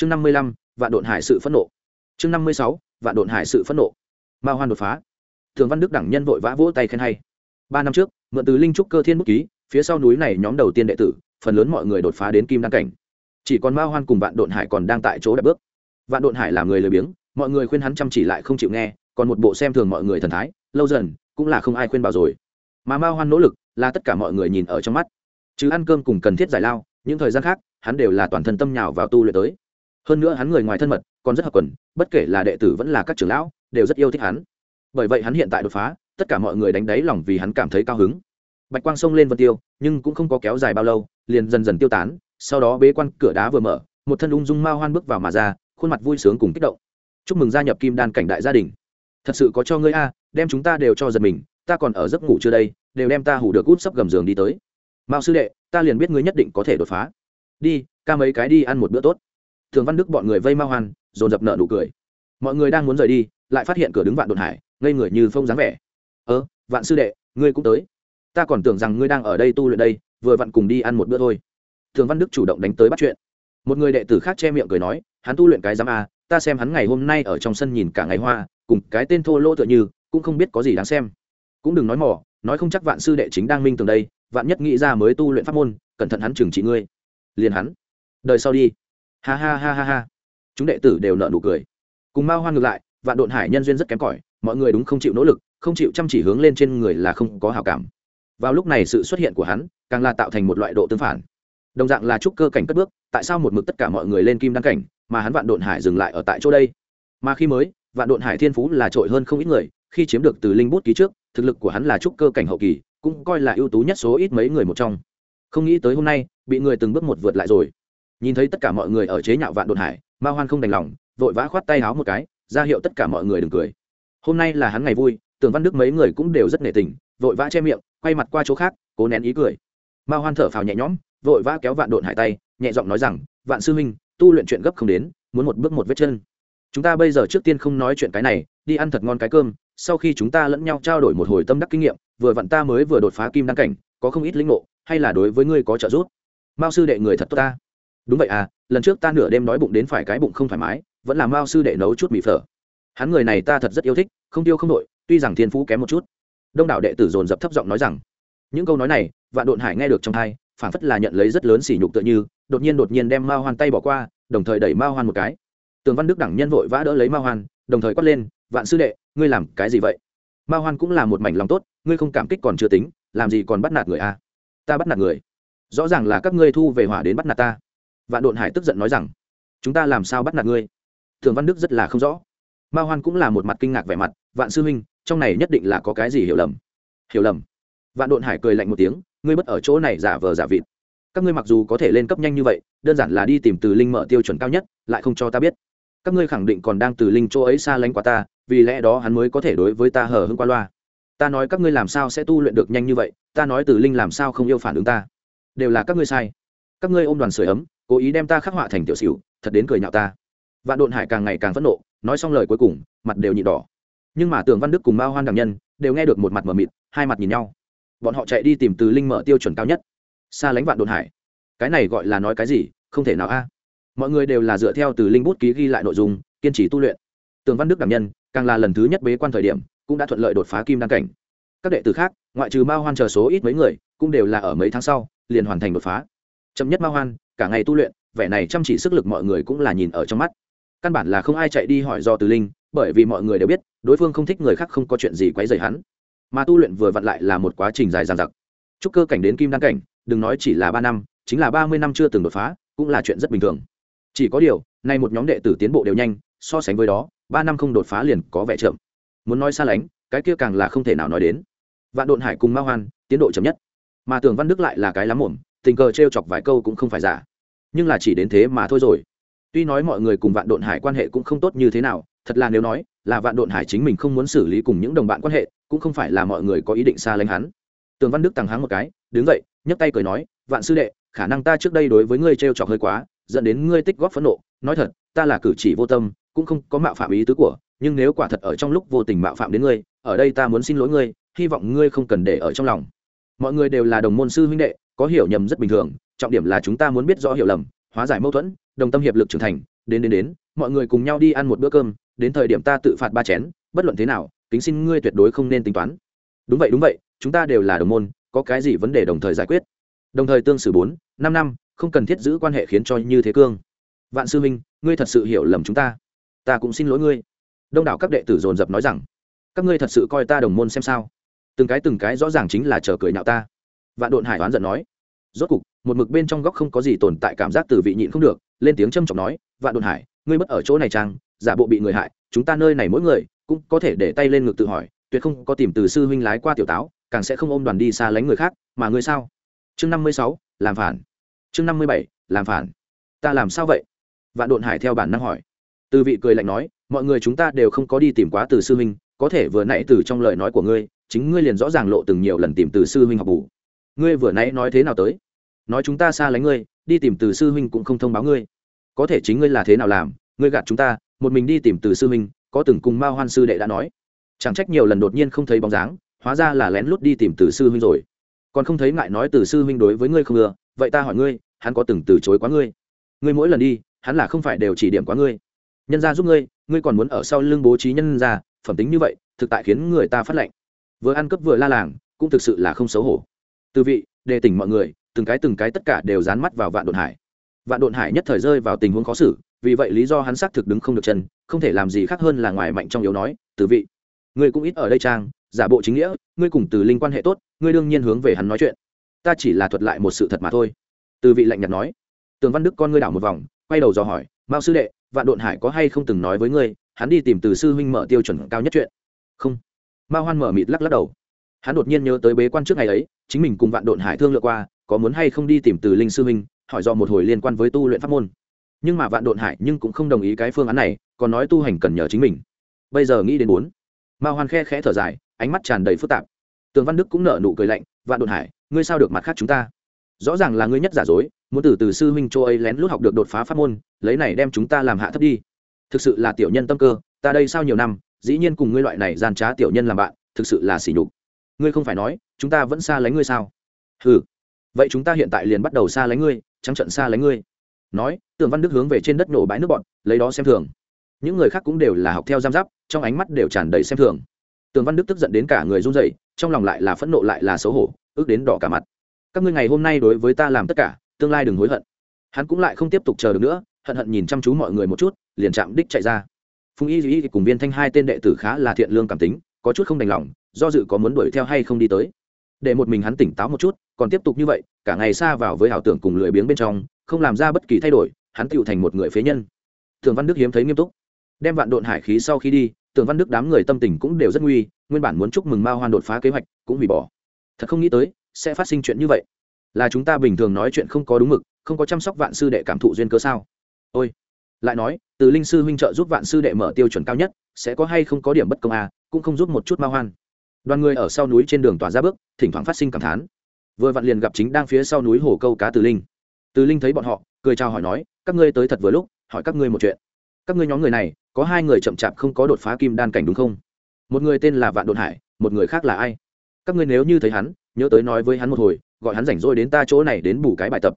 chương năm mươi lăm, vạn độn hải sự phẫn nộ. Chương năm mươi sáu, vạn độn hải sự phẫn nộ. Ma hoan đột phá. Thường văn đức đẳng nhân vội vã vỗ tay khen hay. Ba năm trước, mượn từ linh trúc cơ thiên bút ký, phía sau núi này nhóm đầu tiên đệ tử, phần lớn mọi người đột phá đến kim đăng cảnh. Chỉ còn ma hoan cùng vạn độn hải còn đang tại chỗ đẹp bước. Vạn độn hải là người lười biếng, mọi người khuyên hắn chăm chỉ lại không chịu nghe, còn một bộ xem thường mọi người thần thái, lâu dần, cũng là không ai khuyên bảo rồi. Mà ma hoan nỗ lực là tất cả mọi người nhìn ở trong mắt. Chứ ăn cơm cùng cần thiết giải lao, những thời gian khác, hắn đều là toàn thân tâm nhào vào tu luyện tới hơn nữa hắn người ngoài thân mật, còn rất hợp quần, bất kể là đệ tử vẫn là các trưởng lão, đều rất yêu thích hắn. Bởi vậy hắn hiện tại đột phá, tất cả mọi người đánh đáy lòng vì hắn cảm thấy cao hứng. Bạch quang xông lên vân tiêu, nhưng cũng không có kéo dài bao lâu, liền dần dần tiêu tán, sau đó bế quan cửa đá vừa mở, một thân ung dung ma hoan bước vào mà ra, khuôn mặt vui sướng cùng kích động. Chúc mừng gia nhập kim đan cảnh đại gia đình. Thật sự có cho ngươi a, đem chúng ta đều cho giật mình, ta còn ở giấc ngủ chưa đây, đều đem ta hủ được út sấp gầm giường đi tới. Mao sư đệ, ta liền biết ngươi nhất định có thể đột phá. Đi, ca mấy cái đi ăn một bữa tốt thường văn đức bọn người vây mao hoan, dồn dập nợ nụ cười. Mọi người đang muốn rời đi, lại phát hiện cửa đứng vạn đồn hải, ngây người như phông dáng vẻ. Ơ, vạn sư đệ, ngươi cũng tới. Ta còn tưởng rằng ngươi đang ở đây tu luyện đây, vừa vặn cùng đi ăn một bữa thôi. Thường văn đức chủ động đánh tới bắt chuyện. Một người đệ tử khác che miệng cười nói, hắn tu luyện cái giám a, ta xem hắn ngày hôm nay ở trong sân nhìn cả ngày hoa, cùng cái tên thô lỗ tựa như, cũng không biết có gì đáng xem. Cũng đừng nói mỏ nói không chắc vạn sư đệ chính đang minh tường đây, vạn nhất nghĩ ra mới tu luyện pháp môn, cẩn thận hắn trừng trị ngươi. Liền hắn. Đời sau đi ha ha ha ha ha. Chúng đệ tử đều nợ nụ cười. Cùng mao hoan ngược lại, vạn độn hải nhân duyên rất kém cỏi, mọi người đúng không chịu nỗ lực, không chịu chăm chỉ hướng lên trên người là không có hào cảm. Vào lúc này sự xuất hiện của hắn, càng là tạo thành một loại độ tương phản. Đồng dạng là trúc cơ cảnh cất bước, tại sao một mực tất cả mọi người lên kim đăng cảnh, mà hắn vạn độn hải dừng lại ở tại chỗ đây? Mà khi mới, vạn độn hải thiên phú là trội hơn không ít người, khi chiếm được từ linh bút ký trước, thực lực của hắn là trúc cơ cảnh hậu kỳ, cũng coi là ưu tú nhất số ít mấy người một trong. Không nghĩ tới hôm nay, bị người từng bước một vượt lại rồi nhìn thấy tất cả mọi người ở chế nhạo vạn đột hải, ma hoan không đành lòng, vội vã khoát tay háo một cái, ra hiệu tất cả mọi người đừng cười. Hôm nay là hắn ngày vui, tưởng văn đức mấy người cũng đều rất nể tình, vội vã che miệng, quay mặt qua chỗ khác, cố nén ý cười. Ma hoan thở phào nhẹ nhõm, vội vã kéo vạn đột hải tay, nhẹ giọng nói rằng, vạn sư huynh, tu luyện chuyện gấp không đến, muốn một bước một vết chân. Chúng ta bây giờ trước tiên không nói chuyện cái này, đi ăn thật ngon cái cơm, sau khi chúng ta lẫn nhau trao đổi một hồi tâm đắc kinh nghiệm, vừa vặn ta mới vừa đột phá kim đăng cảnh, có không ít lĩnh ngộ, hay là đối với ngươi có trợ giúp? Mao sư đệ người thật tốt ta đúng vậy à lần trước ta nửa đêm nói bụng đến phải cái bụng không thoải mái, vẫn làm mao sư đệ nấu chút mì phở. Hắn người này ta thật rất yêu thích, không tiêu không đội tuy rằng thiên phú kém một chút. Đông đảo đệ tử dồn dập thấp giọng nói rằng, những câu nói này, vạn độn hải nghe được trong thai phản phất là nhận lấy rất lớn sỉ nhục tựa như, đột nhiên đột nhiên đem mao hoan tay bỏ qua, đồng thời đẩy mao hoan một cái. Tường văn đức đẳng nhân vội vã đỡ lấy mao hoan, đồng thời quát lên, vạn sư đệ, ngươi làm cái gì vậy? Mao hoan cũng là một mảnh lòng tốt, ngươi không cảm kích còn chưa tính, làm gì còn bắt nạt người a à? ta bắt nạt người. Rõ ràng là các ngươi thu về hỏa đến bắt nạt ta vạn độn hải tức giận nói rằng, chúng ta làm sao bắt nạt ngươi? Thường văn đức rất là không rõ. Ma hoan cũng là một mặt kinh ngạc vẻ mặt, vạn sư huynh, trong này nhất định là có cái gì hiểu lầm? Hiểu lầm? Vạn độn hải cười lạnh một tiếng, ngươi bất ở chỗ này giả vờ giả vịt. Các ngươi mặc dù có thể lên cấp nhanh như vậy, đơn giản là đi tìm từ linh mở tiêu chuẩn cao nhất, lại không cho ta biết. Các ngươi khẳng định còn đang từ linh chỗ ấy xa lánh quá ta, vì lẽ đó hắn mới có thể đối với ta hờ hưng qua loa. Ta nói các ngươi làm sao sẽ tu luyện được nhanh như vậy, ta nói từ linh làm sao không yêu phản ứng ta? Đều là các ngươi sai. Các ngươi ôm đoàn sửa ấm cố ý đem ta khắc họa thành tiểu xỉu, thật đến cười nhạo ta. Vạn độn hải càng ngày càng phẫn nộ, nói xong lời cuối cùng, mặt đều nhị đỏ. Nhưng mà Tường văn đức cùng mao hoan đằng nhân đều nghe được một mặt mờ mịt, hai mặt nhìn nhau. Bọn họ chạy đi tìm từ linh mở tiêu chuẩn cao nhất. Xa lánh vạn đồn hải. Cái này gọi là nói cái gì, không thể nào a. Mọi người đều là dựa theo từ linh bút ký ghi lại nội dung, kiên trì tu luyện. Tường văn đức đảm nhân, càng là lần thứ nhất bế quan thời điểm, cũng đã thuận lợi đột phá kim đăng cảnh. Các đệ tử khác, ngoại trừ mao hoan chờ số ít mấy người, cũng đều là ở mấy tháng sau, liền hoàn thành đột phá. Chậm nhất mao hoan cả ngày tu luyện, vẻ này chăm chỉ sức lực mọi người cũng là nhìn ở trong mắt. Căn bản là không ai chạy đi hỏi do từ linh, bởi vì mọi người đều biết, đối phương không thích người khác không có chuyện gì quấy rầy hắn. Mà tu luyện vừa vặn lại là một quá trình dài dằng dặc. Chúc cơ cảnh đến kim đăng cảnh, đừng nói chỉ là ba năm, chính là ba mươi năm chưa từng đột phá, cũng là chuyện rất bình thường. Chỉ có điều, nay một nhóm đệ tử tiến bộ đều nhanh, so sánh với đó, ba năm không đột phá liền có vẻ chậm. Muốn nói xa lánh, cái kia càng là không thể nào nói đến. Vạn độn hải cùng ma hoan, tiến độ chậm nhất. Mà tưởng văn đức lại là cái lắm mồm tình cờ t r e o chọc vài câu cũng không phải giả. Nhưng là chỉ đến thế mà thôi rồi. Tuy nói mọi người cùng vạn độn hải quan hệ cũng không tốt như thế nào, thật là nếu nói, là vạn độn hải chính mình không muốn xử lý cùng những đồng bạn quan hệ, cũng không phải là mọi người có ý định xa lánh hắn. Tường văn đức tăng háng một cái, đứng dậy, nhấc tay cười nói, vạn sư đệ, khả năng ta trước đây đối với ngươi t r e o chọc hơi quá, dẫn đến ngươi tích góp phẫn nộ. Nói thật, ta là cử chỉ vô tâm, cũng không có mạo phạm ý tứ của, nhưng nếu quả thật ở trong lúc vô tình mạo phạm đến ngươi, ở đây ta muốn xin lỗi ngươi, hy vọng ngươi không cần để ở trong lòng. Mọi người đều là đồng môn sư huynh đệ có hiểu nhầm rất bình thường, trọng điểm là chúng ta muốn biết rõ hiểu lầm, hóa giải mâu thuẫn, đồng tâm hiệp lực trưởng thành, đến đến đến, mọi người cùng nhau đi ăn một bữa cơm, đến thời điểm ta tự phạt ba chén, bất luận thế nào, kính xin ngươi tuyệt đối không nên tính toán. Đúng vậy đúng vậy, chúng ta đều là đồng môn, có cái gì vấn đề đồng thời giải quyết. Đồng thời tương xử bốn, năm năm, không cần thiết giữ quan hệ khiến cho như thế cương. Vạn sư minh ngươi thật sự hiểu lầm chúng ta. Ta cũng xin lỗi ngươi. Đông đảo các đệ tử dồn dập nói rằng, các ngươi thật sự coi ta đồng môn xem sao? Từng cái từng cái rõ ràng chính là chờ cười nhạo ta vạn độn hải oán giận nói, rốt cục, một mực bên trong góc không có gì tồn tại cảm giác từ vị nhịn không được, lên tiếng châm trọng nói, vạn độn hải, ngươi mất ở chỗ này trang giả bộ bị người hại, chúng ta nơi này mỗi người cũng có thể để tay lên ngực tự hỏi, tuyệt không có tìm từ sư huynh lái qua tiểu táo, càng sẽ không ôm đoàn đi xa lánh người khác, mà ngươi sao? Chương năm mươi sáu, làm phản. Chương năm mươi bảy, làm phản. Ta làm sao vậy? Vạn độn hải theo bản năng hỏi. Từ vị cười lạnh nói, mọi người chúng ta đều không có đi tìm quá từ sư huynh, có thể vừa nãy từ trong lời nói của ngươi, chính ngươi liền rõ ràng lộ từng nhiều lần tìm từ sư huynh học bù ngươi vừa nãy nói thế nào tới? Nói chúng ta xa lánh ngươi, đi tìm từ sư huynh cũng không thông báo ngươi. Có thể chính ngươi là thế nào làm, ngươi gạt chúng ta, một mình đi tìm từ sư huynh, có từng cùng mao hoan sư đệ đã nói. Chẳng trách nhiều lần đột nhiên không thấy bóng dáng, hóa ra là lén lút đi tìm từ sư huynh rồi. Còn không thấy ngại nói từ sư huynh đối với ngươi không ưa, vậy ta hỏi ngươi, hắn có từng từ chối quá ngươi? Ngươi mỗi lần đi, hắn là không phải đều chỉ điểm quá ngươi. Nhân ra giúp ngươi ngươi còn muốn ở sau lưng bố trí nhân ra phẩm tính như vậy, thực tại khiến người ta phát lệnh. Vừa ăn cướp vừa la làng, cũng thực sự là không xấu hổ từ vị, đề tỉnh mọi người, từng cái từng cái tất cả đều dán mắt vào vạn đồn hải. Vạn đồn hải nhất thời rơi vào tình huống khó xử, vì vậy lý do hắn xác thực đứng không được chân, không thể làm gì khác hơn là ngoài mạnh trong yếu nói, từ vị, ngươi cũng ít ở đây trang, giả bộ chính nghĩa, ngươi cùng từ linh quan hệ tốt, ngươi đương nhiên hướng về hắn nói chuyện. Ta chỉ là thuật lại một sự thật mà thôi. Từ vị lạnh nhạt nói. Tường văn đức con ngươi đảo một vòng, quay đầu dò hỏi, mao sư đệ, vạn độn hải có hay không từng nói với ngươi, hắn đi tìm từ sư huynh mở tiêu chuẩn cao nhất chuyện? Không. Mao hoan mở mịt lắc lắc đầu hắn đột nhiên nhớ tới bế quan trước ngày ấy, chính mình cùng vạn độn hải thương lượng qua, có muốn hay không đi tìm từ linh sư huynh, hỏi do một hồi liên quan với tu luyện pháp môn. Nhưng mà vạn độn hải nhưng cũng không đồng ý cái phương án này, còn nói tu hành cần nhờ chính mình. Bây giờ nghĩ đến bốn mao hoan khe khẽ thở dài, ánh mắt tràn đầy phức tạp. Tường văn đức cũng nở nụ cười lạnh, vạn độn hải, ngươi sao được mặt khác chúng ta? Rõ ràng là ngươi nhất giả dối, muốn từ từ sư huynh châu ấy lén lút học được đột phá pháp môn, lấy này đem chúng ta làm hạ thấp đi. Thực sự là tiểu nhân tâm cơ, ta đây sau nhiều năm, dĩ nhiên cùng ngươi loại này gian trá tiểu nhân làm bạn, thực sự là sỉ nhục ngươi không phải nói, chúng ta vẫn xa lánh ngươi sao? Ừ vậy chúng ta hiện tại liền bắt đầu xa lánh ngươi, trắng trận xa lánh ngươi. Nói, tưởng văn đức hướng về trên đất nổ bãi nước bọn, lấy đó xem thường. Những người khác cũng đều là học theo giam giáp, trong ánh mắt đều tràn đầy xem thường. Tường văn đức tức giận đến cả người run rẩy, trong lòng lại là phẫn nộ lại là xấu hổ, ước đến đỏ cả mặt. Các ngươi ngày hôm nay đối với ta làm tất cả, tương lai đừng hối hận. Hắn cũng lại không tiếp tục chờ được nữa, hận hận nhìn chăm chú mọi người một chút, liền chạm đích chạy ra. Phùng y duy cùng viên thanh hai tên đệ tử khá là thiện lương cảm tính, có chút không đành lòng do dự có muốn đuổi theo hay không đi tới. Để một mình hắn tỉnh táo một chút, còn tiếp tục như vậy, cả ngày xa vào với ảo tưởng cùng lười biếng bên trong, không làm ra bất kỳ thay đổi, hắn tựu thành một người phế nhân. Thường văn đức hiếm thấy nghiêm túc. Đem vạn độn hải khí sau khi đi tưởng văn đức đám người tâm tình cũng đều rất nguy, nguyên bản muốn chúc mừng mao hoan đột phá kế hoạch, cũng hủy bỏ. Thật không nghĩ tới, sẽ phát sinh chuyện như vậy. Là chúng ta bình thường nói chuyện không có đúng mực, không có chăm sóc vạn sư đệ cảm thụ duyên cơ sao? Ôi! Lại nói, từ linh sư huynh trợ giúp vạn sư đệ mở tiêu chuẩn cao nhất, sẽ có hay không có điểm bất công à cũng không giúp một chút mao hoan đoàn người ở sau núi trên đường tỏa ra bước, thỉnh thoảng phát sinh cảm thán. Vừa vặn liền gặp chính đang phía sau núi hồ câu cá từ linh. Từ linh thấy bọn họ, cười chào hỏi nói, các ngươi tới thật vừa lúc, hỏi các ngươi một chuyện. Các ngươi nhóm người này, có hai người chậm chạp không có đột phá kim đan cảnh đúng không? Một người tên là vạn đột hải, một người khác là ai? Các ngươi nếu như thấy hắn, nhớ tới nói với hắn một hồi, gọi hắn rảnh rỗi đến ta chỗ này đến bù cái bài tập.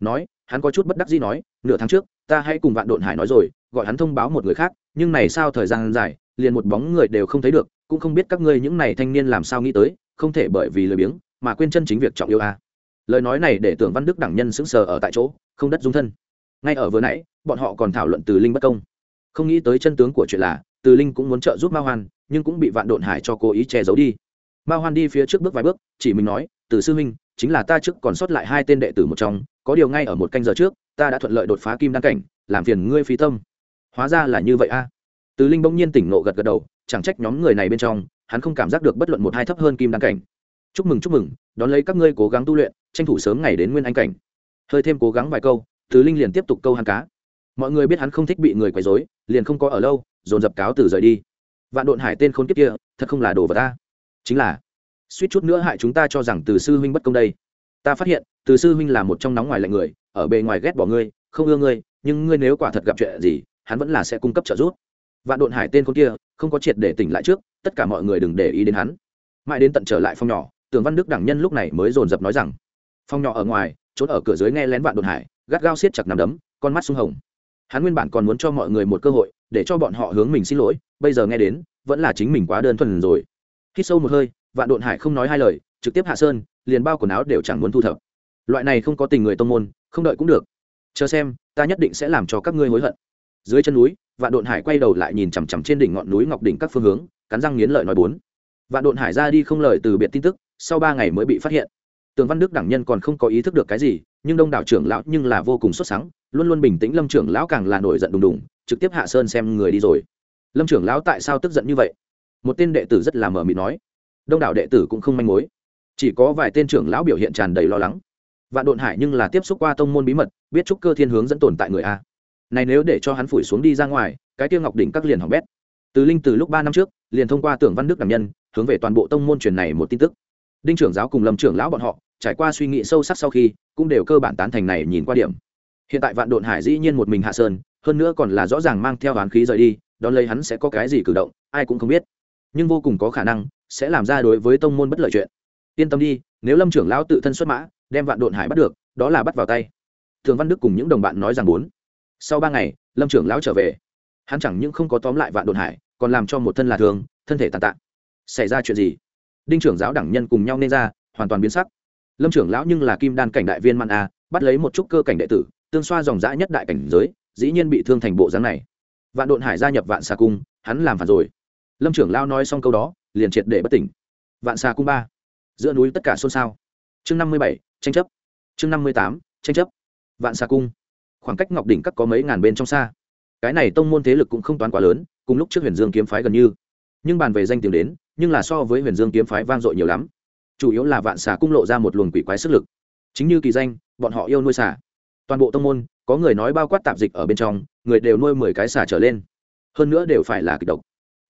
Nói, hắn có chút bất đắc dĩ nói, nửa tháng trước, ta hãy cùng vạn đột hải nói rồi, gọi hắn thông báo một người khác, nhưng này sao thời gian dài liền một bóng người đều không thấy được, cũng không biết các ngươi những này thanh niên làm sao nghĩ tới, không thể bởi vì lười biếng mà quên chân chính việc trọng yêu a à. lời nói này để tưởng văn đức đẳng nhân sững sờ ở tại chỗ, không đất dung thân. Ngay ở vừa nãy, bọn họ còn thảo luận từ linh bất công. Không nghĩ tới chân tướng của chuyện là, từ linh cũng muốn trợ giúp ma hoan, nhưng cũng bị vạn độn hải cho cố ý che giấu đi. Ma hoan đi phía trước bước vài bước, chỉ mình nói, từ sư huynh, chính là ta trước còn sót lại hai tên đệ tử một trong, có điều ngay ở một canh giờ trước, ta đã thuận lợi đột phá kim Đăng cảnh, làm phiền ngươi phí tâm. Hóa ra là như vậy a từ linh bỗng nhiên tỉnh nộ gật gật đầu, chẳng trách nhóm người này bên trong, hắn không cảm giác được bất luận một hai thấp hơn kim Đăng cảnh. Chúc mừng chúc mừng, đón lấy các ngươi cố gắng tu luyện, tranh thủ sớm ngày đến nguyên anh cảnh. Hơi thêm cố gắng vài câu, từ linh liền tiếp tục câu hàng cá. Mọi người biết hắn không thích bị người quấy rối, liền không có ở lâu, dồn dập cáo từ rời đi. Vạn độn hải tên khốn kiếp kia, thật không là đồ vật ta. Chính là, suýt chút nữa hại chúng ta cho rằng từ sư huynh bất công đây. Ta phát hiện, từ sư huynh là một trong nóng ngoài lạnh người, ở bề ngoài ghét bỏ ngươi, không ưa ngươi, nhưng ngươi nếu quả thật gặp chuyện gì, hắn vẫn là sẽ cung cấp trợ giúp vạn độn hải tên con kia, không có triệt để tỉnh lại trước, tất cả mọi người đừng để ý đến hắn. Mãi đến tận trở lại phòng nhỏ, tường văn đức đảng nhân lúc này mới dồn dập nói rằng phong nhỏ ở ngoài trốn ở cửa dưới nghe lén vạn độn hải, gắt gao siết chặt nằm đấm, con mắt sung hồng. Hắn nguyên bản còn muốn cho mọi người một cơ hội, để cho bọn họ hướng mình xin lỗi, bây giờ nghe đến, vẫn là chính mình quá đơn thuần rồi. Khi sâu một hơi, vạn độn hải không nói hai lời, trực tiếp hạ sơn, liền bao quần áo đều chẳng muốn thu thập. Loại này không có tình người tông môn, không đợi cũng được. Chờ xem, ta nhất định sẽ làm cho các ngươi hối hận dưới chân núi, vạn độn hải quay đầu lại nhìn chằm chằm trên đỉnh ngọn núi ngọc đỉnh các phương hướng, cắn răng nghiến lợi nói bốn. Vạn độn hải ra đi không lời từ biệt tin tức, sau ba ngày mới bị phát hiện. Tường văn đức đẳng nhân còn không có ý thức được cái gì, nhưng đông đảo trưởng lão nhưng là vô cùng xuất sắc luôn luôn bình tĩnh lâm trưởng lão càng là nổi giận đùng đùng, trực tiếp hạ sơn xem người đi rồi. Lâm trưởng lão tại sao tức giận như vậy? Một tên đệ tử rất là mờ mịt nói. Đông đảo đệ tử cũng không manh mối. Chỉ có vài tên trưởng lão biểu hiện tràn đầy lo lắng. Vạn độn hải nhưng là tiếp xúc qua tông môn bí mật, biết trúc cơ thiên hướng dẫn tồn tại người a này nếu để cho hắn phủi xuống đi ra ngoài, cái tiêu ngọc đỉnh các liền hỏng bét. Từ linh từ lúc ba năm trước, liền thông qua tưởng văn đức đảm nhân, hướng về toàn bộ tông môn truyền này một tin tức. Đinh trưởng giáo cùng lâm trưởng lão bọn họ, trải qua suy nghĩ sâu sắc sau khi, cũng đều cơ bản tán thành này nhìn qua điểm. Hiện tại vạn độn hải dĩ nhiên một mình hạ sơn, hơn nữa còn là rõ ràng mang theo oán khí rời đi, đón lấy hắn sẽ có cái gì cử động, ai cũng không biết. Nhưng vô cùng có khả năng, sẽ làm ra đối với tông môn bất lợi chuyện. Yên tâm đi, nếu lâm trưởng lão tự thân xuất mã, đem vạn độn hải bắt được, đó là bắt vào tay. Thường văn đức cùng những đồng bạn nói rằng bốn sau ba ngày, lâm trưởng lão trở về. Hắn chẳng những không có tóm lại vạn đồn hải, còn làm cho một thân là thường, thân thể tàn tạ. Xảy ra chuyện gì? Đinh trưởng giáo đẳng nhân cùng nhau nên ra, hoàn toàn biến sắc. Lâm trưởng lão nhưng là kim đan cảnh đại viên man a, bắt lấy một chút cơ cảnh đệ tử, tương xoa dòng dã nhất đại cảnh giới, dĩ nhiên bị thương thành bộ dáng này. Vạn đồn hải gia nhập vạn xà cung, hắn làm phản rồi. Lâm trưởng lão nói xong câu đó, liền triệt để bất tỉnh. Vạn xà cung ba. Giữa núi tất cả xôn xao. Chương năm mươi bảy, tranh chấp. Chương năm mươi tám, tranh chấp. Vạn xà cung khoảng cách ngọc đỉnh các có mấy ngàn bên trong xa. Cái này tông môn thế lực cũng không toán quá lớn, cùng lúc trước huyền dương kiếm phái gần như. Nhưng bàn về danh tiếng đến, nhưng là so với huyền dương kiếm phái vang dội nhiều lắm. Chủ yếu là vạn xà cung lộ ra một luồng quỷ quái sức lực. Chính như kỳ danh, bọn họ yêu nuôi xà. Toàn bộ tông môn, có người nói bao quát tạp dịch ở bên trong, người đều nuôi mười cái xà trở lên. Hơn nữa đều phải là kịch độc.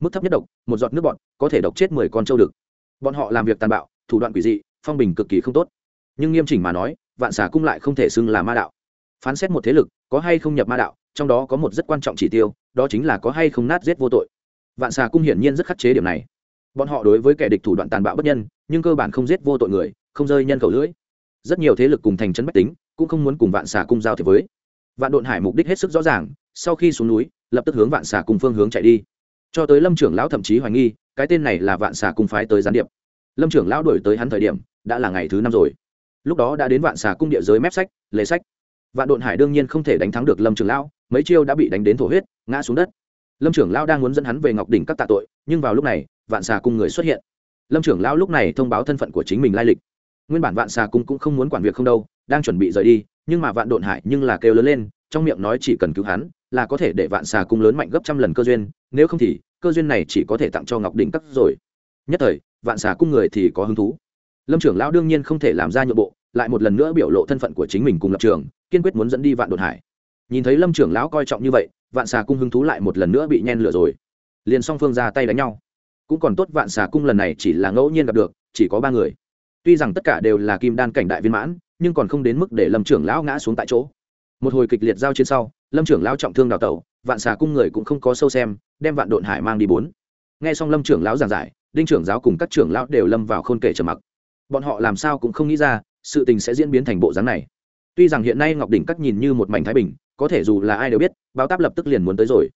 Mức thấp nhất độc, một giọt nước bọn có thể độc chết mười con trâu đực. Bọn họ làm việc tàn bạo, thủ đoạn quỷ dị, phong bình cực kỳ không tốt. Nhưng nghiêm chỉnh mà nói, vạn xà cung lại không thể xưng là ma đạo phán xét một thế lực, có hay không nhập ma đạo, trong đó có một rất quan trọng chỉ tiêu, đó chính là có hay không nát giết vô tội. Vạn xà cung hiển nhiên rất khắc chế điểm này. Bọn họ đối với kẻ địch thủ đoạn tàn bạo bất nhân, nhưng cơ bản không giết vô tội người, không rơi nhân khẩu lưỡi. Rất nhiều thế lực cùng thành trấn bách tính, cũng không muốn cùng vạn xà cung giao thiệp với. Vạn độn hải mục đích hết sức rõ ràng, sau khi xuống núi, lập tức hướng vạn xà cung phương hướng chạy đi. Cho tới lâm trưởng lão thậm chí hoài nghi, cái tên này là vạn xà cung phái tới gián điệp. Lâm trưởng lão đổi tới hắn thời điểm, đã là ngày thứ năm rồi. Lúc đó đã đến vạn xà cung địa giới mép sách, lề sách vạn độn hải đương nhiên không thể đánh thắng được lâm Trường lão, mấy chiêu đã bị đánh đến thổ huyết, ngã xuống đất. Lâm trưởng lão đang muốn dẫn hắn về ngọc đỉnh các tạ tội, nhưng vào lúc này, vạn xà cung người xuất hiện. Lâm trưởng lão lúc này thông báo thân phận của chính mình lai lịch. Nguyên bản vạn xà cung cũng không muốn quản việc không đâu, đang chuẩn bị rời đi, nhưng mà vạn độn hải nhưng là kêu lớn lên, trong miệng nói chỉ cần cứu hắn, là có thể để vạn xà cung lớn mạnh gấp trăm lần cơ duyên, nếu không thì, cơ duyên này chỉ có thể tặng cho ngọc đỉnh các rồi. Nhất thời, vạn xà cung người thì có hứng thú. Lâm trưởng lão đương nhiên không thể làm ra nhượng bộ, lại một lần nữa biểu lộ thân phận của chính mình cùng lập trường kiên quyết muốn dẫn đi vạn đột hải. Nhìn thấy lâm trưởng lão coi trọng như vậy, vạn xà cung hứng thú lại một lần nữa bị nhen lửa rồi. Liền song phương ra tay đánh nhau. Cũng còn tốt vạn xà cung lần này chỉ là ngẫu nhiên gặp được, chỉ có ba người. Tuy rằng tất cả đều là kim đan cảnh đại viên mãn, nhưng còn không đến mức để lâm trưởng lão ngã xuống tại chỗ. Một hồi kịch liệt giao chiến sau, lâm trưởng lão trọng thương đào tẩu, vạn xà cung người cũng không có sâu xem, đem vạn độn hải mang đi bốn. Nghe xong lâm trưởng lão giảng giải, đinh trưởng giáo cùng các trưởng lão đều lâm vào khôn kể trầm mặc. Bọn họ làm sao cũng không nghĩ ra, sự tình sẽ diễn biến thành bộ dáng này tuy rằng hiện nay ngọc đỉnh cắt nhìn như một mảnh thái bình, có thể dù là ai đều biết, báo táp lập tức liền muốn tới rồi.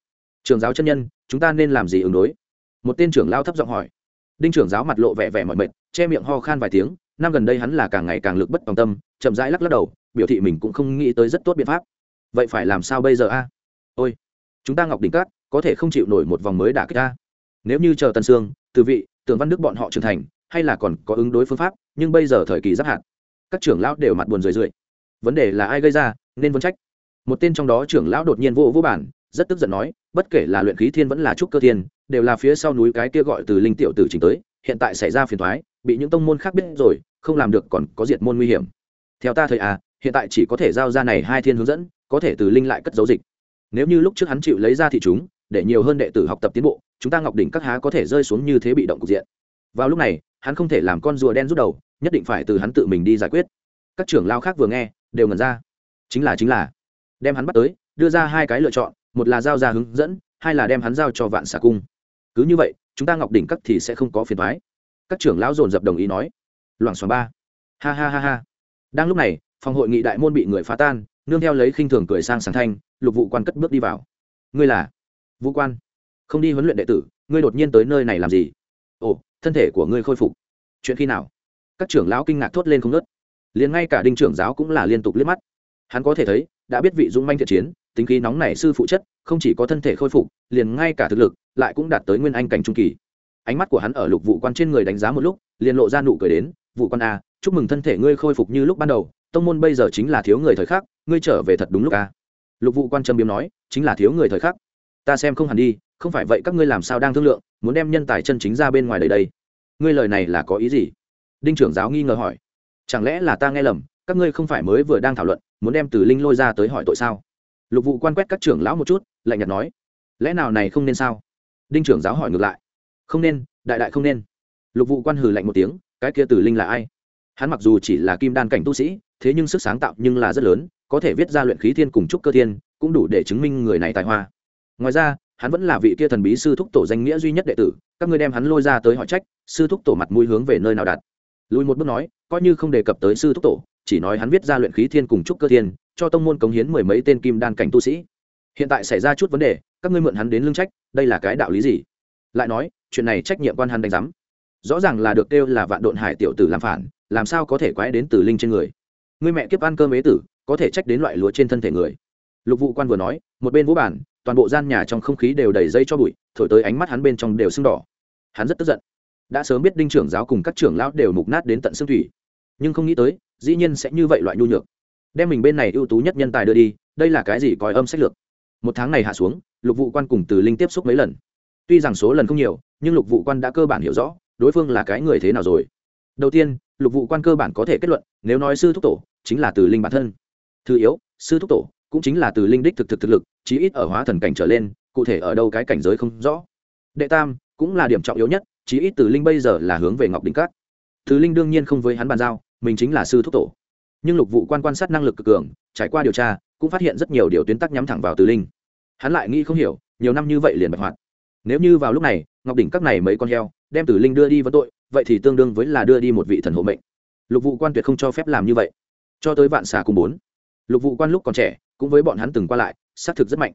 Trường giáo chân nhân, chúng ta nên làm gì ứng đối? Một tên trưởng lao thấp giọng hỏi. Đinh trưởng giáo mặt lộ vẻ vẻ mọi mệt, che miệng ho khan vài tiếng, năm gần đây hắn là càng ngày càng lực bất tòng tâm, chậm rãi lắc lắc đầu, biểu thị mình cũng không nghĩ tới rất tốt biện pháp. Vậy phải làm sao bây giờ a? Ôi, chúng ta ngọc đỉnh cát có thể không chịu nổi một vòng mới đả kích ta nếu như chờ tân sương, từ vị tường văn đức bọn họ trưởng thành, hay là còn có ứng đối phương pháp, nhưng bây giờ thời kỳ giáp hạn các trưởng lão đều mặt buồn rười rượi vấn đề là ai gây ra, nên vấn trách. Một tên trong đó trưởng lão đột nhiên vô vô bản, rất tức giận nói, bất kể là luyện khí thiên vẫn là trúc cơ thiên, đều là phía sau núi cái kia gọi từ linh tiểu tử trình tới, hiện tại xảy ra phiền thoái bị những tông môn khác biết rồi, không làm được còn có diệt môn nguy hiểm. Theo ta thời à hiện tại chỉ có thể giao ra này hai thiên hướng dẫn, có thể từ linh lại cất dấu dịch. Nếu như lúc trước hắn chịu lấy ra thị chúng, để nhiều hơn đệ tử học tập tiến bộ, chúng ta ngọc đỉnh các há có thể rơi xuống như thế bị động cục diện. Vào lúc này, hắn không thể làm con rùa đen rút đầu, nhất định phải từ hắn tự mình đi giải quyết. Các trưởng lao khác vừa nghe đều ngẩn ra. Chính là chính là. Đem hắn bắt tới, đưa ra hai cái lựa chọn, một là giao ra hướng dẫn, hai là đem hắn giao cho vạn xà cung. Cứ như vậy, chúng ta ngọc đỉnh cắt thì sẽ không có phiền thoái các trưởng lão dồn dập đồng ý nói. Loảng xoảng ba. Ha ha ha ha. Đang lúc này, phòng hội nghị đại môn bị người phá tan, nương theo lấy khinh thường cười sang sảng thanh, lục vụ quan cất bước đi vào. Ngươi là? Vũ quan. Không đi huấn luyện đệ tử, ngươi đột nhiên tới nơi này làm gì? Ồ, thân thể của ngươi khôi phục. Chuyện khi nào? Các trưởng lão kinh ngạc thốt lên không ngớt liền ngay cả đinh trưởng giáo cũng là liên tục liếc mắt. Hắn có thể thấy, đã biết vị dũng manh thiện chiến, tính khí nóng nảy sư phụ chất, không chỉ có thân thể khôi phục, liền ngay cả thực lực lại cũng đạt tới nguyên anh cảnh trung kỳ. Ánh mắt của hắn ở lục vụ quan trên người đánh giá một lúc, liền lộ ra nụ cười đến, vụ quan a, chúc mừng thân thể ngươi khôi phục như lúc ban đầu, tông môn bây giờ chính là thiếu người thời khắc, ngươi trở về thật đúng lúc a. Lục vụ quan trầm biếm nói, chính là thiếu người thời khắc. Ta xem không hẳn đi, không phải vậy các ngươi làm sao đang thương lượng, muốn đem nhân tài chân chính ra bên ngoài đời đây. Ngươi lời này là có ý gì? Đinh trưởng giáo nghi ngờ hỏi chẳng lẽ là ta nghe lầm, các ngươi không phải mới vừa đang thảo luận, muốn đem từ linh lôi ra tới hỏi tội sao? Lục vụ quan quét các trưởng lão một chút, lạnh nhạt nói, lẽ nào này không nên sao? Đinh trưởng giáo hỏi ngược lại, không nên, đại đại không nên. Lục vụ quan hừ lạnh một tiếng, cái kia từ linh là ai? Hắn mặc dù chỉ là kim đan cảnh tu sĩ, thế nhưng sức sáng tạo nhưng là rất lớn, có thể viết ra luyện khí thiên cùng trúc cơ thiên, cũng đủ để chứng minh người này tài hoa. Ngoài ra, hắn vẫn là vị kia thần bí sư thúc tổ danh nghĩa duy nhất đệ tử, các ngươi đem hắn lôi ra tới hỏi trách, sư thúc tổ mặt mũi hướng về nơi nào đặt? Lùi một bước nói, coi như không đề cập tới sư thúc tổ, chỉ nói hắn viết ra luyện khí thiên cùng trúc cơ thiên, cho tông môn cống hiến mười mấy tên kim đan cảnh tu sĩ. Hiện tại xảy ra chút vấn đề, các ngươi mượn hắn đến lương trách, đây là cái đạo lý gì? Lại nói, chuyện này trách nhiệm quan hắn đánh giám. Rõ ràng là được kêu là vạn độn hải tiểu tử làm phản, làm sao có thể quái đến tử linh trên người? Người mẹ kiếp ăn cơm ế tử, có thể trách đến loại lúa trên thân thể người. Lục vụ quan vừa nói, một bên vũ bản, toàn bộ gian nhà trong không khí đều đầy dây cho bụi, thổi tới ánh mắt hắn bên trong đều sưng đỏ. Hắn rất tức giận đã sớm biết đinh trưởng giáo cùng các trưởng lão đều mục nát đến tận xương thủy. Nhưng không nghĩ tới, dĩ nhiên sẽ như vậy loại nhu nhược. Đem mình bên này ưu tú nhất nhân tài đưa đi, đây là cái gì coi âm sách lược. Một tháng này hạ xuống, lục vụ quan cùng từ linh tiếp xúc mấy lần. Tuy rằng số lần không nhiều, nhưng lục vụ quan đã cơ bản hiểu rõ, đối phương là cái người thế nào rồi. Đầu tiên, lục vụ quan cơ bản có thể kết luận, nếu nói sư thúc tổ, chính là từ linh bản thân. Thứ yếu, sư thúc tổ cũng chính là từ linh đích thực thực thực lực, chí ít ở hóa thần cảnh trở lên, cụ thể ở đâu cái cảnh giới không rõ. Đệ tam, cũng là điểm trọng yếu nhất chí ít từ linh bây giờ là hướng về ngọc đỉnh cát từ linh đương nhiên không với hắn bàn giao, mình chính là sư thúc tổ. Nhưng lục vụ quan quan sát năng lực cực cường, trải qua điều tra, cũng phát hiện rất nhiều điều tuyến tắc nhắm thẳng vào từ linh. Hắn lại nghĩ không hiểu, nhiều năm như vậy liền bạch hoạt nếu như vào lúc này, ngọc đỉnh các này mấy con heo, đem tử linh đưa đi vấn tội, vậy thì tương đương với là đưa đi một vị thần hộ mệnh. Lục vụ quan tuyệt không cho phép làm như vậy. Cho tới vạn xà cung bốn. Lục vụ quan lúc còn trẻ, cũng với bọn hắn từng qua lại, xác thực rất mạnh.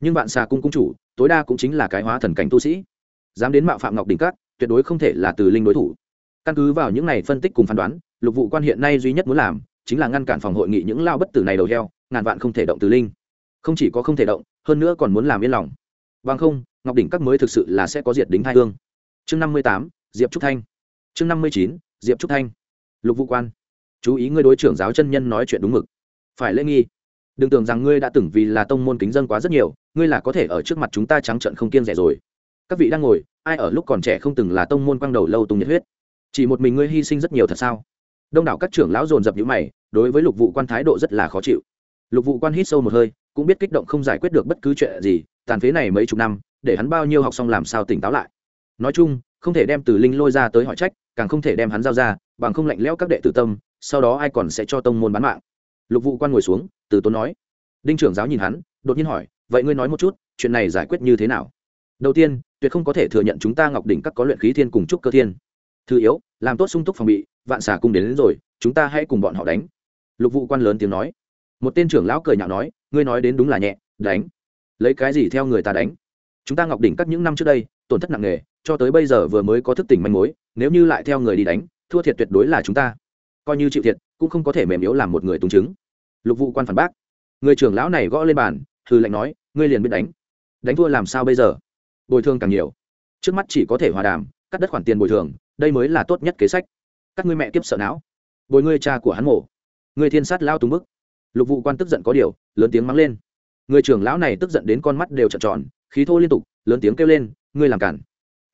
Nhưng vạn xà cung cung chủ, tối đa cũng chính là cái hóa thần cảnh tu sĩ. Dám đến mạo phạm ngọc đỉnh các tuyệt đối không thể là từ linh đối thủ. Căn cứ vào những này phân tích cùng phán đoán, lục vụ quan hiện nay duy nhất muốn làm, chính là ngăn cản phòng hội nghị những lao bất tử này đầu heo, ngàn vạn không thể động từ linh. Không chỉ có không thể động, hơn nữa còn muốn làm yên lòng. Bằng không, ngọc đỉnh các mới thực sự là sẽ có diệt đính hai hương. Chương năm mươi tám, diệp trúc thanh. Chương năm mươi chín, diệp trúc thanh. Lục vụ quan. Chú ý ngươi đối trưởng giáo chân nhân nói chuyện đúng mực. Phải lễ nghi. Đừng tưởng rằng ngươi đã từng vì là tông môn kính dân quá rất nhiều, ngươi là có thể ở trước mặt chúng ta trắng trận không kiêng rẻ rồi các vị đang ngồi, ai ở lúc còn trẻ không từng là tông môn quang đầu lâu tung nhiệt huyết? Chỉ một mình ngươi hy sinh rất nhiều thật sao? Đông đảo các trưởng lão dồn dập những mày, đối với lục vụ quan thái độ rất là khó chịu. Lục vụ quan hít sâu một hơi, cũng biết kích động không giải quyết được bất cứ chuyện gì, tàn phế này mấy chục năm, để hắn bao nhiêu học xong làm sao tỉnh táo lại. Nói chung, không thể đem từ linh lôi ra tới hỏi trách, càng không thể đem hắn giao ra, bằng không lạnh lẽo các đệ tử tâm, sau đó ai còn sẽ cho tông môn bán mạng? Lục vụ quan ngồi xuống, từ tốn nói. Đinh trưởng giáo nhìn hắn, đột nhiên hỏi, vậy ngươi nói một chút, chuyện này giải quyết như thế nào? Đầu tiên tuyệt không có thể thừa nhận chúng ta ngọc đỉnh các có luyện khí thiên cùng trúc cơ thiên. Thứ yếu làm tốt sung túc phòng bị vạn xà cùng đến, đến rồi chúng ta hãy cùng bọn họ đánh. Lục vụ quan lớn tiếng nói. Một tên trưởng lão cười nhạo nói ngươi nói đến đúng là nhẹ đánh. Lấy cái gì theo người ta đánh? Chúng ta ngọc đỉnh các những năm trước đây tổn thất nặng nề cho tới bây giờ vừa mới có thức tỉnh manh mối nếu như lại theo người đi đánh thua thiệt tuyệt đối là chúng ta. Coi như chịu thiệt cũng không có thể mềm yếu làm một người túng chứng lục vụ quan phản bác. Người trưởng lão này gõ lên bàn thư lệnh nói ngươi liền biết đánh. Đánh thua làm sao bây giờ? Bồi thường càng nhiều. Trước mắt chỉ có thể hòa đàm, cắt đất khoản tiền bồi thường, đây mới là tốt nhất kế sách. Các ngươi mẹ tiếp sợ não. Bồi ngươi cha của hắn mổ. Người thiên sát lao túng bức. Lục vụ quan tức giận có điều, lớn tiếng mắng lên. Người trưởng lão này tức giận đến con mắt đều trợn tròn, khí thô liên tục, lớn tiếng kêu lên, ngươi làm cản.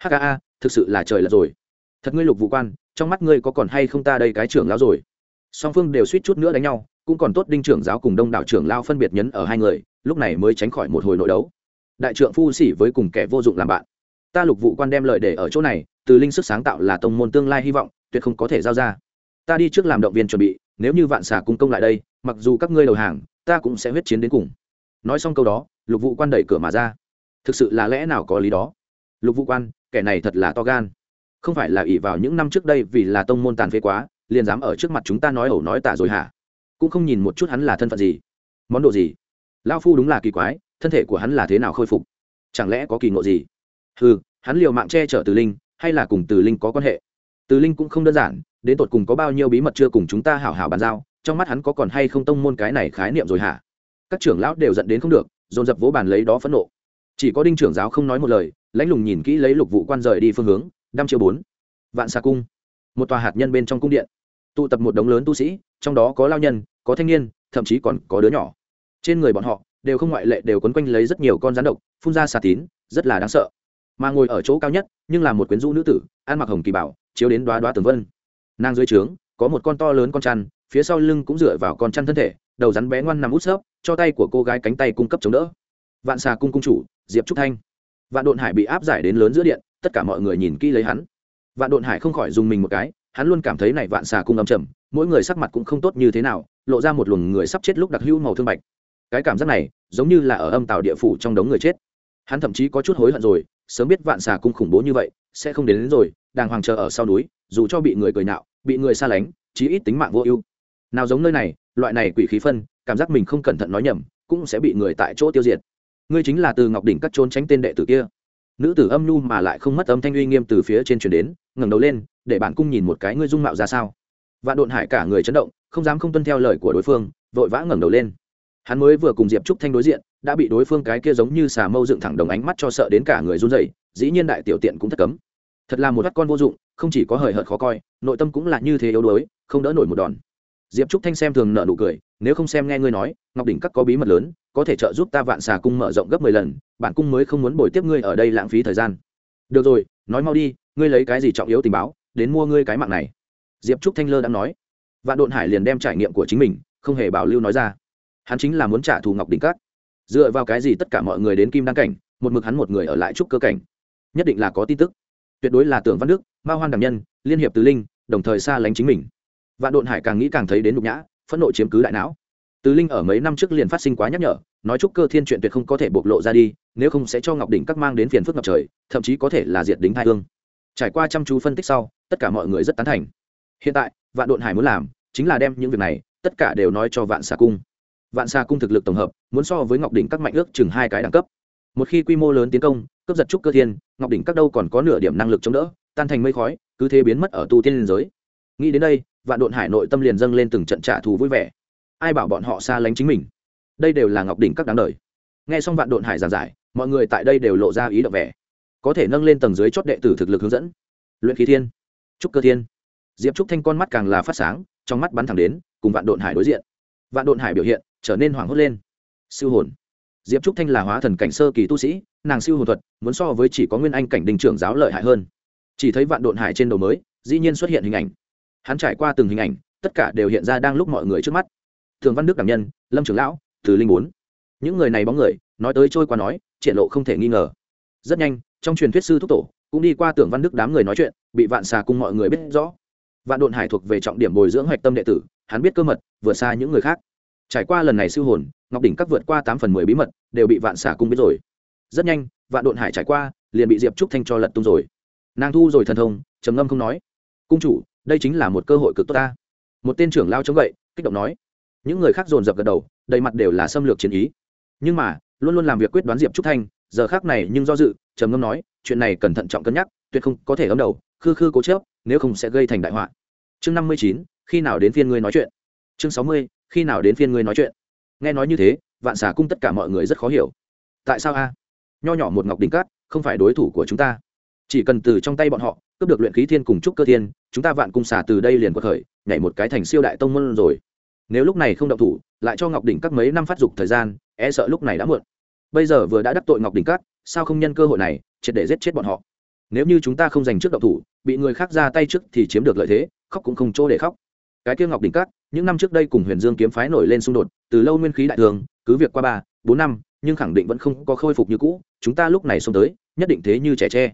Hka thực sự là trời là rồi. Thật ngươi lục vụ quan, trong mắt ngươi có còn hay không ta đây cái trưởng lão rồi? Song phương đều suýt chút nữa đánh nhau, cũng còn tốt đinh trưởng giáo cùng đông đảo trưởng lao phân biệt nhấn ở hai người, lúc này mới tránh khỏi một hồi nội đấu đại trượng phu xỉ với cùng kẻ vô dụng làm bạn. Ta lục vụ quan đem lợi để ở chỗ này, từ linh sức sáng tạo là tông môn tương lai hy vọng, tuyệt không có thể giao ra. Ta đi trước làm động viên chuẩn bị, nếu như vạn xà cung công lại đây, mặc dù các ngươi đầu hàng, ta cũng sẽ huyết chiến đến cùng. Nói xong câu đó, lục vụ quan đẩy cửa mà ra. Thực sự là lẽ nào có lý đó? Lục vụ quan, kẻ này thật là to gan. Không phải là ỷ vào những năm trước đây vì là tông môn tàn phế quá, liền dám ở trước mặt chúng ta nói ẩu nói tả rồi hả? Cũng không nhìn một chút hắn là thân phận gì. Món đồ gì? Lao phu đúng là kỳ quái thân thể của hắn là thế nào khôi phục? Chẳng lẽ có kỳ ngộ gì? Ừ hắn liều mạng che chở từ linh, hay là cùng từ linh có quan hệ? Từ linh cũng không đơn giản, đến tột cùng có bao nhiêu bí mật chưa cùng chúng ta hảo hảo bàn giao, trong mắt hắn có còn hay không tông môn cái này khái niệm rồi hả? Các trưởng lão đều dẫn đến không được, dồn dập vỗ bàn lấy đó phẫn nộ. Chỉ có đinh trưởng giáo không nói một lời, lãnh lùng nhìn kỹ lấy lục vụ quan rời đi phương hướng, đăm triệu bốn. Vạn xà cung. Một tòa hạt nhân bên trong cung điện. Tụ tập một đống lớn tu sĩ, trong đó có lao nhân, có thanh niên, thậm chí còn có đứa nhỏ. Trên người bọn họ đều không ngoại lệ đều quấn quanh lấy rất nhiều con rắn độc, phun ra xà tín, rất là đáng sợ. Mà ngồi ở chỗ cao nhất, nhưng là một quyến rũ nữ tử, ăn mặc hồng kỳ bảo, chiếu đến đoá đoá tường vân. Nàng dưới trướng, có một con to lớn con chăn, phía sau lưng cũng dựa vào con chăn thân thể, đầu rắn bé ngoan nằm út xớp, cho tay của cô gái cánh tay cung cấp chống đỡ. Vạn xà cung cung chủ, diệp trúc thanh. Vạn độn hải bị áp giải đến lớn giữa điện, tất cả mọi người nhìn kỹ lấy hắn. Vạn độn hải không khỏi dùng mình một cái, hắn luôn cảm thấy này vạn xà cung âm trầm, mỗi người sắc mặt cũng không tốt như thế nào, lộ ra một luồng người sắp chết lúc đặc hữu màu thương bạch cái cảm giác này giống như là ở âm tàu địa phủ trong đống người chết. Hắn thậm chí có chút hối hận rồi sớm biết vạn xà cung khủng bố như vậy sẽ không đến, đến rồi đàng hoàng chờ ở sau núi dù cho bị người cười nạo bị người xa lánh chí ít tính mạng vô ưu. Nào giống nơi này loại này quỷ khí phân cảm giác mình không cẩn thận nói nhầm cũng sẽ bị người tại chỗ tiêu diệt. Ngươi chính là từ ngọc đỉnh cắt trốn tránh tên đệ tử kia. Nữ tử âm nhu mà lại không mất âm thanh uy nghiêm từ phía trên truyền đến ngẩng đầu lên để bản cung nhìn một cái ngươi dung mạo ra sao. Vạn độn hải cả người chấn động không dám không tuân theo lời của đối phương vội vã ngẩng đầu lên hắn mới vừa cùng diệp trúc thanh đối diện, đã bị đối phương cái kia giống như xà mâu dựng thẳng đồng ánh mắt cho sợ đến cả người run rẩy, dĩ nhiên đại tiểu tiện cũng thất cấm. Thật là một mắt con vô dụng, không chỉ có hời hợt khó coi, nội tâm cũng là như thế yếu đuối, không đỡ nổi một đòn. Diệp trúc thanh xem thường nợ nụ cười, nếu không xem nghe ngươi nói, ngọc đỉnh các có bí mật lớn, có thể trợ giúp ta vạn xà cung mở rộng gấp mười lần bản cung mới không muốn bồi tiếp ngươi ở đây lãng phí thời gian. Được rồi, nói mau đi, ngươi lấy cái gì trọng yếu tình báo, đến mua ngươi cái mạng này. Diệp trúc thanh lơ đang nói. Vạn độn hải liền đem trải nghiệm của chính mình, không hề bảo lưu nói ra hắn chính là muốn trả thù ngọc đỉnh cát. Dựa vào cái gì tất cả mọi người đến kim đăng cảnh, một mực hắn một người ở lại trúc cơ cảnh? Nhất định là có tin tức. Tuyệt đối là tưởng văn đức, ma hoan đảm nhân, liên hiệp tứ linh, đồng thời xa lánh chính mình. Vạn độn hải càng nghĩ càng thấy đến nhục nhã, phẫn nộ chiếm cứ đại não. Tứ linh ở mấy năm trước liền phát sinh quá nhắc nhở, nói trúc cơ thiên chuyện tuyệt không có thể bộc lộ ra đi, nếu không sẽ cho ngọc đỉnh các mang đến phiền phức ngập trời, thậm chí có thể là diệt đính thai hương. Trải qua chăm chú phân tích sau, tất cả mọi người rất tán thành. Hiện tại, vạn độn hải muốn làm chính là đem những việc này, tất cả đều nói cho vạn xà cung vạn xà cung thực lực tổng hợp, muốn so với ngọc đỉnh các mạnh ước chừng hai cái đẳng cấp. Một khi quy mô lớn tiến công, cướp giật trúc cơ thiên, ngọc đỉnh các đâu còn có nửa điểm năng lực chống đỡ, tan thành mây khói, cứ thế biến mất ở tu tiên liên giới. Nghĩ đến đây, vạn độn hải nội tâm liền dâng lên từng trận trả thù vui vẻ. Ai bảo bọn họ xa lánh chính mình? Đây đều là ngọc đỉnh các đáng đời. Nghe xong vạn độn hải giảng giải, mọi người tại đây đều lộ ra ý đậm vẻ. Có thể nâng lên tầng dưới chót đệ tử thực lực hướng dẫn. Luyện khí thiên, trúc cơ thiên. Diệp trúc thanh con mắt càng là phát sáng, trong mắt bắn thẳng đến, cùng vạn độn hải đối diện. Vạn độn hải biểu hiện trở nên hoảng hốt lên. Siêu hồn. Diệp trúc thanh là hóa thần cảnh sơ kỳ tu sĩ, nàng siêu hồn thuật, muốn so với chỉ có nguyên anh cảnh đình trưởng giáo lợi hại hơn. Chỉ thấy vạn độn hải trên đầu mới, dĩ nhiên xuất hiện hình ảnh. Hắn trải qua từng hình ảnh, tất cả đều hiện ra đang lúc mọi người trước mắt. Thường văn đức đảm nhân, lâm trưởng lão, từ linh bốn. Những người này bóng người, nói tới trôi qua nói, triển lộ không thể nghi ngờ. Rất nhanh, trong truyền thuyết sư thúc tổ, cũng đi qua tưởng văn đức đám người nói chuyện, bị vạn xà cùng mọi người biết rõ. Vạn độn hải thuộc về trọng điểm bồi dưỡng hoạch tâm đệ tử, hắn biết cơ mật, vượt xa những người khác trải qua lần này siêu hồn, ngọc đỉnh các vượt qua tám phần mười bí mật, đều bị vạn xả cung biết rồi. Rất nhanh, vạn độn hải trải qua, liền bị diệp trúc thanh cho lật tung rồi. Nàng thu rồi thần thông, trầm ngâm không nói. Cung chủ, đây chính là một cơ hội cực tốt ta. Một tên trưởng lao chống gậy, kích động nói. Những người khác dồn dập gật đầu, đầy mặt đều là xâm lược chiến ý. Nhưng mà, luôn luôn làm việc quyết đoán diệp trúc thanh, giờ khác này nhưng do dự, trầm ngâm nói, chuyện này cẩn thận trọng cân nhắc, tuyệt không có thể ấm đầu, khư khư cố chớp nếu không sẽ gây thành đại họa. Chương năm mươi chín, khi nào đến phiên ngươi nói chuyện? Chương sáu mươi khi nào đến phiên ngươi nói chuyện? Nghe nói như thế vạn xà cung tất cả mọi người rất khó hiểu. Tại sao a? Nho nhỏ một ngọc đỉnh cát không phải đối thủ của chúng ta. Chỉ cần từ trong tay bọn họ cướp được luyện khí thiên cùng trúc cơ thiên chúng ta vạn cung xà từ đây liền có khởi nhảy một cái thành siêu đại tông môn rồi. Nếu lúc này không động thủ lại cho ngọc đỉnh các mấy năm phát dục thời gian e sợ lúc này đã muộn. Bây giờ vừa đã đắc tội ngọc đỉnh cát, sao không nhân cơ hội này triệt để giết chết bọn họ? Nếu như chúng ta không giành trước động thủ bị người khác ra tay trước thì chiếm được lợi thế khóc cũng không chỗ để khóc cái kia ngọc đỉnh cát những năm trước đây cùng huyền dương kiếm phái nổi lên xung đột, từ lâu nguyên khí đại thường, cứ việc qua ba, bốn năm, nhưng khẳng định vẫn không có khôi phục như cũ, chúng ta lúc này xông tới, nhất định thế như trẻ tre.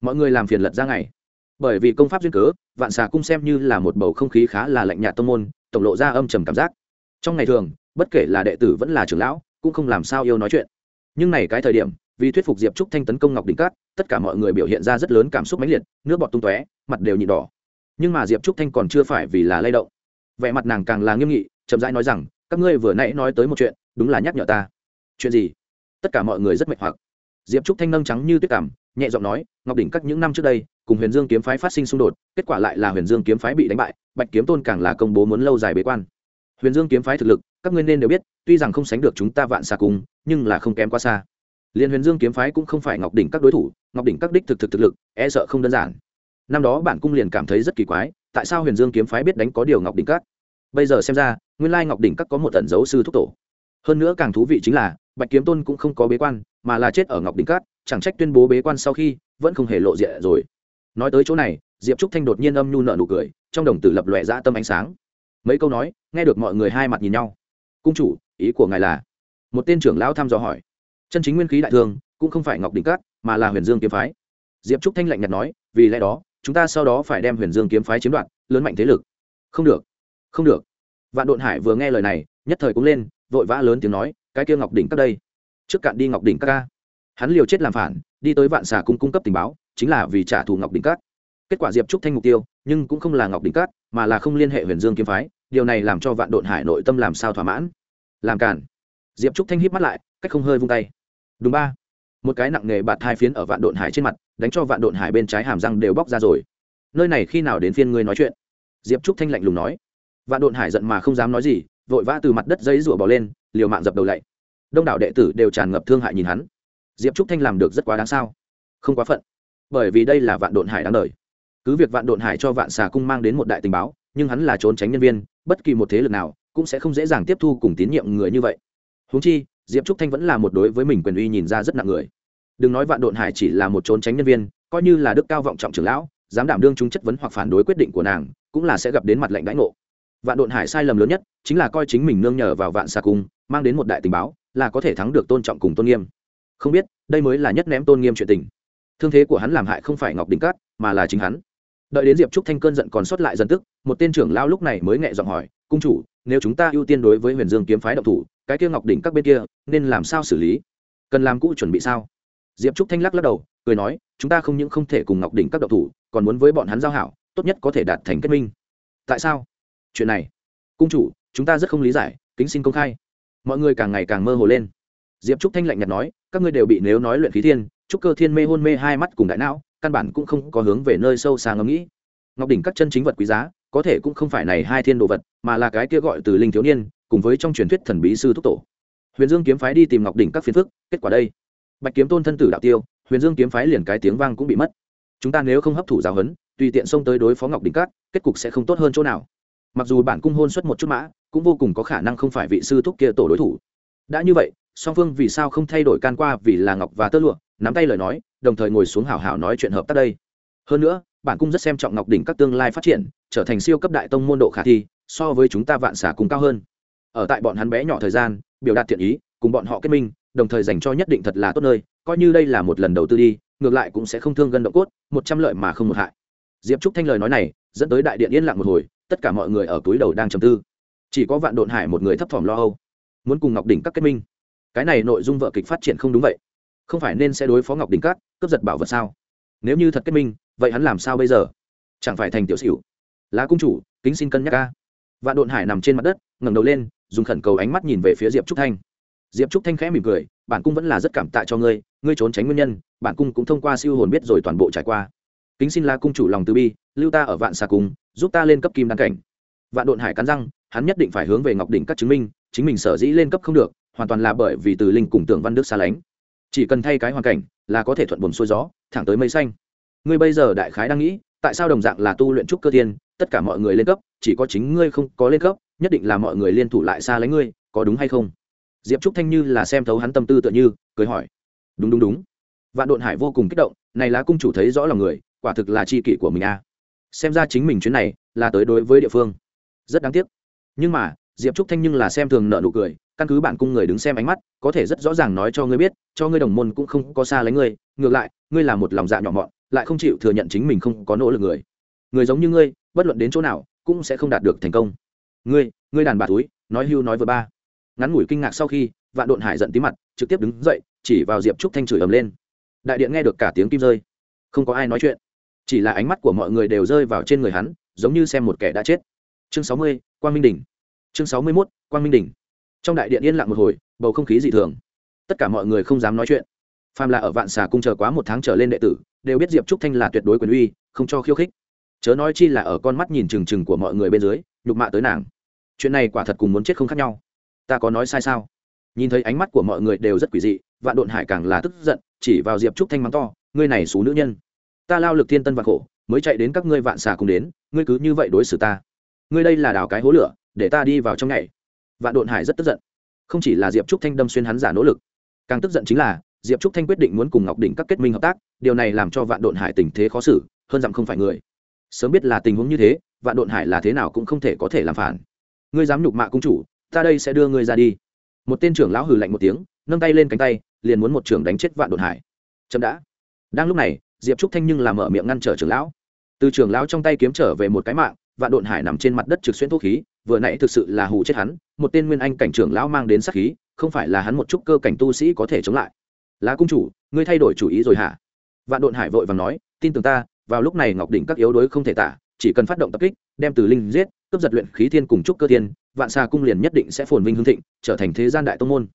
Mọi người làm phiền lật ra ngày. Bởi vì công pháp duyên cớ, vạn xà cung xem như là một bầu không khí khá là lạnh nhạt tông môn, tổng lộ ra âm trầm cảm giác. Trong ngày thường, bất kể là đệ tử vẫn là trưởng lão, cũng không làm sao yêu nói chuyện. Nhưng này cái thời điểm, vì thuyết phục diệp trúc thanh tấn công ngọc đỉnh cát tất cả mọi người biểu hiện ra rất lớn cảm xúc mãnh liệt, nước bọt tung tóe, mặt đều nhịn đỏ nhưng mà diệp trúc thanh còn chưa phải vì là lay động vẻ mặt nàng càng là nghiêm nghị chậm rãi nói rằng các ngươi vừa nãy nói tới một chuyện đúng là nhắc nhở ta chuyện gì tất cả mọi người rất mệt hoặc diệp trúc thanh nâng trắng như tuyết cảm nhẹ giọng nói ngọc đỉnh các những năm trước đây cùng huyền dương kiếm phái phát sinh xung đột kết quả lại là huyền dương kiếm phái bị đánh bại bạch kiếm tôn càng là công bố muốn lâu dài bế quan huyền dương kiếm phái thực lực các ngươi nên đều biết tuy rằng không sánh được chúng ta vạn xa cùng nhưng là không kém quá xa liên huyền dương kiếm phái cũng không phải ngọc đỉnh các đối thủ ngọc đỉnh các đích thực thực thực lực e sợ không đơn giản năm đó bản cung liền cảm thấy rất kỳ quái, tại sao huyền dương kiếm phái biết đánh có điều ngọc đỉnh các? Bây giờ xem ra, nguyên lai ngọc đỉnh các có một tận dấu sư thúc tổ. Hơn nữa càng thú vị chính là, bạch kiếm tôn cũng không có bế quan, mà là chết ở ngọc đỉnh các, chẳng trách tuyên bố bế quan sau khi, vẫn không hề lộ diện rồi. Nói tới chỗ này, diệp trúc thanh đột nhiên âm nhu nợ nụ cười, trong đồng tử lập lòe ra tâm ánh sáng. Mấy câu nói, nghe được mọi người hai mặt nhìn nhau. Cung chủ, ý của ngài là? Một tên trưởng lão thăm dò hỏi. Chân chính nguyên khí đại thương cũng không phải ngọc đỉnh cát mà là huyền dương kiếm phái. Diệp trúc thanh lạnh nhạt nói, vì lẽ đó chúng ta sau đó phải đem huyền dương kiếm phái chiếm đoạt, lớn mạnh thế lực. Không được không được. Vạn độn hải vừa nghe lời này, nhất thời cũng lên, vội vã lớn tiếng nói, cái kia ngọc đỉnh các đây, trước cạn đi ngọc đỉnh các ca. Hắn liều chết làm phản, đi tới vạn xà cung cung cấp tình báo, chính là vì trả thù ngọc đỉnh cát kết quả diệp trúc thanh mục tiêu, nhưng cũng không là ngọc đỉnh cát mà là không liên hệ huyền dương kiếm phái, điều này làm cho vạn độn hải nội tâm làm sao thỏa mãn? Làm cản diệp trúc thanh hít mắt lại, cách không hơi vung tay. Đúng ba. Một cái nặng nghề bạt hai phiến ở vạn độn hải trên mặt đánh cho vạn độn hải bên trái hàm răng đều bóc ra rồi. Nơi này khi nào đến phiên ngươi nói chuyện? Diệp trúc thanh lạnh lùng nói. Vạn độn hải giận mà không dám nói gì, vội vã từ mặt đất giấy rủa bỏ lên, liều mạng dập đầu lạy đông đảo đệ tử đều tràn ngập thương hại nhìn hắn. Diệp trúc thanh làm được rất quá đáng sao? Không quá phận. Bởi vì đây là vạn độn hải đáng đời. Cứ việc vạn độn hải cho vạn xà cung mang đến một đại tình báo, nhưng hắn là trốn tránh nhân viên, bất kỳ một thế lực nào cũng sẽ không dễ dàng tiếp thu cùng tín nhiệm người như vậy. Húng chi, diệp trúc thanh vẫn là một đối với mình quyền uy nhìn ra rất nặng người đừng nói vạn độn hải chỉ là một trốn tránh nhân viên, coi như là đức cao vọng trọng trưởng lão, dám đảm đương chúng chất vấn hoặc phản đối quyết định của nàng, cũng là sẽ gặp đến mặt lệnh đãi ngộ. Vạn độn hải sai lầm lớn nhất, chính là coi chính mình nương nhờ vào vạn xà cung, mang đến một đại tình báo, là có thể thắng được tôn trọng cùng tôn nghiêm. Không biết, đây mới là nhất ném tôn nghiêm chuyện tình. Thương thế của hắn làm hại không phải ngọc đình cát, mà là chính hắn. Đợi đến diệp trúc thanh cơn giận còn sót lại dần tức, một tên trưởng lao lúc này mới nhẹ giọng hỏi, cung chủ, nếu chúng ta ưu tiên đối với huyền dương kiếm phái động thủ, cái kia ngọc đỉnh các bên kia, nên làm sao xử lý? Cần làm cũ chuẩn bị sao? Diệp trúc thanh lắc lắc đầu, cười nói, chúng ta không những không thể cùng ngọc đỉnh các độc thủ, còn muốn với bọn hắn giao hảo, tốt nhất có thể đạt thành kết minh. Tại sao? Chuyện này. Cung chủ, chúng ta rất không lý giải, kính xin công khai. Mọi người càng ngày càng mơ hồ lên. Diệp trúc thanh lạnh nhạt nói, các ngươi đều bị nếu nói luyện khí thiên trúc cơ thiên mê hôn mê hai mắt cùng đại não, căn bản cũng không có hướng về nơi sâu xa ngẫm nghĩ. Ngọc đỉnh các chân chính vật quý giá, có thể cũng không phải này hai thiên đồ vật, mà là cái kia gọi từ linh thiếu niên, cùng với trong truyền thuyết thần bí sư thúc tổ. Huyền dương kiếm phái đi tìm ngọc đỉnh các phiến phức, kết quả đây bạch kiếm tôn thân tử đạo tiêu huyền dương kiếm phái liền cái tiếng vang cũng bị mất. Chúng ta nếu không hấp thụ giáo huấn tùy tiện xông tới đối phó ngọc đỉnh Cát, kết cục sẽ không tốt hơn chỗ nào. Mặc dù bản cung hôn xuất một chút mã cũng vô cùng có khả năng không phải vị sư thúc kia tổ đối thủ. Đã như vậy song phương vì sao không thay đổi can qua vì là ngọc và tơ lụa nắm tay lời nói đồng thời ngồi xuống hào hào nói chuyện hợp tác đây. Hơn nữa bản cung rất xem trọng ngọc đỉnh các tương lai phát triển trở thành siêu cấp đại tông môn độ khả thi so với chúng ta vạn xả cùng cao hơn. Ở tại bọn hắn bé nhỏ thời gian biểu đạt thiện ý cùng bọn họ kết minh đồng thời dành cho nhất định thật là tốt nơi, coi như đây là một lần đầu tư đi, ngược lại cũng sẽ không thương gân động cốt, một trăm lợi mà không một hại. Diệp trúc thanh lời nói này, dẫn tới đại điện yên lặng một hồi, tất cả mọi người ở túi đầu đang trầm tư. Chỉ có vạn độn hải một người thấp thỏm lo âu, muốn cùng ngọc đỉnh các kết minh. Cái này nội dung vợ kịch phát triển không đúng vậy. Không phải nên sẽ đối phó ngọc đỉnh các, cướp giật bảo vật sao? Nếu như thật kết minh, vậy hắn làm sao bây giờ? Chẳng phải thành tiểu xỉu. Lá cung chủ, kính xin cân nhắc ca. Vạn độn hải nằm trên mặt đất, ngẩng đầu lên, dùng khẩn cầu ánh mắt nhìn về phía diệp trúc thanh diệp trúc thanh khẽ mỉm cười, bản cung vẫn là rất cảm tạ cho ngươi ngươi trốn tránh nguyên nhân, bản cung cũng thông qua siêu hồn biết rồi toàn bộ trải qua. Kính xin la cung chủ lòng từ bi, lưu ta ở vạn xà cung, giúp ta lên cấp kim đăng cảnh. Vạn độn hải cắn răng, hắn nhất định phải hướng về ngọc đỉnh các chứng minh, chính mình sở dĩ lên cấp không được, hoàn toàn là bởi vì từ linh cùng tưởng văn đức xa lánh. Chỉ cần thay cái hoàn cảnh, là có thể thuận buồn xuôi gió, thẳng tới mây xanh. Ngươi bây giờ đại khái đang nghĩ, tại sao đồng dạng là tu luyện trúc cơ thiên, tất cả mọi người lên cấp, chỉ có chính ngươi không có lên cấp, nhất định là mọi người liên thủ lại xa lánh ngươi, có đúng hay không? Diệp trúc thanh như là xem thấu hắn tâm tư tựa như, cười hỏi. Đúng đúng đúng. Vạn độn hải vô cùng kích động, này là cung chủ thấy rõ lòng người, quả thực là c h i kỷ của mình a. À. xem ra chính mình chuyến này là tới đối với địa phương. Rất đáng tiếc. Nhưng mà, diệp trúc thanh nhưng là xem thường nợ nụ cười, căn cứ bạn cung người đứng xem ánh mắt, có thể rất rõ ràng nói cho ngươi biết, cho ngươi đồng môn cũng không có xa lấy ngươi, ngược lại, ngươi là một lòng dạ nhỏ mọn, lại không chịu thừa nhận chính mình không có nỗ lực người. Người giống như ngươi, bất luận đến chỗ nào, cũng sẽ không đạt được thành công. Ngươi ngươi đàn bà túi, nói hưu nói vừa ba ngắn ngủi kinh ngạc sau khi, vạn độn hải giận tí mặt, trực tiếp đứng dậy, chỉ vào diệp trúc thanh chửi ầm lên. Đại điện nghe được cả tiếng kim rơi. Không có ai nói chuyện. Chỉ là ánh mắt của mọi người đều rơi vào trên người hắn, giống như xem một kẻ đã chết. Chương sáu mươi, quang minh đỉnh. Chương sáu mươi mốt, quang minh đỉnh. Trong đại điện yên lặng một hồi, bầu không khí dị thường. Tất cả mọi người không dám nói chuyện. Phàm là ở vạn xà cung chờ quá một tháng trở lên đệ tử, đều biết diệp trúc thanh là tuyệt đối quyền uy, không cho khiêu khích. Chớ nói chi là ở con mắt nhìn trừng trừng của mọi người bên dưới, nhục mạ tới nàng. Chuyện này quả thật cùng muốn chết không khác nhau ta có nói sai sao? Nhìn thấy ánh mắt của mọi người đều rất quỷ dị, vạn độn hải càng là tức giận, chỉ vào diệp trúc thanh mắng to, ngươi này xú nữ nhân, ta lao lực thiên tân và khổ, mới chạy đến các ngươi vạn xà cùng đến, ngươi cứ như vậy đối xử ta. Ngươi đây là đào cái hố lửa, để ta đi vào trong ngày vạn độn hải rất tức giận. Không chỉ là diệp trúc thanh đâm xuyên hắn giả nỗ lực, càng tức giận chính là, diệp trúc thanh quyết định muốn cùng ngọc đỉnh các kết minh hợp tác, điều này làm cho vạn độn hải tình thế khó xử, hơn dặm không phải người. Sớm biết là tình huống như thế, vạn độn hải là thế nào cũng không thể có thể làm phản. Ngươi dám nhục mạ cung chủ ta đây sẽ đưa ngươi ra đi. Một tên trưởng lão hừ lạnh một tiếng, nâng tay lên cánh tay, liền muốn một trưởng đánh chết vạn đột hải. Chậm đã. Đang lúc này, diệp trúc thanh nhưng làm mở miệng ngăn trở trưởng lão. Từ trưởng lão trong tay kiếm trở về một cái mạng, vạn đột hải nằm trên mặt đất trực xuyên thuốc khí, vừa nãy thực sự là hù chết hắn, một tên nguyên anh cảnh trưởng lão mang đến sát khí, không phải là hắn một chút cơ cảnh tu sĩ có thể chống lại. Lá cung chủ, ngươi thay đổi chủ ý rồi hả? Vạn đột hải vội và nói, tin tưởng ta, vào lúc này ngọc đỉnh các yếu đuối không thể tả, chỉ cần phát động tập kích, đem từ linh giết cướp giật luyện khí thiên cùng trúc cơ thiên, vạn xa cung liền nhất định sẽ phồn vinh hương thịnh, trở thành thế gian đại tông môn.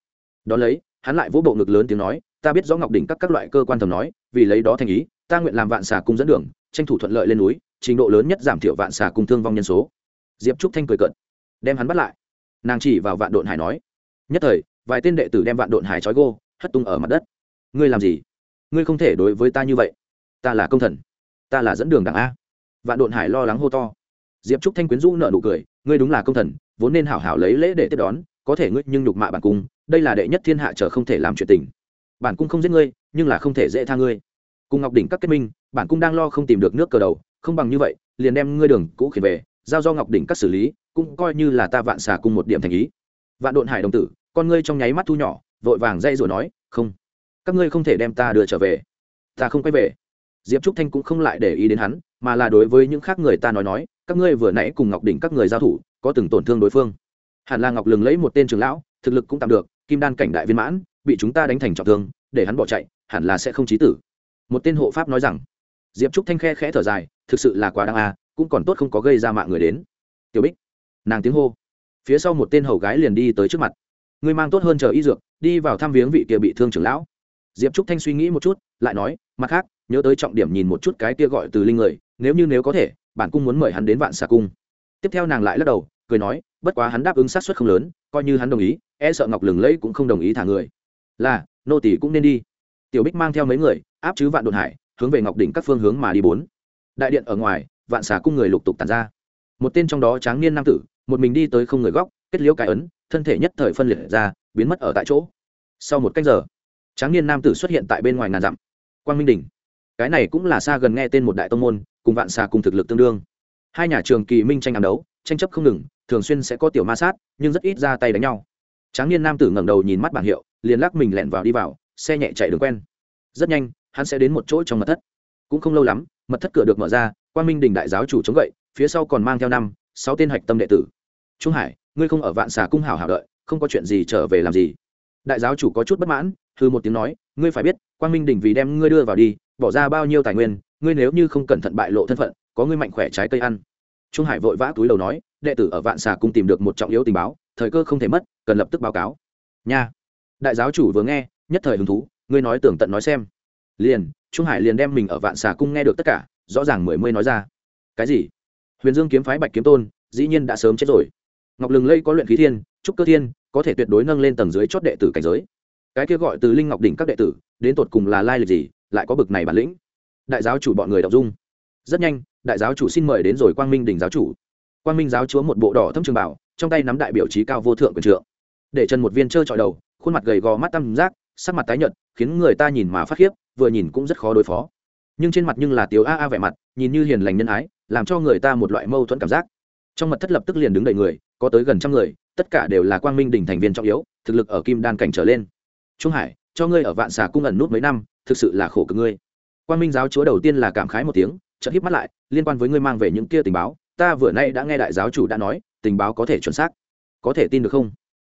Đón lấy, hắn lại vỗ bộ ngực lớn tiếng nói, ta biết rõ ngọc đỉnh các các loại cơ quan thầm nói, vì lấy đó thành ý, ta nguyện làm vạn xà cung dẫn đường, tranh thủ thuận lợi lên núi, trình độ lớn nhất giảm thiểu vạn xà cung thương vong nhân số. Diệp trúc thanh cười cận đem hắn bắt lại. Nàng chỉ vào vạn độn hải nói, nhất thời, vài tên đệ tử đem vạn độn hải trói gô, hất tung ở mặt đất. Ngươi làm gì? Ngươi không thể đối với ta như vậy. Ta là công thần. Ta là dẫn đường đảng a. Vạn độn hải lo lắng hô to diệp trúc thanh quyến rũ nợ nụ cười, ngươi đúng là công thần, vốn nên hảo hảo lấy lễ để tiếp đón, có thể ngươi nhưng nhục mạ bản cung, đây là đệ nhất thiên hạ trở không thể làm chuyện tình. Bản cung không giết ngươi, nhưng là không thể dễ tha ngươi. Cùng ngọc đỉnh các kết minh, bản cung đang lo không tìm được nước cờ đầu, không bằng như vậy, liền đem ngươi đường cũ khiển về, giao do ngọc đỉnh các xử lý, cũng coi như là ta vạn xà cung một điểm thành ý. Vạn độn hải đồng tử, con ngươi trong nháy mắt thu nhỏ, vội vàng dây rồi nói, không, các ngươi không thể đem ta đưa trở về. Ta không quay về. Diệp trúc thanh cũng không lại để ý đến hắn, mà là đối với những khác người ta nói nói các ngươi vừa nãy cùng ngọc đỉnh các người giao thủ, có từng tổn thương đối phương. Hẳn là ngọc lừng lấy một tên trưởng lão, thực lực cũng tạm được, kim đan cảnh đại viên mãn, bị chúng ta đánh thành trọng thương, để hắn bỏ chạy, hẳn là sẽ không chí tử. Một tên hộ pháp nói rằng. Diệp trúc thanh khe khẽ thở dài, thực sự là quá đáng à cũng còn tốt không có gây ra mạng người đến. Tiểu bích, nàng tiếng hô. Phía sau một tên hầu gái liền đi tới trước mặt. Ngươi mang tốt hơn chờ y dược, đi vào thăm viếng vị kia bị thương trưởng lão. Diệp trúc thanh suy nghĩ một chút, lại nói, mặt khác, nhớ tới trọng điểm nhìn một chút cái kia gọi từ linh người, nếu như nếu có thể bản cung muốn mời hắn đến vạn xà cung. Tiếp theo nàng lại lắc đầu, cười nói, bất quá hắn đáp ứng sát xuất không lớn, coi như hắn đồng ý e sợ ngọc lừng lẫy cũng không đồng ý thả người. Là, nô tỷ cũng nên đi. Tiểu bích mang theo mấy người, áp chứ vạn đồn hải, hướng về ngọc đỉnh các phương hướng mà đi bốn. Đại điện ở ngoài, vạn xà cung người lục tục tàn ra. Một tên trong đó tráng niên nam tử, một mình đi tới không người góc, kết liễu cái ấn, thân thể nhất thời phân liệt ra, biến mất ở tại chỗ. Sau một cách giờ, tráng niên nam tử xuất hiện tại bên ngoài ngàn dặm. Quang minh đỉnh cái này cũng là xa gần nghe tên một đại tông môn, cùng vạn xà cùng thực lực tương đương. Hai nhà trường kỳ minh tranh ám đấu, tranh chấp không ngừng, thường xuyên sẽ có tiểu ma sát, nhưng rất ít ra tay đánh nhau. Tráng niên nam tử ngẩng đầu nhìn mắt bảng hiệu, liền lắc mình lẹn vào đi vào, xe nhẹ chạy đường quen. Rất nhanh, hắn sẽ đến một chỗ trong mật thất. Cũng không lâu lắm, mật thất cửa được mở ra quan minh đình đại giáo chủ chống gậy, phía sau còn mang theo năm, sáu tên hạch tâm đệ tử. Trung hải, ngươi không ở vạn xà cung hảo hảo đợi, không có chuyện gì trở về làm gì? Đại giáo chủ có chút bất mãn thư một tiếng nói, ngươi phải biết quan minh đình vì đem ngươi đưa vào đi bỏ ra bao nhiêu tài nguyên, ngươi nếu như không cẩn thận bại lộ thân phận, có ngươi mạnh khỏe trái cây ăn. Trung hải vội vã túi đầu nói, đệ tử ở vạn xà cung tìm được một trọng yếu tình báo, thời cơ không thể mất, cần lập tức báo cáo. Nha. Đại giáo chủ vừa nghe, nhất thời hứng thú, ngươi nói tưởng tận nói xem. Liền, trung hải liền đem mình ở vạn xà cung nghe được tất cả, rõ ràng mười mươi nói ra. Cái gì? Huyền dương kiếm phái bạch kiếm tôn, dĩ nhiên đã sớm chết rồi. Ngọc lừng lây có luyện khí thiên, trúc cơ thiên, có thể tuyệt đối nâng lên tầng dưới chót đệ tử cảnh giới. Cái kia gọi từ linh ngọc đỉnh các đệ tử, đến tột cùng là lai lịch gì? Lại có bực này bản lĩnh. Đại giáo chủ bọn người đọc dung. Rất nhanh, đại giáo chủ xin mời đến rồi quang minh đỉnh giáo chủ. Quang minh giáo chúa một bộ đỏ thâm trường bảo, trong tay nắm đại biểu trí cao vô thượng quyền trượng. Để chân một viên trơ trọi đầu, khuôn mặt gầy gò mắt tăm giác, sắc mặt tái nhợt, khiến người ta nhìn mà phát khiếp, vừa nhìn cũng rất khó đối phó. Nhưng trên mặt nhưng là tiếu a a vẻ mặt, nhìn như hiền lành nhân ái, làm cho người ta một loại mâu thuẫn cảm giác. Trong mật thất lập tức liền đứng đầy người, có tới gần trăm người, tất cả đều là quang minh đỉnh thành viên trọng yếu, thực lực ở kim đan cảnh trở lên. Trung hải cho ngươi ở vạn xà cung ẩn nút mấy năm, thực sự là khổ cực ngươi. Quan minh giáo chúa đầu tiên là cảm khái một tiếng, chợt híp mắt lại, liên quan với ngươi mang về những kia tình báo, ta vừa nay đã nghe đại giáo chủ đã nói, tình báo có thể chuẩn xác, có thể tin được không?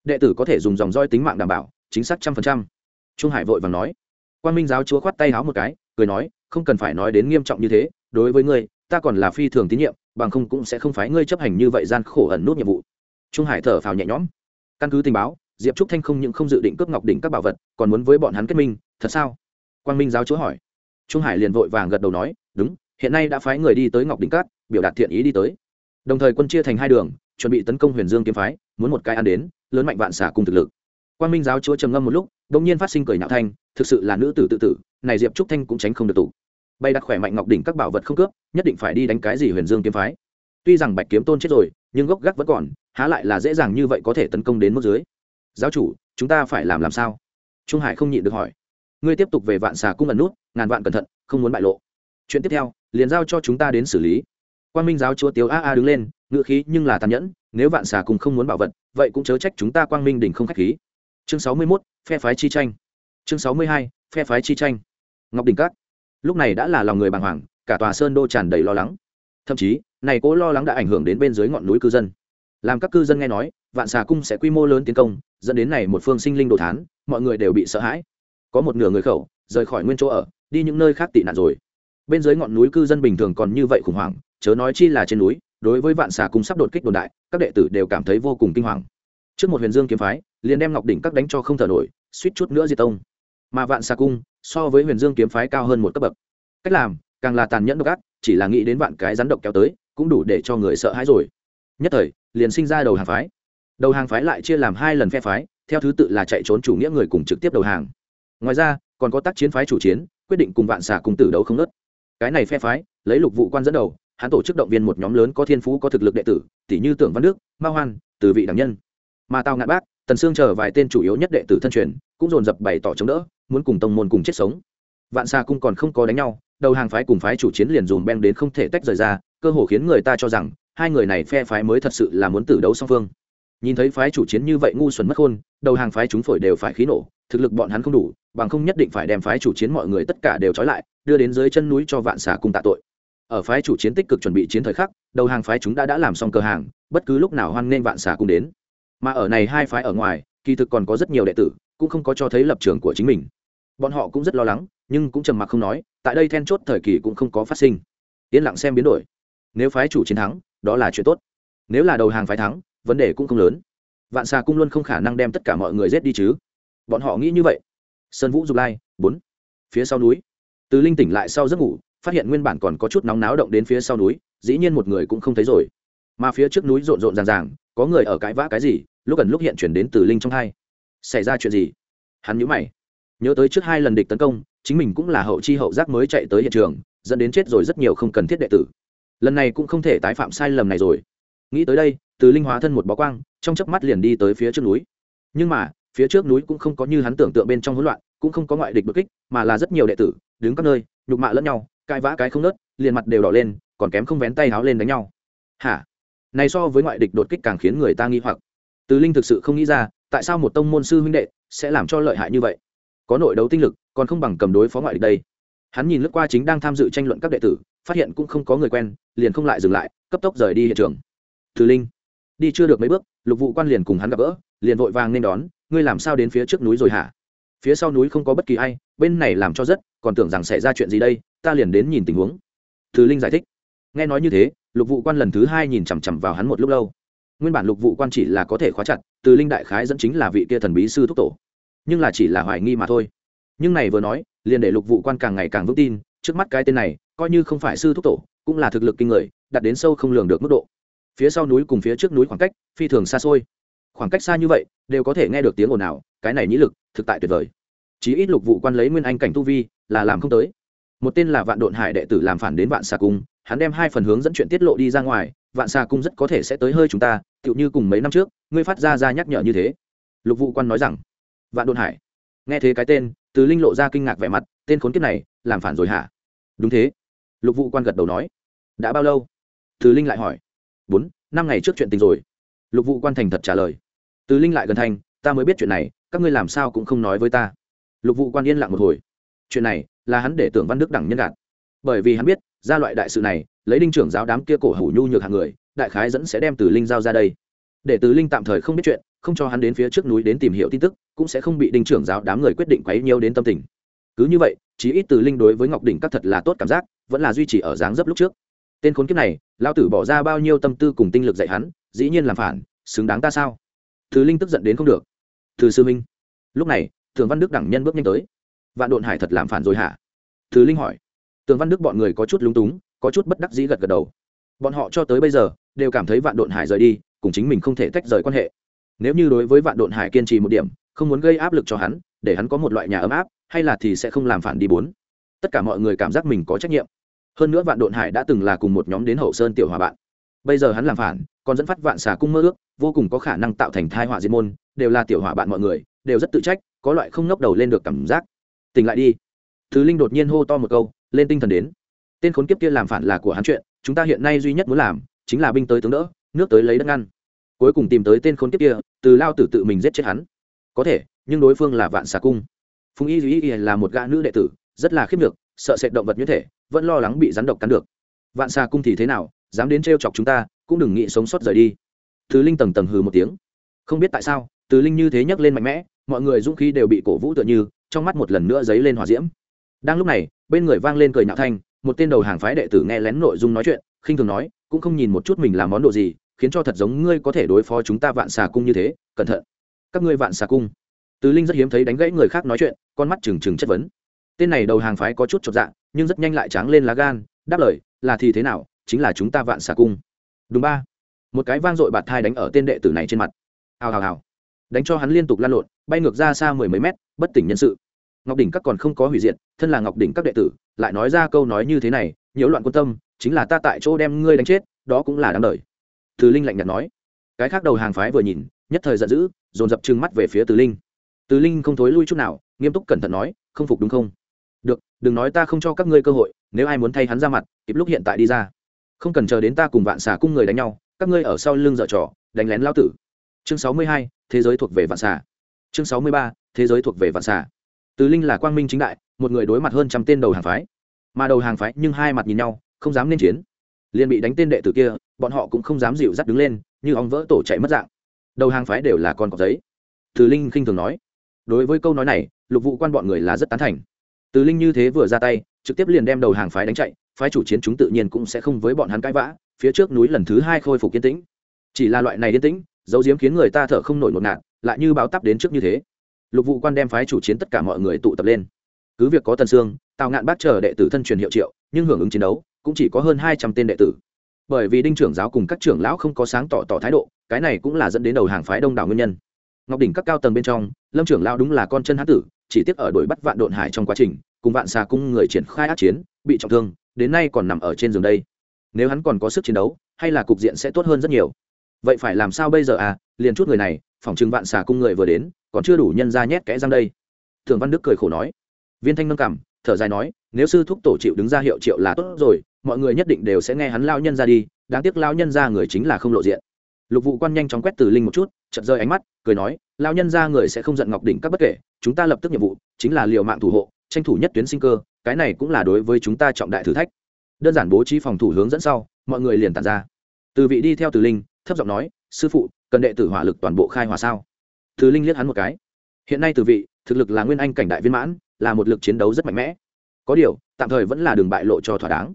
Đệ tử có thể dùng dòng roi tính mạng đảm bảo, chính xác trăm phần trăm. Trung hải vội vàng nói. Quan minh giáo chúa khoát tay háo một cái, cười nói, không cần phải nói đến nghiêm trọng như thế, đối với ngươi, ta còn là phi thường tín nhiệm, bằng không cũng sẽ không phải ngươi chấp hành như vậy gian khổ ẩn nút nhiệm vụ. Trung hải thở phào nhẹ nhõm. Căn cứ tình báo diệp trúc thanh không những không dự định cướp ngọc đỉnh các bảo vật, còn muốn với bọn hắn kết minh, thật sao? Quang minh giáo chúa hỏi. Trung hải liền vội vàng gật đầu nói, đúng, hiện nay đã phái người đi tới ngọc đỉnh cát biểu đạt thiện ý đi tới. Đồng thời quân chia thành hai đường, chuẩn bị tấn công huyền dương kiếm phái, muốn một cái ăn đến, lớn mạnh vạn xả cùng thực lực. Quang minh giáo chúa trầm ngâm một lúc đ ỗ n g nhiên phát sinh cười nạo thanh, thực sự là nữ tử tự tử, này diệp trúc thanh cũng tránh không được tủ bay đặt khỏe mạnh ngọc đỉnh các bảo vật không cướp, nhất định phải đi đánh cái gì huyền dương kiếm phái. Tuy rằng bạch kiếm tôn chết rồi, nhưng gốc gác vẫn còn, há lại là dễ dàng như vậy có thể tấn công đến mức dưới giáo chủ chúng ta phải làm làm sao? Trung hải không nhịn được hỏi. Ngươi tiếp tục về vạn xà cung ẩn nút ngàn vạn cẩn thận không muốn bại lộ. Chuyện tiếp theo liền giao cho chúng ta đến xử lý. Quan minh giáo chúa tiếu a a đứng lên ngự khí nhưng là tàn nhẫn nếu vạn xà cùng không muốn bảo vật vậy cũng chớ trách chúng ta quang minh đình không khách khí. Chương sáu mươi mốt phe phái chi tranh. Chương sáu mươi hai, phe phái chi tranh. Ngọc đỉnh cát lúc này đã là lòng người bàng hoàng cả tòa sơn đô tràn đầy lo lắng. Thậm chí này cố lo lắng đã ảnh hưởng đến bên dưới ngọn núi cư dân. Làm các cư dân nghe nói vạn xà cung sẽ quy mô lớn tiến công, dẫn đến này một phương sinh linh đồ thán, mọi người đều bị sợ hãi. Có một nửa người khẩu, rời khỏi nguyên chỗ ở, đi những nơi khác tị nạn rồi. Bên dưới ngọn núi cư dân bình thường còn như vậy khủng hoảng, chớ nói chi là trên núi, đối với vạn xà cung sắp đột kích đồn đại, các đệ tử đều cảm thấy vô cùng kinh hoàng. Trước một huyền dương kiếm phái, liền đem ngọc đỉnh các đánh cho không thở nổi, suýt chút nữa diệt tông. Mà vạn xà cung, so với huyền dương kiếm phái cao hơn một cấp bậc. Cách làm, càng là tàn nhẫn độc ác, chỉ là nghĩ đến vạn cái rắn độc kéo tới, cũng đủ để cho người sợ hãi rồi. Nhất thời, liền sinh ra đầu hàng phái đầu hàng phái lại chia làm hai lần phe phái, theo thứ tự là chạy trốn chủ nghĩa người cùng trực tiếp đầu hàng. Ngoài ra, còn có tác chiến phái chủ chiến, quyết định cùng vạn xả cùng tử đấu không nớt cái này phe phái, lấy lục vụ quan dẫn đầu, hắn tổ chức động viên một nhóm lớn có thiên phú, có thực lực đệ tử tỷ như tưởng văn đức, ma hoan, từ vị đảng nhân. Mà tào ngạn bác, tần sương chờ vài tên chủ yếu nhất đệ tử thân truyền, cũng dồn dập bày tỏ chống đỡ, muốn cùng tông môn cùng chết sống. Vạn xa cung còn không có đánh nhau, đầu hàng phái cùng phái chủ chiến liền dùm beng đến không thể tách rời ra, cơ hồ khiến người ta cho rằng, hai người này phe phái mới thật sự là muốn tử đấu song phương nhìn thấy phái chủ chiến như vậy ngu xuẩn mất khôn, đầu hàng phái chúng phổi đều phải khí nổ, thực lực bọn hắn không đủ, bằng không nhất định phải đem phái chủ chiến mọi người tất cả đều trói lại, đưa đến dưới chân núi cho vạn xà cùng tạ tội. Ở phái chủ chiến tích cực chuẩn bị chiến thời khắc, đầu hàng phái chúng đã đã làm xong cơ hàng, bất cứ lúc nào hoan nên vạn xà cùng đến. Mà ở này hai phái ở ngoài, kỳ thực còn có rất nhiều đệ tử, cũng không có cho thấy lập trường của chính mình. Bọn họ cũng rất lo lắng, nhưng cũng trầm mặc không nói, tại đây then chốt thời kỳ cũng không có phát sinh. Yên lặng xem biến đổi. Nếu phái chủ chiến thắng, đó là chuyện tốt. Nếu là đầu hàng phái thắng vấn đề cũng không lớn. Vạn xà cung luôn không khả năng đem tất cả mọi người giết đi chứ. Bọn họ nghĩ như vậy. Sơn vũ dục lai, bốn. Phía sau núi. Từ linh tỉnh lại sau giấc ngủ, phát hiện nguyên bản còn có chút nóng náo động đến phía sau núi, dĩ nhiên một người cũng không thấy rồi. Mà phía trước núi rộn rộn ràng ràng, có người ở cãi vã cái gì, lúc gần lúc hiện chuyển đến từ linh trong hai. Xảy ra chuyện gì? Hắn nhớ mày. Nhớ tới trước hai lần địch tấn công, chính mình cũng là hậu chi hậu giác mới chạy tới hiện trường, dẫn đến chết rồi rất nhiều không cần thiết đệ tử. Lần này cũng không thể tái phạm sai lầm này rồi. Nghĩ tới đây từ linh hóa thân một bó quang, trong chớp mắt liền đi tới phía trước núi. Nhưng mà, phía trước núi cũng không có như hắn tưởng tượng bên trong hỗn loạn, cũng không có ngoại địch bất kích, mà là rất nhiều đệ tử, đứng các nơi, nhục mạ lẫn nhau, cãi vã cái không nớt, liền mặt đều đỏ lên, còn kém không vén tay háo lên đánh nhau. Hả? Này so với ngoại địch đột kích càng khiến người ta nghi hoặc. Từ linh thực sự không nghĩ ra, tại sao một tông môn sư huynh đệ sẽ làm cho lợi hại như vậy? Có nội đấu tinh lực, còn không bằng cầm đối phó ngoại địch đây. Hắn nhìn lướt qua chính đang tham dự tranh luận các đệ tử, phát hiện cũng không có người quen, liền không lại dừng lại, cấp tốc rời đi hiện trường. Từ linh đi chưa được mấy bước, lục vụ quan liền cùng hắn gặp gỡ, liền vội vàng nên đón, ngươi làm sao đến phía trước núi rồi hả? Phía sau núi không có bất kỳ ai, bên này làm cho rất, còn tưởng rằng sẽ ra chuyện gì đây, ta liền đến nhìn tình huống. Từ linh giải thích. Nghe nói như thế, lục vụ quan lần thứ hai nhìn chằm chằm vào hắn một lúc lâu. Nguyên bản lục vụ quan chỉ là có thể khóa chặt, từ linh đại khái dẫn chính là vị kia thần bí sư thúc tổ. Nhưng là chỉ là hoài nghi mà thôi. Nhưng này vừa nói, liền để lục vụ quan càng ngày càng vững tin, trước mắt cái tên này, coi như không phải sư thúc tổ, cũng là thực lực kinh người đặt đến sâu không lường được mức độ phía sau núi cùng phía trước núi khoảng cách phi thường xa xôi. Khoảng cách xa như vậy, đều có thể nghe được tiếng ồn ào, cái này nhĩ lực, thực tại tuyệt vời. Chí ít lục vụ quan lấy nguyên anh cảnh tu vi, là làm không tới. Một tên là vạn độn hải đệ tử làm phản đến vạn xà cung, hắn đem hai phần hướng dẫn chuyện tiết lộ đi ra ngoài, vạn xà cung rất có thể sẽ tới hơi chúng ta, tựu như cùng mấy năm trước, ngươi phát ra ra nhắc nhở như thế. Lục vụ quan nói rằng, vạn độn hải, nghe thế cái tên, từ linh lộ ra kinh ngạc vẻ mặt, tên khốn kiếp này, làm phản rồi hả? Đúng thế. Lục vụ quan gật đầu nói, đã bao lâu? Từ linh lại hỏi bốn, năm ngày trước chuyện tình rồi. Lục vụ quan thành thật trả lời. Từ linh lại gần thành, ta mới biết chuyện này, các ngươi làm sao cũng không nói với ta. Lục vụ quan yên lặng một hồi. Chuyện này là hắn để tưởng văn đức đẳng nhân gạt. Bởi vì hắn biết ra loại đại sự này, lấy đinh trưởng giáo đám kia cổ hủ nhu nhược hạng người, đại khái dẫn sẽ đem từ linh giao ra đây. Để từ linh tạm thời không biết chuyện, không cho hắn đến phía trước núi đến tìm hiểu tin tức, cũng sẽ không bị đinh trưởng giáo đám người quyết định quấy nhiều đến tâm tình. Cứ như vậy, chí ít từ linh đối với ngọc đỉnh các thật là tốt cảm giác, vẫn là duy trì ở dáng dấp lúc trước. Tên khốn kiếp này lao tử bỏ ra bao nhiêu tâm tư cùng tinh lực dạy hắn, dĩ nhiên làm phản, xứng đáng ta sao? Thứ linh tức giận đến không được. Thứ sư minh, lúc này thường văn đức đẳng nhân bước nhanh tới. Vạn độn hải thật làm phản rồi hả? Thứ linh hỏi. Tường văn đức bọn người có chút lúng túng, có chút bất đắc dĩ gật gật đầu. Bọn họ cho tới bây giờ, đều cảm thấy vạn độn hải rời đi, cùng chính mình không thể tách rời quan hệ. Nếu như đối với vạn độn hải kiên trì một điểm, không muốn gây áp lực cho hắn, để hắn có một loại nhà ấm áp, hay là thì sẽ không làm phản đi bốn. Tất cả mọi người cảm giác mình có trách nhiệm hơn nữa vạn độn hải đã từng là cùng một nhóm đến hậu sơn tiểu hòa bạn. Bây giờ hắn làm phản, còn dẫn phát vạn xà cung mơ ước, vô cùng có khả năng tạo thành thai họa diệt môn, đều là tiểu hòa bạn mọi người, đều rất tự trách, có loại không ngóc đầu lên được cảm giác. Tỉnh lại đi. Thứ linh đột nhiên hô to một câu, lên tinh thần đến. Tên khốn kiếp kia làm phản là của hắn chuyện, chúng ta hiện nay duy nhất muốn làm, chính là binh tới tướng đỡ, nước tới lấy đất ngăn. Cuối cùng tìm tới tên khốn kiếp kia, từ lao tử tự mình giết chết hắn. Có thể, nhưng đối phương là vạn xà cung. Phùng y duy y là một gã nữ đệ tử, rất là khiếp được sợ sệt động vật như thể vẫn lo lắng bị rắn độc cắn được. Vạn xà cung thì thế nào, dám đến trêu chọc chúng ta, cũng đừng nghĩ sống sót rời đi. Thứ linh tầng tầng hừ một tiếng. Không biết tại sao, từ linh như thế nhấc lên mạnh mẽ, mọi người dũng khí đều bị cổ vũ tựa như, trong mắt một lần nữa dấy lên hòa diễm. Đang lúc này, bên người vang lên cười nhạo thanh, một tên đầu hàng phái đệ tử nghe lén nội dung nói chuyện, khinh thường nói, cũng không nhìn một chút mình làm món đồ gì, khiến cho thật giống ngươi có thể đối phó chúng ta vạn xà cung như thế, cẩn thận. Các ngươi vạn xà cung. Từ linh rất hiếm thấy đánh gãy người khác nói chuyện, con mắt trừng trừng chất vấn. Tên này đầu hàng phái có chút chột dạ nhưng rất nhanh lại tráng lên lá gan, đáp lời, là thì thế nào? Chính là chúng ta vạn xà cung. Đúng ba. Một cái vang dội bạt thai đánh ở tên đệ tử này trên mặt. Hào hào hào. Đánh cho hắn liên tục lan lộn, bay ngược ra xa mười mấy mét, bất tỉnh nhân sự. Ngọc đỉnh các còn không có hủy diệt, thân là ngọc đỉnh các đệ tử, lại nói ra câu nói như thế này, nhiễu loạn quân tâm, chính là ta tại chỗ đem ngươi đánh chết, đó cũng là đáng đời. Từ linh lạnh nhạt nói. Cái khác đầu hàng phái vừa nhìn, nhất thời giận dữ, dồn dập trừng mắt về phía từ linh. Từ linh không thối lui chút nào, nghiêm túc cẩn thận nói, không phục đúng không? Đừng nói ta không cho các ngươi cơ hội, nếu ai muốn thay hắn ra mặt, kịp lúc hiện tại đi ra. Không cần chờ đến ta cùng vạn xà cung người đánh nhau, các ngươi ở sau lưng dở trò, đánh lén lao tử. Chương sáu mươi hai, thế giới thuộc về vạn xà. Chương sáu mươi ba, thế giới thuộc về vạn xà. Từ linh là quang minh chính đại, một người đối mặt hơn trăm tên đầu hàng phái. Mà đầu hàng phái nhưng hai mặt nhìn nhau, không dám nên chiến. Liền bị đánh tên đệ tử kia, bọn họ cũng không dám dịu dắt đứng lên, như ong vỡ tổ chạy mất dạng. Đầu hàng phái đều là con cọc giấy. Từ linh khinh thường nói. Đối với câu nói này, lục vụ quan bọn người là rất tán thành từ linh như thế vừa ra tay, trực tiếp liền đem đầu hàng phái đánh chạy, phái chủ chiến chúng tự nhiên cũng sẽ không với bọn hắn cãi vã, phía trước núi lần thứ hai khôi phục yên tĩnh. Chỉ là loại này yên tĩnh, dấu diếm khiến người ta thở không nổi một nạn lại như báo tắp đến trước như thế. Lục vụ quan đem phái chủ chiến tất cả mọi người tụ tập lên. Cứ việc có tần sương, tào ngạn bác chờ đệ tử thân truyền hiệu triệu, nhưng hưởng ứng chiến đấu cũng chỉ có hơn hai trăm tên đệ tử. Bởi vì đinh trưởng giáo cùng các trưởng lão không có sáng tỏ tỏ thái độ, cái này cũng là dẫn đến đầu hàng phái đông đảo nguyên nhân. Ngọc đỉnh các cao tầng bên trong, lâm trưởng lão đúng là con chân hán tử chỉ tiếc ở đuổi bắt vạn độn hải trong quá trình, cùng vạn xà cung người triển khai ác chiến, bị trọng thương, đến nay còn nằm ở trên giường đây. Nếu hắn còn có sức chiến đấu, hay là cục diện sẽ tốt hơn rất nhiều. Vậy phải làm sao bây giờ à? Liền chút người này phòng trừng vạn xà cung người vừa đến, còn chưa đủ nhân ra nhét kẽ răng đây. Thường văn đức cười khổ nói. Viên thanh nâng cảm thở dài nói, nếu sư thúc tổ chịu đứng ra hiệu triệu là tốt rồi, mọi người nhất định đều sẽ nghe hắn lao nhân ra đi, đáng tiếc lao nhân ra người chính là không lộ diện lục vụ quan nhanh chóng quét từ linh một chút chật rơi ánh mắt, cười nói lao nhân ra người sẽ không giận ngọc đỉnh các bất kể, chúng ta lập tức nhiệm vụ, chính là liều mạng thủ hộ, tranh thủ nhất tuyến sinh cơ, cái này cũng là đối với chúng ta trọng đại thử thách. Đơn giản bố trí phòng thủ hướng dẫn sau, mọi người liền tàn ra. Từ vị đi theo từ linh, thấp giọng nói, sư phụ, cần đệ tử hỏa lực toàn bộ khai hỏa sao? Từ linh liếc hắn một cái. Hiện nay từ vị, thực lực là nguyên anh cảnh đại viên mãn, là một lực chiến đấu rất mạnh mẽ. Có điều, tạm thời vẫn là đường bại lộ cho thỏa đáng.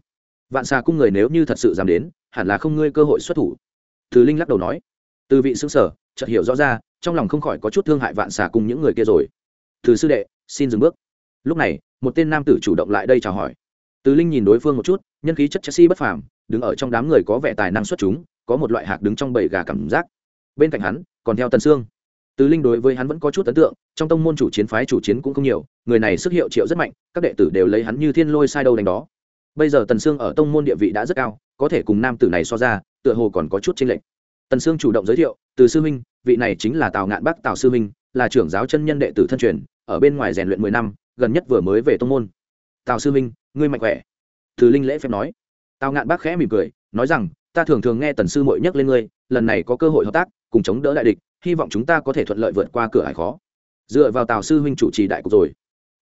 Vạn xà cung người nếu như thật sự dám đến, hẳn là không ngươi cơ hội xuất thủ từ linh lắc đầu nói. Từ vị xứng sở, chợt hiểu rõ ra, trong lòng không khỏi có chút thương hại vạn xà cùng những người kia rồi. Từ sư đệ, xin dừng bước. Lúc này, một tên nam tử chủ động lại đây chào hỏi. Từ linh nhìn đối phương một chút, nhân khí chất chelsea bất phàm, đứng ở trong đám người có vẻ tài năng xuất chúng, có một loại hạc đứng trong bầy gà cảm giác. Bên cạnh hắn, còn theo tần sương. Từ linh đối với hắn vẫn có chút ấn tượng, trong tông môn chủ chiến phái chủ chiến cũng không nhiều, người này sức hiệu triệu rất mạnh, các đệ tử đều lấy hắn như thiên lôi sai đâu đánh đó. Bây giờ tần sương ở tông môn địa vị đã rất cao, có thể cùng nam tử này so ra tựa hồ còn có chút chênh lệch. Tần sương chủ động giới thiệu, từ sư minh vị này chính là tào ngạn bắc tào sư minh là trưởng giáo chân nhân đệ tử thân truyền, ở bên ngoài rèn luyện mười năm, gần nhất vừa mới về tông môn. Tào sư minh ngươi mạnh khỏe. Từ linh lễ phép nói. Tào ngạn bắc khẽ mỉm cười, nói rằng, ta thường thường nghe tần sư muội nhắc lên ngươi, lần này có cơ hội hợp tác, cùng chống đỡ đại địch, hy vọng chúng ta có thể thuận lợi vượt qua cửa hải khó. Dựa vào tào sư huynh chủ trì đại cục rồi.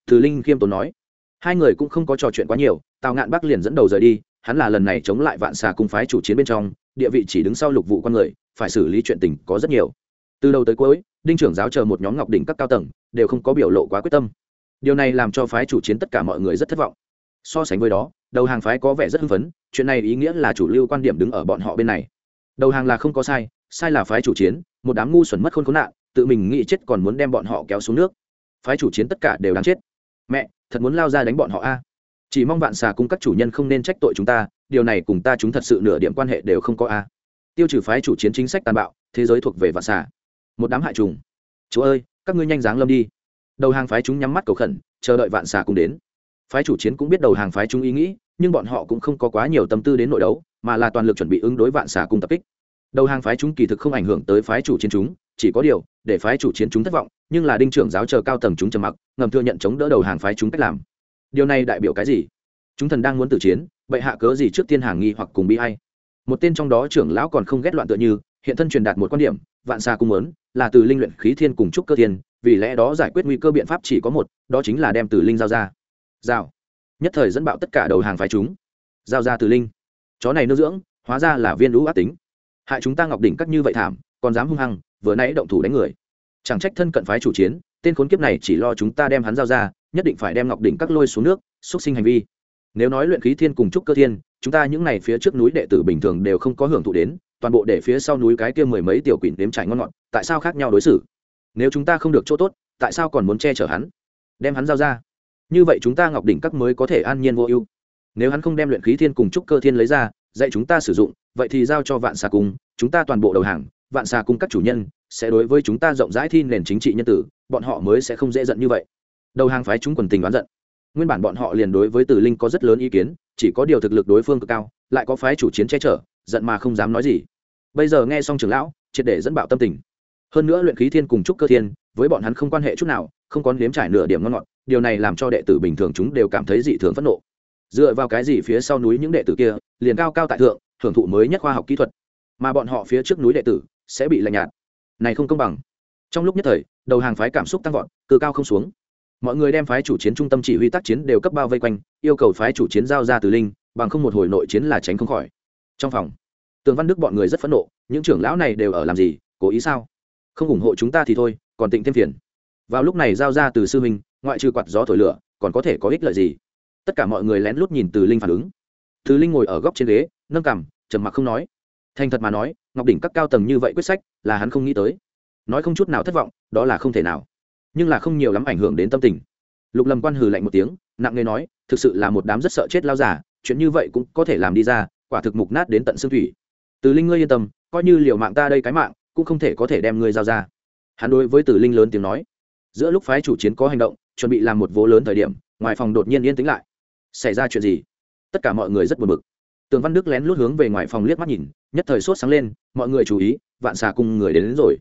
Từ linh khiêm tốn nói. Hai người cũng không có trò chuyện quá nhiều, tào ngạn bắc liền dẫn đầu rời đi, hắn là lần này chống lại vạn xà cung phái chủ chiến bên trong địa vị chỉ đứng sau lục vụ con người, phải xử lý chuyện tình có rất nhiều. Từ đầu tới cuối, đinh trưởng giáo chờ một nhóm ngọc đỉnh các cao tầng, đều không có biểu lộ quá quyết tâm. Điều này làm cho phái chủ chiến tất cả mọi người rất thất vọng. So sánh với đó, đầu hàng phái có vẻ rất hưng phấn, chuyện này ý nghĩa là chủ lưu quan điểm đứng ở bọn họ bên này. Đầu hàng là không có sai sai là phái chủ chiến, một đám ngu xuẩn mất khôn khốn nạn, tự mình nghĩ chết còn muốn đem bọn họ kéo xuống nước. Phái chủ chiến tất cả đều đáng chết. Mẹ, thật muốn lao ra đánh bọn họ a chỉ mong vạn xà cung các chủ nhân không nên trách tội chúng ta, điều này cùng ta chúng thật sự nửa điểm quan hệ đều không có a. Tiêu trừ phái chủ chiến chính sách tàn bạo, thế giới thuộc về vạn xà. Một đám hại trùng. Chúa ơi, các ngươi nhanh dáng lâm đi. Đầu hàng phái chúng nhắm mắt cầu khẩn, chờ đợi vạn xà cùng đến. Phái chủ chiến cũng biết đầu hàng phái chúng ý nghĩ, nhưng bọn họ cũng không có quá nhiều tâm tư đến nội đấu, mà là toàn lực chuẩn bị ứng đối vạn xà cùng tập kích. Đầu hàng phái chúng kỳ thực không ảnh hưởng tới phái chủ chiến chúng, chỉ có điều, để phái chủ chiến chúng thất vọng, nhưng là đinh trưởng giáo chờ cao tầng chúng trầm mặc, ngầm thừa nhận chống đỡ đầu hàng phái chúng cách làm điều này đại biểu cái gì? Chúng thần đang muốn tử chiến, bệ hạ cớ gì trước tiên hàng nghi hoặc cùng bi hay một tên trong đó trưởng lão còn không ghét loạn tựa như, hiện thân truyền đạt một quan điểm, vạn xa cung muốn, là từ linh luyện khí thiên cùng trúc cơ thiên, vì lẽ đó giải quyết nguy cơ biện pháp chỉ có một, đó chính là đem từ linh giao ra. Giao. Nhất thời dẫn bạo tất cả đầu hàng phái chúng. Giao ra từ linh. Chó này nuôi dưỡng, hóa ra là viên lũ ác tính. Hại chúng ta ngọc đỉnh cắt như vậy thảm, còn dám hung hăng, vừa nãy động thủ đánh người. Chẳng trách thân cận phái chủ chiến tên khốn kiếp này chỉ lo chúng ta đem hắn giao ra, nhất định phải đem ngọc đỉnh các lôi xuống nước, xúc sinh hành vi. Nếu nói luyện khí thiên cùng trúc cơ thiên, chúng ta những này phía trước núi đệ tử bình thường đều không có hưởng thụ đến, toàn bộ để phía sau núi cái kia mười mấy tiểu quỷ nếm trải ngon ngọt, tại sao khác nhau đối xử? Nếu chúng ta không được chỗ tốt, tại sao còn muốn che chở hắn? Đem hắn giao ra. Như vậy chúng ta ngọc đỉnh các mới có thể an nhiên vô ưu. Nếu hắn không đem luyện khí thiên cùng trúc cơ thiên lấy ra, dạy chúng ta sử dụng, vậy thì giao cho vạn xà cung, chúng ta toàn bộ đầu hàng, vạn xà cung các chủ nhân sẽ đối với chúng ta rộng rãi thi nền chính trị nhân tử bọn họ mới sẽ không dễ giận như vậy. Đầu hàng phái chúng quần tình đoán giận. Nguyên bản bọn họ liền đối với tử linh có rất lớn ý kiến, chỉ có điều thực lực đối phương cực cao, lại có phái chủ chiến che chở, giận mà không dám nói gì. Bây giờ nghe xong trưởng lão, triệt để dẫn bạo tâm tình. Hơn nữa luyện khí thiên cùng trúc cơ thiên, với bọn hắn không quan hệ chút nào, không có nếm trải nửa điểm ngon ngọt, điều này làm cho đệ tử bình thường chúng đều cảm thấy dị thường phẫn nộ. Dựa vào cái gì phía sau núi những đệ tử kia, liền cao cao tại thượng hưởng thụ mới nhất khoa học kỹ thuật, mà bọn họ phía trước núi đệ tử sẽ bị lạnh nhạt. Này không công bằng trong lúc nhất thời, đầu hàng phái cảm xúc tăng vọt cự cao không xuống. Mọi người đem phái chủ chiến trung tâm chỉ huy tác chiến đều cấp bao vây quanh, yêu cầu phái chủ chiến giao ra từ linh, bằng không một hồi nội chiến là tránh không khỏi. Trong phòng, tường văn đức bọn người rất phẫn nộ, những trưởng lão này đều ở làm gì, cố ý sao? Không ủng hộ chúng ta thì thôi, còn tịnh thêm phiền. Vào lúc này giao ra từ sư huynh, ngoại trừ quạt gió thổi lửa, còn có thể có ích lợi gì? Tất cả mọi người lén lút nhìn từ linh phản ứng. Từ linh ngồi ở góc trên ghế, nâng cằm, trầm mặc không nói. Thành thật mà nói, ngọc đỉnh các cao tầng như vậy quyết sách, là hắn không nghĩ tới nói không chút nào thất vọng đó là không thể nào. Nhưng là không nhiều lắm ảnh hưởng đến tâm tình. Lục lâm quan hừ lạnh một tiếng nặng nề nói thực sự là một đám rất sợ chết lao giả chuyện như vậy cũng có thể làm đi ra quả thực mục nát đến tận xương thủy. Từ linh ngươi yên tâm coi như liều mạng ta đây cái mạng cũng không thể có thể đem ngươi giao ra. Hắn đối với tử linh lớn tiếng nói giữa lúc phái chủ chiến có hành động chuẩn bị làm một vố lớn thời điểm ngoài phòng đột nhiên yên tĩnh lại. Xảy ra chuyện gì? Tất cả mọi người rất buồn bực. Tường văn đức lén lút hướng về ngoài phòng liếc mắt nhìn nhất thời sốt sáng lên mọi người chú ý vạn xà cùng người đến, đến rồi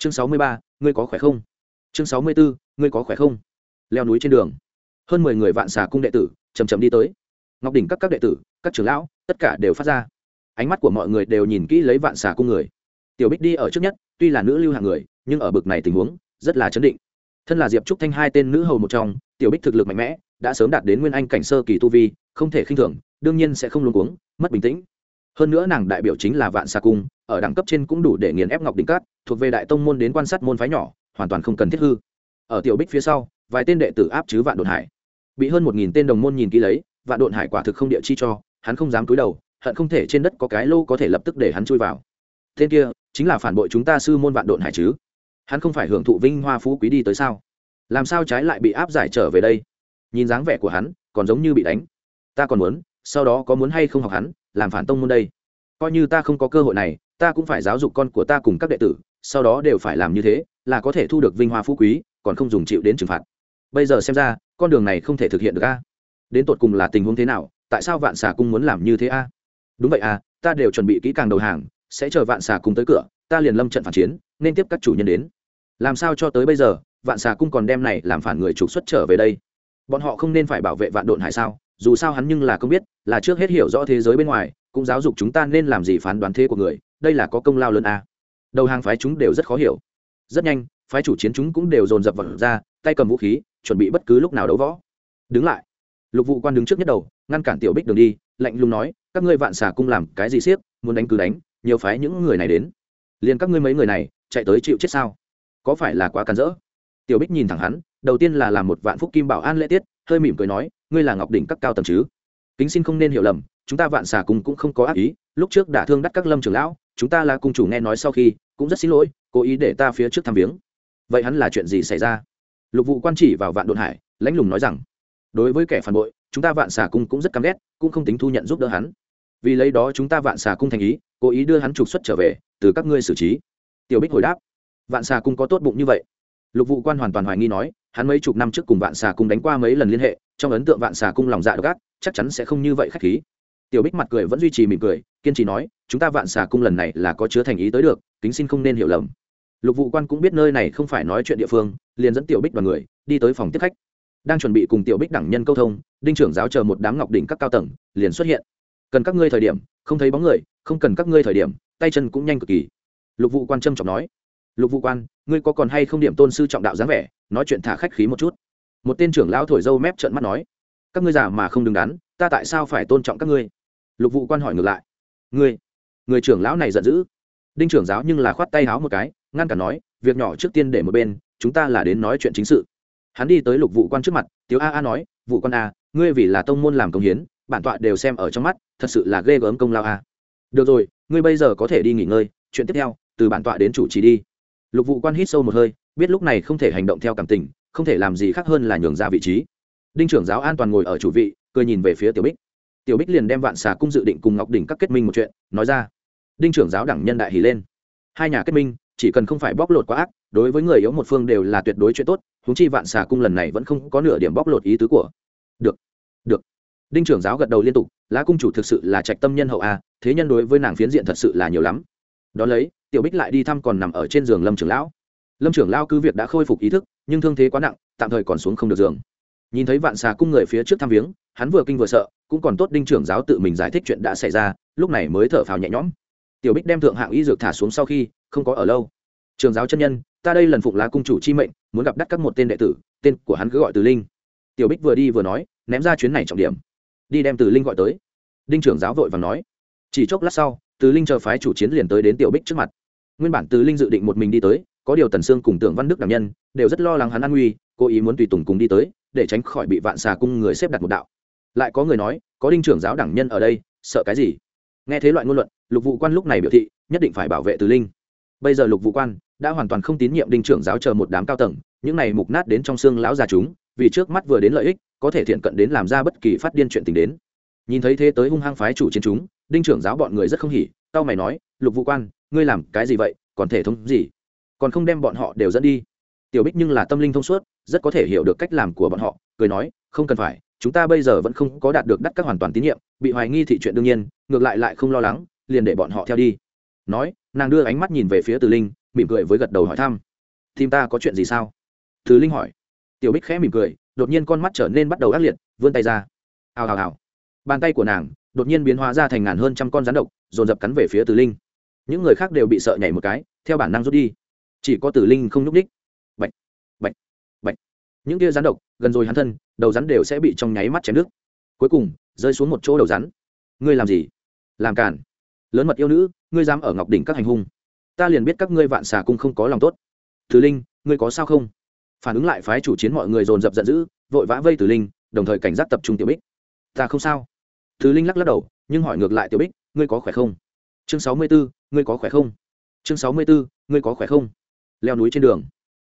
chương sáu mươi ba, ngươi có khỏe không? Chương sáu mươi bốn ngươi có khỏe không? Leo núi trên đường. Hơn mười người vạn xà cung đệ tử chầm chầm đi tới. Ngọc đỉnh các các đệ tử, các trưởng lão, tất cả đều phát ra. Ánh mắt của mọi người đều nhìn kỹ lấy vạn xà cung người. Tiểu bích đi ở trước nhất, tuy là nữ lưu hạng người, nhưng ở bực này tình huống, rất là chấn định. Thân là diệp trúc thanh hai tên nữ hầu một trong, tiểu bích thực lực mạnh mẽ, đã sớm đạt đến nguyên anh cảnh sơ kỳ tu vi, không thể khinh thường, đương nhiên sẽ không luôn cuống, mất bình tĩnh hơn nữa nàng đại biểu chính là vạn xà cung, ở đẳng cấp trên cũng đủ để nghiền ép ngọc đỉnh cát, thuộc về đại tông môn đến quan sát môn phái nhỏ, hoàn toàn không cần thiết hư. Ở tiểu bích phía sau, vài tên đệ tử áp chứ vạn đột hải. Bị hơn một nghìn tên đồng môn nhìn kỹ lấy, vạn đột hải quả thực không địa chi cho, hắn không dám cúi đầu, hận không thể trên đất có cái lô có thể lập tức để hắn chui vào. Tên kia, chính là phản bội chúng ta sư môn vạn độn hải chứ? Hắn không phải hưởng thụ vinh hoa phú quý đi tới sao? Làm sao trái lại bị áp giải trở về đây? Nhìn dáng vẻ của hắn, còn giống như bị đánh. Ta còn muốn, sau đó có muốn hay không học hắn? Làm phản tông môn đây. Coi như ta không có cơ hội này, ta cũng phải giáo dục con của ta cùng các đệ tử, sau đó đều phải làm như thế, là có thể thu được vinh hoa phú quý, còn không dùng chịu đến trừng phạt. Bây giờ xem ra, con đường này không thể thực hiện được a. Đến tột cùng là tình huống thế nào, tại sao vạn xà cung muốn làm như thế a? Đúng vậy à ta đều chuẩn bị kỹ càng đầu hàng, sẽ chờ vạn xà cung tới cửa, ta liền lâm trận phản chiến, nên tiếp các chủ nhân đến. Làm sao cho tới bây giờ, vạn xà cung còn đem này làm phản người trục xuất trở về đây? Bọn họ không nên phải bảo vệ vạn độn hải sao? Dù sao hắn nhưng là không biết, là trước hết hiểu rõ thế giới bên ngoài, cũng giáo dục chúng ta nên làm gì phán đoán thế của người, đây là có công lao lớn à. đầu hàng phái chúng đều rất khó hiểu. Rất nhanh, phái chủ chiến chúng cũng đều dồn dập vật ra, tay cầm vũ khí, chuẩn bị bất cứ lúc nào đấu võ. Đứng lại. Lục vụ quan đứng trước nhất đầu, ngăn cản tiểu bích đường đi, lạnh lùng nói, các ngươi vạn xà cung làm cái gì siếc, muốn đánh cứ đánh, nhiều phái những người này đến. Liền các ngươi mấy người này, chạy tới chịu chết sao? Có phải là quá càn rỡ? Tiểu bích nhìn thẳng hắn, đầu tiên là làm một vạn phúc kim bảo an lễ tiết, hơi mỉm cười nói ngươi là ngọc đỉnh các cao tầm chứ? Kính xin không nên hiểu lầm, chúng ta vạn xà cung cũng không có ác ý, lúc trước đã thương đắt các lâm trưởng lão, chúng ta là cung chủ nghe nói sau khi, cũng rất xin lỗi, cố ý để ta phía trước thăm viếng. Vậy hắn là chuyện gì xảy ra? Lục vụ quan chỉ vào vạn đồn hải, lãnh lùng nói rằng, đối với kẻ phản bội, chúng ta vạn xà cung cũng rất căm ghét, cũng không tính thu nhận giúp đỡ hắn. Vì lấy đó chúng ta vạn xà cung thành ý, cố ý đưa hắn trục xuất trở về, từ các ngươi xử trí. Tiểu bích hồi đáp, vạn xà cung có tốt bụng như vậy lục vụ quan hoàn toàn hoài nghi nói, hắn mấy chục năm trước cùng vạn xà cung đánh qua mấy lần liên hệ, trong ấn tượng vạn xà cung lòng dạ độc ác, chắc chắn sẽ không như vậy khách khí. Tiểu bích mặt cười vẫn duy trì mỉm cười, kiên trì nói, chúng ta vạn xà cung lần này là có chứa thành ý tới được, kính xin không nên hiểu lầm. Lục vụ quan cũng biết nơi này không phải nói chuyện địa phương, liền dẫn tiểu bích đoàn người đi tới phòng tiếp khách. Đang chuẩn bị cùng tiểu bích đẳng nhân câu thông, đinh trưởng giáo chờ một đám ngọc đỉnh các cao tầng, liền xuất hiện. Cần các ngươi thời điểm, không thấy bóng người, không cần các ngươi thời điểm, tay chân cũng nhanh cực kỳ. Lục vụ quan trâm trọng nói lục vụ quan, ngươi có còn hay không điểm tôn sư trọng đạo dáng vẻ? Nói chuyện thả khách khí một chút. Một tên trưởng lão thổi dâu mép trợn mắt nói, các ngươi già mà không đứng đắn, ta tại sao phải tôn trọng các ngươi? Lục vụ quan hỏi ngược lại, ngươi, người trưởng lão này giận dữ. Đinh trưởng giáo nhưng là khoát tay háo một cái, ngăn cả nói, việc nhỏ trước tiên để một bên, chúng ta là đến nói chuyện chính sự. Hắn đi tới lục vụ quan trước mặt, tiếu a a nói vụ quan a, ngươi vì là tông môn làm công hiến, bản tọa đều xem ở trong mắt, thật sự là ghê gớm công lao a. Được rồi, ngươi bây giờ có thể đi nghỉ ngơi, chuyện tiếp theo, từ bản tọa đến chủ trì đi lục vụ quan hít sâu một hơi, biết lúc này không thể hành động theo cảm tình, không thể làm gì khác hơn là nhường ra vị trí. Đinh trưởng giáo an toàn ngồi ở chủ vị, cười nhìn về phía tiểu bích. Tiểu bích liền đem vạn xà cung dự định cùng ngọc đỉnh các kết minh một chuyện, nói ra. Đinh trưởng giáo đẳng nhân đại hỉ lên. Hai nhà kết minh, chỉ cần không phải bóc lột quá ác, đối với người yếu một phương đều là tuyệt đối chuyện tốt húng chi vạn xà cung lần này vẫn không có nửa điểm bóc lột ý tứ của. Được được. Đinh trưởng giáo gật đầu liên tục, lá cung chủ thực sự là trạch tâm nhân hậu a, thế nhân đối với nàng phiến diện thật sự là nhiều lắm đ ó lấy, tiểu bích lại đi thăm còn nằm ở trên giường lâm trưởng lão. Lâm trưởng lão cứ việc đã khôi phục ý thức, nhưng thương thế quá nặng, tạm thời còn xuống không được giường. Nhìn thấy vạn xà cung người phía trước thăm viếng, hắn vừa kinh vừa sợ, cũng còn tốt đinh trưởng giáo tự mình giải thích chuyện đã xảy ra, lúc này mới thở phào nhẹ nhõm. Tiểu bích đem thượng hạng y dược thả xuống sau khi, không có ở lâu. Trường giáo chân nhân, ta đây lần phục lá cung chủ chi mệnh, muốn gặp đắc các một tên đệ tử, tên của hắn cứ gọi từ linh. Tiểu bích vừa đi vừa nói, ném ra chuyến này trọng điểm. Đi đem từ linh gọi tới. Đinh trưởng giáo vội và nói. Chỉ chốc lát sau từ linh chờ phái chủ chiến liền tới đến tiểu bích trước mặt. Nguyên bản từ linh dự định một mình đi tới, có điều tần sương cùng tưởng văn đức đảm nhân, đều rất lo lắng hắn an nguy, cố ý muốn tùy tùng cùng đi tới, để tránh khỏi bị vạn xà cung người xếp đặt một đạo. Lại có người nói, có đinh trưởng giáo đẳng nhân ở đây, sợ cái gì? Nghe thế loại ngôn luận, lục vụ quan lúc này biểu thị, nhất định phải bảo vệ từ linh. Bây giờ lục vụ quan đã hoàn toàn không tín nhiệm đinh trưởng giáo chờ một đám cao tầng, những này mục nát đến trong xương lão già chúng, vì trước mắt vừa đến lợi ích, có thể thiện cận đến làm ra bất kỳ phát điên chuyện tình đến. Nhìn thấy thế tới hung hăng phái chủ chiến chúng đinh trưởng giáo bọn người rất không hỉ, tao mày nói, lục vũ quan, ngươi làm cái gì vậy? Còn thể thống gì? Còn không đem bọn họ đều dẫn đi? Tiểu bích nhưng là tâm linh thông suốt, rất có thể hiểu được cách làm của bọn họ, cười nói, không cần phải, chúng ta bây giờ vẫn không có đạt được đắt các hoàn toàn tín nhiệm, bị hoài nghi thị chuyện đương nhiên, ngược lại lại không lo lắng, liền để bọn họ theo đi. Nói, nàng đưa ánh mắt nhìn về phía từ linh, mỉm cười với gật đầu hỏi thăm tim ta có chuyện gì sao? Từ linh hỏi. Tiểu bích khẽ mỉm cười, đột nhiên con mắt trở nên bắt đầu ác liệt, vươn tay ra. Hào hào hào. Bàn tay của nàng đột nhiên biến hóa ra thành ngàn hơn trăm con rắn độc, dồn dập cắn về phía Tử linh. Những người khác đều bị sợ nhảy một cái, theo bản năng rút đi. Chỉ có Tử linh không nhúc h bệnh bệnh bệnh những kia rắn độc, gần rồi hắn thân, đầu rắn đều sẽ bị trong nháy mắt chém nước cuối cùng, rơi xuống một chỗ đầu rắn. Ngươi làm gì? Làm cản lớn mật yêu nữ, ngươi dám ở ngọc đỉnh các hành hung. Ta liền biết các ngươi vạn xà cung không có lòng tốt. Tử linh, ngươi có sao không? Phản ứng lại phái chủ chiến mọi người dồn dập giận dữ, vội vã vây tử linh, đồng thời cảnh giác tập trung tiểu bích. Ta không sao thứ linh lắc lắc đầu, nhưng hỏi ngược lại tiểu bích, ngươi có khỏe không? Chương sáu mươi bốn ngươi có khỏe không? Chương sáu mươi bốn ngươi có khỏe không? Leo núi trên đường.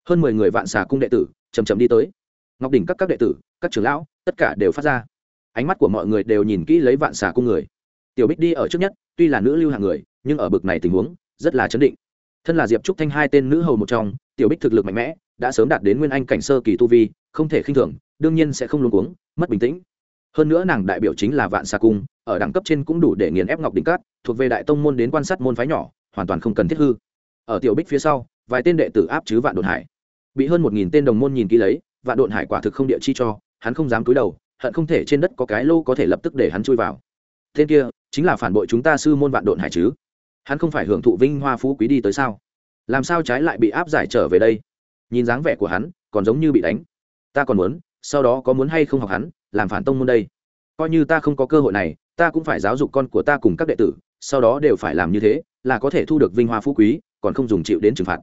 Hơn mười người vạn xà cung đệ tử chầm chầm đi tới. Ngọc đỉnh các các đệ tử, các trưởng lão, tất cả đều phát ra. Ánh mắt của mọi người đều nhìn kỹ lấy vạn xà cung người. Tiểu bích đi ở trước nhất, tuy là nữ lưu hàng người, nhưng ở bực này tình huống, rất là chấn định. Thân là diệp trúc thanh hai tên nữ hầu một trong, tiểu bích thực lực mạnh mẽ, đã sớm đạt đến nguyên anh cảnh sơ kỳ tu vi, không thể khinh thường, đương nhiên sẽ không luôn cuống, mất bình tĩnh hơn nữa nàng đại biểu chính là vạn xà cung, ở đẳng cấp trên cũng đủ để nghiền ép ngọc đỉnh cát, thuộc về đại tông môn đến quan sát môn phái nhỏ, hoàn toàn không cần thiết hư. Ở tiểu bích phía sau, vài tên đệ tử áp chứ vạn đồn hải. Bị hơn một nghìn tên đồng môn nhìn kỹ lấy, vạn đồn hải quả thực không địa chi cho, hắn không dám cúi đầu, hận không thể trên đất có cái lô có thể lập tức để hắn chui vào. Tên kia, chính là phản bội chúng ta sư môn vạn đồn hải chứ? Hắn không phải hưởng thụ vinh hoa phú quý đi tới sao? Làm sao trái lại bị áp giải trở về đây? Nhìn dáng vẻ của hắn, còn giống như bị đánh. Ta còn muốn, sau đó có muốn hay không học hắn làm phản tông môn đây. Coi như ta không có cơ hội này, ta cũng phải giáo dục con của ta cùng các đệ tử, sau đó đều phải làm như thế, là có thể thu được vinh hoa phú quý, còn không dùng chịu đến trừng phạt.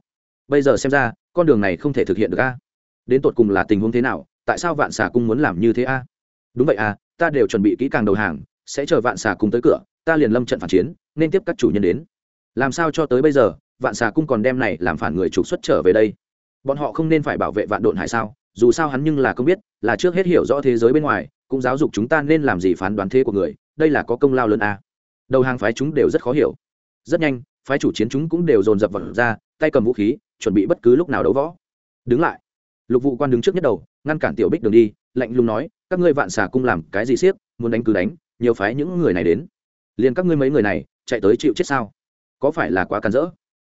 Bây giờ xem ra, con đường này không thể thực hiện được a. Đến tột cùng là tình huống thế nào, tại sao vạn xà cung muốn làm như thế a? Đúng vậy à ta đều chuẩn bị kỹ càng đầu hàng, sẽ chờ vạn xà cung tới cửa, ta liền lâm trận phản chiến, nên tiếp các chủ nhân đến. Làm sao cho tới bây giờ, vạn xà cung còn đem này làm phản người trục xuất trở về đây? Bọn họ không nên phải bảo vệ vạn độn hải sao? Dù sao hắn nhưng là không biết là trước hết hiểu rõ thế giới bên ngoài cũng giáo dục chúng ta nên làm gì phán đoán thế của người đây là có công lao lớn à. đầu hàng phái chúng đều rất khó hiểu. Rất nhanh phái chủ chiến chúng cũng đều dồn dập vật ra tay cầm vũ khí chuẩn bị bất cứ lúc nào đấu võ. Đứng lại. Lục vụ quan đứng trước nhất đầu ngăn cản tiểu bích đường đi lạnh lùng nói các ngươi vạn xà cung làm cái gì siết, muốn đánh cứ đánh nhiều phái những người này đến. Liền các ngươi mấy người này chạy tới chịu chết sao? Có phải là quá cắn rỡ?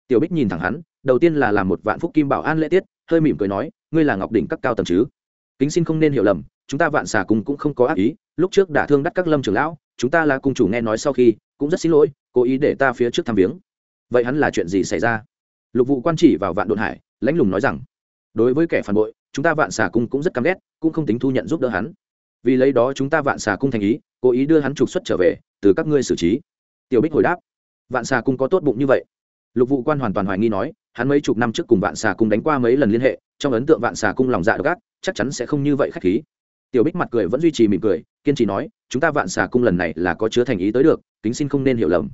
Tiểu bích nhìn thẳng hắn đầu tiên là làm một vạn phúc kim bảo an lễ tiết hơi mỉm cười nói, ngươi là ngọc đỉnh các cao tầng chứ? Kính xin không nên hiểu lầm, chúng ta vạn xà cung cũng không có ác ý, lúc trước đã thương đắc các lâm trưởng lão, chúng ta là cung chủ nghe nói sau khi, cũng rất xin lỗi, cố ý để ta phía trước thăm viếng. Vậy hắn là chuyện gì xảy ra? Lục vụ quan chỉ vào vạn đồn hải lãnh lùng nói rằng, đối với kẻ phản bội, chúng ta vạn xà cung cũng rất căm ghét, cũng không tính thu nhận giúp đỡ hắn. Vì lấy đó chúng ta vạn xà cung thành ý, cố ý đưa hắn trục xuất trở về, từ các ngươi xử trí. Tiểu bích hồi đáp, vạn xà cung có tốt bụng như vậy. Lục vụ quan hoàn toàn hoài nghi nói hắn mấy chục năm trước cùng vạn xà cung đánh qua mấy lần liên hệ, trong ấn tượng vạn xà cung lòng dạ độc ác, chắc chắn sẽ không như vậy khách khí. Tiểu bích mặt cười vẫn duy trì mỉm cười, kiên trì nói, chúng ta vạn xà cung lần này là có chứa thành ý tới được, kính xin không nên hiểu lầm.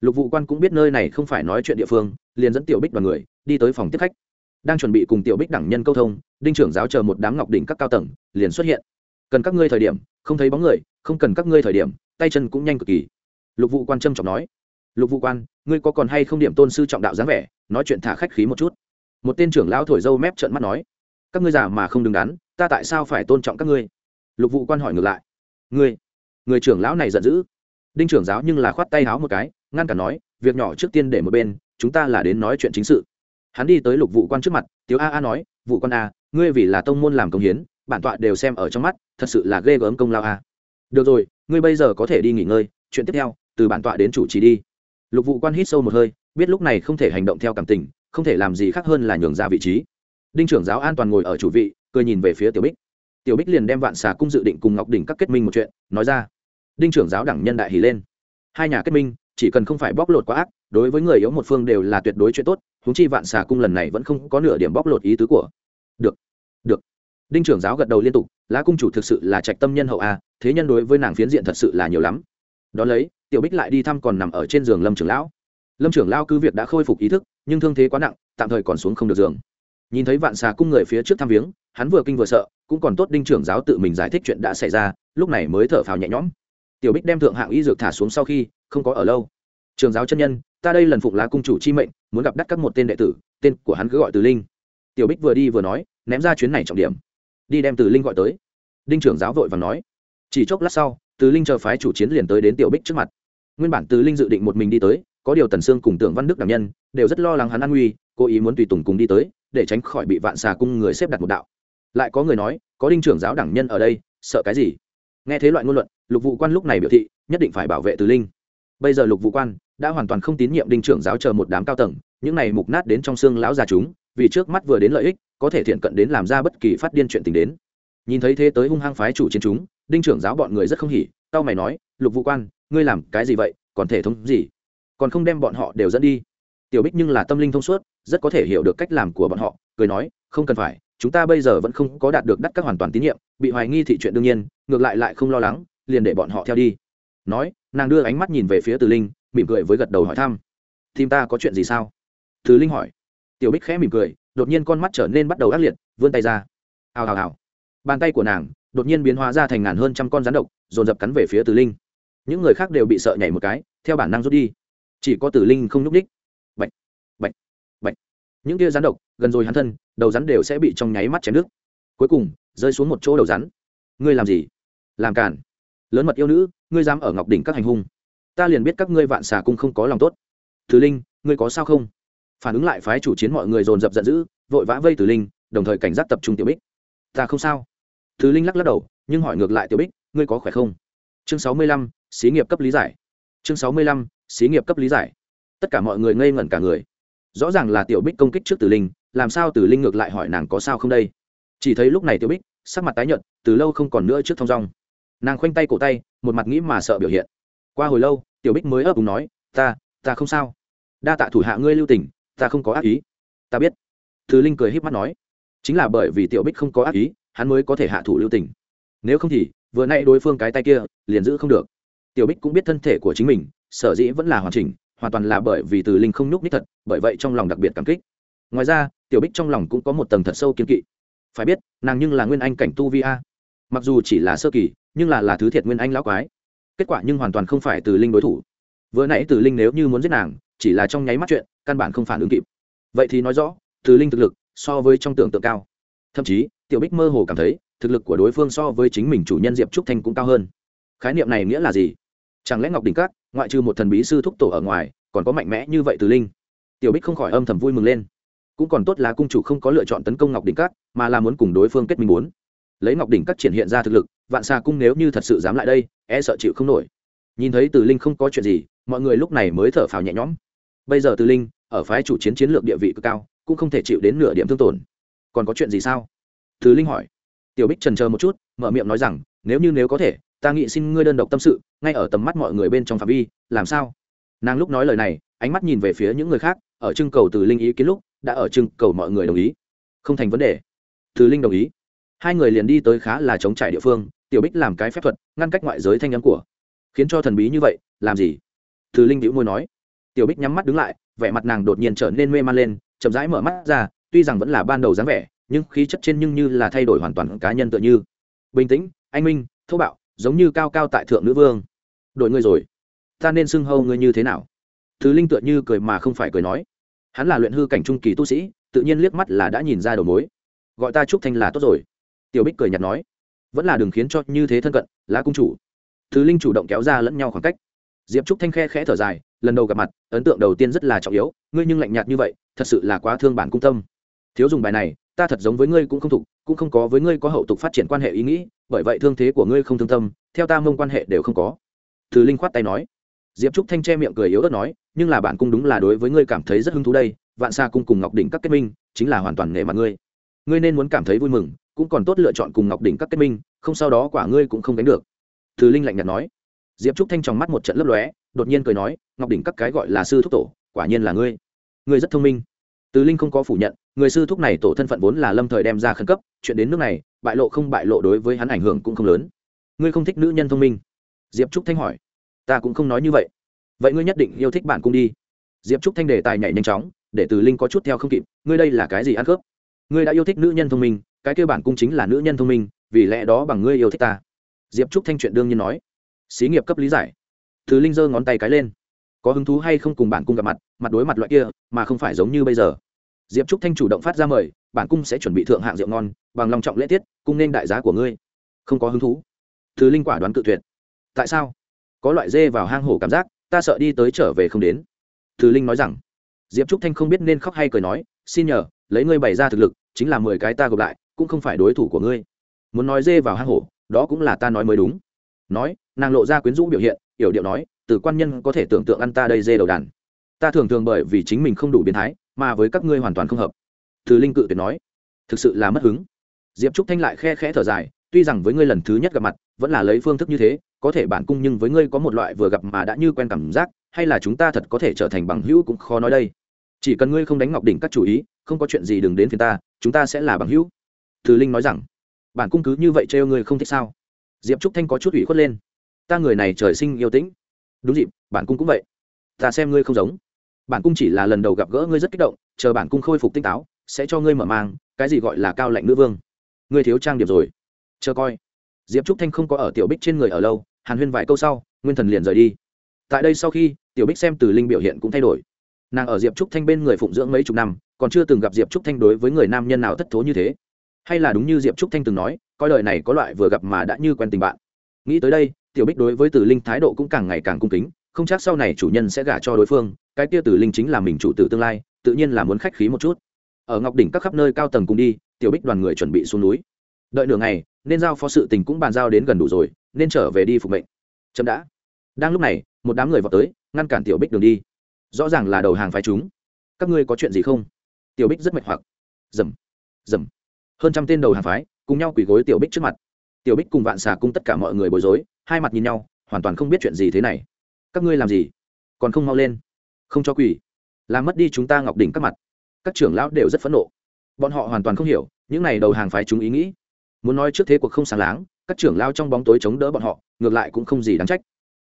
Lục vụ quan cũng biết nơi này không phải nói chuyện địa phương, liền dẫn tiểu bích và người đi tới phòng tiếp khách. Đang chuẩn bị cùng tiểu bích đẳng nhân câu thông, đinh trưởng giáo chờ một đám ngọc đỉnh các cao tầng, liền xuất hiện. Cần các ngươi thời điểm, không thấy bóng người, không cần các ngươi thời điểm, tay chân cũng nhanh cực kỳ. Lục vụ quan trâm trọng nói lục vụ quan, ngươi có còn hay không điểm tôn sư trọng đạo dáng vẻ? Nói chuyện thả khách khí một chút. Một tên trưởng lão thổi dâu mép trợn mắt nói, các ngươi già mà không đứng đắn, ta tại sao phải tôn trọng các ngươi? Lục vụ quan hỏi ngược lại, ngươi, người trưởng lão này giận dữ. Đinh trưởng giáo nhưng là khoát tay háo một cái, ngăn cản nói, việc nhỏ trước tiên để một bên, chúng ta là đến nói chuyện chính sự. Hắn đi tới lục vụ quan trước mặt, tiếu a a nói vụ quan a, ngươi vì là tông môn làm công hiến, bản tọa đều xem ở trong mắt, thật sự là ghê gớm công lao a. Được rồi, ngươi bây giờ có thể đi nghỉ ngơi, chuyện tiếp theo, từ bản tọa đến chủ trì đi lục vụ quan hít sâu một hơi, biết lúc này không thể hành động theo cảm tình, không thể làm gì khác hơn là nhường ra vị trí. Đinh trưởng giáo an toàn ngồi ở chủ vị, cười nhìn về phía tiểu bích. Tiểu bích liền đem vạn xà cung dự định cùng ngọc đỉnh các kết minh một chuyện, nói ra. Đinh trưởng giáo đẳng nhân đại hỉ lên. Hai nhà kết minh, chỉ cần không phải bóc lột quá ác, đối với người yếu một phương đều là tuyệt đối chuyện tốt húng chi vạn xà cung lần này vẫn không có nửa điểm bóc lột ý tứ của. Được được. Đinh trưởng giáo gật đầu liên tục, lá cung chủ thực sự là trạch tâm nhân hậu a, thế nhân đối với nàng phiến diện thật sự là nhiều lắm đ ó lấy, tiểu bích lại đi thăm còn nằm ở trên giường lâm trưởng lão. Lâm trưởng lão cứ việc đã khôi phục ý thức, nhưng thương thế quá nặng, tạm thời còn xuống không được giường. Nhìn thấy vạn xà cung người phía trước thăm viếng, hắn vừa kinh vừa sợ, cũng còn tốt đinh trưởng giáo tự mình giải thích chuyện đã xảy ra, lúc này mới thở phào nhẹ nhõm. Tiểu bích đem thượng hạng y dược thả xuống sau khi, không có ở lâu. Trường giáo chân nhân, ta đây lần phụng lá cung chủ chi mệnh, muốn gặp đắc các một tên đệ tử, tên của hắn cứ gọi từ linh. Tiểu bích vừa đi vừa nói, ném ra chuyến này trọng điểm. Đi đem từ linh gọi tới. Đinh trưởng giáo vội và nói. Chỉ chốc lát sau từ linh chờ phái chủ chiến liền tới đến tiểu bích trước mặt. Nguyên bản từ linh dự định một mình đi tới, có điều tần sương cùng tưởng văn đức đảm nhân, đều rất lo lắng hắn an nguy, cố ý muốn tùy tùng cùng đi tới, để tránh khỏi bị vạn xà cung người xếp đặt một đạo. Lại có người nói, có đinh trưởng giáo đẳng nhân ở đây, sợ cái gì? Nghe thế loại ngôn luận, lục vụ quan lúc này biểu thị, nhất định phải bảo vệ từ linh. Bây giờ lục vụ quan đã hoàn toàn không tín nhiệm đinh trưởng giáo chờ một đám cao tầng, những này mục nát đến trong xương lão già chúng, vì trước mắt vừa đến lợi ích, có thể thiện cận đến làm ra bất kỳ phát điên chuyện tình đến. Nhìn thấy thế tới hung hăng phái chủ chiến chúng đinh trưởng giáo bọn người rất không hỉ tao mày nói, lục vũ quan, ngươi làm cái gì vậy? Còn thể thống gì? Còn không đem bọn họ đều dẫn đi? Tiểu bích nhưng là tâm linh thông suốt, rất có thể hiểu được cách làm của bọn họ, cười nói, không cần phải, chúng ta bây giờ vẫn không có đạt được đắt các hoàn toàn tín nhiệm, bị hoài nghi thị chuyện đương nhiên, ngược lại lại không lo lắng, liền để bọn họ theo đi. Nói, nàng đưa ánh mắt nhìn về phía từ linh, mỉm cười với gật đầu hỏi thăm tim ta có chuyện gì sao? Từ linh hỏi. Tiểu bích khẽ mỉm cười, đột nhiên con mắt trở nên bắt đầu ác liệt, vươn tay ra. Hào hào hào. Bàn tay của nàng đột nhiên biến hóa ra thành ngàn hơn trăm con rắn độc, dồn dập cắn về phía từ linh. Những người khác đều bị sợ nhảy một cái, theo bản năng rút đi. Chỉ có từ linh không nhúc ních bệnh bệnh bệnh những kia rắn độc, gần rồi hắn thân, đầu rắn đều sẽ bị trong nháy mắt chém nước cuối cùng, rơi xuống một chỗ đầu rắn. Ngươi làm gì? Làm cản lớn mật yêu nữ, ngươi dám ở ngọc đỉnh các hành hung. Ta liền biết các ngươi vạn xà cung không có lòng tốt. Tử linh, ngươi có sao không? Phản ứng lại phái chủ chiến mọi người dồn dập giận dữ, vội vã vây tử linh, đồng thời cảnh giác tập trung tiểu bích. Ta không sao thứ linh lắc lắc đầu, nhưng hỏi ngược lại tiểu bích, ngươi có khỏe không? Chương sáu mươi lăm, xí nghiệp cấp lý giải. Chương sáu mươi lăm, xí nghiệp cấp lý giải. Tất cả mọi người ngây ngẩn cả người. Rõ ràng là tiểu bích công kích trước tử linh, làm sao tử linh ngược lại hỏi nàng có sao không đây? Chỉ thấy lúc này tiểu bích, sắc mặt tái nhợt, từ lâu không còn nữa trước thong dong. Nàng khoanh tay cổ tay, một mặt nghĩ mà sợ biểu hiện. Qua hồi lâu, tiểu bích mới ấp úng nói, ta ta không sao. Đa tạ thủ hạ ngươi lưu tình, ta không có ác ý. Ta biết. Thứ linh cười h í p mắt nói. Chính là bởi vì tiểu bích không có ác ý hắn mới có thể hạ thủ lưu tình. Nếu không thì, vừa nay đối phương cái tay kia, liền giữ không được. Tiểu bích cũng biết thân thể của chính mình, sở dĩ vẫn là hoàn chỉnh, hoàn toàn là bởi vì từ linh không nhúc nhích thật, bởi vậy trong lòng đặc biệt cảm kích. Ngoài ra, tiểu bích trong lòng cũng có một tầng thật sâu kiên kỵ. Phải biết, nàng nhưng là nguyên anh cảnh tu vi a. Mặc dù chỉ là sơ kỳ, nhưng là là thứ thiệt nguyên anh lão quái. Kết quả nhưng hoàn toàn không phải từ linh đối thủ. Vừa nãy từ linh nếu như muốn giết nàng, chỉ là trong nháy mắt chuyện, căn bản không phản ứng kịp. Vậy thì nói rõ, từ linh thực lực so với trong tưởng tượng cao. Thậm chí tiểu bích mơ hồ cảm thấy, thực lực của đối phương so với chính mình chủ nhân diệp trúc thanh cũng cao hơn. Khái niệm này nghĩa là gì? Chẳng lẽ ngọc đỉnh Cát ngoại trừ một thần bí sư thúc tổ ở ngoài, còn có mạnh mẽ như vậy từ linh? Tiểu bích không khỏi âm thầm vui mừng lên. Cũng còn tốt là cung chủ không có lựa chọn tấn công ngọc đỉnh Cát mà là muốn cùng đối phương kết minh muốn lấy ngọc đỉnh Cát triển hiện ra thực lực, vạn xà cung nếu như thật sự dám lại đây e sợ chịu không nổi. Nhìn thấy từ linh không có chuyện gì, mọi người lúc này mới thở phào nhẹ nhõm. Bây giờ từ linh, ở phái chủ chiến chiến lược địa vị cực cao, cũng không thể chịu đến nửa điểm thương tổn. Còn có chuyện gì sao? Thứ linh hỏi. Tiểu bích trần chờ một chút, mở miệng nói rằng, nếu như nếu có thể, ta nghĩ xin ngươi đơn độc tâm sự, ngay ở tầm mắt mọi người bên trong phạm vi, làm sao? Nàng lúc nói lời này, ánh mắt nhìn về phía những người khác, ở trưng cầu từ linh ý kiến lúc, đã ở trưng cầu mọi người đồng ý. Không thành vấn đề. Từ linh đồng ý. Hai người liền đi tới khá là chống trải địa phương, tiểu bích làm cái phép thuật, ngăn cách ngoại giới thanh âm của. Khiến cho thần bí như vậy, làm gì? Từ linh đĩu môi nói. Tiểu bích nhắm mắt đứng lại, vẻ mặt nàng đột nhiên trở nên mê man lên, chậm rãi mở mắt ra, tuy rằng vẫn là ban đầu dáng vẻ nhưng khí chất trên nhưng như là thay đổi hoàn toàn cá nhân tựa như. Bình tĩnh, anh minh, thô bạo, giống như cao cao tại thượng nữ vương. Đội ngươi rồi. Ta nên xưng hâu ngươi như thế nào? Thứ linh tựa như cười mà không phải cười nói. Hắn là luyện hư cảnh trung kỳ tu sĩ, tự nhiên liếc mắt là đã nhìn ra đầu mối. Gọi ta trúc thanh là tốt rồi. Tiểu bích cười nhạt nói. Vẫn là đừng khiến cho như thế thân cận, lá cung chủ. Thứ linh chủ động kéo ra lẫn nhau khoảng cách. Diệp trúc thanh khe khẽ thở dài, lần đầu gặp mặt, ấn tượng đầu tiên rất là trọng yếu, ngươi nhưng lạnh nhạt như vậy, thật sự là quá thương bản cung tâm. Thiếu dùng bài này ta thật giống với ngươi cũng không thục, cũng không có với ngươi có hậu tục phát triển quan hệ ý nghĩ, bởi vậy thương thế của ngươi không thương tâm, theo ta mông quan hệ đều không có. Thứ linh khoát tay nói. Diệp trúc thanh che miệng cười yếu ớt nói, nhưng là bạn cung đúng là đối với ngươi cảm thấy rất hứng thú đây, vạn xa cung cùng ngọc đỉnh các kết minh, chính là hoàn toàn nghề mặt ngươi. Ngươi nên muốn cảm thấy vui mừng, cũng còn tốt lựa chọn cùng ngọc đỉnh các kết minh, không sau đó quả ngươi cũng không đánh được. Thứ linh lạnh nhạt nói. Diệp trúc thanh trong mắt một trận lấp lóe, đột nhiên cười nói, ngọc đỉnh các cái gọi là sư thúc tổ, quả nhiên là ngươi. Ngươi rất thông minh từ linh không có phủ nhận, người sư thúc này tổ thân phận vốn là lâm thời đem ra khẩn cấp, chuyện đến nước này, bại lộ không bại lộ đối với hắn ảnh hưởng cũng không lớn. Ngươi không thích nữ nhân thông minh? Diệp trúc thanh hỏi. Ta cũng không nói như vậy. Vậy ngươi nhất định yêu thích bản cung đi. Diệp trúc thanh đề tài nhảy nhanh chóng, để từ linh có chút theo không kịp. Ngươi đây là cái gì ăn khớp ngươi đã yêu thích nữ nhân thông minh, cái kêu bản cung chính là nữ nhân thông minh, vì lẽ đó bằng ngươi yêu thích ta. Diệp trúc thanh chuyện đương nhiên nói. Xí nghiệp cấp lý giải. Từ linh giơ ngón tay cái lên. Có hứng thú hay không cùng bản cung gặp mặt? Mặt đối mặt loại kia, mà không phải giống như bây giờ. Diệp trúc thanh chủ động phát ra mời, bản cung sẽ chuẩn bị thượng hạng rượu ngon, bằng lòng trọng lễ tiết, cung nên đại giá của ngươi. Không có hứng thú. Thứ linh quả đoán cự tuyệt. Tại sao? Có loại dê vào hang hổ cảm giác, ta sợ đi tới trở về không đến. Thứ linh nói rằng. Diệp trúc thanh không biết nên khóc hay cười nói, xin nhờ, lấy ngươi bày ra thực lực, chính là mười cái ta gộp lại, cũng không phải đối thủ của ngươi. Muốn nói dê vào hang hổ, đó cũng là ta nói mới đúng. Nói, nàng lộ ra quyến rũ biểu hiện, yểu điệu nói từ quan nhân có thể tưởng tượng ăn ta đây dê đầu đàn ta thường thường bởi vì chính mình không đủ biến thái, mà với các ngươi hoàn toàn không hợp. Thứ linh cự tuyệt nói. Thực sự là mất hứng. Diệp trúc thanh lại khe khẽ thở dài, tuy rằng với ngươi lần thứ nhất gặp mặt, vẫn là lấy phương thức như thế, có thể bản cung nhưng với ngươi có một loại vừa gặp mà đã như quen cảm giác, hay là chúng ta thật có thể trở thành bằng hữu cũng khó nói đây. Chỉ cần ngươi không đánh ngọc đỉnh các chủ ý, không có chuyện gì đừng đến phiền ta, chúng ta sẽ là bằng hữu. Thứ linh nói rằng. Bản cung cứ như vậy trêu ngươi không thích sao? Diệp trúc thanh có chút ủy khuất lên. Ta người này trời sinh yêu tĩnh. Đúng dịp, bản cung cũng vậy. Ta xem ngươi không giống bản cung chỉ là lần đầu gặp gỡ ngươi rất kích động, chờ bản cung khôi phục tinh táo, sẽ cho ngươi mở mang, cái gì gọi là cao lạnh nữ vương. Ngươi thiếu trang điểm rồi. Chờ coi. Diệp trúc thanh không có ở tiểu bích trên người ở lâu, hàn huyên vài câu sau, nguyên thần liền rời đi. Tại đây sau khi, tiểu bích xem từ linh biểu hiện cũng thay đổi. Nàng ở diệp trúc thanh bên người phụng dưỡng mấy chục năm, còn chưa từng gặp diệp trúc thanh đối với người nam nhân nào thất thố như thế. Hay là đúng như diệp trúc thanh từng nói, coi đời này có loại vừa gặp mà đã như quen tình bạn. Nghĩ tới đây, tiểu bích đối với từ linh thái độ cũng càng ngày càng cung kính không chắc sau này chủ nhân sẽ gả cho đối phương, cái kia tử linh chính là mình chủ tử tương lai, tự nhiên là muốn khách khí một chút. Ở ngọc đỉnh các khắp nơi cao tầng cùng đi, tiểu bích đoàn người chuẩn bị xuống núi. Đợi nửa ngày, nên giao phó sự tình cũng bàn giao đến gần đủ rồi, nên trở về đi phục mệnh. Chậm đã. Đang lúc này, một đám người vào tới, ngăn cản tiểu bích đường đi. Rõ ràng là đầu hàng phái chúng. Các ngươi có chuyện gì không? Tiểu bích rất mệt hoặc. Dầm. Dầm. Hơn trăm tên đầu hàng phái, cùng nhau quỳ gối tiểu bích trước mặt. Tiểu bích cùng vạn xà cung tất cả mọi người bối rối, hai mặt nhìn nhau, hoàn toàn không biết chuyện gì thế này các ngươi làm gì? Còn không mau lên. Không cho quỷ, làm mất đi chúng ta ngọc đỉnh các mặt. Các trưởng lão đều rất phẫn nộ. Bọn họ hoàn toàn không hiểu những này đầu hàng phái chúng ý nghĩ. Muốn nói trước thế cuộc không sáng láng các trưởng lao trong bóng tối chống đỡ bọn họ ngược lại cũng không gì đáng trách.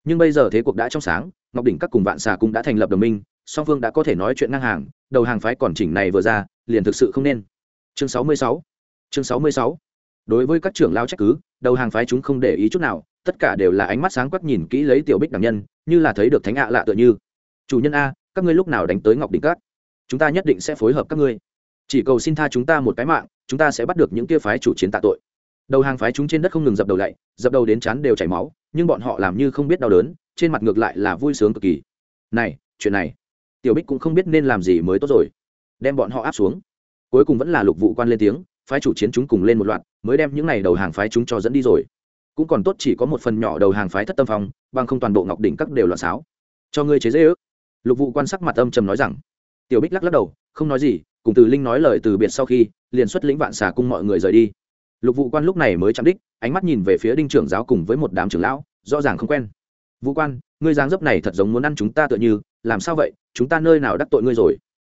Nhưng bây giờ thế cuộc đã trong sáng ngọc đỉnh các cùng vạn xà cũng đã thành lập đồng minh song phương đã có thể nói chuyện ngang hàng đầu hàng phái còn chỉnh này vừa ra liền thực sự không nên. Chương sáu mươi sáu. Chương sáu mươi sáu. Đối với các trưởng lao trách cứ đầu hàng phái chúng không để ý chút nào tất cả đều là ánh mắt sáng quắc nhìn kỹ lấy tiểu bích đảm nhân như là thấy được thánh ạ lạ tựa như. Chủ nhân a, các ngươi lúc nào đánh tới ngọc đỉnh cát? Chúng ta nhất định sẽ phối hợp các ngươi. Chỉ cầu xin tha chúng ta một cái mạng, chúng ta sẽ bắt được những kia phái chủ chiến tạ tội. Đầu hàng phái chúng trên đất không ngừng dập đầu lạy dập đầu đến chán đều chảy máu, nhưng bọn họ làm như không biết đau đớn, trên mặt ngược lại là vui sướng cực kỳ. Này, chuyện này, tiểu bích cũng không biết nên làm gì mới tốt rồi. Đem bọn họ áp xuống. Cuối cùng vẫn là lục vụ quan lên tiếng, phái chủ chiến chúng cùng lên một loạt, mới đem những này đầu hàng phái chúng cho dẫn đi rồi cũng còn tốt chỉ có một phần nhỏ đầu hàng phái thất tâm phòng bằng không toàn bộ ngọc đỉnh các đều loạn xáo. Cho ngươi chế dễ ước. Lục vụ quan sắc mặt âm trầm nói rằng. Tiểu bích lắc lắc đầu, không nói gì, cùng từ linh nói lời từ biệt sau khi, liền xuất lĩnh vạn xà cung mọi người rời đi. Lục vụ quan lúc này mới chạm đích, ánh mắt nhìn về phía đinh trưởng giáo cùng với một đám trưởng lão, rõ ràng không quen. Vũ quan, ngươi dáng dấp này thật giống muốn ăn chúng ta tựa như, làm sao vậy? Chúng ta nơi nào đắc tội ngươi rồi?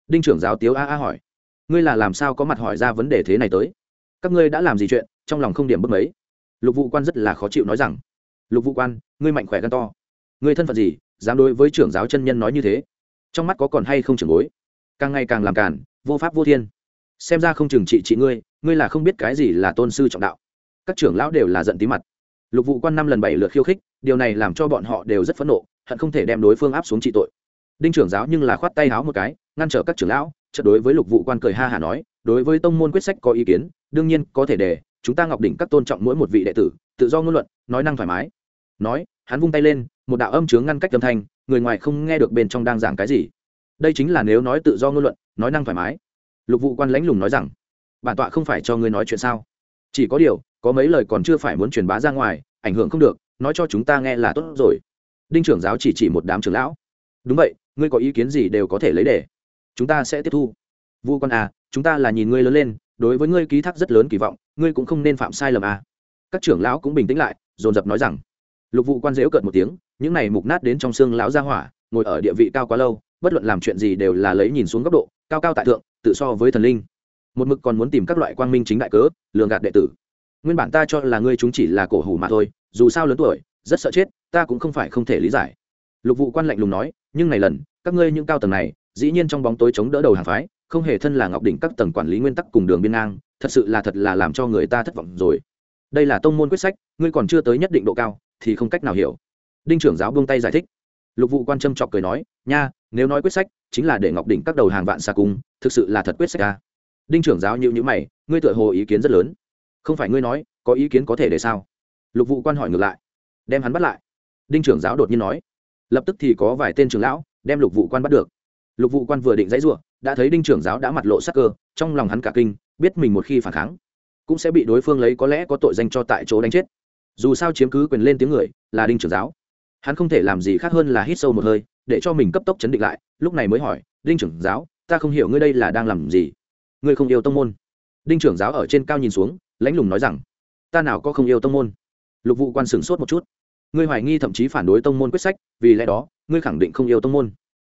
Đinh trưởng giáo tiếu a a hỏi. Ngươi là làm sao có mặt hỏi ra vấn đề thế này tới? Các ngươi đã làm gì chuyện, trong lòng không điểm bất mấy? Lục vụ quan rất là khó chịu nói rằng, lục vụ quan, ngươi mạnh khỏe gan to. Ngươi thân phận gì, dám đối với trưởng giáo chân nhân nói như thế? Trong mắt có còn hay không trưởng bối? Càng ngày càng làm cản vô pháp vô thiên. Xem ra không chừng trị trị ngươi ngươi là không biết cái gì là tôn sư trọng đạo. Các trưởng lão đều là giận tí mặt. Lục vụ quan năm lần bảy lượt khiêu khích, điều này làm cho bọn họ đều rất phẫn nộ, hận không thể đem đối phương áp xuống trị tội. Đinh trưởng giáo nhưng là khoát tay háo một cái, ngăn trở các trưởng lão, chợt đối với lục vụ quan cười ha hả nói, đối với tông môn quyết sách có ý kiến, đương nhiên có thể để chúng ta ngọc đỉnh các tôn trọng mỗi một vị đệ tử, tự do ngôn luận, nói năng thoải mái. Nói, hắn vung tay lên, một đạo âm chướng ngăn cách âm thanh, người ngoài không nghe được bên trong đang giảng cái gì. Đây chính là nếu nói tự do ngôn luận, nói năng thoải mái. Lục vụ quan lãnh lùng nói rằng, bản tọa không phải cho ngươi nói chuyện sao? Chỉ có điều, có mấy lời còn chưa phải muốn truyền bá ra ngoài, ảnh hưởng không được, nói cho chúng ta nghe là tốt rồi. Đinh trưởng giáo chỉ chỉ một đám trưởng lão. Đúng vậy, ngươi có ý kiến gì đều có thể lấy để. Chúng ta sẽ tiếp thu. Vu quan à chúng ta là nhìn ngươi lớn lên đối với ngươi ký thác rất lớn kỳ vọng, ngươi cũng không nên phạm sai lầm à. Các trưởng lão cũng bình tĩnh lại, dồn dập nói rằng, lục vụ quan dễu cợt một tiếng, những này mục nát đến trong xương lão gia hỏa, ngồi ở địa vị cao quá lâu, bất luận làm chuyện gì đều là lấy nhìn xuống góc độ, cao cao tại thượng, tự so với thần linh. Một mực còn muốn tìm các loại quang minh chính đại cớ, lường gạt đệ tử. Nguyên bản ta cho là ngươi chúng chỉ là cổ hủ mà thôi, dù sao lớn tuổi, rất sợ chết, ta cũng không phải không thể lý giải. Lục vụ quan lạnh lùng nói, nhưng này lần, các ngươi những cao tầng này, dĩ nhiên trong bóng tối chống đỡ đầu hàng phái không hề thân là ngọc đỉnh các tầng quản lý nguyên tắc cùng đường biên ngang, thật sự là thật là làm cho người ta thất vọng rồi. Đây là tông môn quyết sách, ngươi còn chưa tới nhất định độ cao, thì không cách nào hiểu. Đinh trưởng giáo buông tay giải thích. Lục vụ quan trâm chọc cười nói, nha, nếu nói quyết sách, chính là để ngọc đỉnh các đầu hàng vạn xa cung thực sự là thật quyết sách ca đinh trưởng giáo nhịu nhữ mày, ngươi tựa hồ ý kiến rất lớn. Không phải ngươi nói, có ý kiến có thể để sao? Lục vụ quan hỏi ngược lại. Đem hắn bắt lại. Đinh trưởng giáo đột nhiên nói. Lập tức thì có vài tên trưởng lão đem lục vụ quan bắt được. Lục vụ quan vừa định dãy r u ộ đã thấy đinh trưởng giáo đã mặt lộ sắc cơ, trong lòng hắn cả kinh, biết mình một khi phản kháng, cũng sẽ bị đối phương lấy có lẽ có tội danh cho tại chỗ đánh chết. Dù sao chiếm cứ quyền lên tiếng người, là đinh trưởng giáo. Hắn không thể làm gì khác hơn là hít sâu một hơi, để cho mình cấp tốc chấn định lại, lúc này mới hỏi, đinh trưởng giáo, ta không hiểu ngươi đây là đang làm gì? Ngươi không yêu tông môn? Đinh trưởng giáo ở trên cao nhìn xuống lãnh lùng nói rằng, ta nào có không yêu tông môn? Lục vụ quan sửng sốt một chút. Ngươi hoài nghi thậm chí phản đối tông môn quyết sách, vì lẽ đó, ngươi khẳng định không yêu tông môn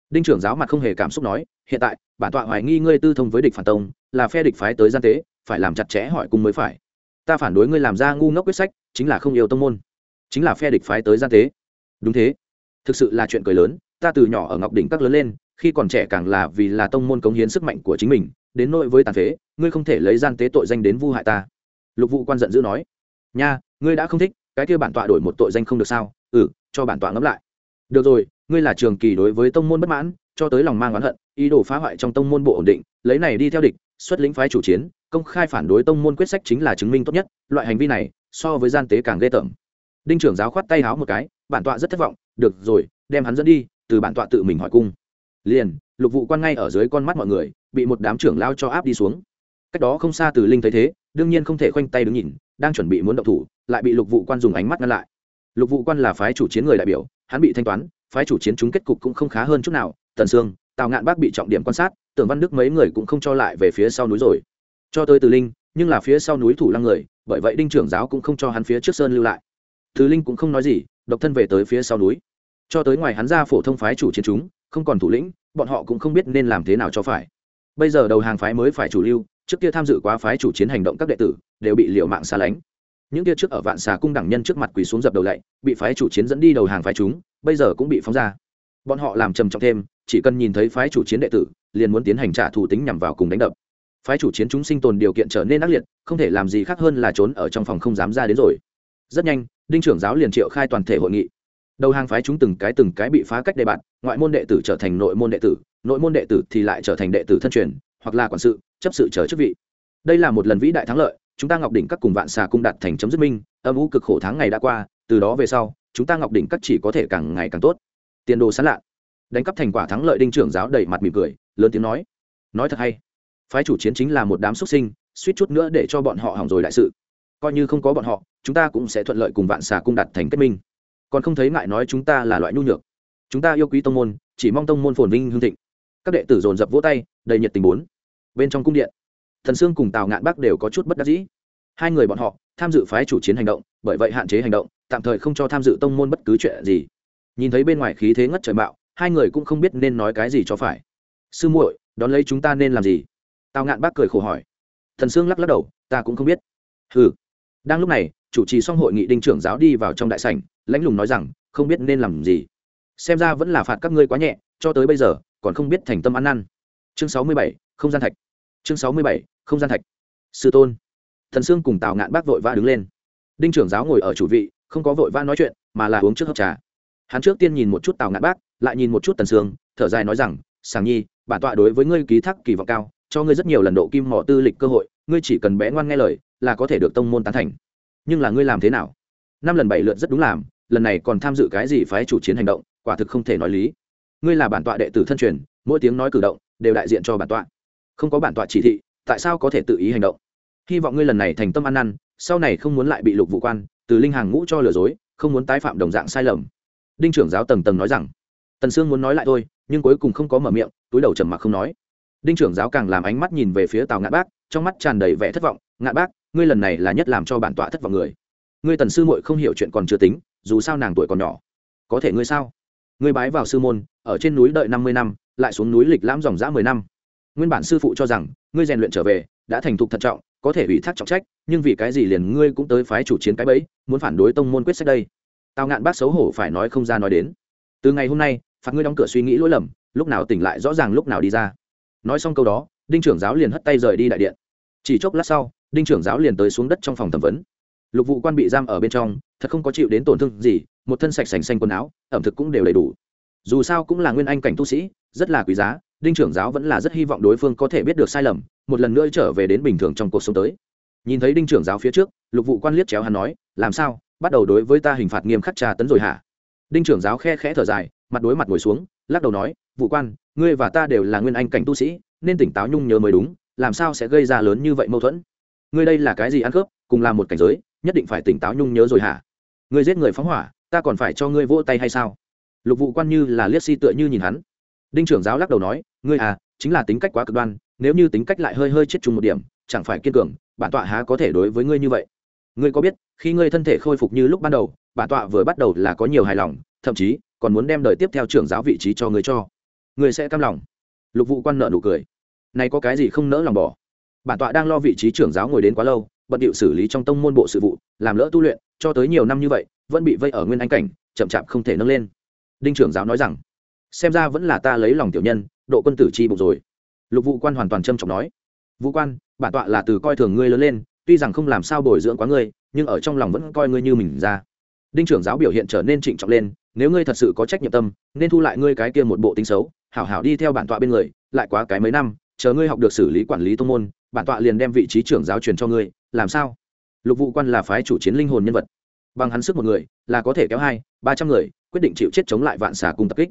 đinh trưởng giáo mặt không hề cảm xúc nói, hiện tại, bản tọa hoài nghi ngươi tư thông với địch phản tông, là phe địch phái tới gian tế, phải làm chặt chẽ hỏi cùng mới phải. Ta phản đối ngươi làm ra ngu ngốc quyết sách, chính là không yêu tông môn. Chính là phe địch phái tới gian tế. Đúng thế. Thực sự là chuyện cười lớn, ta từ nhỏ ở ngọc đỉnh các lớn lên, khi còn trẻ càng là vì là tông môn cống hiến sức mạnh của chính mình, đến nội với tàn phế, ngươi không thể lấy gian tế tội danh đến vu hại ta. Lục vụ quan giận dữ nói, nha, ngươi đã không thích, cái kia bản tọa đổi một tội danh không được sao? Ừ cho bản tọa ngẫm lại được rồi, ngươi là trường kỳ đối với tông môn bất mãn, cho tới lòng mang oán hận, ý đồ phá hoại trong tông môn bộ ổn định, lấy này đi theo địch, xuất lĩnh phái chủ chiến, công khai phản đối tông môn quyết sách chính là chứng minh tốt nhất, loại hành vi này, so với gian tế càng ghê tởm. Đinh trưởng giáo khoát tay háo một cái, bản tọa rất thất vọng, được rồi, đem hắn dẫn đi, từ bản tọa tự mình hỏi cung. Liền, lục vụ quan ngay ở dưới con mắt mọi người, bị một đám trưởng lao cho áp đi xuống. Cách đó không xa từ linh thấy thế, đương nhiên không thể khoanh tay đứng nhìn, đang chuẩn bị muốn động thủ, lại bị lục vụ quan dùng ánh mắt ngăn lại. Lục vụ quan là phái chủ chiến người đại biểu hắn bị thanh toán, phái chủ chiến chúng kết cục cũng không khá hơn chút nào. Tần sương, tào ngạn bác bị trọng điểm quan sát tưởng văn đức mấy người cũng không cho lại về phía sau núi rồi. Cho tới từ linh, nhưng là phía sau núi thủ lăng người, bởi vậy đinh trưởng giáo cũng không cho hắn phía trước sơn lưu lại. Từ linh cũng không nói gì, độc thân về tới phía sau núi. Cho tới ngoài hắn ra phổ thông phái chủ chiến chúng, không còn thủ lĩnh, bọn họ cũng không biết nên làm thế nào cho phải. Bây giờ đầu hàng phái mới phải chủ lưu, trước kia tham dự quá phái chủ chiến hành động các đệ tử, đều bị liều mạng xa lánh những kia trước ở vạn xà cung đẳng nhân trước mặt quỳ xuống dập đầu lạy bị phái chủ chiến dẫn đi đầu hàng phái chúng, bây giờ cũng bị phóng ra. Bọn họ làm trầm trọng thêm, chỉ cần nhìn thấy phái chủ chiến đệ tử, liền muốn tiến hành trả thù tính nhằm vào cùng đánh đập. Phái chủ chiến chúng sinh tồn điều kiện trở nên ác liệt, không thể làm gì khác hơn là trốn ở trong phòng không dám ra đến rồi. Rất nhanh, đinh trưởng giáo liền triệu khai toàn thể hội nghị. Đầu hàng phái chúng từng cái từng cái bị phá cách đề bạt, ngoại môn đệ tử trở thành nội môn đệ tử, nội môn đệ tử thì lại trở thành đệ tử thân truyền, hoặc là quản sự, chấp sự trở chức vị đây là một lần vĩ đại thắng lợi, chúng ta ngọc đỉnh các cùng vạn xà cung đạt thành chấm dứt minh, âm u cực khổ tháng ngày đã qua, từ đó về sau, chúng ta ngọc đỉnh các chỉ có thể càng ngày càng tốt. Tiền đồ sán lạ. Đánh cắp thành quả thắng lợi đinh trưởng giáo đầy mặt mỉm cười, lớn tiếng nói. Nói thật hay. Phái chủ chiến chính là một đám xuất sinh, suýt chút nữa để cho bọn họ hỏng rồi đại sự. Coi như không có bọn họ, chúng ta cũng sẽ thuận lợi cùng vạn xà cung đạt thành kết minh. Còn không thấy ngại nói chúng ta là loại nhu nhược. Chúng ta yêu quý tông môn, chỉ mong tông môn phồn vinh hương thịnh. Các đệ tử dồn dập vỗ tay, đầy nhiệt tình bốn. Bên trong cung điện thần sương cùng tào ngạn bắc đều có chút bất đắc dĩ. Hai người bọn họ tham dự phái chủ chiến hành động, bởi vậy hạn chế hành động, tạm thời không cho tham dự tông môn bất cứ chuyện gì. Nhìn thấy bên ngoài khí thế ngất trời bạo hai người cũng không biết nên nói cái gì cho phải. Sư muội, đón lấy chúng ta nên làm gì? Tào ngạn bác cười khổ hỏi. Thần sương lắc lắc đầu, ta cũng không biết. Ừ đang lúc này, chủ trì xong hội nghị đinh trưởng giáo đi vào trong đại sảnh, lãnh lùng nói rằng, không biết nên làm gì. Xem ra vẫn là phạt các ngươi quá nhẹ, cho tới bây giờ, còn không biết thành tâm ăn năn. Chương sáu mươi bảy, không gian thạch. Chương sáu mươi bảy không gian thạch. Sư tôn. Thần sương cùng tào ngạn bác vội vã đứng lên. Đinh trưởng giáo ngồi ở chủ vị, không có vội vã nói chuyện, mà là uống trước hấp trà. Hắn trước tiên nhìn một chút tào ngạn bác, lại nhìn một chút tần sương, thở dài nói rằng, sàng nhi, bản tọa đối với ngươi ký thác kỳ vọng cao, cho ngươi rất nhiều lần độ kim mỏ tư lịch cơ hội, ngươi chỉ cần bé ngoan nghe lời, là có thể được tông môn tán thành. Nhưng là ngươi làm thế nào? Năm lần bảy lượt rất đúng làm, lần này còn tham dự cái gì phái chủ chiến hành động, quả thực không thể nói lý. Ngươi là bản tọa đệ tử thân truyền, mỗi tiếng nói cử động, đều đại diện cho bản tọa. Không có bản tọa chỉ thị tại sao có thể tự ý hành động? Hy vọng ngươi lần này thành tâm ăn năn, sau này không muốn lại bị lục vụ quan, từ linh hàng ngũ cho lừa dối, không muốn tái phạm đồng dạng sai lầm. Đinh trưởng giáo tầng tầng nói rằng. Tần sương muốn nói lại thôi, nhưng cuối cùng không có mở miệng, túi đầu trầm mặc không nói. Đinh trưởng giáo càng làm ánh mắt nhìn về phía tào ngạn bác, trong mắt tràn đầy vẻ thất vọng. Ngạn bác, ngươi lần này là nhất làm cho bản tọa thất vọng người. Ngươi tần sư muội không hiểu chuyện còn chưa tính, dù sao nàng tuổi còn nhỏ. Có thể ngươi sao? Ngươi bái vào sư môn, ở trên núi đợi năm mươi năm, lại xuống núi lịch lãm dòng dã mười năm. Nguyên bản sư phụ cho rằng ngươi rèn luyện trở về, đã thành thục thận trọng, có thể ủy thác trọng trách, nhưng vì cái gì liền ngươi cũng tới phái chủ chiến cái bẫy, muốn phản đối tông môn quyết sách đây? Tào ngạn bác xấu hổ phải nói không ra nói đến. Từ ngày hôm nay, phạt ngươi đóng cửa suy nghĩ lỗi lầm, lúc nào tỉnh lại rõ ràng lúc nào đi ra. Nói xong câu đó, đinh trưởng giáo liền hất tay rời đi đại điện. Chỉ chốc lát sau, đinh trưởng giáo liền tới xuống đất trong phòng thẩm vấn. Lục vụ quan bị giam ở bên trong, thật không có chịu đến tổn thương gì, một thân sạch sành xanh quần áo, ẩm thực cũng đều đầy đủ. Dù sao cũng là nguyên anh cảnh tu sĩ rất là quý giá, đinh trưởng giáo vẫn là rất hy vọng đối phương có thể biết được sai lầm, một lần nữa trở về đến bình thường trong cuộc sống tới. Nhìn thấy đinh trưởng giáo phía trước, lục vụ quan liếc chéo hắn nói, làm sao? Bắt đầu đối với ta hình phạt nghiêm khắc trà tấn rồi hả? Đinh trưởng giáo khe khẽ thở dài, mặt đối mặt ngồi xuống, lắc đầu nói, vụ quan, ngươi và ta đều là nguyên anh cảnh tu sĩ, nên tỉnh táo nhung nhớ mới đúng, làm sao sẽ gây ra lớn như vậy mâu thuẫn? Ngươi đây là cái gì ăn cướp, cùng là một cảnh giới, nhất định phải tỉnh táo nhung nhớ rồi hả? Ngươi giết người phóng hỏa, ta còn phải cho ngươi vỗ tay hay sao? Lục vụ quan như là liếc si tựa như nhìn hắn đinh trưởng giáo lắc đầu nói, ngươi à chính là tính cách quá cực đoan, nếu như tính cách lại hơi hơi chết chung một điểm, chẳng phải kiên cường, bản tọa há có thể đối với ngươi như vậy? Ngươi có biết, khi ngươi thân thể khôi phục như lúc ban đầu, bản tọa vừa bắt đầu là có nhiều hài lòng, thậm chí còn muốn đem đời tiếp theo trưởng giáo vị trí cho ngươi cho. Ngươi sẽ cam lòng. Lục vụ quan nợ nụ cười. Này có cái gì không nỡ lòng bỏ? Bản tọa đang lo vị trí trưởng giáo ngồi đến quá lâu, bận điệu xử lý trong tông môn bộ sự vụ, làm lỡ tu luyện, cho tới nhiều năm như vậy, vẫn bị vây ở nguyên anh cảnh, chậm chạp không thể nâng lên. Đinh trưởng giáo nói rằng xem ra vẫn là ta lấy lòng tiểu nhân, độ quân tử chi bụng rồi. Lục vụ quan hoàn toàn trâm trọng nói. Vũ quan, bản tọa là từ coi thường ngươi lớn lên, tuy rằng không làm sao bồi dưỡng quá ngươi, nhưng ở trong lòng vẫn coi ngươi như mình ra. Đinh trưởng giáo biểu hiện trở nên trịnh trọng lên, nếu ngươi thật sự có trách nhiệm tâm, nên thu lại ngươi cái kia một bộ tính xấu, hảo hảo đi theo bản tọa bên người, lại quá cái mấy năm, chờ ngươi học được xử lý quản lý tông môn, bản tọa liền đem vị trí trưởng giáo truyền cho ngươi, làm sao? Lục vụ quan là phái chủ chiến linh hồn nhân vật. Bằng hắn sức một người, là có thể kéo hai, ba trăm người, quyết định chịu chết chống lại vạn xà cùng tập kích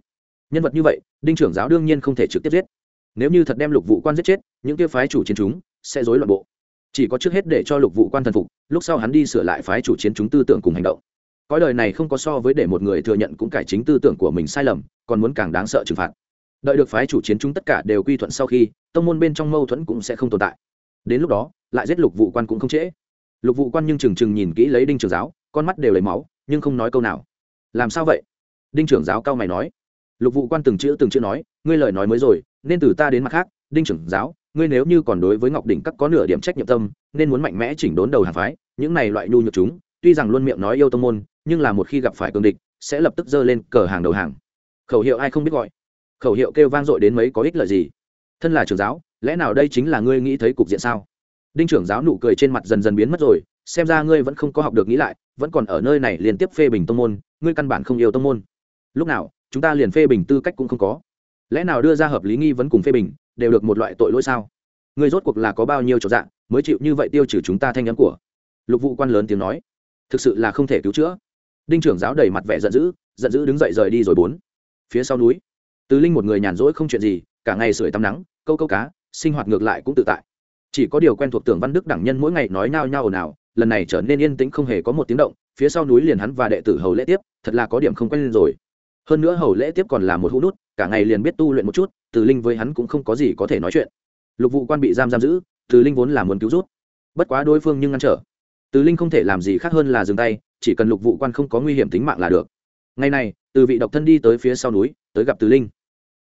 nhân vật như vậy, đinh trưởng giáo đương nhiên không thể trực tiếp giết. Nếu như thật đem lục vụ quan giết chết, những kia phái chủ chiến chúng sẽ rối loạn bộ. Chỉ có trước hết để cho lục vụ quan thần phục, lúc sau hắn đi sửa lại phái chủ chiến chúng tư tưởng cùng hành động. Cõi đời này không có so với để một người thừa nhận cũng cải chính tư tưởng của mình sai lầm, còn muốn càng đáng sợ trừng phạt. Đợi được phái chủ chiến chúng tất cả đều quy thuận sau khi, tông môn bên trong mâu thuẫn cũng sẽ không tồn tại. Đến lúc đó, lại giết lục vụ quan cũng không trễ. Lục vụ quan nhưng trừng trừng nhìn kỹ lấy đinh trưởng giáo, con mắt đều lấy máu, nhưng không nói câu nào. Làm sao vậy? Đinh trưởng giáo cao mày nói lục vụ quan từng chữ từng chữ nói, ngươi lời nói mới rồi, nên từ ta đến mặt khác, đinh trưởng giáo, ngươi nếu như còn đối với ngọc đỉnh các có nửa điểm trách nhiệm tâm, nên muốn mạnh mẽ chỉnh đốn đầu hàng phái, những này loại nhu nhược chúng, tuy rằng luôn miệng nói yêu tông môn, nhưng là một khi gặp phải cường địch, sẽ lập tức giơ lên cờ hàng đầu hàng. Khẩu hiệu ai không biết gọi. Khẩu hiệu kêu vang dội đến mấy có ích lợi gì. Thân là trưởng giáo, lẽ nào đây chính là ngươi nghĩ thấy cục diện sao? Đinh trưởng giáo nụ cười trên mặt dần dần biến mất rồi, xem ra ngươi vẫn không có học được nghĩ lại, vẫn còn ở nơi này liên tiếp phê bình tông môn, ngươi căn bản không yêu tông môn. Lúc nào chúng ta liền phê bình tư cách cũng không có. Lẽ nào đưa ra hợp lý nghi vấn cùng phê bình đều được một loại tội lỗi sao? Ngươi rốt cuộc là có bao nhiêu chỗ dạng mới chịu như vậy tiêu trừ chúng ta thanh nhắn của? Lục vụ quan lớn tiếng nói. Thực sự là không thể cứu chữa. Đinh trưởng giáo đầy mặt vẻ giận dữ giận dữ đứng dậy rời đi rồi bốn. Phía sau núi tứ linh một người nhàn rỗi không chuyện gì, cả ngày sưởi tắm nắng, câu câu cá, sinh hoạt ngược lại cũng tự tại. Chỉ có điều quen thuộc tưởng văn đức đẳng nhân mỗi ngày nói nhao nhao ồn ào, lần này trở nên yên tĩnh không hề có một tiếng động, phía sau núi liền hắn và đệ tử hầu lễ tiếp, thật là có điểm không quen lên rồi hơn nữa hầu lễ tiếp còn là một hũ nút, cả ngày liền biết tu luyện một chút, từ linh với hắn cũng không có gì có thể nói chuyện. Lục vụ quan bị giam giam giữ, từ linh vốn là muốn cứu rút bất quá đối phương nhưng ngăn trở. Từ linh không thể làm gì khác hơn là dừng tay, chỉ cần lục vụ quan không có nguy hiểm tính mạng là được. Ngày này, từ vị độc thân đi tới phía sau núi, tới gặp từ linh.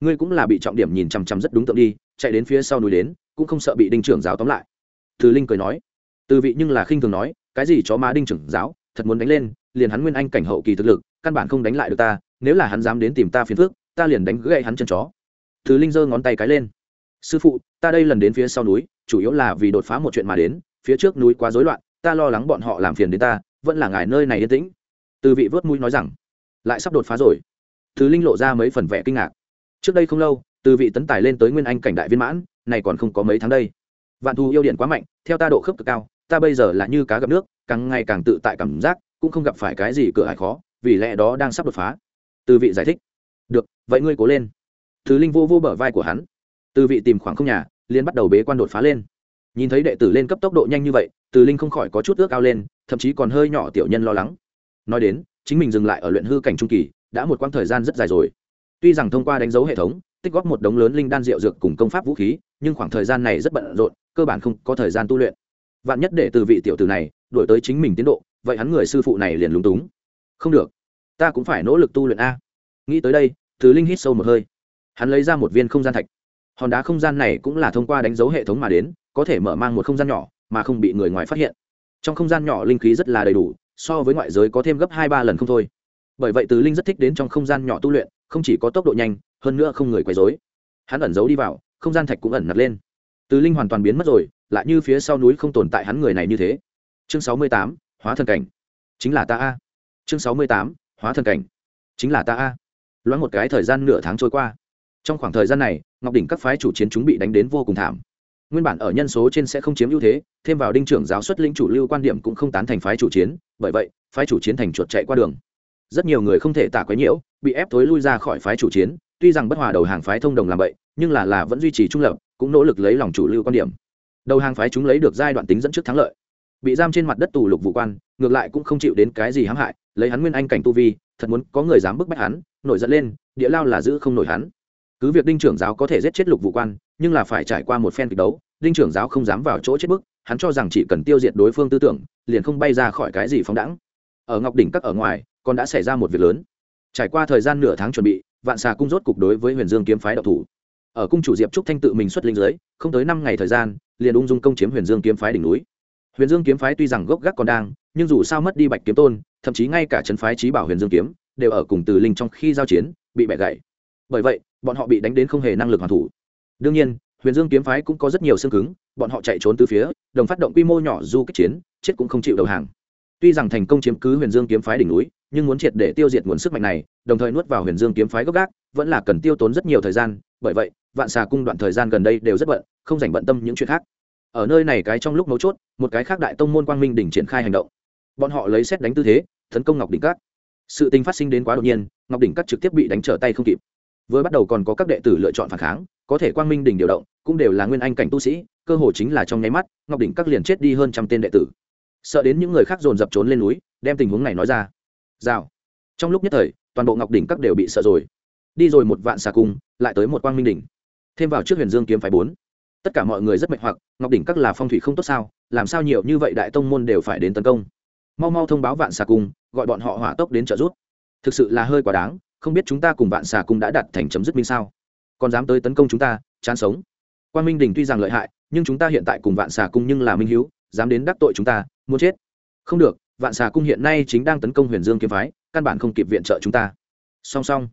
Ngươi cũng là bị trọng điểm nhìn chằm chằm rất đúng tượng đi, chạy đến phía sau núi đến, cũng không sợ bị đinh trưởng giáo tóm lại. Từ linh cười nói. Từ vị nhưng là khinh thường nói, cái gì chó má đinh trưởng giáo, thật muốn đánh lên, liền hắn nguyên anh cảnh hậu kỳ thực lực, căn bản không đánh lại được ta nếu là hắn dám đến tìm ta phiền phước ta liền đánh gậy hắn chân chó. Thứ linh giơ ngón tay cái lên. Sư phụ, ta đây lần đến phía sau núi, chủ yếu là vì đột phá một chuyện mà đến, phía trước núi quá rối loạn, ta lo lắng bọn họ làm phiền đến ta, vẫn là ngài nơi này yên tĩnh. Từ vị vớt mũi nói rằng, lại sắp đột phá rồi. Thứ linh lộ ra mấy phần vẻ kinh ngạc. Trước đây không lâu, từ vị tấn tài lên tới nguyên anh cảnh đại viên mãn, này còn không có mấy tháng đây. Vạn thù yêu điện quá mạnh, theo ta độ khớp cực cao, ta bây giờ là như cá gặp nước, càng ngày càng tự tại cảm giác, cũng không gặp phải cái gì cửa hải khó, vì lẽ đó đang sắp đột phá từ vị giải thích. Được, vậy ngươi cố lên. Thứ linh vô vô bờ vai của hắn. Từ vị tìm khoảng không nhà liên bắt đầu bế quan đột phá lên. Nhìn thấy đệ tử lên cấp tốc độ nhanh như vậy, từ linh không khỏi có chút ước ao lên, thậm chí còn hơi nhỏ tiểu nhân lo lắng. Nói đến, chính mình dừng lại ở luyện hư cảnh trung kỳ, đã một quãng thời gian rất dài rồi. Tuy rằng thông qua đánh dấu hệ thống, tích góp một đống lớn linh đan rượu dược cùng công pháp vũ khí, nhưng khoảng thời gian này rất bận rộn, cơ bản không có thời gian tu luyện. Vạn nhất để từ vị tiểu tử này đổi tới chính mình tiến độ, vậy hắn người sư phụ này liền lúng túng. Không được ta cũng phải nỗ lực tu luyện a. Nghĩ tới đây thứ linh hít sâu một hơi. Hắn lấy ra một viên không gian thạch. Hòn đá không gian này cũng là thông qua đánh dấu hệ thống mà đến, có thể mở mang một không gian nhỏ, mà không bị người ngoài phát hiện. Trong không gian nhỏ linh khí rất là đầy đủ, so với ngoại giới có thêm gấp hai ba lần không thôi. Bởi vậy từ linh rất thích đến trong không gian nhỏ tu luyện, không chỉ có tốc độ nhanh, hơn nữa không người quấy dối hắn ẩn giấu đi vào, không gian thạch cũng ẩn nặt lên. Từ linh hoàn toàn biến mất rồi, lại như phía sau núi không tồn tại hắn người này như thế. Chương sáu mươi tám, hóa thần cảnh. Chính là ta a. Chương sáu mươi tám hóa thần cảnh. Chính là ta a. Loáng một cái thời gian nửa tháng trôi qua. Trong khoảng thời gian này, ngọc đỉnh các phái chủ chiến chúng bị đánh đến vô cùng thảm. Nguyên bản ở nhân số trên sẽ không chiếm ưu thế, thêm vào đinh trưởng giáo xuất lĩnh chủ lưu quan điểm cũng không tán thành phái chủ chiến, bởi vậy, phái chủ chiến thành chuột chạy qua đường. Rất nhiều người không thể tả quấy nhiễu, bị ép thối lui ra khỏi phái chủ chiến, tuy rằng bất hòa đầu hàng phái thông đồng làm vậy nhưng là là vẫn duy trì trung lập, cũng nỗ lực lấy lòng chủ lưu quan điểm. Đầu hàng phái chúng lấy được giai đoạn tính dẫn trước thắng lợi bị giam trên mặt đất tù lục vụ quan, ngược lại cũng không chịu đến cái gì hãm hại, lấy hắn nguyên anh cảnh tu vi, thật muốn có người dám bức bách hắn, nổi giận lên, địa lao là giữ không nổi hắn. Cứ việc đinh trưởng giáo có thể giết chết lục vụ quan, nhưng là phải trải qua một phen kịch đấu, đinh trưởng giáo không dám vào chỗ chết bức, hắn cho rằng chỉ cần tiêu diệt đối phương tư tưởng, liền không bay ra khỏi cái gì phóng đẳng ở ngọc đỉnh các ở ngoài, còn đã xảy ra một việc lớn. Trải qua thời gian nửa tháng chuẩn bị, vạn xà cung rốt cục đối với huyền dương kiếm phái độc thủ. Ở cung chủ diệp trúc thanh tự mình xuất linh giới không tới năm ngày thời gian, liền ung dung công chiếm huyền dương kiếm phái đỉnh núi huyền dương kiếm phái tuy rằng gốc gác còn đang, nhưng dù sao mất đi bạch kiếm tôn, thậm chí ngay cả trấn phái trí bảo huyền dương kiếm, đều ở cùng từ linh trong khi giao chiến, bị bẻ gãy. Bởi vậy, bọn họ bị đánh đến không hề năng lực hoàn thủ. Đương nhiên, huyền dương kiếm phái cũng có rất nhiều xương cứng, bọn họ chạy trốn từ phía, đồng phát động quy mô nhỏ du kích chiến, chết cũng không chịu đầu hàng. Tuy rằng thành công chiếm cứ huyền dương kiếm phái đỉnh núi, nhưng muốn triệt để tiêu diệt nguồn sức mạnh này, đồng thời nuốt vào huyền dương kiếm phái gốc gác, vẫn là cần tiêu tốn rất nhiều thời gian. Bởi vậy, vạn xà cung đoạn thời gian gần đây đều rất bận, không dành bận tâm những chuyện khác ở nơi này cái trong lúc mấu chốt, một cái khác đại tông môn quang minh đỉnh triển khai hành động. Bọn họ lấy xét đánh tư thế, tấn công ngọc đỉnh cát. Sự tình phát sinh đến quá đột nhiên, ngọc đỉnh cát trực tiếp bị đánh trở tay không kịp. Vừa bắt đầu còn có các đệ tử lựa chọn phản kháng, có thể quang minh đỉnh điều động, cũng đều là nguyên anh cảnh tu sĩ, cơ hồ chính là trong nháy mắt, ngọc đỉnh các liền chết đi hơn trăm tên đệ tử. Sợ đến những người khác dồn dập trốn lên núi, đem tình huống này nói ra. Rào. Trong lúc nhất thời, toàn bộ ngọc đỉnh các đều bị sợ rồi. Đi rồi một vạn xà cung, lại tới một quang minh đỉnh. Thêm vào trước huyền dương kiếm phái bốn tất cả mọi người rất mệnh hoặc, ngọc đỉnh các là phong thủy không tốt sao, làm sao nhiều như vậy đại tông môn đều phải đến tấn công? Mau mau thông báo vạn xà cung, gọi bọn họ hỏa tốc đến trợ giúp. Thực sự là hơi quá đáng, không biết chúng ta cùng vạn xà cung đã đặt thành chấm dứt minh sao? Còn dám tới tấn công chúng ta, chán sống. Quan minh đình tuy rằng lợi hại, nhưng chúng ta hiện tại cùng vạn xà cung nhưng là minh hữu dám đến đắc tội chúng ta, muốn chết. Không được, vạn xà cung hiện nay chính đang tấn công huyền dương kiếm phái, căn bản không kịp viện trợ chúng ta. Song song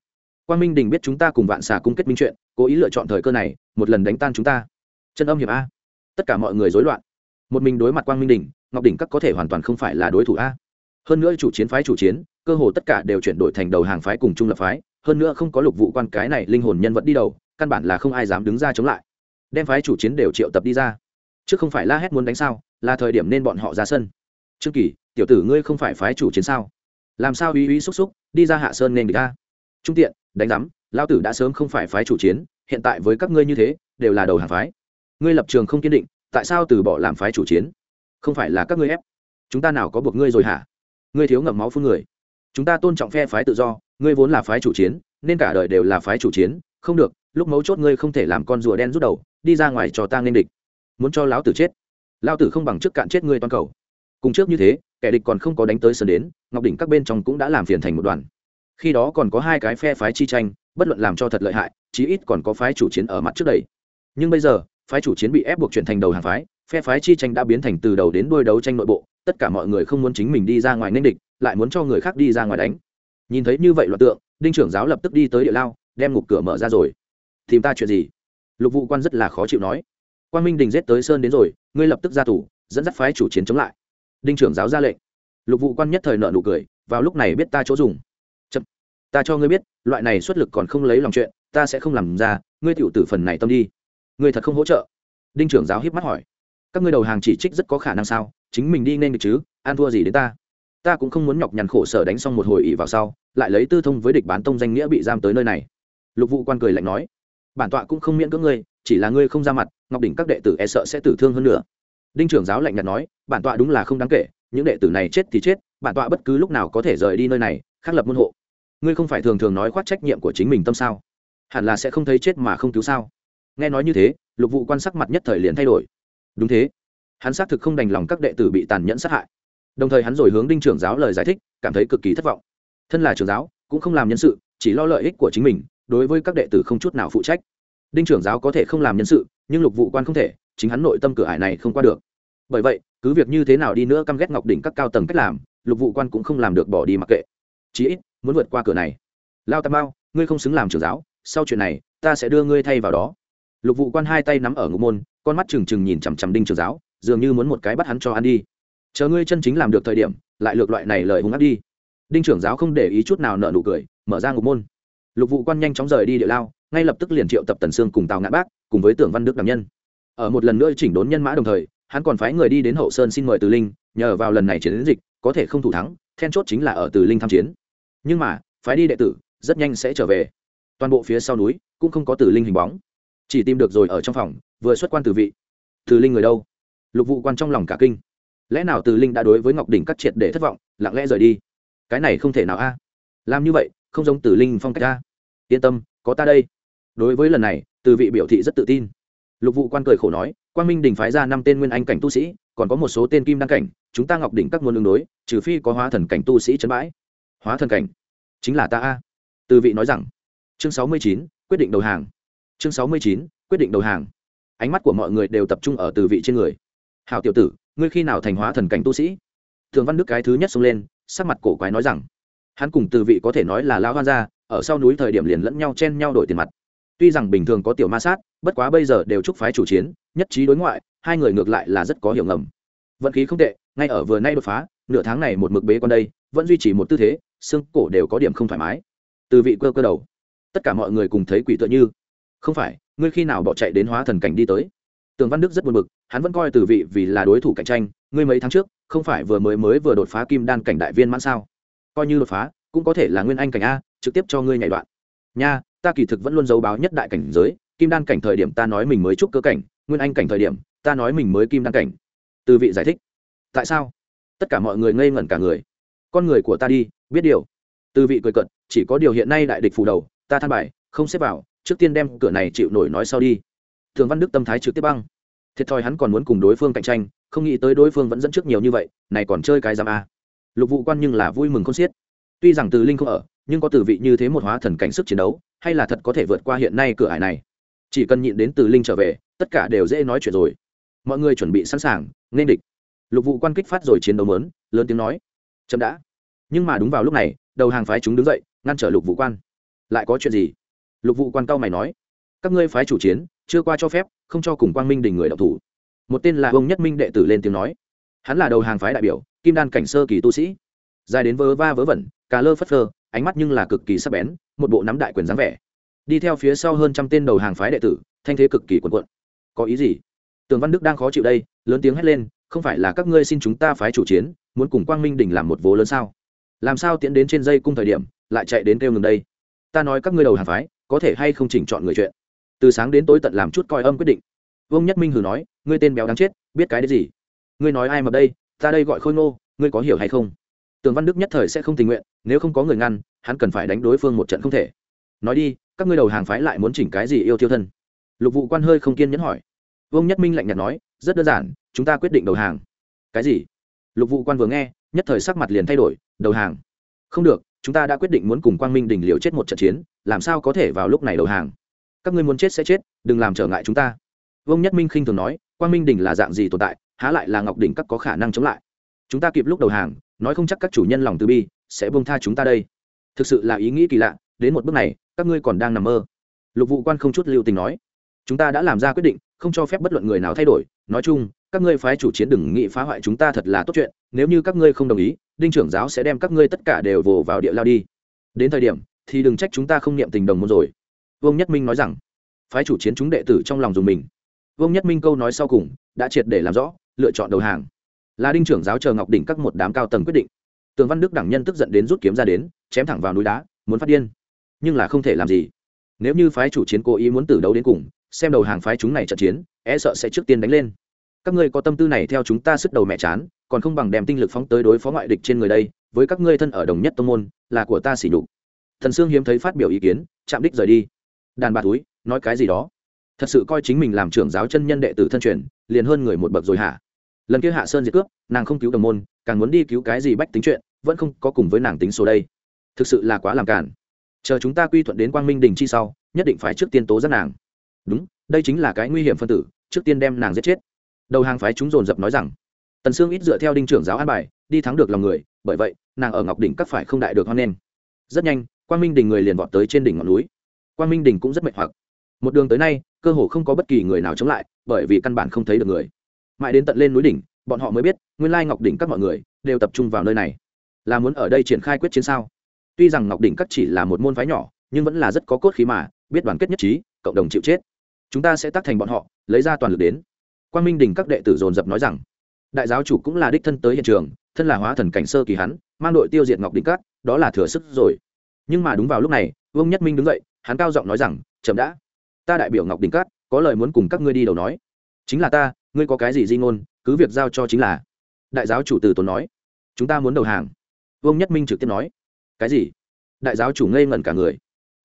quan minh đình biết chúng ta cùng vạn xà cung kết minh chuyện, cố ý lựa chọn thời cơ này, một lần đánh tan chúng ta chân âm hiệp a. Tất cả mọi người rối loạn. Một mình đối mặt quang minh đỉnh, ngọc đỉnh các có thể hoàn toàn không phải là đối thủ a. Hơn nữa chủ chiến phái chủ chiến, cơ hồ tất cả đều chuyển đổi thành đầu hàng phái cùng trung lập phái, hơn nữa không có lục vụ quan cái này linh hồn nhân vật đi đầu, căn bản là không ai dám đứng ra chống lại. Đem phái chủ chiến đều triệu tập đi ra. Chứ không phải la hét muốn đánh sao, là thời điểm nên bọn họ ra sân. Trương kỳ, tiểu tử ngươi không phải phái chủ chiến sao? Làm sao uy uy xúc xúc, đi ra hạ sơn nên người ta trung tiện, đánh giám lao tử đã sớm không phải phái chủ chiến, hiện tại với các ngươi như thế, đều là đầu hàng phái ngươi lập trường không kiên định, tại sao từ bỏ làm phái chủ chiến? Không phải là các ngươi ép. Chúng ta nào có buộc ngươi rồi hả? Ngươi thiếu ngậm máu phun người. Chúng ta tôn trọng phe phái tự do, ngươi vốn là phái chủ chiến, nên cả đời đều là phái chủ chiến. Không được, lúc mấu chốt ngươi không thể làm con rùa đen rút đầu, đi ra ngoài cho ta nên địch. Muốn cho lão tử chết. Lão tử không bằng trước cạn chết ngươi toàn cầu. Cùng trước như thế, kẻ địch còn không có đánh tới sân đến, ngọc đỉnh các bên trong cũng đã làm phiền thành một đoàn. Khi đó còn có hai cái phe phái chi tranh, bất luận làm cho thật lợi hại, chí ít còn có phái chủ chiến ở mặt trước đây. Nhưng bây giờ phái chủ chiến bị ép buộc chuyển thành đầu hàng phái, phe phái chi tranh đã biến thành từ đầu đến đuôi đấu tranh nội bộ, tất cả mọi người không muốn chính mình đi ra ngoài nên địch, lại muốn cho người khác đi ra ngoài đánh. Nhìn thấy như vậy loạt tượng, đinh trưởng giáo lập tức đi tới địa lao, đem ngục cửa mở ra rồi. Tìm ta chuyện gì? Lục vụ quan rất là khó chịu nói. Quan minh đình giết tới sơn đến rồi, ngươi lập tức ra tù, dẫn dắt phái chủ chiến chống lại. Đinh trưởng giáo ra lệnh. Lục vụ quan nhất thời nợ nụ cười, vào lúc này biết ta chỗ dùng. Chậm. ta cho ngươi biết, loại này xuất lực còn không lấy lòng chuyện, ta sẽ không làm ra, ngươi tiểu tử phần này tâm đi ngươi thật không hỗ trợ? Đinh trưởng giáo hiếp mắt hỏi. Các ngươi đầu hàng chỉ trích rất có khả năng sao? Chính mình đi nên được chứ an thua gì đến ta? Ta cũng không muốn nhọc nhằn khổ sở đánh xong một hồi ỉ vào sau, lại lấy tư thông với địch bán tông danh nghĩa bị giam tới nơi này. Lục vụ quan cười lạnh nói. Bản tọa cũng không miễn cưỡng ngươi, chỉ là ngươi không ra mặt, ngọc đỉnh các đệ tử e sợ sẽ tử thương hơn nữa. Đinh trưởng giáo lạnh nhạt nói, bản tọa đúng là không đáng kể, những đệ tử này chết thì chết, bản tọa bất cứ lúc nào có thể rời đi nơi này, khắc lập môn hộ. Ngươi không phải thường thường nói khoác trách nhiệm của chính mình tâm sao? Hẳn là sẽ không thấy chết mà không cứu sao? Nghe nói như thế, lục vụ quan sắc mặt nhất thời liền thay đổi. Đúng thế. Hắn xác thực không đành lòng các đệ tử bị tàn nhẫn sát hại. Đồng thời hắn rồi hướng đinh trưởng giáo lời giải thích, cảm thấy cực kỳ thất vọng. Thân là trưởng giáo, cũng không làm nhân sự, chỉ lo lợi ích của chính mình, đối với các đệ tử không chút nào phụ trách. Đinh trưởng giáo có thể không làm nhân sự, nhưng lục vụ quan không thể, chính hắn nội tâm cửa ải này không qua được. Bởi vậy, cứ việc như thế nào đi nữa căm ghét ngọc đỉnh các cao tầng cách làm, lục vụ quan cũng không làm được bỏ đi mặc kệ. Chí ít, muốn vượt qua cửa này. Lao tam bao ngươi không xứng làm trưởng giáo, sau chuyện này, ta sẽ đưa ngươi thay vào đó lục vụ quan hai tay nắm ở ngụ môn, con mắt trừng trừng nhìn chằm chằm đinh trưởng giáo, dường như muốn một cái bắt hắn cho ăn đi. Chờ ngươi chân chính làm được thời điểm, lại lược loại này lời hung ác đi. Đinh trưởng giáo không để ý chút nào nợ nụ cười, mở ra ngục môn. Lục vụ quan nhanh chóng rời đi địa lao, ngay lập tức liền triệu tập tần sương cùng tào ngạn bác, cùng với tưởng văn đức đàm nhân. Ở một lần nữa chỉnh đốn nhân mã đồng thời, hắn còn phái người đi đến hậu sơn xin mời từ linh, nhờ vào lần này chiến dịch, có thể không thủ thắng, then chốt chính là ở từ linh tham chiến. Nhưng mà, phái đi đệ tử, rất nhanh sẽ trở về. Toàn bộ phía sau núi, cũng không có từ linh hình bóng chỉ tìm được rồi ở trong phòng, vừa xuất quan từ vị. Từ linh người đâu? Lục vụ quan trong lòng cả kinh. Lẽ nào từ linh đã đối với ngọc đỉnh cắt triệt để thất vọng, lặng lẽ rời đi? Cái này không thể nào a. Làm như vậy, không giống từ linh phong cách a. Yên tâm, có ta đây. Đối với lần này, từ vị biểu thị rất tự tin. Lục vụ quan cười khổ nói, quang minh đình phái ra năm tên nguyên anh cảnh tu sĩ, còn có một số tên kim đăng cảnh, chúng ta ngọc đỉnh các nguồn đường đối, trừ phi có hóa thần cảnh tu sĩ chấn bãi. Hóa thần cảnh? Chính là ta a. Từ vị nói rằng. Chương sáu mươi chín, quyết định đầu hàng chương sáu mươi chín, quyết định đầu hàng. Ánh mắt của mọi người đều tập trung ở từ vị trên người. Hào tiểu tử, ngươi khi nào thành hóa thần cảnh tu sĩ? Thường văn đức cái thứ nhất xông lên, sắc mặt cổ quái nói rằng, hắn cùng từ vị có thể nói là lao hoan gia, ở sau núi thời điểm liền lẫn nhau chen nhau đổi tiền mặt. Tuy rằng bình thường có tiểu ma sát, bất quá bây giờ đều chúc phái chủ chiến, nhất trí đối ngoại, hai người ngược lại là rất có hiểu ngầm. Vận khí không tệ, ngay ở vừa nay đột phá, nửa tháng này một mực bế con đây, vẫn duy trì một tư thế, xương cổ đều có điểm không thoải mái. Từ vị cơ cơ đầu. Tất cả mọi người cùng thấy quỷ tựa như không phải, ngươi khi nào bỏ chạy đến hóa thần cảnh đi tới? Tường văn đức rất buồn bực, hắn vẫn coi từ vị vì là đối thủ cạnh tranh, ngươi mấy tháng trước, không phải vừa mới mới vừa đột phá kim đan cảnh đại viên mãn sao? Coi như đột phá, cũng có thể là nguyên anh cảnh a, trực tiếp cho ngươi nhảy đoạn. Nha, ta kỳ thực vẫn luôn giấu báo nhất đại cảnh giới, kim đan cảnh thời điểm ta nói mình mới trúc cơ cảnh, nguyên anh cảnh thời điểm, ta nói mình mới kim đan cảnh. Từ vị giải thích. Tại sao? Tất cả mọi người ngây ngẩn cả người. Con người của ta đi, biết điều. Từ vị cười cận chỉ có điều hiện nay đại địch phủ đầu, ta than bài, không xếp vào trước tiên đem cửa này chịu nổi nói sau đi. Thường văn đức tâm thái trực tiếp băng. Thiệt thòi hắn còn muốn cùng đối phương cạnh tranh không nghĩ tới đối phương vẫn dẫn trước nhiều như vậy này còn chơi cái giam a. Lục vụ quan nhưng là vui mừng con xiết. Tuy rằng từ linh không ở nhưng có từ vị như thế một hóa thần cảnh sức chiến đấu hay là thật có thể vượt qua hiện nay cửa ải này. Chỉ cần nhịn đến từ linh trở về tất cả đều dễ nói chuyện rồi. Mọi người chuẩn bị sẵn sàng nên địch. Lục vụ quan kích phát rồi chiến đấu lớn, lớn tiếng nói. Chậm đã. Nhưng mà đúng vào lúc này đầu hàng phái chúng đứng dậy ngăn trở lục vụ quan. Lại có chuyện gì? Lục vụ quan cao mày nói, các ngươi phái chủ chiến, chưa qua cho phép, không cho cùng quang minh đình người đọc thủ. Một tên là ông nhất minh đệ tử lên tiếng nói, hắn là đầu hàng phái đại biểu, kim đan cảnh sơ kỳ tu sĩ. Dài đến vớ va vớ vẩn, cà lơ phất phơ, ánh mắt nhưng là cực kỳ sắc bén, một bộ nắm đại quyền dáng vẻ. Đi theo phía sau hơn trăm tên đầu hàng phái đệ tử, thanh thế cực kỳ quần quận có ý gì? Tường văn đức đang khó chịu đây, lớn tiếng hét lên, không phải là các ngươi xin chúng ta phái chủ chiến, muốn cùng quang minh đình làm một vố lớn sao? Làm sao tiến đến trên dây cung thời điểm, lại chạy đến kêu ngừng đây? Ta nói các ngươi đầu hàng phái có thể hay không chỉnh chọn người chuyện. Từ sáng đến tối tận làm chút coi âm quyết định. Vương nhất minh hử nói, ngươi tên béo đáng chết, biết cái đấy gì? Ngươi nói ai mà đây, ta đây gọi khôi ngô, ngươi có hiểu hay không? Tường văn đức nhất thời sẽ không tình nguyện, nếu không có người ngăn, hắn cần phải đánh đối phương một trận không thể. Nói đi, các ngươi đầu hàng phái lại muốn chỉnh cái gì yêu tiêu thân? Lục vụ quan hơi không kiên nhẫn hỏi. Vương nhất minh lạnh nhạt nói, rất đơn giản, chúng ta quyết định đầu hàng. Cái gì? Lục vụ quan vừa nghe, nhất thời sắc mặt liền thay đổi, đầu hàng. Không được chúng ta đã quyết định muốn cùng quang minh đình liều chết một trận chiến, làm sao có thể vào lúc này đầu hàng? Các ngươi muốn chết sẽ chết, đừng làm trở ngại chúng ta. Vương nhất minh khinh thường nói, quang minh đình là dạng gì tồn tại, há lại là ngọc đỉnh các có khả năng chống lại? Chúng ta kịp lúc đầu hàng, nói không chắc các chủ nhân lòng từ bi sẽ bông tha chúng ta đây. Thực sự là ý nghĩ kỳ lạ, đến một bước này, các ngươi còn đang nằm mơ. Lục vụ quan không chút lưu tình nói, chúng ta đã làm ra quyết định, không cho phép bất luận người nào thay đổi, nói chung các ngươi phái chủ chiến đừng nghĩ phá hoại chúng ta thật là tốt chuyện, nếu như các ngươi không đồng ý, đinh trưởng giáo sẽ đem các ngươi tất cả đều vồ vào địa lao đi. Đến thời điểm, thì đừng trách chúng ta không niệm tình đồng môn rồi. Vương nhất minh nói rằng. Phái chủ chiến chúng đệ tử trong lòng dùng mình. Vương nhất minh câu nói sau cùng đã triệt để làm rõ, lựa chọn đầu hàng. Là đinh trưởng giáo chờ ngọc đỉnh các một đám cao tầng quyết định. Tường văn đức đẳng nhân tức giận đến rút kiếm ra đến, chém thẳng vào núi đá, muốn phát điên. Nhưng là không thể làm gì. Nếu như phái chủ chiến cố ý muốn tử đấu đến cùng, xem đầu hàng phái chúng này trận chiến e sợ sẽ trước tiên đánh lên các ngươi có tâm tư này theo chúng ta sức đầu mẹ chán, còn không bằng đem tinh lực phóng tới đối phó ngoại địch trên người đây, với các ngươi thân ở đồng nhất tông môn, là của ta xỉ nhục. Thần sương hiếm thấy phát biểu ý kiến, chạm đích rời đi. Đàn bà túi, nói cái gì đó? Thật sự coi chính mình làm trưởng giáo chân nhân đệ tử thân truyền, liền hơn người một bậc rồi hả? Lần kia hạ sơn diệt cướp, nàng không cứu đồng môn, càng muốn đi cứu cái gì bách tính chuyện, vẫn không có cùng với nàng tính số đây. Thực sự là quá làm cản chờ chúng ta quy thuận đến quang minh đình chi sau, nhất định phải trước tiên tố giác nàng. Đúng, đây chính là cái nguy hiểm phân tử, trước tiên đem nàng giết chết đầu hàng phái chúng dồn dập nói rằng, tần sương ít dựa theo đinh trưởng giáo an bài, đi thắng được lòng người, bởi vậy, nàng ở ngọc đỉnh các phải không đại được hoan nghênh. Rất nhanh, quang minh đình người liền vọt tới trên đỉnh ngọn núi. Quang minh đình cũng rất mệt hoặc. Một đường tới nay, cơ hồ không có bất kỳ người nào chống lại, bởi vì căn bản không thấy được người. Mãi đến tận lên núi đỉnh, bọn họ mới biết, nguyên lai ngọc đỉnh các mọi người đều tập trung vào nơi này. Là muốn ở đây triển khai quyết chiến sao? Tuy rằng ngọc đỉnh các chỉ là một môn phái nhỏ, nhưng vẫn là rất có cốt khí mà, biết đoàn kết nhất trí, cộng đồng chịu chết. Chúng ta sẽ tác thành bọn họ, lấy ra toàn lực đến quan minh đình các đệ tử dồn dập nói rằng đại giáo chủ cũng là đích thân tới hiện trường thân là hóa thần cảnh sơ kỳ hắn mang đội tiêu diệt ngọc đỉnh Cát, đó là thừa sức rồi. Nhưng mà đúng vào lúc này vương nhất minh đứng dậy hắn cao giọng nói rằng chậm đã. Ta đại biểu ngọc đỉnh Cát, có lời muốn cùng các ngươi đi đầu nói. Chính là ta ngươi có cái gì di ngôn cứ việc giao cho chính là. Đại giáo chủ từ tốn nói chúng ta muốn đầu hàng. Vương nhất minh trực tiếp nói cái gì? Đại giáo chủ ngây ngẩn cả người.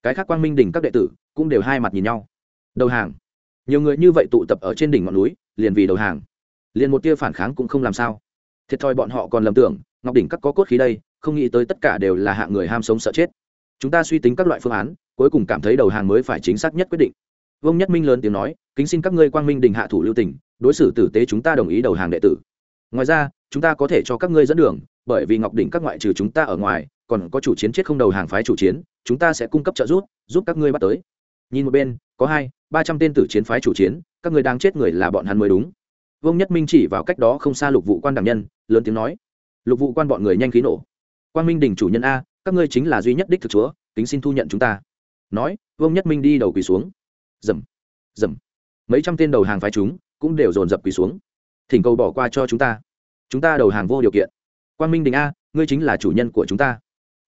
Cái khác quang minh đỉnh các đệ tử cũng đều hai mặt nhìn nhau. Đầu hàng. Nhiều người như vậy tụ tập ở trên đỉnh ngọn núi liền vì đầu hàng. Liền một tia phản kháng cũng không làm sao. Thiệt thòi bọn họ còn lầm tưởng, ngọc đỉnh các có cốt khí đây, không nghĩ tới tất cả đều là hạng người ham sống sợ chết. Chúng ta suy tính các loại phương án, cuối cùng cảm thấy đầu hàng mới phải chính xác nhất quyết định. Vương nhất minh lớn tiếng nói, kính xin các ngươi quang minh đình hạ thủ lưu tỉnh đối xử tử tế chúng ta đồng ý đầu hàng đệ tử. Ngoài ra, chúng ta có thể cho các ngươi dẫn đường, bởi vì ngọc đỉnh các ngoại trừ chúng ta ở ngoài, còn có chủ chiến chết không đầu hàng phái chủ chiến, chúng ta sẽ cung cấp trợ giúp giúp các ngươi bắt tới nhìn một bên, có hai, ba trăm tên tử chiến phái chủ chiến, các người đang chết người là bọn hắn mới đúng. Vương nhất minh chỉ vào cách đó không xa lục vụ quan đảm nhân, lớn tiếng nói. Lục vụ quan bọn người nhanh khí nổ. Quan minh đình chủ nhân a, các ngươi chính là duy nhất đích thực chúa, kính xin thu nhận chúng ta. Nói, vương nhất minh đi đầu quỳ xuống. Dầm dầm. Mấy trăm tên đầu hàng phái chúng cũng đều dồn dập quỳ xuống. Thỉnh cầu bỏ qua cho chúng ta. Chúng ta đầu hàng vô điều kiện. Quan minh đình a, ngươi chính là chủ nhân của chúng ta.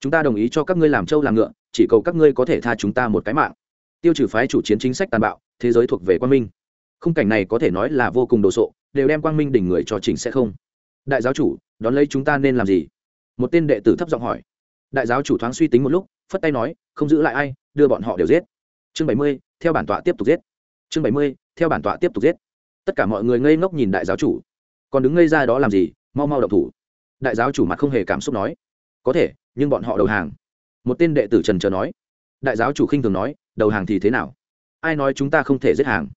Chúng ta đồng ý cho các ngươi làm trâu làm ngựa, chỉ cầu các ngươi có thể tha chúng ta một cái mạng tiêu trừ phái chủ chiến chính sách tàn bạo, thế giới thuộc về quan minh. Khung cảnh này có thể nói là vô cùng đồ sộ, đều đem quang minh đỉnh người cho chỉnh sẽ không. Đại giáo chủ, đón lấy chúng ta nên làm gì? Một tên đệ tử thấp giọng hỏi. Đại giáo chủ thoáng suy tính một lúc, phất tay nói, không giữ lại ai, đưa bọn họ đều giết. Chương bảy mươi, theo bản tọa tiếp tục giết. Chương bảy mươi, theo bản tọa tiếp tục giết. Tất cả mọi người ngây ngốc nhìn đại giáo chủ. Còn đứng ngây ra đó làm gì? Mau mau độc thủ. Đại giáo chủ mặt không hề cảm xúc nói. Có thể, nhưng bọn họ đầu hàng. Một tên đệ tử trần trờ nói. Đại giáo chủ khinh thường nói đầu hàng thì thế nào? Ai nói chúng ta không thể giết hàng?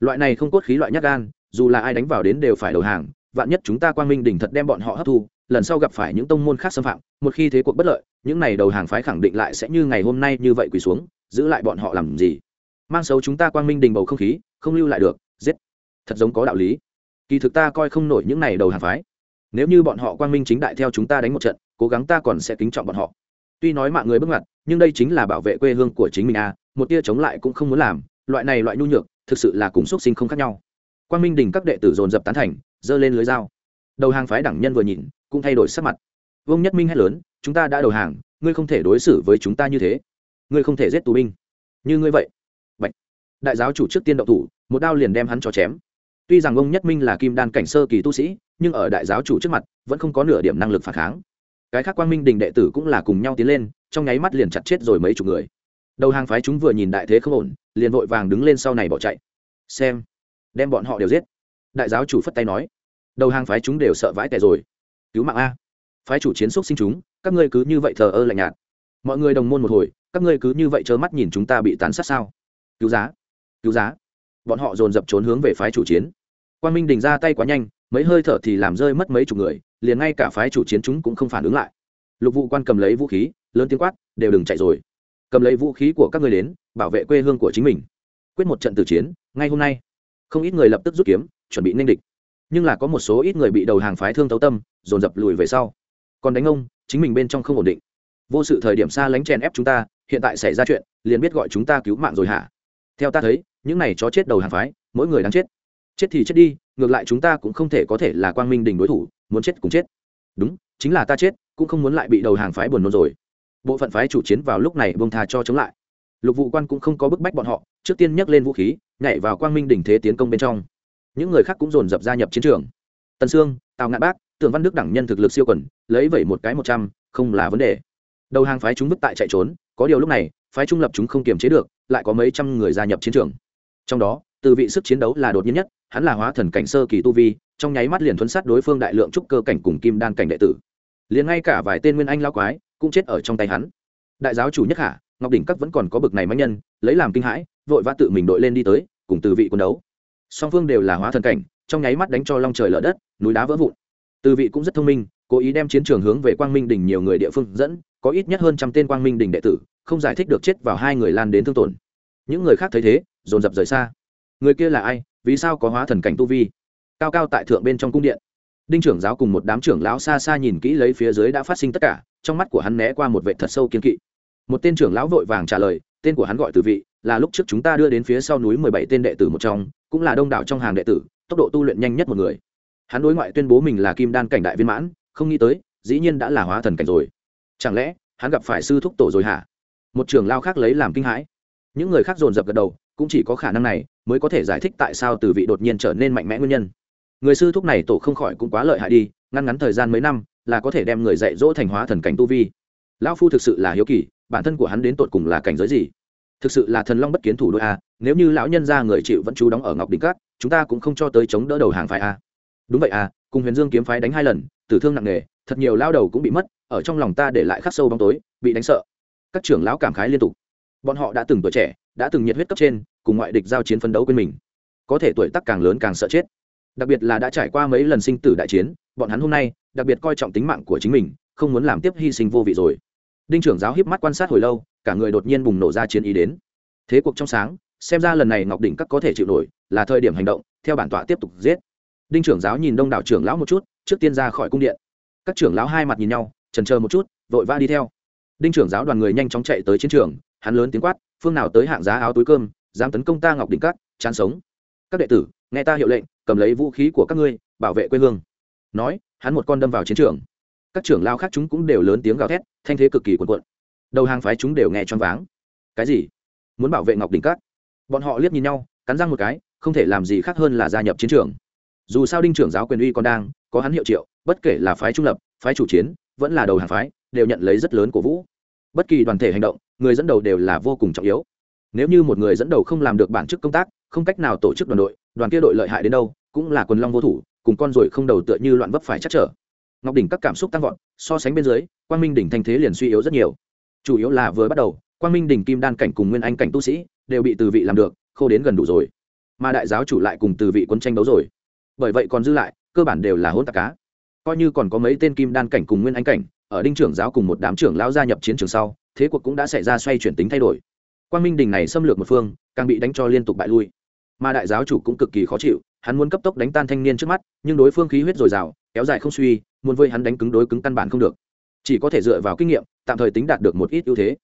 Loại này không cốt khí loại nhát gan, dù là ai đánh vào đến đều phải đầu hàng, vạn nhất chúng ta quang minh đỉnh thật đem bọn họ hấp thu, lần sau gặp phải những tông môn khác xâm phạm, một khi thế cuộc bất lợi, những này đầu hàng phái khẳng định lại sẽ như ngày hôm nay như vậy quỳ xuống, giữ lại bọn họ làm gì? Mang xấu chúng ta quang minh đình bầu không khí, không lưu lại được, giết. Thật giống có đạo lý. Kỳ thực ta coi không nổi những này đầu hàng phái. Nếu như bọn họ quang minh chính đại theo chúng ta đánh một trận, cố gắng ta còn sẽ kính trọng bọn họ. Tuy nói mạng người bước ngoặt nhưng đây chính là bảo vệ quê hương của chính mình à một tia chống lại cũng không muốn làm, loại này loại nhu nhược, thực sự là cùng xuất sinh không khác nhau. Quang minh đình các đệ tử dồn dập tán thành, giơ lên lưới dao. Đầu hàng phái đẳng nhân vừa nhìn, cũng thay đổi sắc mặt. Vương nhất minh hét lớn, chúng ta đã đầu hàng, ngươi không thể đối xử với chúng ta như thế. Ngươi không thể giết tù binh. Như ngươi vậy. Bạch. đại giáo chủ trước tiên động thủ, một đao liền đem hắn cho chém. Tuy rằng ông nhất minh là kim đan cảnh sơ kỳ tu sĩ, nhưng ở đại giáo chủ trước mặt, vẫn không có nửa điểm năng lực phản kháng. Cái khác quang minh đình đệ tử cũng là cùng nhau tiến lên, trong nháy mắt liền chặt chết rồi mấy chục người đầu hàng phái chúng vừa nhìn đại thế không ổn, liền vội vàng đứng lên sau này bỏ chạy. Xem, đem bọn họ đều giết. Đại giáo chủ phất tay nói, đầu hàng phái chúng đều sợ vãi tẻ rồi. Cứu mạng a. Phái chủ chiến xúc sinh chúng, các ngươi cứ như vậy thờ ơ lạnh nhạt. Mọi người đồng môn một hồi, các ngươi cứ như vậy trơ mắt nhìn chúng ta bị tàn sát sao? Cứu giá cứu giá. Bọn họ dồn dập trốn hướng về phái chủ chiến. Quan minh đình ra tay quá nhanh, mấy hơi thở thì làm rơi mất mấy chục người, liền ngay cả phái chủ chiến chúng cũng không phản ứng lại. Lục vụ quan cầm lấy vũ khí, lớn tiếng quát, đều đừng chạy rồi cầm lấy vũ khí của các người đến, bảo vệ quê hương của chính mình. Quyết một trận tử chiến, ngay hôm nay. Không ít người lập tức rút kiếm, chuẩn bị ninh địch. Nhưng là có một số ít người bị đầu hàng phái thương tấu tâm, dồn dập lùi về sau. Còn đánh ông, chính mình bên trong không ổn định. Vô sự thời điểm xa lánh chèn ép chúng ta, hiện tại xảy ra chuyện, liền biết gọi chúng ta cứu mạng rồi hả? Theo ta thấy, những này chó chết đầu hàng phái, mỗi người đang chết. Chết thì chết đi, ngược lại chúng ta cũng không thể có thể là quang minh đình đối thủ, muốn chết cũng chết. Đúng, chính là ta chết, cũng không muốn lại bị đầu hàng phái buồn nôn rồi bộ phận phái chủ chiến vào lúc này bông tha cho chống lại. Lục vụ quan cũng không có bức bách bọn họ, trước tiên nhấc lên vũ khí, nhảy vào quang minh đỉnh thế tiến công bên trong. Những người khác cũng dồn dập gia nhập chiến trường. Tần sương, tào ngạn bác, tưởng văn đức đẳng nhân thực lực siêu quần, lấy vẩy một cái một trăm, không là vấn đề. Đầu hàng phái chúng bức tại chạy trốn, có điều lúc này, phái trung lập chúng không kiềm chế được, lại có mấy trăm người gia nhập chiến trường. Trong đó, từ vị sức chiến đấu là đột nhiên nhất, hắn là hóa thần cảnh sơ kỳ tu vi, trong nháy mắt liền thuấn sát đối phương đại lượng trúc cơ cảnh cùng kim đan cảnh đệ tử liền ngay cả vài tên nguyên anh lao quái cũng chết ở trong tay hắn. Đại giáo chủ nhất hạ ngọc đỉnh các vẫn còn có bực này mãnh nhân, lấy làm kinh hãi, vội vã tự mình đội lên đi tới, cùng từ vị quân đấu. Song phương đều là hóa thần cảnh, trong nháy mắt đánh cho long trời lở đất, núi đá vỡ vụn. Từ vị cũng rất thông minh, cố ý đem chiến trường hướng về quang minh đỉnh nhiều người địa phương dẫn, có ít nhất hơn trăm tên quang minh đỉnh đệ tử, không giải thích được chết vào hai người lan đến thương tổn. Những người khác thấy thế, dồn dập rời xa. Người kia là ai, vì sao có hóa thần cảnh tu vi? Cao cao tại thượng bên trong cung điện đinh trưởng giáo cùng một đám trưởng lão xa xa nhìn kỹ lấy phía dưới đã phát sinh tất cả, trong mắt của hắn né qua một vệ thật sâu kiên kỵ. Một tên trưởng lão vội vàng trả lời, tên của hắn gọi từ vị, là lúc trước chúng ta đưa đến phía sau núi mười bảy tên đệ tử một trong, cũng là đông đảo trong hàng đệ tử, tốc độ tu luyện nhanh nhất một người. Hắn đối ngoại tuyên bố mình là kim đan cảnh đại viên mãn, không nghĩ tới, dĩ nhiên đã là hóa thần cảnh rồi. Chẳng lẽ, hắn gặp phải sư thúc tổ rồi hả? Một trưởng lao khác lấy làm kinh hãi. Những người khác dồn dập gật đầu, cũng chỉ có khả năng này, mới có thể giải thích tại sao từ vị đột nhiên trở nên mạnh mẽ nguyên nhân người sư thúc này tổ không khỏi cũng quá lợi hại đi, ngăn ngắn thời gian mấy năm, là có thể đem người dạy dỗ thành hóa thần cảnh tu vi. Lão phu thực sự là hiếu kỳ, bản thân của hắn đến tột cùng là cảnh giới gì? Thực sự là thần long bất kiến thủ đô a, nếu như lão nhân ra người chịu vẫn chú đóng ở ngọc đỉnh cát chúng ta cũng không cho tới chống đỡ đầu hàng phái a. Đúng vậy a, cùng huyền dương kiếm phái đánh hai lần, tử thương nặng nề, thật nhiều lao đầu cũng bị mất, ở trong lòng ta để lại khắc sâu bóng tối, bị đánh sợ. Các trưởng lão cảm khái liên tục. Bọn họ đã từng tuổi trẻ, đã từng nhiệt huyết cấp trên, cùng ngoại địch giao chiến phân đấu quên mình. Có thể tuổi tác càng lớn càng sợ chết đặc biệt là đã trải qua mấy lần sinh tử đại chiến, bọn hắn hôm nay đặc biệt coi trọng tính mạng của chính mình, không muốn làm tiếp hy sinh vô vị rồi. Đinh trưởng giáo hiếp mắt quan sát hồi lâu, cả người đột nhiên bùng nổ ra chiến ý đến. Thế cuộc trong sáng, xem ra lần này ngọc đỉnh các có thể chịu nổi, là thời điểm hành động, theo bản tọa tiếp tục giết. Đinh trưởng giáo nhìn đông đảo trưởng lão một chút, trước tiên ra khỏi cung điện. Các trưởng lão hai mặt nhìn nhau trần chờ một chút, vội vã đi theo. Đinh trưởng giáo đoàn người nhanh chóng chạy tới chiến trường, hắn lớn tiếng quát, phương nào tới hạng giá áo túi cơm, dám tấn công ta ngọc đỉnh cát chán sống. Các đệ tử nghe ta hiệu lệnh, cầm lấy vũ khí của các ngươi, bảo vệ quê hương. Nói, hắn một con đâm vào chiến trường. Các trưởng lao khác chúng cũng đều lớn tiếng gào thét, thanh thế cực kỳ cuộn cuộn. Đầu hàng phái chúng đều nghe choáng váng. Cái gì? Muốn bảo vệ ngọc đỉnh cát bọn họ liếc nhìn nhau, cắn răng một cái, không thể làm gì khác hơn là gia nhập chiến trường. Dù sao đinh trưởng giáo quyền uy còn đang, có hắn hiệu triệu, bất kể là phái trung lập, phái chủ chiến, vẫn là đầu hàng phái, đều nhận lấy rất lớn của vũ. Bất kỳ đoàn thể hành động, người dẫn đầu đều là vô cùng trọng yếu. Nếu như một người dẫn đầu không làm được bản chức công tác, không cách nào tổ chức đoàn đội đoàn kia đội lợi hại đến đâu, cũng là quần long vô thủ, cùng con ruồi không đầu tựa như loạn vấp phải chắc trở. Ngọc đỉnh các cảm xúc tăng vọt, so sánh bên dưới, quang minh đỉnh thanh thế liền suy yếu rất nhiều. Chủ yếu là vừa bắt đầu, quang minh đỉnh kim đan cảnh cùng nguyên anh cảnh tu sĩ đều bị từ vị làm được, khô đến gần đủ rồi. Mà đại giáo chủ lại cùng từ vị quân tranh đấu rồi. Bởi vậy còn dư lại, cơ bản đều là hôn tạc cá. Coi như còn có mấy tên kim đan cảnh cùng nguyên anh cảnh, ở đinh trưởng giáo cùng một đám trưởng lão gia nhập chiến trường sau, thế cuộc cũng đã xảy ra xoay chuyển tính thay đổi. Quang minh đình này xâm lược một phương, càng bị đánh cho liên tục bại lui mà đại giáo chủ cũng cực kỳ khó chịu, hắn muốn cấp tốc đánh tan thanh niên trước mắt, nhưng đối phương khí huyết dồi dào, kéo dài không suy, muốn vơi hắn đánh cứng đối cứng căn bản không được. Chỉ có thể dựa vào kinh nghiệm, tạm thời tính đạt được một ít ưu thế.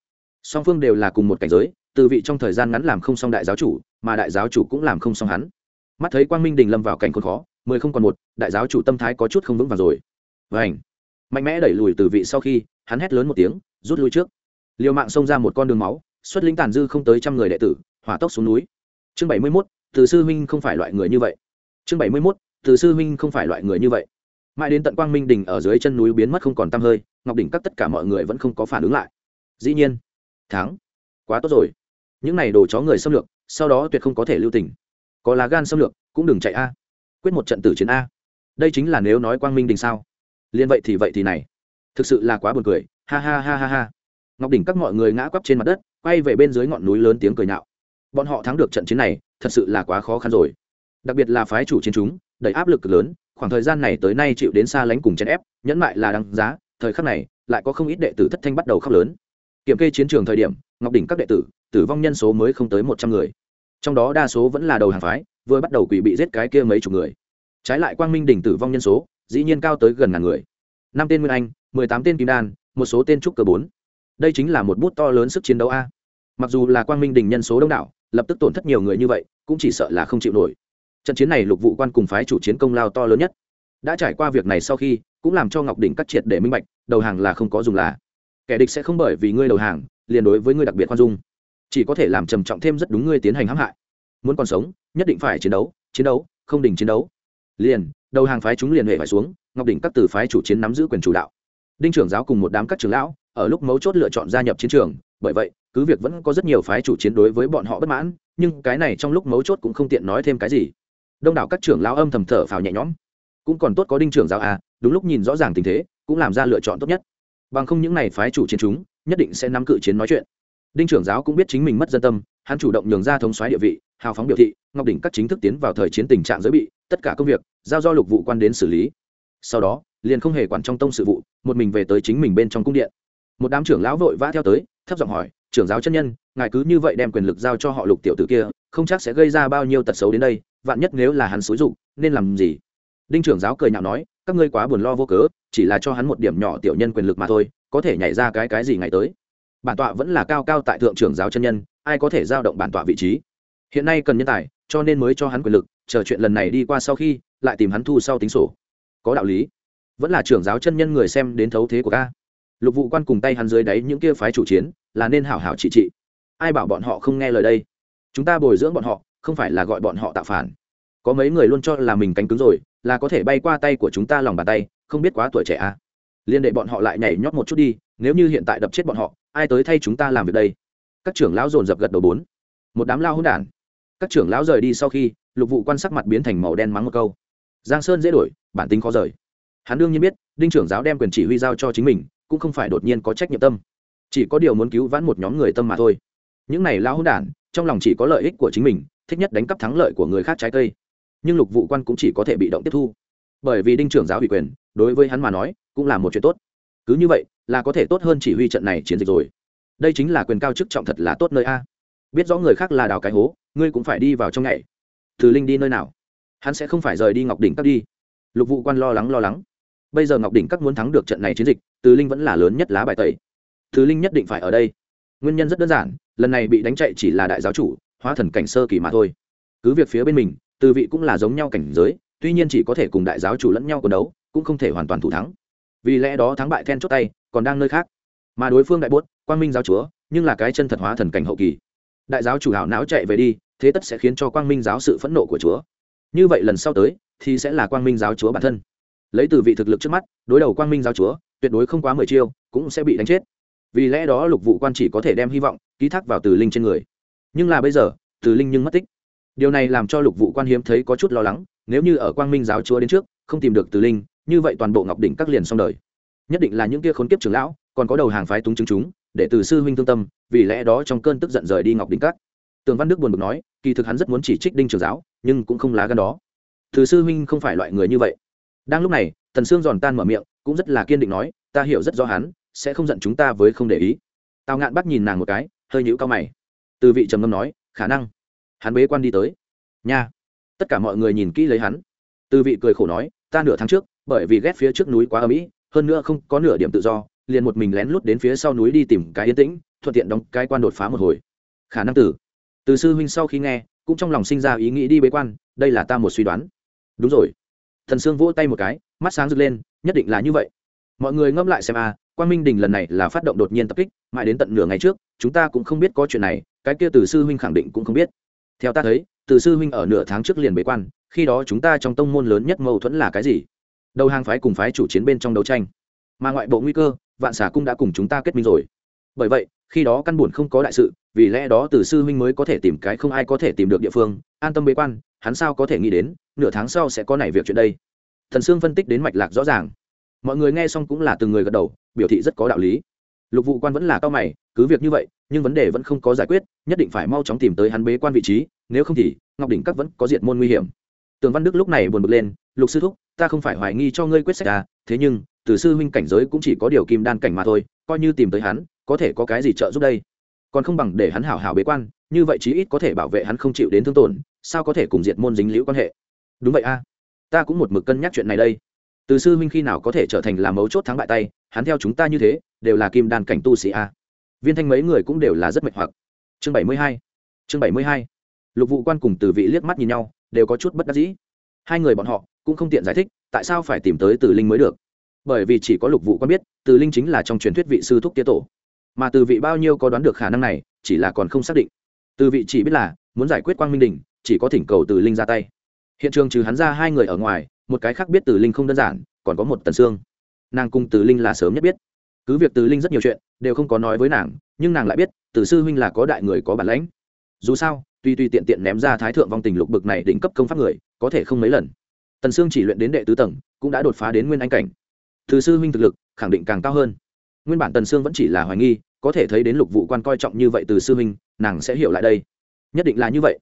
Song phương đều là cùng một cảnh giới, từ vị trong thời gian ngắn làm không xong đại giáo chủ, mà đại giáo chủ cũng làm không xong hắn. Mắt thấy quang minh đình lâm vào cảnh khốn khó, mười không còn một, đại giáo chủ tâm thái có chút không vững vàng rồi. Vảnh mạnh mẽ đẩy lùi từ vị sau khi, hắn hét lớn một tiếng, rút lui trước. Liều mạng xông ra một con đường máu, xuất lính tàn dư không tới trăm người đệ tử, hỏa tốc xuống núi. Chương bảy mươi mốt từ sư huynh không phải loại người như vậy. Chương bảy mươi mốt, từ sư huynh không phải loại người như vậy. Mãi đến tận quang minh đình ở dưới chân núi biến mất không còn t hơi, ngọc đỉnh các tất cả mọi người vẫn không có phản ứng lại. Dĩ nhiên, thắng. Quá tốt rồi. Những này đồ chó người xâm lược, sau đó tuyệt không có thể lưu tình. Có lá gan xâm lược, cũng đừng chạy a. Quyết một trận tử chiến a. Đây chính là nếu nói quang minh đình sao? Liên vậy thì vậy thì này. Thực sự là quá buồn cười. Ha ha ha ha ha. Ngọc đỉnh các mọi người ngã quắp trên mặt đất, quay về bên dưới ngọn núi lớn tiếng cười nhạo. Bọn họ thắng được trận chiến này thật sự là quá khó khăn rồi. Đặc biệt là phái chủ chiến chúng, đầy áp lực lớn, khoảng thời gian này tới nay chịu đến xa lánh cùng chèn ép, nhẫn mại là đáng giá, thời khắc này, lại có không ít đệ tử thất thanh bắt đầu khóc lớn. Kiểm kê chiến trường thời điểm, ngọc đỉnh các đệ tử tử vong nhân số mới không tới một trăm người. Trong đó đa số vẫn là đầu hàng phái, vừa bắt đầu quỷ bị giết cái kia mấy chục người. Trái lại quang minh đỉnh tử vong nhân số, dĩ nhiên cao tới gần ngàn người. Năm tên nguyên anh, mười tám tên kim đan, một số tên trúc cơ bốn. Đây chính là một bút to lớn sức chiến đấu a. Mặc dù là quang minh đỉnh nhân số đông đảo, lập tức tổn thất nhiều người như vậy cũng chỉ sợ là không chịu nổi. Trận chiến này lục vụ quan cùng phái chủ chiến công lao to lớn nhất. Đã trải qua việc này sau khi, cũng làm cho ngọc đỉnh cắt triệt để minh bạch, đầu hàng là không có dùng là. Kẻ địch sẽ không bởi vì ngươi đầu hàng, liền đối với ngươi đặc biệt khoan dung. Chỉ có thể làm trầm trọng thêm rất đúng ngươi tiến hành hãm hại. Muốn còn sống, nhất định phải chiến đấu chiến đấu, không đình chiến đấu. Liền, đầu hàng phái chúng liền hệ phải xuống, ngọc đỉnh các từ phái chủ chiến nắm giữ quyền chủ đạo. Đinh trưởng giáo cùng một đám các trưởng lão, ở lúc mấu chốt lựa chọn gia nhập chiến trường, bởi vậy cứ việc vẫn có rất nhiều phái chủ chiến đối với bọn họ bất mãn, nhưng cái này trong lúc mấu chốt cũng không tiện nói thêm cái gì. Đông đảo các trưởng lao âm thầm thở phào nhẹ nhõm. Cũng còn tốt có đinh trưởng giáo à đúng lúc nhìn rõ ràng tình thế, cũng làm ra lựa chọn tốt nhất. Bằng không những n à y phái chủ chiến chúng, nhất định sẽ nắm cự chiến nói chuyện. Đinh trưởng giáo cũng biết chính mình mất dân tâm, hắn chủ động nhường ra thống xoáy địa vị, hào phóng biểu thị, ngọc đỉnh các chính thức tiến vào thời chiến tình trạng giới bị, tất cả công việc, giao do lục vụ quan đến xử lý. Sau đó, liền không hề quản trong tông sự vụ, một mình về tới chính mình bên trong cung điện. Một đám trưởng lão vội vã theo tới, thấp giọng hỏi trưởng giáo chân nhân, ngài cứ như vậy đem quyền lực giao cho họ lục tiểu tử kia, không chắc sẽ gây ra bao nhiêu tật xấu đến đây, vạn nhất nếu là hắn xúi dục, nên làm gì? Đinh trưởng giáo cười nhạo nói, các ngươi quá buồn lo vô cớ, chỉ là cho hắn một điểm nhỏ tiểu nhân quyền lực mà thôi, có thể nhảy ra cái cái gì ngày tới? Bản tọa vẫn là cao cao tại thượng trưởng giáo chân nhân, ai có thể giao động bản tọa vị trí? Hiện nay cần nhân tài, cho nên mới cho hắn quyền lực, chờ chuyện lần này đi qua sau khi, lại tìm hắn thu sau tính sổ. Có đạo lý. Vẫn là trưởng giáo chân nhân người xem đến thấu thế của ca. Lục vụ quan cùng tay hắn dưới đáy những kia phái chủ chiến là nên hảo hảo trị trị. Ai bảo bọn họ không nghe lời đây? Chúng ta bồi dưỡng bọn họ, không phải là gọi bọn họ tạo phản. Có mấy người luôn cho là mình cánh cứng rồi, là có thể bay qua tay của chúng ta lòng bàn tay, không biết quá tuổi trẻ à? Liên đệ bọn họ lại nhảy nhót một chút đi, nếu như hiện tại đập chết bọn họ, ai tới thay chúng ta làm việc đây? Các trưởng lão dồn dập gật đầu bốn. Một đám lao hôn đản. Các trưởng lão rời đi sau khi, lục vụ quan sắc mặt biến thành màu đen mắng một câu. Giang sơn dễ đổi, bản tính khó rời. Hắn đương nhiên biết, đinh trưởng giáo đem quyền chỉ huy giao cho chính mình, cũng không phải đột nhiên có trách nhiệm tâm chỉ có điều muốn cứu vãn một nhóm người tâm mà thôi. Những này lao hôn đản, trong lòng chỉ có lợi ích của chính mình, thích nhất đánh cắp thắng lợi của người khác trái cây. Nhưng lục vụ quan cũng chỉ có thể bị động tiếp thu. Bởi vì đinh trưởng giáo ủy quyền, đối với hắn mà nói, cũng là một chuyện tốt. Cứ như vậy, là có thể tốt hơn chỉ huy trận này chiến dịch rồi. Đây chính là quyền cao chức trọng thật là tốt nơi a. Biết rõ người khác là đào cái hố, ngươi cũng phải đi vào trong ngày từ linh đi nơi nào? Hắn sẽ không phải rời đi ngọc đỉnh các đi. Lục vụ quan lo lắng lo lắng. Bây giờ ngọc đỉnh các muốn thắng được trận này chiến dịch, từ linh vẫn là lớn nhất lá bài tẩy. Thứ linh nhất định phải ở đây. Nguyên nhân rất đơn giản, lần này bị đánh chạy chỉ là đại giáo chủ, hóa thần cảnh sơ kỳ mà thôi. Cứ việc phía bên mình từ vị cũng là giống nhau cảnh giới, tuy nhiên chỉ có thể cùng đại giáo chủ lẫn nhau cuộc đấu, cũng không thể hoàn toàn thủ thắng. Vì lẽ đó thắng bại then chốt tay, còn đang nơi khác. Mà đối phương đại bốt, quang minh giáo chúa, nhưng là cái chân thật hóa thần cảnh hậu kỳ. Đại giáo chủ hảo não chạy về đi, thế tất sẽ khiến cho quang minh giáo sự phẫn nộ của chúa. Như vậy lần sau tới, thì sẽ là quang minh giáo chúa bản thân. Lấy từ vị thực lực trước mắt, đối đầu quang minh giáo chúa, tuyệt đối không quá mười chiêu, cũng sẽ bị đánh chết vì lẽ đó lục vụ quan chỉ có thể đem hy vọng ký thác vào từ linh trên người. Nhưng là bây giờ, từ linh nhưng mất tích. Điều này làm cho lục vụ quan hiếm thấy có chút lo lắng, nếu như ở quang minh giáo chúa đến trước, không tìm được từ linh, như vậy toàn bộ ngọc đỉnh các liền xong đời. Nhất định là những kia khốn kiếp trưởng lão, còn có đầu hàng phái túng chứng chúng, để từ sư huynh thương tâm, vì lẽ đó trong cơn tức giận rời đi ngọc đỉnh các. Tường văn đức buồn bực nói, kỳ thực hắn rất muốn chỉ trích đinh trường giáo, nhưng cũng không lá gan đó. Từ sư huynh không phải loại người như vậy. Đang lúc này, thần sương giòn tan mở miệng, cũng rất là kiên định nói, ta hiểu rất rõ hắn sẽ không giận chúng ta với không để ý. Tào ngạn bắt nhìn nàng một cái hơi nhũ cao mày. Từ vị trầm ngâm nói khả năng. Hắn bế quan đi tới. Nha. Tất cả mọi người nhìn kỹ lấy hắn. Từ vị cười khổ nói ta nửa tháng trước bởi vì ghét phía trước núi quá âm ỉ hơn nữa không có nửa điểm tự do liền một mình lén lút đến phía sau núi đi tìm cái yên tĩnh thuận tiện đóng cái quan đột phá một hồi. Khả năng tử từ sư huynh sau khi nghe cũng trong lòng sinh ra ý nghĩ đi bế quan đây là ta một suy đoán. Đúng rồi. Thần sương vỗ tay một cái mắt sáng rực lên nhất định là như vậy. Mọi người ngâm lại xem a à, quan minh đình lần này là phát động đột nhiên tập kích, mãi đến tận nửa ngày trước, chúng ta cũng không biết có chuyện này, cái kia từ sư huynh khẳng định cũng không biết. Theo ta thấy, từ sư huynh ở nửa tháng trước liền bế quan, khi đó chúng ta trong tông môn lớn nhất mâu thuẫn là cái gì? Đầu hàng phái cùng phái chủ chiến bên trong đấu tranh. Mà ngoại bộ nguy cơ, vạn xà cung đã cùng chúng ta kết minh rồi. Bởi vậy, khi đó căn buồn không có đại sự, vì lẽ đó từ sư huynh mới có thể tìm cái không ai có thể tìm được địa phương, an tâm bế quan, hắn sao có thể nghĩ đến, nửa tháng sau sẽ có này việc chuyện đây. Thần sương phân tích đến mạch lạc rõ ràng mọi người nghe xong cũng là từng người gật đầu, biểu thị rất có đạo lý. Lục vụ quan vẫn là cao mày, cứ việc như vậy, nhưng vấn đề vẫn không có giải quyết, nhất định phải mau chóng tìm tới hắn bế quan vị trí, nếu không thì, ngọc đỉnh các vẫn có diện môn nguy hiểm. Tường văn đức lúc này buồn bực lên, lục sư thúc, ta không phải hoài nghi cho ngươi quyết sách à thế nhưng, từ sư huynh cảnh giới cũng chỉ có điều kim đan cảnh mà thôi, coi như tìm tới hắn, có thể có cái gì trợ giúp đây? Còn không bằng để hắn hảo hảo bế quan, như vậy chí ít có thể bảo vệ hắn không chịu đến thương tổn, sao có thể cùng diệt môn dính liễu quan hệ? Đúng vậy a, ta cũng một mực cân nhắc chuyện này đây từ sư huynh khi nào có thể trở thành là mấu chốt thắng bại tay, hắn theo chúng ta như thế, đều là kim đan cảnh tu sĩ a. Viên thanh mấy người cũng đều là rất mệt hoặc. Chương bảy mươi hai, chương bảy mươi hai. Lục vụ quan cùng từ vị liếc mắt nhìn nhau, đều có chút bất đắc dĩ. Hai người bọn họ cũng không tiện giải thích, tại sao phải tìm tới từ linh mới được. Bởi vì chỉ có lục vụ quan biết, từ linh chính là trong truyền thuyết vị sư thúc tía tổ. Mà từ vị bao nhiêu có đoán được khả năng này, chỉ là còn không xác định. Từ vị chỉ biết là, muốn giải quyết quang minh đình chỉ có thỉnh cầu từ linh ra tay. Hiện trường trừ hắn ra hai người ở ngoài một cái khác biết từ linh không đơn giản, còn có một tần xương. Nàng cùng từ linh là sớm nhất biết. Cứ việc từ linh rất nhiều chuyện, đều không có nói với nàng, nhưng nàng lại biết, từ sư huynh là có đại người có bản lãnh. Dù sao tuy tuy tiện tiện ném ra thái thượng vong tình lục bực này đỉnh cấp công pháp người, có thể không mấy lần. Tần sương chỉ luyện đến đệ tứ tầng, cũng đã đột phá đến nguyên anh cảnh. Từ sư huynh thực lực, khẳng định càng cao hơn. Nguyên bản tần sương vẫn chỉ là hoài nghi, có thể thấy đến lục vụ quan coi trọng như vậy từ sư huynh, nàng sẽ hiểu lại đây. Nhất định là như vậy.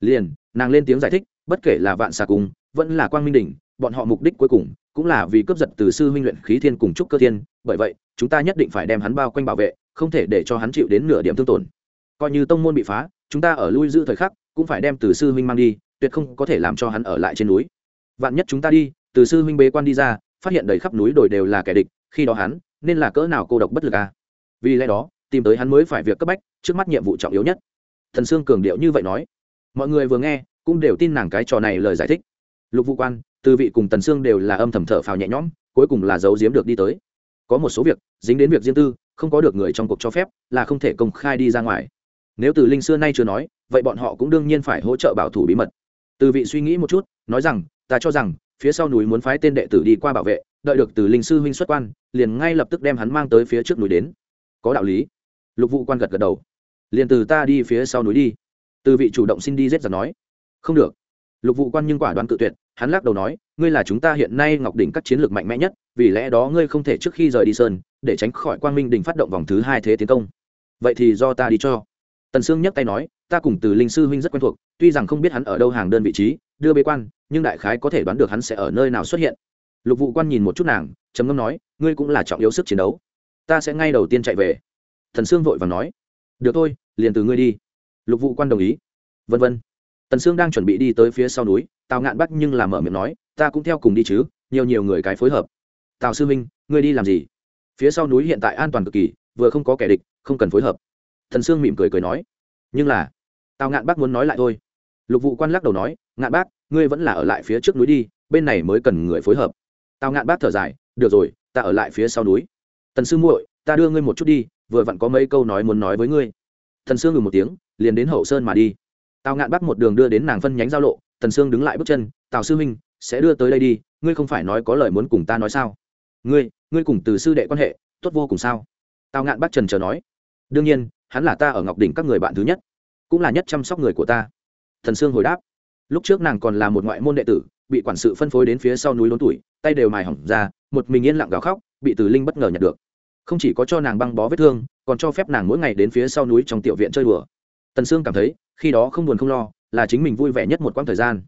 Liền, nàng lên tiếng giải thích, bất kể là vạn xà cung, vẫn là quang minh đỉnh bọn họ mục đích cuối cùng cũng là vì cướp giật từ sư huynh luyện khí thiên cùng trúc cơ thiên, bởi vậy, chúng ta nhất định phải đem hắn bao quanh bảo vệ, không thể để cho hắn chịu đến nửa điểm thương tổn. Coi như tông môn bị phá, chúng ta ở lui giữ thời khắc, cũng phải đem từ sư huynh mang đi, tuyệt không có thể làm cho hắn ở lại trên núi. Vạn nhất chúng ta đi, từ sư huynh bế quan đi ra, phát hiện đầy khắp núi đồi đều là kẻ địch, khi đó hắn, nên là cỡ nào cô độc bất lực à? Vì lẽ đó, tìm tới hắn mới phải việc cấp bách, trước mắt nhiệm vụ trọng yếu nhất. Thần sương cường điệu như vậy nói. Mọi người vừa nghe, cũng đều tin nàng cái trò này lời giải thích. Lục vụ quan từ vị cùng tần sương đều là âm thầm thở phào nhẹ nhõm, cuối cùng là giấu giếm được đi tới. Có một số việc, dính đến việc riêng tư, không có được người trong cuộc cho phép, là không thể công khai đi ra ngoài. Nếu từ linh xưa nay chưa nói, vậy bọn họ cũng đương nhiên phải hỗ trợ bảo thủ bí mật. Từ vị suy nghĩ một chút, nói rằng, ta cho rằng, phía sau núi muốn phái tên đệ tử đi qua bảo vệ, đợi được từ linh sư huynh xuất quan, liền ngay lập tức đem hắn mang tới phía trước núi đến. Có đạo lý. Lục vụ quan gật gật đầu. Liền từ ta đi phía sau núi đi. Từ vị chủ động xin đi giết giặc nói. Không được. Lục vụ quan nhưng quả đoán cự tuyệt hắn lắc đầu nói, ngươi là chúng ta hiện nay ngọc đỉnh các chiến lược mạnh mẽ nhất, vì lẽ đó ngươi không thể trước khi rời đi sơn, để tránh khỏi quang minh đỉnh phát động vòng thứ hai thế tiến công. Vậy thì do ta đi cho. Tần sương nhấc tay nói, ta cùng từ linh sư huynh rất quen thuộc, tuy rằng không biết hắn ở đâu hàng đơn vị trí, đưa bế quan, nhưng đại khái có thể đoán được hắn sẽ ở nơi nào xuất hiện. Lục vụ quan nhìn một chút nàng, trầm ngâm nói, ngươi cũng là trọng yếu sức chiến đấu. Ta sẽ ngay đầu tiên chạy về. Thần sương vội và nói, được thôi, liền từ ngươi đi. Lục vụ quan đồng ý. Vân vân tần sương đang chuẩn bị đi tới phía sau núi, tào ngạn bắt nhưng làm mở miệng nói, ta cũng theo cùng đi chứ, nhiều nhiều người cái phối hợp. Tào sư minh ngươi đi làm gì? Phía sau núi hiện tại an toàn cực kỳ, vừa không có kẻ địch, không cần phối hợp. Thần sương mỉm cười cười nói, nhưng là, tào ngạn bác muốn nói lại thôi. Lục vụ quan lắc đầu nói, ngạn bác ngươi vẫn là ở lại phía trước núi đi, bên này mới cần người phối hợp. Tào ngạn bác thở dài, được rồi, ta ở lại phía sau núi. Tần sư muội, ta đưa ngươi một chút đi, vừa vặn có mấy câu nói muốn nói với ngươi. Thần sương ngừng một tiếng, liền đến hậu sơn mà đi tào ngạn bắc một đường đưa đến nàng phân nhánh giao lộ thần sương đứng lại bước chân, tào sư huynh, sẽ đưa tới đây đi, ngươi không phải nói có lời muốn cùng ta nói sao? Ngươi ngươi cùng từ sư đệ quan hệ, tốt vô cùng sao? Tào ngạn bắc trần chờ nói. Đương nhiên, hắn là ta ở ngọc đỉnh các người bạn thứ nhất, cũng là nhất chăm sóc người của ta. Thần sương hồi đáp. Lúc trước nàng còn là một ngoại môn đệ tử, bị quản sự phân phối đến phía sau núi lớn tuổi, tay đều mài hỏng ra, một mình yên lặng gào khóc, bị từ linh bất ngờ nhận được. Không chỉ có cho nàng băng bó vết thương, còn cho phép nàng mỗi ngày đến phía sau núi trong tiểu viện chơi đùa tần sương cảm thấy, khi đó không buồn không lo, là chính mình vui vẻ nhất một quãng thời gian.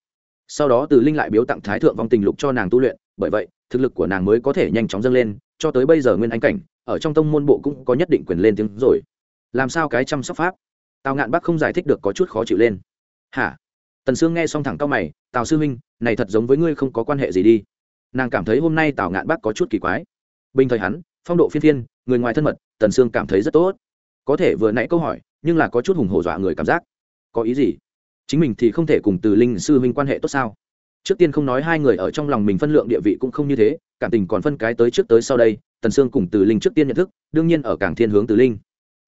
Sau đó từ linh lại biếu tặng thái thượng vong tình lục cho nàng tu luyện, bởi vậy, thực lực của nàng mới có thể nhanh chóng dâng lên, cho tới bây giờ nguyên anh cảnh, ở trong tông môn bộ cũng có nhất định quyền lên tiếng rồi. Làm sao cái chăm sóc pháp? Tào ngạn bắc không giải thích được có chút khó chịu lên. Hả? Tần sương nghe xong thẳng cao mày, tào sư huynh, này thật giống với ngươi không có quan hệ gì đi. Nàng cảm thấy hôm nay tào ngạn bác có chút kỳ quái. Bình thời hắn, phong độ phiên phiên, người ngoài thân mật, tần sương cảm thấy rất tốt. Có thể vừa nãy câu hỏi nhưng là có chút hùng hổ dọa người cảm giác. Có ý gì? Chính mình thì không thể cùng từ linh sư huynh quan hệ tốt sao? Trước tiên không nói hai người ở trong lòng mình phân lượng địa vị cũng không như thế, cảm tình còn phân cái tới trước tới sau đây, tần sương cùng từ linh trước tiên nhận thức, đương nhiên ở cảng thiên hướng từ linh.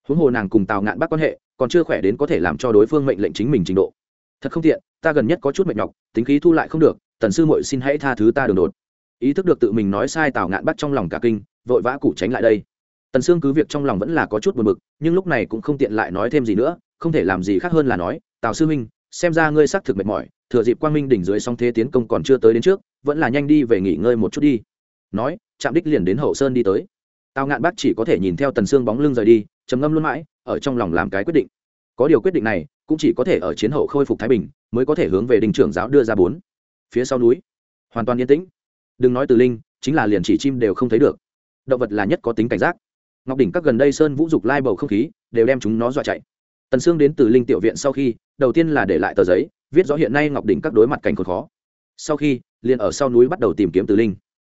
Huống hồ nàng cùng tào ngạn bác quan hệ, còn chưa khỏe đến có thể làm cho đối phương mệnh lệnh chính mình trình độ. Thật không tiện, ta gần nhất có chút mệt nhọc, tính khí thu lại không được, tần sư muội xin hãy tha thứ ta đường đột. Ý thức được tự mình nói sai tào ngạn bắt trong lòng cả kinh, vội vã củ tránh lại đây tần sương cứ việc trong lòng vẫn là có chút buồn bực, nhưng lúc này cũng không tiện lại nói thêm gì nữa, không thể làm gì khác hơn là nói, tào sư minh xem ra ngươi xác thực mệt mỏi, thừa dịp quang minh đỉnh dưới song thế tiến công còn chưa tới đến trước, vẫn là nhanh đi về nghỉ ngơi một chút đi. Nói chạm đích liền đến hậu sơn đi tới. Tào ngạn bác chỉ có thể nhìn theo tần sương bóng lưng rời đi, trầm ngâm luôn mãi, ở trong lòng làm cái quyết định. Có điều quyết định này, cũng chỉ có thể ở chiến hậu khôi phục thái bình, mới có thể hướng về đình trưởng giáo đưa ra bốn. Phía sau núi, hoàn toàn yên tĩnh. Đừng nói từ linh, chính là liền chỉ chim đều không thấy được. Động vật là nhất có tính cảnh giác ngọc đỉnh các gần đây sơn vũ dục lai bầu không khí, đều đem chúng nó dọa chạy. Tần sương đến từ linh tiểu viện sau khi, đầu tiên là để lại tờ giấy, viết rõ hiện nay ngọc đỉnh các đối mặt cảnh còn khó. Sau khi, liền ở sau núi bắt đầu tìm kiếm Tử linh.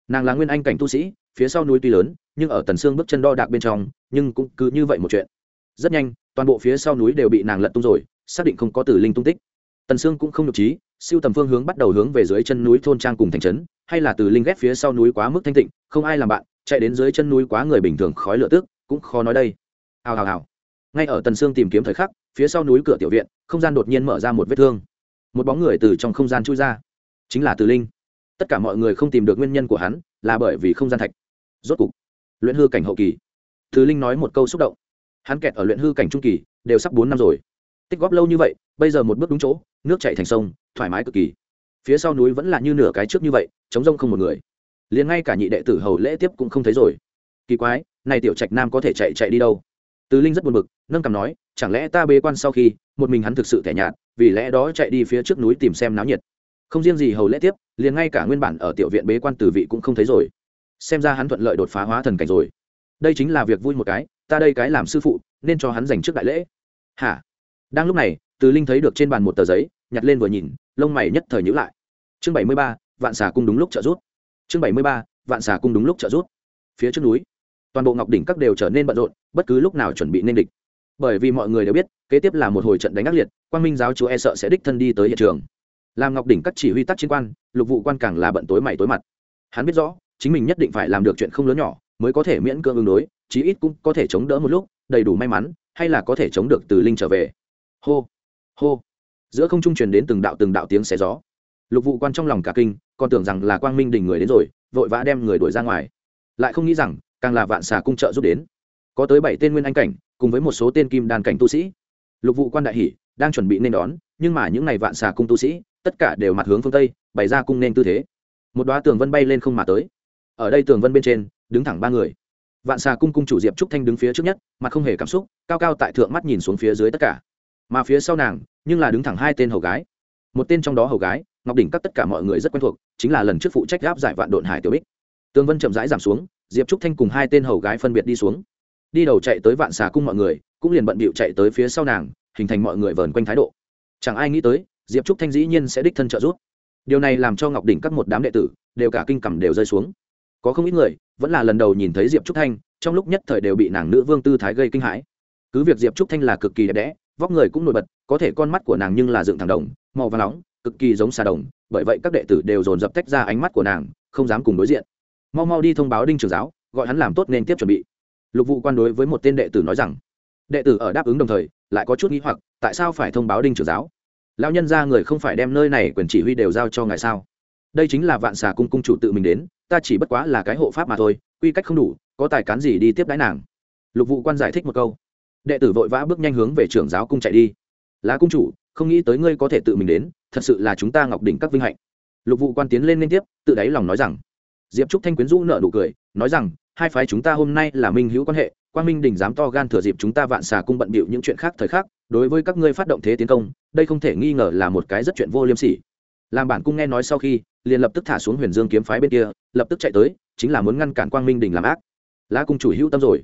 Nàng là nguyên anh cảnh tu sĩ, phía sau núi tuy lớn, nhưng ở tần sương bước chân đo đạc bên trong, nhưng cũng cứ như vậy một chuyện. Rất nhanh, toàn bộ phía sau núi đều bị nàng lật tung rồi, xác định không có Tử linh tung tích. Tần sương cũng không nhục trí, siêu tầm phương hướng bắt đầu hướng về dưới chân núi thôn trang cùng thành trấn, hay là từ linh ghép phía sau núi quá mức thanh tịnh, không ai làm bạn chạy đến dưới chân núi quá người bình thường khói lửa tức, cũng khó nói đây. Hào hào hào. Ngay ở tần sương tìm kiếm thời khắc, phía sau núi cửa tiểu viện, không gian đột nhiên mở ra một vết thương. Một bóng người từ trong không gian chui ra. Chính là từ linh. Tất cả mọi người không tìm được nguyên nhân của hắn, là bởi vì không gian thạch. Rốt cục, luyện hư cảnh hậu kỳ. Từ linh nói một câu xúc động. Hắn kẹt ở luyện hư cảnh trung kỳ, đều sắp bốn năm rồi. Tích góp lâu như vậy, bây giờ một bước đúng chỗ, nước chạy thành sông, thoải mái cực kỳ. Phía sau núi vẫn là như nửa cái trước như vậy chống rông không một người liền ngay cả nhị đệ tử hầu lễ tiếp cũng không thấy rồi. Kỳ quái, này tiểu trạch nam có thể chạy chạy đi đâu? Tứ linh rất buồn bực, nâng cằm nói, chẳng lẽ ta bế quan sau khi, một mình hắn thực sự thẻ nhạt, vì lẽ đó chạy đi phía trước núi tìm xem náo nhiệt. Không riêng gì hầu lễ tiếp, liền ngay cả nguyên bản ở tiểu viện bế quan từ vị cũng không thấy rồi. Xem ra hắn thuận lợi đột phá hóa thần cảnh rồi. Đây chính là việc vui một cái, ta đây cái làm sư phụ, nên cho hắn dành trước đại lễ. Hả? Đang lúc này, từ linh thấy được trên bàn một tờ giấy, nhặt lên vừa nhìn, lông mày nhất thời nhữ lại. Chương bảy mươi ba, vạn xà cung đúng lúc trợ rút chương bảy mươi ba, vạn xà cung đúng lúc trợ rút phía trước núi, toàn bộ ngọc đỉnh các đều trở nên bận rộn, bất cứ lúc nào chuẩn bị nên địch. Bởi vì mọi người đều biết, kế tiếp là một hồi trận đánh ác liệt, Quang minh giáo chúa e sợ sẽ đích thân đi tới hiện trường. Làm ngọc đỉnh các chỉ huy tác chiến quan, lục vụ quan càng là bận tối mày tối mặt. Hắn biết rõ, chính mình nhất định phải làm được chuyện không lớn nhỏ, mới có thể miễn cưỡng ứng đối, chí ít cũng có thể chống đỡ một lúc, đầy đủ may mắn, hay là có thể chống được từ linh trở về. Hô hô. Giữa không trung truyền đến từng đạo từng đạo tiếng xé gió. Lục vụ quan trong lòng cả kinh còn tưởng rằng là quang minh đình người đến rồi, vội vã đem người đuổi ra ngoài. Lại không nghĩ rằng, càng là vạn xà cung trợ giúp đến. Có tới bảy tên nguyên anh cảnh, cùng với một số tên kim đàn cảnh tu sĩ. Lục vụ quan đại hỷ đang chuẩn bị nên đón, nhưng mà những ngày vạn xà cung tu sĩ, tất cả đều mặt hướng phương tây, bày ra cung nên tư thế. Một đoá tường vân bay lên không mà tới. Ở đây tường vân bên trên, đứng thẳng ba người. Vạn xà cung cung chủ diệp trúc thanh đứng phía trước nhất mà không hề cảm xúc, cao cao tại thượng mắt nhìn xuống phía dưới tất cả. Mà phía sau nàng, nhưng là đứng thẳng hai tên hầu gái. Một tên trong đó hầu gái ngọc đỉnh các tất cả mọi người rất quen thuộc, chính là lần trước phụ trách gáp giải vạn độn hải tiểu bích. Tương vân chậm rãi giảm xuống, diệp trúc thanh cùng hai tên hầu gái phân biệt đi xuống. Đi đầu chạy tới vạn xà cung mọi người, cũng liền bận bịu chạy tới phía sau nàng, hình thành mọi người vờn quanh thái độ. Chẳng ai nghĩ tới, diệp trúc thanh dĩ nhiên sẽ đích thân trợ giúp. Điều này làm cho ngọc đỉnh các một đám đệ tử, đều cả kinh cầm đều rơi xuống. Có không ít người, vẫn là lần đầu nhìn thấy diệp trúc thanh, trong lúc nhất thời đều bị nàng nữ vương tư thái gây kinh hãi. Cứ việc diệp trúc thanh là cực kỳ đẹp đẽ, vóc người cũng nổi bật, có thể con mắt của nàng nhưng là dựng thẳng đồng, màu và nóng cực kỳ giống xà đồng, bởi vậy các đệ tử đều dồn dập tách ra ánh mắt của nàng, không dám cùng đối diện. Mau mau đi thông báo đinh trường giáo, gọi hắn làm tốt nên tiếp chuẩn bị. Lục vụ quan đối với một tên đệ tử nói rằng, đệ tử ở đáp ứng đồng thời, lại có chút nghĩ hoặc, tại sao phải thông báo đinh trường giáo? Lão nhân ra người không phải đem nơi này quyền chỉ huy đều giao cho ngài sao? Đây chính là vạn xà cung cung chủ tự mình đến, ta chỉ bất quá là cái hộ pháp mà thôi, quy cách không đủ, có tài cán gì đi tiếp đái nàng. Lục vụ quan giải thích một câu. Đệ tử vội vã bước nhanh hướng về trưởng giáo cung chạy đi. Lá cung chủ, không nghĩ tới ngươi có thể tự mình đến thật sự là chúng ta ngọc đỉnh các vinh hạnh. Lục vụ quan tiến lên liên tiếp, tự đáy lòng nói rằng, diệp trúc thanh quyến rũ nợ nụ cười, nói rằng, hai phái chúng ta hôm nay là minh hữu quan hệ quan minh đình dám to gan thừa dịp chúng ta vạn xà cung bận bịu những chuyện khác thời khắc, đối với các ngươi phát động thế tiến công, đây không thể nghi ngờ là một cái rất chuyện vô liêm sỉ. Làm bản cung nghe nói sau khi, liền lập tức thả xuống huyền dương kiếm phái bên kia, lập tức chạy tới, chính là muốn ngăn cản quang minh đình làm ác. Lá cung chủ hữu tâm rồi.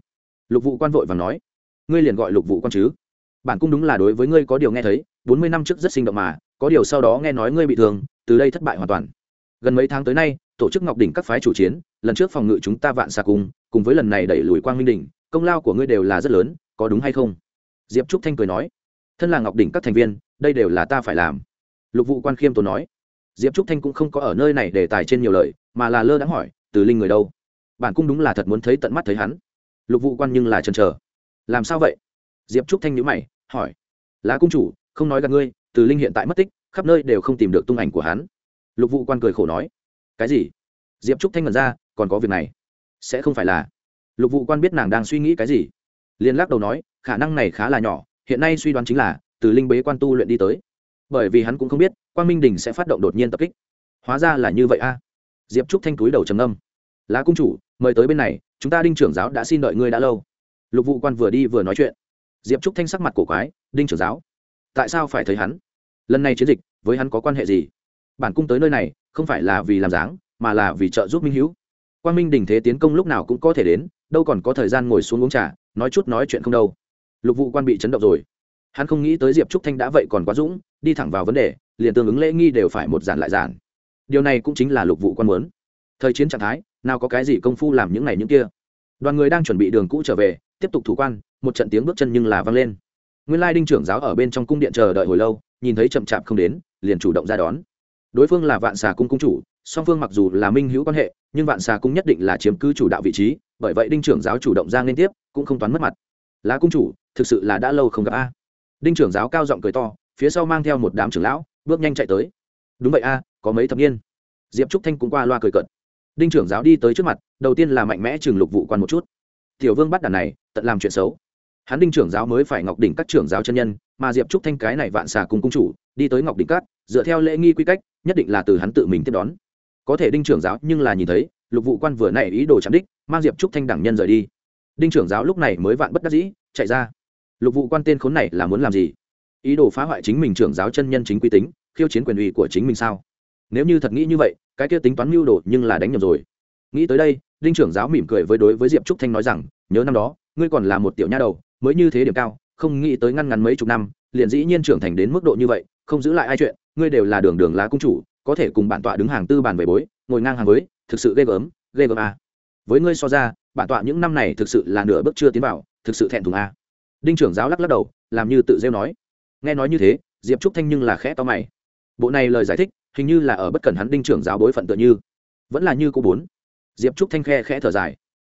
Lục vụ quan vội và nói, ngươi liền gọi lục vụ quan chứ? Bản cung đúng là đối với ngươi có điều nghe thấy, bốn mươi năm trước rất sinh động mà có điều sau đó nghe nói ngươi bị thương, từ đây thất bại hoàn toàn. Gần mấy tháng tới nay, tổ chức ngọc đỉnh các phái chủ chiến, lần trước phòng ngự chúng ta vạn xà cùng cùng với lần này đẩy lùi quang minh đỉnh, công lao của ngươi đều là rất lớn, có đúng hay không? Diệp trúc thanh cười nói. Thân là ngọc đỉnh các thành viên, đây đều là ta phải làm. Lục vụ quan khiêm tốn nói. Diệp trúc thanh cũng không có ở nơi này để tài trên nhiều lời, mà là lơ đãng hỏi, từ linh người đâu? Bản cung đúng là thật muốn thấy tận mắt thấy hắn. Lục vụ quan nhưng là chần chờ. Làm sao vậy? Diệp trúc thanh nhữ mày, hỏi. Là cung chủ, không nói gặp ngươi từ linh hiện tại mất tích, khắp nơi đều không tìm được tung ảnh của hắn. Lục vụ quan cười khổ nói, cái gì? Diệp trúc thanh ngần ra, còn có việc này? Sẽ không phải là lục vụ quan biết nàng đang suy nghĩ cái gì. Liên lắc đầu nói, khả năng này khá là nhỏ, hiện nay suy đoán chính là từ linh bế quan tu luyện đi tới. Bởi vì hắn cũng không biết quan minh đình sẽ phát động đột nhiên tập kích. Hóa ra là như vậy a. Diệp trúc thanh túi đầu trầm âm lá cung chủ, mời tới bên này, chúng ta đinh trưởng giáo đã xin đợi ngươi đã lâu. Lục vụ quan vừa đi vừa nói chuyện. Diệp trúc thanh sắc mặt cổ quái, đinh trưởng giáo tại sao phải thấy hắn? Lần này chiến dịch, với hắn có quan hệ gì? Bản cung tới nơi này, không phải là vì làm dáng, mà là vì trợ giúp minh hữu quan minh đình thế tiến công lúc nào cũng có thể đến, đâu còn có thời gian ngồi xuống uống trà, nói chút nói chuyện không đâu. Lục vụ quan bị chấn động rồi. Hắn không nghĩ tới diệp trúc thanh đã vậy còn quá dũng, đi thẳng vào vấn đề, liền tương ứng lễ nghi đều phải một giản lại giản. Điều này cũng chính là lục vụ quan muốn. Thời chiến trạng thái, nào có cái gì công phu làm những này những kia. Đoàn người đang chuẩn bị đường cũ trở về, tiếp tục thủ quan, một trận tiếng bước chân nhưng là vang lên nguyên lai đinh trưởng giáo ở bên trong cung điện chờ đợi hồi lâu, nhìn thấy chậm chạp không đến, liền chủ động ra đón. Đối phương là vạn xà cung cung chủ, song phương mặc dù là minh hữu quan hệ, nhưng vạn xà cung nhất định là chiếm cứ chủ đạo vị trí, bởi vậy đinh trưởng giáo chủ động ra liên tiếp, cũng không toán mất mặt. Là cung chủ, thực sự là đã lâu không gặp a. Đinh trưởng giáo cao giọng cười to, phía sau mang theo một đám trưởng lão, bước nhanh chạy tới. Đúng vậy a, có mấy thập niên. Diệp trúc thanh cũng qua loa cười cợt. Đinh trưởng giáo đi tới trước mặt, đầu tiên là mạnh mẽ chừng lục vụ quan một chút. Tiểu vương bắt đàn này, tận làm chuyện xấu hắn đinh trưởng giáo mới phải ngọc đỉnh các trưởng giáo chân nhân, mà diệp trúc thanh cái này vạn xà cùng cung chủ, đi tới ngọc đỉnh cát dựa theo lễ nghi quy cách, nhất định là từ hắn tự mình tiếp đón. Có thể đinh trưởng giáo, nhưng là nhìn thấy, lục vụ quan vừa nãy ý đồ chạm đích, mang diệp trúc thanh đẳng nhân rời đi. Đinh trưởng giáo lúc này mới vạn bất đắc dĩ, chạy ra. Lục vụ quan tên khốn này là muốn làm gì? Ý đồ phá hoại chính mình trưởng giáo chân nhân chính quy tính, khiêu chiến quyền uy của chính mình sao? Nếu như thật nghĩ như vậy, cái kia tính toán mưu đồ nhưng là đánh nhầm rồi. Nghĩ tới đây, đinh trưởng giáo mỉm cười với đối với diệp trúc thanh nói rằng, nhớ năm đó, ngươi còn là một tiểu nha đầu mới như thế điểm cao, không nghĩ tới ngăn ngắn mấy chục năm, liền dĩ nhiên trưởng thành đến mức độ như vậy, không giữ lại ai chuyện, ngươi đều là đường đường lá cung chủ, có thể cùng bản tọa đứng hàng tư bàn về bối, ngồi ngang hàng với, thực sự ghê gớm ghê gớm à. với ngươi so ra, bản tọa những năm này thực sự là nửa bước chưa tiến vào, thực sự thẹn thùng à. đinh trưởng giáo lắc lắc đầu, làm như tự rêu nói. Nghe nói như thế, diệp trúc thanh nhưng là khẽ to mày. Bộ này lời giải thích, hình như là ở bất cẩn hắn đinh trưởng giáo bối phận tựa như. Vẫn là như cô bốn. Diệp trúc thanh khe khẽ thở dài.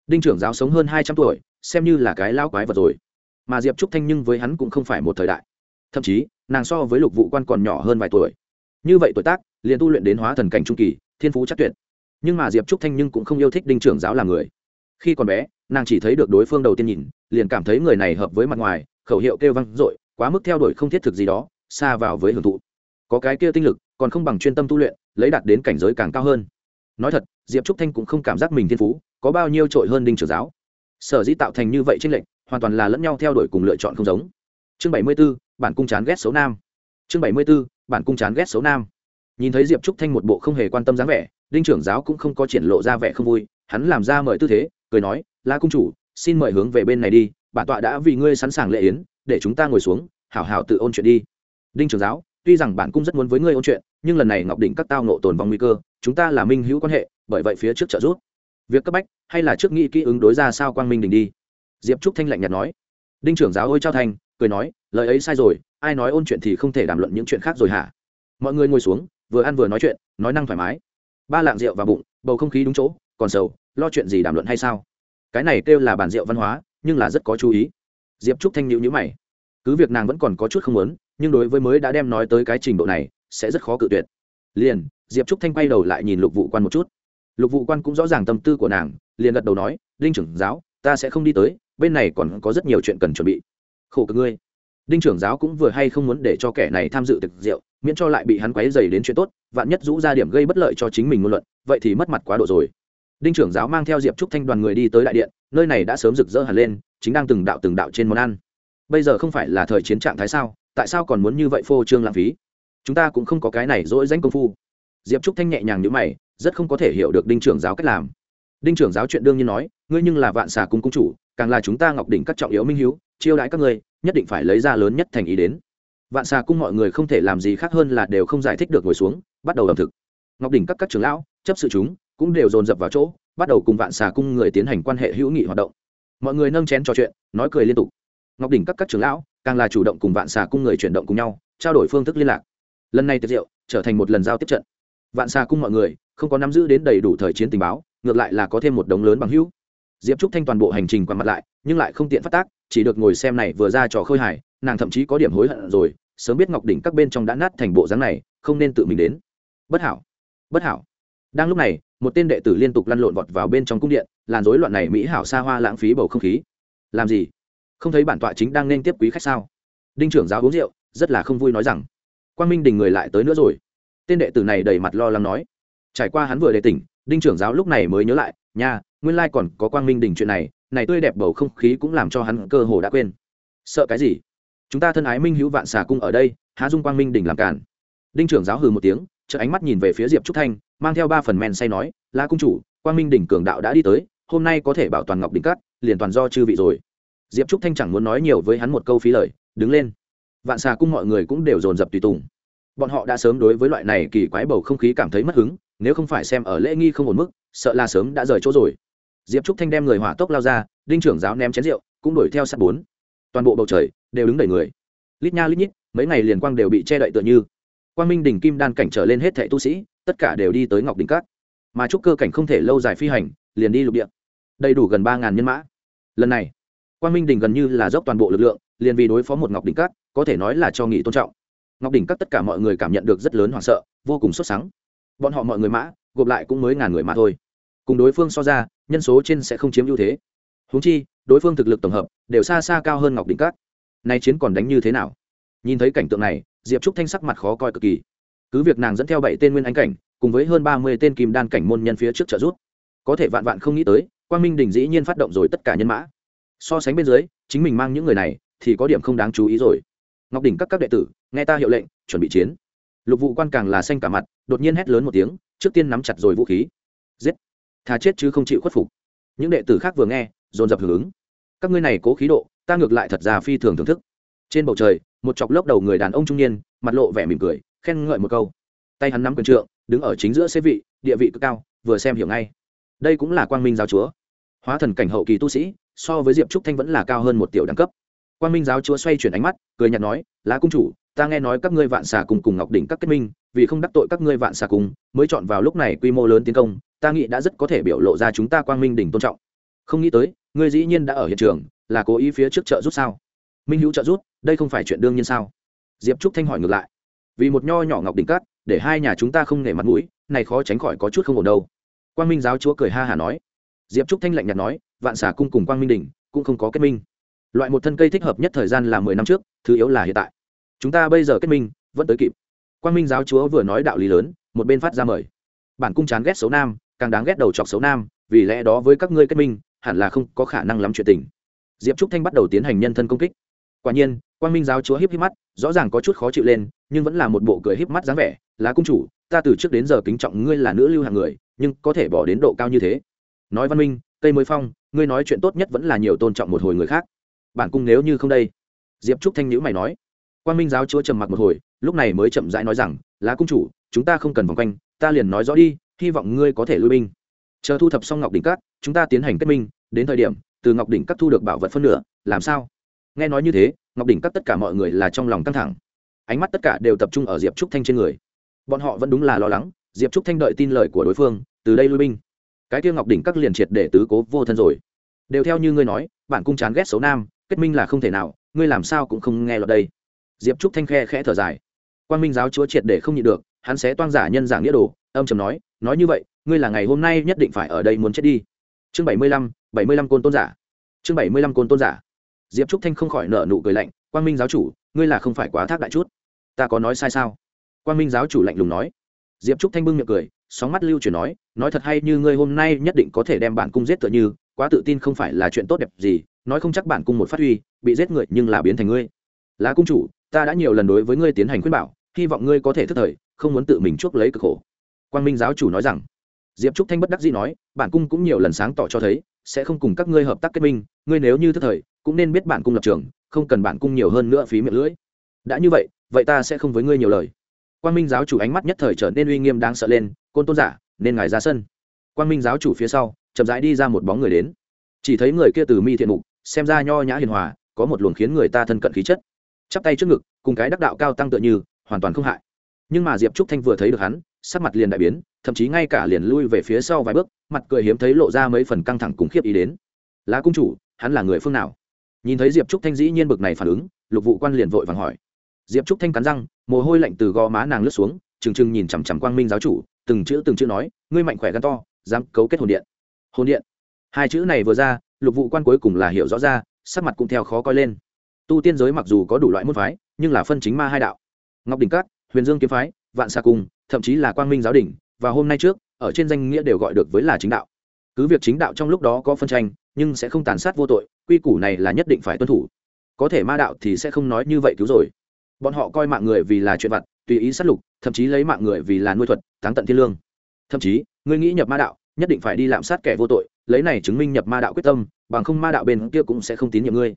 Đinh trưởng giáo sống hơn hai trăm tuổi, xem như là cái lao quái vật rồi mà diệp trúc thanh nhưng với hắn cũng không phải một thời đại thậm chí nàng so với lục vụ quan còn nhỏ hơn vài tuổi như vậy tuổi tác liền tu luyện đến hóa thần cảnh trung kỳ thiên phú chắc tuyệt nhưng mà diệp trúc thanh nhưng cũng không yêu thích đinh trưởng giáo là người khi còn bé nàng chỉ thấy được đối phương đầu tiên nhìn liền cảm thấy người này hợp với mặt ngoài khẩu hiệu kêu văng dội quá mức theo đuổi không thiết thực gì đó xa vào với hưởng thụ có cái kia tinh lực còn không bằng chuyên tâm tu luyện lấy đạt đến cảnh giới càng cao hơn nói thật diệp trúc thanh cũng không cảm giác mình thiên phú có bao nhiêu trội hơn đinh trưởng giáo sở dĩ tạo thành như vậy trên lệnh hoàn toàn là lẫn nhau theo đuổi cùng lựa chọn không giống. Chương bảy mươi b ố bản cung chán ghét xấu nam. Chương bảy mươi b ố bản cung chán ghét xấu nam. Nhìn thấy diệp trúc thanh một bộ không hề quan tâm dáng vẻ, đinh trưởng giáo cũng không có triển lộ ra vẻ không vui, hắn làm ra mời tư thế, cười nói, la cung chủ, xin mời hướng về bên này đi, bản tọa đã vì ngươi sẵn sàng lệ yến, để chúng ta ngồi xuống, hảo hảo tự ôn chuyện đi. Đinh trưởng giáo, tuy rằng bản cung rất muốn với ngươi ôn chuyện, nhưng lần này ngọc đỉnh các tao nộ tồn vong nguy cơ, chúng ta là minh hữu quan hệ, bởi vậy phía trước trợ giúp việc cấp bách hay là trước nghĩ kỹ ứng đối ra sao quang minh đình đi diệp trúc thanh lạnh nhạt nói đinh trưởng giáo ôi trao thành, cười nói lời ấy sai rồi ai nói ôn chuyện thì không thể đàm luận những chuyện khác rồi hả mọi người ngồi xuống vừa ăn vừa nói chuyện nói năng thoải mái ba lạng rượu vào bụng bầu không khí đúng chỗ còn sầu lo chuyện gì đàm luận hay sao cái này kêu là bản rượu văn hóa nhưng là rất có chú ý diệp trúc thanh nhịu nhữ mày cứ việc nàng vẫn còn có chút không muốn nhưng đối với mới đã đem nói tới cái trình độ này sẽ rất khó cự tuyệt liền diệp trúc thanh quay đầu lại nhìn lục vụ quan một chút lục vụ quan cũng rõ ràng tâm tư của nàng, liền gật đầu nói, đinh trưởng giáo, ta sẽ không đi tới, bên này còn có rất nhiều chuyện cần chuẩn bị. Khổ cực ngươi. Đinh trưởng giáo cũng vừa hay không muốn để cho kẻ này tham dự thực rượu, miễn cho lại bị hắn quấy dày đến chuyện tốt, vạn nhất rũ ra điểm gây bất lợi cho chính mình ngôn luận, vậy thì mất mặt quá độ rồi. Đinh trưởng giáo mang theo diệp trúc thanh đoàn người đi tới đại điện, nơi này đã sớm rực rỡ hẳn lên, chính đang từng đạo từng đạo trên món ăn. Bây giờ không phải là thời chiến trạng thái sao, tại sao còn muốn như vậy phô trương lãng phí? Chúng ta cũng không có cái này dỗi danh công phu diệp trúc thanh nhẹ nhàng như mày, rất không có thể hiểu được đinh trưởng giáo cách làm. Đinh trưởng giáo chuyện đương nhiên nói, ngươi nhưng là vạn xà cung cung chủ, càng là chúng ta ngọc đỉnh các trọng yếu minh hiếu, chiêu đãi các ngươi, nhất định phải lấy ra lớn nhất thành ý đến. Vạn xà cung mọi người không thể làm gì khác hơn là đều không giải thích được ngồi xuống, bắt đầu ẩm thực. Ngọc đỉnh các các trưởng lão, chấp sự chúng, cũng đều dồn dập vào chỗ, bắt đầu cùng vạn xà cung người tiến hành quan hệ hữu nghị hoạt động. Mọi người nâng chén trò chuyện, nói cười liên tục. Ngọc đỉnh các các trưởng lão, càng là chủ động cùng vạn xà cung người chuyển động cùng nhau, trao đổi phương thức liên lạc. Lần này tiệc rượu, trở thành một lần giao tiếp trận vạn xà cung mọi người, không có nắm giữ đến đầy đủ thời chiến tình báo, ngược lại là có thêm một đống lớn bằng hữu. Diệp trúc thanh toàn bộ hành trình qua mặt lại, nhưng lại không tiện phát tác, chỉ được ngồi xem này vừa ra trò khơi hải nàng thậm chí có điểm hối hận rồi, sớm biết ngọc đỉnh các bên trong đã nát thành bộ dáng này, không nên tự mình đến. Bất hảo bất hảo. Đang lúc này, một tên đệ tử liên tục lăn lộn vọt vào bên trong cung điện, làn rối loạn này mỹ hảo xa hoa lãng phí bầu không khí. Làm gì? Không thấy bản tọa chính đang nên tiếp quý khách sao? Đinh trưởng giáo uống rượu, rất là không vui nói rằng, quang minh đình người lại tới nữa rồi tên đệ tử này đầy mặt lo lắng nói. Trải qua hắn vừa đề tỉnh đinh trưởng giáo lúc này mới nhớ lại nha nguyên lai còn có quang minh đình chuyện này này tươi đẹp bầu không khí cũng làm cho hắn cơ hồ đã quên. Sợ cái gì? Chúng ta thân ái minh hữu vạn xà cung ở đây há dung quang minh đình làm cản. Đinh trưởng giáo hừ một tiếng chợ ánh mắt nhìn về phía diệp trúc thanh mang theo ba phần men say nói la cung chủ quang minh đỉnh cường đạo đã đi tới hôm nay có thể bảo toàn ngọc đỉnh cắt, liền toàn do chư vị rồi. Diệp trúc thanh chẳng muốn nói nhiều với hắn một câu phí lời đứng lên. Vạn xà cung mọi người cũng đều dồn dập tùy tùng bọn họ đã sớm đối với loại này kỳ quái bầu không khí cảm thấy mất hứng, nếu không phải xem ở lễ nghi không ổn mức, sợ là sớm đã rời chỗ rồi. Diệp trúc thanh đem người hỏa tốc lao ra, đinh trưởng giáo ném chén rượu, cũng đuổi theo sát bốn. Toàn bộ bầu trời đều đứng đầy người. Lít nha lít nhít, mấy ngày liền quang đều bị che đậy tựa như. Quang minh đỉnh kim đan cảnh trở lên hết thệ tu sĩ, tất cả đều đi tới ngọc đỉnh cát mà trúc cơ cảnh không thể lâu dài phi hành, liền đi lục địa. Đầy đủ gần ba ngàn nhân mã. Lần này, quang minh đỉnh gần như là dốc toàn bộ lực lượng, liền vì đối phó một ngọc đỉnh cát có thể nói là cho nghị tôn trọng ngọc đỉnh Các tất cả mọi người cảm nhận được rất lớn hoảng sợ, vô cùng sốt sắng. Bọn họ mọi người mã, gộp lại cũng mới ngàn người mà thôi. Cùng đối phương so ra, nhân số trên sẽ không chiếm ưu thế. Húng chi, đối phương thực lực tổng hợp đều xa xa cao hơn ngọc đỉnh Các. nay chiến còn đánh như thế nào? Nhìn thấy cảnh tượng này, diệp trúc thanh sắc mặt khó coi cực kỳ. Cứ việc nàng dẫn theo bảy tên nguyên Ánh cảnh, cùng với hơn ba mươi tên kim đan cảnh môn nhân phía trước trợ rút có thể vạn vạn không nghĩ tới, quang minh đình dĩ nhiên phát động rồi tất cả nhân mã. So sánh bên dưới, chính mình mang những người này thì có điểm không đáng chú ý rồi ngọc đỉnh các các đệ tử, nghe ta hiệu lệnh, chuẩn bị chiến. Lục vụ quan càng là xanh cả mặt, đột nhiên hét lớn một tiếng, trước tiên nắm chặt rồi vũ khí. Giết! Thà chết chứ không chịu khuất phục. Những đệ tử khác vừa nghe, dồn dập hưởng ứng. Các ngươi này cố khí độ, ta ngược lại thật ra phi thường thưởng thức. Trên bầu trời, một chọc lốc đầu người đàn ông trung niên, mặt lộ vẻ mỉm cười, khen ngợi một câu. Tay hắn nắm quyền trượng, đứng ở chính giữa xế vị, địa vị cực cao, vừa xem hiểu ngay. Đây cũng là quang minh giáo chúa. Hóa thần cảnh hậu kỳ tu sĩ, so với diệp trúc thanh vẫn là cao hơn một tiểu đẳng cấp quang minh giáo chúa xoay chuyển ánh mắt cười nhạt nói lá cung chủ ta nghe nói các ngươi vạn xà cùng cùng ngọc đỉnh các kết minh vì không đắc tội các ngươi vạn xà cùng mới chọn vào lúc này quy mô lớn tiến công ta nghĩ đã rất có thể biểu lộ ra chúng ta quang minh đỉnh tôn trọng. Không nghĩ tới ngươi dĩ nhiên đã ở hiện trường là cố ý phía trước chợ rút sao? Minh hữu trợ rút đây không phải chuyện đương nhiên sao? Diệp trúc thanh hỏi ngược lại. Vì một nho nhỏ ngọc đỉnh cát để hai nhà chúng ta không nể mặt mũi này khó tránh khỏi có chút không ổn đâu. Quang minh giáo chúa cười ha hả nói. Diệp trúc thanh lạnh nhạt nói vạn xà cung cùng quang minh đỉnh, cũng không có kết minh loại một thân cây thích hợp nhất thời gian là mười năm trước, thứ yếu là hiện tại. Chúng ta bây giờ kết minh, vẫn tới kịp. Quang minh giáo chúa vừa nói đạo lý lớn, một bên phát ra mời. Bản cung chán ghét xấu nam, càng đáng ghét đầu chọc xấu nam, vì lẽ đó với các ngươi kết minh, hẳn là không có khả năng lắm chuyện tình. Diệp trúc thanh bắt đầu tiến hành nhân thân công kích. Quả nhiên, quang minh giáo chúa híp híp mắt, rõ ràng có chút khó chịu lên, nhưng vẫn là một bộ cười híp mắt dáng vẻ là cung chủ, ta từ trước đến giờ kính trọng ngươi là nữ lưu hàng người, nhưng có thể bỏ đến độ cao như thế. Nói văn minh, cây mới phong, ngươi nói chuyện tốt nhất vẫn là nhiều tôn trọng một hồi người khác bản cung nếu như không đây. Diệp trúc thanh nhữ mày nói. Quang minh giáo chúa trầm mặc một hồi, lúc này mới chậm rãi nói rằng, lá cung chủ, chúng ta không cần vòng quanh, ta liền nói rõ đi, hy vọng ngươi có thể lui binh. Chờ thu thập xong ngọc đỉnh cát chúng ta tiến hành kết minh, đến thời điểm, từ ngọc đỉnh cát thu được bảo vật phân nửa, làm sao? Nghe nói như thế, ngọc đỉnh cát tất cả mọi người là trong lòng căng thẳng. Ánh mắt tất cả đều tập trung ở diệp trúc thanh trên người. Bọn họ vẫn đúng là lo lắng, diệp trúc thanh đợi tin lời của đối phương, từ đây lui binh. Cái kia ngọc đỉnh các liền triệt để tứ cố vô thân rồi. Đều theo như ngươi nói, bản cung chán ghét xấu nam kết minh là không thể nào, ngươi làm sao cũng không nghe lọt đây. Diệp trúc thanh khe khẽ thở dài. Quan minh giáo chúa triệt để không nhịn được, hắn sẽ toan giả nhân giảng nghĩa đồ, âm trầm nói nói như vậy, ngươi là ngày hôm nay nhất định phải ở đây muốn chết đi. Chương bảy mươi lăm, bảy mươi lăm côn tôn giả. Chương bảy mươi lăm côn tôn giả. Diệp trúc thanh không khỏi nở nụ cười lạnh, quang minh giáo chủ, ngươi là không phải quá thác đại chút. Ta có nói sai sao? Quang minh giáo chủ lạnh lùng nói. Diệp trúc thanh bưng miệng cười, sóng mắt lưu chuyển nói nói thật hay như ngươi hôm nay nhất định có thể đem bản cung giết tựa như, quá tự tin không phải là chuyện tốt đẹp gì nói không chắc bản cung một phát huy, bị giết người nhưng là biến thành ngươi. Là cung chủ, ta đã nhiều lần đối với ngươi tiến hành khuyên bảo, hy vọng ngươi có thể thức thời, không muốn tự mình chuốc lấy cực khổ. Quang minh giáo chủ nói rằng, diệp trúc thanh bất đắc dĩ nói bản cung cũng nhiều lần sáng tỏ cho thấy, sẽ không cùng các ngươi hợp tác kết minh, ngươi nếu như thức thời, cũng nên biết bản cung lập trường, không cần bản cung nhiều hơn nữa phí miệng lưỡi. Đã như vậy vậy ta sẽ không với ngươi nhiều lời. Quang minh giáo chủ ánh mắt nhất thời trở nên uy nghiêm đáng sợ lên, côn tôn giả, nên ngài ra sân. Quang minh giáo chủ phía sau, chậm rãi đi ra một bóng người đến. Chỉ thấy người kia từ mi thiện mục xem ra nho nhã hiền hòa, có một luồng khiến người ta thân cận khí chất. Chắp tay trước ngực, cùng cái đắc đạo cao tăng tựa như, hoàn toàn không hại. Nhưng mà diệp trúc thanh vừa thấy được hắn, sắc mặt liền đại biến, thậm chí ngay cả liền lui về phía sau vài bước, mặt cười hiếm thấy lộ ra mấy phần căng thẳng cùng khiếp ý đến. Lá cung chủ, hắn là người phương nào? Nhìn thấy diệp trúc thanh dĩ nhiên bực này phản ứng, lục vụ quan liền vội vàng hỏi. Diệp trúc thanh cắn răng, mồ hôi lạnh từ gò má nàng lướt xuống, trừng trừng nhìn chằm chằm quang minh giáo chủ, từng chữ từng chữ nói, ngươi mạnh khỏe gan to, dám cấu kết hồn điện. Hồn điện? Hai chữ này vừa ra lục vụ quan cuối cùng là hiểu rõ ra, sắc mặt cũng theo khó coi lên. Tu tiên giới mặc dù có đủ loại môn phái, nhưng là phân chính ma hai đạo. Ngọc đình cát huyền dương kiếm phái, vạn xa cung, thậm chí là quang minh giáo đình, và hôm nay trước, ở trên danh nghĩa đều gọi được với là chính đạo. Cứ việc chính đạo trong lúc đó có phân tranh, nhưng sẽ không tàn sát vô tội, quy củ này là nhất định phải tuân thủ. Có thể ma đạo thì sẽ không nói như vậy cứu rồi. Bọn họ coi mạng người vì là chuyện vặt, tùy ý sát lục, thậm chí lấy mạng người vì là nuôi thuật, táng tận thiên lương. Thậm chí, người nghĩ nhập ma đạo, nhất định phải đi lạm sát kẻ vô tội lấy này chứng minh nhập ma đạo quyết tâm, bằng không ma đạo bên kia cũng sẽ không tín nhiệm ngươi.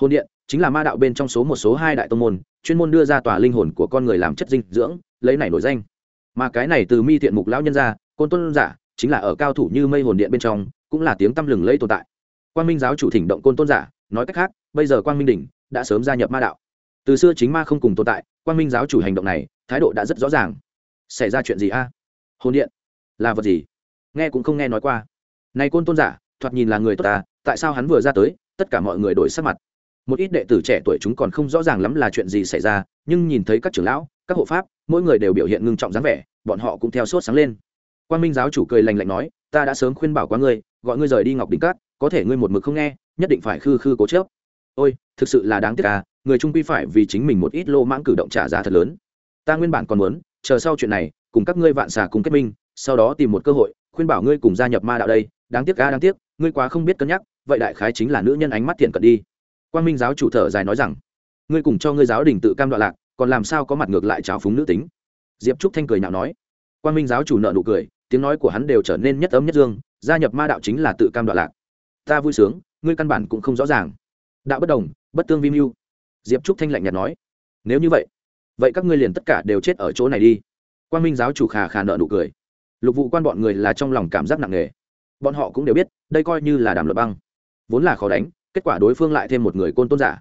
Hồn điện, chính là ma đạo bên trong số một số hai đại tông môn, chuyên môn đưa ra tòa linh hồn của con người làm chất dinh dưỡng, lấy này nổi danh. Mà cái này từ mi thiện mục lão nhân ra, côn tuân giả, chính là ở cao thủ như mây hồn điện bên trong, cũng là tiếng tăm lừng lấy tồn tại. Quang minh giáo chủ thỉnh động côn tôn giả, nói cách khác, bây giờ quang minh đỉnh đã sớm gia nhập ma đạo. Từ xưa chính ma không cùng tồn tại, quang minh giáo chủ hành động này, thái độ đã rất rõ ràng. Xảy ra chuyện gì a? Hồn điện, là vật gì? Nghe cũng không nghe nói qua này côn tôn giả, thoạt nhìn là người tốt ta, tại sao hắn vừa ra tới, tất cả mọi người đổi sắc mặt. Một ít đệ tử trẻ tuổi chúng còn không rõ ràng lắm là chuyện gì xảy ra, nhưng nhìn thấy các trưởng lão, các hộ pháp, mỗi người đều biểu hiện ngưng trọng dáng vẻ, bọn họ cũng theo sốt sáng lên. Quan minh giáo chủ cười lạnh lạnh nói, ta đã sớm khuyên bảo quá ngươi, gọi ngươi rời đi ngọc đỉnh cát, có thể ngươi một mực không nghe, nhất định phải khư khư cố chấp. ôi, thực sự là đáng tiếc à người trung quy phải vì chính mình một ít lô mãng cử động trả giá thật lớn. Ta nguyên bản còn muốn, chờ sau chuyện này, cùng các ngươi vạn xà cùng kết minh, sau đó tìm một cơ hội khuyên bảo ngươi cùng gia nhập ma đạo đây, đáng tiếc ga đáng tiếc, ngươi quá không biết cân nhắc, vậy đại khái chính là nữ nhân ánh mắt thiện cận đi. Quan minh giáo chủ thở dài nói rằng, ngươi cùng cho ngươi giáo đình tự cam đoạn lạc, còn làm sao có mặt ngược lại trào phúng nữ tính? Diệp trúc thanh cười nhạo nói. Quan minh giáo chủ nợ nụ cười, tiếng nói của hắn đều trở nên nhất ấm nhất dương, gia nhập ma đạo chính là tự cam đoạn lạc. Ta vui sướng, ngươi căn bản cũng không rõ ràng. Đạo bất đồng, bất tương vi mưu. Diệp trúc thanh lạnh nhạt nói. Nếu như vậy vậy các ngươi liền tất cả đều chết ở chỗ này đi. Quan minh giáo chủ khà khà nợ nụ cười lục vụ quan bọn người là trong lòng cảm giác nặng nề. Bọn họ cũng đều biết, đây coi như là đàm luật băng. Vốn là khó đánh, kết quả đối phương lại thêm một người côn tôn giả.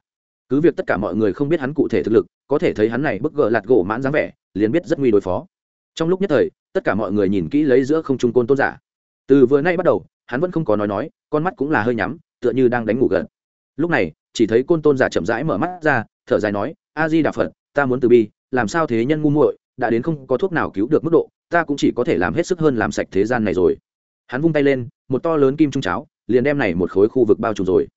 Cứ việc tất cả mọi người không biết hắn cụ thể thực lực, có thể thấy hắn này bức gờ lạt gỗ mãn dáng vẻ, liền biết rất nguy đối phó. Trong lúc nhất thời, tất cả mọi người nhìn kỹ lấy giữa không trung côn tôn giả. Từ vừa nay bắt đầu, hắn vẫn không có nói nói, con mắt cũng là hơi nhắm, tựa như đang đánh ngủ gần lúc này, chỉ thấy côn tôn giả chậm rãi mở mắt ra, thở dài nói, a di đà phật, ta muốn từ bi, làm sao thế nhân ngu muội, đã đến không có thuốc nào cứu được mức độ ta cũng chỉ có thể làm hết sức hơn làm sạch thế gian này rồi. Hắn vung tay lên, một to lớn kim trung cháo, liền đem này một khối khu vực bao trùm rồi.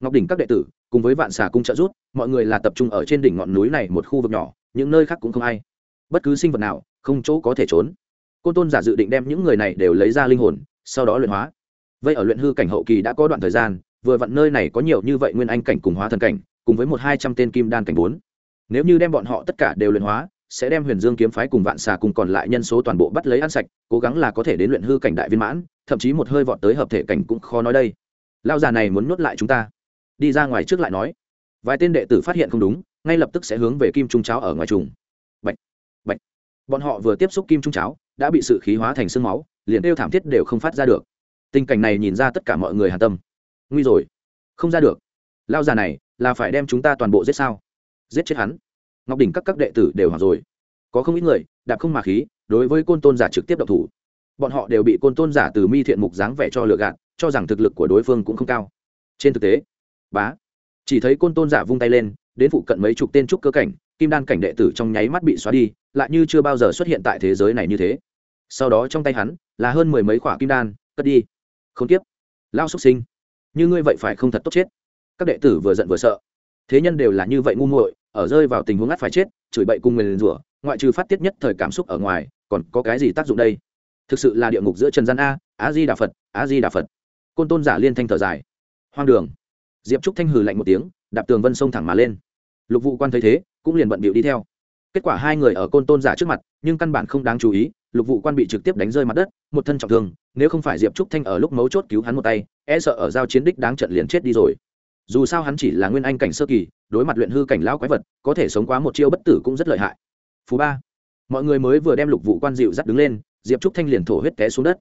Ngọc đỉnh các đệ tử, cùng với vạn xà cung trợ rút mọi người là tập trung ở trên đỉnh ngọn núi này một khu vực nhỏ, những nơi khác cũng không ai. Bất cứ sinh vật nào, không chỗ có thể trốn. Côn tôn giả dự định đem những người này đều lấy ra linh hồn, sau đó luyện hóa. Vậy ở luyện hư cảnh hậu kỳ đã có đoạn thời gian, vừa vặn nơi này có nhiều như vậy nguyên anh cảnh cùng hóa thần cảnh, cùng với một hai trăm tên kim đan cảnh bốn. Nếu như đem bọn họ tất cả đều luyện hóa sẽ đem huyền dương kiếm phái cùng vạn xà cùng còn lại nhân số toàn bộ bắt lấy ăn sạch cố gắng là có thể đến luyện hư cảnh đại viên mãn thậm chí một hơi vọt tới hợp thể cảnh cũng khó nói đây. Lao già này muốn nuốt lại chúng ta. Đi ra ngoài trước lại nói. Vài tên đệ tử phát hiện không đúng ngay lập tức sẽ hướng về kim trung cháo ở ngoài trùng. Bạch, bạch. bọn họ vừa tiếp xúc kim trung cháo đã bị sự khí hóa thành sương máu liền kêu thảm thiết đều không phát ra được. Tình cảnh này nhìn ra tất cả mọi người hà tâm. Nguy rồi. Không ra được. Lao già này là phải đem chúng ta toàn bộ giết sao? Giết chết hắn ngọc đỉnh các các đệ tử đều hoảng rồi. Có không ít người, đạp không mà khí, đối với côn tôn giả trực tiếp độc thủ. Bọn họ đều bị côn tôn giả từ mi thiện mục dáng vẻ cho lựa gạt, cho rằng thực lực của đối phương cũng không cao. Trên thực tế, bá, chỉ thấy côn tôn giả vung tay lên, đến phụ cận mấy chục tên trúc cơ cảnh, kim đan cảnh đệ tử trong nháy mắt bị xóa đi, lại như chưa bao giờ xuất hiện tại thế giới này như thế. Sau đó trong tay hắn là hơn mười mấy khoả kim đan, cất đi. Không tiếp lao xuất sinh, như ngươi vậy phải không thật tốt chết. Các đệ tử vừa giận vừa sợ thế nhân đều là như vậy ngu muội, ở rơi vào tình huống ngắt phải chết, chửi bậy cùng mình rủa, ngoại trừ phát tiết nhất thời cảm xúc ở ngoài, còn có cái gì tác dụng đây? Thực sự là địa ngục giữa trần gian a á di đà phật á di đà phật. Côn tôn giả liên thanh thở dài. Hoang đường. Diệp trúc thanh hừ lạnh một tiếng, đạp tường vân sông thẳng mà lên. Lục vụ quan thấy thế, cũng liền bận bịu đi theo. Kết quả hai người ở côn tôn giả trước mặt, nhưng căn bản không đáng chú ý, lục vụ quan bị trực tiếp đánh rơi mặt đất, một thân trọng thương, nếu không phải diệp trúc thanh ở lúc mấu chốt cứu hắn một tay e sợ ở giao chiến đích đáng trận liền chết đi rồi dù sao hắn chỉ là nguyên anh cảnh sơ kỳ, đối mặt luyện hư cảnh lão quái vật, có thể sống quá một chiêu bất tử cũng rất lợi hại. Phú ba, mọi người mới vừa đem lục vụ quan dịu dắt đứng lên, diệp trúc thanh liền thổ huyết té xuống đất.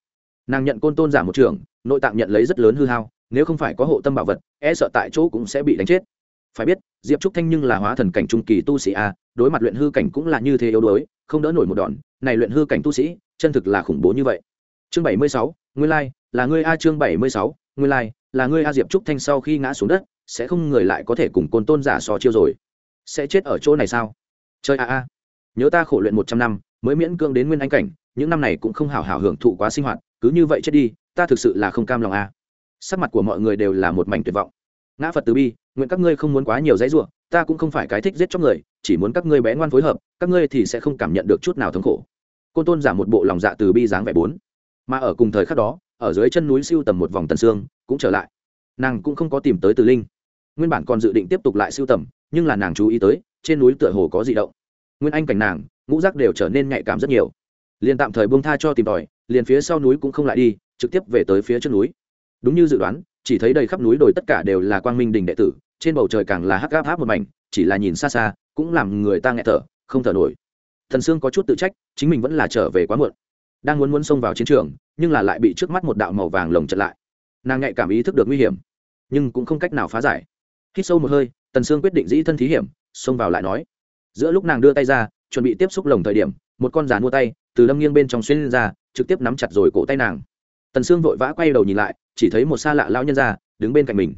Nàng nhận côn tôn giả một trường, nội tạng nhận lấy rất lớn hư hao, nếu không phải có hộ tâm bảo vật e sợ tại chỗ cũng sẽ bị đánh chết. Phải biết, diệp trúc thanh nhưng là hóa thần cảnh trung kỳ tu sĩ a, đối mặt luyện hư cảnh cũng là như thế yếu đuối, không đỡ nổi một đòn. Này luyện hư cảnh tu sĩ, chân thực là khủng bố như vậy. Chương bảy mươi sáu, nguyên lai, là ngươi a chương bảy mươi sáu nguyên lai, là ngươi a diệp trúc thanh sau khi ngã xuống đất, sẽ không người lại có thể cùng côn tôn giả so chiêu rồi. Sẽ chết ở chỗ này sao? Chơi a a nhớ ta khổ luyện một trăm năm, mới miễn cưỡng đến nguyên anh cảnh, những năm này cũng không hào hào hưởng thụ quá sinh hoạt, cứ như vậy chết đi, ta thực sự là không cam lòng a. Sắc mặt của mọi người đều là một mảnh tuyệt vọng. Ngã phật từ bi, nguyện các ngươi không muốn quá nhiều dãy ruộng ta cũng không phải cái thích giết chóc người, chỉ muốn các ngươi bé ngoan phối hợp, các ngươi thì sẽ không cảm nhận được chút nào thống khổ. Côn tôn giả một bộ lòng dạ từ bi dáng vẻ bốn. Mà ở cùng thời khắc đó ở dưới chân núi siêu tầm một vòng tần xương, cũng trở lại. Nàng cũng không có tìm tới từ linh. Nguyên bản còn dự định tiếp tục lại siêu tầm, nhưng là nàng chú ý tới, trên núi tựa hồ có dị động. Nguyên anh cảnh nàng, ngũ giác đều trở nên nhạy cảm rất nhiều. Liền tạm thời buông tha cho tìm tòi, liền phía sau núi cũng không lại đi, trực tiếp về tới phía trước núi. Đúng như dự đoán, chỉ thấy đầy khắp núi đồi tất cả đều là quang minh đình đệ tử, trên bầu trời càng là hắc gáp háp một mảnh, chỉ là nhìn xa xa, cũng làm người ta nghẹt thở, không thở nổi. Thần sương có chút tự trách, chính mình vẫn là trở về quá muộn đang muốn muốn xông vào chiến trường, nhưng là lại bị trước mắt một đạo màu vàng lồng chặn lại. Nàng nhạy cảm ý thức được nguy hiểm, nhưng cũng không cách nào phá giải. Hít sâu một hơi, tần sương quyết định dĩ thân thí hiểm, xông vào lại nói. Giữa lúc nàng đưa tay ra, chuẩn bị tiếp xúc lồng thời điểm, một con giàn mua tay từ lâm nghiêng bên trong xuyên lên ra, trực tiếp nắm chặt rồi cổ tay nàng. Tần sương vội vã quay đầu nhìn lại, chỉ thấy một xa lạ lão nhân ra đứng bên cạnh mình.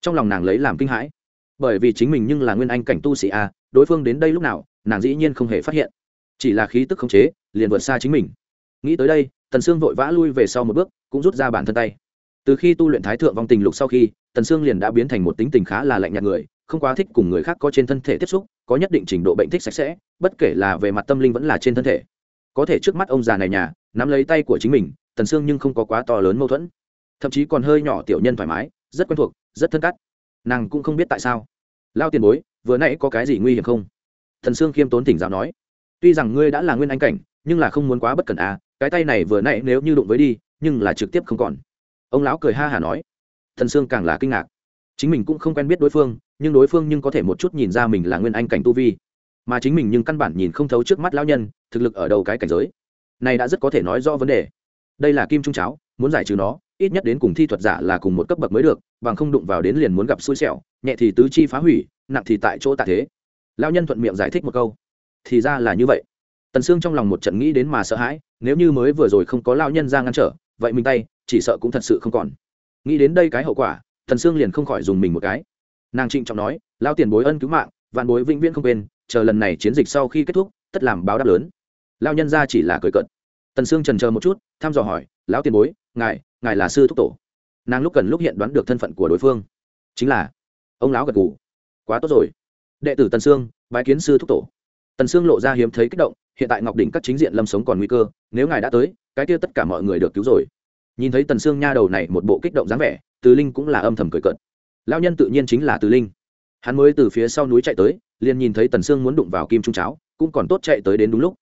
Trong lòng nàng lấy làm kinh hãi. Bởi vì chính mình nhưng là nguyên anh cảnh tu sĩ a, đối phương đến đây lúc nào, nàng dĩ nhiên không hề phát hiện. Chỉ là khí tức khống chế, liền vượt xa chính mình nghĩ tới đây, tần sương vội vã lui về sau một bước, cũng rút ra bản thân tay. Từ khi tu luyện thái thượng vong tình lục sau khi, tần sương liền đã biến thành một tính tình khá là lạnh nhạt người, không quá thích cùng người khác có trên thân thể tiếp xúc, có nhất định trình độ bệnh thích sạch sẽ, bất kể là về mặt tâm linh vẫn là trên thân thể. Có thể trước mắt ông già này nhà, nắm lấy tay của chính mình, tần sương nhưng không có quá to lớn mâu thuẫn. Thậm chí còn hơi nhỏ tiểu nhân thoải mái, rất quen thuộc, rất thân cắt. Nàng cũng không biết tại sao. Lao tiền bối, vừa nãy có cái gì nguy hiểm không? Thần sương khiêm tốn thỉnh giáo nói. Tuy rằng ngươi đã là nguyên anh cảnh, nhưng là không muốn quá bất cẩn à cái tay này vừa nãy nếu như đụng với đi, nhưng là trực tiếp không còn. Ông lão cười ha hả nói. Thần sương càng là kinh ngạc. Chính mình cũng không quen biết đối phương, nhưng đối phương nhưng có thể một chút nhìn ra mình là nguyên anh cảnh tu vi. Mà chính mình nhưng căn bản nhìn không thấu trước mắt lão nhân, thực lực ở đầu cái cảnh giới. Này đã rất có thể nói rõ vấn đề. Đây là kim trung cháo, muốn giải trừ nó, ít nhất đến cùng thi thuật giả là cùng một cấp bậc mới được, bằng không đụng vào đến liền muốn gặp xui xẻo, nhẹ thì tứ chi phá hủy, nặng thì tại chỗ tạ thế. Lão nhân thuận miệng giải thích một câu. Thì ra là như vậy. Tần sương trong lòng một trận nghĩ đến mà sợ hãi nếu như mới vừa rồi không có lao nhân ra ngăn trở, vậy mình tay, chỉ sợ cũng thật sự không còn. Nghĩ đến đây cái hậu quả Thần sương liền không khỏi dùng mình một cái. Nàng trịnh trọng nói lao tiền bối ân cứu mạng, vạn bối vĩnh viễn không quên, chờ lần này chiến dịch sau khi kết thúc, tất làm báo đáp lớn. Lao nhân ra chỉ là cười cận tần sương trần chờ một chút, thăm dò hỏi, lão tiền bối, ngài ngài là sư thúc tổ? Nàng lúc cần lúc hiện đoán được thân phận của đối phương. Chính là, ông lão gật gù. Quá tốt rồi. Đệ tử tần sương, bái kiến sư thúc tổ. Tần sương lộ ra hiếm thấy kích động hiện tại ngọc đỉnh các chính diện lâm sống còn nguy cơ, nếu ngài đã tới, cái kia tất cả mọi người được cứu rồi. Nhìn thấy tần sương nha đầu này một bộ kích động dáng vẻ, từ linh cũng là âm thầm cười cợt. Lao nhân tự nhiên chính là từ linh. Hắn mới từ phía sau núi chạy tới, liền nhìn thấy tần sương muốn đụng vào kim trung cháo, cũng còn tốt chạy tới đến đúng lúc.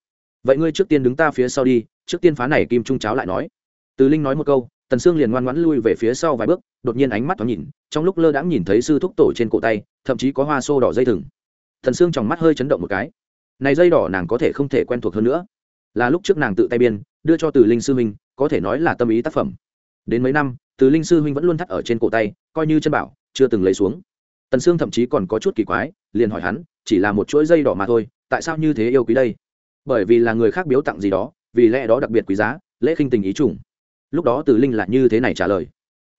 Vậy ngươi trước tiên đứng ta phía sau đi, trước tiên phá này kim trung cháo lại nói. Từ linh nói một câu, tần sương liền ngoan ngoãn lui về phía sau vài bước, đột nhiên ánh mắt thoáng nhìn, trong lúc lơ đãng nhìn thấy sư thúc tổ trên cổ tay, thậm chí có hoa xô đỏ dây thừng. Thần sương trong mắt hơi chấn động một cái này dây đỏ nàng có thể không thể quen thuộc hơn nữa. Là lúc trước nàng tự tay biên, đưa cho từ linh sư huynh, có thể nói là tâm ý tác phẩm. Đến mấy năm, từ linh sư huynh vẫn luôn thắt ở trên cổ tay, coi như chân bảo, chưa từng lấy xuống. Tần sương thậm chí còn có chút kỳ quái, liền hỏi hắn, chỉ là một chuỗi dây đỏ mà thôi, tại sao như thế yêu quý đây? Bởi vì là người khác biếu tặng gì đó, vì lẽ đó đặc biệt quý giá, lễ khinh tình ý chủng lúc đó từ linh là như thế này trả lời.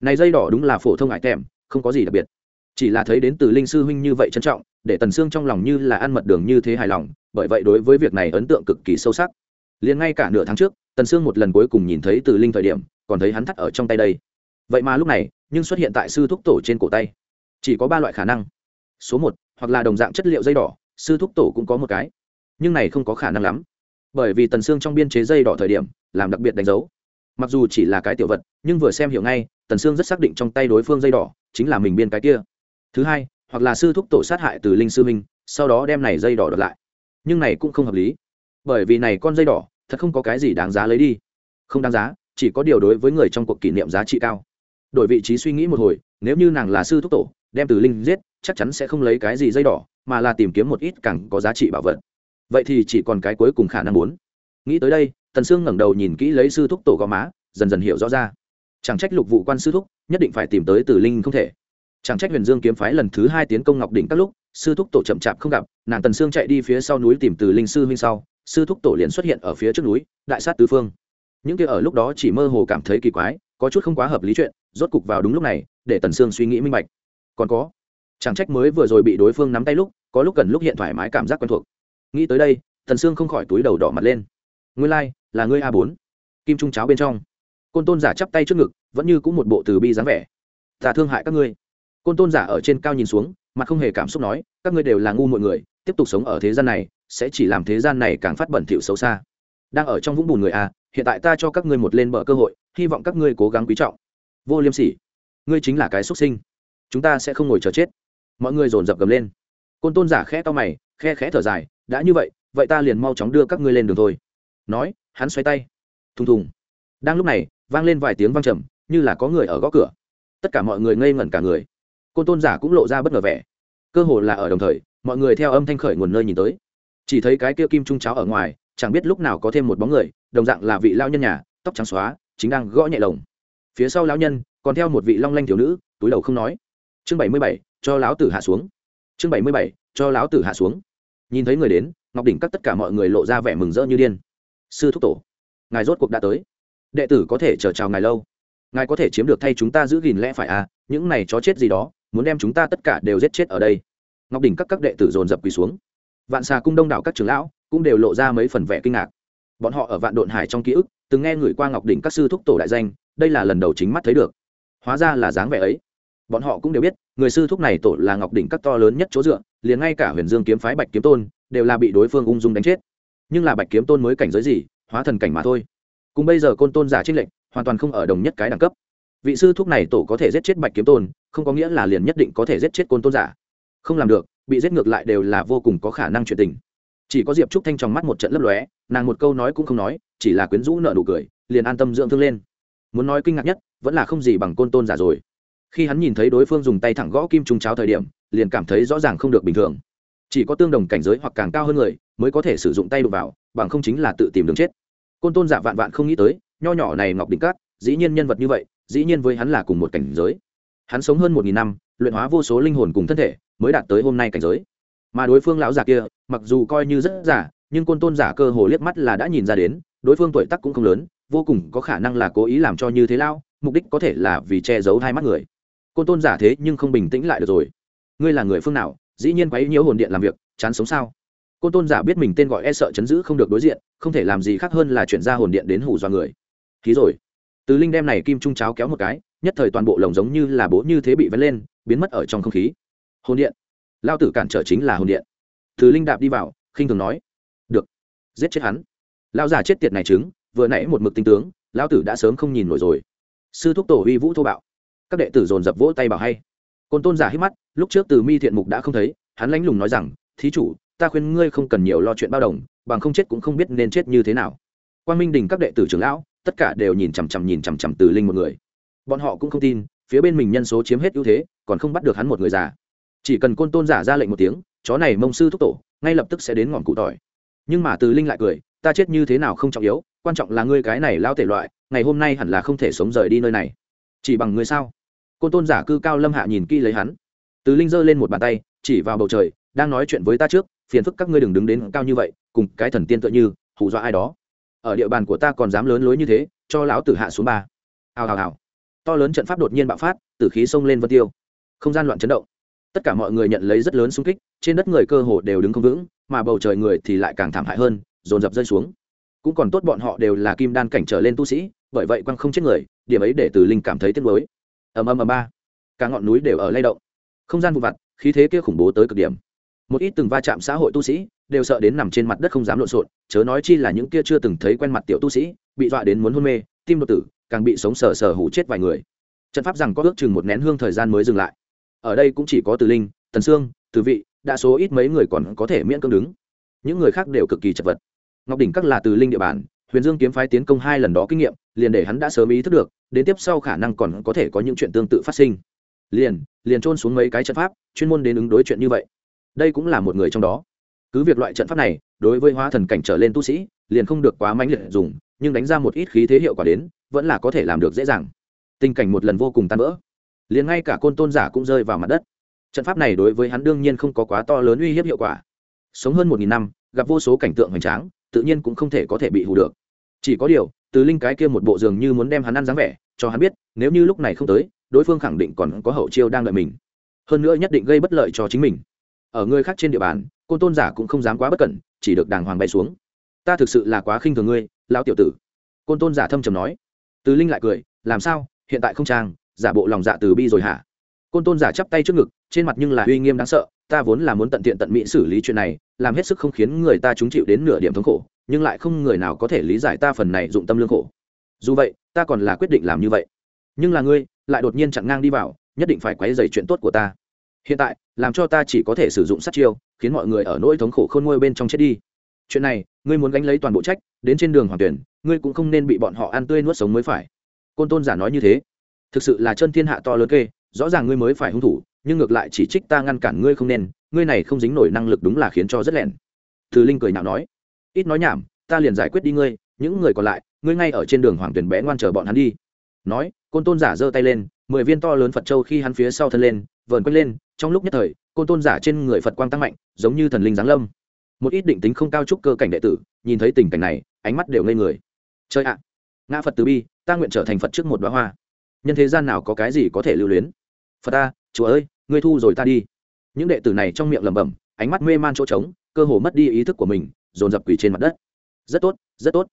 Này dây đỏ đúng là phổ thông ải kèm không có gì đặc biệt. Chỉ là thấy đến từ linh sư huynh như vậy trân trọng để tần sương trong lòng như là ăn mật đường như thế hài lòng, bởi vậy đối với việc này ấn tượng cực kỳ sâu sắc. Liền ngay cả nửa tháng trước, tần sương một lần cuối cùng nhìn thấy từ linh thời điểm, còn thấy hắn thắt ở trong tay đây. Vậy mà lúc này, nhưng xuất hiện tại sư thúc tổ trên cổ tay. Chỉ có ba loại khả năng. Số một, hoặc là đồng dạng chất liệu dây đỏ, sư thúc tổ cũng có một cái. Nhưng này không có khả năng lắm. Bởi vì tần xương trong biên chế dây đỏ thời điểm, làm đặc biệt đánh dấu. Mặc dù chỉ là cái tiểu vật, nhưng vừa xem hiểu ngay, tần sương rất xác định trong tay đối phương dây đỏ, chính là mình biên cái kia. Thứ hai hoặc là sư thúc tổ sát hại từ linh sư minh sau đó đem này dây đỏ đợt lại. Nhưng này cũng không hợp lý. Bởi vì này con dây đỏ, thật không có cái gì đáng giá lấy đi. Không đáng giá, chỉ có điều đối với người trong cuộc kỷ niệm giá trị cao. Đổi vị trí suy nghĩ một hồi, nếu như nàng là sư thúc tổ, đem từ linh giết, chắc chắn sẽ không lấy cái gì dây đỏ, mà là tìm kiếm một ít càng có giá trị bảo vật. Vậy thì chỉ còn cái cuối cùng khả năng muốn. Nghĩ tới đây, tần sương ngẩng đầu nhìn kỹ lấy sư thúc tổ gò má, dần dần hiểu rõ ra. Chẳng trách lục vụ quan sư thúc, nhất định phải tìm tới từ linh không thể chẳng trách huyền dương kiếm phái lần thứ hai tiến công ngọc đỉnh các lúc sư thúc tổ chậm chạp không gặp nàng tần sương chạy đi phía sau núi tìm từ linh sư huynh sau sư thúc tổ liền xuất hiện ở phía trước núi đại sát tứ phương. Những kia ở lúc đó chỉ mơ hồ cảm thấy kỳ quái có chút không quá hợp lý chuyện rốt cục vào đúng lúc này để tần sương suy nghĩ minh bạch. Còn có chẳng trách mới vừa rồi bị đối phương nắm tay lúc có lúc cần lúc hiện thoải mái cảm giác quen thuộc. Nghĩ tới đây tần sương không khỏi túi đầu đỏ mặt lên. Ngươi lai、like, là ngươi a bốn. Kim trung cháo bên trong. Côn tôn giả chắp tay trước ngực vẫn như cũng một bộ từ bi dáng vẻ. Ta thương hại các ngươi côn tôn giả ở trên cao nhìn xuống, mặt không hề cảm xúc nói, các ngươi đều là ngu mọi người, tiếp tục sống ở thế gian này, sẽ chỉ làm thế gian này càng phát bẩn thỉu xấu xa. Đang ở trong vũng bùn người a hiện tại ta cho các ngươi một lên bờ cơ hội, hy vọng các ngươi cố gắng quý trọng. Vô liêm sỉ, ngươi chính là cái xuất sinh. Chúng ta sẽ không ngồi chờ chết. Mọi người dồn dập gầm lên. Côn tôn giả khẽ to mày, khe khẽ thở dài, đã như vậy vậy ta liền mau chóng đưa các ngươi lên đường thôi. Nói, hắn xoay tay. Thùng thùng. Đang lúc này, vang lên vài tiếng vang trầm, như là có người ở gõ cửa. Tất cả mọi người ngây ngẩn cả người côn tôn giả cũng lộ ra bất ngờ vẻ. Cơ hồ là ở đồng thời, mọi người theo âm thanh khởi nguồn nơi nhìn tới. Chỉ thấy cái kia kim trung cháo ở ngoài, chẳng biết lúc nào có thêm một bóng người, đồng dạng là vị lao nhân nhà, tóc trắng xóa, chính đang gõ nhẹ lồng. Phía sau lão nhân, còn theo một vị long lanh thiếu nữ, túi đầu không nói. Chương bảy mươi bảy, cho lão tử hạ xuống. Chương bảy mươi bảy, cho lão tử hạ xuống. Nhìn thấy người đến, ngọc đỉnh các tất cả mọi người lộ ra vẻ mừng rỡ như điên. Sư thúc tổ, ngài rốt cuộc đã tới. Đệ tử có thể chờ chào ngài lâu. Ngài có thể chiếm được thay chúng ta giữ gìn lẽ phải à? Những này chó chết gì đó muốn đem chúng ta tất cả đều giết chết ở đây. Ngọc đỉnh các các đệ tử dồn dập quỳ xuống. Vạn xà cung đông đảo các trưởng lão cũng đều lộ ra mấy phần vẻ kinh ngạc. Bọn họ ở vạn độn hải trong ký ức, từng nghe người qua ngọc đỉnh các sư thúc tổ đại danh, đây là lần đầu chính mắt thấy được. Hóa ra là dáng vẻ ấy. Bọn họ cũng đều biết, người sư thúc này tổ là ngọc đỉnh các to lớn nhất chỗ dựa, liền ngay cả huyền dương kiếm phái bạch kiếm tôn đều là bị đối phương ung dung đánh chết. Nhưng là bạch kiếm tôn mới cảnh giới gì, hóa thần cảnh mà thôi. Cùng bây giờ côn tôn giả trích lệnh hoàn toàn không ở đồng nhất cái đẳng cấp vị sư thúc này tổ có thể giết chết bạch kiếm tôn, không có nghĩa là liền nhất định có thể giết chết côn tôn giả. Không làm được, bị giết ngược lại đều là vô cùng có khả năng chuyện tình. Chỉ có diệp trúc thanh trong mắt một trận lấp lóe, nàng một câu nói cũng không nói, chỉ là quyến rũ nợ nụ cười, liền an tâm dưỡng thương lên. Muốn nói kinh ngạc nhất, vẫn là không gì bằng côn tôn giả rồi. Khi hắn nhìn thấy đối phương dùng tay thẳng gõ kim trung cháo thời điểm, liền cảm thấy rõ ràng không được bình thường. Chỉ có tương đồng cảnh giới hoặc càng cao hơn người, mới có thể sử dụng tay đụng vào, bằng không chính là tự tìm đường chết. Côn tôn giả vạn vạn không nghĩ tới, nho nhỏ này ngọc đỉnh cát dĩ nhiên nhân vật như vậy, dĩ nhiên với hắn là cùng một cảnh giới. Hắn sống hơn một nghìn năm, luyện hóa vô số linh hồn cùng thân thể, mới đạt tới hôm nay cảnh giới. Mà đối phương lão già kia, mặc dù coi như rất giả nhưng côn tôn giả cơ hồ liếc mắt là đã nhìn ra đến, đối phương tuổi tác cũng không lớn, vô cùng có khả năng là cố ý làm cho như thế lao, mục đích có thể là vì che giấu hai mắt người. Côn tôn giả thế nhưng không bình tĩnh lại được rồi. Ngươi là người phương nào, dĩ nhiên quấy nhiễu hồn điện làm việc, chán sống sao? Côn tôn giả biết mình tên gọi e sợ chấn giữ không được đối diện, không thể làm gì khác hơn là chuyển ra hồn điện đến hủ do người. Ký rồi từ linh đem này kim trung cháo kéo một cái, nhất thời toàn bộ lồng giống như là bố như thế bị vén lên, biến mất ở trong không khí. Hồn điện. Lao tử cản trở chính là hồn điện. Từ linh đạp đi vào, khinh thường nói, được, giết chết hắn. Lao giả chết tiệt này chứng vừa nãy một mực tinh tướng lao tử đã sớm không nhìn nổi rồi. Sư thúc tổ uy vũ thô bạo. Các đệ tử dồn dập vỗ tay bảo hay. Côn tôn giả hít mắt, lúc trước từ mi thiện mục đã không thấy, hắn lánh lùng nói rằng, thí chủ, ta khuyên ngươi không cần nhiều lo chuyện bao đồng, bằng không chết cũng không biết nên chết như thế nào. Quan minh đình các đệ tử trưởng lão tất cả đều nhìn chằm chằm nhìn chằm chằm từ linh một người. Bọn họ cũng không tin, phía bên mình nhân số chiếm hết ưu thế, còn không bắt được hắn một người già. Chỉ cần côn tôn giả ra lệnh một tiếng, chó này mông sư thúc tổ, ngay lập tức sẽ đến ngọn cụ tỏi. Nhưng mà từ linh lại cười, ta chết như thế nào không trọng yếu, quan trọng là ngươi cái này lao thể loại, ngày hôm nay hẳn là không thể sống rời đi nơi này. Chỉ bằng ngươi sao? Côn tôn giả cư cao lâm hạ nhìn kỹ lấy hắn. Từ linh giơ lên một bàn tay, chỉ vào bầu trời, đang nói chuyện với ta trước, phiền phức các ngươi đừng đứng đến cao như vậy, cùng cái thần tiên tựa như, hù dọa ai đó ở địa bàn của ta còn dám lớn lối như thế, cho lão tử hạ xuống ba. Hào hào hào. To lớn trận pháp đột nhiên bạo phát, tử khí xông lên vân tiêu. Không gian loạn chấn động. Tất cả mọi người nhận lấy rất lớn xung kích, trên đất người cơ hồ đều đứng không vững, mà bầu trời người thì lại càng thảm hại hơn, dồn dập rơi xuống. Cũng còn tốt bọn họ đều là kim đan cảnh trở lên tu sĩ, bởi vậy quăng không chết người, điểm ấy để từ linh cảm thấy tiếc mới ầm ầm ầm, ba. Cả ngọn núi đều ở lay động. Không gian vụ vặt, khí thế kia khủng bố tới cực điểm một ít từng va chạm xã hội tu sĩ đều sợ đến nằm trên mặt đất không dám lộn xộn, chớ nói chi là những kia chưa từng thấy quen mặt tiểu tu sĩ, bị dọa đến muốn hôn mê, tim đột tử, càng bị sống sờ sờ hủ chết vài người. Trận pháp rằng có ước chừng một nén hương thời gian mới dừng lại. Ở đây cũng chỉ có từ linh, tần sương, từ vị đa số ít mấy người còn có thể miễn cưỡng đứng. Những người khác đều cực kỳ chật vật. Ngọc đỉnh các là từ linh địa bàn, huyền dương kiếm phái tiến công hai lần đó kinh nghiệm, liền để hắn đã sớm ý thức được, đến tiếp sau khả năng còn có thể có những chuyện tương tự phát sinh. Liền liền trôn xuống mấy cái trận pháp, chuyên môn đến ứng đối chuyện như vậy đây cũng là một người trong đó. Cứ việc loại trận pháp này, đối với hóa thần cảnh trở lên tu sĩ, liền không được quá mãnh liệt dùng, nhưng đánh ra một ít khí thế hiệu quả đến, vẫn là có thể làm được dễ dàng. Tình cảnh một lần vô cùng tan vỡ. Liền ngay cả côn tôn giả cũng rơi vào mặt đất. Trận pháp này đối với hắn đương nhiên không có quá to lớn uy hiếp hiệu quả. Sống hơn một nghìn năm, gặp vô số cảnh tượng hoành tráng, tự nhiên cũng không thể có thể bị hù được. Chỉ có điều, từ linh cái kia một bộ giường như muốn đem hắn ăn dáng vẻ, cho hắn biết, nếu như lúc này không tới, đối phương khẳng định còn có hậu chiêu đang đợi mình. Hơn nữa nhất định gây bất lợi cho chính mình ở người khác trên địa bàn, côn tôn giả cũng không dám quá bất cẩn, chỉ được đàng hoàng bay xuống. Ta thực sự là quá khinh thường ngươi, lão tiểu tử. Côn tôn giả thâm trầm nói. Từ linh lại cười, làm sao, hiện tại không trang, giả bộ lòng dạ từ bi rồi hả? Côn tôn giả chắp tay trước ngực, trên mặt nhưng là uy nghiêm đáng sợ, ta vốn là muốn tận tiện tận mỹ xử lý chuyện này, làm hết sức không khiến người ta chúng chịu đến nửa điểm thống khổ, nhưng lại không người nào có thể lý giải ta phần này dụng tâm lương khổ. Dù vậy, ta còn là quyết định làm như vậy. Nhưng là ngươi, lại đột nhiên chặn ngang đi vào, nhất định phải quấy dày chuyện tốt của ta hiện tại, làm cho ta chỉ có thể sử dụng sát chiêu, khiến mọi người ở nỗi thống khổ khôn nguôi bên trong chết đi. Chuyện này, ngươi muốn gánh lấy toàn bộ trách, đến trên đường hoàng tuyển, ngươi cũng không nên bị bọn họ ăn tươi nuốt sống mới phải. Côn tôn giả nói như thế. Thực sự là chân thiên hạ to lớn kê, rõ ràng ngươi mới phải hung thủ, nhưng ngược lại chỉ trích ta ngăn cản ngươi không nên, ngươi này không dính nổi năng lực đúng là khiến cho rất lẹn. Thứ linh cười nhạo nói. Ít nói nhảm, ta liền giải quyết đi ngươi, những người còn lại, ngươi ngay ở trên đường hoàng tuyển bé ngoan chờ bọn hắn đi. Nói, côn tôn giả giơ tay lên, mười viên to lớn phật châu khi hắn phía sau thân lên vờn quanh lên, trong lúc nhất thời, côn tôn giả trên người phật quang tăng mạnh, giống như thần linh giáng lâm. Một ít định tính không cao trúc cơ cảnh đệ tử, nhìn thấy tình cảnh này, ánh mắt đều ngây người. Chơi ạ! Ngã phật từ bi, ta nguyện trở thành phật trước một đoá hoa. Nhân thế gian nào có cái gì có thể lưu luyến? Phật ta, chúa ơi, ngươi thu rồi ta đi. Những đệ tử này trong miệng lẩm bẩm, ánh mắt mê man chỗ trống, cơ hồ mất đi ý thức của mình, dồn dập quỳ trên mặt đất. Rất tốt rất tốt.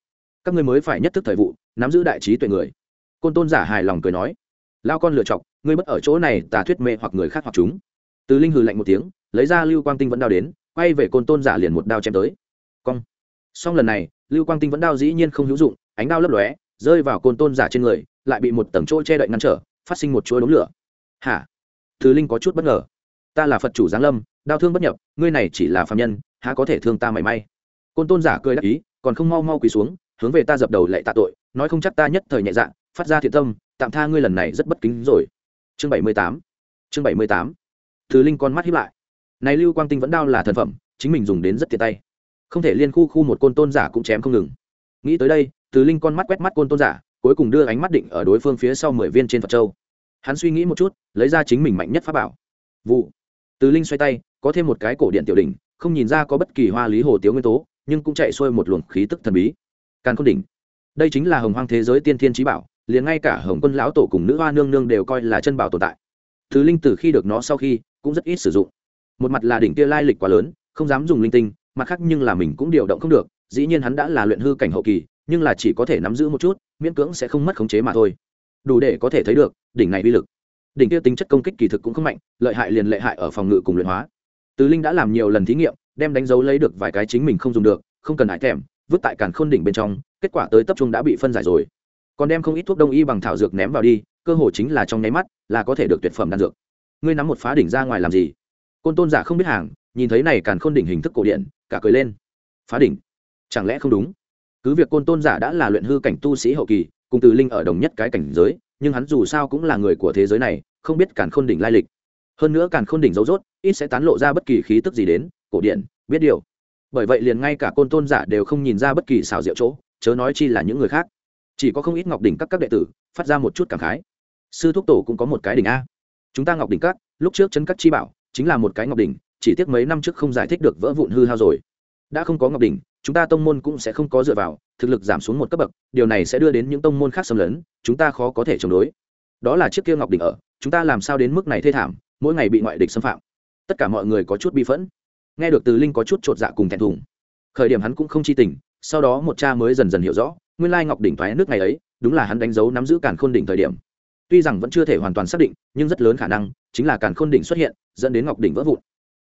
Các ngươi mới phải nhất thức thời vụ, nắm giữ đại trí tuệ người. Côn tôn giả hài lòng cười nói lao con lựa chọc, ngươi bất ở chỗ này, tà thuyết mê hoặc người khác hoặc chúng. Từ linh hừ lạnh một tiếng, lấy ra lưu quang tinh vẫn đao đến, quay về côn tôn giả liền một đao chém tới. Cong. Song lần này, lưu quang tinh vẫn đao dĩ nhiên không hữu dụng, ánh đao lấp lóe, rơi vào côn tôn giả trên người, lại bị một tầng chỗ che đậy ngăn trở, phát sinh một chuỗi đống lửa. Hả? Thứ linh có chút bất ngờ. Ta là phật chủ giáng lâm đau thương bất nhập, ngươi này chỉ là phạm nhân, há có thể thương ta mảy may? Côn tôn giả cười đắc ý, còn không mau mau quỳ xuống, hướng về ta dập đầu lệ tạ tội, nói không chắc ta nhất thời nhẹ dạ phát ra thiện tâm tạm tha ngươi lần này rất bất kính rồi. Chương bảy mươi tám. Chương bảy mươi tám. Thứ linh con mắt hiếp lại. Này lưu quang tinh vẫn đau là thần phẩm, chính mình dùng đến rất tiện tay. Không thể liên khu khu một côn tôn giả cũng chém không ngừng. Nghĩ tới đây từ linh con mắt quét mắt côn tôn giả, cuối cùng đưa ánh mắt định ở đối phương phía sau mười viên trên phật châu. Hắn suy nghĩ một chút, lấy ra chính mình mạnh nhất pháp bảo. Vụ. Từ linh xoay tay, có thêm một cái cổ điện tiểu đỉnh, không nhìn ra có bất kỳ hoa lý hồ tiếu nguyên tố, nhưng cũng chạy xuôi một luồng khí tức thần bí. Càn khôn đỉnh. Đây chính là hồng hoang thế giới tiên thiên trí bảo liền ngay cả hồng quân lão tổ cùng nữ hoa nương nương đều coi là chân bảo tồn tại. Thứ linh tử khi được nó sau khi, cũng rất ít sử dụng. Một mặt là đỉnh kia lai lịch quá lớn, không dám dùng linh tinh, mặt khác nhưng là mình cũng điều động không được, dĩ nhiên hắn đã là luyện hư cảnh hậu kỳ, nhưng là chỉ có thể nắm giữ một chút, miễn cưỡng sẽ không mất khống chế mà thôi. Đủ để có thể thấy được, đỉnh này uy lực. Đỉnh kia tính chất công kích kỳ thực cũng không mạnh, lợi hại liền lệ hại ở phòng ngự cùng luyện hóa. Tứ linh đã làm nhiều lần thí nghiệm, đem đánh dấu lấy được vài cái chính mình không dùng được, không cần hại thèm, vứt tại càn khôn đỉnh bên trong, kết quả tới tập trung đã bị phân giải rồi còn đem không ít thuốc đông y bằng thảo dược ném vào đi, cơ hồ chính là trong nháy mắt, là có thể được tuyệt phẩm đan dược. Ngươi nắm một phá đỉnh ra ngoài làm gì? Côn tôn giả không biết hàng, nhìn thấy này càn khôn đỉnh hình thức cổ điện cả cười lên. Phá đỉnh? Chẳng lẽ không đúng? Cứ việc côn tôn giả đã là luyện hư cảnh tu sĩ hậu kỳ, cùng từ linh ở đồng nhất cái cảnh giới, nhưng hắn dù sao cũng là người của thế giới này, không biết càn khôn đỉnh lai lịch. Hơn nữa càn khôn đỉnh dấu rốt, ít sẽ tán lộ ra bất kỳ khí tức gì đến, cổ điện biết điều. Bởi vậy liền ngay cả côn tôn giả đều không nhìn ra bất kỳ xào rượu chỗ, chớ nói chi là những người khác chỉ có không ít ngọc đỉnh các các đệ tử phát ra một chút cảm khái. Sư thúc tổ cũng có một cái đỉnh a. Chúng ta ngọc đỉnh các, lúc trước chân các chi bảo chính là một cái ngọc đỉnh, chỉ tiếc mấy năm trước không giải thích được vỡ vụn hư hao rồi. Đã không có ngọc đỉnh, chúng ta tông môn cũng sẽ không có dựa vào, thực lực giảm xuống một cấp bậc, điều này sẽ đưa đến những tông môn khác xâm lấn, chúng ta khó có thể chống đối. Đó là chiếc kia ngọc đỉnh ở, chúng ta làm sao đến mức này thê thảm, mỗi ngày bị ngoại địch xâm phạm. Tất cả mọi người có chút bi phẫn. Nghe được từ linh có chút chột dạ cùng thẹn thùng. Khởi điểm hắn cũng không chi tình, sau đó một cha mới dần dần hiểu rõ nguyên lai ngọc đỉnh thoái nước ngày ấy, đúng là hắn đánh dấu nắm giữ càn khôn đỉnh thời điểm. Tuy rằng vẫn chưa thể hoàn toàn xác định, nhưng rất lớn khả năng, chính là càn khôn đỉnh xuất hiện, dẫn đến ngọc đỉnh vỡ vụn.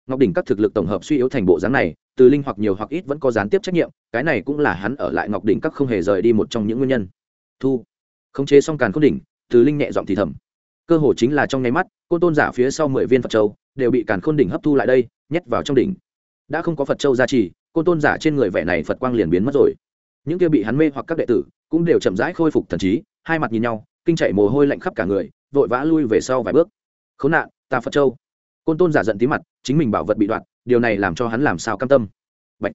Ngọc đỉnh các thực lực tổng hợp suy yếu thành bộ dáng này, từ linh hoặc nhiều hoặc ít vẫn có gián tiếp trách nhiệm, cái này cũng là hắn ở lại ngọc đỉnh các không hề rời đi một trong những nguyên nhân. Thu. Khống chế xong càn khôn đỉnh, từ linh nhẹ giọng thì thầm. Cơ hồ chính là trong nháy mắt, côn tôn giả phía sau mười viên phật châu, đều bị càn khôn đỉnh hấp thu lại đây, nhét vào trong đỉnh. Đã không có phật châu gia trì, côn tôn giả trên người vẻ này phật quang liền biến mất rồi những kia bị hắn mê hoặc các đệ tử cũng đều chậm rãi khôi phục thần trí, hai mặt nhìn nhau, kinh chạy mồ hôi lạnh khắp cả người, vội vã lui về sau vài bước. Khốn nạn, ta phật châu. Côn tôn giả giận tí mặt, chính mình bảo vật bị đoạn, điều này làm cho hắn làm sao cam tâm. Bạch.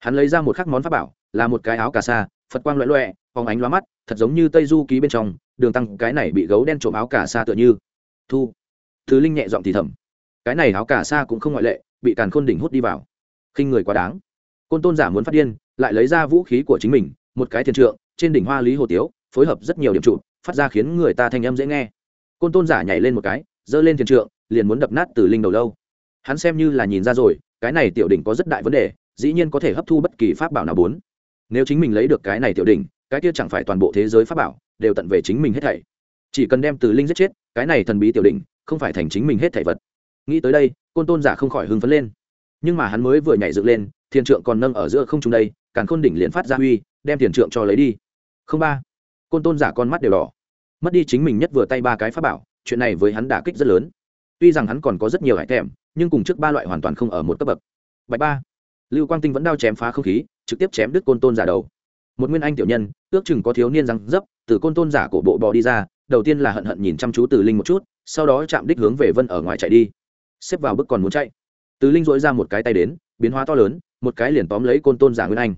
hắn lấy ra một khắc món pháp bảo, là một cái áo cà sa, phật quang loẹ loẹ, phóng ánh loa mắt, thật giống như tây du ký bên trong, đường tăng cái này bị gấu đen trộm áo cà sa tựa như. Thu. Thứ linh nhẹ giọng thì thầm. Cái này áo cà sa cũng không ngoại lệ, bị càn khôn đỉnh hút đi vào. Khinh người quá đáng. Côn tôn giả muốn phát điên lại lấy ra vũ khí của chính mình, một cái thiền trượng, trên đỉnh hoa lý hồ tiếu, phối hợp rất nhiều điểm trụ, phát ra khiến người ta thanh âm dễ nghe. Côn tôn giả nhảy lên một cái, giơ lên thiền trượng, liền muốn đập nát từ linh đầu lâu. Hắn xem như là nhìn ra rồi, cái này tiểu đỉnh có rất đại vấn đề, dĩ nhiên có thể hấp thu bất kỳ pháp bảo nào bốn. Nếu chính mình lấy được cái này tiểu đỉnh, cái kia chẳng phải toàn bộ thế giới pháp bảo đều tận về chính mình hết thảy. Chỉ cần đem từ linh giết chết, cái này thần bí tiểu đỉnh không phải thành chính mình hết thảy vật. Nghĩ tới đây, côn tôn giả không khỏi hưng phấn lên nhưng mà hắn mới vừa nhảy dựng lên, thiền trượng còn nâng ở giữa không trung đây, càn khôn đỉnh liền phát ra huy đem thiền trượng cho lấy đi. Không ba. Côn tôn giả con mắt đều đỏ. Mất đi chính mình nhất vừa tay ba cái pháp bảo, chuyện này với hắn đả kích rất lớn. Tuy rằng hắn còn có rất nhiều hải thèm, nhưng cùng trước ba loại hoàn toàn không ở một cấp bậc. Bạch ba. Lưu quang tinh vẫn đao chém phá không khí, trực tiếp chém đứt côn tôn giả đầu. Một nguyên anh tiểu nhân, ước chừng có thiếu niên răng dấp, từ côn tôn giả cổ bộ bò đi ra, đầu tiên là hận hận nhìn chăm chú từ linh một chút, sau đó chạm đích hướng về vân ở ngoài chạy đi. Xếp vào bức còn muốn chạy từ linh dội ra một cái tay đến, biến hóa to lớn, một cái liền tóm lấy côn tôn giả nguyên anh.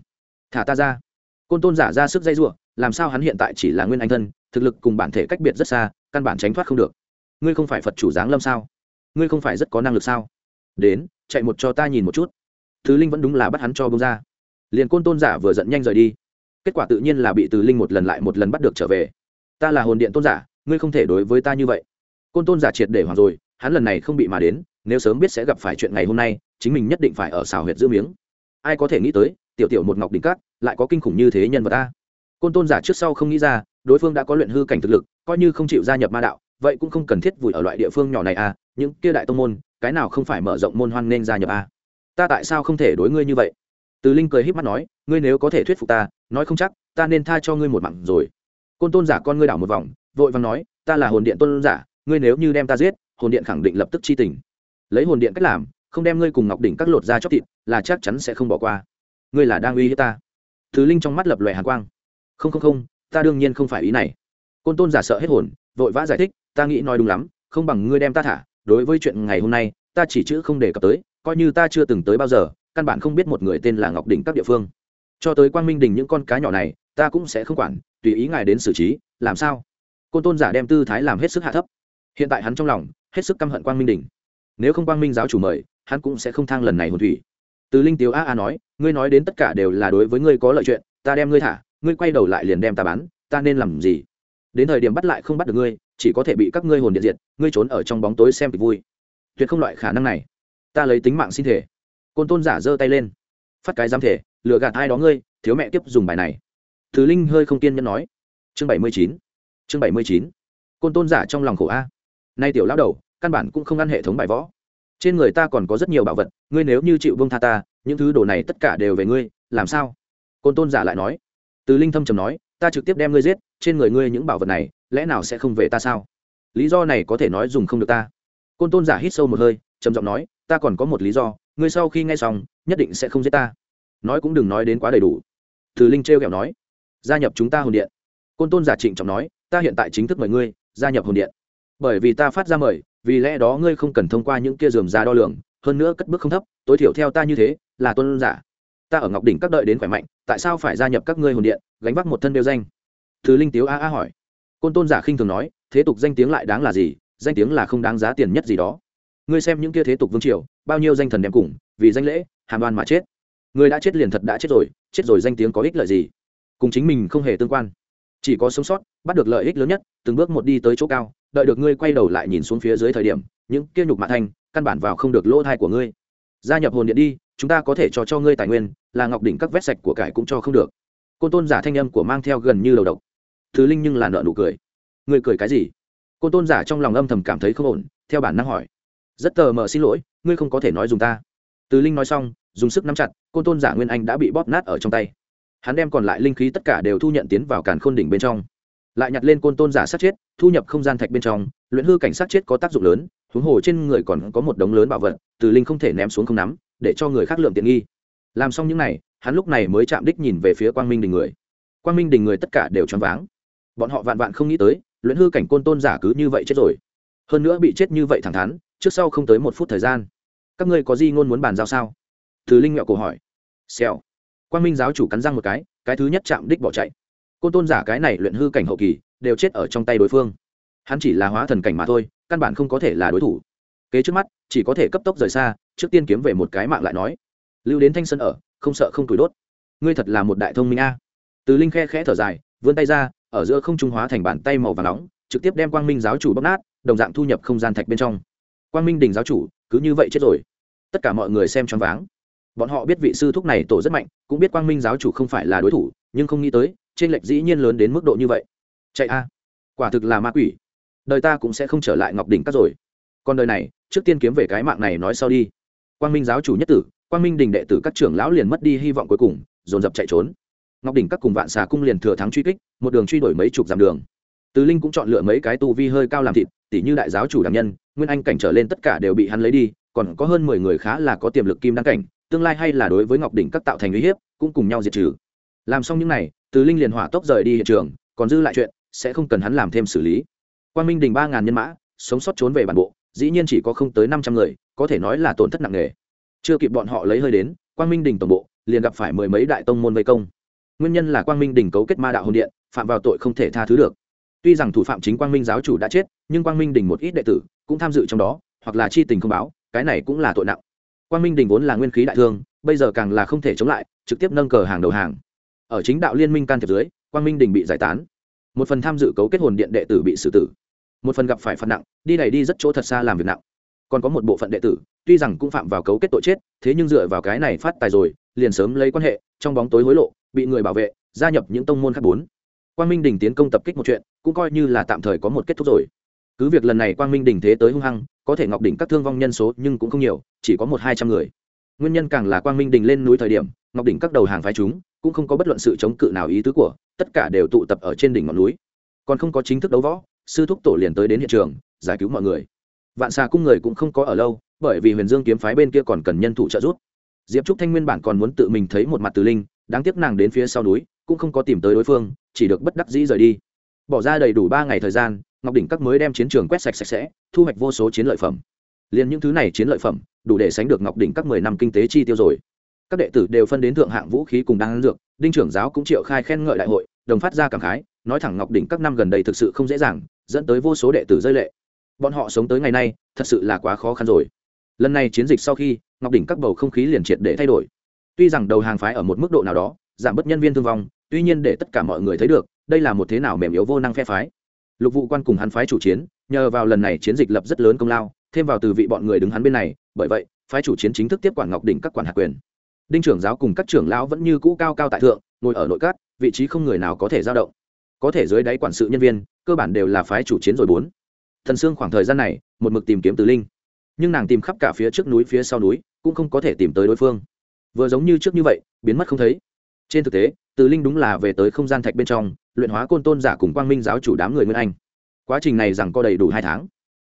Thả ta ra. Côn tôn giả ra sức dây giụa làm sao hắn hiện tại chỉ là nguyên anh thân, thực lực cùng bản thể cách biệt rất xa, căn bản tránh thoát không được. Ngươi không phải phật chủ giáng lâm sao? Ngươi không phải rất có năng lực sao? Đến, chạy một cho ta nhìn một chút. Thứ linh vẫn đúng là bắt hắn cho bông ra. Liền côn tôn giả vừa giận nhanh rời đi. Kết quả tự nhiên là bị từ linh một lần lại một lần bắt được trở về. Ta là hồn điện tôn giả, ngươi không thể đối với ta như vậy. Côn tôn giả triệt để hoàng rồi hắn lần này không bị mà đến, nếu sớm biết sẽ gặp phải chuyện ngày hôm nay, chính mình nhất định phải ở xào huyệt giữ miếng. Ai có thể nghĩ tới, tiểu tiểu một ngọc đỉnh cát, lại có kinh khủng như thế nhân vật ta côn tôn giả trước sau không nghĩ ra, đối phương đã có luyện hư cảnh thực lực, coi như không chịu gia nhập ma đạo, vậy cũng không cần thiết vùi ở loại địa phương nhỏ này à những kia đại tông môn, cái nào không phải mở rộng môn hoan nên gia nhập à ta tại sao không thể đối ngươi như vậy? Từ linh cười híp mắt nói, ngươi nếu có thể thuyết phục ta, nói không chắc, ta nên tha cho ngươi một mặn rồi. Côn tôn giả con ngươi đảo một vòng, vội vàng nói, ta là hồn điện tôn giả, ngươi nếu như đem ta giết hồn điện khẳng định lập tức chi tình. Lấy hồn điện cách làm, không đem ngươi cùng ngọc đỉnh các lột ra chóc thịt, là chắc chắn sẽ không bỏ qua. Ngươi là đang uy hiếp ta. Thứ linh trong mắt lập lòe hàn quang. Không không không, ta đương nhiên không phải ý này. Côn tôn giả sợ hết hồn, vội vã giải thích, ta nghĩ nói đúng lắm, không bằng ngươi đem ta thả. Đối với chuyện ngày hôm nay, ta chỉ chữ không đề cập tới, coi như ta chưa từng tới bao giờ, căn bản không biết một người tên là ngọc đỉnh các địa phương. Cho tới quang minh đình những con cá nhỏ này, ta cũng sẽ không quản, tùy ý ngài đến xử trí, làm sao? Côn tôn giả đem tư thái làm hết sức hạ thấp. Hiện tại hắn trong lòng hết sức căm hận quang minh đỉnh. Nếu không quang minh giáo chủ mời, hắn cũng sẽ không thang lần này hồn thủy. Từ linh tiếu a a nói, ngươi nói đến tất cả đều là đối với ngươi có lợi chuyện, ta đem ngươi thả, ngươi quay đầu lại liền đem ta bán, ta nên làm gì? Đến thời điểm bắt lại không bắt được ngươi, chỉ có thể bị các ngươi hồn điện diệt, ngươi trốn ở trong bóng tối xem kịch vui. Tuyệt không loại khả năng này. Ta lấy tính mạng xin thể côn tôn giả giơ tay lên. Phát cái giám thể, lừa gạt ai đó ngươi, thiếu mẹ tiếp dùng bài này. Thứ linh hơi không kiên nhẫn nói. Chương bảy mươi chín. Chương bảy mươi chín. Côn tôn giả trong lòng khổ a. Nay tiểu lão đầu căn bản cũng không ăn hệ thống bài võ. Trên người ta còn có rất nhiều bảo vật, ngươi nếu như chịu vương tha ta, những thứ đồ này tất cả đều về ngươi, làm sao? Côn tôn giả lại nói. Từ linh thâm trầm nói, ta trực tiếp đem ngươi giết, trên người ngươi những bảo vật này, lẽ nào sẽ không về ta sao? Lý do này có thể nói dùng không được ta. Côn tôn giả hít sâu một hơi, trầm giọng nói, ta còn có một lý do, ngươi sau khi nghe xong, nhất định sẽ không giết ta. Nói cũng đừng nói đến quá đầy đủ. Từ linh trêu kẹo nói, gia nhập chúng ta hồn điện. Côn tôn giả trịnh trọng nói, ta hiện tại chính thức mời ngươi, gia nhập hồn điện. Bởi vì ta phát ra mời vì lẽ đó ngươi không cần thông qua những kia dườm ra đo lường, hơn nữa cất bước không thấp, tối thiểu theo ta như thế, là tôn giả. Ta ở ngọc đỉnh các đợi đến khỏe mạnh, tại sao phải gia nhập các ngươi hồn điện, gánh vác một thân đều danh? Thứ linh tiếu a a hỏi. Côn tôn giả khinh thường nói, thế tục danh tiếng lại đáng là gì, danh tiếng là không đáng giá tiền nhất gì đó. Ngươi xem những kia thế tục vương triều, bao nhiêu danh thần đem cùng, vì danh lễ, hàm đoan mà chết. Người đã chết liền thật đã chết rồi chết rồi danh tiếng có ích lợi gì? Cùng chính mình không hề tương quan. Chỉ có sống sót, bắt được lợi ích lớn nhất, từng bước một đi tới chỗ cao đợi được ngươi quay đầu lại nhìn xuống phía dưới thời điểm, những kia nhục mạ thanh, căn bản vào không được lỗ thai của ngươi. Gia nhập hồn điện đi, chúng ta có thể cho cho ngươi tài nguyên, là ngọc đỉnh các vét sạch của cải cũng cho không được. Côn tôn giả thanh âm của mang theo gần như đầu độc. Thứ linh nhưng là nợ nụ cười. Ngươi cười cái gì? Côn tôn giả trong lòng âm thầm cảm thấy không ổn, theo bản năng hỏi. Rất tờ mờ xin lỗi, ngươi không có thể nói dùng ta. Từ linh nói xong, dùng sức nắm chặt, côn tôn giả nguyên anh đã bị bóp nát ở trong tay. Hắn đem còn lại linh khí tất cả đều thu nhận tiến vào càn khôn đỉnh bên trong lại nhặt lên côn tôn giả sát chết, thu nhập không gian thạch bên trong, luyện hư cảnh sát chết có tác dụng lớn, huống hồ trên người còn có một đống lớn bảo vật, từ linh không thể ném xuống không nắm, để cho người khác lượm tiện nghi. Làm xong những n à y hắn lúc này mới chạm đích nhìn về phía quang minh đình người. Quang minh đình người tất cả đều choáng váng. Bọn họ vạn vạn không nghĩ tới, luyện hư cảnh côn tôn giả cứ như vậy chết rồi. Hơn nữa bị chết như vậy thẳng thắn, trước sau không tới một phút thời gian. Các ngươi có gì ngôn muốn bàn giao sao? Từ linh mẹo cổ hỏi. Xèo. Quang minh giáo chủ cắn răng một cái cái thứ nhất chạm đích bỏ chạy côn tôn giả cái này luyện hư cảnh hậu kỳ, đều chết ở trong tay đối phương. Hắn chỉ là hóa thần cảnh mà thôi, căn bản không có thể là đối thủ. Kế trước mắt, chỉ có thể cấp tốc rời xa, trước tiên kiếm về một cái mạng lại nói. Lưu đến thanh sân ở, không sợ không tuổi đốt. Ngươi thật là một đại thông minh a. Từ linh khe khẽ thở dài, vươn tay ra, ở giữa không trung hóa thành bàn tay màu và nóng, trực tiếp đem quang minh giáo chủ bóc nát, đồng dạng thu nhập không gian thạch bên trong. Quang minh đình giáo chủ, cứ như vậy chết rồi. Tất cả mọi người xem choáng váng. Bọn họ biết vị sư thúc này tổ rất mạnh, cũng biết quang minh giáo chủ không phải là đối thủ, nhưng không nghĩ tới trên lệch dĩ nhiên lớn đến mức độ như vậy. Chạy a, quả thực là ma quỷ. Đời ta cũng sẽ không trở lại ngọc đỉnh các rồi. Còn đời này, trước tiên kiếm về cái mạng này nói sau đi. Quang minh giáo chủ nhất tử, quang minh đình đệ tử các trưởng lão liền mất đi hy vọng cuối cùng, dồn dập chạy trốn. Ngọc đỉnh các cùng vạn xà cung liền thừa thắng truy kích, một đường truy đuổi mấy chục dặm đường. Tứ linh cũng chọn lựa mấy cái tu vi hơi cao làm thịt tỷ như đại giáo chủ đảm nhân, nguyên anh cảnh trở lên tất cả đều bị hắn lấy đi, còn có hơn mười người khá là có tiềm lực kim đăng cảnh, tương lai hay là đối với ngọc đỉnh các tạo thành uy hiếp, cũng cùng nhau diệt trừ. Làm xong những này từ linh liền hỏa tốc rời đi hiện trường, còn dư lại chuyện, sẽ không cần hắn làm thêm xử lý. Quan minh đình ba ngàn nhân mã, sống sót trốn về bản bộ, dĩ nhiên chỉ có không tới năm trăm người, có thể nói là tổn thất nặng nề. Chưa kịp bọn họ lấy hơi đến, quang minh đình tổng bộ liền gặp phải mười mấy đại tông môn vây công. Nguyên nhân là quang minh đình cấu kết ma đạo hồn điện, phạm vào tội không thể tha thứ được. Tuy rằng thủ phạm chính quang minh giáo chủ đã chết, nhưng quang minh đình một ít đệ tử cũng tham dự trong đó, hoặc là chi tình không báo, cái này cũng là tội nặng. Quang minh đình vốn là nguyên khí đại thương, bây giờ càng là không thể chống lại, trực tiếp nâng cờ hàng đầu hàng ở chính đạo liên minh can thiệp dưới, quang minh đình bị giải tán. Một phần tham dự cấu kết hồn điện đệ tử bị xử tử. Một phần gặp phải phạt nặng, đi này đi rất chỗ thật xa làm việc nặng. Còn có một bộ phận đệ tử, tuy rằng cũng phạm vào cấu kết tội chết, thế nhưng dựa vào cái này phát tài rồi, liền sớm lấy quan hệ, trong bóng tối hối lộ, bị người bảo vệ, gia nhập những tông môn khác bốn. Quang minh đình tiến công tập kích một chuyện, cũng coi như là tạm thời có một kết thúc rồi. Cứ việc lần này quang minh đình thế tới hung hăng, có thể ngọc đỉnh các thương vong nhân số nhưng cũng không nhiều, chỉ có một hai trăm người. Nguyên nhân càng là quang minh đình lên núi thời điểm, ngọc đỉnh các đầu hàng phái chúng cũng không có bất luận sự chống cự nào ý tứ của, tất cả đều tụ tập ở trên đỉnh ngọn núi. Còn không có chính thức đấu võ, sư thúc tổ liền tới đến hiện trường, giải cứu mọi người. Vạn xà cung người cũng không có ở lâu, bởi vì huyền dương kiếm phái bên kia còn cần nhân thủ trợ giúp. Diệp trúc thanh nguyên bản còn muốn tự mình thấy một mặt từ linh, đáng tiếc nàng đến phía sau núi, cũng không có tìm tới đối phương, chỉ được bất đắc dĩ rời đi. Bỏ ra đầy đủ ba ngày thời gian, ngọc đỉnh các mới đem chiến trường quét sạch sạch sẽ, thu hoạch vô số chiến lợi phẩm. Liền những thứ này chiến lợi phẩm, đủ để sánh được ngọc đỉnh các mười năm kinh tế chi tiêu rồi các đệ tử đều phân đến thượng hạng vũ khí cùng đang dược, đinh trưởng giáo cũng triệu khai khen ngợi đại hội, đồng phát ra cảm khái, nói thẳng ngọc đỉnh các năm gần đây thực sự không dễ dàng, dẫn tới vô số đệ tử rơi lệ. Bọn họ sống tới ngày nay, thật sự là quá khó khăn rồi. Lần này chiến dịch sau khi, ngọc đỉnh các bầu không khí liền triệt để thay đổi. Tuy rằng đầu hàng phái ở một mức độ nào đó, giảm bớt nhân viên thương vong, tuy nhiên để tất cả mọi người thấy được, đây là một thế nào mềm yếu vô năng phe phái. Lục vụ quan cùng hắn phái chủ chiến, nhờ vào lần này chiến dịch lập rất lớn công lao, thêm vào từ vị bọn người đứng hắn bên này, bởi vậy, phái chủ chiến chính thức tiếp quản ngọc đỉnh các quản hạt quyền đinh trưởng giáo cùng các trưởng lão vẫn như cũ cao cao tại thượng, ngồi ở nội các, vị trí không người nào có thể giao động. Có thể dưới đáy quản sự nhân viên, cơ bản đều là phái chủ chiến rồi bốn. Thần sương khoảng thời gian này, một mực tìm kiếm từ linh. Nhưng nàng tìm khắp cả phía trước núi phía sau núi, cũng không có thể tìm tới đối phương. Vừa giống như trước như vậy, biến mất không thấy. Trên thực tế, từ linh đúng là về tới không gian thạch bên trong, luyện hóa côn tôn giả cùng quang minh giáo chủ đám người nguyên anh. Quá trình này rằng có đầy đủ hai tháng.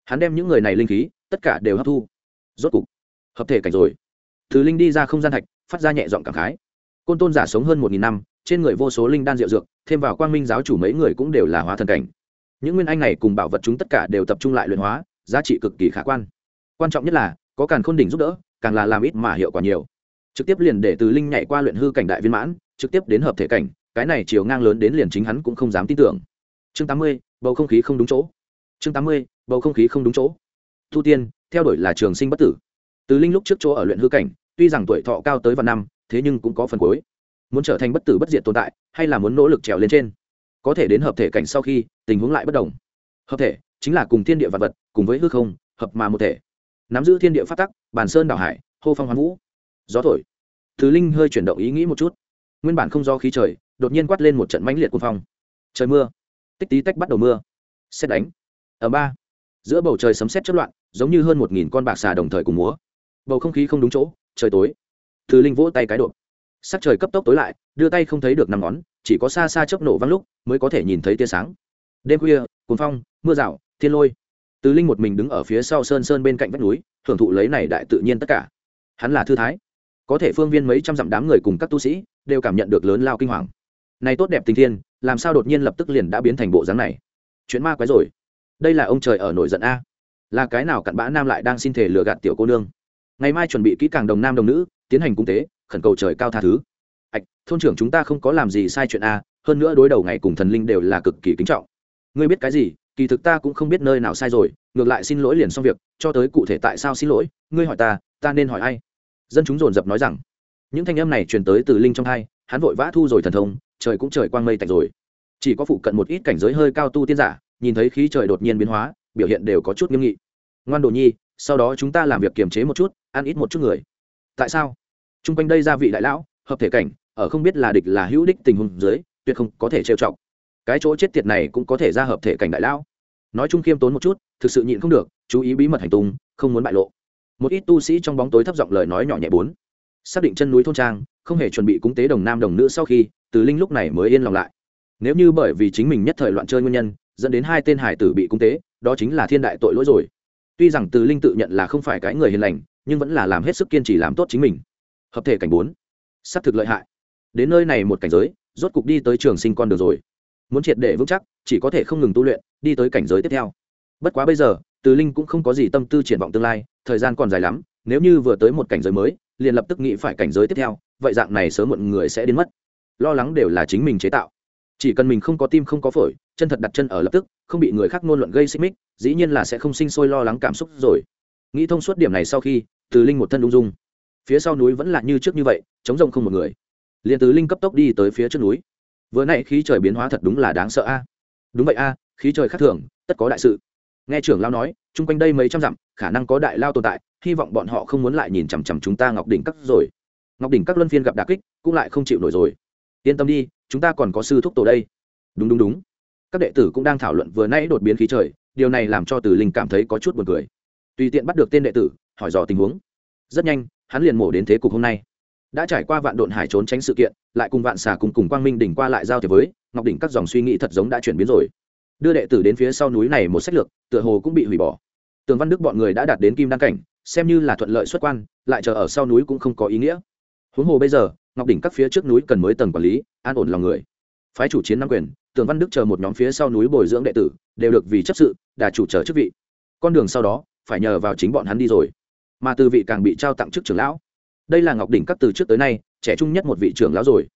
Hắn đem những người này linh khí, tất cả đều hấp thu. Rốt cục, hợp thể cảnh rồi. Từ linh đi ra không gian thạch phát ra nhẹ giọng cảm khái. Côn tôn giả sống hơn một nghìn năm, trên người vô số linh đan diệu dược, thêm vào quang minh giáo chủ mấy người cũng đều là hóa thần cảnh. Những nguyên anh này cùng bảo vật chúng tất cả đều tập trung lại luyện hóa, giá trị cực kỳ khả quan. Quan trọng nhất là, có càn khôn đỉnh giúp đỡ, càng là làm ít mà hiệu quả nhiều. Trực tiếp liền để từ linh nhảy qua luyện hư cảnh đại viên mãn, trực tiếp đến hợp thể cảnh, cái này chiều ngang lớn đến liền chính hắn cũng không dám tin tưởng. Chương tám mươi, bầu không khí không đúng chỗ. Chương tám mươi, bầu không khí không đúng chỗ. Thu tiên, theo đuổi là trường sinh bất tử. Từ linh lúc trước chỗ ở luyện hư cảnh tuy rằng tuổi thọ cao tới vạn năm, thế nhưng cũng có phần cuối. Muốn trở thành bất tử bất diệt tồn tại, hay là muốn nỗ lực trèo lên trên? Có thể đến hợp thể cảnh sau khi, tình huống lại bất đồng. Hợp thể, chính là cùng thiên địa vật vật, cùng với hư không, hợp mà một thể. Nắm giữ thiên địa phát tắc, bàn sơn đảo hải, hô phong hoán vũ. Gió thổi. Thứ linh hơi chuyển động ý nghĩ một chút. Nguyên bản không do khí trời, đột nhiên quát lên một trận mãnh liệt cuồng phong. Trời mưa. Tích tí tách bắt đầu mưa. Xét đánh. Ở ba. Giữa bầu trời sấm sét chất loạn, giống như hơn một nghìn con bạc xà đồng thời cùng múa bầu không khí không đúng chỗ, trời tối. Thứ linh vỗ tay cái độ. Sắc trời cấp tốc tối lại, đưa tay không thấy được năm ngón, chỉ có xa xa chớp nổ văng lúc mới có thể nhìn thấy tia sáng. Đêm khuya, cuồng phong, mưa rào, thiên lôi. Tứ linh một mình đứng ở phía sau sơn sơn bên cạnh vách núi hưởng thụ lấy này đại tự nhiên tất cả. Hắn là thư thái. Có thể phương viên mấy trăm dặm đám người cùng các tu sĩ đều cảm nhận được lớn lao kinh hoàng. Này tốt đẹp tình thiên, làm sao đột nhiên lập tức liền đã biến thành bộ dáng này? Chuyện ma quái rồi. Đây là ông trời ở nổi giận a. Là cái nào cặn bã nam lại đang xin thể lừa gạt tiểu cô nương? Ngày mai chuẩn bị kỹ càng đồng nam đồng nữ, tiến hành cung tế, khẩn cầu trời cao tha thứ. Ạch, thôn trưởng chúng ta không có làm gì sai chuyện a, hơn nữa đối đầu ngày cùng thần linh đều là cực kỳ kính trọng. Ngươi biết cái gì, kỳ thực ta cũng không biết nơi nào sai rồi, ngược lại xin lỗi liền xong việc, cho tới cụ thể tại sao xin lỗi, ngươi hỏi ta ta nên hỏi ai? Dân chúng dồn dập nói rằng, những thanh âm này truyền tới từ linh trong hai, hắn vội vã thu rồi thần thông, trời cũng trời quang mây tạnh rồi. Chỉ có phụ cận một ít cảnh giới hơi cao tu tiên giả, nhìn thấy khí trời đột nhiên biến hóa, biểu hiện đều có chút nghiêm nghị. Ngoan đồ nhi sau đó chúng ta làm việc kiềm chế một chút, ăn ít một chút người. Tại sao? T r u n g quanh đây gia vị đại lão, hợp thể cảnh, ở không biết là địch là hữu đích tình huống dưới, tuyệt không có thể trêu chọc. Cái chỗ chết tiệt này cũng có thể ra hợp thể cảnh đại lão. Nói chung khiêm tốn một chút, thực sự nhịn không được, chú ý bí mật hành tung, không muốn bại lộ. Một ít tu sĩ trong bóng tối thấp giọng lời nói nhỏ nhẹ bốn. Xác định chân núi thôn trang, không hề chuẩn bị cúng tế đồng nam đồng nữ sau khi, từ linh lúc này mới yên lòng lại. Nếu như bởi vì chính mình nhất thời loạn chơi nguyên nhân, dẫn đến hai tên hải tử bị cúng tế, đó chính là thiên đại tội lỗi rồi tuy rằng từ linh tự nhận là không phải cái người hiền lành, nhưng vẫn là làm hết sức kiên trì làm tốt chính mình. Hợp thể cảnh bốn. S c thực lợi hại. Đến nơi này một cảnh giới, rốt cục đi tới trường sinh con đường rồi. Muốn triệt để vững chắc, chỉ có thể không ngừng tu luyện, đi tới cảnh giới tiếp theo. Bất quá bây giờ, từ linh cũng không có gì tâm tư triển vọng tương lai, thời gian còn dài lắm, nếu như vừa tới một cảnh giới mới, liền lập tức nghĩ phải cảnh giới tiếp theo, vậy dạng này sớm muộn người sẽ đến mất. Lo lắng đều là chính mình chế tạo chỉ cần mình không có tim không có phổi, chân thật đặt chân ở lập tức, không bị người khác ngôn luận gây xích mích, dĩ nhiên là sẽ không sinh sôi lo lắng cảm xúc rồi. Nghĩ thông suốt điểm này sau khi, từ linh một thân ung dung. Phía sau núi vẫn là như trước như vậy chống rông không một người. Liền từ linh cấp tốc đi tới phía trước núi. Vừa nãy khí trời biến hóa thật đúng là đáng sợ a. À? Đúng vậy a à, khí trời khác thường, tất có đại sự. Nghe trưởng lao nói, chung quanh đây mấy trăm dặm, khả năng có đại lao tồn tại, hy vọng bọn họ không muốn lại nhìn chằm chằm chúng ta ngọc đỉnh các rồi. Ngọc đỉnh các luân phiên gặp đà kích, cũng lại không chịu nổi rồi. Yên tâm đi chúng ta còn có sư thúc tổ đây. Đúng đúng đúng. Các đệ tử cũng đang thảo luận vừa nãy đột biến khí trời, điều này làm cho tử linh cảm thấy có chút buồn cười. Tùy tiện bắt được tên đệ tử, hỏi dò tình huống. Rất nhanh, hắn liền mổ đến thế cục hôm nay. Đã trải qua vạn độn hải trốn tránh sự kiện, lại cùng vạn xà cùng cùng quang minh đỉnh qua lại giao thế với, ngọc đỉnh các dòng suy nghĩ thật giống đã chuyển biến rồi. Đưa đệ tử đến phía sau núi này một sách lược, tựa hồ cũng bị hủy bỏ. Tường văn đức bọn người đã đạt đến kim đăng cảnh, xem như là thuận lợi xuất quan, lại chờ ở sau núi cũng không có ý nghĩa. Huống hồ bây giờ ngọc đỉnh các phía trước núi cần mới tầng quản lý, an ổn lòng người. Phái chủ chiến nam quyền, tường văn đức chờ một nhóm phía sau núi bồi dưỡng đệ tử, đều được vì chấp sự, đà chủ chờ chức vị. Con đường sau đó, phải nhờ vào chính bọn hắn đi rồi. Mà từ vị càng bị trao tặng chức trưởng lão. Đây là ngọc đỉnh các từ trước tới nay, trẻ trung nhất một vị trưởng lão rồi.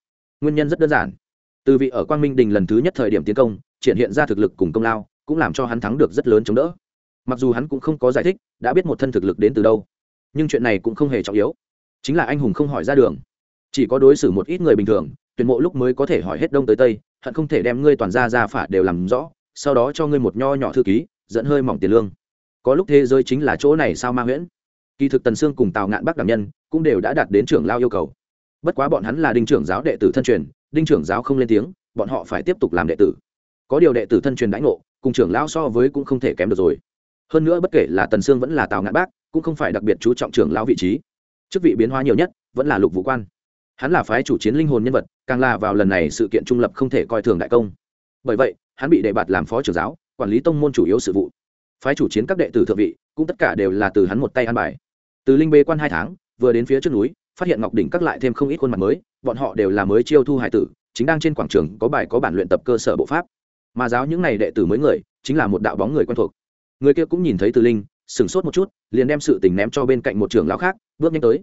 Nguyên nhân rất đơn giản. Từ vị ở quang minh đình lần thứ nhất thời điểm tiến công, triển hiện ra thực lực cùng công lao, cũng làm cho hắn thắng được rất lớn chống đỡ. Mặc dù hắn cũng không có giải thích, đã biết một thân thực lực đến từ đâu. Nhưng chuyện này cũng không hề trọng yếu. Chính là anh hùng không hỏi ra đường chỉ có đối xử một ít người bình thường tuyển mộ lúc mới có thể hỏi hết đông tới tây hận không thể đem ngươi toàn ra ra phả đều làm rõ sau đó cho ngươi một nho nhỏ thư ký dẫn hơi mỏng tiền lương. Có lúc thế giới chính là chỗ này sao ma nguyễn, kỳ thực tần sương cùng tào ngạn bắc đảm nhân cũng đều đã đạt đến trưởng lao yêu cầu. Bất quá bọn hắn là đinh trưởng giáo đệ tử thân truyền đinh trưởng giáo không lên tiếng bọn họ phải tiếp tục làm đệ tử. Có điều đệ tử thân truyền đãi ngộ cùng trưởng lao so với cũng không thể kém được rồi. Hơn nữa bất kể là tần sương vẫn là tào ngạn bác cũng không phải đặc biệt chú trọng trưởng lao vị trí. Chức vị biến hóa nhiều nhất vẫn là lục vũ quan hắn là phái chủ chiến linh hồn nhân vật, càng là vào lần này sự kiện trung lập không thể coi thường đại công. Bởi vậy, hắn bị đề bạt làm phó trưởng giáo, quản lý tông môn chủ yếu sự vụ. Phái chủ chiến các đệ tử thượng vị, cũng tất cả đều là từ hắn một tay ăn bài. Từ linh bê quan hai tháng, vừa đến phía trước núi, phát hiện ngọc đỉnh các lại thêm không ít khuôn mặt mới, bọn họ đều là mới chiêu thu hải tử, chính đang trên quảng trường có bài có bản luyện tập cơ sở bộ pháp. Mà giáo những n à y đệ tử mới người, chính là một đạo bóng người quen thuộc. Người kia cũng nhìn thấy từ linh, sửng sốt một chút, liền đem sự tình ném cho bên cạnh một trường lão khác, bước nhanh tới.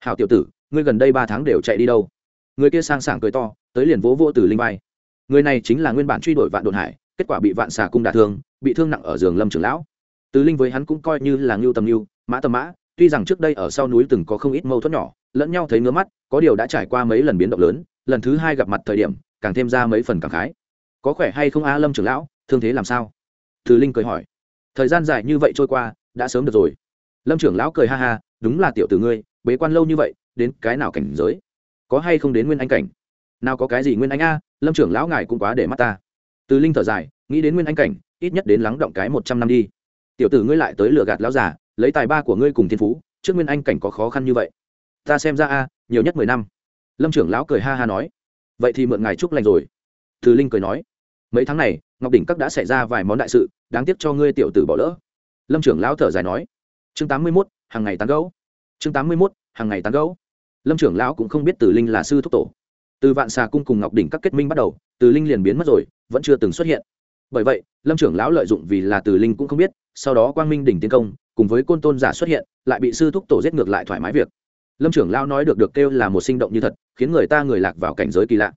Hào tiểu tử ngươi gần đây ba tháng đều chạy đi đâu? Người kia sang sảng cười to, tới liền vỗ vỗ từ linh bay người này chính là nguyên bản truy đuổi vạn đồn hải, kết quả bị vạn xà cung đả thương, bị thương nặng ở giường lâm trưởng lão. Từ linh với hắn cũng coi như là ngưu tầm ngưu, mã tầm mã, tuy rằng trước đây ở sau núi từng có không ít mâu thuẫn nhỏ, lẫn nhau thấy ngứa mắt, có điều đã trải qua mấy lần biến động lớn, lần thứ hai gặp mặt thời điểm, càng thêm ra mấy phần cảm khái. Có khỏe hay không a lâm trưởng lão, thương thế làm sao? Từ linh cười hỏi. Thời gian dài như vậy trôi qua, đã sớm được rồi. Lâm trưởng lão cười ha ha, đúng là tiểu tử ngươi, bế quan lâu như vậy đến cái nào cảnh giới? Có hay không đến nguyên anh cảnh? Nào có cái gì nguyên anh a, lâm trưởng lão ngài cũng quá để mắt ta. Từ linh thở dài, nghĩ đến nguyên anh cảnh, ít nhất đến lắng động cái một trăm năm đi. Tiểu tử ngươi lại tới lừa gạt lão già, lấy tài ba của ngươi cùng thiên phú, trước nguyên anh cảnh có khó khăn như vậy. Ta xem ra a, nhiều nhất mười năm. Lâm trưởng lão cười ha ha nói. Vậy thì mượn ngài chúc lành rồi. Từ linh cười nói. Mấy tháng này, ngọc đỉnh các đã xảy ra vài món đại sự, đáng tiếc cho ngươi tiểu tử bỏ lỡ. Lâm trưởng lão thở dài nói. Chương tám mươi mốt, hàng ngày tán gấu chương tám mươi mốt, hàng ngày tán gấu lâm trưởng lão cũng không biết từ linh là sư thúc tổ. Từ vạn xà cung cùng ngọc đỉnh các kết minh bắt đầu, từ linh liền biến mất rồi, vẫn chưa từng xuất hiện. Bởi vậy, lâm trưởng lão lợi dụng vì là từ linh cũng không biết, sau đó quang minh đỉnh tiến công, cùng với côn tôn giả xuất hiện, lại bị sư thúc tổ giết ngược lại thoải mái việc. Lâm trưởng lão nói được được kêu là một sinh động như thật, khiến người ta người lạc vào cảnh giới kỳ lạ.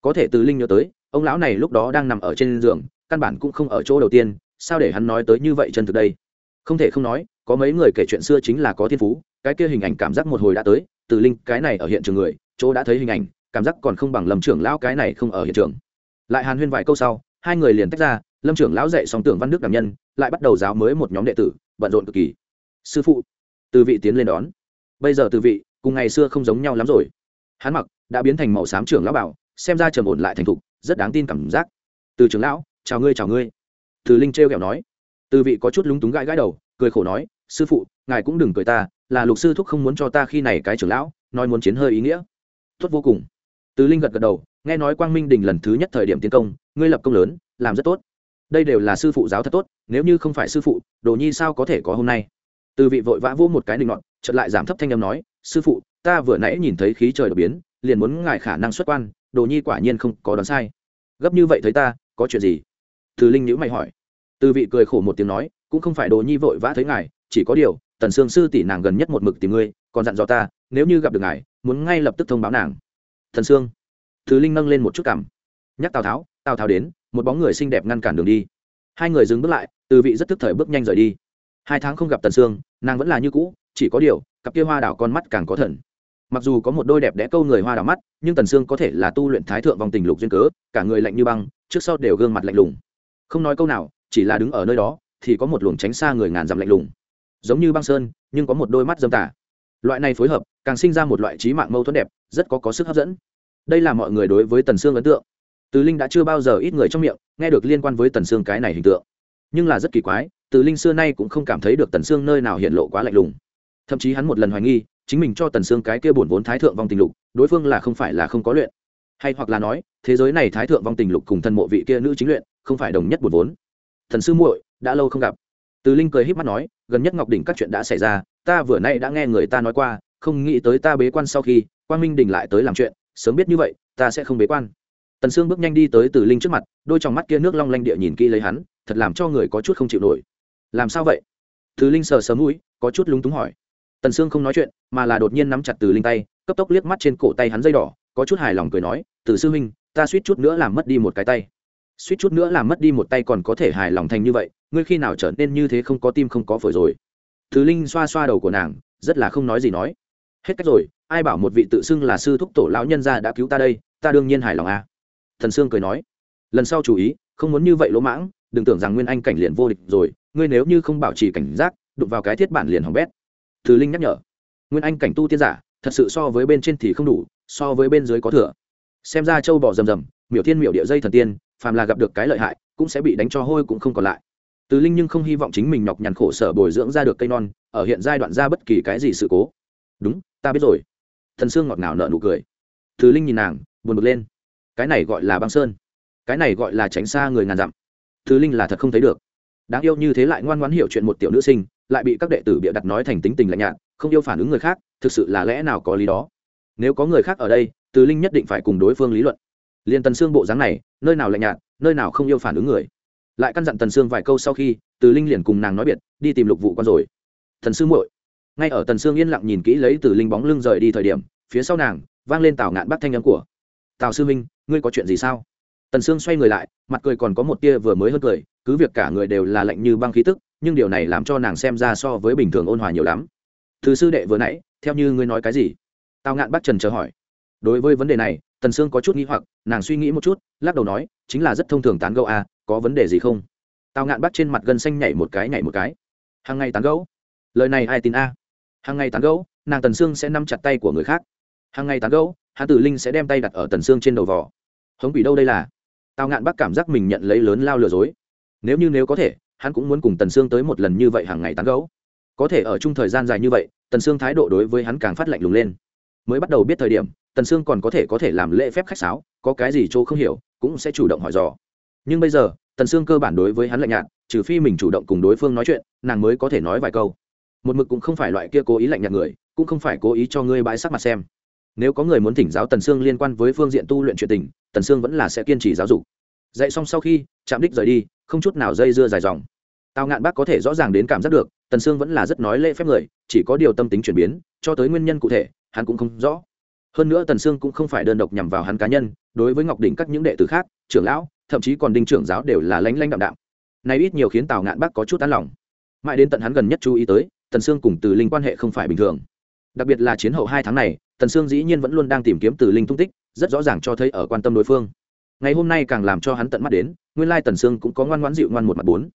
Có thể từ linh nhớ tới, ông lão này lúc đó đang nằm ở trên giường, căn bản cũng không ở chỗ đầu tiên, sao để hắn nói tới như vậy chân thực đây? Không thể không nói, có mấy người kể chuyện xưa chính là có thiên phú cái kia hình ảnh cảm giác một hồi đã tới, từ linh, cái này ở hiện trường người, chỗ đã thấy hình ảnh, cảm giác còn không bằng lâm trưởng lão cái này không ở hiện trường. Lại hàn huyên vài câu sau, hai người liền tách ra, lâm trưởng lão dạy xong tưởng văn đức đảm nhân, lại bắt đầu giáo mới một nhóm đệ tử, bận rộn cực kỳ. Sư phụ, từ vị tiến lên đón. Bây giờ từ vị, cùng ngày xưa không giống nhau lắm rồi. Hắn mặc, đã biến thành màu xám trưởng lão bảo, xem ra trầm ổn lại thành thục, rất đáng tin cảm giác. Từ trưởng lão, chào ngươi chào ngươi. Từ linh trêu kẹo nói. Từ vị có chút lúng túng gãi gãi đầu, cười khổ nói, sư phụ, ngài cũng đừng cười ta là lục sư thúc không muốn cho ta khi này cái trưởng lão, nói muốn chiến hơi ý nghĩa. Tốt vô cùng. Từ linh gật gật đầu, nghe nói quang minh đình lần thứ nhất thời điểm tiến công, ngươi lập công lớn, làm rất tốt. Đây đều là sư phụ giáo thật tốt, nếu như không phải sư phụ, đồ nhi sao có thể có hôm nay? Từ vị vội vã vỗ một cái đình ngọn chợt lại giảm thấp thanh âm nói, sư phụ, ta vừa nãy nhìn thấy khí trời đột biến, liền muốn ngài khả năng xuất quan, đồ nhi quả nhiên không có đoán sai. Gấp như vậy thấy ta, có chuyện gì? Từ linh nhữ mày hỏi. Từ vị cười khổ một tiếng nói, cũng không phải đồ nhi vội vã thấy ngài, chỉ có điều tần sương sư tỷ nàng gần nhất một mực tìm ngươi, còn dặn dò ta, nếu như gặp được ngài, muốn ngay lập tức thông báo nàng. Thần sương. Thứ linh nâng lên một chút cảm nhắc tào tháo tào tháo đến, một bóng người xinh đẹp ngăn cản đường đi. Hai người dừng bước lại, từ vị rất tức thời bước nhanh rời đi. Hai tháng không gặp tần sương, nàng vẫn là như cũ, chỉ có điều, cặp kia hoa đảo con mắt càng có thần. Mặc dù có một đôi đẹp đẽ câu người hoa đảo mắt, nhưng tần sương có thể là tu luyện thái thượng vòng tình lục duyên cớ, cả người lạnh như băng, trước sau đều gương mặt lạnh lùng. Không nói câu nào, chỉ là đứng ở nơi đó, thì có một luồng tránh xa người ngàn dặm lạnh lùng giống như băng sơn, nhưng có một đôi mắt dâm tả loại này phối hợp, càng sinh ra một loại trí mạng mâu thuẫn đẹp, rất có có sức hấp dẫn. Đây là mọi người đối với tần sương ấn tượng. Từ linh đã chưa bao giờ ít người trong miệng nghe được liên quan với tần sương cái này hình tượng. Nhưng là rất kỳ quái, từ linh xưa nay cũng không cảm thấy được tần sương nơi nào hiện lộ quá lạnh lùng. Thậm chí hắn một lần hoài nghi, chính mình cho tần sương cái kia bổn vốn thái thượng vong tình lục, đối phương là không phải là không có luyện. Hay hoặc là nói, thế giới này thái thượng vong tình lục cùng thân mộ vị kia nữ chính luyện, không phải đồng nhất bổn vốn. Thần sư muội, đã lâu không gặp từ linh cười híp mắt nói, gần nhất ngọc đỉnh các chuyện đã xảy ra, ta vừa nay đã nghe người ta nói qua, không nghĩ tới ta bế quan sau khi, quang minh đình lại tới làm chuyện, sớm biết như vậy, ta sẽ không bế quan. Tần sương bước nhanh đi tới từ linh trước mặt, đôi trong mắt kia nước long lanh địa nhìn kỹ lấy hắn, thật làm cho người có chút không chịu nổi. Làm sao vậy? Từ linh sờ sớm mũi, có chút lúng túng hỏi. Tần sương không nói chuyện, mà là đột nhiên nắm chặt từ linh tay, cấp tốc liếc mắt trên cổ tay hắn dây đỏ, có chút hài lòng cười nói, từ sư huynh, ta suýt chút nữa làm mất đi một cái tay. Suýt chút nữa làm mất đi một tay còn có thể hài lòng thành như vậy ngươi khi nào trở nên như thế không có tim không có phổi rồi? Thứ linh xoa xoa đầu của nàng, rất là không nói gì nói. Hết cách rồi, ai bảo một vị tự xưng là sư thúc tổ lão nhân gia đã cứu ta đây, ta đương nhiên hài lòng à? Thần sương cười nói. Lần sau chú ý, không muốn như vậy lỗ mãng, đừng tưởng rằng nguyên anh cảnh liền vô địch rồi, ngươi nếu như không bảo trì cảnh giác, đụng vào cái thiết bản liền hỏng bét. Thứ linh nhắc nhở. Nguyên anh cảnh tu tiên giả, thật sự so với bên trên thì không đủ, so với bên dưới có thừa. Xem ra châu bỏ rầm rầm, miểu thiên miểu địa dây thần tiên, phàm là gặp được cái lợi hại, cũng sẽ bị đánh cho hôi cũng không còn lại từ linh nhưng không hy vọng chính mình nhọc nhằn khổ sở bồi dưỡng ra được cây non, ở hiện giai đoạn ra bất kỳ cái gì sự cố. Đúng, ta biết rồi. Thần sương ngọt ngào nợ nụ cười. Từ linh nhìn nàng, buồn bực lên. Cái này gọi là băng sơn. Cái này gọi là tránh xa người ngàn dặm. Thứ linh là thật không thấy được. Đáng yêu như thế lại ngoan ngoãn hiểu chuyện một tiểu nữ sinh, lại bị các đệ tử bịa đặt nói thành tính tình lạnh nhạt, không yêu phản ứng người khác, thực sự là lẽ nào có lý đó? Nếu có người khác ở đây, từ linh nhất định phải cùng đối phương lý luận. Liền tần xương bộ dáng này, nơi nào lạnh nhạt, nơi nào không yêu phản ứng người? Lại căn dặn tần xương vài câu sau khi, từ linh liền cùng nàng nói biệt, đi tìm lục vụ con rồi. Thần sư muội. Ngay ở tần xương yên lặng nhìn kỹ lấy từ linh bóng lưng rời đi thời điểm, phía sau nàng, vang lên tào ngạn bắt thanh âm của. Tào sư minh ngươi có chuyện gì sao? Tần sương xoay người lại, mặt cười còn có một tia vừa mới hơn cười, cứ việc cả người đều là lạnh như băng khí tức, nhưng điều này làm cho nàng xem ra so với bình thường ôn hòa nhiều lắm. Thứ sư đệ vừa nãy, theo như ngươi nói cái gì? Tào ngạn bắt trần chờ hỏi. Đối với vấn đề này, tần sương có chút nghĩ hoặc, nàng suy nghĩ một chút, lắc đầu nói, chính là rất thông thường tán gẫu à có vấn đề gì không? Tào ngạn bắt trên mặt gân xanh nhảy một cái, nhảy một cái. Hàng ngày tán gẫu. Lời này ai tin a? À? hàng ngày tán gẫu, nàng tần sương sẽ nắm chặt tay của người khác. Hàng ngày tán gẫu hạ tử linh sẽ đem tay đặt ở tần xương trên đầu vỏ hống quỷ đâu đây là? Tào ngạn Bắc cảm giác mình nhận lấy lớn lao lừa dối. Nếu như nếu có thể, hắn cũng muốn cùng tần sương tới một lần như vậy hàng ngày tán gấu có thể ở chung thời gian dài như vậy, tần sương thái độ đối với hắn càng phát lạnh lùng lên. Mới bắt đầu biết thời điểm, tần sương còn có thể có thể làm lễ phép khách sáo, có cái gì chỗ không hiểu, cũng sẽ chủ động hỏi dò nhưng bây giờ, tần xương cơ bản đối với hắn lạnh nhạt, trừ phi mình chủ động cùng đối phương nói chuyện, nàng mới có thể nói vài câu. Một mực cũng không phải loại kia cố ý lạnh nhạt người, cũng không phải cố ý cho ngươi bãi sắc mặt xem. Nếu có người muốn thỉnh giáo tần sương liên quan với phương diện tu luyện chuyện tình, tần sương vẫn là sẽ kiên trì giáo dục. Dạy xong sau khi, chạm đích rời đi, không chút nào dây dưa dài dòng. Tào ngạn bác có thể rõ ràng đến cảm giác được, tần sương vẫn là rất nói lễ phép người, chỉ có điều tâm tính chuyển biến, cho tới nguyên nhân cụ thể, hắn cũng không rõ. Hơn nữa tần sương cũng không phải đơn độc nhằm vào hắn cá nhân, đối với ngọc đỉnh các những đệ tử khác, trưởng lão thậm chí còn đinh trưởng giáo đều là lánh lánh đạm đạm. Nay ít nhiều khiến tào ngạn bác có chút tán lòng. Mãi đến tận hắn gần nhất chú ý tới, tần sương cùng từ linh quan hệ không phải bình thường. Đặc biệt là chiến hậu hai tháng này, tần sương dĩ nhiên vẫn luôn đang tìm kiếm từ linh tung tích, rất rõ ràng cho thấy ở quan tâm đối phương. Ngày hôm nay càng làm cho hắn tận mắt đến, nguyên lai tần sương cũng có ngoan ngoãn dịu ngoan một mặt bốn.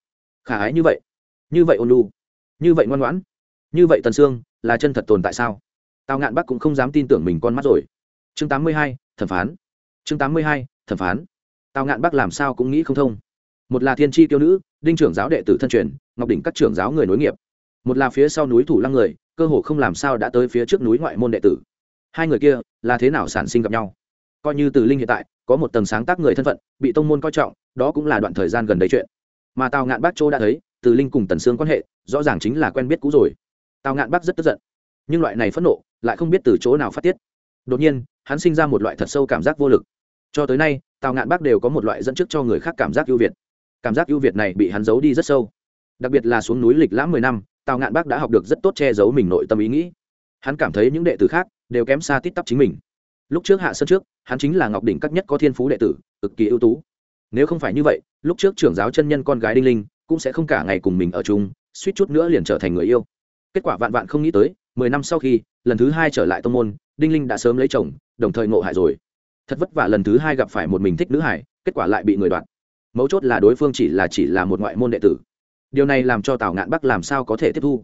Khả ái như vậy. Như vậy ôn lu như vậy ngoan ngoãn. Như vậy tần sương là chân thật tồn tại sao? Tào ngạn bắc cũng không dám tin tưởng mình con mắt rồi. Chương tám mươi hai, thẩm phán. Chương tám mươi hai, thẩm phán tào ngạn Bác làm sao cũng nghĩ không thông. Một là thiên tri tiêu nữ, đinh trưởng giáo đệ tử thân truyền, ngọc đỉnh các trưởng giáo người nối nghiệp. Một là phía sau núi thủ lăng người, cơ hồ không làm sao đã tới phía trước núi ngoại môn đệ tử. Hai người kia là thế nào sản sinh gặp nhau? Coi như từ linh hiện tại, có một tầng sáng tác người thân phận, bị tông môn coi trọng, đó cũng là đoạn thời gian gần đấy chuyện. Mà tào ngạn bác châu đã thấy, từ linh cùng tần sương quan hệ, rõ ràng chính là quen biết cũ rồi. Tào ngạn bác rất tức giận, nhưng loại này phẫn nộ lại không biết từ chỗ nào phát tiết. Đột nhiên, hắn sinh ra một loại thật sâu cảm giác vô lực cho tới nay, tào ngạn bác đều có một loại dẫn trước cho người khác cảm giác ưu việt. Cảm giác ưu việt này bị hắn giấu đi rất sâu. Đặc biệt là xuống núi lịch lãm mười năm, tào ngạn bác đã học được rất tốt che giấu mình nội tâm ý nghĩ. Hắn cảm thấy những đệ tử khác đều kém xa tít tắp chính mình. Lúc trước hạ sơn trước, hắn chính là ngọc đỉnh các nhất có thiên phú đệ tử, cực kỳ ưu tú. Nếu không phải như vậy, lúc trước trưởng giáo chân nhân con gái đinh linh cũng sẽ không cả ngày cùng mình ở chung, suýt chút nữa liền trở thành người yêu. Kết quả vạn vạn không nghĩ tới, mười năm sau khi, lần thứ hai trở lại tông môn, đinh linh đã sớm lấy chồng, đồng thời ngộ hại rồi thật vất vả lần thứ hai gặp phải một mình thích nữ hải, kết quả lại bị người đoạt. Mấu chốt là đối phương chỉ là chỉ là một ngoại môn đệ tử. Điều này làm cho tào ngạn bắc làm sao có thể tiếp thu?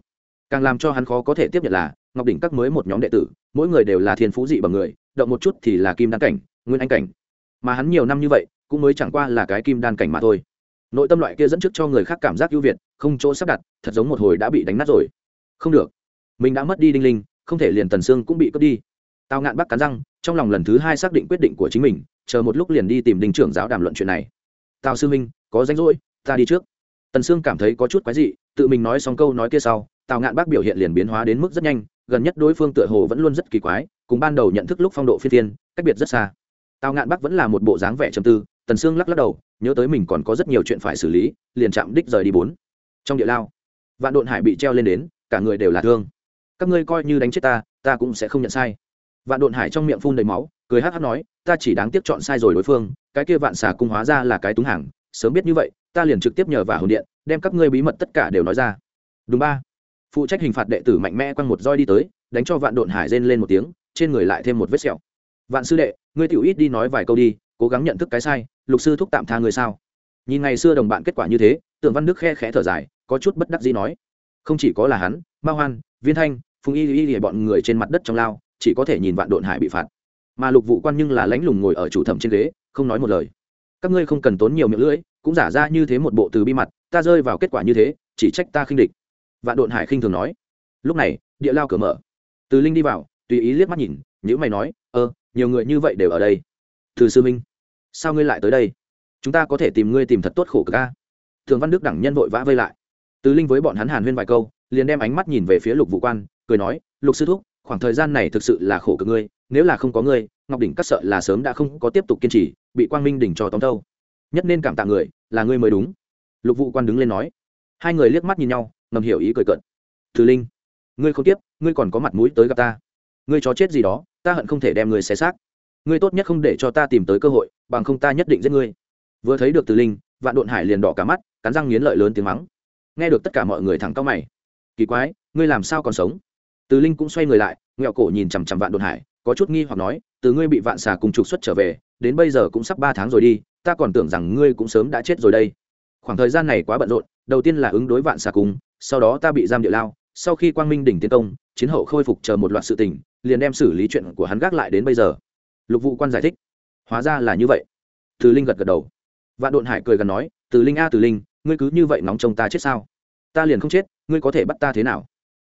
Càng làm cho hắn khó có thể tiếp nhận là, ngọc đỉnh các mới một nhóm đệ tử, mỗi người đều là thiên phú dị bằng người, động một chút thì là kim đan cảnh, nguyên anh cảnh. Mà hắn nhiều năm như vậy, cũng mới chẳng qua là cái kim đan cảnh mà thôi. Nội tâm loại kia dẫn trước cho người khác cảm giác ưu việt, không chỗ sắp đặt, thật giống một hồi đã bị đánh nát rồi. Không được. Mình đã mất đi đinh linh, không thể liền tần xương cũng bị cướp đi tao ngạn bắc cắn răng, trong lòng lần thứ hai xác định quyết định của chính mình, chờ một lúc liền đi tìm đinh trưởng giáo đàm luận chuyện này. Tào sư minh có danh rỗi, ta đi trước. Tần sương cảm thấy có chút quái dị, tự mình nói xong câu nói kia sau, tào ngạn bác biểu hiện liền biến hóa đến mức rất nhanh, gần nhất đối phương tựa hồ vẫn luôn rất kỳ quái, cùng ban đầu nhận thức lúc phong độ phi thiên cách biệt rất xa. Tào ngạn bác vẫn là một bộ dáng vẻ trầm tư, tần sương lắc lắc đầu, nhớ tới mình còn có rất nhiều chuyện phải xử lý, liền chạm đích rời đi bốn. Trong địa lao, vạn độn hải bị treo lên đến, cả người đều là thương. Các ngươi coi như đánh chết ta ta cũng sẽ không nhận sai vạn độn hải trong miệng phun đầy máu, cười hát hát nói, ta chỉ đáng tiếc chọn sai rồi đối phương, cái kia vạn xà cung hóa ra là cái túng hàng, sớm biết như vậy, ta liền trực tiếp nhờ vào hồn điện, đem các ngươi bí mật tất cả đều nói ra. Đúng ba. Phụ trách hình phạt đệ tử mạnh mẽ quăng một roi đi tới, đánh cho vạn độn hải rên lên một tiếng, trên người lại thêm một vết sẹo. Vạn sư đệ, ngươi tiểu ít đi nói vài câu đi, cố gắng nhận thức cái sai, lục sư thúc tạm tha người sao? Nhìn ngày xưa đồng bạn kết quả như thế, tưởng văn đức khe khẽ thở dài, có chút bất đắc dĩ nói, không chỉ có là hắn, ma hoan, viên thanh, phùng y y y bọn người trên mặt đất trong lao chỉ có thể nhìn vạn độn hải bị phạt. Mà lục vụ quan nhưng là lánh lùng ngồi ở chủ thẩm trên ghế, không nói một lời. Các ngươi không cần tốn nhiều miệng lưỡi, cũng giả ra như thế một bộ từ bi mặt, ta rơi vào kết quả như thế, chỉ trách ta khinh địch. Vạn độn hải khinh thường nói. Lúc này, địa lao cửa mở. Từ linh đi vào, tùy ý liếc mắt nhìn nhữ mày nói ơ nhiều người như vậy đều ở đây. Từ sư minh, sao ngươi lại tới đây? Chúng ta có thể tìm ngươi tìm thật tốt khổ ca thường văn đức đẳng nhân vội vã vây lại. Từ linh với bọn hắn hàn huyên vài câu, liền đem ánh mắt nhìn về phía lục vũ quan, cười nói, lục sư thúc khoảng thời gian này thực sự là khổ cực ngươi, nếu là không có ngươi, ngọc đỉnh cắt sợ là sớm đã không có tiếp tục kiên trì, bị quang minh đỉnh cho tóm thâu nhất nên cảm tạ người, là ngươi mới đúng. Lục vụ quan đứng lên nói. Hai người liếc mắt nhìn nhau, ngầm hiểu ý cười cận từ linh, ngươi không tiếp, ngươi còn có mặt mũi tới gặp ta. Ngươi chó chết gì đó, ta hận không thể đem ngươi xé xác. Ngươi tốt nhất không để cho ta tìm tới cơ hội, bằng không ta nhất định giết ngươi. Vừa thấy được từ linh, vạn độn hải liền đỏ cả mắt, cắn răng nghiến lợi lớn tiếng mắng. Nghe được tất cả mọi người thẳng cao mày. Kỳ quái, ngươi làm sao còn sống? Từ linh cũng xoay người lại, nghẹo cổ nhìn chằm chằm vạn độn hải, có chút nghi hoặc nói, từ ngươi bị vạn xà cùng trục xuất trở về, đến bây giờ cũng sắp ba tháng rồi đi, ta còn tưởng rằng ngươi cũng sớm đã chết rồi đây. Khoảng thời gian này quá bận rộn, đầu tiên là ứng đối vạn xà cùng, sau đó ta bị giam địa lao, sau khi quang minh đỉnh tiến công, chiến hậu khôi phục chờ một loạt sự tình, liền đem xử lý chuyện của hắn gác lại đến bây giờ. Lục vụ quan giải thích, hóa ra là như vậy. Từ linh gật gật đầu. Vạn độn hải cười gần nói, từ linh a, từ linh, ngươi cứ như vậy nóng trông ta chết sao? Ta liền không chết, ngươi có thể bắt ta thế nào?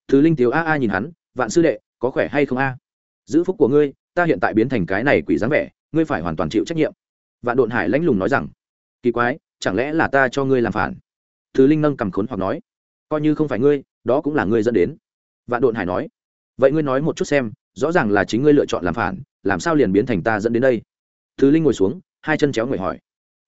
Thứ linh tiếu a a nhìn hắn, vạn sư đệ, có khỏe hay không a? Giữ phúc của ngươi, ta hiện tại biến thành cái này quỷ dáng vẻ, ngươi phải hoàn toàn chịu trách nhiệm. Vạn độn hải lãnh lùng nói rằng, kỳ quái, chẳng lẽ là ta cho ngươi làm phản? Thứ linh nâng cầm khốn hoặc nói, coi như không phải ngươi, đó cũng là ngươi dẫn đến. Vạn độn hải nói, vậy ngươi nói một chút xem, rõ ràng là chính ngươi lựa chọn làm phản, làm sao liền biến thành ta dẫn đến đây? Thứ linh ngồi xuống, hai chân chéo người hỏi.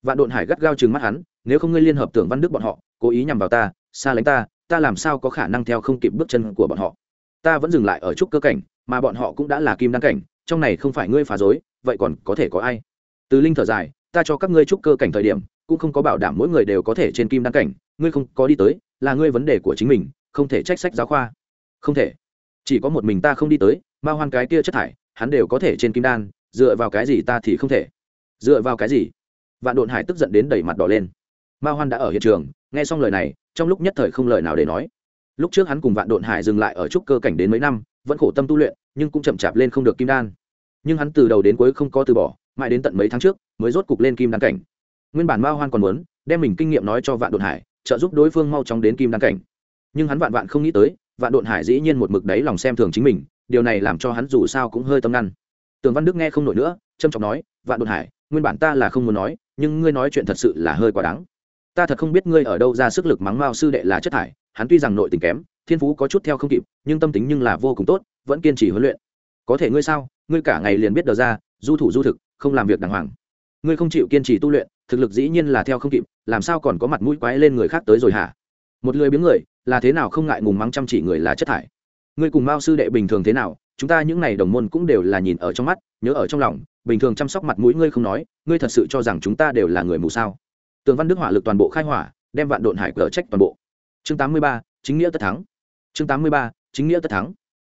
Vạn độn hải gắt gao chừng mắt hắn, nếu không ngươi liên hợp tưởng văn đức bọn họ, cố ý nhằm vào ta, xa lánh ta ta làm sao có khả năng theo không kịp bước chân của bọn họ? Ta vẫn dừng lại ở chút cơ cảnh, mà bọn họ cũng đã là kim đăng cảnh, trong này không phải ngươi phá dối vậy còn có thể có ai? Từ linh thở dài, ta cho các ngươi chúc cơ cảnh thời điểm, cũng không có bảo đảm mỗi người đều có thể trên kim đăng cảnh, ngươi không có đi tới, là ngươi vấn đề của chính mình, không thể trách sách giáo khoa. Không thể. Chỉ có một mình ta không đi tới, ma hoan cái kia chất thải, hắn đều có thể trên kim đan, dựa vào cái gì ta thì không thể? Dựa vào cái gì? Vạn độn hải tức giận đến đẩy mặt đỏ lên ma hoan đã ở hiện trường, nghe xong lời này, trong lúc nhất thời không lời nào để nói. Lúc trước hắn cùng vạn độn hải dừng lại ở trúc cơ cảnh đến mấy năm, vẫn khổ tâm tu luyện, nhưng cũng chậm chạp lên không được kim đan. Nhưng hắn từ đầu đến cuối không có từ bỏ, mãi đến tận mấy tháng trước, mới rốt cục lên kim đan cảnh. Nguyên bản ma hoan còn muốn, đem mình kinh nghiệm nói cho vạn độn hải, trợ giúp đối phương mau chóng đến kim đan cảnh. Nhưng hắn vạn vạn không nghĩ tới, vạn độn hải dĩ nhiên một mực đấy lòng xem thường chính mình, điều này làm cho hắn dù sao cũng hơi tâm ngăn. Tường văn đức nghe không nổi nữa trâm trọng nói, vạn độn hải, nguyên bản ta là không muốn nói, nhưng ngươi nói chuyện thật sự là hơi quá đáng ta thật không biết ngươi ở đâu ra sức lực mắng mao sư đệ là chất thải, hắn tuy rằng nội tình kém, thiên phú có chút theo không kịp, nhưng tâm tính nhưng là vô cùng tốt, vẫn kiên trì huấn luyện. Có thể ngươi sao? Ngươi cả ngày liền biết đờ ra, du thủ du thực, không làm việc đàng hoàng. Ngươi không chịu kiên trì tu luyện, thực lực dĩ nhiên là theo không kịp, làm sao còn có mặt mũi quái lên người khác tới rồi hả? Một lười biếng người, là thế nào không ngại ngùng mắng chăm chỉ người là chất thải? Ngươi cùng mao sư đệ bình thường thế nào? Chúng ta những n à y đồng môn cũng đều là nhìn ở trong mắt, nhớ ở trong lòng, bình thường chăm sóc mặt mũi ngươi không nói, ngươi thật sự cho rằng chúng ta đều là người mù sao? Tường văn đức hỏa lực toàn bộ khai hỏa, đem vạn độn hải cờ trách toàn bộ. Chương tám mươi ba, chính nghĩa tất thắng. Chương tám mươi ba, chính nghĩa tất thắng.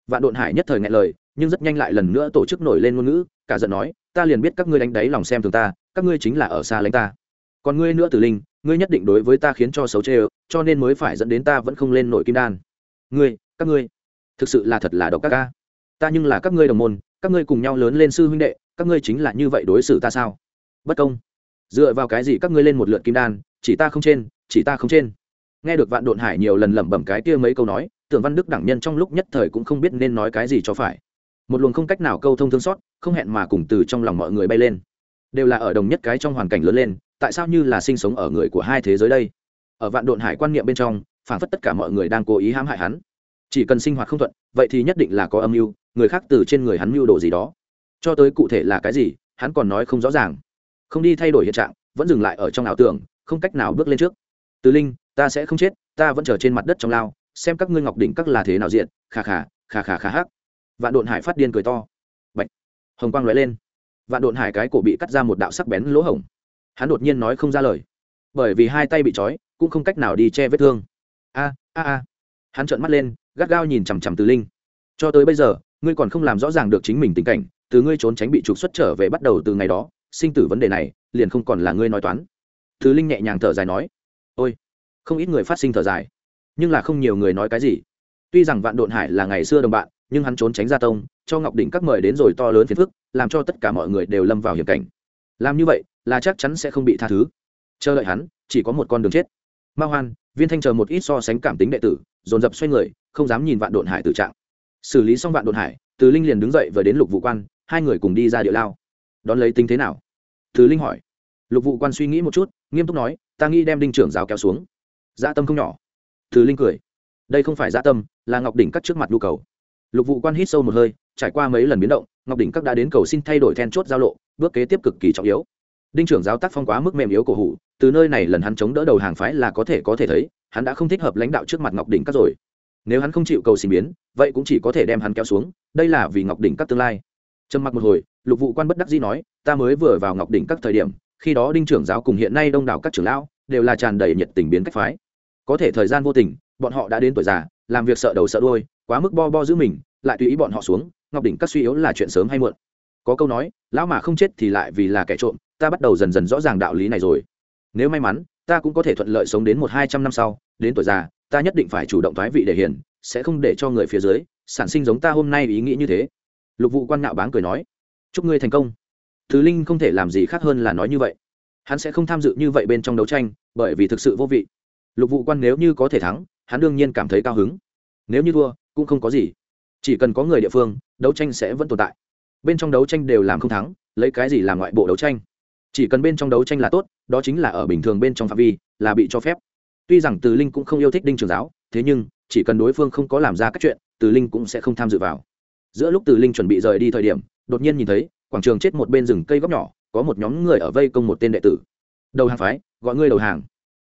Vạn độn hải nhất thời ngại lời, nhưng rất nhanh lại lần nữa tổ chức nổi lên ngôn ngữ, cả giận nói, ta liền biết các ngươi đánh đáy lòng xem thường ta, các ngươi chính là ở xa lãnh ta. Còn ngươi nữa tử linh, ngươi nhất định đối với ta khiến cho xấu chê ơ cho nên mới phải dẫn đến ta vẫn không lên nổi kim đan. Ngươi, các ngươi, thực sự là thật là độc các ca ta nhưng là các ngươi đồng môn, các ngươi cùng nhau lớn lên sư huynh đệ, các ngươi chính là như vậy đối xử ta sao? Bất công dựa vào cái gì các ngươi lên một lượt kim đan, chỉ ta không trên, chỉ ta không trên? Nghe được vạn độn hải nhiều lần lẩm bẩm cái kia mấy câu nói, tưởng văn đức đẳng nhân trong lúc nhất thời cũng không biết nên nói cái gì cho phải. Một luồng không cách nào câu thông thương xót, không hẹn mà cùng từ trong lòng mọi người bay lên. Đều là ở đồng nhất cái trong hoàn cảnh lớn lên, tại sao như là sinh sống ở người của hai thế giới đây? Ở vạn độn hải quan niệm bên trong phản phất tất cả mọi người đang cố ý hãm hại hắn. Chỉ cần sinh hoạt không thuận, vậy thì nhất định là có âm mưu, người khác từ trên người hắn mưu đồ gì đó. Cho tới cụ thể là cái gì, hắn còn nói không rõ ràng không đi thay đổi hiện trạng, vẫn dừng lại ở trong ảo tưởng, không cách nào bước lên trước. Từ linh, ta sẽ không chết, ta vẫn chờ trên mặt đất trong lao, xem các ngươi ngọc đỉnh các là thế nào diện khà khà khà khà khà hắc. Vạn độn hải phát điên cười to. Bạch. hồng quang lóe lên. Vạn độn hải cái cổ bị cắt ra một đạo sắc bén lỗ hổng. Hắn đột nhiên nói không ra lời. Bởi vì hai tay bị trói, cũng không cách nào đi che vết thương. A a a. Hắn trợn mắt lên, gắt gao nhìn chằm chằm từ linh. Cho tới bây giờ, ngươi còn không làm rõ ràng được chính mình tình cảnh, từ ngươi trốn tránh bị trục xuất trở về bắt đầu từ ngày đó sinh tử vấn đề này, liền không còn là ngươi nói toán. Thứ linh nhẹ nhàng thở dài nói, ôi, không ít người phát sinh thở dài, nhưng là không nhiều người nói cái gì. Tuy rằng vạn độn hải là ngày xưa đồng bạn, nhưng hắn trốn tránh gia tông, cho ngọc đỉnh các mời đến rồi to lớn phiền phức, làm cho tất cả mọi người đều lâm vào hiểm cảnh. Làm như vậy, là chắc chắn sẽ không bị tha thứ. Chờ đợi hắn, chỉ có một con đường chết. Ma hoan, viên thanh chờ một ít so sánh cảm tính đệ tử, dồn dập xoay người, không dám nhìn vạn độn hải tử trạng. Xử lý xong vạn độn hải, từ linh liền đứng dậy và đến lục vũ quan, hai người cùng đi ra địa lao đón lấy tính thế nào? Thứ linh hỏi. Lục vụ quan suy nghĩ một chút, nghiêm túc nói, ta nghĩ đem đinh trưởng giáo kéo xuống. Dã dạ tâm không nhỏ. Thứ linh cười. Đây không phải dã dạ tâm, là ngọc đỉnh cắt trước mặt nhu cầu. Lục vụ quan hít sâu một hơi, trải qua mấy lần biến động, ngọc đỉnh các đã đến cầu xin thay đổi then chốt giao lộ, bước kế tiếp cực kỳ trọng yếu. Đinh trưởng giáo tác phong quá mức mềm yếu cổ hủ, từ nơi này lần hắn chống đỡ đầu hàng phái là có thể có thể thấy, hắn đã không thích hợp lãnh đạo trước mặt ngọc đỉnh các rồi. Nếu hắn không chịu cầu xin biến, vậy cũng chỉ có thể đem hắn kéo xuống, đây là vì ngọc đỉnh các tương lai trầm mặc một hồi, lục vụ quan bất đắc dĩ nói, ta mới vừa vào ngọc đỉnh các thời điểm, khi đó đinh trưởng giáo cùng hiện nay đông đảo các trưởng lão đều là tràn đầy nhiệt tình biến cách phái. Có thể thời gian vô tình, bọn họ đã đến tuổi già, làm việc sợ đầu sợ đôi quá mức bo bo giữ mình, lại tùy ý bọn họ xuống, ngọc đỉnh các suy yếu là chuyện sớm hay muộn. Có câu nói, lão mà không chết thì lại vì là kẻ trộm, ta bắt đầu dần dần rõ ràng đạo lý này rồi. Nếu may mắn, ta cũng có thể thuận lợi sống đến một hai trăm năm sau, đến tuổi già, ta nhất định phải chủ động thoái vị để hiền, sẽ không để cho người phía dưới sản sinh giống ta hôm nay ý nghĩ như thế lục vụ quan nạo báng cười nói, chúc ngươi thành công. Thứ linh không thể làm gì khác hơn là nói như vậy. Hắn sẽ không tham dự như vậy bên trong đấu tranh, bởi vì thực sự vô vị. Lục vụ quan nếu như có thể thắng, hắn đương nhiên cảm thấy cao hứng. Nếu như thua, cũng không có gì. Chỉ cần có người địa phương, đấu tranh sẽ vẫn tồn tại. Bên trong đấu tranh đều làm không thắng, lấy cái gì làm ngoại bộ đấu tranh? Chỉ cần bên trong đấu tranh là tốt, đó chính là ở bình thường bên trong phạm vi, là bị cho phép. Tuy rằng từ linh cũng không yêu thích đinh trường giáo, thế nhưng, chỉ cần đối phương không có làm ra các chuyện, từ linh cũng sẽ không tham dự vào giữa lúc từ linh chuẩn bị rời đi thời điểm, đột nhiên nhìn thấy, quảng trường chết một bên rừng cây góc nhỏ, có một nhóm người ở vây công một tên đệ tử. Đầu hàng phái, gọi ngươi đầu hàng.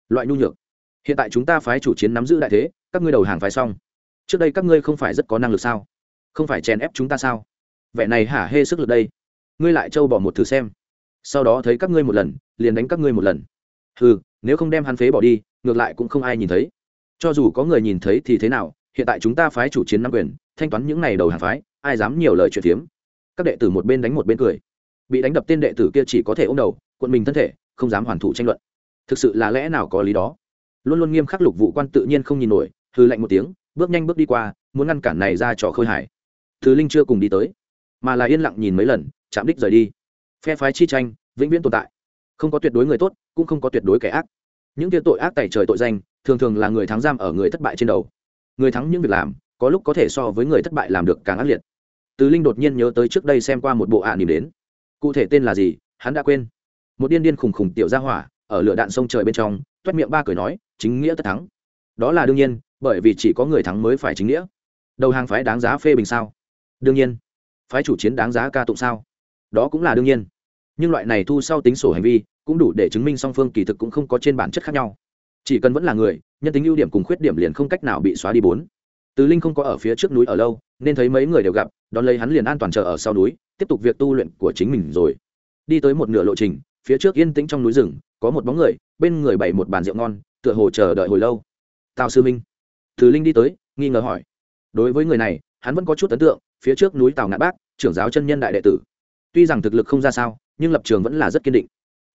Loại nhu nhược. Hiện tại chúng ta phái chủ chiến nắm giữ đại thế, các ngươi đầu hàng phái xong. Trước đây các ngươi không phải rất có năng lực sao? Không phải chèn ép chúng ta sao? Vẻ này hả hê sức lực đây. Ngươi lại trâu bỏ một thử xem. Sau đó thấy các ngươi một lần, liền đánh các ngươi một lần. Ừ nếu không đem hắn phế bỏ đi, ngược lại cũng không ai nhìn thấy. Cho dù có người nhìn thấy thì thế nào, hiện tại chúng ta phái chủ chiến nắm quyền, thanh toán những ngày đầu hàng phái ai dám nhiều lời chuyện phiếm. Các đệ tử một bên đánh một bên cười. Bị đánh đập tên đệ tử kia chỉ có thể ôm đầu quận mình thân thể, không dám hoàn thủ tranh luận. Thực sự là lẽ nào có lý đó? Luôn luôn nghiêm khắc lục vụ quan tự nhiên không nhìn nổi hư lạnh một tiếng, bước nhanh bước đi qua, muốn ngăn cản này ra trò khơi hải. Thứ linh chưa cùng đi tới, mà là yên lặng nhìn mấy lần, chạm đích rời đi. Phe phái chi tranh, vĩnh viễn tồn tại. Không có tuyệt đối người tốt, cũng không có tuyệt đối kẻ ác. Những kia tội ác tẩy trời tội danh, thường thường là người thắng giam ở người thất bại trên đầu. Người thắng những việc làm, có lúc có thể so với người thất bại làm được càng ác liệt từ linh đột nhiên nhớ tới trước đây xem qua một bộ ạ à nỉm đến. Cụ thể tên là gì, hắn đã quên. Một điên điên khủng khủng tiểu gia hỏa, ở lửa đạn sông trời bên trong, toét miệng ba cười nói, chính nghĩa tất thắng. Đó là đương nhiên, bởi vì chỉ có người thắng mới phải chính nghĩa. Đầu hàng phái đáng giá phê bình sao? Đương nhiên. Phái chủ chiến đáng giá ca tụng sao? Đó cũng là đương nhiên. Nhưng loại này thu sau tính sổ hành vi, cũng đủ để chứng minh song phương kỳ thực cũng không có trên bản chất khác nhau. Chỉ cần vẫn là người, nhân tính ưu điểm cùng khuyết điểm liền không cách nào bị xóa đi bốn từ linh không có ở phía trước núi ở lâu, nên thấy mấy người đều gặp, đón lấy hắn liền an toàn chờ ở sau núi, tiếp tục việc tu luyện của chính mình rồi. Đi tới một nửa lộ trình, phía trước yên tĩnh trong núi rừng, có một bóng người, bên người bày một bàn rượu ngon, tựa hồ chờ đợi hồi lâu. Tào sư minh. Từ linh đi tới, nghi ngờ hỏi. Đối với người này, hắn vẫn có chút ấn tượng, phía trước núi tào Ngạn bác, trưởng giáo chân nhân đại đệ tử. Tuy rằng thực lực không ra sao, nhưng lập trường vẫn là rất kiên định.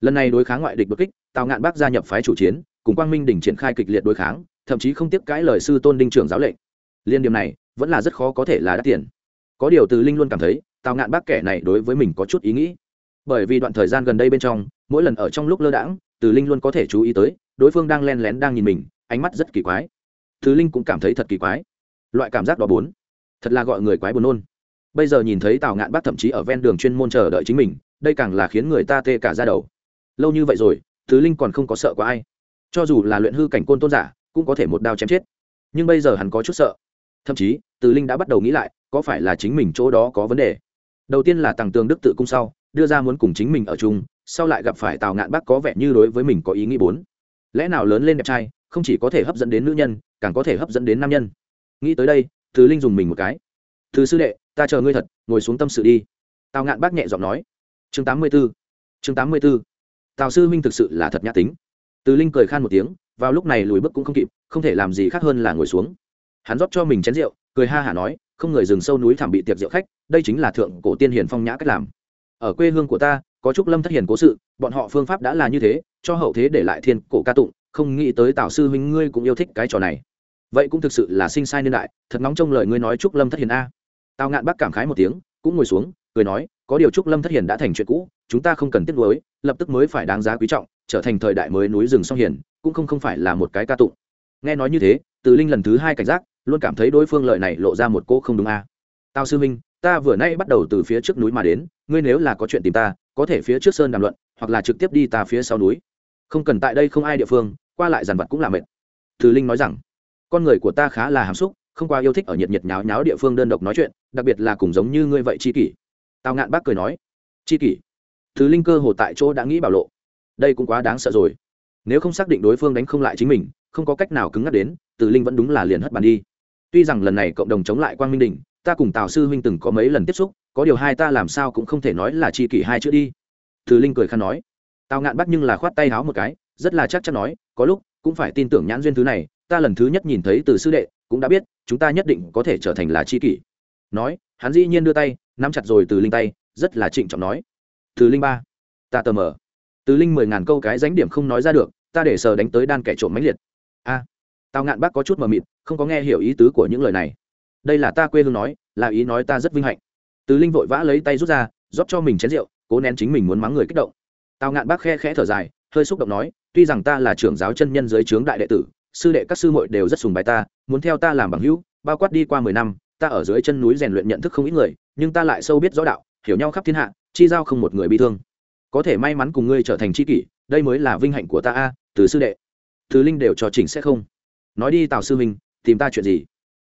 Lần này đối kháng ngoại địch bất kích, tào ngạn bác gia nhập phái chủ chiến, cùng quang minh đỉnh triển khai kịch liệt đối kháng, thậm chí không tiếc cãi lời sư tôn đinh trưởng giáo lệnh liên điểm này, vẫn là rất khó có thể là đắt tiền. Có điều từ linh luôn cảm thấy, tào ngạn bác kẻ này đối với mình có chút ý nghĩ. Bởi vì đoạn thời gian gần đây bên trong, mỗi lần ở trong lúc lơ đãng, từ linh luôn có thể chú ý tới, đối phương đang len lén đang nhìn mình, ánh mắt rất kỳ quái. Từ linh cũng cảm thấy thật kỳ quái. Loại cảm giác đó bốn, thật là gọi người quái buồn nôn. Bây giờ nhìn thấy tào ngạn bác thậm chí ở ven đường chuyên môn chờ đợi chính mình, đây càng là khiến người ta tê cả ra đầu. Lâu như vậy rồi, từ linh còn không có sợ có ai. Cho dù là luyện hư cảnh côn tôn giả, cũng có thể một đao chém chết. Nhưng bây giờ hắn có chút sợ thậm chí, từ linh đã bắt đầu nghĩ lại, có phải là chính mình chỗ đó có vấn đề? Đầu tiên là tàng tường đức tự cung sau, đưa ra muốn cùng chính mình ở chung, sau lại gặp phải tào ngạn bác có vẻ như đối với mình có ý nghĩ bốn. Lẽ nào lớn lên đẹp trai, không chỉ có thể hấp dẫn đến nữ nhân, càng có thể hấp dẫn đến nam nhân? Nghĩ tới đây, từ linh dùng mình một cái. Thứ sư đệ, ta chờ ngươi thật, ngồi xuống tâm sự đi. Tào ngạn bác nhẹ giọng nói. Chương tám mươi b ố chương tám mươi b ố tào sư huynh thực sự là thật nhã tính. Từ linh cười khan một tiếng, vào lúc này lùi bước cũng không kịp, không thể làm gì khác hơn là ngồi xuống hắn rót cho mình chén rượu, cười ha hả nói, không người rừng sâu núi thảm bị tiệc rượu khách, đây chính là thượng cổ tiên hiền phong nhã cách làm. Ở quê hương của ta, có trúc lâm thất hiền cố sự, bọn họ phương pháp đã là như thế, cho hậu thế để lại thiên cổ ca tụng, không nghĩ tới tào sư huynh ngươi cũng yêu thích cái trò này. Vậy cũng thực sự là sinh sai niên đại, thật nóng trong lời ngươi nói trúc lâm thất hiền a. Tào ngạn bác cảm khái một tiếng, cũng ngồi xuống, cười nói, có điều trúc lâm thất hiền đã thành chuyện cũ, chúng ta không cần tiếc nuối, lập tức mới phải đáng giá quý trọng, trở thành thời đại mới núi rừng song hiền, cũng không không phải là một cái ca tụng. Nghe nói như thế, từ linh lần thứ hai cảnh giác luôn cảm thấy đối phương lợi này lộ ra một cô không đúng a tào sư minh ta vừa nay bắt đầu từ phía trước núi mà đến, ngươi nếu là có chuyện tìm ta, có thể phía trước sơn đàm luận, hoặc là trực tiếp đi ta phía sau núi. Không cần tại đây không ai địa phương, qua lại dàn vật cũng là mệt. Từ linh nói rằng, con người của ta khá là hàm xúc, không qua yêu thích ở nhiệt nhiệt nháo nháo địa phương đơn độc nói chuyện, đặc biệt là cùng giống như ngươi vậy chi kỷ. Tào ngạn bác cười nói, chi kỷ? Thứ linh cơ hồ tại chỗ đã nghĩ bảo lộ. Đây cũng quá đáng sợ rồi. Nếu không xác định đối phương đánh không lại chính mình, không có cách nào cứng ngắc đến, từ linh vẫn đúng là liền hất bàn đi tuy rằng lần này cộng đồng chống lại quang minh đình, ta cùng tào sư huynh từng có mấy lần tiếp xúc, có điều hai ta làm sao cũng không thể nói là chi kỷ hai chữ đi. Thứ linh cười khăn nói. Tào ngạn bắt nhưng là khoát tay háo một cái, rất là chắc chắn nói, có lúc cũng phải tin tưởng nhãn duyên thứ này, ta lần thứ nhất nhìn thấy từ sư đệ, cũng đã biết, chúng ta nhất định có thể trở thành là chi kỷ. Nói, hắn dĩ nhiên đưa tay, nắm chặt rồi từ linh tay, rất là trịnh trọng nói. Từ linh ba, ta tờ mờ. Từ linh mười ngàn câu cái dánh điểm không nói ra được, ta để sờ đánh tới đan kẻ trộm mãnh liệt. A tao ngạn bác có chút mờ mịt, không có nghe hiểu ý tứ của những lời này. Đây là ta quê hương nói, là ý nói ta rất vinh hạnh. Từ linh vội vã lấy tay rút ra, rót cho mình chén rượu, cố nén chính mình muốn mắng người kích động. Tào ngạn bác khe khẽ thở dài, hơi xúc động nói, tuy rằng ta là trưởng giáo chân nhân dưới trướng đại đệ tử, sư đệ các sư muội đều rất sùng bài ta, muốn theo ta làm bằng hữu, bao quát đi qua mười năm, ta ở dưới chân núi rèn luyện nhận thức không ít người, nhưng ta lại sâu biết rõ đạo, hiểu nhau khắp thiên hạ, chi giao không một người bị thương. Có thể may mắn cùng ngươi trở thành tri kỷ, đây mới là vinh hạnh của ta a, từ sư đệ. Từ linh đều trò chỉnh sẽ không nói đi tào sư minh tìm ta chuyện gì?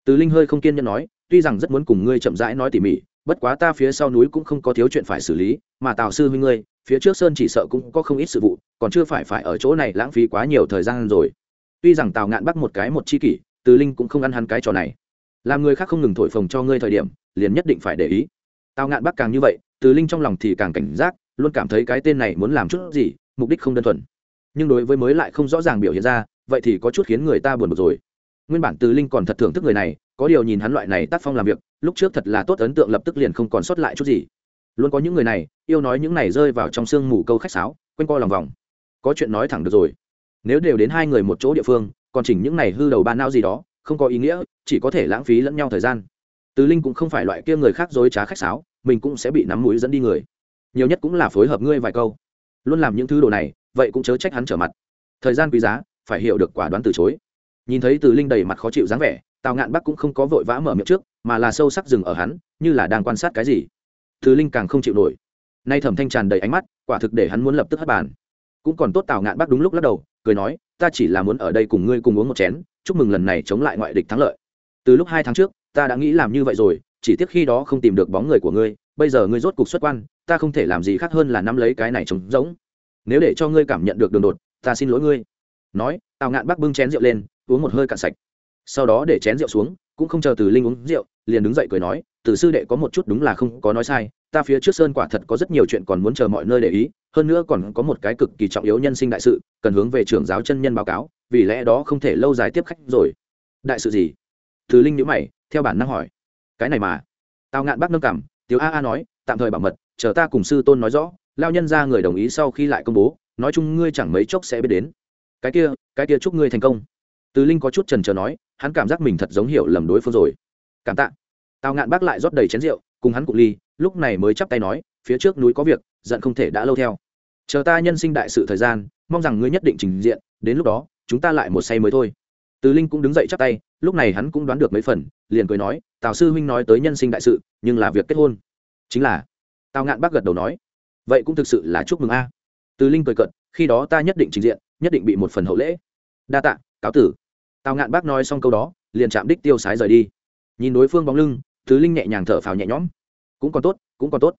Từ linh hơi không kiên nhẫn nói, tuy rằng rất muốn cùng ngươi chậm rãi nói tỉ mỉ, bất quá ta phía sau núi cũng không có thiếu chuyện phải xử lý, mà tào sư minh ngươi, phía trước sơn chỉ sợ cũng có không ít sự vụ, còn chưa phải phải ở chỗ này lãng phí quá nhiều thời gian rồi. Tuy rằng tào ngạn bắt một cái một chi kỷ, từ linh cũng không ăn hắn cái trò này. Làm người khác không ngừng thổi phồng cho ngươi thời điểm, liền nhất định phải để ý. Tào ngạn bắc càng như vậy, từ linh trong lòng thì càng cảnh giác, luôn cảm thấy cái tên này muốn làm chút gì, mục đích không đơn thuần. Nhưng đối với mới lại không rõ ràng biểu hiện ra vậy thì có chút khiến người ta buồn bực rồi. Nguyên bản từ linh còn thật thưởng thức người này, có điều nhìn hắn loại này tác phong làm việc, lúc trước thật là tốt ấn tượng lập tức liền không còn sót lại chút gì. Luôn có những người này, yêu nói những này rơi vào trong sương mù câu khách sáo quên co lòng vòng. Có chuyện nói thẳng được rồi. Nếu đều đến hai người một chỗ địa phương, còn chỉnh những này hư đầu ba não gì đó, không có ý nghĩa, chỉ có thể lãng phí lẫn nhau thời gian. Từ linh cũng không phải loại kia người khác dối trá khách sáo, mình cũng sẽ bị nắm mũi dẫn đi người. Nhiều nhất cũng là phối hợp ngươi vài câu. Luôn làm những thứ đồ này, vậy cũng chớ trách hắn trở mặt. Thời gian quý giá phải hiểu được quả đoán từ chối. Nhìn thấy từ linh đầy mặt khó chịu dáng vẻ, tào ngạn bắc cũng không có vội vã mở miệng trước, mà là sâu sắc dừng ở hắn, như là đang quan sát cái gì. Từ linh càng không chịu nổi. Nay thẩm thanh tràn đầy ánh mắt, quả thực để hắn muốn lập tức hất bàn. Cũng còn tốt tào ngạn bắc đúng lúc lắc đầu, cười nói, ta chỉ là muốn ở đây cùng ngươi cùng uống một chén, chúc mừng lần này chống lại ngoại địch thắng lợi. Từ lúc hai tháng trước, ta đã nghĩ làm như vậy rồi, chỉ tiếc khi đó không tìm được bóng người của ngươi, bây giờ ngươi rốt cục xuất quan, ta không thể làm gì khác hơn là nắm lấy cái này trống rỗng. Nếu để cho ngươi cảm nhận được đường đột, ta xin lỗi ngươi nói, tào ngạn bác bưng chén rượu lên, uống một hơi cạn sạch. Sau đó để chén rượu xuống, cũng không chờ từ linh uống rượu, liền đứng dậy cười nói, từ sư đệ có một chút đúng là không có nói sai, ta phía trước sơn quả thật có rất nhiều chuyện còn muốn chờ mọi nơi để ý, hơn nữa còn có một cái cực kỳ trọng yếu nhân sinh đại sự, cần hướng về trưởng giáo chân nhân báo cáo, vì lẽ đó không thể lâu dài tiếp khách rồi. Đại sự gì? Từ linh nhữ mày, theo bản năng hỏi. Cái này mà. Tào ngạn bác nâng cảm tiếu a a nói, tạm thời bảo mật, chờ ta cùng sư tôn nói rõ lao nhân ra người đồng ý sau khi lại công bố, nói chung ngươi chẳng mấy chốc sẽ biết đến cái kia cái kia chúc ngươi thành công. Từ linh có chút trần trờ nói, hắn cảm giác mình thật giống hiểu lầm đối phương rồi. Cảm tạ. Tào ngạn bác lại rót đầy chén rượu, cùng hắn cụ ly, lúc này mới chắp tay nói, phía trước núi có việc, giận không thể đã lâu theo. Chờ ta nhân sinh đại sự thời gian, mong rằng ngươi nhất định trình diện, đến lúc đó, chúng ta lại một say mới thôi. Từ linh cũng đứng dậy chắp tay, lúc này hắn cũng đoán được mấy phần, liền cười nói, tào sư huynh nói tới nhân sinh đại sự, nhưng là việc kết hôn. Chính là, tào ngạn bác gật đầu nói, vậy cũng thực sự là chúc mừng a. Từ linh cười cận khi đó ta nhất định trình diện nhất định bị một phần hậu lễ. Đa tạ, cáo tử. Tào ngạn bác nói xong câu đó, liền chạm đích tiêu sái rời đi. Nhìn đối phương bóng lưng thứ linh nhẹ nhàng thở phào nhẹ nhõm. Cũng còn tốt, cũng còn tốt.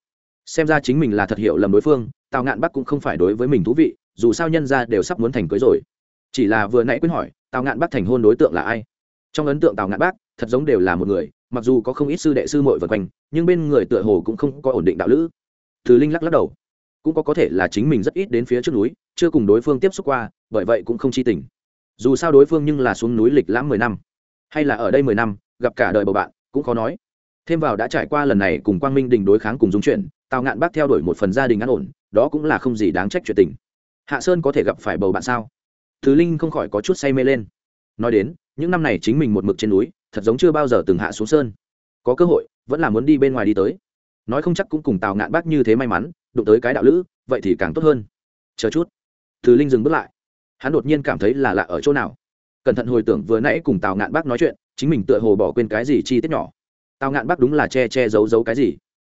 Xem ra chính mình là thật hiểu lầm đối phương, tào ngạn bắc cũng không phải đối với mình thú vị, dù sao nhân ra đều sắp muốn thành cưới rồi. Chỉ là vừa nãy quyết hỏi, tào ngạn bắc thành hôn đối tượng là ai? Trong ấn tượng tào ngạn bắc thật giống đều là một người, mặc dù có không ít sư đệ sư mội vật quanh, nhưng bên người tựa hồ cũng không có ổn định đạo lữ. Thứ linh lắc lắc đầu. Cũng có có thể là chính mình rất ít đến phía trước núi chưa cùng đối phương tiếp xúc qua, bởi vậy cũng không chi tình. Dù sao đối phương nhưng là xuống núi lịch lãm mười năm, hay là ở đây mười năm, gặp cả đời bầu bạn, cũng khó nói. Thêm vào đã trải qua lần này cùng quang minh đình đối kháng cùng dung chuyện, tào ngạn bác theo đuổi một phần gia đình an ổn, đó cũng là không gì đáng trách chuyện tình. Hạ sơn có thể gặp phải bầu bạn sao? Thứ linh không khỏi có chút say mê lên. Nói đến, những năm này chính mình một mực trên núi, thật giống chưa bao giờ từng hạ xuống sơn. Có cơ hội, vẫn là muốn đi bên ngoài đi tới. Nói không chắc cũng cùng tào ngạn bác như thế may mắn, đụng tới cái đạo lữ, vậy thì càng tốt hơn. Chờ chút từ linh dừng bước lại. Hắn đột nhiên cảm thấy là lạ ở chỗ nào. Cẩn thận hồi tưởng vừa nãy cùng tào ngạn bác nói chuyện, chính mình tựa hồ bỏ quên cái gì chi tiết nhỏ. Tào ngạn bác đúng là che che giấu giấu cái gì.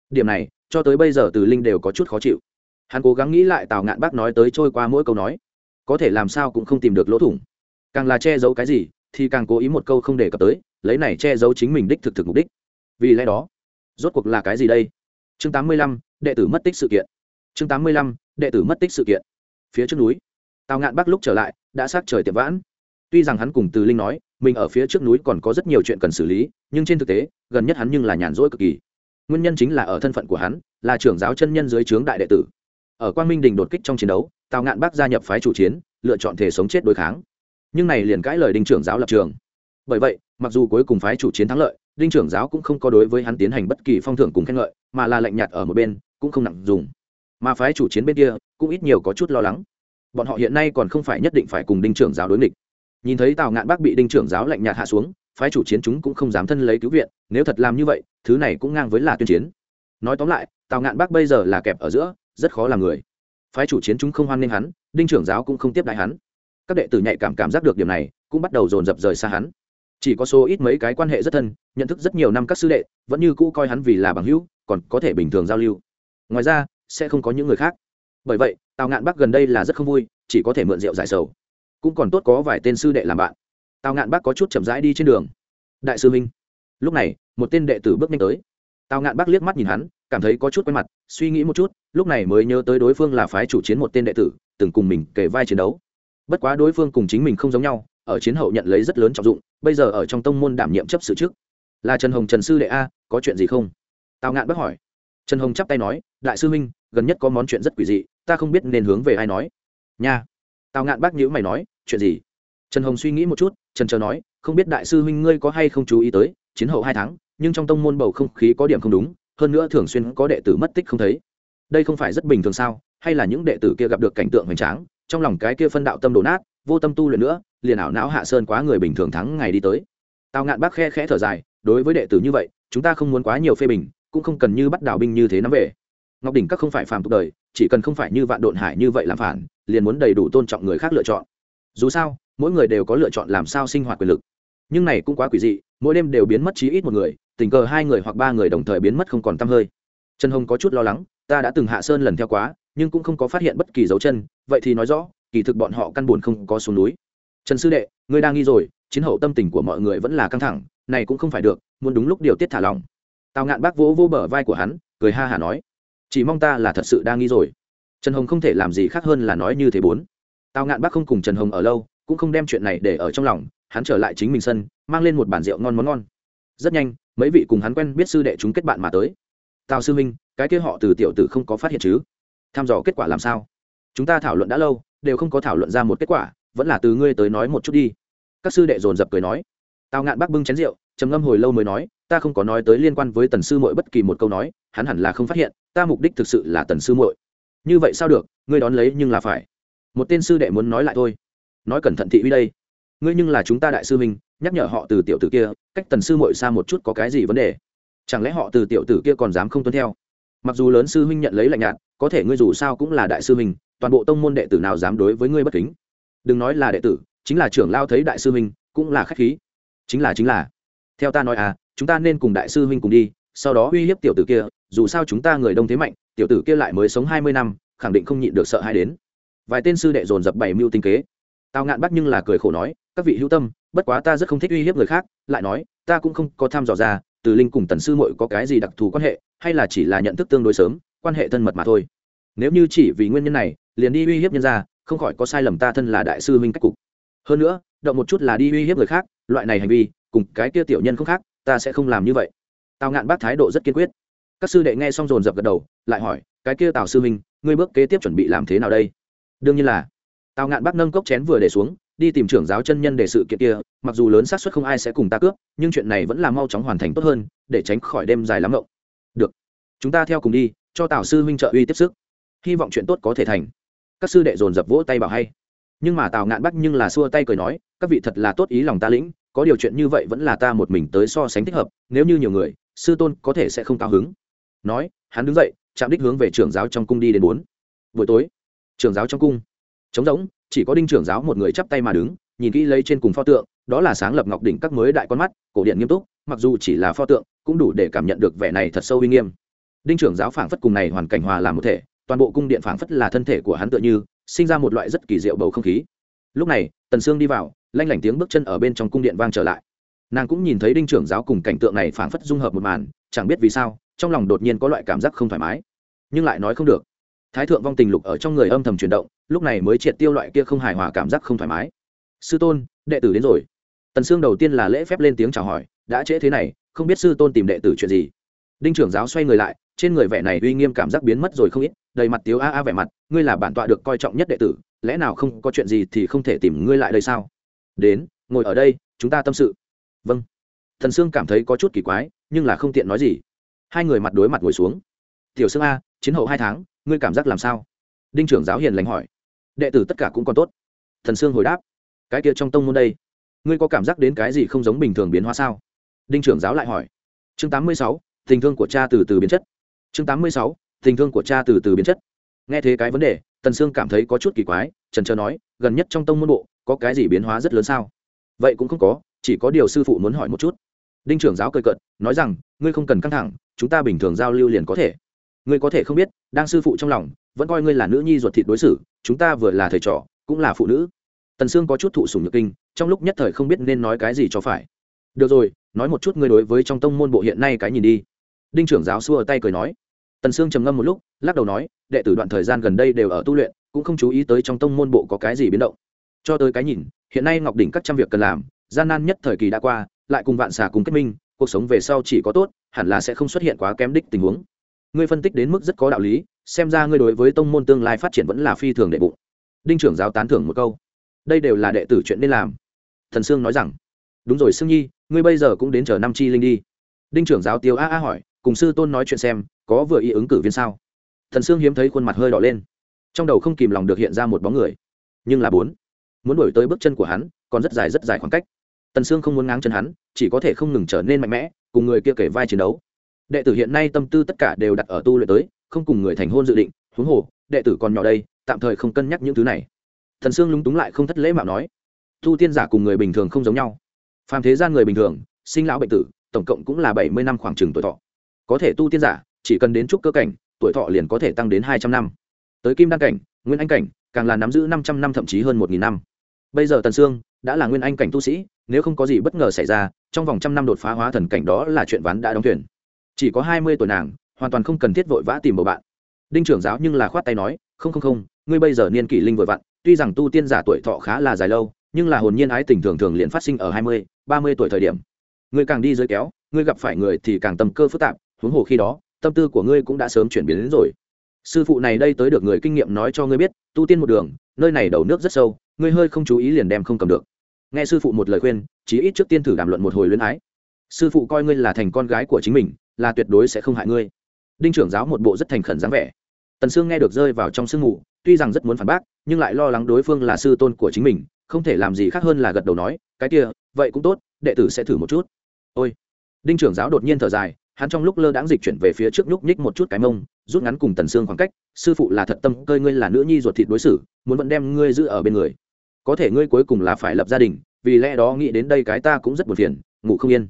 Điểm này, cho tới bây giờ từ linh đều có chút khó chịu. Hắn cố gắng nghĩ lại tào ngạn bác nói tới trôi qua mỗi câu nói. Có thể làm sao cũng không tìm được lỗ thủng. Càng là che giấu cái gì, thì càng cố ý một câu không đề cập tới, lấy này che giấu chính mình đích thực thực mục đích. Vì lẽ đó, rốt cuộc là cái gì đây? Chương tám mươi lăm, đệ tử mất tích sự kiện. Chương tám mươi lăm, đệ tử mất tích sự kiện phía trước núi. Tào ngạn bắc lúc trở lại, đã sát trời tiệm vãn. Tuy rằng hắn cùng từ linh nói, mình ở phía trước núi còn có rất nhiều chuyện cần xử lý, nhưng trên thực tế, gần nhất hắn nhưng là nhàn rỗi cực kỳ. Nguyên nhân chính là ở thân phận của hắn, là trưởng giáo chân nhân dưới trướng đại đệ tử. Ở quang minh đình đột kích trong chiến đấu, tào ngạn Bắc gia nhập phái chủ chiến, lựa chọn thể sống chết đối kháng. Nhưng này liền cãi lời đinh trưởng giáo lập trường. Bởi vậy, mặc dù cuối cùng phái chủ chiến thắng lợi, đinh trưởng giáo cũng không có đối với hắn tiến hành bất kỳ phong thưởng cùng khen ngợi, mà là lạnh nhạt ở một bên, cũng không nặng dùng. Mà phái chủ chiến bên kia cũng ít nhiều có chút lo lắng. Bọn họ hiện nay còn không phải nhất định phải cùng đinh trưởng giáo đối nghịch. Nhìn thấy tào ngạn bác bị đinh trưởng giáo lạnh nhạt hạ xuống, phái chủ chiến chúng cũng không dám thân lấy cứu viện, nếu thật làm như vậy, thứ này cũng ngang với là tuyên chiến. Nói tóm lại, tào ngạn bác bây giờ là kẹp ở giữa, rất khó làm người. Phái chủ chiến chúng không hoan nghênh hắn, đinh trưởng giáo cũng không tiếp đại hắn. Các đệ tử nhạy cảm cảm giác được điểm này, cũng bắt đầu dồn dập rời xa hắn. Chỉ có số ít mấy cái quan hệ rất thân, nhận thức rất nhiều năm các sư đệ, vẫn như cũ coi hắn vì là bằng hữu, còn có thể bình thường giao lưu. Ngoài ra, sẽ không có những người khác bởi vậy, tào ngạn bắc gần đây là rất không vui, chỉ có thể mượn rượu giải sầu. Cũng còn tốt có vài tên sư đệ làm bạn. Tào ngạn bắc có chút chậm rãi đi trên đường. Đại sư minh. Lúc này, một tên đệ tử bước nhanh tới. Tào ngạn bác liếc mắt nhìn hắn, cảm thấy có chút quen mặt, suy nghĩ một chút, lúc này mới nhớ tới đối phương là phái chủ chiến một tên đệ tử, từng cùng mình kể vai chiến đấu. Bất quá đối phương cùng chính mình không giống nhau, ở chiến hậu nhận lấy rất lớn trọng dụng, bây giờ ở trong tông môn đảm nhiệm chấp sự trước. Là trần hồng trần sư đệ a, có chuyện gì không? Tào ngạn bác hỏi trần hồng chắp tay nói, đại sư huynh, gần nhất có món chuyện rất quỷ dị, ta không biết nên hướng về ai nói. Nha. Tào ngạn bác nhữ mày nói, chuyện gì? Trần hồng suy nghĩ một chút, trần chờ nói, không biết đại sư huynh ngươi có hay không chú ý tới, chiến hậu hai tháng, nhưng trong tông môn bầu không khí có điểm không đúng, hơn nữa thường xuyên có đệ tử mất tích không thấy. Đây không phải rất bình thường sao, hay là những đệ tử kia gặp được cảnh tượng hoành tráng, trong lòng cái kia phân đạo tâm đổ nát, vô tâm tu luyện nữa, liền ảo não hạ sơn quá người bình thường thắng ngày đi tới. Tào ngạn bác khe khẽ thở dài, đối với đệ tử như vậy, chúng ta không muốn quá nhiều phê bình cũng không cần như bắt đào binh như thế nắm về. Ngọc đỉnh các không phải phàm tục đời, chỉ cần không phải như vạn độn hải như vậy làm phản, liền muốn đầy đủ tôn trọng người khác lựa chọn. Dù sao, mỗi người đều có lựa chọn làm sao sinh hoạt quyền lực. Nhưng này cũng quá quỷ dị, mỗi đêm đều biến mất chí ít một người, tình cờ hai người hoặc ba người đồng thời biến mất không còn t hơi. Trần hồng có chút lo lắng, ta đã từng hạ sơn lần theo quá, nhưng cũng không có phát hiện bất kỳ dấu chân, vậy thì nói rõ, kỳ thực bọn họ căn buồn không có xuống núi. Trần sư đệ, ngươi đang nghi rồi, chiến hậu tâm tình của mọi người vẫn là căng thẳng, này cũng không phải được, muốn đúng lúc điều tiết thả lòng tào ngạn bác vỗ vỗ bờ vai của hắn, cười ha hả nói, chỉ mong ta là thật sự đang nghi rồi. Trần hồng không thể làm gì khác hơn là nói như thế bốn. Tào ngạn bác không cùng trần hồng ở lâu, cũng không đem chuyện này để ở trong lòng, hắn trở lại chính mình sân, mang lên một bản rượu ngon món ngon. Rất nhanh, mấy vị cùng hắn quen biết sư đệ chúng kết bạn mà tới. Tào sư minh cái kia họ từ tiểu tử không có phát hiện chứ? Tham dò kết quả làm sao? Chúng ta thảo luận đã lâu, đều không có thảo luận ra một kết quả, vẫn là từ ngươi tới nói một chút đi. Các sư đệ dồn dập cười nói. Tào ngạn bác bưng chén rượu, trầm ngâm hồi lâu mới nói ta không có nói tới liên quan với tần sư muội bất kỳ một câu nói, hắn hẳn là không phát hiện, ta mục đích thực sự là tần sư muội. Như vậy sao được, ngươi đón lấy nhưng là phải. Một tên sư đệ muốn nói lại thôi. Nói cẩn thận thị uy đây. Ngươi nhưng là chúng ta đại sư minh nhắc nhở họ từ tiểu tử kia, cách tần sư muội xa một chút có cái gì vấn đề? Chẳng lẽ họ từ tiểu tử kia còn dám không tuân theo? Mặc dù lớn sư huynh nhận lấy lạnh nhạt, có thể ngươi dù sao cũng là đại sư huynh, toàn bộ tông môn đệ tử nào dám đối với ngươi bất kính? Đừng nói là đệ tử, chính là trưởng lao thấy đại sư huynh, cũng là khách khí. Chính là chính là. Theo ta nói à chúng ta nên cùng đại sư huynh cùng đi, sau đó uy hiếp tiểu tử kia, dù sao chúng ta người đông thế mạnh, tiểu tử kia lại mới sống hai mươi năm, khẳng định không nhịn được sợ hai đến. Vài tên sư đệ dồn dập bảy mưu tinh kế. Tào ngạn bắt nhưng là cười khổ nói, các vị hữu tâm, bất quá ta rất không thích uy hiếp người khác, lại nói, ta cũng không có tham dò ra, từ linh cùng tần sư muội có cái gì đặc thù quan hệ, hay là chỉ là nhận thức tương đối sớm, quan hệ thân mật mà thôi. Nếu như chỉ vì nguyên nhân này, liền đi uy hiếp nhân ra không khỏi có sai lầm ta thân là đại sư huynh cách cục. Hơn nữa, động một chút là đi uy hiếp người khác, loại này hành vi, cùng cái kia tiểu nhân không khác ta sẽ không làm như vậy. Tào ngạn bác thái độ rất kiên quyết. Các sư đệ nghe xong dồn dập gật đầu lại hỏi cái kia tào sư Minh, ngươi bước kế tiếp chuẩn bị làm thế nào đây? Đương nhiên là. Tào ngạn bác nâng cốc chén vừa để xuống đi tìm trưởng giáo chân nhân để sự kiện kia mặc dù lớn xác suất không ai sẽ cùng ta cướp nhưng chuyện này vẫn là mau chóng hoàn thành tốt hơn để tránh khỏi đêm dài lắm ngộng được. Chúng ta theo cùng đi cho tào sư Minh trợ uy tiếp sức. Hy vọng chuyện tốt có thể thành. Các sư đệ dồn dập vỗ tay bảo hay. Nhưng mà tào ngạn bắt nhưng là xua tay cười nói các vị thật là tốt ý lòng ta lĩnh có điều chuyện như vậy vẫn là ta một mình tới so sánh thích hợp, nếu như nhiều người, sư tôn có thể sẽ không cao hứng. Nói, hắn đứng dậy, chạm đích hướng về trưởng giáo trong cung đi đến bốn. Buổi tối, trưởng giáo trong cung. Trống rỗng, chỉ có đinh trưởng giáo một người chắp tay mà đứng, nhìn kỹ lấy trên cùng pho tượng, đó là sáng lập ngọc đỉnh các mới đại con mắt, cổ điện nghiêm túc, mặc dù chỉ là pho tượng, cũng đủ để cảm nhận được vẻ này thật sâu uy nghiêm. Đinh trưởng giáo phảng phất cùng này hoàn cảnh hòa làm một thể, toàn bộ cung điện phảng phất là thân thể của hắn tựa như, sinh ra một loại rất kỳ diệu bầu không khí. Lúc này, tần sương đi vào lanh lảnh tiếng bước chân ở bên trong cung điện vang trở lại. Nàng cũng nhìn thấy đinh trưởng giáo cùng cảnh tượng này phảng phất dung hợp một màn, chẳng biết vì sao, trong lòng đột nhiên có loại cảm giác không thoải mái. Nhưng lại nói không được. Thái thượng vong tình lục ở trong người âm thầm chuyển động, lúc này mới triệt tiêu loại kia không hài hòa cảm giác không thoải mái. Sư tôn, đệ tử đến rồi. Tần sương đầu tiên là lễ phép lên tiếng chào hỏi, đã trễ thế này, không biết sư tôn tìm đệ tử chuyện gì. Đinh trưởng giáo xoay người lại, trên người vẻ này uy nghiêm cảm giác biến mất rồi không ít, đầy mặt tiếu a a vẻ mặt, ngươi là bản tọa được coi trọng nhất đệ tử, lẽ nào không có chuyện gì thì không thể tìm ngươi lại đây sao? Đến, ngồi ở đây, chúng ta tâm sự. Vâng. Thần sương cảm thấy có chút kỳ quái, nhưng là không tiện nói gì. Hai người mặt đối mặt ngồi xuống. Tiểu sương a, chiến hậu hai tháng, ngươi cảm giác làm sao? Đinh trưởng giáo hiền lành hỏi. Đệ tử tất cả cũng còn tốt. Thần sương hồi đáp. Cái kia trong tông môn đây, ngươi có cảm giác đến cái gì không giống bình thường biến hóa sao? Đinh trưởng giáo lại hỏi. Chương tám mươi sáu, tình thương của cha từ từ biến chất. Chương tám mươi sáu, tình thương của cha từ từ biến chất. Nghe thế cái vấn đề tần sương cảm thấy có chút kỳ quái trần trờ nói, gần nhất trong tông môn bộ, có cái gì biến hóa rất lớn sao? Vậy cũng không có, chỉ có điều sư phụ muốn hỏi một chút. Đinh trưởng giáo cười cợt, nói rằng, ngươi không cần căng thẳng, chúng ta bình thường giao lưu liền có thể. Ngươi có thể không biết, đang sư phụ trong lòng, vẫn coi ngươi là nữ nhi ruột thịt đối xử, chúng ta vừa là thầy trò, cũng là phụ nữ. Tần sương có chút thụ sùng nhược kinh, trong lúc nhất thời không biết nên nói cái gì cho phải. Được rồi, nói một chút ngươi đối với trong tông môn bộ hiện nay cái nhìn đi. Đinh trưởng giáo xua tay cười nói. Tần sương trầm ngâm một lúc, lắc đầu nói, đệ tử đoạn thời gian gần đây đều ở tu luyện cũng không chú ý tới trong tông môn bộ có cái gì biến động. Cho tới cái nhìn, hiện nay ngọc đỉnh các trăm việc cần làm, gian nan nhất thời kỳ đã qua, lại cùng vạn xà cùng kết minh, cuộc sống về sau chỉ có tốt, hẳn là sẽ không xuất hiện quá kém đích tình huống. Ngươi phân tích đến mức rất có đạo lý, xem ra ngươi đối với tông môn tương lai phát triển vẫn là phi thường đệ bụng. Đinh trưởng giáo tán thưởng một câu. Đây đều là đệ tử chuyện nên làm. Thần sương nói rằng, đúng rồi sương nhi, ngươi bây giờ cũng đến chờ năm chi linh đi. Đinh trưởng giáo tiêu a a hỏi, cùng sư tôn nói chuyện xem, có vừa ý ứng cử viên sao? Thần sương hiếm thấy khuôn mặt hơi đỏ lên trong đầu không kìm lòng được hiện ra một bóng người, nhưng là bốn. Muốn đổi tới bước chân của hắn, còn rất dài rất dài khoảng cách. Tần sương không muốn ngáng chân hắn, chỉ có thể không ngừng trở nên mạnh mẽ, cùng người kia kể vai chiến đấu. Đệ tử hiện nay tâm tư tất cả đều đặt ở tu luyện tới, không cùng người thành hôn dự định, huống hồ, đệ tử còn nhỏ đây, tạm thời không cân nhắc những thứ này. Thần sương lúng túng lại không thất lễ mạo nói tu tiên giả cùng người bình thường không giống nhau. Phàm thế gian người bình thường, sinh lão bệnh tử, tổng cộng cũng là bảy mươi năm khoảng trừng tuổi thọ. Có thể tu tiên giả, chỉ cần đến chúc cơ cảnh, tuổi thọ liền có thể tăng đến hai trăm năm tới kim đan cảnh, nguyên anh cảnh, càng là nắm giữ năm trăm năm thậm chí hơn một nghìn năm. Bây giờ tần sương đã là nguyên anh cảnh tu sĩ, nếu không có gì bất ngờ xảy ra, trong vòng trăm năm đột phá hóa thần cảnh đó là chuyện ván đã đóng thuyền. Chỉ có hai mươi tuổi nàng, hoàn toàn không cần thiết vội vã tìm bầu bạn. Đinh trưởng giáo nhưng là khoát tay nói, không không không, ngươi bây giờ niên kỷ linh vội vặn, tuy rằng tu tiên giả tuổi thọ khá là dài lâu, nhưng là hồn nhiên ái tình thường thường liền phát sinh ở hai mươi, ba mươi tuổi thời điểm. Ngươi càng đi dưới kéo, ngươi gặp phải người thì càng tâm cơ phức tạp, huống hồ khi đó, tâm tư của ngươi cũng đã sớm chuyển biến đến rồi sư phụ này đây tới được người kinh nghiệm nói cho ngươi biết, tu tiên một đường, nơi này đầu nước rất sâu, ngươi hơi không chú ý liền đem không cầm được. Nghe sư phụ một lời khuyên, chí ít trước tiên thử đàm luận một hồi luyến ái. Sư phụ coi ngươi là thành con gái của chính mình, là tuyệt đối sẽ không hại ngươi. Đinh trưởng giáo một bộ rất thành khẩn dáng vẻ. Tần sương nghe được rơi vào trong sương mù, tuy rằng rất muốn phản bác, nhưng lại lo lắng đối phương là sư tôn của chính mình, không thể làm gì khác hơn là gật đầu nói, cái kia, vậy cũng tốt, đệ tử sẽ thử một chút. Ôi. Đinh trưởng giáo đột nhiên thở dài hắn trong lúc lơ đãng dịch chuyển về phía trước nhúc nhích một chút cái mông, rút ngắn cùng tần sương khoảng cách, sư phụ là thật tâm, cơi ngươi là nữ nhi ruột thịt đối xử, muốn vẫn đem ngươi giữ ở bên người. Có thể ngươi cuối cùng là phải lập gia đình, vì lẽ đó nghĩ đến đây cái ta cũng rất buồn phiền, ngủ không yên.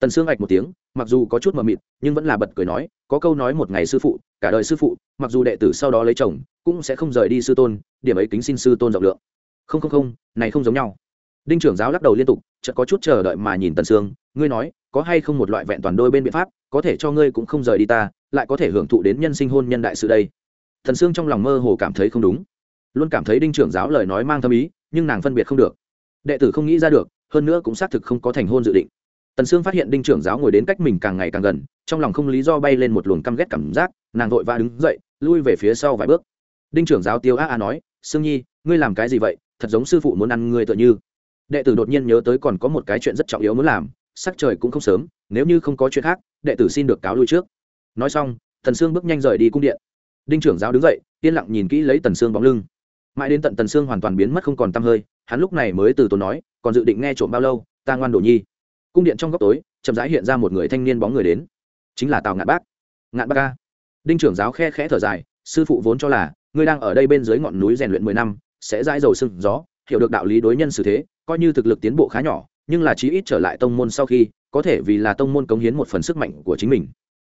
Tần sương ạch một tiếng, mặc dù có chút mờ mịt, nhưng vẫn là bật cười nói, có câu nói một ngày sư phụ, cả đời sư phụ, mặc dù đệ tử sau đó lấy chồng, cũng sẽ không rời đi sư tôn, điểm ấy kính xin sư tôn rộng lượng. Không không không, này không giống nhau đinh trưởng giáo lắc đầu liên tục, chợt có chút chờ đợi mà nhìn tần sương, ngươi nói, có hay không một loại vẹn toàn đôi bên biện pháp, có thể cho ngươi cũng không rời đi ta, lại có thể hưởng thụ đến nhân sinh hôn nhân đại sự đây? Thần sương trong lòng mơ hồ cảm thấy không đúng. Luôn cảm thấy đinh trưởng giáo lời nói mang thâm ý, nhưng nàng phân biệt không được. Đệ tử không nghĩ ra được, hơn nữa cũng xác thực không có thành hôn dự định. Tần sương phát hiện đinh trưởng giáo ngồi đến cách mình càng ngày càng gần, trong lòng không lý do bay lên một luồng căm ghét cảm giác, nàng vội vã đứng dậy, lui về phía sau vài bước. Đinh trưởng giáo tiêu a a nói, sương nhi, ngươi làm cái gì vậy? Thật giống sư phụ muốn ăn ngươi tựa như đệ tử đột nhiên nhớ tới còn có một cái chuyện rất trọng yếu muốn làm, sắc trời cũng không sớm, nếu như không có chuyện khác, đệ tử xin được cáo lui trước. Nói xong thần sương bước nhanh rời đi cung điện. Đinh trưởng giáo đứng dậy, yên lặng nhìn kỹ lấy tần sương bóng lưng. Mãi đến tận tần sương hoàn toàn biến mất không còn t hơi, hắn lúc này mới từ tốn nói, còn dự định nghe trộm bao lâu, ta ngoan đồ nhi. Cung điện trong góc tối, chậm rãi hiện ra một người thanh niên bóng người đến. Chính là tào ngạn bác. Ngạn bác ca. Đinh trưởng giáo khe khẽ thở dài, sư phụ vốn cho là, ngươi đang ở đây bên dưới ngọn núi rèn luyện mười năm, sẽ dãi dầu sưng gió hiểu được đạo lý đối nhân xử thế, coi như thực lực tiến bộ khá nhỏ, nhưng là chí ít trở lại tông môn sau khi, có thể vì là tông môn cống hiến một phần sức mạnh của chính mình.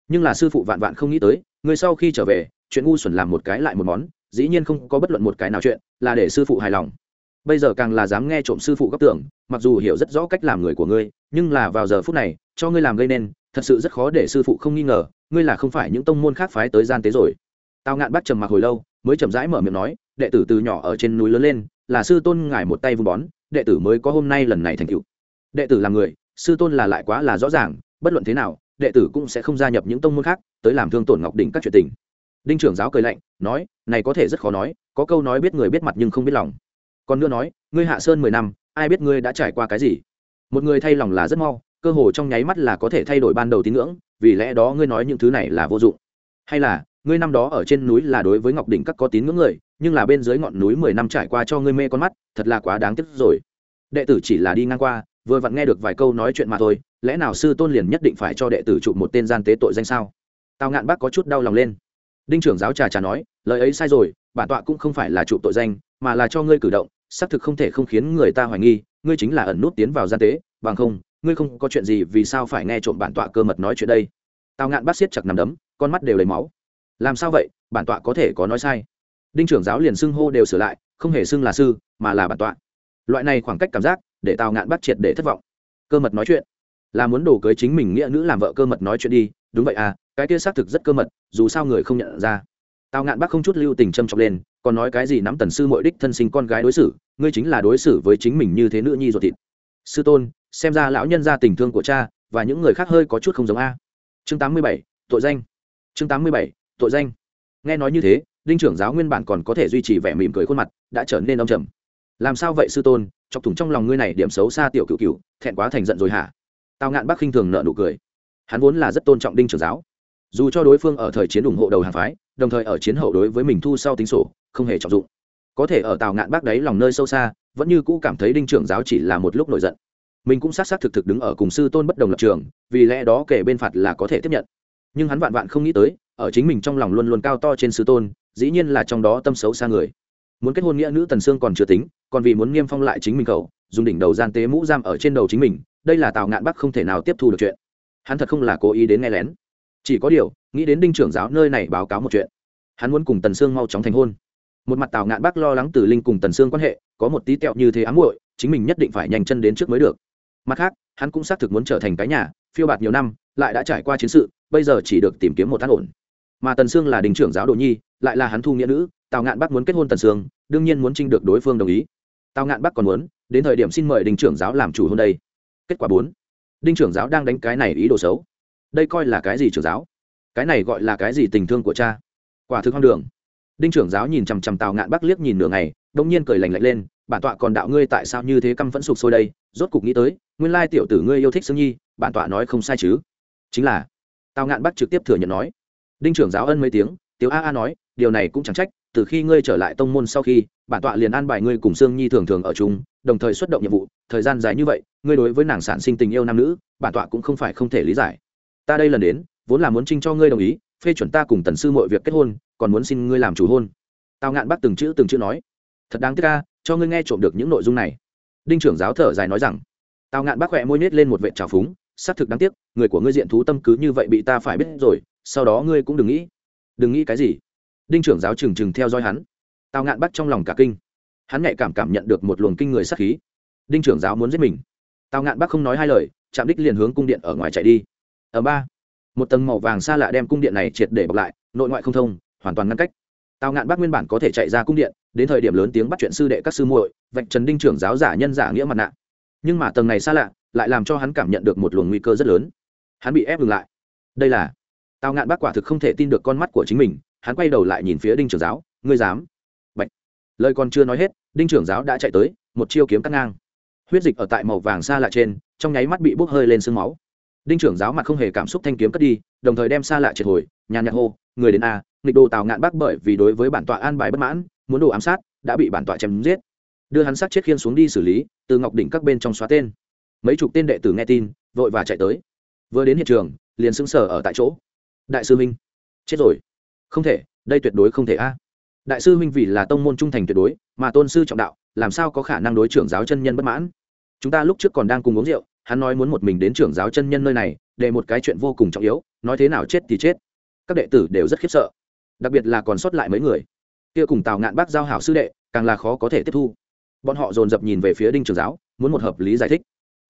Nhưng là sư phụ vạn vạn không nghĩ tới, người sau khi trở về, chuyện ngu xuẩn làm một cái lại một món, dĩ nhiên không có bất luận một cái nào chuyện, là để sư phụ hài lòng. Bây giờ càng là dám nghe trộm sư phụ góc tưởng, mặc dù hiểu rất rõ cách làm người của ngươi, nhưng là vào giờ phút này, cho ngươi làm gây nên, thật sự rất khó để sư phụ không nghi ngờ, ngươi là không phải những tông môn khác phái tới gian tế rồi. Tao ngạn bắt trầm mặc hồi lâu, mới chậm rãi mở miệng nói, đệ tử từ nhỏ ở trên núi lớn lên là sư tôn ngài một tay vun bón, đệ tử mới có hôm nay lần này thành cựu đệ tử là người, sư tôn là lại quá là rõ ràng, bất luận thế nào, đệ tử cũng sẽ không gia nhập những tông môn khác, tới làm thương tổn ngọc đỉnh các chuyện tình. Đinh trưởng giáo cười lạnh, nói, này có thể rất khó nói, có câu nói biết người biết mặt nhưng không biết lòng. Còn nữa nói, ngươi hạ sơn mười năm, ai biết ngươi đã trải qua cái gì? Một người thay lòng là rất mau, cơ hồ trong nháy mắt là có thể thay đổi ban đầu tín ngưỡng, vì lẽ đó ngươi nói những thứ này là vô dụng. Hay là, ngươi năm đó ở trên núi là đối với ngọc đỉnh các có tín ngưỡng người nhưng là bên dưới ngọn núi mười năm trải qua cho ngươi mê con mắt, thật là quá đáng tiếc rồi. Đệ tử chỉ là đi ngang qua, vừa vặn nghe được vài câu nói chuyện mà thôi, lẽ nào sư tôn liền nhất định phải cho đệ tử chụp một tên gian tế tội danh sao? Tào ngạn bác có chút đau lòng lên. Đinh trưởng giáo trà trà nói, lời ấy sai rồi, bản tọa cũng không phải là chụp tội danh, mà là cho ngươi cử động, xác thực không thể không khiến người ta hoài nghi, ngươi chính là ẩn nút tiến vào gian tế, bằng không, ngươi không có chuyện gì vì sao phải nghe trộm bản tọa cơ mật nói chuyện đây? Tào ngạn bác siết chặt nằm đấm, con mắt đều lấy máu. Làm sao vậy? Bản tọa có thể có nói sai đinh trưởng giáo liền xưng hô đều sửa lại, không hề xưng là sư, mà là bản tọa. Loại này khoảng cách cảm giác, để tào ngạn bắt triệt để thất vọng. Cơ mật nói chuyện. Là muốn đổ cưới chính mình nghĩa nữ làm vợ cơ mật nói chuyện đi, đúng vậy à cái kia xác thực rất cơ mật, dù sao người không nhận ra. Tào ngạn bác không chút lưu tình châm chọc lên, còn nói cái gì nắm tần sư mội đích thân sinh con gái đối xử, ngươi chính là đối xử với chính mình như thế nữ nhi ruột thịt. Sư tôn, xem ra lão nhân ra tình thương của cha và những người khác hơi có chút không giống a. Chương tám mươi bảy, tội danh. Chương tám mươi bảy, tội danh. Nghe nói như thế đinh trưởng giáo nguyên bản còn có thể duy trì vẻ mỉm cười khuôn mặt, đã trở nên đông trầm. Làm sao vậy, sư tôn? Chọc thủng trong lòng ngươi này điểm xấu xa tiểu cựu cựu thẹn quá thành giận rồi hả? Tào ngạn bác khinh thường nợ nụ cười. Hắn vốn là rất tôn trọng đinh trưởng giáo. Dù cho đối phương ở thời chiến ủng hộ đầu hàng phái, đồng thời ở chiến hậu đối với mình thu sau tính sổ, không hề trọng dụng. Có thể ở tào ngạn bác đấy lòng nơi sâu xa, vẫn như cũ cảm thấy đinh trưởng giáo chỉ là một lúc nổi giận. Mình cũng xác xác thực thực đứng ở cùng sư tôn bất đồng lập trường, vì lẽ đó kể bên phạt là có thể tiếp nhận. Nhưng hắn vạn vạn không nghĩ tới, ở chính mình trong lòng luôn luôn cao to trên sư tôn dĩ nhiên là trong đó tâm xấu xa người. Muốn kết hôn nghĩa nữ tần sương còn chưa tính, còn vì muốn niêm phong lại chính mình cậu dùng đỉnh đầu gian tế mũ giam ở trên đầu chính mình, đây là tào ngạn bắc không thể nào tiếp thu được chuyện. Hắn thật không là cố ý đến nghe lén. Chỉ có điều, nghĩ đến đinh trưởng giáo nơi này báo cáo một chuyện. Hắn muốn cùng tần sương mau chóng thành hôn. Một mặt tào ngạn bắc lo lắng từ linh cùng tần sương quan hệ, có một tí tẹo như thế ám muội, chính mình nhất định phải nhanh chân đến trước mới được. Mặt khác, hắn cũng xác thực muốn trở thành cái nhà, phiêu bạt nhiều năm, lại đã trải qua chiến sự, bây giờ chỉ được tìm kiếm một an ổn. Mà tần sương là đình trưởng giáo đồ nhi lại là hắn thu nghĩa nữ, tào ngạn bắc muốn kết hôn tần sương, đương nhiên muốn trinh được đối phương đồng ý. Tào ngạn bắc còn muốn, đến thời điểm xin mời đình trưởng giáo làm chủ hôn đây. Kết quả bốn, đinh trưởng giáo đang đánh cái này ý đồ xấu. Đây coi là cái gì trưởng giáo? Cái này gọi là cái gì tình thương của cha? Quả thực hoang đường. Đinh trưởng giáo nhìn chằm chằm tào ngạn bắc liếc nhìn nửa ngày đông nhiên cười lành lạnh lên, bản tọa còn đạo ngươi tại sao như thế căm phẫn sụp sôi đây? Rốt cục nghĩ tới, nguyên lai tiểu tử ngươi yêu thích sương nhi, bản tọa nói không sai chứ. Chính là, tào ngạn bắc trực tiếp thừa nhận nói. Đinh trưởng giáo ân mấy tiếng tiếu a a nói điều này cũng chẳng trách, từ khi ngươi trở lại tông môn sau khi, bản tọa liền an bài ngươi cùng sương nhi thường thường ở chung, đồng thời xuất động nhiệm vụ, thời gian dài như vậy, ngươi đối với nàng sản sinh tình yêu nam nữ, bản tọa cũng không phải không thể lý giải. Ta đây lần đến, vốn là muốn trinh cho ngươi đồng ý, phê chuẩn ta cùng tần sư mọi việc kết hôn, còn muốn xin ngươi làm chủ hôn. Tào ngạn bắt từng chữ từng chữ nói. Thật đáng tiếc ca cho ngươi nghe trộm được những nội dung này. Đinh trưởng giáo thở dài nói rằng. Tào ngạn bác khỏe môi nết lên một vệ trào phúng, xác thực đáng tiếc, người của ngươi diện thú tâm cứ như vậy bị ta phải biết rồi, sau đó ngươi cũng đừng nghĩ. Đừng nghĩ cái gì đinh trưởng giáo trừng trừng theo dõi hắn. Tào ngạn bắt trong lòng cả kinh. Hắn nhạy cảm cảm nhận được một luồng kinh người sắc khí. Đinh trưởng giáo muốn giết mình. Tào ngạn bắc không nói hai lời, chạm đích liền hướng cung điện ở ngoài chạy đi. Ở ba, một tầng màu vàng xa lạ đem cung điện này triệt để bọc lại, nội ngoại không thông, hoàn toàn ngăn cách. Tào ngạn bắc nguyên bản có thể chạy ra cung điện, đến thời điểm lớn tiếng bắt chuyện sư đệ các sư muội, vạch trần đinh trưởng giáo giả nhân giả nghĩa mặt nạ. Nhưng mà tầng này xa lạ, lại làm cho hắn cảm nhận được một luồng nguy cơ rất lớn. Hắn bị ép ngừng lại. Đây là, tào ngạn bác quả thực không thể tin được con mắt của chính mình hắn quay đầu lại nhìn phía đinh trưởng giáo, ngươi dám? Bạch. lời còn chưa nói hết, đinh trưởng giáo đã chạy tới, một chiêu kiếm cắt ngang. Huyết dịch ở tại màu vàng xa lạ trên, trong nháy mắt bị bốc hơi lên sương máu. Đinh trưởng giáo mặt không hề cảm xúc thanh kiếm cất đi, đồng thời đem xa lạ triệt hồi, nhàn nhạt hô, người đến a, nghịch đồ tào ngạn bác bởi vì đối với bản tọa an bài bất mãn, muốn đồ ám sát, đã bị bản tọa chém giết. Đưa hắn sát chết khiên xuống đi xử lý, từ ngọc đỉnh các bên trong xóa tên. Mấy chục tên đệ tử nghe tin, vội và chạy tới. Vừa đến hiện trường, liền sững sờ ở tại chỗ. Đại sư minh, chết rồi không thể, đây tuyệt đối không thể a. Đại sư huynh vì là tông môn trung thành tuyệt đối, mà tôn sư trọng đạo, làm sao có khả năng đối trưởng giáo chân nhân bất mãn? Chúng ta lúc trước còn đang cùng uống rượu, hắn nói muốn một mình đến trưởng giáo chân nhân nơi này, để một cái chuyện vô cùng trọng yếu, nói thế nào chết thì chết. Các đệ tử đều rất khiếp sợ, đặc biệt là còn sót lại mấy người. Kia cùng tào ngạn bác giao hảo sư đệ, càng là khó có thể tiếp thu. Bọn họ dồn dập nhìn về phía đinh trưởng giáo, muốn một hợp lý giải thích.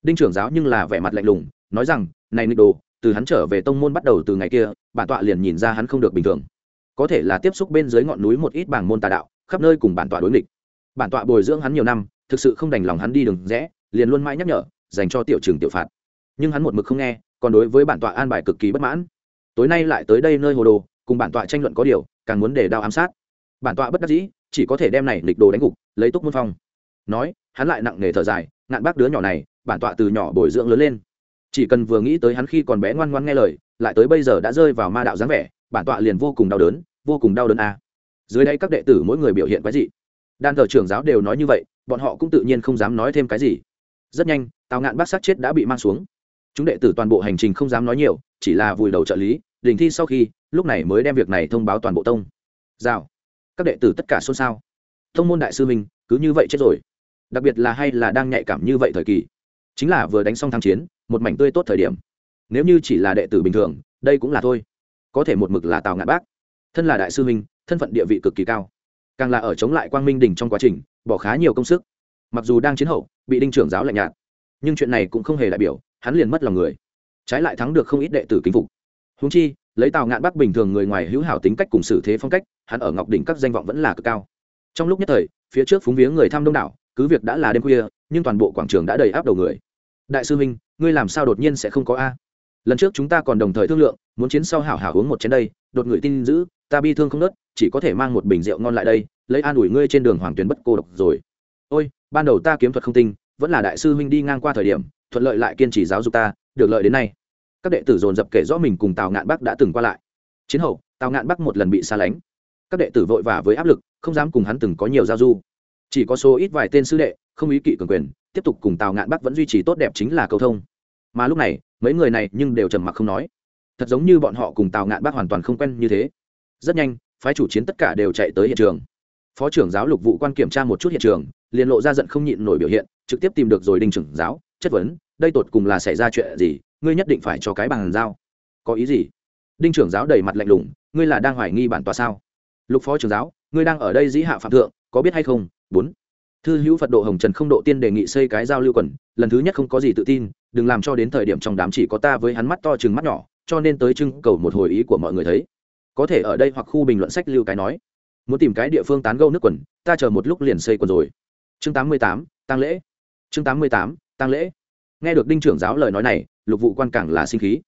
Đinh trưởng giáo nhưng là vẻ mặt lạnh lùng, nói rằng, này nịch đồ, từ hắn trở về tông môn bắt đầu từ ngày kia, bản tọa liền nhìn ra hắn không được bình thường có thể là tiếp xúc bên dưới ngọn núi một ít bảng môn tà đạo, khắp nơi cùng bản tọa đối nghịch. Bản tọa bồi dưỡng hắn nhiều năm, thực sự không đành lòng hắn đi đường rẽ, liền luôn mãi nhắc nhở, dành cho tiểu trường tiểu phạt. Nhưng hắn một mực không nghe, còn đối với bản tọa an bài cực kỳ bất mãn. Tối nay lại tới đây nơi hồ đồ, cùng bản tọa tranh luận có điều, càng muốn để đao ám sát. Bản tọa bất đắc dĩ, chỉ có thể đem này lịch đồ đánh gục, lấy túc môn phong. Nói, hắn lại nặng nề thở dài, ngạn bác đứa nhỏ này, bản tọa từ nhỏ bồi dưỡng lớn lên. Chỉ cần vừa nghĩ tới hắn khi còn bé ngoan ngoan nghe lời, lại tới bây giờ đã rơi vào ma đạo dáng vẻ bản tọa liền vô cùng đau đớn, vô cùng đau đớn a à. dưới đây các đệ tử mỗi người biểu hiện cái gì đan thờ trưởng giáo đều nói như vậy, bọn họ cũng tự nhiên không dám nói thêm cái gì. Rất nhanh, tào ngạn bác sát chết đã bị mang xuống. Chúng đệ tử toàn bộ hành trình không dám nói nhiều, chỉ là vùi đầu trợ lý, đình thi sau khi, lúc này mới đem việc này thông báo toàn bộ tông. Rào. Các đệ tử tất cả xôn xao. Thông môn đại sư minh, cứ như vậy chết rồi. Đặc biệt là hay là đang nhạy cảm như vậy thời kỳ. Chính là vừa đánh xong thắng chiến, một mảnh tươi tốt thời điểm. Nếu như chỉ là đệ tử bình thường, đây cũng là thôi có thể một mực là tào ngạn bác. Thân là đại sư minh thân phận địa vị cực kỳ cao. Càng là ở chống lại quang minh đình trong quá trình, bỏ khá nhiều công sức. Mặc dù đang chiến hậu, bị đinh trưởng giáo lạnh nhạt. Nhưng chuyện này cũng không hề đại biểu, hắn liền mất lòng người. Trái lại thắng được không ít đệ tử kính phục. Húng chi, lấy tào ngạn bắc bình thường người ngoài hữu hảo tính cách cùng xử thế phong cách, hắn ở ngọc đỉnh các danh vọng vẫn là cực cao. Trong lúc nhất thời, phía trước phúng viếng người thăm đông đảo, cứ việc đã là đêm khuya, nhưng toàn bộ quảng trường đã đầy áp đầu người. Đại sư huynh, ngươi làm sao đột nhiên sẽ không có a? Lần trước chúng ta còn đồng thời thương lượng, muốn chiến sau hảo hảo uống một chén đây, đột người tin giữ, ta bi thương không nớt, chỉ có thể mang một bình rượu ngon lại đây, lấy an ủi ngươi trên đường hoàng tuyến bất cô độc rồi. Ôi, ban đầu ta kiếm thuật không tinh, vẫn là đại sư huynh đi ngang qua thời điểm, thuận lợi lại kiên trì giáo dục ta, được lợi đến nay. Các đệ tử dồn dập kể rõ mình cùng tào ngạn bắc đã từng qua lại. Chiến hậu, tào ngạn bắc một lần bị xa lánh. Các đệ tử vội vã với áp lực, không dám cùng hắn từng có nhiều giao du. Chỉ có số ít vài tên sư đệ, không ý kỵ cường quyền, tiếp tục cùng tào ngạn bắc vẫn duy trì tốt đẹp chính là cầu thông. Mà lúc này mấy người này nhưng đều trầm mặc không nói. Thật giống như bọn họ cùng tào ngạn bác hoàn toàn không quen như thế. Rất nhanh, phái chủ chiến tất cả đều chạy tới hiện trường. Phó trưởng giáo lục vụ quan kiểm tra một chút hiện trường, liền lộ ra giận không nhịn nổi biểu hiện, trực tiếp tìm được rồi đinh trưởng giáo, chất vấn, đây tột cùng là xảy ra chuyện gì, ngươi nhất định phải cho cái bàn giao. Có ý gì? Đinh trưởng giáo đầy mặt lạnh lùng, ngươi là đang hoài nghi bản tòa sao? Lục phó trưởng giáo, ngươi đang ở đây dĩ hạ phạm thượng, có biết hay không? Bốn thư hữu phật độ hồng trần không độ tiên đề nghị xây cái giao lưu quần, lần thứ nhất không có gì tự tin, đừng làm cho đến thời điểm trong đám chỉ có ta với hắn mắt to chừng mắt nhỏ, cho nên tới trưng cầu một hồi ý của mọi người thấy. Có thể ở đây hoặc khu bình luận sách lưu cái nói. Muốn tìm cái địa phương tán gâu nước quần, ta chờ một lúc liền xây quần rồi. Chương tám mươi tám tăng lễ. Chương tám mươi tám tăng lễ. Nghe được đinh trưởng giáo lời nói này, lục vụ quan càng là sinh khí.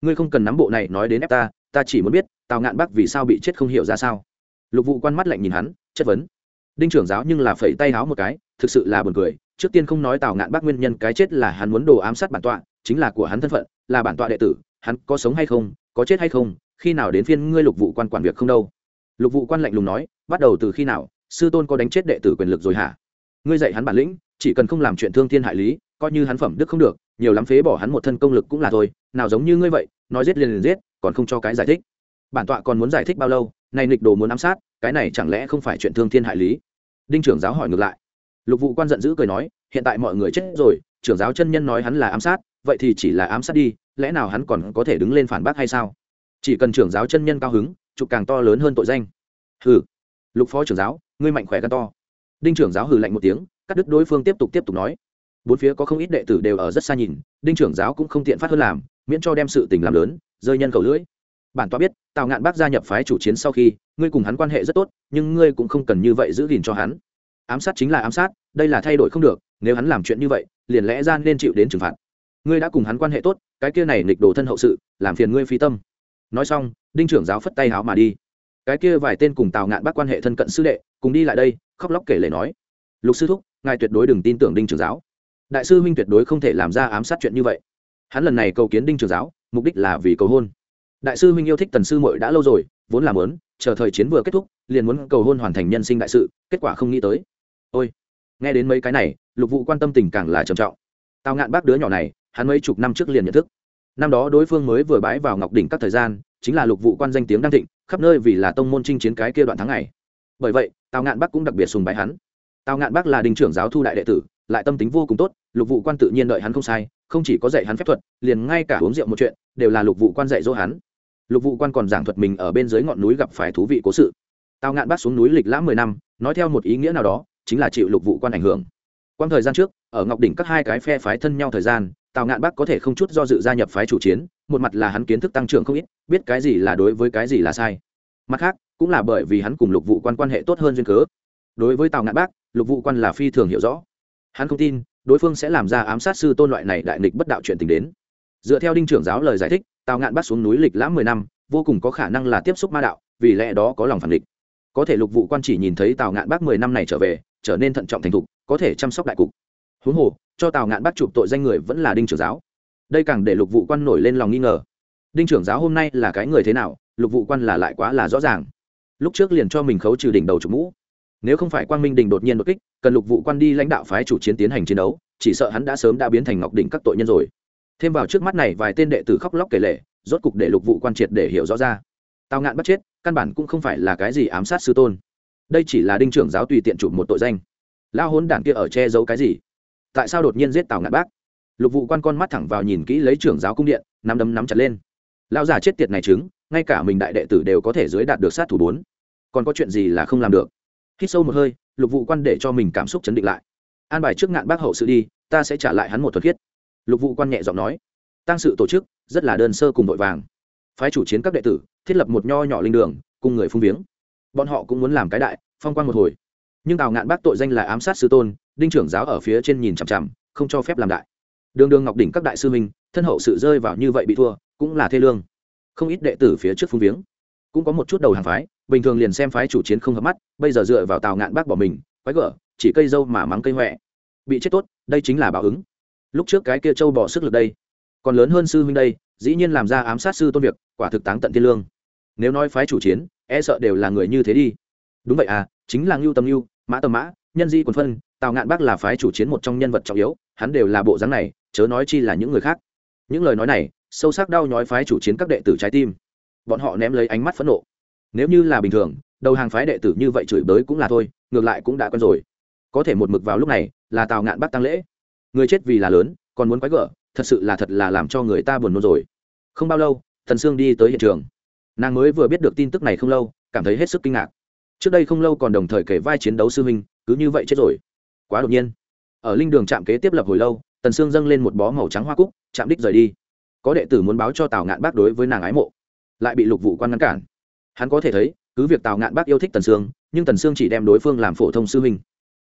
Ngươi không cần nắm bộ này nói đến ép ta ta chỉ muốn biết, tào ngạn bắc vì sao bị chết không hiểu ra sao. Lục vụ quan mắt lạnh nhìn hắn, chất vấn đinh trưởng giáo nhưng là phẩy tay háo một cái, thực sự là buồn cười. Trước tiên không nói tào ngạn bác nguyên nhân cái chết là hắn muốn đồ ám sát bản tọa, chính là của hắn thân phận, là bản tọa đệ tử, hắn có sống hay không, có chết hay không, khi nào đến phiên ngươi lục vụ quan quản việc không đâu. Lục vụ quan lạnh lùng nói, bắt đầu từ khi nào, sư tôn có đánh chết đệ tử quyền lực rồi hả? Ngươi dạy hắn bản lĩnh, chỉ cần không làm chuyện thương thiên hại lý, coi như hắn phẩm đức không được, nhiều lắm phế bỏ hắn một thân công lực cũng là thôi, nào giống như ngươi vậy, nói giết liền liền giết, còn không cho cái giải thích. Bản tọa còn muốn giải thích bao lâu, này nghịch đồ muốn ám sát, cái này chẳng lẽ không phải chuyện thương thiên hại lý? Đinh trưởng giáo hỏi ngược lại. Lục vụ quan giận dữ cười nói, hiện tại mọi người chết rồi, trưởng giáo chân nhân nói hắn là ám sát, vậy thì chỉ là ám sát đi, lẽ nào hắn còn có thể đứng lên phản bác hay sao? Chỉ cần trưởng giáo chân nhân cao hứng trục càng to lớn hơn tội danh. Hừ. Lục phó trưởng giáo, ngươi mạnh khỏe càng to. Đinh trưởng giáo hừ lạnh một tiếng, cắt đứt đối phương tiếp tục tiếp tục nói. Bốn phía có không ít đệ tử đều ở rất xa nhìn, đinh trưởng giáo cũng không tiện phát hơn làm, miễn cho đem sự tình làm lớn, rơi nhân cầu lưỡi bản tọa biết, tào ngạn bác gia nhập phái chủ chiến sau khi, ngươi cùng hắn quan hệ rất tốt, nhưng ngươi cũng không cần như vậy giữ gìn cho hắn. Ám sát chính là ám sát, đây là thay đổi không được, nếu hắn làm chuyện như vậy, liền lẽ ra nên chịu đến trừng phạt. Ngươi đã cùng hắn quan hệ tốt, cái kia này nghịch đồ thân hậu sự, làm phiền ngươi phi tâm. Nói xong, đinh trưởng giáo phất tay háo mà đi. Cái kia vài tên cùng tào ngạn bác quan hệ thân cận sư đệ, cùng đi lại đây, khóc lóc kể lể nói. Lục sư thúc, ngài tuyệt đối đừng tin tưởng đinh trưởng giáo. Đại sư huynh tuyệt đối không thể làm ra ám sát chuyện như vậy. Hắn lần này cầu kiến đinh trưởng giáo, mục đích là vì cầu hôn đại sư huynh yêu thích tần sư muội đã lâu rồi, vốn làm lớn chờ thời chiến vừa kết thúc, liền muốn cầu hôn hoàn thành nhân sinh đại sự, kết quả không nghĩ tới. Ôi, nghe đến mấy cái này, lục vụ quan tâm tình càng là trầm trọng. Tào ngạn bác đứa nhỏ này, hắn mấy chục năm trước liền nhận thức. Năm đó đối phương mới vừa bái vào ngọc đỉnh các thời gian, chính là lục vụ quan danh tiếng đang thịnh, khắp nơi vì là tông môn chinh chiến cái kia đoạn tháng ngày. Bởi vậy, tào ngạn bắc cũng đặc biệt sùng bái hắn. Tào ngạn bắc là đình trưởng giáo thu đại đệ tử, lại tâm tính vô cùng tốt, lục vụ quan tự nhiên đợi hắn không sai, không chỉ có dạy hắn phép thuật, liền ngay cả uống rượu một chuyện, đều là lục vụ quan dạy dỗ hắn lục vụ quan còn giảng thuật mình ở bên dưới ngọn núi gặp phải thú vị cố sự. Tào ngạn Bác xuống núi lịch lãm mười năm, nói theo một ý nghĩa nào đó, chính là chịu lục vụ quan ảnh hưởng. Quan thời gian trước, ở ngọc đỉnh các hai cái phe phái thân nhau thời gian, tào ngạn Bác có thể không chút do dự gia nhập phái chủ chiến, một mặt là hắn kiến thức tăng trưởng không ít, biết cái gì là đối với cái gì là sai. Mặt khác, cũng là bởi vì hắn cùng lục vụ quan quan hệ tốt hơn duyên cớ. Đối với tào ngạn bác, lục vụ quan là phi thường hiểu rõ. Hắn không tin, đối phương sẽ làm ra ám sát sư tôn loại này đại nghịch bất đạo chuyện tình đến. Dựa theo đinh trưởng giáo lời giải thích tào ngạn bắt xuống núi lịch lãm mười năm, vô cùng có khả năng là tiếp xúc ma đạo, vì lẽ đó có lòng phản địch có thể lục vụ quan chỉ nhìn thấy tào ngạn bác mười năm này trở về, trở nên thận trọng thành thục, có thể chăm sóc đại cục. Huống hồ, cho tào ngạn bác chụp tội danh người vẫn là đinh trưởng giáo. Đây càng để lục vụ quan nổi lên lòng nghi ngờ. Đinh trưởng giáo hôm nay là cái người thế nào, lục vụ quan là lại quá là rõ ràng. Lúc trước liền cho mình khấu trừ đỉnh đầu chủ mũ. Nếu không phải quang minh đình đột nhiên đột kích, cần lục vụ quan đi lãnh đạo phái chủ chiến tiến hành chiến đấu, chỉ sợ hắn đã sớm đã biến thành ngọc đỉnh các tội nhân rồi thêm vào trước mắt này vài tên đệ tử khóc lóc kể lể, rốt cục để lục vụ quan triệt để hiểu rõ ra. Tào ngạn bắt chết căn bản cũng không phải là cái gì ám sát sư tôn. Đây chỉ là đinh trưởng giáo tùy tiện chụp một tội danh. Lao hôn đản kia ở che giấu cái gì? Tại sao đột nhiên giết tào ngạn bác? Lục vụ quan con mắt thẳng vào nhìn kỹ lấy trưởng giáo cung điện nắm đấm nắm chặt lên. Lao già chết tiệt này chứng ngay cả mình đại đệ tử đều có thể dưới đạt được sát thủ bốn. Còn có chuyện gì là không làm được? Hít sâu một hơi lục vụ quan để cho mình cảm xúc chấn định lại. An bài trước ngạn bác hậu sự đi ta sẽ trả lại hắn một thuật khiết lục vụ quan nhẹ giọng nói tăng sự tổ chức rất là đơn sơ cùng vội vàng. Phái chủ chiến các đệ tử thiết lập một nho nhỏ linh đường, cùng người phung viếng. Bọn họ cũng muốn làm cái đại, phong quan một hồi. Nhưng tào ngạn bác tội danh là ám sát sư tôn, đinh trưởng giáo ở phía trên nhìn chằm chằm, không cho phép làm đại. Đường đường ngọc đỉnh các đại sư minh thân hậu sự rơi vào như vậy bị thua, cũng là thê lương. Không ít đệ tử phía trước phung viếng. Cũng có một chút đầu hàng phái, bình thường liền xem phái chủ chiến không hợp mắt, bây giờ dựa vào tào ngạn bác bỏ mình, quái gở, chỉ cây dâu mà mắng cây huệ bị chết tốt, đây chính là báo ứng lúc trước cái kia châu bỏ sức lực đây, còn lớn hơn sư huynh đây, dĩ nhiên làm ra ám sát sư tôn việc, quả thực táng tận thiên lương. Nếu nói phái chủ chiến e sợ đều là người như thế đi. Đúng vậy à chính là ngưu tâm ngưu, mã tâm mã, nhân di quần phân, tào ngạn bác là phái chủ chiến một trong nhân vật trọng yếu, hắn đều là bộ dáng này, chớ nói chi là những người khác. Những lời nói này, sâu sắc đau nhói phái chủ chiến các đệ tử trái tim. Bọn họ ném lấy ánh mắt phẫn nộ. Nếu như là bình thường, đầu hàng phái đệ tử như vậy chửi bới cũng là thôi, ngược lại cũng đã quen rồi. Có thể một mực vào lúc này, là tào ngạn bác tăng lễ người chết vì là lớn, còn muốn quái gở, thật sự là thật là làm cho người ta buồn nôn rồi. Không bao lâu thần sương đi tới hiện trường. Nàng mới vừa biết được tin tức này không lâu, cảm thấy hết sức kinh ngạc. Trước đây không lâu còn đồng thời kể vai chiến đấu sư huynh, cứ như vậy chết rồi. Quá đột nhiên. Ở linh đường trạm kế tiếp lập hồi lâu, tần sương dâng lên một bó màu trắng hoa cúc, chạm đích rời đi. Có đệ tử muốn báo cho tào ngạn bác đối với nàng ái mộ, lại bị lục vụ quan ngăn cản. Hắn có thể thấy, cứ việc tào ngạn bác yêu thích tần sương, nhưng tần sương chỉ đem đối phương làm phổ thông sư huynh.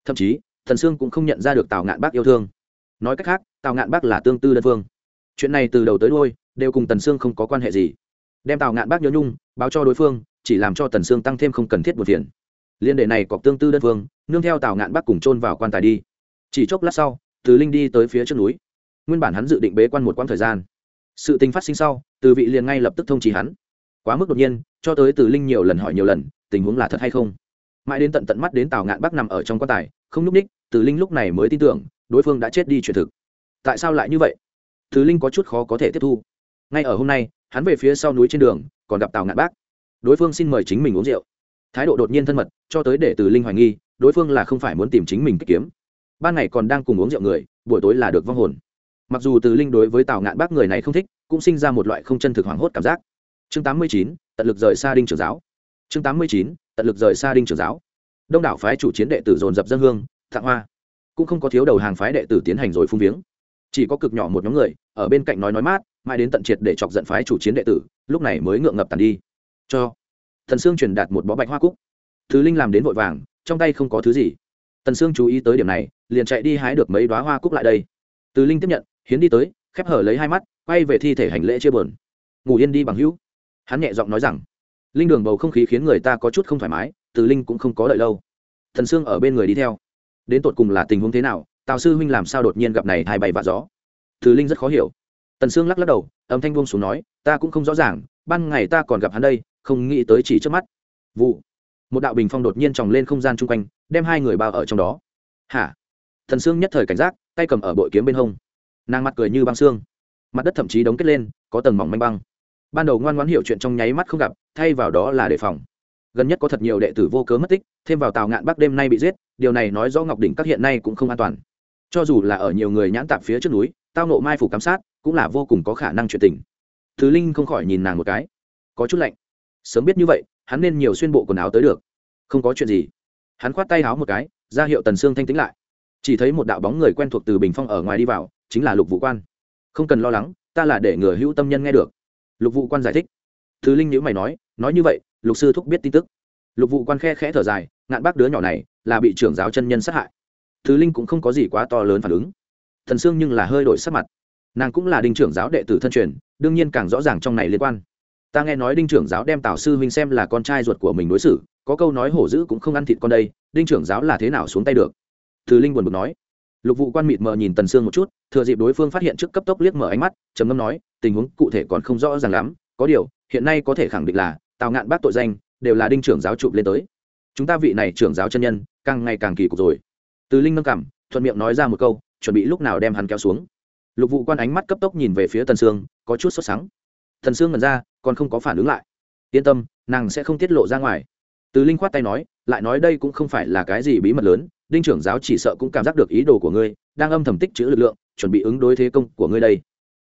Thậm chí, tần sương cũng không nhận ra được tào ngạn bác yêu thương nói cách khác, tào ngạn bác là tương tư đơn phương. Chuyện này từ đầu tới đôi đều cùng tần sương không có quan hệ gì. Đem tào ngạn bác nhớ nhung, báo cho đối phương, chỉ làm cho tần sương tăng thêm không cần thiết một phiền. Liên đề này cọc tương tư đơn phương, nương theo tào ngạn bác cùng chôn vào quan tài đi. Chỉ chốc lát sau, từ linh đi tới phía trước núi. Nguyên bản hắn dự định bế quan một quãng thời gian. Sự tình phát sinh sau, từ vị liền ngay lập tức thông trì hắn. Quá mức đột nhiên, cho tới từ linh nhiều lần hỏi nhiều lần, tình huống là thật hay không. Mãi đến tận tận mắt đến tào ngạn bác nằm ở trong quan tài, không n ú c ních từ linh lúc này mới tin tưởng đối phương đã chết đi truyền thực. Tại sao lại như vậy? Thứ linh có chút khó có thể tiếp thu. Ngay ở hôm nay, hắn về phía sau núi trên đường, còn gặp tào ngạn bác. Đối phương xin mời chính mình uống rượu. Thái độ đột nhiên thân mật, cho tới để từ linh hoài nghi, đối phương là không phải muốn tìm chính mình kích kiếm. Ban ngày còn đang cùng uống rượu người, buổi tối là được vong hồn. Mặc dù từ linh đối với tào ngạn bác người này không thích, cũng sinh ra một loại không chân thực hoảng hốt cảm giác. Chương tám mươi chín, tận lực rời xa đinh trưởng giáo. Chương tám mươi chín, tận lực rời xa đinh trưởng giáo. Đông đảo phái chủ chiến đệ tử dồn dập dân hương thạng hoa cũng không có thiếu đầu hàng phái đệ tử tiến hành rồi phung viếng. Chỉ có cực nhỏ một nhóm người, ở bên cạnh nói nói mát, mãi đến tận triệt để chọc giận phái chủ chiến đệ tử, lúc này mới ngượng ngập tàn đi. Cho thần sương truyền đạt một bó bạch hoa cúc. Thứ linh làm đến vội vàng, trong tay không có thứ gì. Tần sương chú ý tới điểm này, liền chạy đi hái được mấy đoá hoa cúc lại đây. Từ linh tiếp nhận, hiến đi tới, khép hở lấy hai mắt, quay về thi thể hành lễ chia bờn ngủ yên đi bằng hữu. Hắn nhẹ giọng nói rằng, linh đường bầu không khí khiến người ta có chút không thoải mái, từ linh cũng không có đợi lâu. Thần sương ở bên người đi theo đến tột cùng là tình huống thế nào, tào sư huynh làm sao đột nhiên gặp này hai bay vạ gió? Từ linh rất khó hiểu. Tần sương lắc lắc đầu, âm thanh buông xuống nói, ta cũng không rõ ràng, ban ngày ta còn gặp hắn đây, không nghĩ tới chỉ trước mắt. Vụ. Một đạo bình phong đột nhiên tròng lên không gian chung quanh, đem hai người bao ở trong đó. Hả? Thần sương nhất thời cảnh giác, tay cầm ở bội kiếm bên hông. Nàng mặt cười như băng xương. Mặt đất thậm chí đóng kết lên, có tầng mỏng manh băng. Ban đầu ngoan ngoãn hiểu chuyện trong nháy mắt không gặp, thay vào đó là đề phòng gần nhất có thật nhiều đệ tử vô cớ mất tích, thêm vào tàu ngạn bắc đêm nay bị giết, điều này nói rõ ngọc đỉnh các hiện nay cũng không an toàn. Cho dù là ở nhiều người nhãn tạp phía trước núi, tao nộ mai phủ cám sát, cũng là vô cùng có khả năng chuyện tình. Thứ linh không khỏi nhìn nàng một cái. Có chút lạnh. Sớm biết như vậy, hắn nên nhiều xuyên bộ quần áo tới được. Không có chuyện gì. Hắn khoát tay áo một cái, ra hiệu tần sương thanh tĩnh lại. Chỉ thấy một đạo bóng người quen thuộc từ bình phong ở ngoài đi vào, chính là lục vũ quan. Không cần lo lắng, ta là để ngừa hữu tâm nhân nghe được. Lục vũ quan giải thích. Thứ linh nhữ mày nói nói như vậy lục sư thúc biết tin tức. Lục vụ quan khe khẽ thở dài, ngạn bác đứa nhỏ này là bị trưởng giáo chân nhân sát hại. Thứ linh cũng không có gì quá to lớn phản ứng. Thần sương nhưng là hơi đổi sắc mặt. Nàng cũng là đinh trưởng giáo đệ tử thân truyền, đương nhiên càng rõ ràng trong này liên quan. Ta nghe nói đinh trưởng giáo đem tào sư huynh xem là con trai ruột của mình đối xử, có câu nói hổ dữ cũng không ăn thịt con đây, đinh trưởng giáo là thế nào xuống tay được? Thứ linh buồn bực nói. Lục vụ quan mịt mờ nhìn tần sương một chút, thừa dịp đối phương phát hiện trước cấp tốc liếc mở ánh mắt, trầm ngâm nói, tình huống cụ thể còn không rõ ràng lắm, có điều, hiện nay có thể khẳng định là tào ngạn bác tội danh đều là đinh trưởng giáo chụp lên tới. Chúng ta vị này trưởng giáo chân nhân, càng ngày càng kỳ cục rồi. Từ linh nâng cảm, thuận miệng nói ra một câu, chuẩn bị lúc nào đem hắn kéo xuống. Lục vụ quan ánh mắt cấp tốc nhìn về phía tần sương, có chút sốt sắng. Thần sương ngần ra, còn không có phản ứng lại. Yên tâm, nàng sẽ không tiết lộ ra ngoài. Từ linh khoát tay nói, lại nói đây cũng không phải là cái gì bí mật lớn, đinh trưởng giáo chỉ sợ cũng cảm giác được ý đồ của ngươi, đang âm thầm tích chữ lực lượng, chuẩn bị ứng đối thế công của ngươi đây.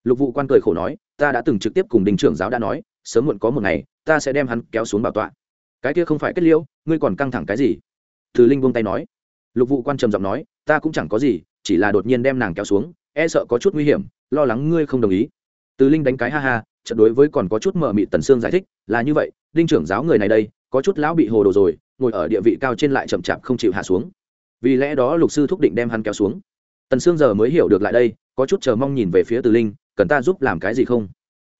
Lục vụ quan cười khổ nói, ta đã từng trực tiếp cùng đinh trưởng giáo đã nói, sớm muộn có một ngày ta sẽ đem hắn kéo xuống bảo tọa. Cái kia không phải kết liễu, ngươi còn căng thẳng cái gì? Từ linh buông tay nói. Lục vụ quan trầm giọng nói, ta cũng chẳng có gì, chỉ là đột nhiên đem nàng kéo xuống e sợ có chút nguy hiểm, lo lắng ngươi không đồng ý. Từ linh đánh cái ha ha trận đối với còn có chút mở mị tần sương giải thích, là như vậy, đinh trưởng giáo người này đây, có chút lão bị hồ đồ rồi, ngồi ở địa vị cao trên lại chậm chạp không chịu hạ xuống. Vì lẽ đó lục sư thúc định đem hắn kéo xuống. Tần sương giờ mới hiểu được lại đây, có chút chờ mong nhìn về phía từ linh, cần ta giúp làm cái gì không?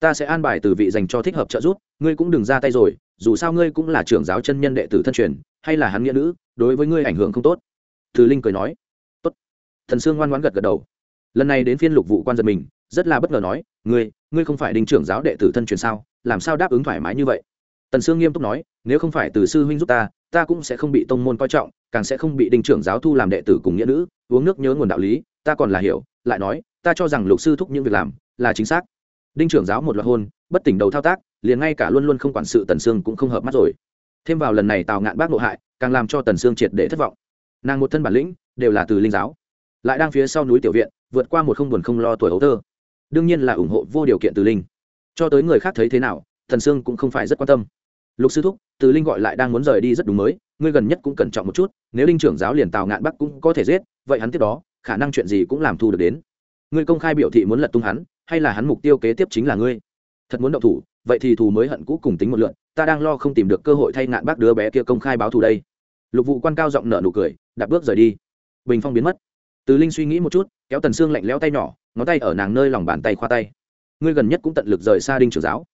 Ta sẽ an bài từ vị dành cho thích hợp trợ giúp ngươi cũng đừng ra tay rồi, dù sao ngươi cũng là trưởng giáo chân nhân đệ tử thân truyền, hay là hắn nghĩa nữ, đối với ngươi ảnh hưởng không tốt. Thứ linh cười nói. Tốt. Thần sương ngoan ngoãn gật gật đầu. Lần này đến phiên lục vụ quan giật mình, rất là bất ngờ nói, ngươi ngươi không phải đình trưởng giáo đệ tử thân truyền sao, làm sao đáp ứng thoải mái như vậy? Tần sương nghiêm túc nói, nếu không phải từ sư huynh giúp ta ta cũng sẽ không bị tông môn coi trọng, càng sẽ không bị đình trưởng giáo thu làm đệ tử cùng nghĩa nữ, uống nước nhớ nguồn đạo lý, ta còn là hiểu, lại nói, ta cho rằng lục sư thúc những việc làm là chính xác. Đinh trưởng giáo một loạt hôn, bất tỉnh đầu thao tác liền ngay cả luôn luôn không quản sự tần sương cũng không hợp mắt rồi. Thêm vào lần này tào ngạn bác nội hại, càng làm cho tần sương triệt để thất vọng. Nàng một thân bản lĩnh, đều là từ linh giáo. Lại đang phía sau núi tiểu viện, vượt qua một không buồn không lo tuổi hấu thơ. Đương nhiên là ủng hộ vô điều kiện từ linh. Cho tới người khác thấy thế nào thần sương cũng không phải rất quan tâm. Lục sư thúc, từ linh gọi lại đang muốn rời đi rất đúng mới, ngươi gần nhất cũng cẩn trọng một chút, nếu linh trưởng giáo liền tào ngạn bắc cũng có thể giết, vậy hắn tiếp đó, khả năng chuyện gì cũng làm thu được đến. Ngươi công khai biểu thị muốn lật tung hắn, hay là hắn mục tiêu kế tiếp chính là ngươi? Thật muốn động thủ vậy thì thù mới hận cũ cùng tính một lượn, ta đang lo không tìm được cơ hội thay ngạn bác đứa bé kia công khai báo thù đây. Lục vụ quan cao giọng nợ nụ cười, đạp bước rời đi. Bình phong biến mất. Từ linh suy nghĩ một chút, kéo tần xương lạnh lẽo tay nhỏ, ngón tay ở nàng nơi lòng bàn tay khoa tay. Ngươi gần nhất cũng tận lực rời xa đinh trưởng giáo.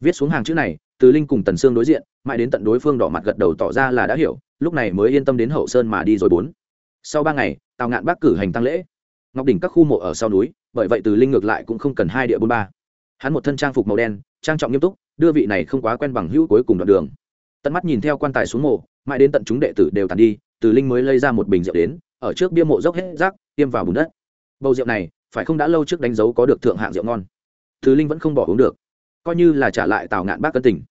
Viết xuống hàng chữ này, từ linh cùng tần xương đối diện, mãi đến tận đối phương đỏ mặt gật đầu tỏ ra là đã hiểu, lúc này mới yên tâm đến hậu sơn mà đi rồi bốn. Sau ba ngày, tào ngạn bác cử hành tăng lễ. Ngọc đỉnh các khu mộ ở sau núi, bởi vậy từ linh ngược lại cũng không cần hai địa bốn ba hắn một thân trang phục màu đen, trang trọng nghiêm túc, đưa vị này không quá quen bằng hữu cuối cùng đoạn đường. Tận mắt nhìn theo quan tài xuống mộ, mãi đến tận chúng đệ tử đều tàn đi, từ linh mới lấy ra một bình rượu đến, ở trước bia mộ dốc hết rác, tiêm vào bùn đất. Bầu rượu này, phải không đã lâu trước đánh dấu có được thượng hạng rượu ngon. Từ linh vẫn không bỏ uống được. Coi như là trả lại tào ngạn bác cân tình.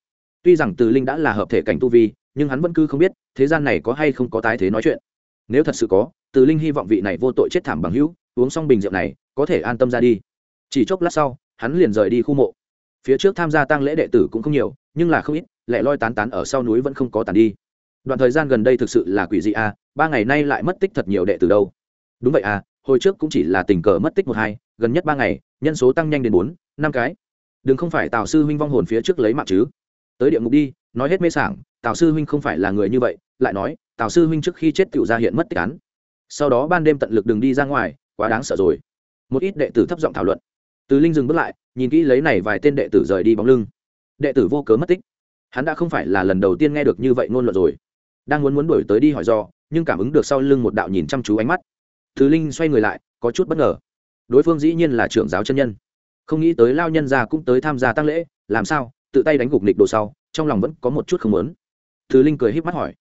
Tuy rằng từ linh đã là hợp thể cảnh tu vi, nhưng hắn vẫn cứ không biết, thế gian này có hay không có tái thế nói chuyện. Nếu thật sự có, từ linh hy vọng vị này vô tội chết thảm bằng hữu, uống xong bình rượu này, có thể an tâm ra đi. Chỉ chốc lát sau hắn liền rời đi khu mộ. Phía trước tham gia tăng lễ đệ tử cũng không nhiều, nhưng là không ít lẽ loi tán tán ở sau núi vẫn không có tàn đi. Đoạn thời gian gần đây thực sự là quỷ dị a ba ngày nay lại mất tích thật nhiều đệ tử đâu. Đúng vậy à hồi trước cũng chỉ là tình cờ mất tích một hai, gần nhất ba ngày, nhân số tăng nhanh đến bốn, năm cái. Đừng không phải tào sư huynh vong hồn phía trước lấy mạng chứ. Tới địa ngục đi, nói hết mê sảng, tào sư huynh không phải là người như vậy, lại nói, tào sư huynh trước khi chết tự ra hiện mất tích án. Sau đó ban đêm tận lực đừng đi ra ngoài, quá đáng sợ rồi. Một ít đệ tử thấp giọng thảo luận từ linh dừng bước lại, nhìn kỹ lấy này vài tên đệ tử rời đi bóng lưng. Đệ tử vô cớ mất tích. Hắn đã không phải là lần đầu tiên nghe được như vậy ngôn luận rồi. Đang muốn muốn đuổi tới đi hỏi do, nhưng cảm ứng được sau lưng một đạo nhìn chăm chú ánh mắt. Thứ linh xoay người lại, có chút bất ngờ. Đối phương dĩ nhiên là trưởng giáo chân nhân. Không nghĩ tới lao nhân già cũng tới tham gia tăng lễ, làm sao, tự tay đánh gục nịch đồ sau, trong lòng vẫn có một chút không lớn thứ linh cười híp mắt hỏi.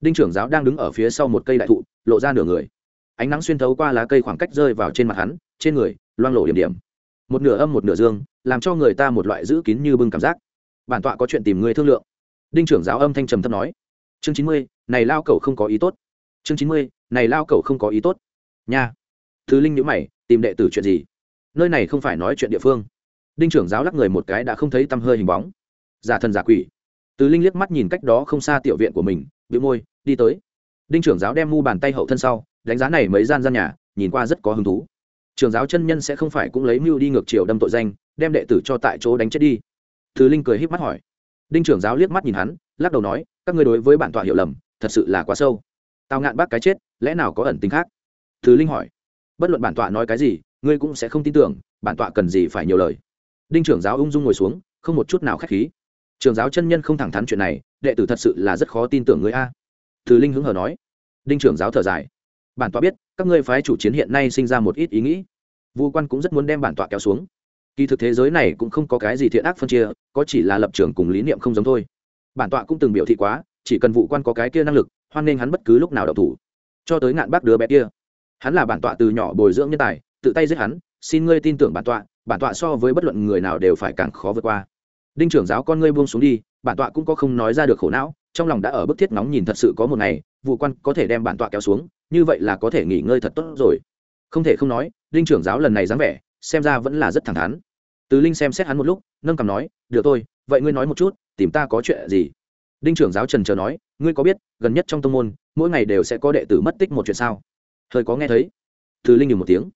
Đinh trưởng giáo đang đứng ở phía sau một cây đại thụ, lộ ra nửa người. Ánh nắng xuyên thấu qua lá cây khoảng cách rơi vào trên mặt hắn, trên người, loang lộ điểm điểm một nửa âm một nửa dương, làm cho người ta một loại giữ kín như bưng cảm giác. Bản tọa có chuyện tìm người thương lượng. Đinh trưởng giáo âm thanh trầm thấp nói. Chương chín mươi, này lao cẩu không có ý tốt. Chương chín mươi, này lao cẩu không có ý tốt. Nha. Thứ linh nhữ mày, tìm đệ tử chuyện gì? Nơi này không phải nói chuyện địa phương. Đinh trưởng giáo lắc người một cái đã không thấy tăm hơi hình bóng. Giả thần giả quỷ. Tứ linh liếc mắt nhìn cách đó không xa tiểu viện của mình bị môi, đi tới. Đinh trưởng giáo đem mu bàn tay hậu thân sau, đánh giá này mấy gian gian nhà, nhìn qua rất có hứng thú trường giáo chân nhân sẽ không phải cũng lấy mưu đi ngược chiều đâm tội danh, đem đệ tử cho tại chỗ đánh chết đi. Thứ linh cười híp mắt hỏi. Đinh trưởng giáo liếc mắt nhìn hắn, lắc đầu nói, các ngươi đối với bản tọa hiểu lầm, thật sự là quá sâu. Tao ngạn bác cái chết, lẽ nào có ẩn tính khác? Thứ linh hỏi. Bất luận bản tọa nói cái gì, ngươi cũng sẽ không tin tưởng, bản tọa cần gì phải nhiều lời. Đinh trưởng giáo ung dung ngồi xuống, không một chút nào k h á c h khí. Trường giáo chân nhân không thẳng thắn chuyện này, đệ tử thật sự là rất khó tin tưởng ngươi a. Thứ linh hứng hờ nói. Đinh trưởng giáo thở dài bản tọa biết, các ngươi phái chủ chiến hiện nay sinh ra một ít ý nghĩ. Vu quan cũng rất muốn đem bản tọa kéo xuống. Kỳ thực thế giới này cũng không có cái gì thiện ác phân chia, có chỉ là lập trường cùng lý niệm không giống thôi. Bản tọa cũng từng biểu thị quá, chỉ cần vụ quan có cái kia năng lực, hoan nghênh hắn bất cứ lúc nào đậu thủ. Cho tới ngạn bác đứa bé kia. Hắn là bản tọa từ nhỏ bồi dưỡng nhân tài, tự tay giết hắn, xin ngươi tin tưởng bản tọa bản tọa so với bất luận người nào đều phải càng khó vượt qua. Đinh trưởng giáo con ngươi buông xuống đi, bản tọa cũng có không nói ra được khổ não, trong lòng đã ở bức thiết nóng nhìn thật sự có một ngày vụ quan có thể đem bản tọa kéo xuống như vậy là có thể nghỉ ngơi thật tốt rồi. Không thể không nói đinh trưởng giáo lần này dáng vẻ, xem ra vẫn là rất thẳng thắn. Từ linh xem xét hắn một lúc, nâng cằm nói, được tôi vậy ngươi nói một chút, tìm ta có chuyện gì? Đinh trưởng giáo trần chờ nói, ngươi có biết, gần nhất trong tông môn, mỗi ngày đều sẽ có đệ tử mất tích một chuyện sao? Hơi có nghe thấy. Từ linh nhiều một tiếng.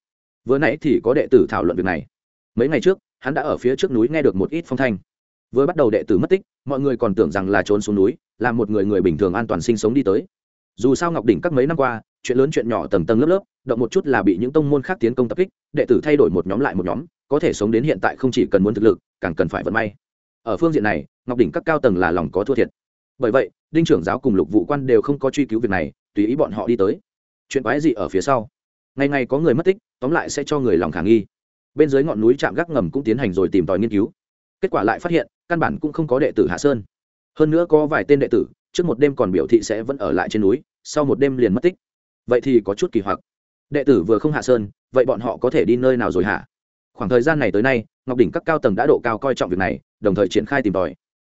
Vừa nãy thì có đệ tử thảo luận việc này. Mấy ngày trước, hắn đã ở phía trước núi nghe được một ít phong thanh. Vừa bắt đầu đệ tử mất tích, mọi người còn tưởng rằng là trốn xuống núi, là một người người bình thường an toàn sinh sống đi tới. Dù sao ngọc đỉnh các mấy năm qua chuyện lớn chuyện nhỏ tầng tầng lớp lớp, động một chút là bị những tông môn khác tiến công tập kích, đệ tử thay đổi một nhóm lại một nhóm, có thể sống đến hiện tại không chỉ cần muốn thực lực, càng cần phải vận may. Ở phương diện này, ngọc đỉnh các cao tầng là lòng có thua thiệt. Bởi vậy, đinh trưởng giáo cùng lục vụ quan đều không có truy cứu việc này, tùy ý bọn họ đi tới. Chuyện quái gì ở phía sau. Ngày ngày có người mất tích, tóm lại sẽ cho người lòng khả nghi. Bên dưới ngọn núi trạm gác ngầm cũng tiến hành rồi tìm tòi nghiên cứu. Kết quả lại phát hiện, căn bản cũng không có đệ tử hạ sơn. Hơn nữa có vài tên đệ tử, trước một đêm còn biểu thị sẽ vẫn ở lại trên núi, sau một đêm liền mất tích vậy thì có chút kỳ hoặc. Đệ tử vừa không hạ sơn, vậy bọn họ có thể đi nơi nào rồi hả? Khoảng thời gian này tới nay, ngọc đỉnh các cao tầng đã độ cao coi trọng việc này, đồng thời triển khai tìm tòi.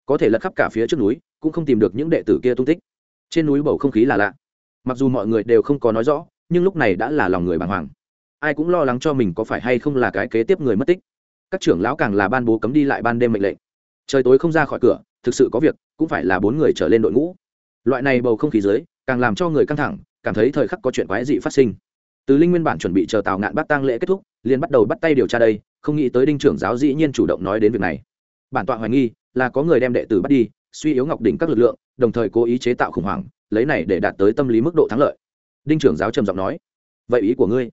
Có thể lật khắp cả phía trước núi, cũng không tìm được những đệ tử kia tung tích. Trên núi bầu không khí là lạ. Mặc dù mọi người đều không có nói rõ, nhưng lúc này đã là lòng người bàng hoàng. Ai cũng lo lắng cho mình có phải hay không là cái kế tiếp người mất tích. Các trưởng lão càng là ban bố cấm đi lại ban đêm mệnh lệnh. Trời tối không ra khỏi cửa, thực sự có việc, cũng phải là bốn người trở lên đội ngũ. Loại này bầu không khí dưới, càng làm cho người căng thẳng cảm thấy thời khắc có chuyện quái dị phát sinh. Từ linh nguyên bản chuẩn bị chờ tào ngạn bắt tang lễ kết thúc, liền bắt đầu bắt tay điều tra đây, không nghĩ tới đinh trưởng giáo dĩ nhiên chủ động nói đến việc này. Bản tọa hoài nghi là có người đem đệ tử bắt đi, suy yếu ngọc đỉnh các lực lượng, đồng thời cố ý chế tạo khủng hoảng, lấy này để đạt tới tâm lý mức độ thắng lợi. Đinh trưởng giáo trầm giọng nói, vậy ý của ngươi?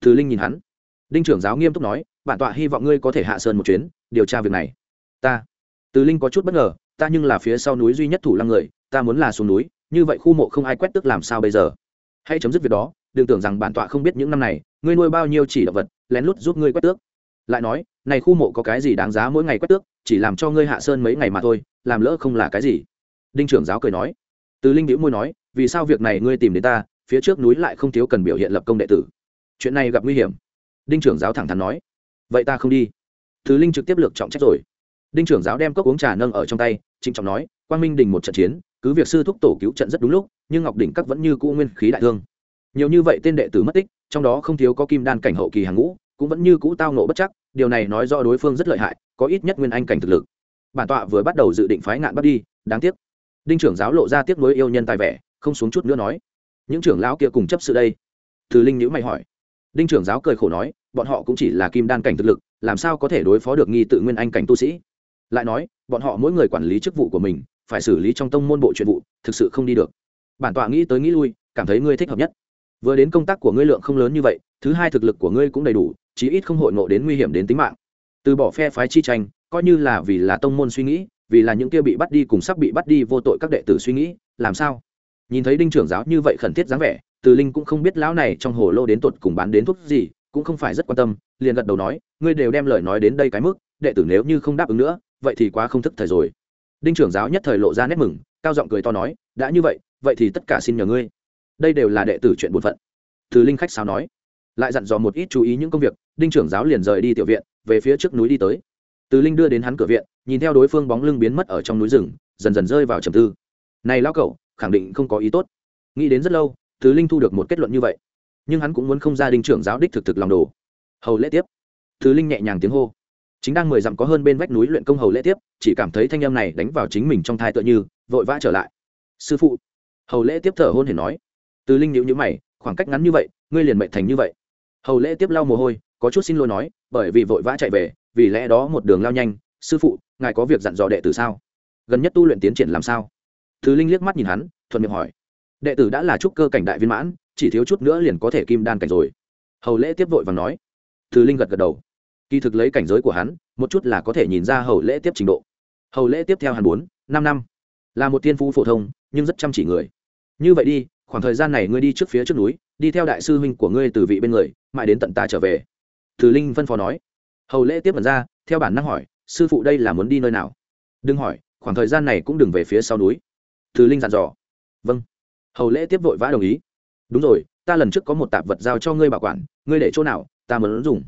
Từ linh nhìn hắn. Đinh trưởng giáo nghiêm túc nói, bản tọa hy vọng ngươi có thể hạ sơn một chuyến, điều tra việc này. Ta. Từ linh có chút bất ngờ, ta nhưng là phía sau núi duy nhất thủ lăng người, ta muốn là xuống núi, như vậy khu mộ không ai quét tức làm sao bây giờ? Hãy chấm dứt việc đó, đừng tưởng rằng bản tọa không biết những năm này, ngươi nuôi bao nhiêu chỉ động vật, lén lút giúp ngươi quét tước. Lại nói, này khu mộ có cái gì đáng giá mỗi ngày quét tước, chỉ làm cho ngươi hạ sơn mấy ngày mà thôi, làm lỡ không là cái gì. Đinh trưởng giáo cười nói. Từ linh đĩu môi nói, vì sao việc này ngươi tìm đến ta, phía trước núi lại không thiếu cần biểu hiện lập công đệ tử. Chuyện này gặp nguy hiểm. Đinh trưởng giáo thẳng thắn nói. Vậy ta không đi. Thứ linh trực tiếp lược trọng trách rồi. Đinh trưởng giáo đem cốc uống trà nâng ở trong tay, trịnh trọng nói, quang minh đình một trận chiến, cứ việc sư thúc tổ cứu trận rất đúng lúc nhưng ngọc đỉnh các vẫn như cũ nguyên khí đại thương. Nhiều như vậy tên đệ tử mất tích, trong đó không thiếu có kim đan cảnh hậu kỳ hàng ngũ, cũng vẫn như cũ tao nộ bất chắc, điều này nói do đối phương rất lợi hại, có ít nhất nguyên anh cảnh thực lực. Bản tọa vừa bắt đầu dự định phái ngạn bắt đi, đáng tiếc. Đinh trưởng giáo lộ ra tiếc nuối yêu nhân tài vẻ, không xuống chút nữa nói, những trưởng lão kia cùng chấp sự đây? Từ linh nhữ mày hỏi. Đinh trưởng giáo cười khổ nói, bọn họ cũng chỉ là kim đan cảnh thực lực, làm sao có thể đối phó được nghi tự nguyên anh cảnh tu sĩ? Lại nói, bọn họ mỗi người quản lý chức vụ của mình, phải xử lý trong tông môn bộ chuyện vụ, thực sự không đi được bản tọa nghĩ tới nghĩ lui, cảm thấy ngươi thích hợp nhất. Vừa đến công tác của ngươi lượng không lớn như vậy, thứ hai thực lực của ngươi cũng đầy đủ, chí ít không hội ngộ đến nguy hiểm đến tính mạng. Từ bỏ phe phái chi tranh, coi như là vì là tông môn suy nghĩ, vì là những kia bị bắt đi cùng sắp bị bắt đi vô tội các đệ tử suy nghĩ, làm sao? Nhìn thấy đinh trưởng giáo như vậy khẩn thiết dáng vẻ, từ linh cũng không biết lão này trong hồ lô đến tuột cùng bán đến thuốc gì, cũng không phải rất quan tâm, liền gật đầu nói, ngươi đều đem lời nói đến đây cái mức, đệ tử nếu như không đáp ứng nữa, vậy thì quá không thức thời rồi. Đinh trưởng giáo nhất thời lộ ra nét mừng, cao giọng cười to nói, đã như vậy vậy thì tất cả xin nhờ ngươi. Đây đều là đệ tử chuyện bổn phận. Từ linh khách sao nói. Lại dặn dò một ít chú ý những công việc, đinh trưởng giáo liền rời đi tiểu viện, về phía trước núi đi tới. Từ linh đưa đến hắn cửa viện, nhìn theo đối phương bóng lưng biến mất ở trong núi rừng, dần dần rơi vào trầm tư. Này lao cậu khẳng định không có ý tốt. Nghĩ đến rất lâu, từ linh thu được một kết luận như vậy. Nhưng hắn cũng muốn không ra đinh trưởng giáo đích thực thực lòng đồ. Hầu lễ tiếp. Từ linh nhẹ nhàng tiếng hô. Chính đang mười dặm có hơn bên vách núi luyện công hầu lễ tiếp, chỉ cảm thấy thanh âm này đánh vào chính mình trong thai tựa như, vội vã trở lại. Sư phụ hầu lễ tiếp thở hôn hển nói, từ linh nhịu nhữ mày, khoảng cách ngắn như vậy, ngươi liền mệnh thành như vậy. Hầu lễ tiếp lau mồ hôi, có chút xin lỗi nói, bởi vì vội vã chạy về, vì lẽ đó một đường lao nhanh. Sư phụ, ngài có việc dặn dò đệ tử sao? Gần nhất tu luyện tiến triển làm sao? Thứ linh liếc mắt nhìn hắn, thuận miệng hỏi, đệ tử đã là trúc cơ cảnh đại viên mãn, chỉ thiếu chút nữa liền có thể kim đan cảnh rồi. Hầu lễ tiếp vội và nói. Thứ linh gật gật đầu. Kỳ thực lấy cảnh giới của hắn, một chút là có thể nhìn ra hầu lễ tiếp trình độ. Hầu lễ tiếp theo hắn bốn, năm năm. Là một tiên phú phổ thông, nhưng rất chăm chỉ người như vậy đi, khoảng thời gian này ngươi đi trước phía trước núi, đi theo đại sư huynh của ngươi từ vị bên người, mãi đến tận ta trở về. Từ linh phân phó nói. Hầu lễ tiếp mật ra, theo bản năng hỏi, sư phụ đây là muốn đi nơi nào? Đừng hỏi, khoảng thời gian này cũng đừng về phía sau núi. Từ linh dặn dò. Vâng. Hầu lễ tiếp vội vã đồng ý. Đúng rồi, ta lần trước có một tạp vật giao cho ngươi bảo quản, ngươi để chỗ nào, ta muốn dùng.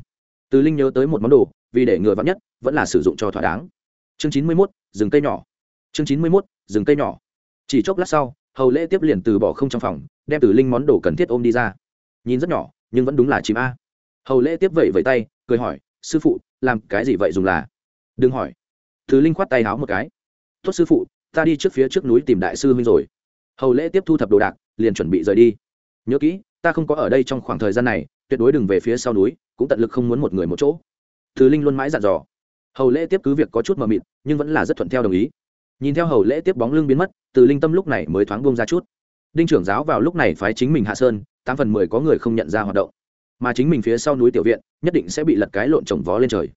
Từ linh nhớ tới một món đồ, vì để người vắn nhất, vẫn là sử dụng cho thỏa đáng. Chương chín mươi mốt, rừng cây nhỏ. Chương chín mươi mốt, rừng cây nhỏ. Chỉ chốc lát sau hầu lễ tiếp liền từ bỏ không trong phòng, đem từ linh món đồ cần thiết ôm đi ra. Nhìn rất nhỏ, nhưng vẫn đúng là chìm a. Hầu lễ tiếp vẩy vẩy tay, cười hỏi, sư phụ, làm cái gì vậy dùng là? Đừng hỏi. Thứ linh khoát tay háo một cái. Tốt sư phụ, ta đi trước phía trước núi tìm đại sư huynh rồi. Hầu lễ tiếp thu thập đồ đạc, liền chuẩn bị rời đi. Nhớ kỹ, ta không có ở đây trong khoảng thời gian này, tuyệt đối đừng về phía sau núi, cũng tận lực không muốn một người một chỗ. Thứ linh luôn mãi dặn dò. Hầu lễ tiếp cứ việc có chút mờ mịt, nhưng vẫn là rất thuận theo đồng ý nhìn theo hầu lễ tiếp bóng lưng biến mất, từ linh tâm lúc này mới thoáng buông ra chút. Đinh trưởng giáo vào lúc này phái chính mình hạ sơn, tám phần mười có người không nhận ra hoạt động. Mà chính mình phía sau núi tiểu viện, nhất định sẽ bị lật cái lộn trồng vó lên trời.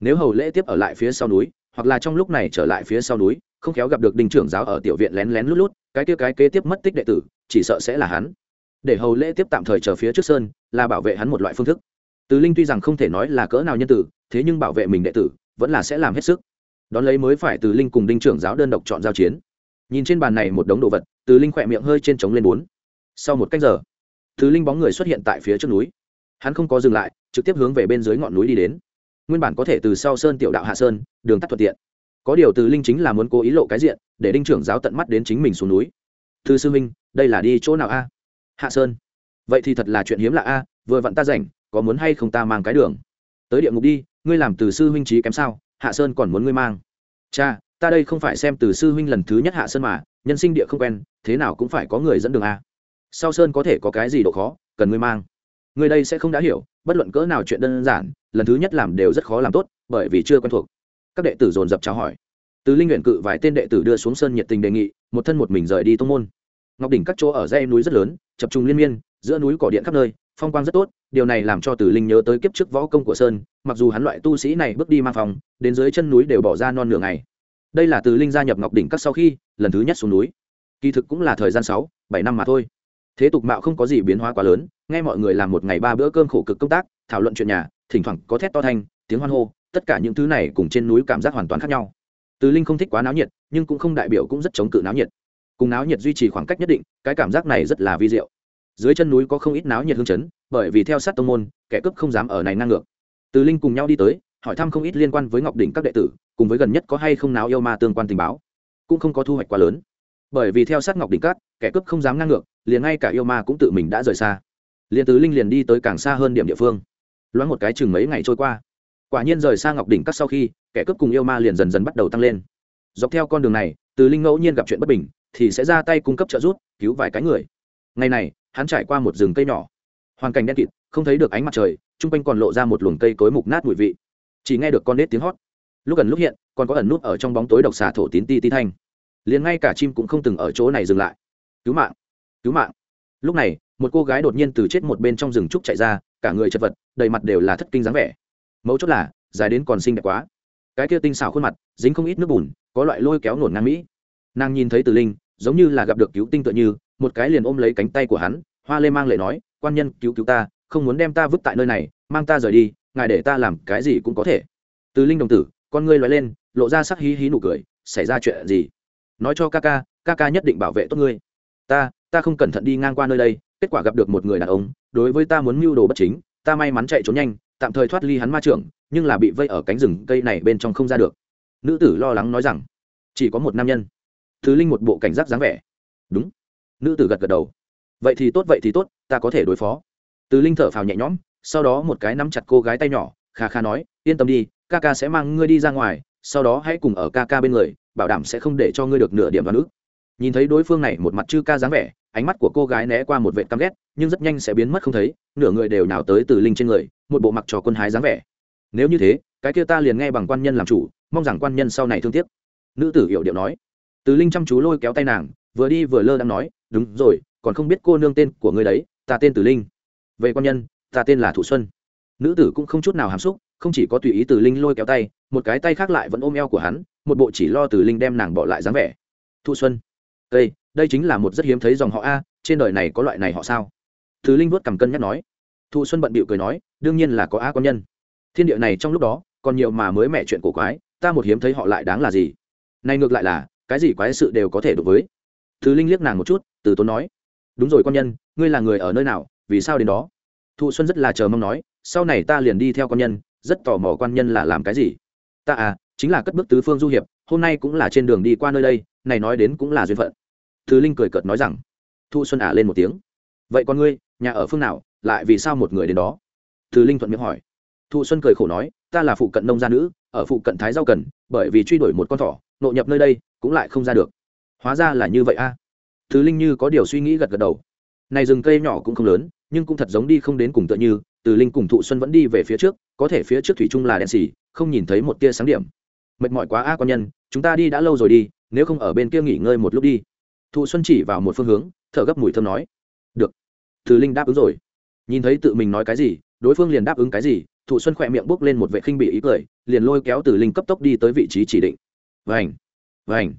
Nếu hầu lễ tiếp ở lại phía sau núi, hoặc là trong lúc này trở lại phía sau núi, không khéo gặp được đinh trưởng giáo ở tiểu viện lén lén lút lút, cái kia cái kế tiếp mất tích đệ tử, chỉ sợ sẽ là hắn. Để hầu lễ tiếp tạm thời chờ phía trước sơn, là bảo vệ hắn một loại phương thức. Từ linh tuy rằng không thể nói là cỡ nào nhân tử, thế nhưng bảo vệ mình đệ tử, vẫn là sẽ làm hết sức đón lấy mới phải từ linh cùng đinh trưởng giáo đơn độc chọn giao chiến. Nhìn trên bàn này một đống đồ vật, từ linh khỏe miệng hơi trên trống lên bốn. Sau một cách giờ, từ linh bóng người xuất hiện tại phía trước núi. Hắn không có dừng lại, trực tiếp hướng về bên dưới ngọn núi đi đến. Nguyên bản có thể từ sau sơn tiểu đạo hạ sơn, đường tắt thuận tiện. Có điều từ linh chính là muốn cố ý lộ cái diện, để đinh trưởng giáo tận mắt đến chính mình xuống núi. Thư sư minh đây là đi chỗ nào a? Hạ sơn. Vậy thì thật là chuyện hiếm lạ a, vừa vặn ta rảnh, có muốn hay không ta mang cái đường? Tới địa ngục đi, ngươi làm từ sư huynh trí kém sao? Hạ sơn còn muốn ngươi mang. Cha, ta đây không phải xem từ sư huynh lần thứ nhất hạ sơn mà, nhân sinh địa không quen, thế nào cũng phải có người dẫn đường a. Sau sơn có thể có cái gì độ khó, cần ngươi mang. Người đây sẽ không đã hiểu, bất luận cỡ nào chuyện đơn giản, lần thứ nhất làm đều rất khó làm tốt, bởi vì chưa quen thuộc. Các đệ tử dồn dập chào hỏi. Từ linh nguyện cự vài tên đệ tử đưa xuống sơn nhiệt tình đề nghị, một thân một mình rời đi tông môn. Ngọc đỉnh các chỗ ở dãy núi rất lớn, chập trùng liên miên, giữa núi cỏ điện khắp nơi phong quang rất tốt, điều này làm cho Tử linh nhớ tới kiếp trước võ công của sơn, mặc dù hắn loại tu sĩ này bước đi mang phòng, đến dưới chân núi đều bỏ ra non nửa ngày. Đây là Tử linh gia nhập ngọc đỉnh các sau khi, lần thứ nhất xuống núi. Kỳ thực cũng là thời gian sáu, bảy năm mà thôi. Thế tục mạo không có gì biến hóa quá lớn, nghe mọi người làm một ngày ba bữa cơm khổ cực công tác, thảo luận chuyện nhà, thỉnh thoảng có thét to thanh, tiếng hoan hô, tất cả những thứ này cùng trên núi cảm giác hoàn toàn khác nhau. Tử linh không thích quá náo nhiệt, nhưng cũng không đại biểu cũng rất chống cự náo nhiệt. Cùng náo nhiệt duy trì khoảng cách nhất định, cái cảm giác này rất là vi diệu dưới chân núi có không ít náo nhiệt hương chấn, bởi vì theo sát tông môn, kẻ cướp không dám ở này ngang ngược. Từ linh cùng nhau đi tới, hỏi thăm không ít liên quan với ngọc đỉnh các đệ tử, cùng với gần nhất có hay không náo yêu ma tương quan tình báo. Cũng không có thu hoạch quá lớn. Bởi vì theo sát ngọc đỉnh các, kẻ cướp không dám ngang ngược, liền ngay cả yêu ma cũng tự mình đã rời xa. Liền từ linh liền đi tới càng xa hơn điểm địa phương. Loáng một cái chừng mấy ngày trôi qua. Quả nhiên rời xa ngọc đỉnh các sau khi, kẻ cướp cùng yêu ma liền dần dần bắt đầu tăng lên. Dọc theo con đường này, từ linh ngẫu nhiên gặp chuyện bất bình, thì sẽ ra tay cung cấp trợ giúp, cứu vài cái người. Ngày này hắn trải qua một rừng cây nhỏ. Hoàn cảnh đen kịt, không thấy được ánh mặt trời, chung quanh còn lộ ra một luồng cây cối mục nát mùi vị. Chỉ nghe được con nết tiếng hót. Lúc gần lúc hiện, còn có ẩn nút ở trong bóng tối độc xà thổ tín ti ti thanh. Liền ngay cả chim cũng không từng ở chỗ này dừng lại. Cứu mạng cứu mạng. Lúc này, một cô gái đột nhiên từ chết một bên trong rừng trúc chạy ra, cả người chật vật, đầy mặt đều là thất kinh dáng vẻ. Mấu chốt là, dài đến còn xinh đẹp quá. Cái kia tinh xảo khuôn mặt, dính không ít nước bùn, có loại lôi kéo nổn ngang mỹ. Nàng nhìn thấy từ linh giống như là gặp được cứu tinh tựa như, một cái liền ôm lấy cánh tay của hắn, hoa lê mang lệ nói, quan nhân, cứu cứu ta, không muốn đem ta vứt tại nơi này, mang ta rời đi, ngài để ta làm cái gì cũng có thể. Từ linh đồng tử, con ngươi loay lên, lộ ra sắc hí hí nụ cười, xảy ra chuyện gì? Nói cho ca ca ca ca nhất định bảo vệ tốt ngươi. Ta ta không cẩn thận đi ngang qua nơi đây, kết quả gặp được một người đàn ông, đối với ta muốn mưu đồ bất chính, ta may mắn chạy trốn nhanh, tạm thời thoát ly hắn ma trưởng, nhưng là bị vây ở cánh rừng cây này bên trong không ra được. Nữ tử lo lắng nói rằng, chỉ có một nam nhân thứ linh một bộ cảnh giác dáng vẻ. Đúng. Nữ tử gật gật đầu. Vậy thì tốt, vậy thì tốt, ta có thể đối phó. Tứ linh thở phào nhẹ nhõm, sau đó một cái nắm chặt cô gái tay nhỏ, kha kha nói, yên tâm đi, ca ca sẽ mang ngươi đi ra ngoài, sau đó hãy cùng ở ca ca bên người, bảo đảm sẽ không để cho ngươi được nửa điểm vào nước nhìn thấy đối phương này một mặt chư ca dáng vẻ, ánh mắt của cô gái né qua một vệ căm ghét, nhưng rất nhanh sẽ biến mất không thấy, nửa người đều nào tới từ linh trên người, một bộ mặc trò quân hái dáng vẻ. Nếu như thế, cái kia ta liền nghe bằng quan nhân làm chủ, mong rằng quan nhân sau này thương tiếc. Nữ tử hiểu điệu nói từ linh chăm chú lôi kéo tay nàng, vừa đi vừa lơ đang nói, đúng rồi, còn không biết cô nương tên của người đấy, ta tên từ linh. Về quan nhân, ta tên là thủ xuân. Nữ tử cũng không chút nào hàm xúc, không chỉ có tùy ý từ linh lôi kéo tay, một cái tay khác lại vẫn ôm eo của hắn, một bộ chỉ lo từ linh đem nàng bỏ lại dáng vẻ. Thu xuân, đây đây chính là một rất hiếm thấy dòng họ a, trên đời này có loại này họ sao? Từ linh vuốt cầm cân nhắc nói. Thu xuân bận bịu cười nói, đương nhiên là có a quan nhân. Thiên địa này trong lúc đó, còn nhiều mà mới mẹ chuyện cổ quái, ta một hiếm thấy họ lại đáng là gì? Này ngược lại là cái gì quái sự đều có thể đối với. Thứ linh liếc nàng một chút, từ tốn nói, đúng rồi quan nhân, ngươi là người ở nơi nào, vì sao đến đó? Thụ xuân rất là chờ mong nói, sau này ta liền đi theo quan nhân, rất tò mò quan nhân là làm cái gì. Ta à chính là cất bước tứ phương du hiệp, hôm nay cũng là trên đường đi qua nơi đây, này nói đến cũng là duyên phận. Thứ linh cười cợt nói rằng, thu xuân ả à lên một tiếng, vậy con ngươi, nhà ở phương nào, lại vì sao một người đến đó? Thứ linh thuận miệng hỏi. Thu xuân cười khổ nói, ta là phụ cận nông gia nữ, ở phụ cận thái giao cần, bởi vì truy đuổi một con thỏ nộ nhập nơi đây, cũng lại không ra được. Hóa ra là như vậy a. À. thứ linh như có điều suy nghĩ gật gật đầu. Này rừng cây nhỏ cũng không lớn, nhưng cũng thật giống đi không đến cùng tựa như, từ linh cùng thụ xuân vẫn đi về phía trước, có thể phía trước thủy trung là đèn xì không nhìn thấy một tia sáng điểm. Mệt mỏi quá a con nhân, chúng ta đi đã lâu rồi đi, nếu không ở bên kia nghỉ ngơi một lúc đi. Thụ xuân chỉ vào một phương hướng, thở gấp mùi thơm nói. Được. Từ linh đáp ứng rồi. Nhìn thấy tự mình nói cái gì, đối phương liền đáp ứng cái gì, thụ xuân khỏe miệng bốc lên một vệ khinh bị ý cười, liền lôi kéo từ linh cấp tốc đi tới vị trí chỉ định vành vành.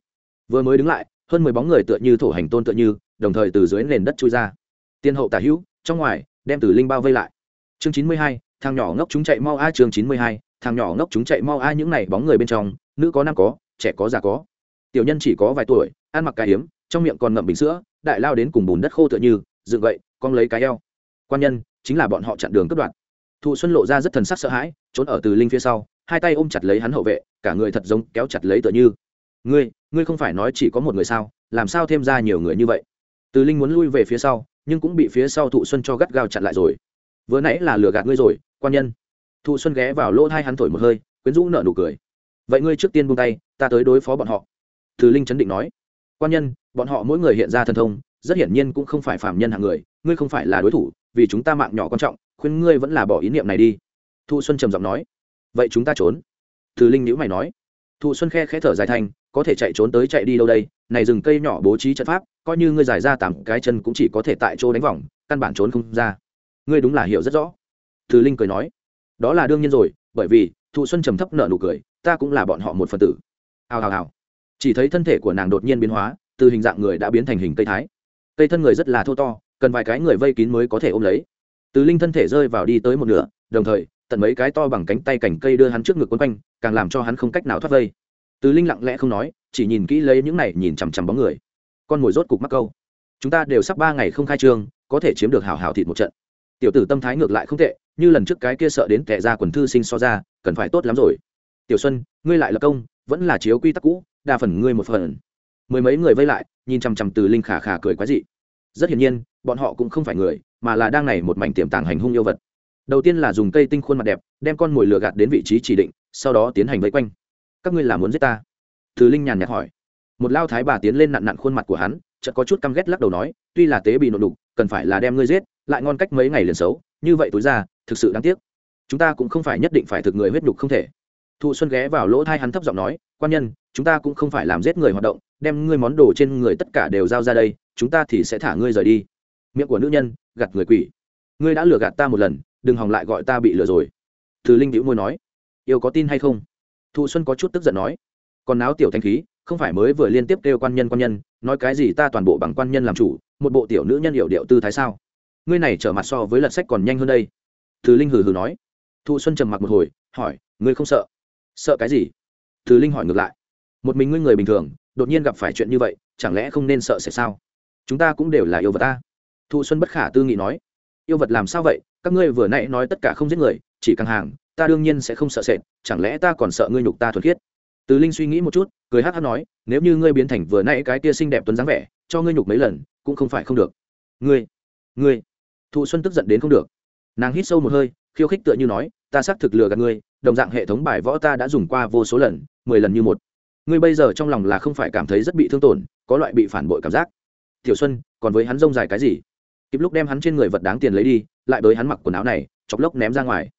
Vừa mới đứng lại, hơn mười bóng người tựa như thổ hành tôn tựa như, đồng thời từ dưới nền đất chui ra. Tiên hậu tả hữu, trong ngoài, đem từ linh bao vây lại. Chương chín mươi hai, thằng nhỏ ngốc chúng chạy mau a, chương chín mươi hai, thằng nhỏ ngốc chúng chạy mau a, những này bóng người bên trong, nữ có nam có, trẻ có già có. Tiểu nhân chỉ có vài tuổi, ăn mặc cái hiếm trong miệng còn ngậm bình sữa, đại lao đến cùng bùn đất khô tựa như, dựng vậy con lấy cái eo. Quan nhân, chính là bọn họ chặn đường cướp đoạt. Thụ xuân lộ ra rất thần sắc sợ hãi, trốn ở từ linh phía sau hai tay ôm chặt lấy hắn hậu vệ, cả người thật giống kéo chặt lấy tựa như. Ngươi ngươi không phải nói chỉ có một người sao? Làm sao thêm ra nhiều người như vậy? Từ linh muốn lui về phía sau, nhưng cũng bị phía sau thụ xuân cho gắt gao chặn lại rồi. Vừa nãy là lừa gạt ngươi rồi, quan nhân. Thụ xuân ghé vào lỗ hai hắn thổi một hơi, quyến rũ nợ nụ cười. Vậy ngươi trước tiên buông tay, ta tới đối phó bọn họ. Từ linh chấn định nói. Quan nhân, bọn họ mỗi người hiện ra thần thông, rất hiển nhiên cũng không phải phạm nhân hạng người, ngươi không phải là đối thủ, vì chúng ta mạng nhỏ quan trọng, khuyên ngươi vẫn là bỏ ý niệm này đi. Thu xuân trầm giọng nói vậy chúng ta trốn. Từ linh nhữ mày nói. Thụ xuân khe khẽ thở dài thành, có thể chạy trốn tới chạy đi đâu đây? Này rừng cây nhỏ bố trí trận pháp, coi như ngươi giải ra tám cái chân cũng chỉ có thể tại chỗ đánh vòng, căn bản trốn không ra. Ngươi đúng là hiểu rất rõ. Từ linh cười nói. Đó là đương nhiên rồi, bởi vì, thụ xuân trầm thấp nợ nụ cười, ta cũng là bọn họ một phần tử. Hào hào hào. Chỉ thấy thân thể của nàng đột nhiên biến hóa, từ hình dạng người đã biến thành hình cây thái. Cây thân người rất là thô to, cần vài cái người vây kín mới có thể ôm lấy từ linh thân thể rơi vào đi tới một nửa, đồng thời, tận mấy cái to bằng cánh tay cành cây đưa hắn trước ngực quấn quanh, càng làm cho hắn không cách nào thoát vây. Từ linh lặng lẽ không nói, chỉ nhìn kỹ lấy những này nhìn chằm chằm bóng người. Con mồi rốt cục mắc câu. Chúng ta đều sắp ba ngày không khai trương, có thể chiếm được hào hào thịt một trận. Tiểu tử tâm thái ngược lại không tệ, như lần trước cái kia sợ đến kẻ ra quần thư sinh so ra, cần phải tốt lắm rồi. Tiểu xuân, ngươi lại là công, vẫn là chiếu quy tắc cũ, đa phần ngươi một phần. Mười mấy người vây lại, nhìn chằm chằm từ linh khả khả cười quá dị rất hiển nhiên, bọn họ cũng không phải người, mà là đang này một mảnh tiềm tàng hành hung yêu vật. Đầu tiên là dùng cây tinh khuôn mặt đẹp, đem con mồi lừa gạt đến vị trí chỉ định, sau đó tiến hành vây quanh. Các ngươi là muốn giết ta? Thứ linh nhàn nhạt hỏi. Một lao thái bà tiến lên nặn nặn khuôn mặt của hắn, chợt có chút căm ghét lắc đầu nói, tuy là tế bị nộn đục, cần phải là đem ngươi giết, lại ngon cách mấy ngày liền xấu, như vậy tối ra, thực sự đáng tiếc. Chúng ta cũng không phải nhất định phải thực người huyết đục không thể. Thụ xuân ghé vào lỗ thai hắn thấp giọng nói, quan nhân, chúng ta cũng không phải làm giết người hoạt động đem ngươi món đồ trên người tất cả đều giao ra đây, chúng ta thì sẽ thả ngươi rời đi. Miệng của nữ nhân, gạt người quỷ. Ngươi đã lừa gạt ta một lần, đừng hòng lại gọi ta bị lừa rồi. Thứ linh hữu môi nói. Yêu có tin hay không? Thụ xuân có chút tức giận nói. Còn náo tiểu thanh khí, không phải mới vừa liên tiếp kêu quan nhân quan nhân, nói cái gì ta toàn bộ bằng quan nhân làm chủ, một bộ tiểu nữ nhân hiệu điệu tư thái sao? Ngươi này trở mặt so với lật sách còn nhanh hơn đây. Thứ linh hừ hừ nói. Thụ xuân trầm mặc một hồi, hỏi, ngươi không sợ? Sợ cái gì? Thứ linh hỏi ngược lại. Một mình ngươi người bình thường đột nhiên gặp phải chuyện như vậy, chẳng lẽ không nên sợ sẽ sao? Chúng ta cũng đều là yêu vật ta. Thụ xuân bất khả tư nghị nói. Yêu vật làm sao vậy? Các ngươi vừa nãy nói tất cả không giết người, chỉ căng hàng, ta đương nhiên sẽ không sợ sệt, chẳng lẽ ta còn sợ ngươi nhục ta thuật khiết? Từ linh suy nghĩ một chút, cười hát hát nói, nếu như ngươi biến thành vừa nãy cái tia xinh đẹp tuấn dáng vẻ, cho ngươi nhục mấy lần, cũng không phải không được. Ngươi ngươi. Thụ xuân tức giận đến không được. Nàng hít sâu một hơi, khiêu khích tựa như nói, ta xác thực lừa gạt ngươi, đồng dạng hệ thống bài võ ta đã dùng qua vô số lần, mười lần như một ngươi bây giờ trong lòng là không phải cảm thấy rất bị thương tổn, có loại bị phản bội cảm giác. Tiểu xuân, còn với hắn rông dài cái gì? Kịp lúc đem hắn trên người vật đáng tiền lấy đi, lại đới hắn mặc quần áo này, chọc lốc ném ra ngoài.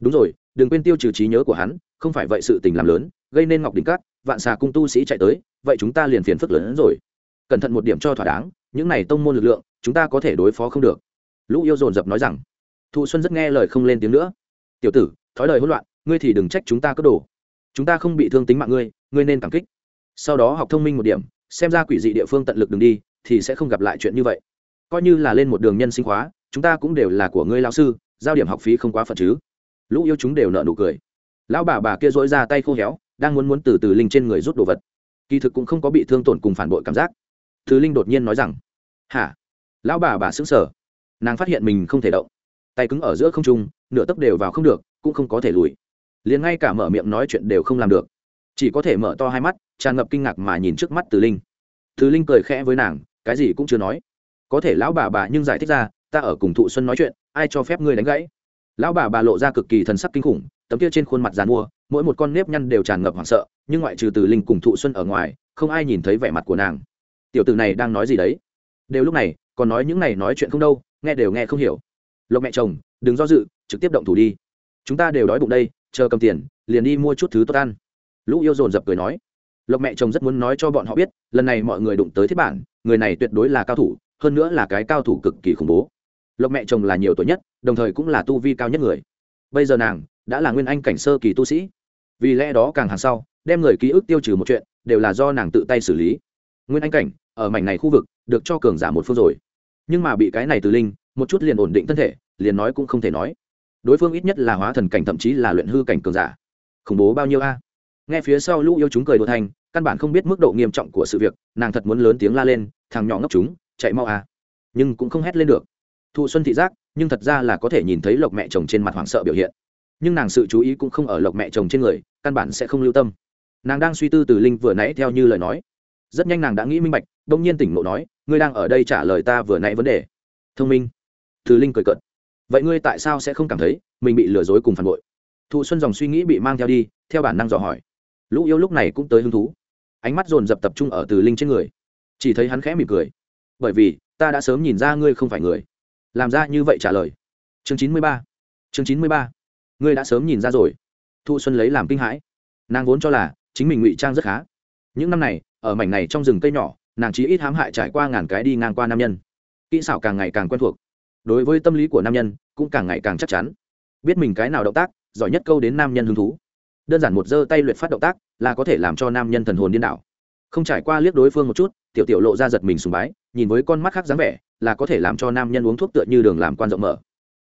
Đúng rồi, đừng quên tiêu trừ trí nhớ của hắn, không phải vậy sự tình làm lớn, gây nên ngọc đỉnh cát, vạn xà cung tu sĩ chạy tới, vậy chúng ta liền phiền phức lớn hơn rồi. Cẩn thận một điểm cho thỏa đáng, những này tông môn lực lượng, chúng ta có thể đối phó không được. Lũ yêu dồn dập nói rằng. Thụ xuân rất nghe lời không lên tiếng nữa. Tiểu tử, thói lời hỗn loạn, ngươi thì đừng trách chúng ta cất đồ. Chúng ta không bị thương tính mạng ngươi ngươi nên cảm kích. Sau đó học thông minh một điểm, xem ra quỷ dị địa phương tận lực đừng đi, thì sẽ không gặp lại chuyện như vậy. Coi như là lên một đường nhân sinh khóa, chúng ta cũng đều là của ngươi lao sư, giao điểm học phí không quá phần chứ. Lũ yêu chúng đều nợ nụ cười. Lão bà bà kia dỗi ra tay khô héo, đang muốn muốn từ từ linh trên người rút đồ vật. Kỳ thực cũng không có bị thương tổn cùng phản bội cảm giác. Thứ linh đột nhiên nói rằng, hả? Lão bà bà xứng sở nàng phát hiện mình không thể động. Tay cứng ở giữa không trung, nửa tấc đều vào không được, cũng không có thể lùi. Liền ngay cả mở miệng nói chuyện đều không làm được chỉ có thể mở to hai mắt, tràn ngập kinh ngạc mà nhìn trước mắt từ linh. Từ linh cười khẽ với nàng, cái gì cũng chưa nói. Có thể lão bà bà nhưng giải thích ra, ta ở cùng thụ xuân nói chuyện, ai cho phép ngươi đánh gãy? Lão bà bà lộ ra cực kỳ thần sắc kinh khủng, tấm kia trên khuôn mặt dàn mua, mỗi một con nếp nhăn đều tràn ngập hoảng sợ, nhưng ngoại trừ từ linh cùng thụ xuân ở ngoài, không ai nhìn thấy vẻ mặt của nàng. Tiểu tử này đang nói gì đấy? Đều lúc này, còn nói những này nói chuyện không đâu, nghe đều nghe không hiểu. Lộc mẹ chồng, đừng do dự, trực tiếp động thủ đi. Chúng ta đều đói bụng đây, chờ cầm tiền, liền đi mua chút thứ tốt ăn lũ yêu dồn dập cười nói, lộc mẹ chồng rất muốn nói cho bọn họ biết, lần này mọi người đụng tới thiết bản, người này tuyệt đối là cao thủ, hơn nữa là cái cao thủ cực kỳ khủng bố. Lộc mẹ chồng là nhiều tuổi nhất, đồng thời cũng là tu vi cao nhất người. Bây giờ nàng đã là nguyên anh cảnh sơ kỳ tu sĩ. Vì lẽ đó càng hàng sau, đem người ký ức tiêu trừ một chuyện, đều là do nàng tự tay xử lý. Nguyên anh cảnh, ở mảnh này khu vực, được cho cường giả một phương rồi. Nhưng mà bị cái này từ linh, một chút liền ổn định thân thể, liền nói cũng không thể nói. Đối phương ít nhất là hóa thần cảnh thậm chí là luyện hư cảnh cường giả. Khủng bố bao nhiêu a? Nghe phía sau lũ yêu chúng cười đồ thành, căn bản không biết mức độ nghiêm trọng của sự việc, nàng thật muốn lớn tiếng la lên, thằng nhỏ ngốc chúng, chạy mau à? nhưng cũng không hét lên được. Thụ xuân thị giác, nhưng thật ra là có thể nhìn thấy lộc mẹ chồng trên mặt hoảng sợ biểu hiện. Nhưng nàng sự chú ý cũng không ở lộc mẹ chồng trên người, căn bản sẽ không lưu tâm. Nàng đang suy tư từ linh vừa nãy theo như lời nói. Rất nhanh nàng đã nghĩ minh bạch đông nhiên tỉnh ngộ nói, ngươi đang ở đây trả lời ta vừa nãy vấn đề. Thông minh. Từ linh cười cợt. Vậy ngươi tại sao sẽ không cảm thấy mình bị lừa dối cùng phản bội? Thụ xuân dòng suy nghĩ bị mang theo đi, theo bản năng dò hỏi lũ yêu lúc này cũng tới hứng thú. Ánh mắt dồn dập tập trung ở từ linh trên người. Chỉ thấy hắn khẽ mỉm cười. Bởi vì, ta đã sớm nhìn ra ngươi không phải người. Làm ra như vậy trả lời. Chương chín mươi ba. Chương chín mươi ba. Ngươi đã sớm nhìn ra rồi. Thu xuân lấy làm kinh hãi. Nàng vốn cho là chính mình ngụy trang rất khá. Những năm này, ở mảnh này trong rừng cây nhỏ, nàng chỉ ít hãm hại trải qua ngàn cái đi ngang qua nam nhân. Kỹ xảo càng ngày càng quen thuộc. Đối với tâm lý của nam nhân, cũng càng ngày càng chắc chắn. Biết mình cái nào động tác, giỏi nhất câu đến nam nhân hứng thú đơn giản một giơ tay luyện phát động tác là có thể làm cho nam nhân thần hồn điên đảo. Không trải qua liếc đối phương một chút, tiểu tiểu lộ ra giật mình sùng bái, nhìn với con mắt khác dáng vẻ là có thể làm cho nam nhân uống thuốc tựa như đường làm quan rộng mở.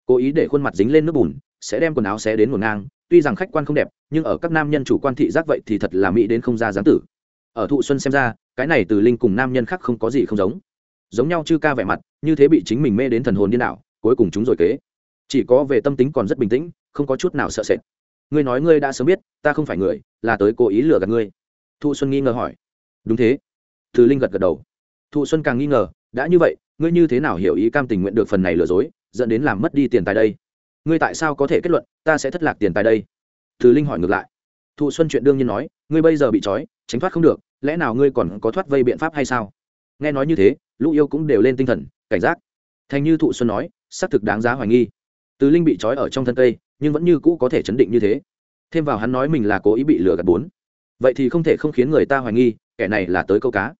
Cố ý để khuôn mặt dính lên nước bùn, sẽ đem quần áo xé đến một ngang, tuy rằng khách quan không đẹp, nhưng ở các nam nhân chủ quan thị giác vậy thì thật là mỹ đến không ra dáng tử. Ở thụ xuân xem ra, cái này từ linh cùng nam nhân khác không có gì không giống. Giống nhau chư ca vẻ mặt, như thế bị chính mình mê đến thần hồn điên đảo, cuối cùng chúng rồi kế. Chỉ có về tâm tính còn rất bình tĩnh, không có chút nào sợ sệt ngươi nói ngươi đã sớm biết, ta không phải người, là tới cố ý lừa gạt ngươi. Thụ xuân nghi ngờ hỏi. Đúng thế. Từ linh gật gật đầu. Thụ xuân càng nghi ngờ, đã như vậy, ngươi như thế nào hiểu ý cam tình nguyện được phần này lừa dối, dẫn đến làm mất đi tiền tài đây? Ngươi tại sao có thể kết luận, ta sẽ thất lạc tiền tài đây? Từ linh hỏi ngược lại. Thụ xuân chuyện đương nhiên nói, ngươi bây giờ bị trói, tránh thoát không được, lẽ nào ngươi còn có thoát vây biện pháp hay sao? Nghe nói như thế, lũ yêu cũng đều lên tinh thần, cảnh giác. Thành như thụ xuân nói, xác thực đáng giá hoài nghi. Từ linh bị trói ở trong thân cây nhưng vẫn như cũ có thể chấn định như thế. Thêm vào hắn nói mình là cố ý bị lừa gạt bốn. Vậy thì không thể không khiến người ta hoài nghi, kẻ này là tới câu cá.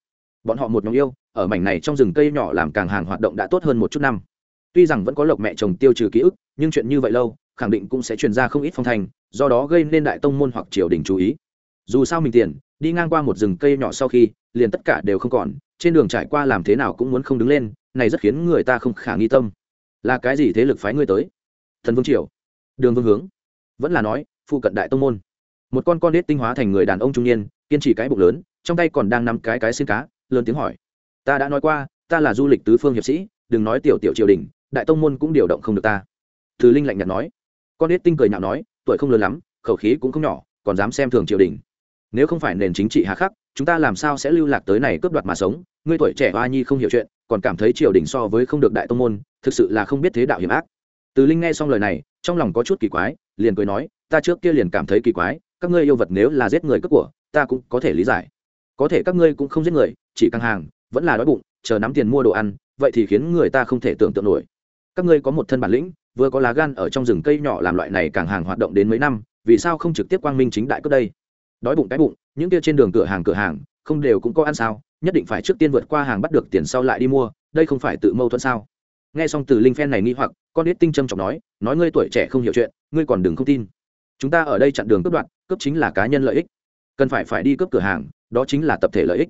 Bọn họ một nhóm yêu, ở mảnh này trong rừng cây nhỏ làm càng hàng hoạt động đã tốt hơn một chút năm. Tuy rằng vẫn có lộc mẹ chồng tiêu trừ ký ức, nhưng chuyện như vậy lâu, khẳng định cũng sẽ truyền ra không ít phong thành do đó gây nên đại tông môn hoặc triều đình chú ý. Dù sao mình tiền, đi ngang qua một rừng cây nhỏ sau khi, liền tất cả đều không còn, trên đường trải qua làm thế nào cũng muốn không đứng lên, này rất khiến người ta không khả nghi tâm. Là cái gì thế lực phái ngươi tới? Thần vương triều đường vương hướng. Vẫn là nói phụ cận đại tông môn. Một con con đết tinh hóa thành người đàn ông trung niên, kiên trì cái bụng lớn, trong tay còn đang nắm cái cái xin cá, lớn tiếng hỏi. Ta đã nói qua, ta là du lịch tứ phương hiệp sĩ, đừng nói tiểu tiểu triều đình, đại tông môn cũng điều động không được ta. Thứ linh lạnh nhạt nói. Con đết tinh cười nhạo nói, tuổi không lớn lắm, khẩu khí cũng không nhỏ, còn dám xem thường triều đình. Nếu không phải nền chính trị hà khắc, chúng ta làm sao sẽ lưu lạc tới này cướp đoạt mà sống? Ngươi tuổi trẻ hoa nhi không hiểu chuyện, còn cảm thấy triều đình so với không được đại tông môn, thực sự là không biết thế đạo hiểm ác. Từ linh nghe xong lời này trong lòng có chút kỳ quái, liền cười nói, ta trước kia liền cảm thấy kỳ quái, các ngươi yêu vật nếu là giết người cướp của, ta cũng có thể lý giải. Có thể các ngươi cũng không giết người, chỉ căng hàng, vẫn là đói bụng, chờ nắm tiền mua đồ ăn, vậy thì khiến người ta không thể tưởng tượng nổi. Các ngươi có một thân bản lĩnh, vừa có lá gan ở trong rừng cây nhỏ làm loại này càng hàng hoạt động đến mấy năm, vì sao không trực tiếp quang minh chính đại cướp đây? Đói bụng cái bụng, những kia trên đường cửa hàng cửa hàng, không đều cũng có ăn sao, nhất định phải trước tiên vượt qua hàng bắt được tiền sau lại đi mua, đây không phải tự mâu thuẫn sao? Nghe xong từ linh phen này nghi hoặc con ít tinh trâm trọng nói nói ngươi tuổi trẻ không hiểu chuyện ngươi còn đừng không tin. Chúng ta ở đây chặn đường cướp đoạn, cướp chính là cá nhân lợi ích. Cần phải phải đi cướp cửa hàng đó chính là tập thể lợi ích.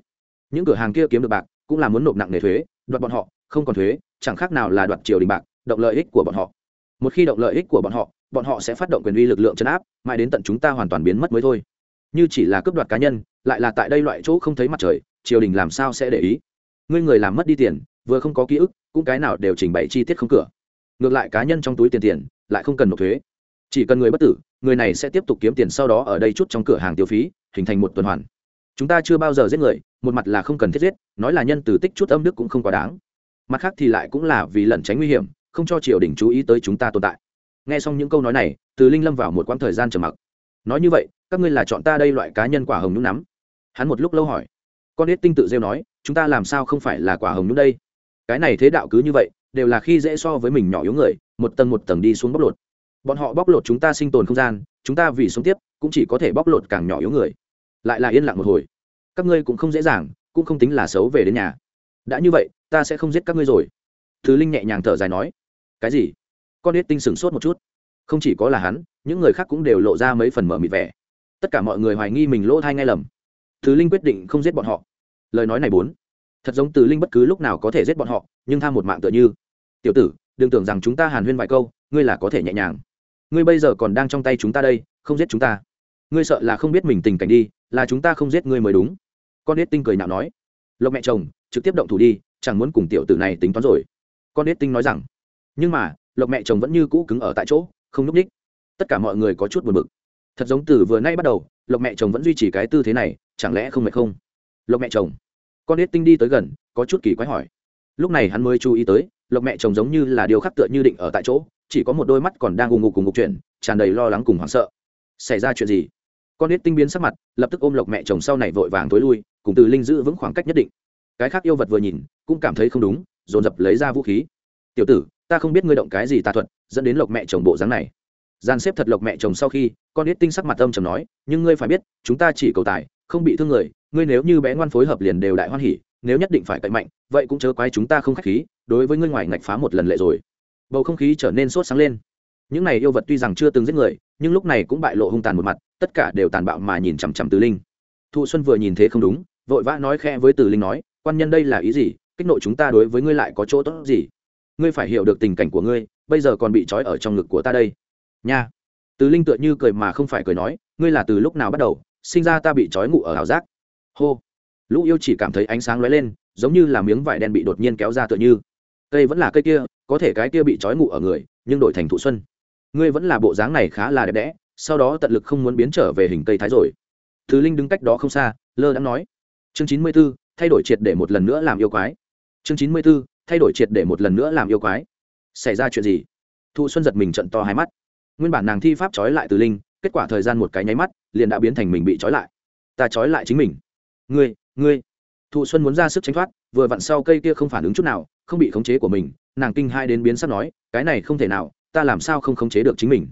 Những cửa hàng kia kiếm được bạc cũng là muốn nộp nặng nề thuế đoạt bọn họ không còn thuế chẳng khác nào là đoạt triều đình bạc động lợi ích của bọn họ. Một khi động lợi ích của bọn họ bọn họ sẽ phát động quyền uy lực lượng chấn áp mãi đến tận chúng ta hoàn toàn biến mất mới thôi. Như chỉ là cướp đoạt cá nhân lại là tại đây loại chỗ không thấy mặt trời triều đình làm sao sẽ để ý? Ngươi người làm mất đi tiền vừa không có ký ức cũng cái nào đều trình bày chi tiết không cửa. Ngược lại cá nhân trong túi tiền tiền, lại không cần nộp thuế. Chỉ cần người bất tử, người này sẽ tiếp tục kiếm tiền sau đó ở đây chút trong cửa hàng tiêu phí, hình thành một tuần hoàn. Chúng ta chưa bao giờ giết người, một mặt là không cần thiết giết, nói là nhân từ tích chút âm đức cũng không quá đáng. Mặt khác thì lại cũng là vì lẩn tránh nguy hiểm, không cho triều đình chú ý tới chúng ta tồn tại. Nghe xong những câu nói này, từ linh lâm vào một quãng thời gian trầm mặc. Nói như vậy, các ngươi là chọn ta đây loại cá nhân quả hồng nhúng nắm? Hắn một lúc lâu hỏi. Con ít tinh tự rêu nói, chúng ta làm sao không phải là quả hồng nhúng đây? Cái này thế đạo cứ như vậy, đều là khi dễ so với mình nhỏ yếu người, một tầng một tầng đi xuống bóc lột. Bọn họ bóc lột chúng ta sinh tồn không gian, chúng ta vì sống tiếp, cũng chỉ có thể bóc lột càng nhỏ yếu người. Lại là yên lặng một hồi. Các ngươi cũng không dễ dàng, cũng không tính là xấu về đến nhà. Đã như vậy, ta sẽ không giết các ngươi rồi. Thứ linh nhẹ nhàng thở dài nói. Cái gì? Con ít tinh sửng sốt một chút. Không chỉ có là hắn, những người khác cũng đều lộ ra mấy phần mở mịt vẻ. Tất cả mọi người hoài nghi mình lỗ thai ngay lầm. Thứ linh quyết định không giết bọn họ. Lời nói này bốn thật giống từ linh bất cứ lúc nào có thể giết bọn họ, nhưng tham một mạng tựa như. Tiểu tử, đừng tưởng rằng chúng ta hàn huyên vài câu, ngươi là có thể nhẹ nhàng. Ngươi bây giờ còn đang trong tay chúng ta đây, không giết chúng ta. Ngươi sợ là không biết mình tình cảnh đi, là chúng ta không giết ngươi mới đúng. Con nết tinh cười nhạo nói. Lộc mẹ chồng, trực tiếp động thủ đi, chẳng muốn cùng tiểu tử này tính toán rồi. Con nết tinh nói rằng. Nhưng mà, lộc mẹ chồng vẫn như cũ cứng ở tại chỗ, không núp ních. Tất cả mọi người có chút buồn bực. Thật giống từ vừa nay bắt đầu, lộc mẹ chồng vẫn duy trì cái tư thế này, chẳng lẽ không mệt không? Lộc mẹ chồng con nết tinh đi tới gần, có chút kỳ quái hỏi. Lúc này hắn mới chú ý tới, lộc mẹ chồng giống như là điều khắc tựa như định ở tại chỗ, chỉ có một đôi mắt còn đang gù ngục cùng ngục chuyện, tràn đầy lo lắng cùng hoảng sợ. Xảy ra chuyện gì? Con nết tinh biến sắc mặt, lập tức ôm lộc mẹ chồng sau này vội vàng tối lui, cùng từ linh giữ vững khoảng cách nhất định. Cái khác yêu vật vừa nhìn, cũng cảm thấy không đúng, dồn dập lấy ra vũ khí. Tiểu tử, ta không biết ngươi động cái gì tà thuật, dẫn đến lộc mẹ chồng bộ dáng này. Gian xếp thật lộc mẹ chồng sau khi, con ít tinh sắc mặt âm chồng nói, nhưng ngươi phải biết, chúng ta chỉ cầu tài, không bị thương người ngươi nếu như bé ngoan phối hợp liền đều đại hoan hỉ, nếu nhất định phải cậy mạnh, vậy cũng chớ quái chúng ta không khách khí, đối với ngươi ngoài ngạch phá một lần lệ rồi. Bầu không khí trở nên sốt sáng lên. Những này yêu vật tuy rằng chưa từng giết người, nhưng lúc này cũng bại lộ hung tàn một mặt, tất cả đều tàn bạo mà nhìn chằm chằm từ linh. Thụ xuân vừa nhìn thế không đúng, vội vã nói khe với từ linh nói, quan nhân đây là ý gì? Kích nội chúng ta đối với ngươi lại có chỗ tốt gì? Ngươi phải hiểu được tình cảnh của ngươi, bây giờ còn bị trói ở trong ngực của ta đây. Nha. Từ linh tựa như cười mà không phải cười nói, ngươi là từ lúc nào bắt đầu, sinh ra ta bị trói ngủ ở ảo giác? Hô. Lũ yêu chỉ cảm thấy ánh sáng lóe lên, giống như là miếng vải đen bị đột nhiên kéo ra tựa như. Cây vẫn là cây kia, có thể cái kia bị trói ngủ ở người, nhưng đổi thành thụ xuân. Ngươi vẫn là bộ dáng này khá là đẹp đẽ, sau đó tận lực không muốn biến trở về hình cây thái rồi. Thứ linh đứng cách đó không xa, lơ đã nói. Chương chín mươi b ố thay đổi triệt để một lần nữa làm yêu quái. Chương chín mươi b ố thay đổi triệt để một lần nữa làm yêu quái. Xảy ra chuyện gì? Thụ xuân giật mình trận to hai mắt. Nguyên bản nàng thi pháp trói lại từ linh, kết quả thời gian một cái nháy mắt, liền đã biến thành mình bị trói lại. Ta trói lại chính mình ngươi ngươi. Thụ xuân muốn ra sức tránh thoát, vừa vặn sau cây kia không phản ứng chút nào, không bị khống chế của mình, nàng kinh hai đến biến sắp nói, cái này không thể nào, ta làm sao không khống chế được chính mình?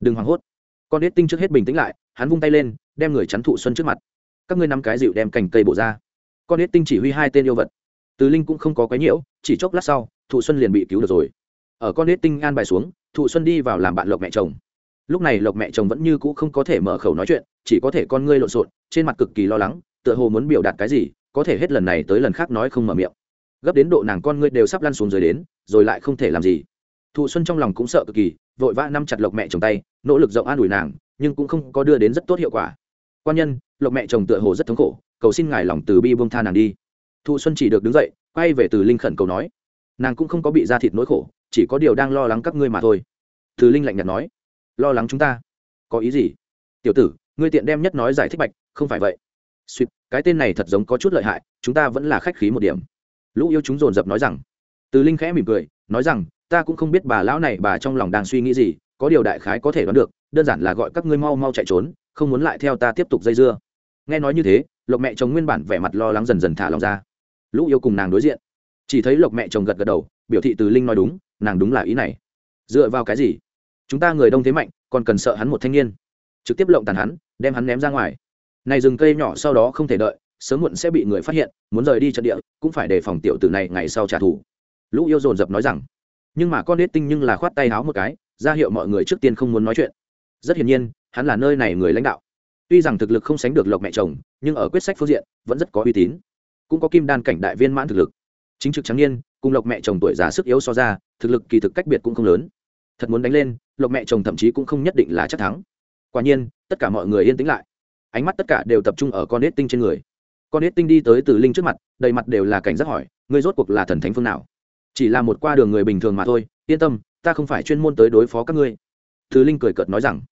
Đừng hoảng hốt. Con đết tinh trước hết bình tĩnh lại, hắn vung tay lên, đem người chắn thụ xuân trước mặt. Các ngươi nắm cái dịu đem cành cây bổ ra. Con đết tinh chỉ huy hai tên yêu vật. Từ linh cũng không có quái nhiễu, chỉ chốc lát sau, thụ xuân liền bị cứu được rồi. Ở con đết tinh an bài xuống, thụ xuân đi vào làm bạn lộc mẹ chồng. Lúc này lộc mẹ chồng vẫn như cũ không có thể mở khẩu nói chuyện, chỉ có thể con ngươi lộn xộn, trên mặt cực kỳ lo lắng tựa hồ muốn biểu đạt cái gì, có thể hết lần này tới lần khác nói không mở miệng. Gấp đến độ nàng con ngươi đều sắp lăn xuống dưới đến, rồi lại không thể làm gì. Thụ xuân trong lòng cũng sợ cực kỳ, vội vã nắm chặt lộc mẹ chồng tay, nỗ lực rộng an ủi nàng, nhưng cũng không có đưa đến rất tốt hiệu quả. Quan nhân, lộc mẹ chồng tựa hồ rất thống khổ, cầu xin ngài lòng từ bi bông tha nàng đi. Thụ xuân chỉ được đứng dậy, quay về từ linh khẩn cầu nói. Nàng cũng không có bị ra thịt nỗi khổ, chỉ có điều đang lo lắng các ngươi mà thôi. Từ linh lạnh nhạt nói. Lo lắng chúng ta? Có ý gì? Tiểu tử, ngươi tiện đem nhất nói giải thích bạch, không phải vậy suýt, cái tên này thật giống có chút lợi hại, chúng ta vẫn là khách khí một điểm. Lũ yêu chúng dồn dập nói rằng. Từ linh khẽ mỉm cười, nói rằng, ta cũng không biết bà lão này bà trong lòng đang suy nghĩ gì, có điều đại khái có thể đoán được, đơn giản là gọi các ngươi mau mau chạy trốn, không muốn lại theo ta tiếp tục dây dưa. Nghe nói như thế, lộc mẹ chồng nguyên bản vẻ mặt lo lắng dần dần thả lòng ra. Lũ yêu cùng nàng đối diện. Chỉ thấy lộc mẹ chồng gật gật đầu, biểu thị từ linh nói đúng, nàng đúng là ý này. Dựa vào cái gì? Chúng ta người đông thế mạnh, còn cần sợ hắn một thanh niên. Trực tiếp lộng tàn hắn, đem hắn ném ra ngoài này rừng cây nhỏ sau đó không thể đợi, sớm muộn sẽ bị người phát hiện, muốn rời đi trận địa, cũng phải đề phòng tiểu tử này ngày sau trả thù. Lũ yêu dồn dập nói rằng, nhưng mà con nết tinh nhưng là khoát tay háo một cái, ra hiệu mọi người trước tiên không muốn nói chuyện. Rất hiển nhiên, hắn là nơi này người lãnh đạo. Tuy rằng thực lực không sánh được lộc mẹ chồng, nhưng ở quyết sách phương diện, vẫn rất có uy tín. Cũng có kim đan cảnh đại viên mãn thực lực. Chính trực trắng niên, cùng lộc mẹ chồng tuổi già sức yếu so ra, thực lực kỳ thực cách biệt cũng không lớn. Thật muốn đánh lên, lộc mẹ chồng thậm chí cũng không nhất định là chắc thắng. Quả nhiên, tất cả mọi người yên tĩnh lại ánh mắt tất cả đều tập trung ở con nết tinh trên người. Con nết tinh đi tới từ linh trước mặt, đầy mặt đều là cảnh giác hỏi, ngươi rốt cuộc là thần thánh phương nào? Chỉ là một qua đường người bình thường mà thôi, yên tâm, ta không phải chuyên môn tới đối phó các ngươi. Từ linh cười cợt nói rằng,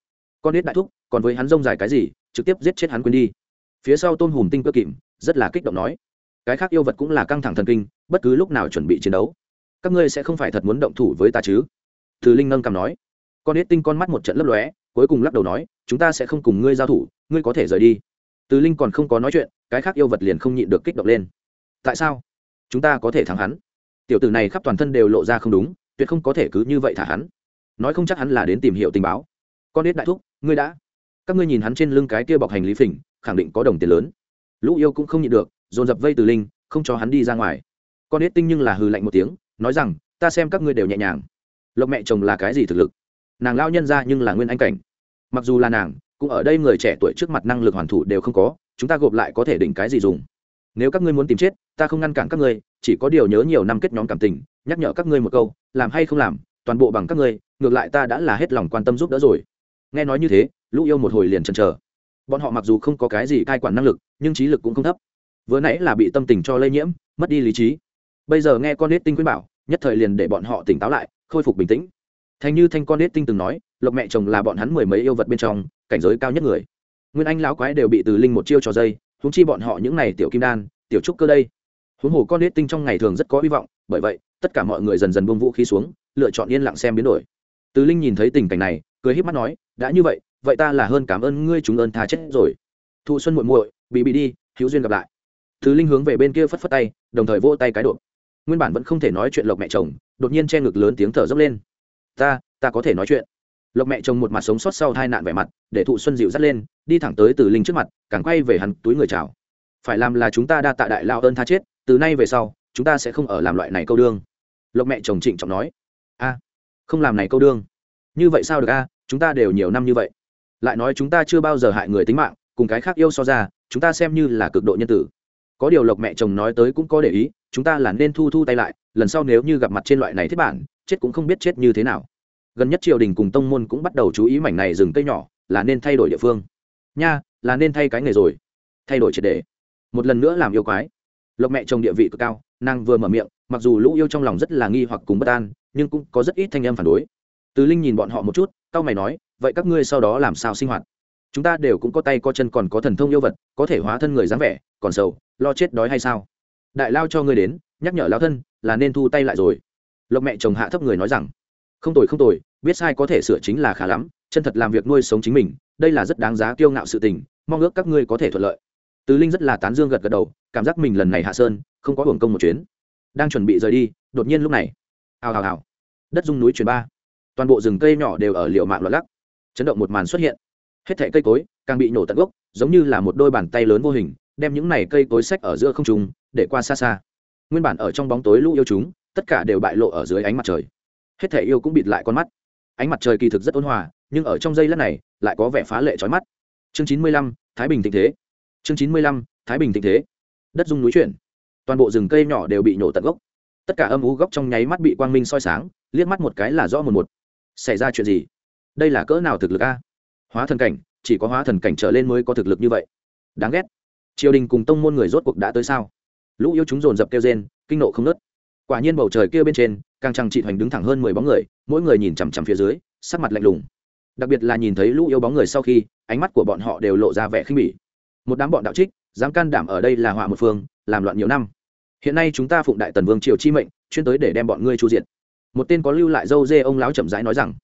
con nết đại thúc, còn với hắn rông dài cái gì, trực tiếp giết chết hắn quên đi. Phía sau tôn hùm tinh cơ kìm, rất là kích động nói, cái khác yêu vật cũng là căng thẳng thần kinh, bất cứ lúc nào chuẩn bị chiến đấu, các ngươi sẽ không phải thật muốn động thủ với ta chứ? Từ linh nâng cầm nói, con ít tinh con mắt một trận lấp lóe cuối cùng lắc đầu nói, chúng ta sẽ không cùng ngươi giao thủ, ngươi có thể rời đi. Từ linh còn không có nói chuyện, cái khác yêu vật liền không nhịn được kích động lên. Tại sao? Chúng ta có thể thắng hắn? Tiểu tử này khắp toàn thân đều lộ ra không đúng, tuyệt không có thể cứ như vậy thả hắn. Nói không chắc hắn là đến tìm hiểu tình báo. Con ít đại thúc, ngươi đã. Các ngươi nhìn hắn trên lưng cái kia bọc hành lý phình, khẳng định có đồng tiền lớn. Lũ yêu cũng không nhịn được, dồn dập vây từ linh, không cho hắn đi ra ngoài. Con ít tinh nhưng là hừ lạnh một tiếng, nói rằng, ta xem các ngươi đều nhẹ nhàng. Lộc mẹ chồng là cái gì thực lực? Nàng lao nhân ra nhưng là nguyên anh cảnh mặc dù là nàng, cũng ở đây người trẻ tuổi trước mặt năng lực hoàn thủ đều không có, chúng ta gộp lại có thể đỉnh cái gì dùng? Nếu các ngươi muốn tìm chết, ta không ngăn cản các ngươi, chỉ có điều nhớ nhiều năm kết nhóm cảm tình, nhắc nhở các ngươi một câu, làm hay không làm, toàn bộ bằng các ngươi, ngược lại ta đã là hết lòng quan tâm giúp đỡ rồi. Nghe nói như thế, lũ yêu một hồi liền chần chờ. Bọn họ mặc dù không có cái gì cai quản năng lực, nhưng trí lực cũng không thấp. Vừa nãy là bị tâm tình cho lây nhiễm, mất đi lý trí. Bây giờ nghe con nết tinh khuyên bảo, nhất thời liền để bọn họ tỉnh táo lại, khôi phục bình tĩnh thành như thanh con nết tinh từng nói, lộc mẹ chồng là bọn hắn mười mấy yêu vật bên trong, cảnh giới cao nhất người. Nguyên anh lão quái đều bị từ linh một chiêu trò dây húng chi bọn họ những n à y tiểu kim đan, tiểu trúc cơ đây. Huống hồ con nết tinh trong ngày thường rất có hy vọng, bởi vậy, tất cả mọi người dần dần bông vũ khí xuống, lựa chọn yên lặng xem biến đổi. Từ linh nhìn thấy tình cảnh này, cười h í p mắt nói, đã như vậy vậy ta là hơn cảm ơn ngươi chúng ơn tha chết rồi. Thụ xuân muội muội, bị bị đi, hữu duyên gặp lại. Từ linh hướng về bên kia phất phất tay, đồng thời vỗ tay cái độ nguyên bản vẫn không thể nói chuyện lộc mẹ chồng, đột nhiên che ngực lớn tiếng thở dốc lên ta ta có thể nói chuyện. Lộc mẹ chồng một mặt sống sót sau hai nạn vẻ mặt, để thụ xuân dịu dắt lên, đi thẳng tới từ linh trước mặt, càng quay về hắn túi người chào. Phải làm là chúng ta đa tạ đại lao ơn tha chết, từ nay về sau, chúng ta sẽ không ở làm loại này câu đương. Lộc mẹ chồng trịnh trọng nói. A, không làm này câu đương. Như vậy sao được a, chúng ta đều nhiều năm như vậy. Lại nói chúng ta chưa bao giờ hại người tính mạng, cùng cái khác yêu so ra, chúng ta xem như là cực độ nhân tử. Có điều lộc mẹ chồng nói tới cũng có để ý, chúng ta là nên thu thu tay lại lần sau nếu như gặp mặt trên loại này thiết bản, chết cũng không biết chết như thế nào. Gần nhất triều đình cùng tông môn cũng bắt đầu chú ý mảnh này rừng cây nhỏ, là nên thay đổi địa phương. Nha, là nên thay cái nghề rồi. Thay đổi triệt đề một lần nữa làm yêu quái. Lộc mẹ chồng địa vị cực cao, nàng vừa mở miệng, mặc dù lũ yêu trong lòng rất là nghi hoặc cùng bất an, nhưng cũng có rất ít thanh âm phản đối. Tứ linh nhìn bọn họ một chút tao mày nói, vậy các ngươi sau đó làm sao sinh hoạt? Chúng ta đều cũng có tay có chân còn có thần thông yêu vật, có thể hóa thân người dáng vẻ, còn sầu, lo chết đói hay sao? Đại lao cho ngươi đến, nhắc nhở lao thân là nên thu tay lại rồi. Lộc mẹ chồng hạ thấp người nói rằng, không tồi không tồi, biết sai có thể sửa chính là khá lắm, chân thật làm việc nuôi sống chính mình, đây là rất đáng giá kiêu ngạo sự tình, mong ước các ngươi có thể thuận lợi. Tứ linh rất là tán dương gật gật đầu, cảm giác mình lần này hạ sơn, không có hưởng công một chuyến. Đang chuẩn bị rời đi, đột nhiên lúc này hào hào hào đất dung núi chuyển ba. Toàn bộ rừng cây nhỏ đều ở liệu mạng loạt lắc. Chấn động một màn xuất hiện. Hết thảy cây cối, càng bị nổ tận gốc, giống như là một đôi bàn tay lớn vô hình, đem những này cây cối xách ở giữa không trung, để qua xa xa nguyên bản ở trong bóng tối lũ yêu chúng, tất cả đều bại lộ ở dưới ánh mặt trời. Hết thể yêu cũng bịt lại con mắt. Ánh mặt trời kỳ thực rất ôn hòa, nhưng ở trong giây lát này, lại có vẻ phá lệ trói mắt. Chương chín mươi lăm, thái bình thịnh thế. Chương chín mươi lăm, thái bình thịnh thế. Đất dung núi chuyển. Toàn bộ rừng cây nhỏ đều bị nổ tận gốc. Tất cả âm ú góc trong nháy mắt bị quang minh soi sáng, liếc mắt một cái là rõ một một. Xảy ra chuyện gì? Đây là cỡ nào thực lực a? Hóa thần cảnh, chỉ có hóa thần cảnh trở lên mới có thực lực như vậy. Đáng ghét. Triều đình cùng tông môn người rốt cuộc đã tới sao? Lũ yêu chúng dồn dập kêu rên, kinh nộ không nớt. Quả nhiên bầu trời kia bên trên, càng chẳng chị hoành đứng thẳng hơn mười bóng người, mỗi người nhìn chằm chằm phía dưới, sắc mặt lạnh lùng. Đặc biệt là nhìn thấy lũ yêu bóng người sau khi, ánh mắt của bọn họ đều lộ ra vẻ khinh bỉ. Một đám bọn đạo trích, dám can đảm ở đây là họa một phương, làm loạn nhiều năm. Hiện nay chúng ta phụng đại tần vương triều chi mệnh, chuyên tới để đem bọn ngươi chu diện một tên có lưu lại dâu dê ông lão chậm rãi nói rằng,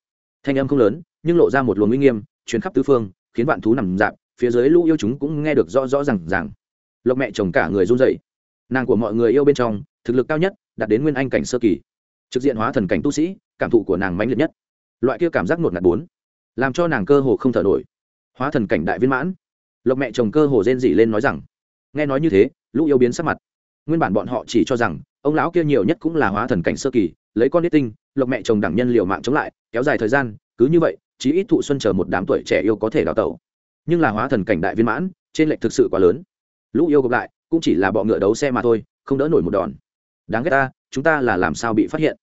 thanh âm không lớn, nhưng lộ ra một luồng uy nghiêm chuyến khắp tứ phương, khiến vạn thú nằm dạp, phía dưới lũ yêu chúng cũng nghe được rõ rõ rằng rằng lộc mẹ chồng cả người run rẩy nàng của mọi người yêu bên trong, thực lực cao nhất, đạt đến nguyên anh cảnh sơ kỳ. Trực diện hóa thần cảnh tu sĩ, cảm thụ của nàng mãnh liệt nhất. Loại kia cảm giác ngột ngạt bốn, làm cho nàng cơ hồ không thở nổi. Hóa thần cảnh đại viên mãn. Lộc mẹ chồng cơ hồ rên dỉ lên nói rằng, nghe nói như thế, lũ yêu biến sắc mặt. Nguyên bản bọn họ chỉ cho rằng, ông lão kia nhiều nhất cũng là hóa thần cảnh sơ kỳ, lấy con đít tinh, lộc mẹ chồng đẳng nhân liều mạng chống lại, kéo dài thời gian, cứ như vậy, chí ít thụ xuân chờ một đám tuổi trẻ yêu có thể đào tẩu. Nhưng là hóa thần cảnh đại viên mãn, trên lệnh thực sự quá lớn. Lũ yêu gặp lại cũng chỉ là bọ ngựa đấu xe mà thôi, không đỡ nổi một đòn. Đáng ghét ta, chúng ta là làm sao bị phát hiện?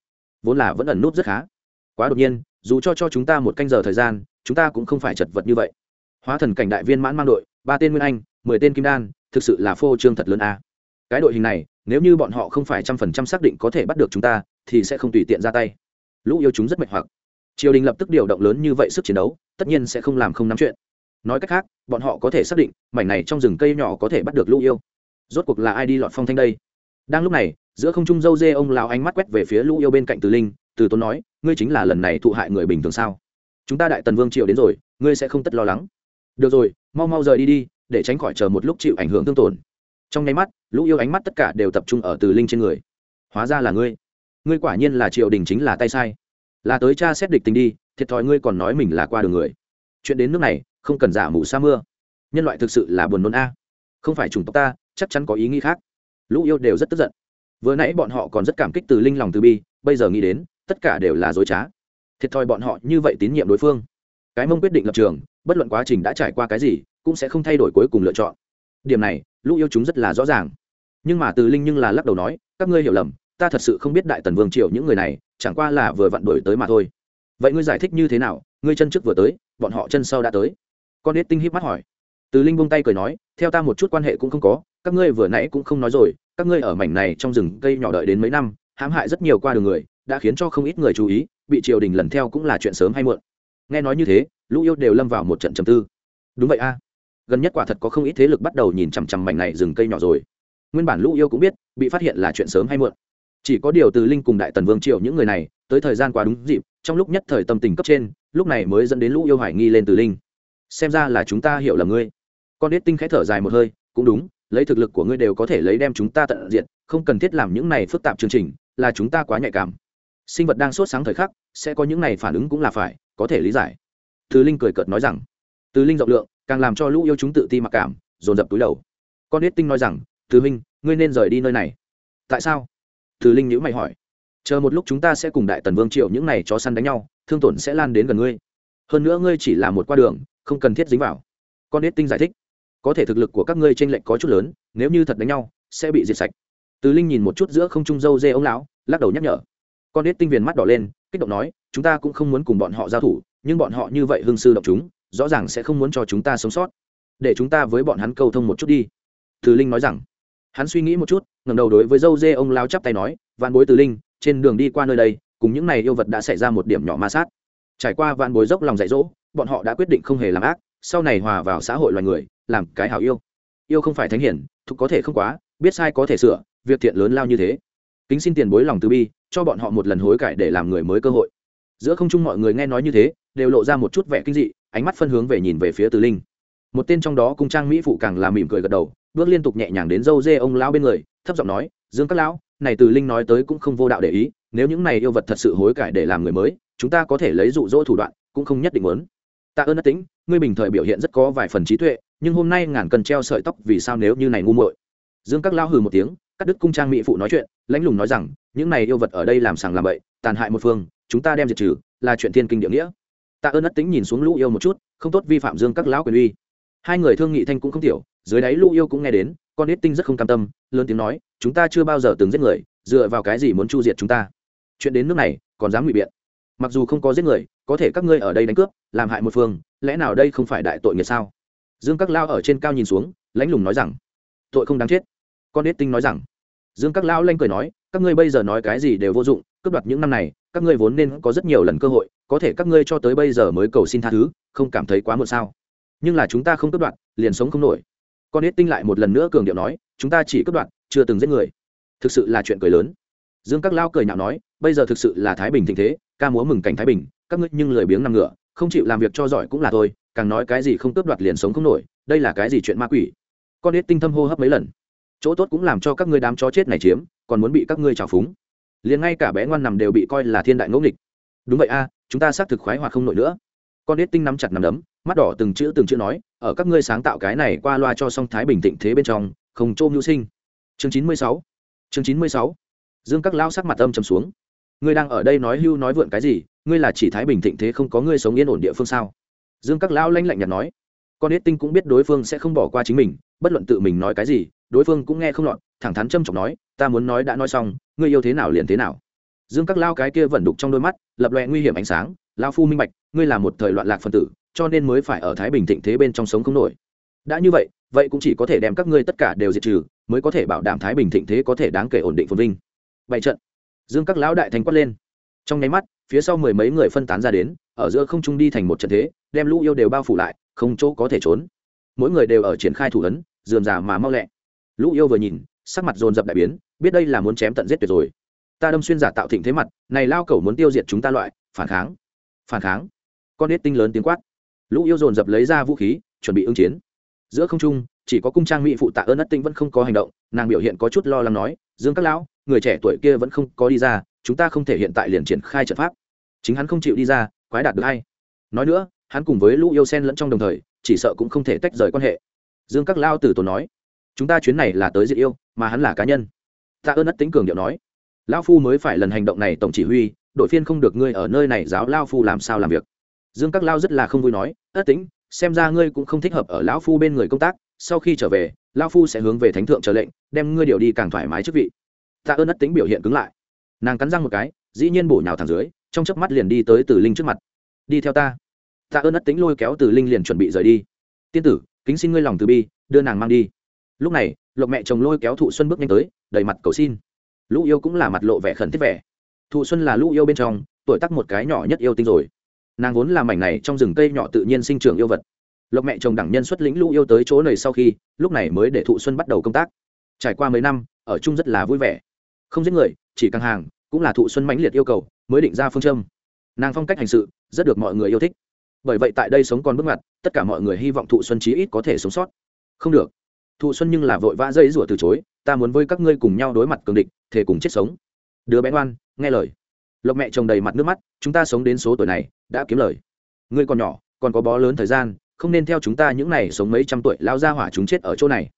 Vốn là vẫn ẩn nút rất khá. Quá đột nhiên, dù cho cho chúng ta một canh giờ thời gian, chúng ta cũng không phải chật vật như vậy. Hóa thần cảnh đại viên mãn mang đội, ba tên nguyên anh, mười tên kim đan, thực sự là phô trương thật lớn a. Cái đội hình này, nếu như bọn họ không phải trăm phần trăm xác định có thể bắt được chúng ta, thì sẽ không tùy tiện ra tay. Lũ yêu chúng rất mệt hoặc. Triều đình lập tức điều động lớn như vậy sức chiến đấu, tất nhiên sẽ không làm không nắm chuyện. Nói cách khác, bọn họ có thể xác định, mảnh này trong rừng cây nhỏ có thể bắt được lũ yêu rốt cuộc là ai đi lọt phong thanh đây? Đang lúc này, giữa không trung dâu dê ông lão ánh mắt quét về phía lũ yêu bên cạnh từ linh, từ tốn nói, ngươi chính là lần này thụ hại người bình thường sao? Chúng ta đại tần vương triều đến rồi, ngươi sẽ không tất lo lắng. Được rồi, mau mau rời đi đi, để tránh khỏi chờ một lúc chịu ảnh hưởng tương tổn. Trong nháy mắt, lũ yêu ánh mắt tất cả đều tập trung ở từ linh trên người. Hóa ra là ngươi. Ngươi quả nhiên là triều đình chính là tay sai. Là tới cha xét địch tình đi, thiệt thòi ngươi còn nói mình là qua đường người. Chuyện đến nước này, không cần giả mù sa mưa. Nhân loại thực sự là buồn nôn a. Không phải chủng tộc ta chắc chắn có ý nghĩ khác. Lũ yêu đều rất tức giận. Vừa nãy bọn họ còn rất cảm kích từ linh lòng từ bi, bây giờ nghĩ đến, tất cả đều là dối trá. Thiệt thòi bọn họ như vậy tín nhiệm đối phương. Cái mông quyết định lập trường, bất luận quá trình đã trải qua cái gì, cũng sẽ không thay đổi cuối cùng lựa chọn. Điểm này, lũ yêu chúng rất là rõ ràng. Nhưng mà từ linh nhưng là lắc đầu nói, các ngươi hiểu lầm, ta thật sự không biết đại tần vương triều những người này, chẳng qua là vừa vặn đổi tới mà thôi. Vậy ngươi giải thích như thế nào? Ngươi chân trước vừa tới, bọn họ chân sau đã tới. Con ít tinh híp mắt hỏi. Từ linh buông tay cười nói, theo ta một chút quan hệ cũng không có các ngươi vừa nãy cũng không nói rồi, các ngươi ở mảnh này trong rừng cây nhỏ đợi đến mấy năm, hãm hại rất nhiều qua đường người, đã khiến cho không ít người chú ý, bị triều đình lần theo cũng là chuyện sớm hay muộn. Nghe nói như thế, lũ yêu đều lâm vào một trận trầm tư. Đúng vậy a. Gần nhất quả thật có không ít thế lực bắt đầu nhìn chằm chằm mảnh này rừng cây nhỏ rồi. Nguyên bản lũ yêu cũng biết, bị phát hiện là chuyện sớm hay muộn. Chỉ có điều từ linh cùng đại tần vương triều những người này, tới thời gian quá đúng dịp, trong lúc nhất thời tâm tình cấp trên, lúc này mới dẫn đến lũ yêu hoài nghi lên từ linh. Xem ra là chúng ta hiểu là ngươi. Con ít tinh khẽ thở dài một hơi, cũng đúng lấy thực lực của ngươi đều có thể lấy đem chúng ta tận diện không cần thiết làm những này phức tạp chương trình, là chúng ta quá nhạy cảm. Sinh vật đang sốt sáng thời khắc, sẽ có những này phản ứng cũng là phải, có thể lý giải. Từ linh cười cợt nói rằng. Từ linh rộng lượng, càng làm cho lũ yêu chúng tự ti mặc cảm, dồn dập túi đầu. Con ít tinh nói rằng, từ minh ngươi nên rời đi nơi này. Tại sao? Từ linh nhữ mày hỏi. Chờ một lúc chúng ta sẽ cùng đại tần vương triệu những này chó săn đánh nhau, thương tổn sẽ lan đến gần ngươi. Hơn nữa ngươi chỉ là một qua đường, không cần thiết dính vào. Con ít tinh giải thích có thể thực lực của các ngươi tranh lệch có chút lớn, nếu như thật đánh nhau, sẽ bị diệt sạch. Từ linh nhìn một chút giữa không trung dâu dê ông lão, lắc đầu nhắc nhở. Con ít tinh viền mắt đỏ lên, kích động nói, chúng ta cũng không muốn cùng bọn họ giao thủ, nhưng bọn họ như vậy hương sư động chúng, rõ ràng sẽ không muốn cho chúng ta sống sót. Để chúng ta với bọn hắn câu thông một chút đi. Từ linh nói rằng. Hắn suy nghĩ một chút ngầm đầu đối với dâu dê ông lao chắp tay nói, vạn bối từ linh, trên đường đi qua nơi đây, cùng những này yêu vật đã xảy ra một điểm nhỏ ma sát. Trải qua vạn bối dốc lòng dạy dỗ, bọn họ đã quyết định không hề làm ác sau này hòa vào xã hội loài người, làm cái hảo yêu. Yêu không phải thánh hiển, thục có thể không quá, biết sai có thể sửa, việc thiện lớn lao như thế. Kính xin tiền bối lòng từ bi, cho bọn họ một lần hối cải để làm người mới cơ hội. Giữa không trung mọi người nghe nói như thế, đều lộ ra một chút vẻ kinh dị, ánh mắt phân hướng về nhìn về phía từ linh. Một tên trong đó cung trang mỹ phụ càng làm mỉm cười gật đầu, bước liên tục nhẹ nhàng đến dâu dê ông lão bên người, thấp giọng nói, dương các lão, này từ linh nói tới cũng không vô đạo để ý, nếu những này yêu vật thật sự hối cải để làm người mới, chúng ta có thể lấy dụ dỗ thủ đoạn, cũng không nhất định muốn tạ ơn ất tính ngươi bình thời biểu hiện rất có vài phần trí tuệ, nhưng hôm nay ngàn cần treo sợi tóc vì sao nếu như này ngu muội? Dương các lao hừ một tiếng, cắt đứt cung trang mỹ phụ nói chuyện lãnh lùng nói rằng, những này yêu vật ở đây làm sàng làm bậy, tàn hại một phương, chúng ta đem diệt trừ, là chuyện thiên kinh địa nghĩa. Tạ ơn ất tính nhìn xuống lũ yêu một chút, không tốt vi phạm dương các lão quyền uy. Hai người thương nghị thanh cũng không tiểu, dưới đáy lũ yêu cũng nghe đến, con ít tinh rất không cam tâm, lớn tiếng nói, chúng ta chưa bao giờ từng giết người, dựa vào cái gì muốn chu diệt chúng ta? Chuyện đến nước này, còn dám ngụy biện mặc dù không có giết người, có thể các ngươi ở đây đánh cướp, làm hại một phương, lẽ nào đây không phải đại tội nghiệp sao? Dương các lao ở trên cao nhìn xuống lãnh lùng nói rằng, tội không đáng chết. Con đết tinh nói rằng, dương các lao lanh cười nói, các ngươi bây giờ nói cái gì đều vô dụng, cướp đoạt những năm này, các ngươi vốn nên có rất nhiều lần cơ hội, có thể các ngươi cho tới bây giờ mới cầu xin tha thứ, không cảm thấy quá muộn sao? Nhưng là chúng ta không cướp đoạt, liền sống không nổi. Con đết tinh lại một lần nữa cường điệu nói, chúng ta chỉ cướp đoạt, chưa từng giết người. Thực sự là chuyện cười lớn dương các lao cười nhạo nói, bây giờ thực sự là thái bình thịnh thế, ca múa mừng cảnh thái bình, các ngươi nhưng lười biếng nằm ngựa, không chịu làm việc cho giỏi cũng là thôi, càng nói cái gì không cướp đoạt liền sống không nổi, đây là cái gì chuyện ma quỷ? Con ít tinh thâm hô hấp mấy lần. Chỗ tốt cũng làm cho các ngươi đám chó chết này chiếm, còn muốn bị các ngươi trào phúng. Liền ngay cả bé ngoan nằm đều bị coi là thiên đại ngẫu nghịch. Đúng vậy a, chúng ta xác thực khoái hoạt không nổi nữa. Con ít tinh nắm chặt nằm đấm, mắt đỏ từng chữ từng chữ nói, ở các ngươi sáng tạo cái này qua loa cho song thái bình thịnh thế bên trong, không trôm hữu sinh. Chương chín mươi sáu. Chương chín mươi sáu dương các lao sắc mặt âm trầm xuống. Ngươi đang ở đây nói hưu nói vượn cái gì? Ngươi là chỉ thái bình thịnh thế không có ngươi sống yên ổn địa phương sao? Dương các lão lanh lạnh nhạt nói. Con ít tinh cũng biết đối phương sẽ không bỏ qua chính mình, bất luận tự mình nói cái gì, đối phương cũng nghe không lọt, thẳng thắn châm chọc nói, ta muốn nói đã nói xong, ngươi yêu thế nào liền thế nào. Dương các lao cái kia vẫn đục trong đôi mắt, lập loẹ nguy hiểm ánh sáng lao phu minh bạch, ngươi là một thời loạn lạc phân tử, cho nên mới phải ở thái bình thịnh thế bên trong sống không nổi. Đã như vậy vậy cũng chỉ có thể đem các ngươi tất cả đều diệt trừ, mới có thể bảo đảm thái bình thịnh thế có thể đáng kể ổn định phồn vinh bảy trận. Dương các lão đại thành quát lên. Trong nháy mắt, phía sau mười mấy người phân tán ra đến, ở giữa không trung đi thành một trận thế, đem lũ yêu đều bao phủ lại, không chỗ có thể trốn. Mỗi người đều ở triển khai thủ ấn, dườm già mà mau lẹ. Lũ yêu vừa nhìn, sắc mặt dồn dập đại biến, biết đây là muốn chém tận giết tuyệt rồi. Ta đâm xuyên giả tạo thịnh thế mặt, này lao cẩu muốn tiêu diệt chúng ta loại, phản kháng. Phản kháng. Con nết tinh lớn tiếng quát. Lũ yêu dồn dập lấy ra vũ khí, chuẩn bị ứng chiến. Giữa không trung, chỉ có cung trang mỹ phụ tạ ơn ất tinh vẫn không có hành động, nàng biểu hiện có chút lo lắng nói, dương các lão người trẻ tuổi kia vẫn không có đi ra, chúng ta không thể hiện tại liền triển khai trận pháp. Chính hắn không chịu đi ra, quái đạt được hay. Nói nữa, hắn cùng với lũ yêu sen lẫn trong đồng thời, chỉ sợ cũng không thể tách rời quan hệ. Dương các lao tử tồn nói, chúng ta chuyến này là tới diệt yêu, mà hắn là cá nhân. Ta ơn ất tính cường điệu nói lão phu mới phải lần hành động này tổng chỉ huy, đội phiên không được ngươi ở nơi này giáo lao phu làm sao làm việc. Dương các lao rất là không vui nói, ất tính xem ra ngươi cũng không thích hợp ở lão phu bên người công tác, sau khi trở về, lao phu sẽ hướng về thánh thượng trở lệnh, đem ngươi điều đi càng thoải mái chức vị ta ơn ất tính biểu hiện cứng lại. Nàng cắn răng một cái, dĩ nhiên bổ nhào thẳng dưới, trong chớp mắt liền đi tới từ linh trước mặt. Đi theo ta. Ta ơn ất tính lôi kéo từ linh liền chuẩn bị rời đi. Tiên tử, kính xin ngươi lòng từ bi, đưa nàng mang đi. Lúc này, lộc mẹ chồng lôi kéo thụ xuân bước nhanh tới, đầy mặt cầu xin. Lũ yêu cũng là mặt lộ vẻ khẩn thiết vẻ. Thụ xuân là lũ yêu bên trong, tuổi tắc một cái nhỏ nhất yêu tinh rồi. Nàng vốn làm mảnh này trong rừng cây nhỏ tự nhiên sinh trưởng yêu vật. Lộc mẹ chồng đẳng nhân xuất lĩnh lũ yêu tới chỗ này sau khi, lúc này mới để thụ xuân bắt đầu công tác. Trải qua mấy năm, ở chung rất là vui vẻ không giết người, chỉ càng hàng, cũng là thụ xuân mãnh liệt yêu cầu, mới định ra phương châm. Nàng phong cách hành sự, rất được mọi người yêu thích. Bởi vậy tại đây sống còn bước ngoặt, tất cả mọi người hy vọng thụ xuân chí ít có thể sống sót. Không được. Thụ xuân nhưng là vội vã dây rủa từ chối, ta muốn với các ngươi cùng nhau đối mặt cường địch thể cùng chết sống. Đứa bé ngoan, nghe lời. Lộc mẹ chồng đầy mặt nước mắt, chúng ta sống đến số tuổi này, đã kiếm lời. Ngươi còn nhỏ, còn có bó lớn thời gian, không nên theo chúng ta những này sống mấy trăm tuổi lao ra hỏa chúng chết ở chỗ này.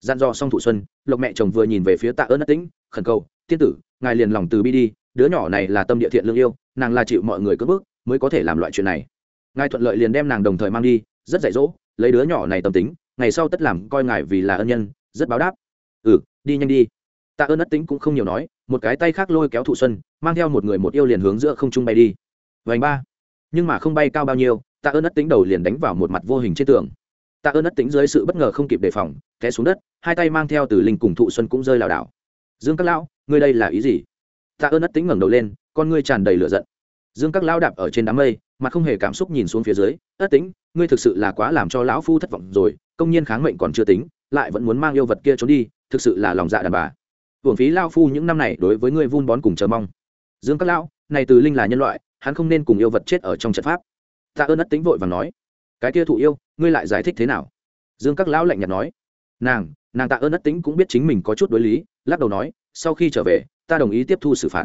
Dặn dò xong thụ xuân, lộc mẹ chồng vừa nhìn về phía tạ ơn ất tĩnh, khẩn cầu tiên tử, ngài liền lòng từ bi đi, đứa nhỏ này là tâm địa thiện lương yêu, nàng là chịu mọi người cất bước mới có thể làm loại chuyện này. Ngài thuận lợi liền đem nàng đồng thời mang đi, rất dạy dỗ, lấy đứa nhỏ này tâm tính, ngày sau tất làm coi ngài vì là ân nhân, rất báo đáp. Ừ đi nhanh đi. Tạ ơn ất tính cũng không nhiều nói, một cái tay khác lôi kéo thụ xuân, mang theo một người một yêu liền hướng giữa không trung bay đi. Vành ba. Nhưng mà không bay cao bao nhiêu, tạ ơn ất tính đầu liền đánh vào một mặt vô hình trên tường. Tạ ơn ất tính dưới sự bất ngờ không kịp đề phòng, té xuống đất, hai tay mang theo từ linh cùng thụ xuân cũng rơi lảo đảo dương các lão, ngươi đây là ý gì? Tạ ơn ất tính ngẩng đầu lên, con ngươi tràn đầy lửa giận. Dương các lão đạp ở trên đám mây mà không hề cảm xúc nhìn xuống phía dưới. Ất tính, ngươi thực sự là quá làm cho lão phu thất vọng rồi, công nhiên kháng mệnh còn chưa tính, lại vẫn muốn mang yêu vật kia trốn đi, thực sự là lòng dạ đàn bà. Hưởng phí lao phu những năm này đối với ngươi vun bón cùng chờ mong. Dương các lão, này từ linh là nhân loại, hắn không nên cùng yêu vật chết ở trong trận pháp. Tạ ơn ất tính vội và nói. Cái kia thụ yêu, ngươi lại giải thích thế nào? Dương các lão lạnh nhạt nói. Nàng nàng tạ ơn ất tính cũng biết chính mình có chút đối lý lắc đầu nói, sau khi trở về, ta đồng ý tiếp thu xử phạt.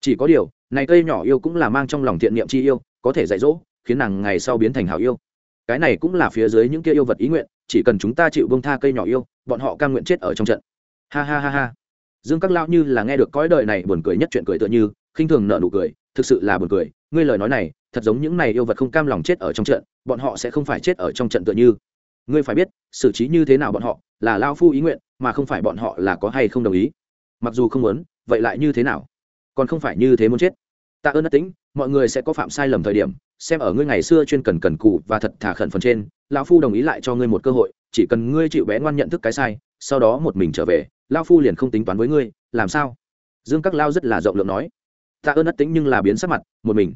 Chỉ có điều, này cây nhỏ yêu cũng là mang trong lòng thiện niệm chi yêu, có thể dạy dỗ, khiến nàng ngày sau biến thành hảo yêu. Cái này cũng là phía dưới những kia yêu vật ý nguyện, chỉ cần chúng ta chịu bông tha cây nhỏ yêu, bọn họ cam nguyện chết ở trong trận. Ha ha ha ha. Dương các lão như là nghe được cõi đời này buồn cười nhất chuyện cười tựa như, khinh thường nợ nụ cười, thực sự là buồn cười, ngươi lời nói này, thật giống những này yêu vật không cam lòng chết ở trong trận, bọn họ sẽ không phải chết ở trong trận tựa như. Ngươi phải biết, xử trí như thế nào bọn họ, là lao phu ý nguyện mà không phải bọn họ là có hay không đồng ý. Mặc dù không muốn, vậy lại như thế nào? Còn không phải như thế muốn chết. Tạ ơn đất tính mọi người sẽ có phạm sai lầm thời điểm, xem ở ngươi ngày xưa chuyên cần cần cụ và thật thả khẩn phần trên, lão phu đồng ý lại cho ngươi một cơ hội, chỉ cần ngươi chịu bé ngoan nhận thức cái sai, sau đó một mình trở về lao phu liền không tính toán với ngươi, làm sao? Dương các lao rất là rộng lượng nói. Tạ ơn đất tính nhưng là biến sắc mặt, một mình.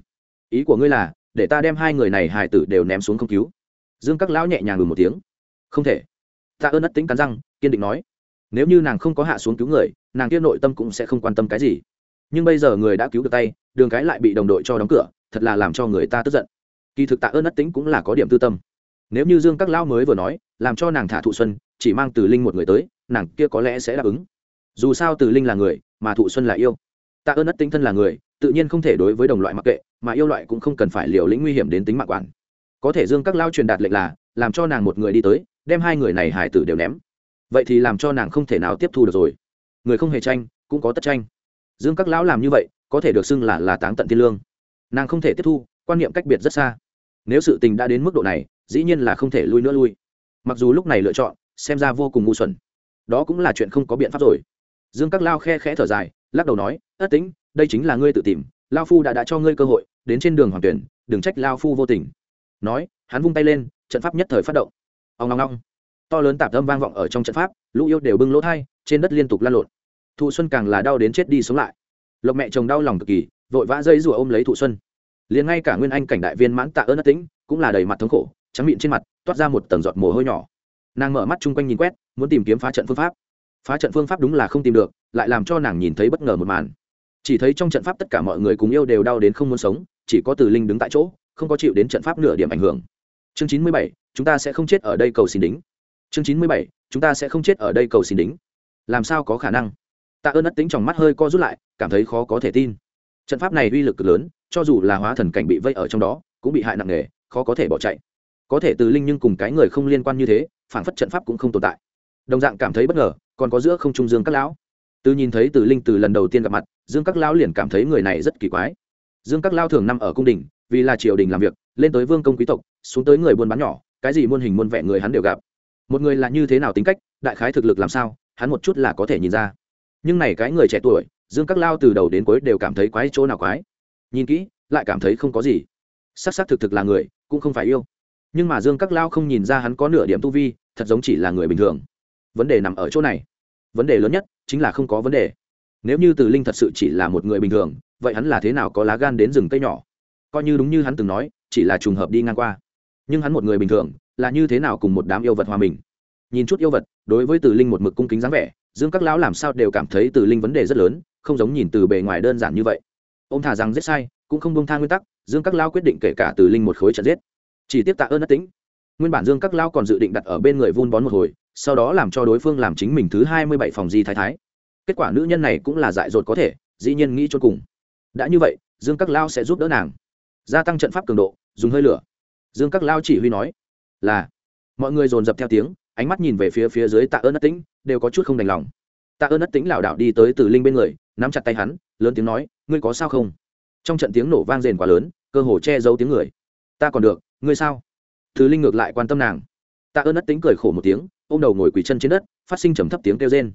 Ý của ngươi là, để ta đem hai người này hài tử đều ném xuống không cứu. Dương các lão nhẹ nhàng ngừng một tiếng. Không thể. Tạ ơn đất tính cắn răng, kiên định nói nếu như nàng không có hạ xuống cứu người, nàng kia nội tâm cũng sẽ không quan tâm cái gì. Nhưng bây giờ người đã cứu được tay, đường cái lại bị đồng đội cho đóng cửa, thật là làm cho người ta tức giận. Kỳ thực tạ ơn ất tính cũng là có điểm tư tâm. Nếu như dương các lão mới vừa nói, làm cho nàng thả thụ xuân, chỉ mang từ linh một người tới, nàng kia có lẽ sẽ đáp ứng. Dù sao từ linh là người, mà thụ xuân là yêu. Tạ ơn ất tính thân là người, tự nhiên không thể đối với đồng loại mặc kệ, mà yêu loại cũng không cần phải liều lĩnh nguy hiểm đến tính mạng quản. Có thể dương các lao truyền đạt lệnh là, làm cho nàng một người đi tới, đem hai người này hải tử đều ném vậy thì làm cho nàng không thể nào tiếp thu được rồi. Người không hề tranh, cũng có tất tranh. Dương các lão làm như vậy, có thể được xưng là là táng tận thiên lương. Nàng không thể tiếp thu, quan niệm cách biệt rất xa. Nếu sự tình đã đến mức độ này, dĩ nhiên là không thể lui nữa lui. Mặc dù lúc này lựa chọn, xem ra vô cùng ngu xuẩn. Đó cũng là chuyện không có biện pháp rồi. Dương các lao khe khẽ thở dài, lắc đầu nói, ất tính đây chính là ngươi tự tìm. Lao phu đã đã cho ngươi cơ hội, đến trên đường hoàng tuyển, đừng trách lao phu vô tình. Nói, hắn vung tay lên, trận pháp nhất thời phát động. Ông long long to lớn tạp âm vang vọng ở trong trận pháp, lũ yêu đều bưng lỗ thai, trên đất liên tục lan lộn. Thụ xuân càng là đau đến chết đi sống lại. Lộc mẹ chồng đau lòng cực kỳ, vội vã dây rùa ôm lấy thụ xuân. Liền ngay cả nguyên anh cảnh đại viên mãn tạ ơn ất tĩnh, cũng là đầy mặt thống khổ, trắng miệng trên mặt, toát ra một tầng giọt mồ hôi nhỏ. Nàng mở mắt chung quanh nhìn quét, muốn tìm kiếm phá trận phương pháp. Phá trận phương pháp đúng là không tìm được, lại làm cho nàng nhìn thấy bất ngờ một màn. Chỉ thấy trong trận pháp tất cả mọi người cùng yêu đều đau đến không muốn sống, chỉ có từ linh đứng tại chỗ, không có chịu đến trận pháp nửa điểm ảnh hưởng. Chương chín mươi bảy, chúng ta sẽ không chết ở đây cầu xin đính chương chín mươi bảy, chúng ta sẽ không chết ở đây cầu xin đính. Làm sao có khả năng? Tạ ơn ất tính trong mắt hơi co rút lại, cảm thấy khó có thể tin. Trận pháp này uy lực cực lớn, cho dù là hóa thần cảnh bị vây ở trong đó, cũng bị hại nặng nề, khó có thể bỏ chạy. Có thể từ linh nhưng cùng cái người không liên quan như thế, phản phất trận pháp cũng không tồn tại. Đồng dạng cảm thấy bất ngờ, còn có giữa không trung dương các lão. Từ nhìn thấy từ linh từ lần đầu tiên gặp mặt, dương các lão liền cảm thấy người này rất kỳ quái. Dương các lão thường nằm ở cung đình, vì là triều đình làm việc, lên tới vương công quý tộc, xuống tới người buôn bán nhỏ, cái gì muôn hình muôn vẻ người hắn đều gặp một người là như thế nào tính cách, đại khái thực lực làm sao, hắn một chút là có thể nhìn ra. Nhưng này cái người trẻ tuổi, dương các lao từ đầu đến cuối đều cảm thấy quái chỗ nào quái. Nhìn kỹ, lại cảm thấy không có gì. S ắ thực thực là người, cũng không phải yêu. Nhưng mà dương các lao không nhìn ra hắn có nửa điểm tu vi, thật giống chỉ là người bình thường. Vấn đề nằm ở chỗ này. Vấn đề lớn nhất chính là không có vấn đề. Nếu như từ linh thật sự chỉ là một người bình thường, vậy hắn là thế nào có lá gan đến rừng cây nhỏ? Coi như đúng như hắn từng nói, chỉ là trùng hợp đi ngang qua. Nhưng hắn một người bình thường là như thế nào cùng một đám yêu vật hòa mình? Nhìn chút yêu vật, đối với từ linh một mực cung kính dáng vẻ, dương các lão làm sao đều cảm thấy từ linh vấn đề rất lớn, không giống nhìn từ bề ngoài đơn giản như vậy. Ông thả rằng giết sai, cũng không bông tha nguyên tắc, dương các lão quyết định kể cả từ linh một khối trận giết. Chỉ tiếp tạ ơn ất tính. Nguyên bản dương các lão còn dự định đặt ở bên người vun bón một hồi, sau đó làm cho đối phương làm chính mình thứ hai mươi bảy phòng di thái thái. Kết quả nữ nhân này cũng là dại dột có thể, dĩ nhiên nghĩ cho cùng. Đã như vậy, dương các lão sẽ giúp đỡ nàng. Gia tăng trận pháp cường độ, dùng hơi lửa. Dương các lão chỉ huy nói là, mọi người dồn dập theo tiếng, ánh mắt nhìn về phía phía dưới tạ ơn ất tĩnh, đều có chút không đành lòng. Tạ ơn ất tĩnh lảo đảo đi tới từ linh bên người, nắm chặt tay hắn, lớn tiếng nói, ngươi có sao không? Trong trận tiếng nổ vang rền quá lớn, cơ hồ che giấu tiếng người. Ta còn được, ngươi sao? Thứ linh ngược lại quan tâm nàng. Tạ ơn ất tĩnh cười khổ một tiếng ô m đầu ngồi quỳ chân trên đất, phát sinh trầm thấp tiếng kêu rên.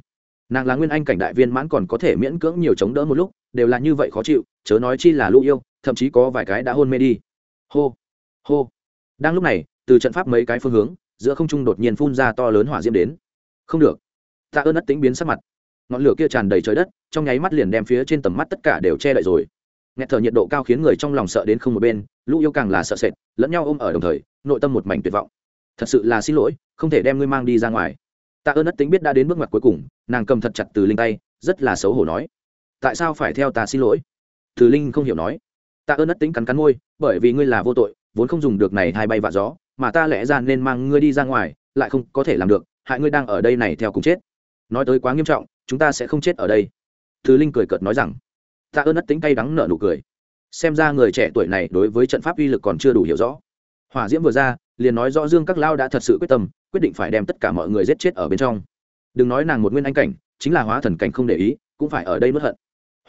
Nàng là nguyên anh cảnh đại viên mãn còn có thể miễn cưỡng nhiều chống đỡ một lúc, đều là như vậy khó chịu, chớ nói chi là lũ yêu, thậm chí có vài cái đã hôn mê đi. Hô hô. Đang lúc này từ trận pháp mấy cái phương hướng, giữa không trung đột nhiên phun ra to lớn hỏa diễm đến. Không được. Tạ ơn ất tính biến sắc mặt. Ngọn lửa kia tràn đầy trời đất, trong nháy mắt liền đem phía trên tầm mắt tất cả đều che đậy rồi. Nghẹt thở nhiệt độ cao khiến người trong lòng sợ đến không một bên, lũ yêu càng là sợ sệt, lẫn nhau ôm ở đồng thời, nội tâm một mảnh tuyệt vọng. Thật sự là xin lỗi, không thể đem ngươi mang đi ra ngoài. Tạ ơn ất tính biết đã đến bước ngoặt cuối cùng, nàng cầm thật chặt từ linh tay, rất là xấu hổ nói. Tại sao phải theo ta xin lỗi? Từ linh không hiểu nói. Tạ ơn ất tính cắn cắn môi, bởi vì ngươi là vô tội, vốn không dùng được này hai bay vạ gió mà ta lẽ ra nên mang ngươi đi ra ngoài, lại không có thể làm được, hại ngươi đang ở đây này theo cùng chết. Nói tới quá nghiêm trọng, chúng ta sẽ không chết ở đây. Thứ linh cười cợt nói rằng. Ta ơn ất tính cay đắng nợ nụ cười. Xem ra người trẻ tuổi này đối với trận pháp uy lực còn chưa đủ hiểu rõ. Hỏa diễm vừa ra, liền nói rõ dương các lao đã thật sự quyết tâm, quyết định phải đem tất cả mọi người giết chết ở bên trong. Đừng nói nàng một nguyên anh cảnh, chính là hóa thần cảnh không để ý, cũng phải ở đây nuốt hận.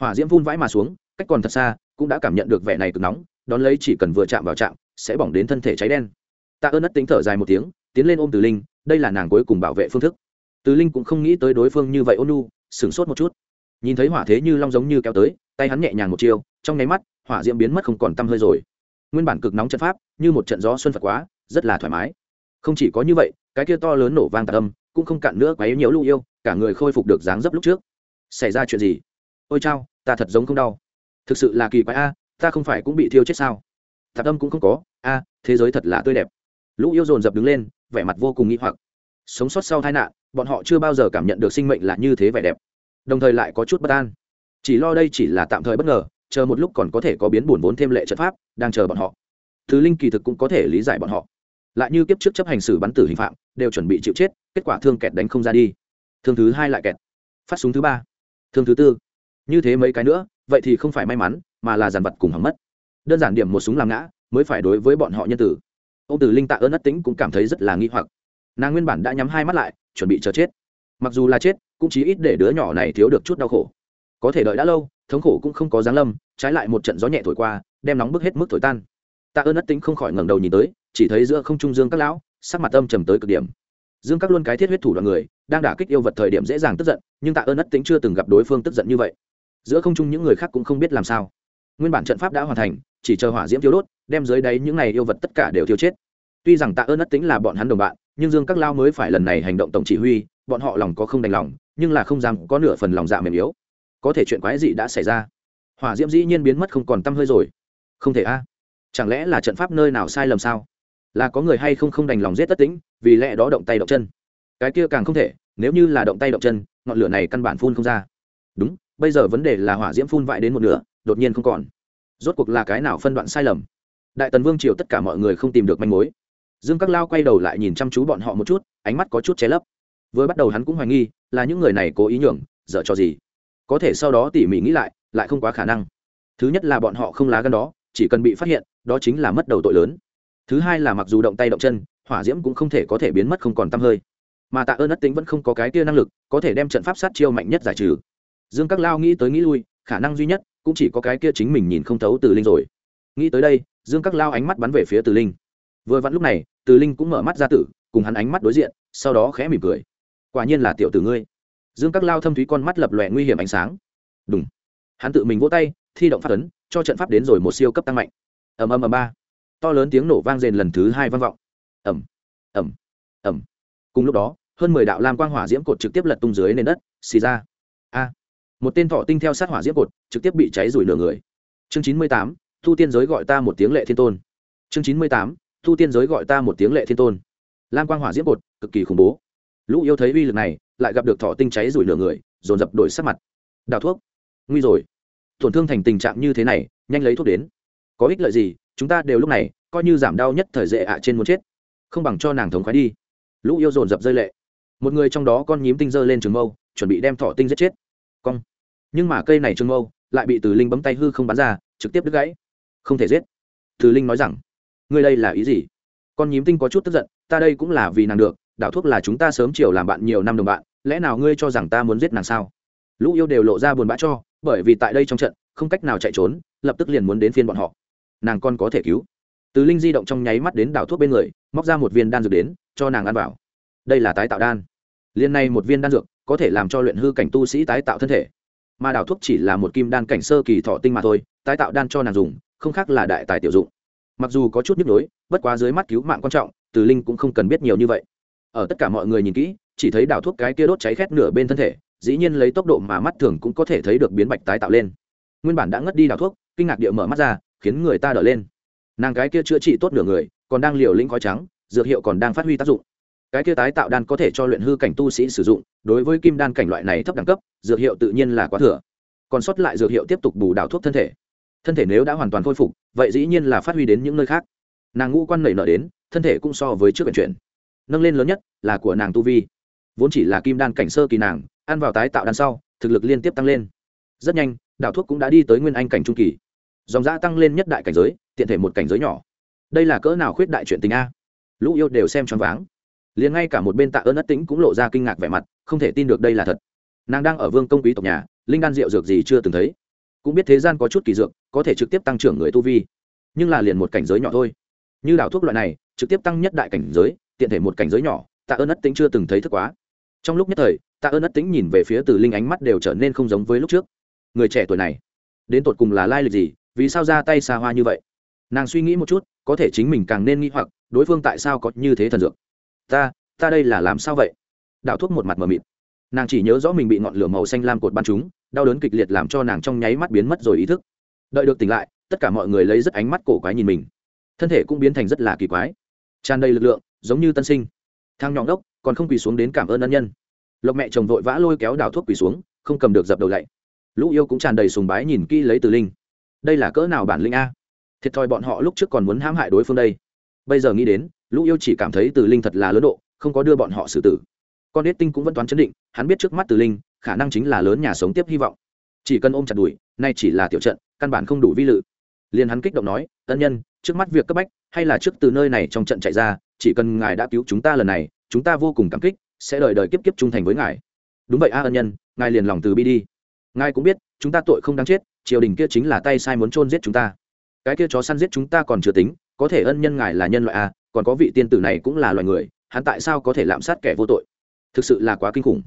Hỏa diễm vun vãi mà xuống, cách còn thật xa, cũng đã cảm nhận được vẻ này cực nóng, đón lấy chỉ cần vừa chạm vào chạm, sẽ bỏng đến thân thể cháy đen tạ ơn ất tính thở dài một tiếng, tiến lên ôm từ linh, đây là nàng cuối cùng bảo vệ phương thức. Từ linh cũng không nghĩ tới đối phương như vậy ôn nu sửng sốt một chút. Nhìn thấy hỏa thế như long giống như kéo tới, tay hắn nhẹ nhàng một chiêu, trong nháy mắt, hỏa diễm biến mất không còn tăm hơi rồi. Nguyên bản cực nóng trận pháp, như một trận gió xuân phật quá, rất là thoải mái. Không chỉ có như vậy, cái kia to lớn nổ vang tạc âm, cũng không cạn nữa quá yếu nhiều lưu yêu, cả người khôi phục được dáng dấp lúc trước. Xảy ra chuyện gì? Ôi chao, ta thật giống không đau. Thực sự là kỳ quái a, ta không phải cũng bị thiêu chết sao? Tạc âm cũng không có, a, thế giới thật là tươi đẹp lũ yêu dồn dập đứng lên, vẻ mặt vô cùng nghĩ hoặc. Sống sót sau tai nạn, bọn họ chưa bao giờ cảm nhận được sinh mệnh là như thế vẻ đẹp, đồng thời lại có chút bất an. Chỉ lo đây chỉ là tạm thời bất ngờ, chờ một lúc còn có thể có biến buồn vốn thêm lệ trận pháp, đang chờ bọn họ. Thứ linh kỳ thực cũng có thể lý giải bọn họ. Lại như kiếp trước chấp hành xử bắn tử hình phạm, đều chuẩn bị chịu chết, kết quả thương kẹt đánh không ra đi. Thương thứ hai lại kẹt. Phát súng thứ ba. Thương thứ tư. Như thế mấy cái nữa, vậy thì không phải may mắn, mà là giàn vật cùng hỏng mất. Đơn giản điểm một súng làm ngã, mới phải đối với bọn họ nhân tử ông tử linh tạ ơn ất tính cũng cảm thấy rất là nghi hoặc. Nàng nguyên bản đã nhắm hai mắt lại, chuẩn bị chờ chết. Mặc dù là chết, cũng chỉ ít để đứa nhỏ này thiếu được chút đau khổ. Có thể đợi đã lâu, thống khổ cũng không có giáng lâm, trái lại một trận gió nhẹ thổi qua, đem nóng bức hết mức thổi tan. Tạ ơn ất tính không khỏi ngẩng đầu nhìn tới, chỉ thấy giữa không trung dương các lão, sắc mặt âm trầm tới cực điểm. Dương các luôn cái thiết huyết thủ đoàn người, đang đả kích yêu vật thời điểm dễ dàng tức giận, nhưng tạ ơn ất tính chưa từng gặp đối phương tức giận như vậy. Giữa không trung những người khác cũng không biết làm sao. Nguyên bản trận pháp đã hoàn thành, chỉ chờ hỏa diễm thiếu đốt đem dưới đáy những này yêu vật tất cả đều tiêu chết. Tuy rằng tạ ơn ất tính là bọn hắn đồng bạn, nhưng dương các lao mới phải lần này hành động tổng chỉ huy, bọn họ lòng có không đành lòng, nhưng là không dám có nửa phần lòng dạ mềm yếu. Có thể chuyện quái gì đã xảy ra. Hỏa diễm dĩ nhiên biến mất không còn t hơi rồi. Không thể a. Chẳng lẽ là trận pháp nơi nào sai lầm sao? Là có người hay không không đành lòng giết tất tính, vì lẽ đó động tay động chân. Cái kia càng không thể, nếu như là động tay động chân, ngọn lửa này căn bản phun không ra. Đúng, bây giờ vấn đề là hỏa diễm phun vãi đến một nửa, đột nhiên không còn. Rốt cuộc là cái nào phân đoạn sai lầm? Đại tần vương triều tất cả mọi người không tìm được manh mối. Dương các lao quay đầu lại nhìn chăm chú bọn họ một chút, ánh mắt có chút che lấp. Vừa bắt đầu hắn cũng hoài nghi, là những người này cố ý nhường, dở cho gì. Có thể sau đó tỉ mỉ nghĩ lại lại không quá khả năng. Thứ nhất là bọn họ không lá gan đó, chỉ cần bị phát hiện, đó chính là mất đầu tội lớn. Thứ hai là mặc dù động tay động chân, hỏa diễm cũng không thể có thể biến mất không còn t hơi. Mà tạ ơn ất tính vẫn không có cái kia năng lực, có thể đem trận pháp sát chiêu mạnh nhất giải trừ. Dương các lao nghĩ tới nghĩ lui, khả năng duy nhất cũng chỉ có cái kia chính mình nhìn không thấu từ linh rồi. Nghĩ tới đây dương các lao ánh mắt bắn về phía từ linh. Vừa vặn lúc này, từ linh cũng mở mắt ra tử, cùng hắn ánh mắt đối diện, sau đó khẽ mỉm cười. Quả nhiên là tiểu tử ngươi. Dương các lao thâm thúy con mắt lập lòe nguy hiểm ánh sáng. Đúng hắn tự mình vỗ tay, thi động phát ấn, cho trận pháp đến rồi một siêu cấp tăng mạnh. Ầm ầm ầm ba. To lớn tiếng nổ vang rền lần thứ hai vang vọng. Ầm. Ầm. Ầm. Cùng lúc đó, hơn mười đạo lam quang hỏa diễm cột trực tiếp lật tung dưới nền đất, xì ra. A. Một tên thọ tinh theo sát hỏa diễm cột trực tiếp bị cháy rủi nửa người. Chương chín mươi tám thu tiên giới gọi ta một tiếng lệ thiên tôn. Chương chín mươi tám thu tiên giới gọi ta một tiếng lệ thiên tôn. Lam quang hỏa diễm bột, cực kỳ khủng bố. Lũ yêu thấy uy lực này lại gặp được thọ tinh cháy rủi lửa người dồn dập đổi sắc mặt. Đào thuốc. Nguy rồi. Tổn thương thành tình trạng như thế này nhanh lấy thuốc đến. Có ích lợi gì chúng ta đều lúc này coi như giảm đau nhất thời dễ ạ trên muốn chết. Không bằng cho nàng thống khoái đi. Lũ yêu dồn dập rơi lệ. Một người trong đó con nhím tinh dơ lên trường mâu chuẩn bị đem thọ tinh giết chết. Cong. Nhưng mà cây này trường mâu lại bị từ linh bấm tay hư không bắn ra trực tiếp đứt gãy không thể giết. Từ linh nói rằng, ngươi đây là ý gì? Con nhím tinh có chút tức giận, ta đây cũng là vì nàng được đảo thuốc là chúng ta sớm chiều làm bạn nhiều năm đồng bạn, lẽ nào ngươi cho rằng ta muốn giết nàng sao? Lũ yêu đều lộ ra buồn bã cho, bởi vì tại đây trong trận, không cách nào chạy trốn, lập tức liền muốn đến phiên bọn họ. Nàng con có thể cứu. Từ linh di động trong nháy mắt đến đảo thuốc bên người, móc ra một viên đan dược đến, cho nàng ăn vào. Đây là tái tạo đan. Liên này một viên đan dược, có thể làm cho luyện hư cảnh tu sĩ tái tạo thân thể. Mà đảo thuốc chỉ là một kim đan cảnh sơ kỳ thọ tinh mà thôi, tái tạo đan cho nàng dùng không khác là đại tài tiểu dụng. Mặc dù có chút nhức nhối, bất quá dưới mắt cứu mạng quan trọng, từ linh cũng không cần biết nhiều như vậy. Ở tất cả mọi người nhìn kỹ, chỉ thấy đảo thuốc cái kia đốt cháy khét nửa bên thân thể, dĩ nhiên lấy tốc độ mà mắt thường cũng có thể thấy được biến bạch tái tạo lên. Nguyên bản đã ngất đi đảo thuốc, kinh ngạc địa mở mắt ra, khiến người ta đỡ lên. Nàng cái kia chữa trị tốt nửa người, còn đang liều lĩnh khói trắng, dược hiệu còn đang phát huy tác dụng. Cái kia tái tạo đan có thể cho luyện hư cảnh tu sĩ sử dụng, đối với kim đan cảnh loại này thấp đẳng cấp, dược hiệu tự nhiên là quá thừa. Còn sót lại dược hiệu tiếp tục bù đảo thuốc thân thể thân thể nếu đã hoàn toàn khôi phục, vậy dĩ nhiên là phát huy đến những nơi khác. Nàng ngũ quan nảy nở đến, thân thể cũng so với trước vận chuyển. Nâng lên lớn nhất là của nàng tu vi. Vốn chỉ là kim đan cảnh sơ kỳ nàng, ăn vào tái tạo đan sau, thực lực liên tiếp tăng lên. Rất nhanh, đạo thuốc cũng đã đi tới nguyên anh cảnh trung kỳ. Dòng giã tăng lên nhất đại cảnh giới, tiện thể một cảnh giới nhỏ. Đây là cỡ nào khuyết đại chuyện tình a? Lũ yêu đều xem choáng váng. Liền ngay cả một bên tạ ơn ất tĩnh cũng lộ ra kinh ngạc vẻ mặt, không thể tin được đây là thật. Nàng đang ở vương công quý tộc nhà, linh đan rượu dược gì chưa từng thấy cũng biết thế gian có chút kỳ dược, có thể trực tiếp tăng trưởng người tu vi. Nhưng là liền một cảnh giới nhỏ thôi. Như đảo thuốc loại này, trực tiếp tăng nhất đại cảnh giới, tiện thể một cảnh giới nhỏ, tạ ơn ất tính chưa từng thấy thức quá. Trong lúc nhất thời, tạ ơn ất tính nhìn về phía từ linh ánh mắt đều trở nên không giống với lúc trước. Người trẻ tuổi này, đến tột cùng là lai lịch gì, vì sao ra tay xa hoa như vậy? Nàng suy nghĩ một chút, có thể chính mình càng nên nghĩ hoặc, đối phương tại sao có như thế thần dược? Ta ta đây là làm sao vậy? Đạo thuốc một mặt mờ mịt. Nàng chỉ nhớ rõ mình bị ngọn lửa màu xanh lam cột bắn chúng đau đớn kịch liệt làm cho nàng trong nháy mắt biến mất rồi ý thức. Đợi được tỉnh lại, tất cả mọi người lấy rất ánh mắt cổ quái nhìn mình. Thân thể cũng biến thành rất là kỳ quái. Tràn đầy lực lượng, giống như tân sinh. Thang nhọn đốc, còn không quỳ xuống đến cảm ơn ân nhân. Lộc mẹ chồng vội vã lôi kéo đào thuốc quỳ xuống, không cầm được dập đầu lạy lũ yêu cũng tràn đầy sùng bái nhìn kỹ lấy từ linh. Đây là cỡ nào bản linh a? Thiệt thòi bọn họ lúc trước còn muốn hãm hại đối phương đây. Bây giờ nghĩ đến, lũ yêu chỉ cảm thấy từ linh thật là lớn độ, không có đưa bọn họ xử tử. Con đết tinh cũng vẫn toán chấn định, hắn biết trước mắt từ linh khả năng chính là lớn nhà sống tiếp hy vọng. Chỉ cần ôm chặt đùi, nay chỉ là tiểu trận, căn bản không đủ vi lự. Liền hắn kích động nói, ân nhân, trước mắt việc cấp bách, hay là trước từ nơi này trong trận chạy ra, chỉ cần ngài đã cứu chúng ta lần này, chúng ta vô cùng cảm kích, sẽ đợi đời kiếp kiếp trung thành với ngài. Đúng vậy a, ân nhân, ngài liền lòng từ bi đi. Ngài cũng biết, chúng ta tội không đáng chết, triều đình kia chính là tay sai muốn chôn giết chúng ta. Cái kia chó săn giết chúng ta còn chưa tính, có thể ân nhân ngài là nhân loại a, còn có vị tiên tử này cũng là loài người, hắn tại sao có thể lạm sát kẻ vô tội? Thực sự là quá kinh khủng.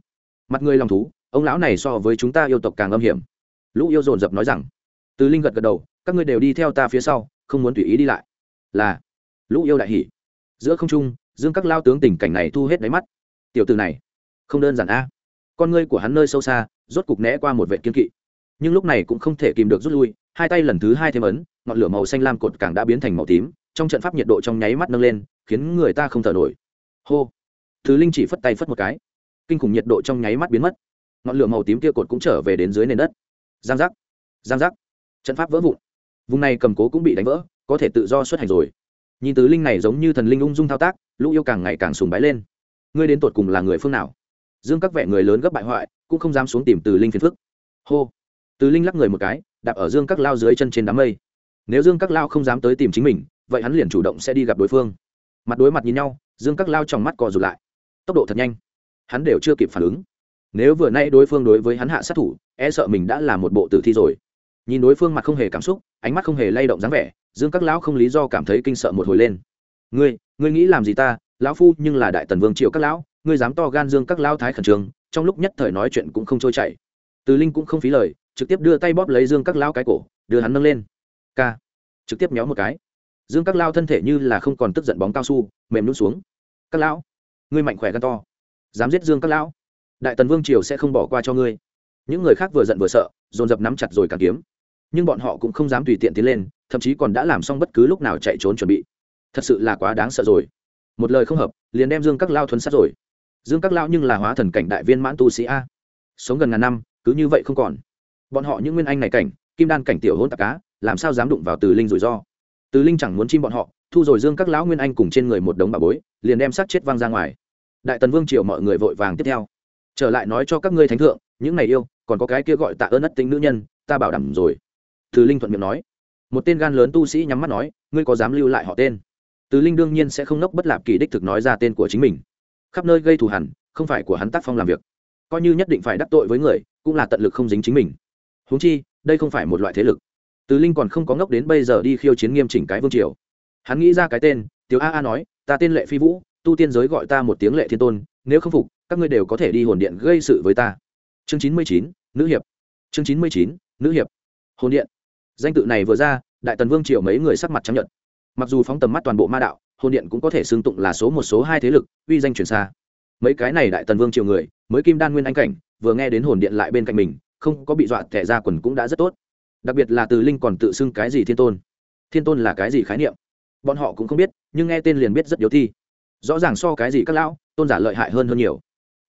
Mặt người lòng thú ông lão này so với chúng ta yêu tộc càng âm hiểm. Lũ yêu dồn dập nói rằng tứ linh gật gật đầu, các ngươi đều đi theo ta phía sau, không muốn tùy ý đi lại. Là, lũ yêu đại hỉ. Giữa không trung, dương các lao tướng tình cảnh này thu hết đáy mắt. Tiểu từ này, không đơn giản a. Con ngươi của hắn nơi sâu xa, rốt cục né qua một vệ kiên kỵ. Nhưng lúc này cũng không thể kìm được rút lui, hai tay lần thứ hai thêm ấn, ngọn lửa màu xanh lam cột càng đã biến thành màu tím, trong trận pháp nhiệt độ trong nháy mắt nâng lên, khiến người ta không thở nổi. Hô. Thứ linh chỉ phất tay phất một cái. Kinh khủng nhiệt độ trong nháy mắt biến mất ngọn lửa màu tím kia cột cũng trở về đến dưới nền đất. Giang giác giang giác. Trận pháp vỡ vụn. Vùng này cầm cố cũng bị đánh vỡ, có thể tự do xuất hành rồi. Nhìn tứ linh này giống như thần linh ung dung thao tác, lũ yêu càng ngày càng sùng bái lên. Ngươi đến tột cùng là người phương nào? Dương các vẻ người lớn gấp bại hoại, cũng không dám xuống tìm từ linh phiền phức. Hô. Từ linh lắc người một cái, đạp ở dương các lao dưới chân trên đám mây. Nếu dương các lao không dám tới tìm chính mình, vậy hắn liền chủ động sẽ đi gặp đối phương. Mặt đối mặt nhìn nhau, dương các lao trong mắt cò rụt lại. Tốc độ thật nhanh. Hắn đều chưa kịp phản ứng nếu vừa nay đối phương đối với hắn hạ sát thủ e sợ mình đã là một bộ tử thi rồi. Nhìn đối phương mặt không hề cảm xúc, ánh mắt không hề lay động dáng vẻ, dương các lão không lý do cảm thấy kinh sợ một hồi lên. Ngươi ngươi nghĩ làm gì ta? Lão phu nhưng là đại tần vương triệu các lão, ngươi dám to gan dương các lão thái khẩn trương, trong lúc nhất thời nói chuyện cũng không trôi chảy. Từ linh cũng không phí lời, trực tiếp đưa tay bóp lấy dương các lão cái cổ, đưa hắn nâng lên. K trực tiếp méo một cái. Dương các lao thân thể như là không còn tức giận bóng cao su, mềm nút xuống. Các lão, ngươi mạnh khỏe gan to, dám giết dương các lão? Đại tần vương triều sẽ không bỏ qua cho ngươi. Những người khác vừa giận vừa sợ, dồn dập nắm chặt rồi càng kiếm. Nhưng bọn họ cũng không dám tùy tiện tiến lên, thậm chí còn đã làm xong bất cứ lúc nào chạy trốn chuẩn bị. Thật sự là quá đáng sợ rồi. Một lời không hợp, liền đem dương các lao thuấn sát rồi. Dương các lao nhưng là hóa thần cảnh đại viên mãn tu sĩ a. Sống gần ngàn năm, cứ như vậy không còn. Bọn họ những nguyên anh này cảnh, kim đan cảnh tiểu hôn tạc cá, làm sao dám đụng vào từ linh rủi ro? Từ linh chẳng muốn chim bọn họ, thu rồi dương các lão nguyên anh cùng trên người một đống bà bối, liền đem sát chết văng ra ngoài. Đại tần vương triều mọi người vội vàng tiếp theo trở lại nói cho các ngươi thánh thượng, những này yêu, còn có cái kia gọi tạ ơn ất tính nữ nhân, ta bảo đảm rồi. Từ linh thuận miệng nói. Một tên gan lớn tu sĩ nhắm mắt nói, ngươi có dám lưu lại họ tên? Từ linh đương nhiên sẽ không nốc bất lạp kỳ đích thực nói ra tên của chính mình. Khắp nơi gây thù hẳn không phải của hắn tác phong làm việc. Coi như nhất định phải đắc tội với người, cũng là tận lực không dính chính mình. Huống chi, đây không phải một loại thế lực. Từ linh còn không có ngốc đến bây giờ đi khiêu chiến nghiêm chỉnh cái vương triều. Hắn nghĩ ra cái tên, tiểu a a nói, ta tên lệ phi vũ, tu tiên giới gọi ta một tiếng lệ thiên tôn, nếu không phục các ngươi đều có thể đi hồn điện gây sự với ta. Chương chín mươi chín, nữ hiệp. Chương chín mươi chín, nữ hiệp. Hồn điện. Danh tự này vừa ra, đại tần vương triều mấy người sắc mặt chấp nhận mặc dù phóng tầm mắt toàn bộ ma đạo, hồn điện cũng có thể xưng tụng là số một, số hai thế lực, uy danh truyền xa. Mấy cái này đại tần vương triều người, mới kim đan nguyên anh cảnh, vừa nghe đến hồn điện lại bên cạnh mình, không có bị dọa thẻ ra quần cũng đã rất tốt. Đặc biệt là từ linh còn tự xưng cái gì thiên tôn. Thiên tôn là cái gì khái niệm? Bọn họ cũng không biết, nhưng nghe tên liền biết rất yếu thi. Rõ ràng so cái gì các lão, tôn giả lợi hại hơn hơn nhiều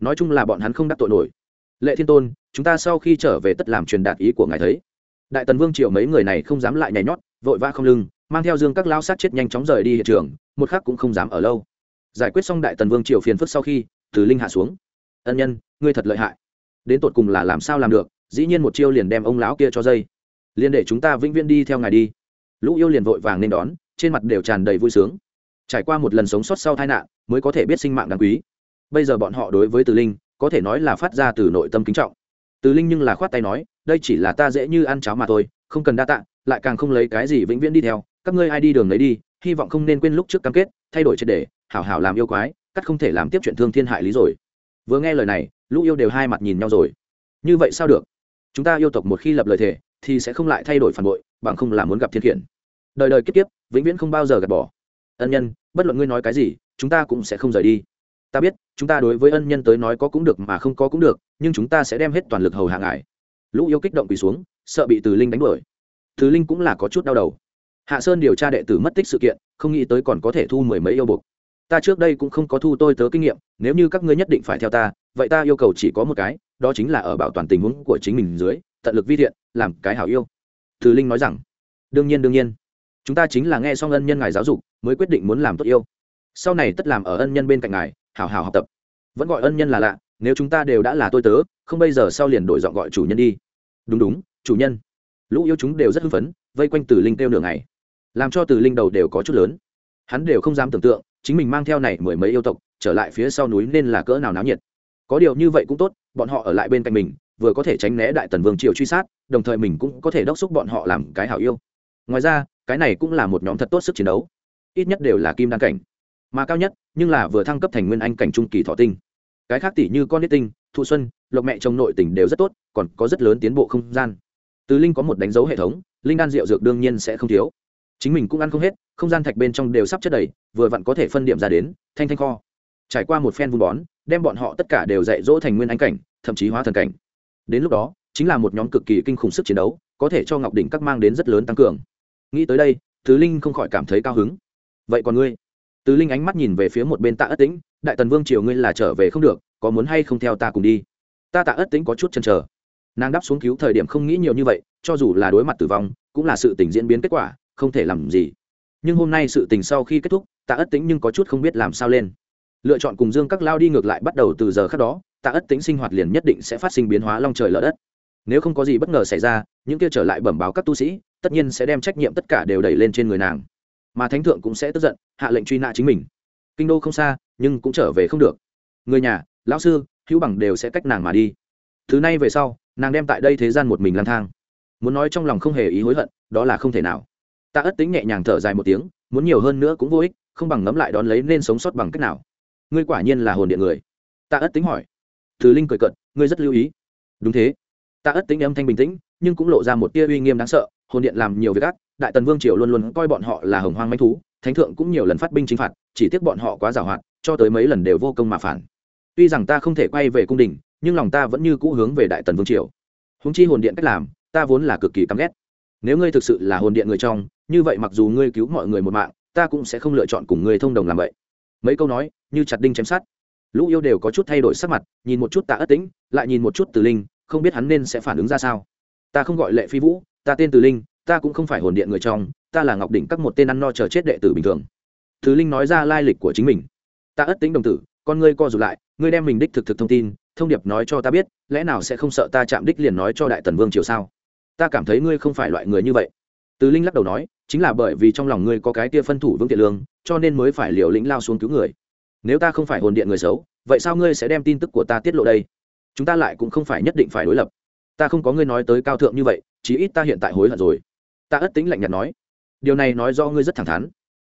nói chung là bọn hắn không đắc tội nổi. Lệ thiên tôn, chúng ta sau khi trở về tất làm truyền đạt ý của ngài thấy. Đại tần vương triều mấy người này không dám lại nhảy nhót, vội vã không lưng, mang theo dương các lao sát chết nhanh chóng rời đi hiện trường, một khác cũng không dám ở lâu. Giải quyết xong đại tần vương triều phiền phức sau khi, từ linh hạ xuống. Ân nhân, ngươi thật lợi hại. Đến tột cùng là làm sao làm được, dĩ nhiên một chiêu liền đem ông lão kia cho dây. Liền để chúng ta vĩnh viễn đi theo ngài đi. Lũ yêu liền vội vàng nên đón, trên mặt đều tràn đầy vui sướng. Trải qua một lần sống sót sau tai nạn, mới có thể biết sinh mạng đáng quý bây giờ bọn họ đối với từ linh, có thể nói là phát ra từ nội tâm kính trọng. Từ linh nhưng là khoát tay nói, đây chỉ là ta dễ như ăn cháo mà thôi, không cần đa tạ, lại càng không lấy cái gì vĩnh viễn đi theo, các ngươi ai đi đường lấy đi, hy vọng không nên quên lúc trước cam kết, thay đổi triệt đề hảo hảo làm yêu quái, cắt không thể làm tiếp chuyện thương thiên hại lý rồi. Vừa nghe lời này, lũ yêu đều hai mặt nhìn nhau rồi. Như vậy sao được? Chúng ta yêu tộc một khi lập lời thề, thì sẽ không lại thay đổi phản bội, bằng không là muốn gặp thiên khiển. Đời đời kiếp kiếp, vĩnh viễn không bao giờ gạt bỏ. Ân nhân, bất luận ngươi nói cái gì, chúng ta cũng sẽ không rời đi ta biết, chúng ta đối với ân nhân tới nói có cũng được mà không có cũng được, nhưng chúng ta sẽ đem hết toàn lực hầu hạ ngài. Lũ yêu kích động quỳ xuống, sợ bị từ linh đánh đuổi. Từ linh cũng là có chút đau đầu. Hạ sơn điều tra đệ tử mất tích sự kiện, không nghĩ tới còn có thể thu mười mấy yêu buộc. Ta trước đây cũng không có thu tôi tớ kinh nghiệm, nếu như các ngươi nhất định phải theo ta, vậy ta yêu cầu chỉ có một cái, đó chính là ở bảo toàn tình huống của chính mình dưới, tận lực vi thiện, làm cái hảo yêu. Từ linh nói rằng, đương nhiên đương nhiên. Chúng ta chính là nghe xong ân nhân ngài giáo dục, mới quyết định muốn làm tốt yêu. Sau này tất làm ở ân nhân bên cạnh ngài hảo hảo học tập. Vẫn gọi ân nhân là lạ, nếu chúng ta đều đã là tôi tớ, không bây giờ sau liền đổi giọng gọi chủ nhân đi. Đúng đúng, chủ nhân. Lũ yêu chúng đều rất hưng phấn, vây quanh từ linh kêu nửa ngày. Làm cho từ linh đầu đều có chút lớn. Hắn đều không dám tưởng tượng, chính mình mang theo này mười mấy yêu tộc, trở lại phía sau núi nên là cỡ nào náo nhiệt. Có điều như vậy cũng tốt, bọn họ ở lại bên cạnh mình, vừa có thể tránh né đại tần vương triều truy sát, đồng thời mình cũng có thể đốc xúc bọn họ làm cái hảo yêu. Ngoài ra, cái này cũng là một nhóm thật tốt sức chiến đấu. Ít nhất đều là kim đan cảnh mà cao nhất, nhưng là vừa thăng cấp thành nguyên anh cảnh trung kỳ thọ tinh. Cái khác tỷ như con nít tinh, thụ xuân, lộc mẹ chồng nội tỉnh đều rất tốt, còn có rất lớn tiến bộ không gian. Tứ linh có một đánh dấu hệ thống, linh đan rượu dược đương nhiên sẽ không thiếu. Chính mình cũng ăn không hết, không gian thạch bên trong đều sắp chất đầy, vừa vặn có thể phân điểm ra đến, thanh thanh kho. Trải qua một phen vun bón, đem bọn họ tất cả đều dạy dỗ thành nguyên anh cảnh, thậm chí hóa thần cảnh. Đến lúc đó, chính là một nhóm cực kỳ kinh khủng sức chiến đấu, có thể cho ngọc đỉnh các mang đến rất lớn tăng cường. Nghĩ tới đây thứ linh không khỏi cảm thấy cao hứng. Vậy còn ngươi? Tứ linh ánh mắt nhìn về phía một bên tạ ất tĩnh, đại tần vương triều ngươi là trở về không được, có muốn hay không theo ta cùng đi? Ta tạ ất tĩnh có chút chần chờ. Nàng đáp xuống cứu thời điểm không nghĩ nhiều như vậy, cho dù là đối mặt tử vong, cũng là sự tình diễn biến kết quả, không thể làm gì. Nhưng hôm nay sự tình sau khi kết thúc, tạ ất tĩnh nhưng có chút không biết làm sao lên. Lựa chọn cùng dương các lao đi ngược lại bắt đầu từ giờ khác đó, tạ ất tĩnh sinh hoạt liền nhất định sẽ phát sinh biến hóa long trời lở đất. Nếu không có gì bất ngờ xảy ra, những kia trở lại bẩm báo các tu sĩ, tất nhiên sẽ đem trách nhiệm tất cả đều đẩy lên trên người nàng mà thánh thượng cũng sẽ tức giận, hạ lệnh truy nã chính mình. Kinh đô không xa, nhưng cũng trở về không được. Người nhà, lão sư, hữu bằng đều sẽ cách nàng mà đi. Thứ nay về sau, nàng đem tại đây thế gian một mình lang thang. Muốn nói trong lòng không hề ý hối hận, đó là không thể nào. Ta ất tính nhẹ nhàng thở dài một tiếng, muốn nhiều hơn nữa cũng vô ích, không bằng ngẫm lại đón lấy nên sống sót bằng cách nào. Ngươi quả nhiên là hồn điện người. Ta ất tính hỏi. Thứ linh cười cận ngươi rất lưu ý. Đúng thế. Ta ất tính âm thanh bình tĩnh nhưng cũng lộ ra một tia uy nghiêm đáng sợ, hồn điện làm nhiều việc ác, đại tần vương triều luôn luôn coi bọn họ là hồng hoang manh thú, thánh thượng cũng nhiều lần phát binh chính phạt, chỉ tiếc bọn họ quá giàu hoạt cho tới mấy lần đều vô công mà phản. Tuy rằng ta không thể quay về cung đình, nhưng lòng ta vẫn như cũ hướng về đại tần vương triều. Húng chi hồn điện cách làm, ta vốn là cực kỳ căm ghét. Nếu ngươi thực sự là hồn điện người trong, như vậy mặc dù ngươi cứu mọi người một mạng, ta cũng sẽ không lựa chọn cùng ngươi thông đồng làm vậy. Mấy câu nói, như chặt đinh chém sát lũ yêu đều có chút thay đổi sắc mặt, nhìn một chút tạ ất tĩnh, lại nhìn một chút từ linh, không biết hắn nên sẽ phản ứng ra sao ta không gọi lệ phi vũ, ta tên từ linh, ta cũng không phải hồn điện người trong, ta là ngọc đỉnh các một tên ăn no chờ chết đệ tử bình thường. Thứ linh nói ra lai lịch của chính mình. Ta ất tính đồng tử, con ngươi co rụt lại, ngươi đem mình đích thực thực thông tin, thông điệp nói cho ta biết, lẽ nào sẽ không sợ ta chạm đích liền nói cho đại tần vương triều sao? Ta cảm thấy ngươi không phải loại người như vậy. Từ linh lắc đầu nói, chính là bởi vì trong lòng ngươi có cái tia phân thủ vương tiện lương, cho nên mới phải liều lĩnh lao xuống cứu người. Nếu ta không phải hồn điện người xấu, vậy sao ngươi sẽ đem tin tức của ta tiết lộ đây? Chúng ta lại cũng không phải nhất định phải đối lập ta không có ngươi nói tới cao thượng như vậy, chí ít ta hiện tại hối hận rồi. Ta ất tính lạnh nhạt nói. Điều này nói do ngươi rất thẳng thắn.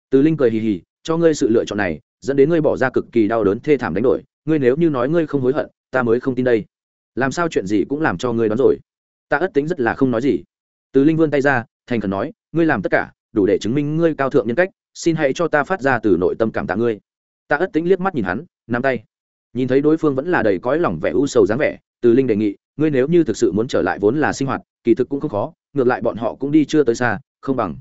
Từ linh cười hì hì, cho ngươi sự lựa chọn này, dẫn đến ngươi bỏ ra cực kỳ đau đớn thê thảm đánh đổi. Ngươi nếu như nói ngươi không hối hận, ta mới không tin đây. Làm sao chuyện gì cũng làm cho ngươi đoán rồi. Ta ất tính rất là không nói gì. Từ linh vươn tay ra, thành khẩn nói, ngươi làm tất cả, đủ để chứng minh ngươi cao thượng nhân cách, xin hãy cho ta phát ra từ nội tâm cảm tạ ngươi. Ta ất tính liếc mắt nhìn hắn, nắm tay. Nhìn thấy đối phương vẫn là đầy cõi lòng vẻ u sầu dáng vẻ, từ linh đề nghị ngươi nếu như thực sự muốn trở lại vốn là sinh hoạt, kỳ thực cũng không khó, ngược lại bọn họ cũng đi chưa tới xa, không bằng.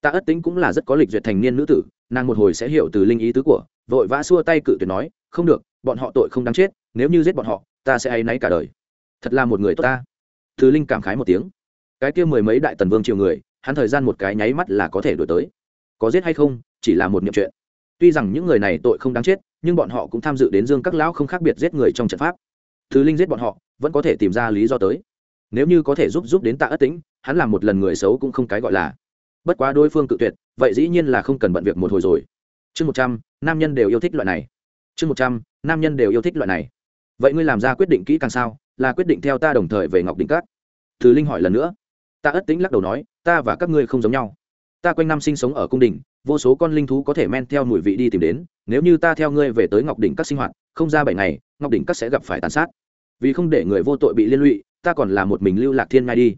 Ta ất tính cũng là rất có lịch duyệt thành niên nữ tử, nàng một hồi sẽ hiểu từ linh ý tứ của, vội vã xua tay cự tuyệt nói, không được, bọn họ tội không đáng chết, nếu như giết bọn họ, ta sẽ áy náy cả đời. Thật là một người tốt ta. Thứ linh cảm khái một tiếng. Cái kia mười mấy đại tần vương triều người, hắn thời gian một cái nháy mắt là có thể đổi tới. Có giết hay không, chỉ là một niệm chuyện. Tuy rằng những người này tội không đáng chết, nhưng bọn họ cũng tham dự đến dương các lão không khác biệt giết người trong trận pháp thứ linh giết bọn họ, vẫn có thể tìm ra lý do tới. Nếu như có thể giúp giúp đến tạ ất tính hắn làm một lần người xấu cũng không cái gọi là. Bất quá đối phương cự tuyệt, vậy dĩ nhiên là không cần bận việc một hồi rồi. Chương một trăm, nam nhân đều yêu thích loại này. Chương một trăm, nam nhân đều yêu thích loại này. Vậy ngươi làm ra quyết định kỹ càng sao? Là quyết định theo ta đồng thời về ngọc đỉnh cát thứ linh hỏi lần nữa. Ta ất tính lắc đầu nói, ta và các ngươi không giống nhau. Ta quanh năm sinh sống ở cung đình, vô số con linh thú có thể men theo mùi vị đi tìm đến. Nếu như ta theo ngươi về tới ngọc đỉnh các sinh hoạt, không ra bảy ngày, ngọc đỉnh các sẽ gặp phải tàn sát vì không để người vô tội bị liên lụy, ta còn là một mình lưu lạc thiên ngai đi.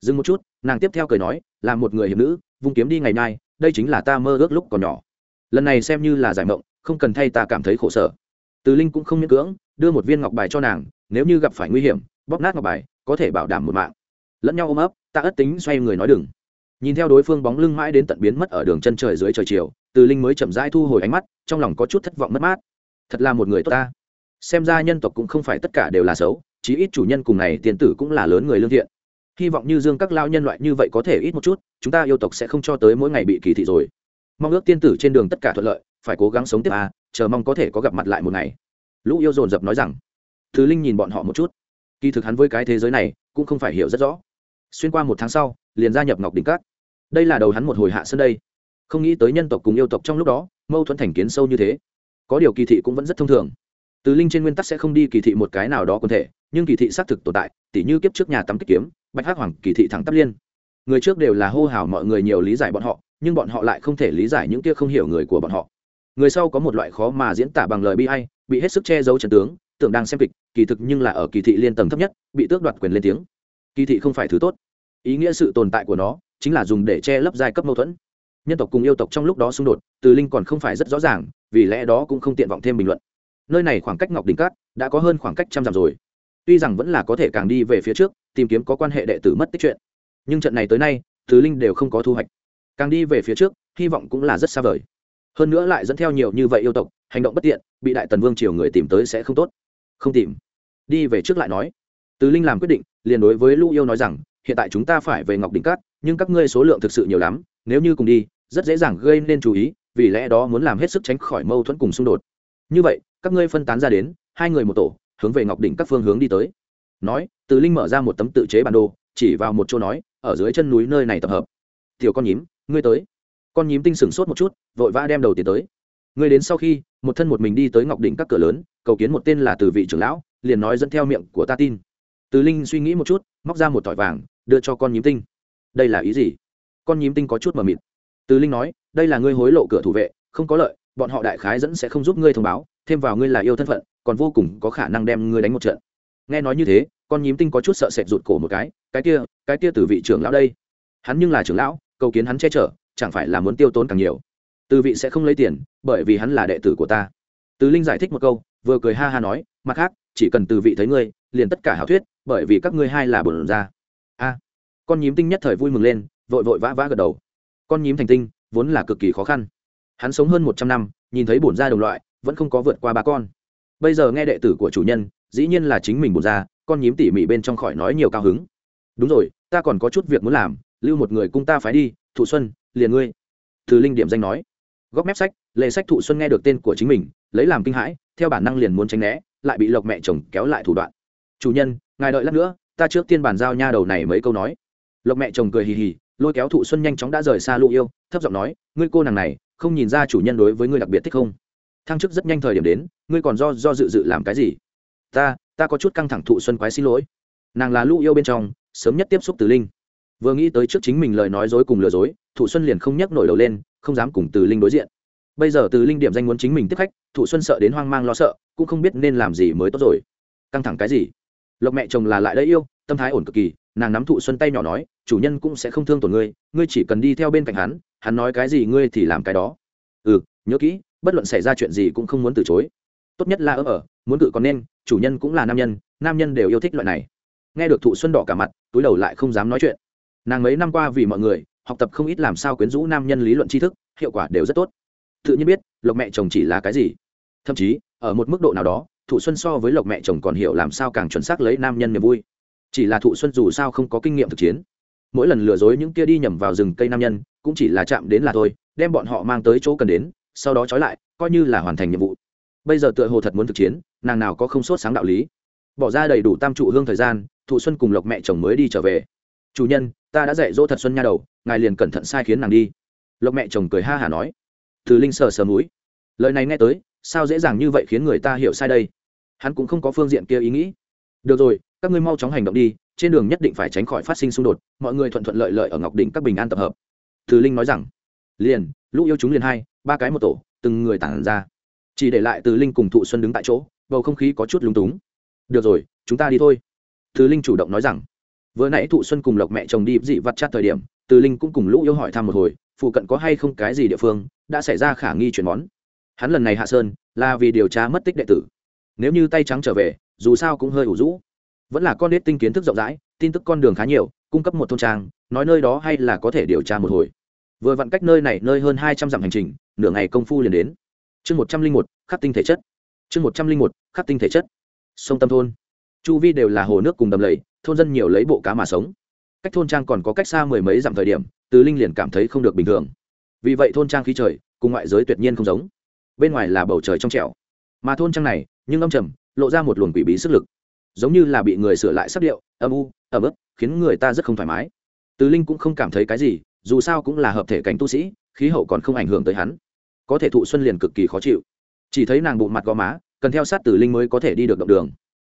Dừng một chút, nàng tiếp theo cười nói, là một người hiệp nữ, vung kiếm đi ngày nay đây chính là ta mơ ước lúc còn nhỏ. Lần này xem như là giải mộng, không cần thay ta cảm thấy khổ sở. Từ linh cũng không miễn cưỡng, đưa một viên ngọc bài cho nàng, nếu như gặp phải nguy hiểm, bóp nát ngọc bài, có thể bảo đảm một mạng. Lẫn nhau ôm ấp, ta ất tính xoay người nói đừng. Nhìn theo đối phương bóng lưng mãi đến tận biến mất ở đường chân trời dưới trời chiều, từ linh mới chậm rãi thu hồi ánh mắt, trong lòng có chút thất vọng mất mát. Thật là một người tốt ta xem ra nhân tộc cũng không phải tất cả đều là xấu, chí ít chủ nhân cùng này tiền tử cũng là lớn người lương thiện. Hy vọng như dương các lao nhân loại như vậy có thể ít một chút, chúng ta yêu tộc sẽ không cho tới mỗi ngày bị kỳ thị rồi. Mong ước tiên tử trên đường tất cả thuận lợi, phải cố gắng sống tiếp à chờ mong có thể có gặp mặt lại một ngày. Lũ yêu dồn dập nói rằng. Thứ linh nhìn bọn họ một chút. Kỳ thực hắn với cái thế giới này, cũng không phải hiểu rất rõ. Xuyên qua một tháng sau, liền gia nhập ngọc đỉnh cát đây là đầu hắn một hồi hạ sân đây. Không nghĩ tới nhân tộc cùng yêu tộc trong lúc đó, mâu thuẫn thành kiến sâu như thế. Có điều kỳ thị cũng vẫn rất thông thường từ linh trên nguyên tắc sẽ không đi kỳ thị một cái nào đó quân thể, nhưng kỳ thị xác thực tồn tại, tỉ như kiếp trước nhà tắm kích kiếm, bạch hắc hoàng kỳ thị thẳng tắp liên. Người trước đều là hô hào mọi người nhiều lý giải bọn họ, nhưng bọn họ lại không thể lý giải những kia không hiểu người của bọn họ. Người sau có một loại khó mà diễn tả bằng lời bi hay bị hết sức che giấu trần tướng, tưởng đang xem kịch, kỳ thực nhưng là ở kỳ thị liên tầng thấp nhất, bị tước đoạt quyền lên tiếng. Kỳ thị không phải thứ tốt. Ý nghĩa sự tồn tại của nó, chính là dùng để che lấp giai cấp mâu thuẫn. Nhân tộc cùng yêu tộc trong lúc đó xung đột, từ linh còn không phải rất rõ ràng, vì lẽ đó cũng không tiện vọng thêm bình luận nơi này khoảng cách ngọc đỉnh cát đã có hơn khoảng cách trăm dặm rồi. Tuy rằng vẫn là có thể càng đi về phía trước, tìm kiếm có quan hệ đệ tử mất tích chuyện, nhưng trận này tới nay, tứ linh đều không có thu hoạch. Càng đi về phía trước, hy vọng cũng là rất xa vời. Hơn nữa lại dẫn theo nhiều như vậy yêu tộc, hành động bất tiện, bị đại tần vương triều người tìm tới sẽ không tốt. Không tìm. Đi về trước lại nói. Tứ linh làm quyết định, liền đối với lũ yêu nói rằng, hiện tại chúng ta phải về ngọc đỉnh cát, nhưng các ngươi số lượng thực sự nhiều lắm, nếu như cùng đi, rất dễ dàng gây nên chú ý, vì lẽ đó muốn làm hết sức tránh khỏi mâu thuẫn cùng xung đột như vậy, các ngươi phân tán ra đến, hai người một tổ, hướng về ngọc đỉnh các phương hướng đi tới. Nói, từ linh mở ra một tấm tự chế bản đồ, chỉ vào một chỗ nói, ở dưới chân núi nơi này tập hợp. Tiểu con nhím, ngươi tới. Con nhím tinh sửng sốt một chút, vội vã đem đầu tiến tới. Ngươi đến sau khi, một thân một mình đi tới ngọc đỉnh các cửa lớn, cầu kiến một tên là từ vị trưởng lão, liền nói dẫn theo miệng của ta tin. Từ linh suy nghĩ một chút, móc ra một tỏi vàng, đưa cho con nhím tinh. Đây là ý gì? Con nhím tinh có chút mờ mịt. Từ linh nói, đây là ngươi hối lộ cửa thủ vệ, không có lợi bọn họ đại khái dẫn sẽ không giúp ngươi thông báo, thêm vào ngươi là yêu thân phận, còn vô cùng có khả năng đem ngươi đánh một trận. Nghe nói như thế, con nhím tinh có chút sợ sệt rụt cổ một cái cái kia cái kia từ vị trưởng lão đây. Hắn nhưng là trưởng lão, cầu kiến hắn che chở, chẳng phải là muốn tiêu tốn càng nhiều. Từ vị sẽ không lấy tiền, bởi vì hắn là đệ tử của ta. Từ linh giải thích một câu, vừa cười ha ha nói, mặt khác, chỉ cần từ vị thấy ngươi, liền tất cả hảo thuyết, bởi vì các ngươi hai là bổn ra a. Con nhím tinh nhất thời vui mừng lên, vội vội vã vã gật đầu. Con nhím thành tinh, vốn là cực kỳ khó khăn hắn sống hơn một trăm năm, nhìn thấy bổn ra đồng loại, vẫn không có vượt qua ba con. Bây giờ nghe đệ tử của chủ nhân, dĩ nhiên là chính mình bổn ra con nhím tỉ mỉ bên trong khỏi nói nhiều cao hứng. Đúng rồi, ta còn có chút việc muốn làm, lưu một người cung ta phái đi, thụ xuân, liền ngươi. Từ linh điểm danh nói. Góc mép sách lệ sách thụ xuân nghe được tên của chính mình, lấy làm kinh hãi, theo bản năng liền muốn tránh né, lại bị lộc mẹ chồng kéo lại thủ đoạn. Chủ nhân, ngài đợi lát nữa, ta trước tiên bàn giao nha đầu này mấy câu nói. Lộc mẹ chồng cười hì hì, lôi kéo thụ xuân nhanh chóng đã rời xa lũ yêu, thấp giọng nói, ngươi cô nàng này không nhìn ra chủ nhân đối với ngươi đặc biệt thích không? Thăng chức rất nhanh thời điểm đến, ngươi còn do do dự dự làm cái gì? Ta ta có chút căng thẳng thụ xuân quái xin lỗi. Nàng là lũ yêu bên trong, sớm nhất tiếp xúc từ linh. Vừa nghĩ tới trước chính mình lời nói dối cùng lừa dối, thụ xuân liền không nhắc nổi đầu lên, không dám cùng từ linh đối diện. Bây giờ từ linh điểm danh muốn chính mình tiếp khách, thụ xuân sợ đến hoang mang lo sợ, cũng không biết nên làm gì mới tốt rồi. Căng thẳng cái gì? Lộc mẹ chồng là lại đấy yêu, tâm thái ổn cực kỳ nàng nắm thụ xuân tay nhỏ nói, chủ nhân cũng sẽ không thương tổn ngươi ngươi chỉ cần đi theo bên cạnh hắn hắn nói cái gì ngươi thì làm cái đó. Ừ nhớ kỹ, bất luận xảy ra chuyện gì cũng không muốn từ chối. Tốt nhất là ở ở, muốn cự còn nên, chủ nhân cũng là nam nhân nam nhân đều yêu thích loại này. Nghe được thụ xuân đỏ cả mặt, túi đầu lại không dám nói chuyện. Nàng mấy năm qua vì mọi người, học tập không ít làm sao quyến rũ nam nhân lý luận tri thức, hiệu quả đều rất tốt. Tự nhiên biết, lộc mẹ chồng chỉ là cái gì. Thậm chí, ở một mức độ nào đó, thụ xuân so với lộc mẹ chồng còn hiểu làm sao càng chuẩn xác lấy nam nhân niềm vui chỉ là thụ xuân dù sao không có kinh nghiệm thực chiến. Mỗi lần lừa dối những kia đi nhầm vào rừng cây nam nhân, cũng chỉ là chạm đến là thôi, đem bọn họ mang tới chỗ cần đến, sau đó trói lại, coi như là hoàn thành nhiệm vụ. Bây giờ tựa hồ thật muốn thực chiến, nàng nào có không sốt sáng đạo lý. Bỏ ra đầy đủ tam trụ hương thời gian, thụ xuân cùng lộc mẹ chồng mới đi trở về. Chủ nhân, ta đã dạy dỗ thật xuân nha đầu, ngài liền cẩn thận sai khiến nàng đi. Lộc mẹ chồng cười ha hả nói. Từ linh sờ sờ núi lời này nghe tới, sao dễ dàng như vậy khiến người ta hiểu sai đây? Hắn cũng không có phương diện kia ý nghĩ được rồi, các ngươi mau chóng hành động đi, trên đường nhất định phải tránh khỏi phát sinh xung đột, mọi người thuận thuận lợi lợi ở ngọc đỉnh các bình an tập hợp. Thứ linh nói rằng. Liền, lũ yêu chúng liền hai, ba cái một tổ, từng người tản ra. Chỉ để lại từ linh cùng thụ xuân đứng tại chỗ, bầu không khí có chút lúng túng. Được rồi, chúng ta đi thôi. Từ linh chủ động nói rằng. Vừa nãy thụ xuân cùng lộc mẹ chồng đi dị vặt chát thời điểm, từ linh cũng cùng lũ yêu hỏi thăm một hồi, phụ cận có hay không cái gì địa phương đã xảy ra khả nghi chuyển món. Hắn lần này hạ sơn là vì điều tra mất tích đệ tử. Nếu như tay trắng trở về dù sao cũng hơi ủ rũ. Vẫn là con nết tinh kiến thức rộng rãi, tin tức con đường khá nhiều, cung cấp một thôn trang, nói nơi đó hay là có thể điều tra một hồi. Vừa vặn cách nơi này nơi hơn hai trăm dặm hành trình, nửa ngày công phu liền đến. Chương một trăm linh một, khắc tinh thể chất. Chương một trăm linh một, khắc tinh thể chất. Sông tâm thôn. Chu vi đều là hồ nước cùng đầm lầy, thôn dân nhiều lấy bộ cá mà sống. Cách thôn trang còn có cách xa mười mấy dặm thời điểm, từ linh liền cảm thấy không được bình thường. Vì vậy thôn trang khí trời, cùng ngoại giới tuyệt nhiên không giống. Bên ngoài là bầu trời trong trẻo. Mà thôn trang này, nhưng âm trầm lộ ra một luồng quỷ bí sức lực. Giống như là bị người sửa lại sắc điệu, âm u, ẩm ướt, khiến người ta rất không thoải mái. Từ linh cũng không cảm thấy cái gì, dù sao cũng là hợp thể cảnh tu sĩ, khí hậu còn không ảnh hưởng tới hắn. Có thể thụ xuân liền cực kỳ khó chịu. Chỉ thấy nàng bụng mặt gò má, cần theo sát từ linh mới có thể đi được động đường.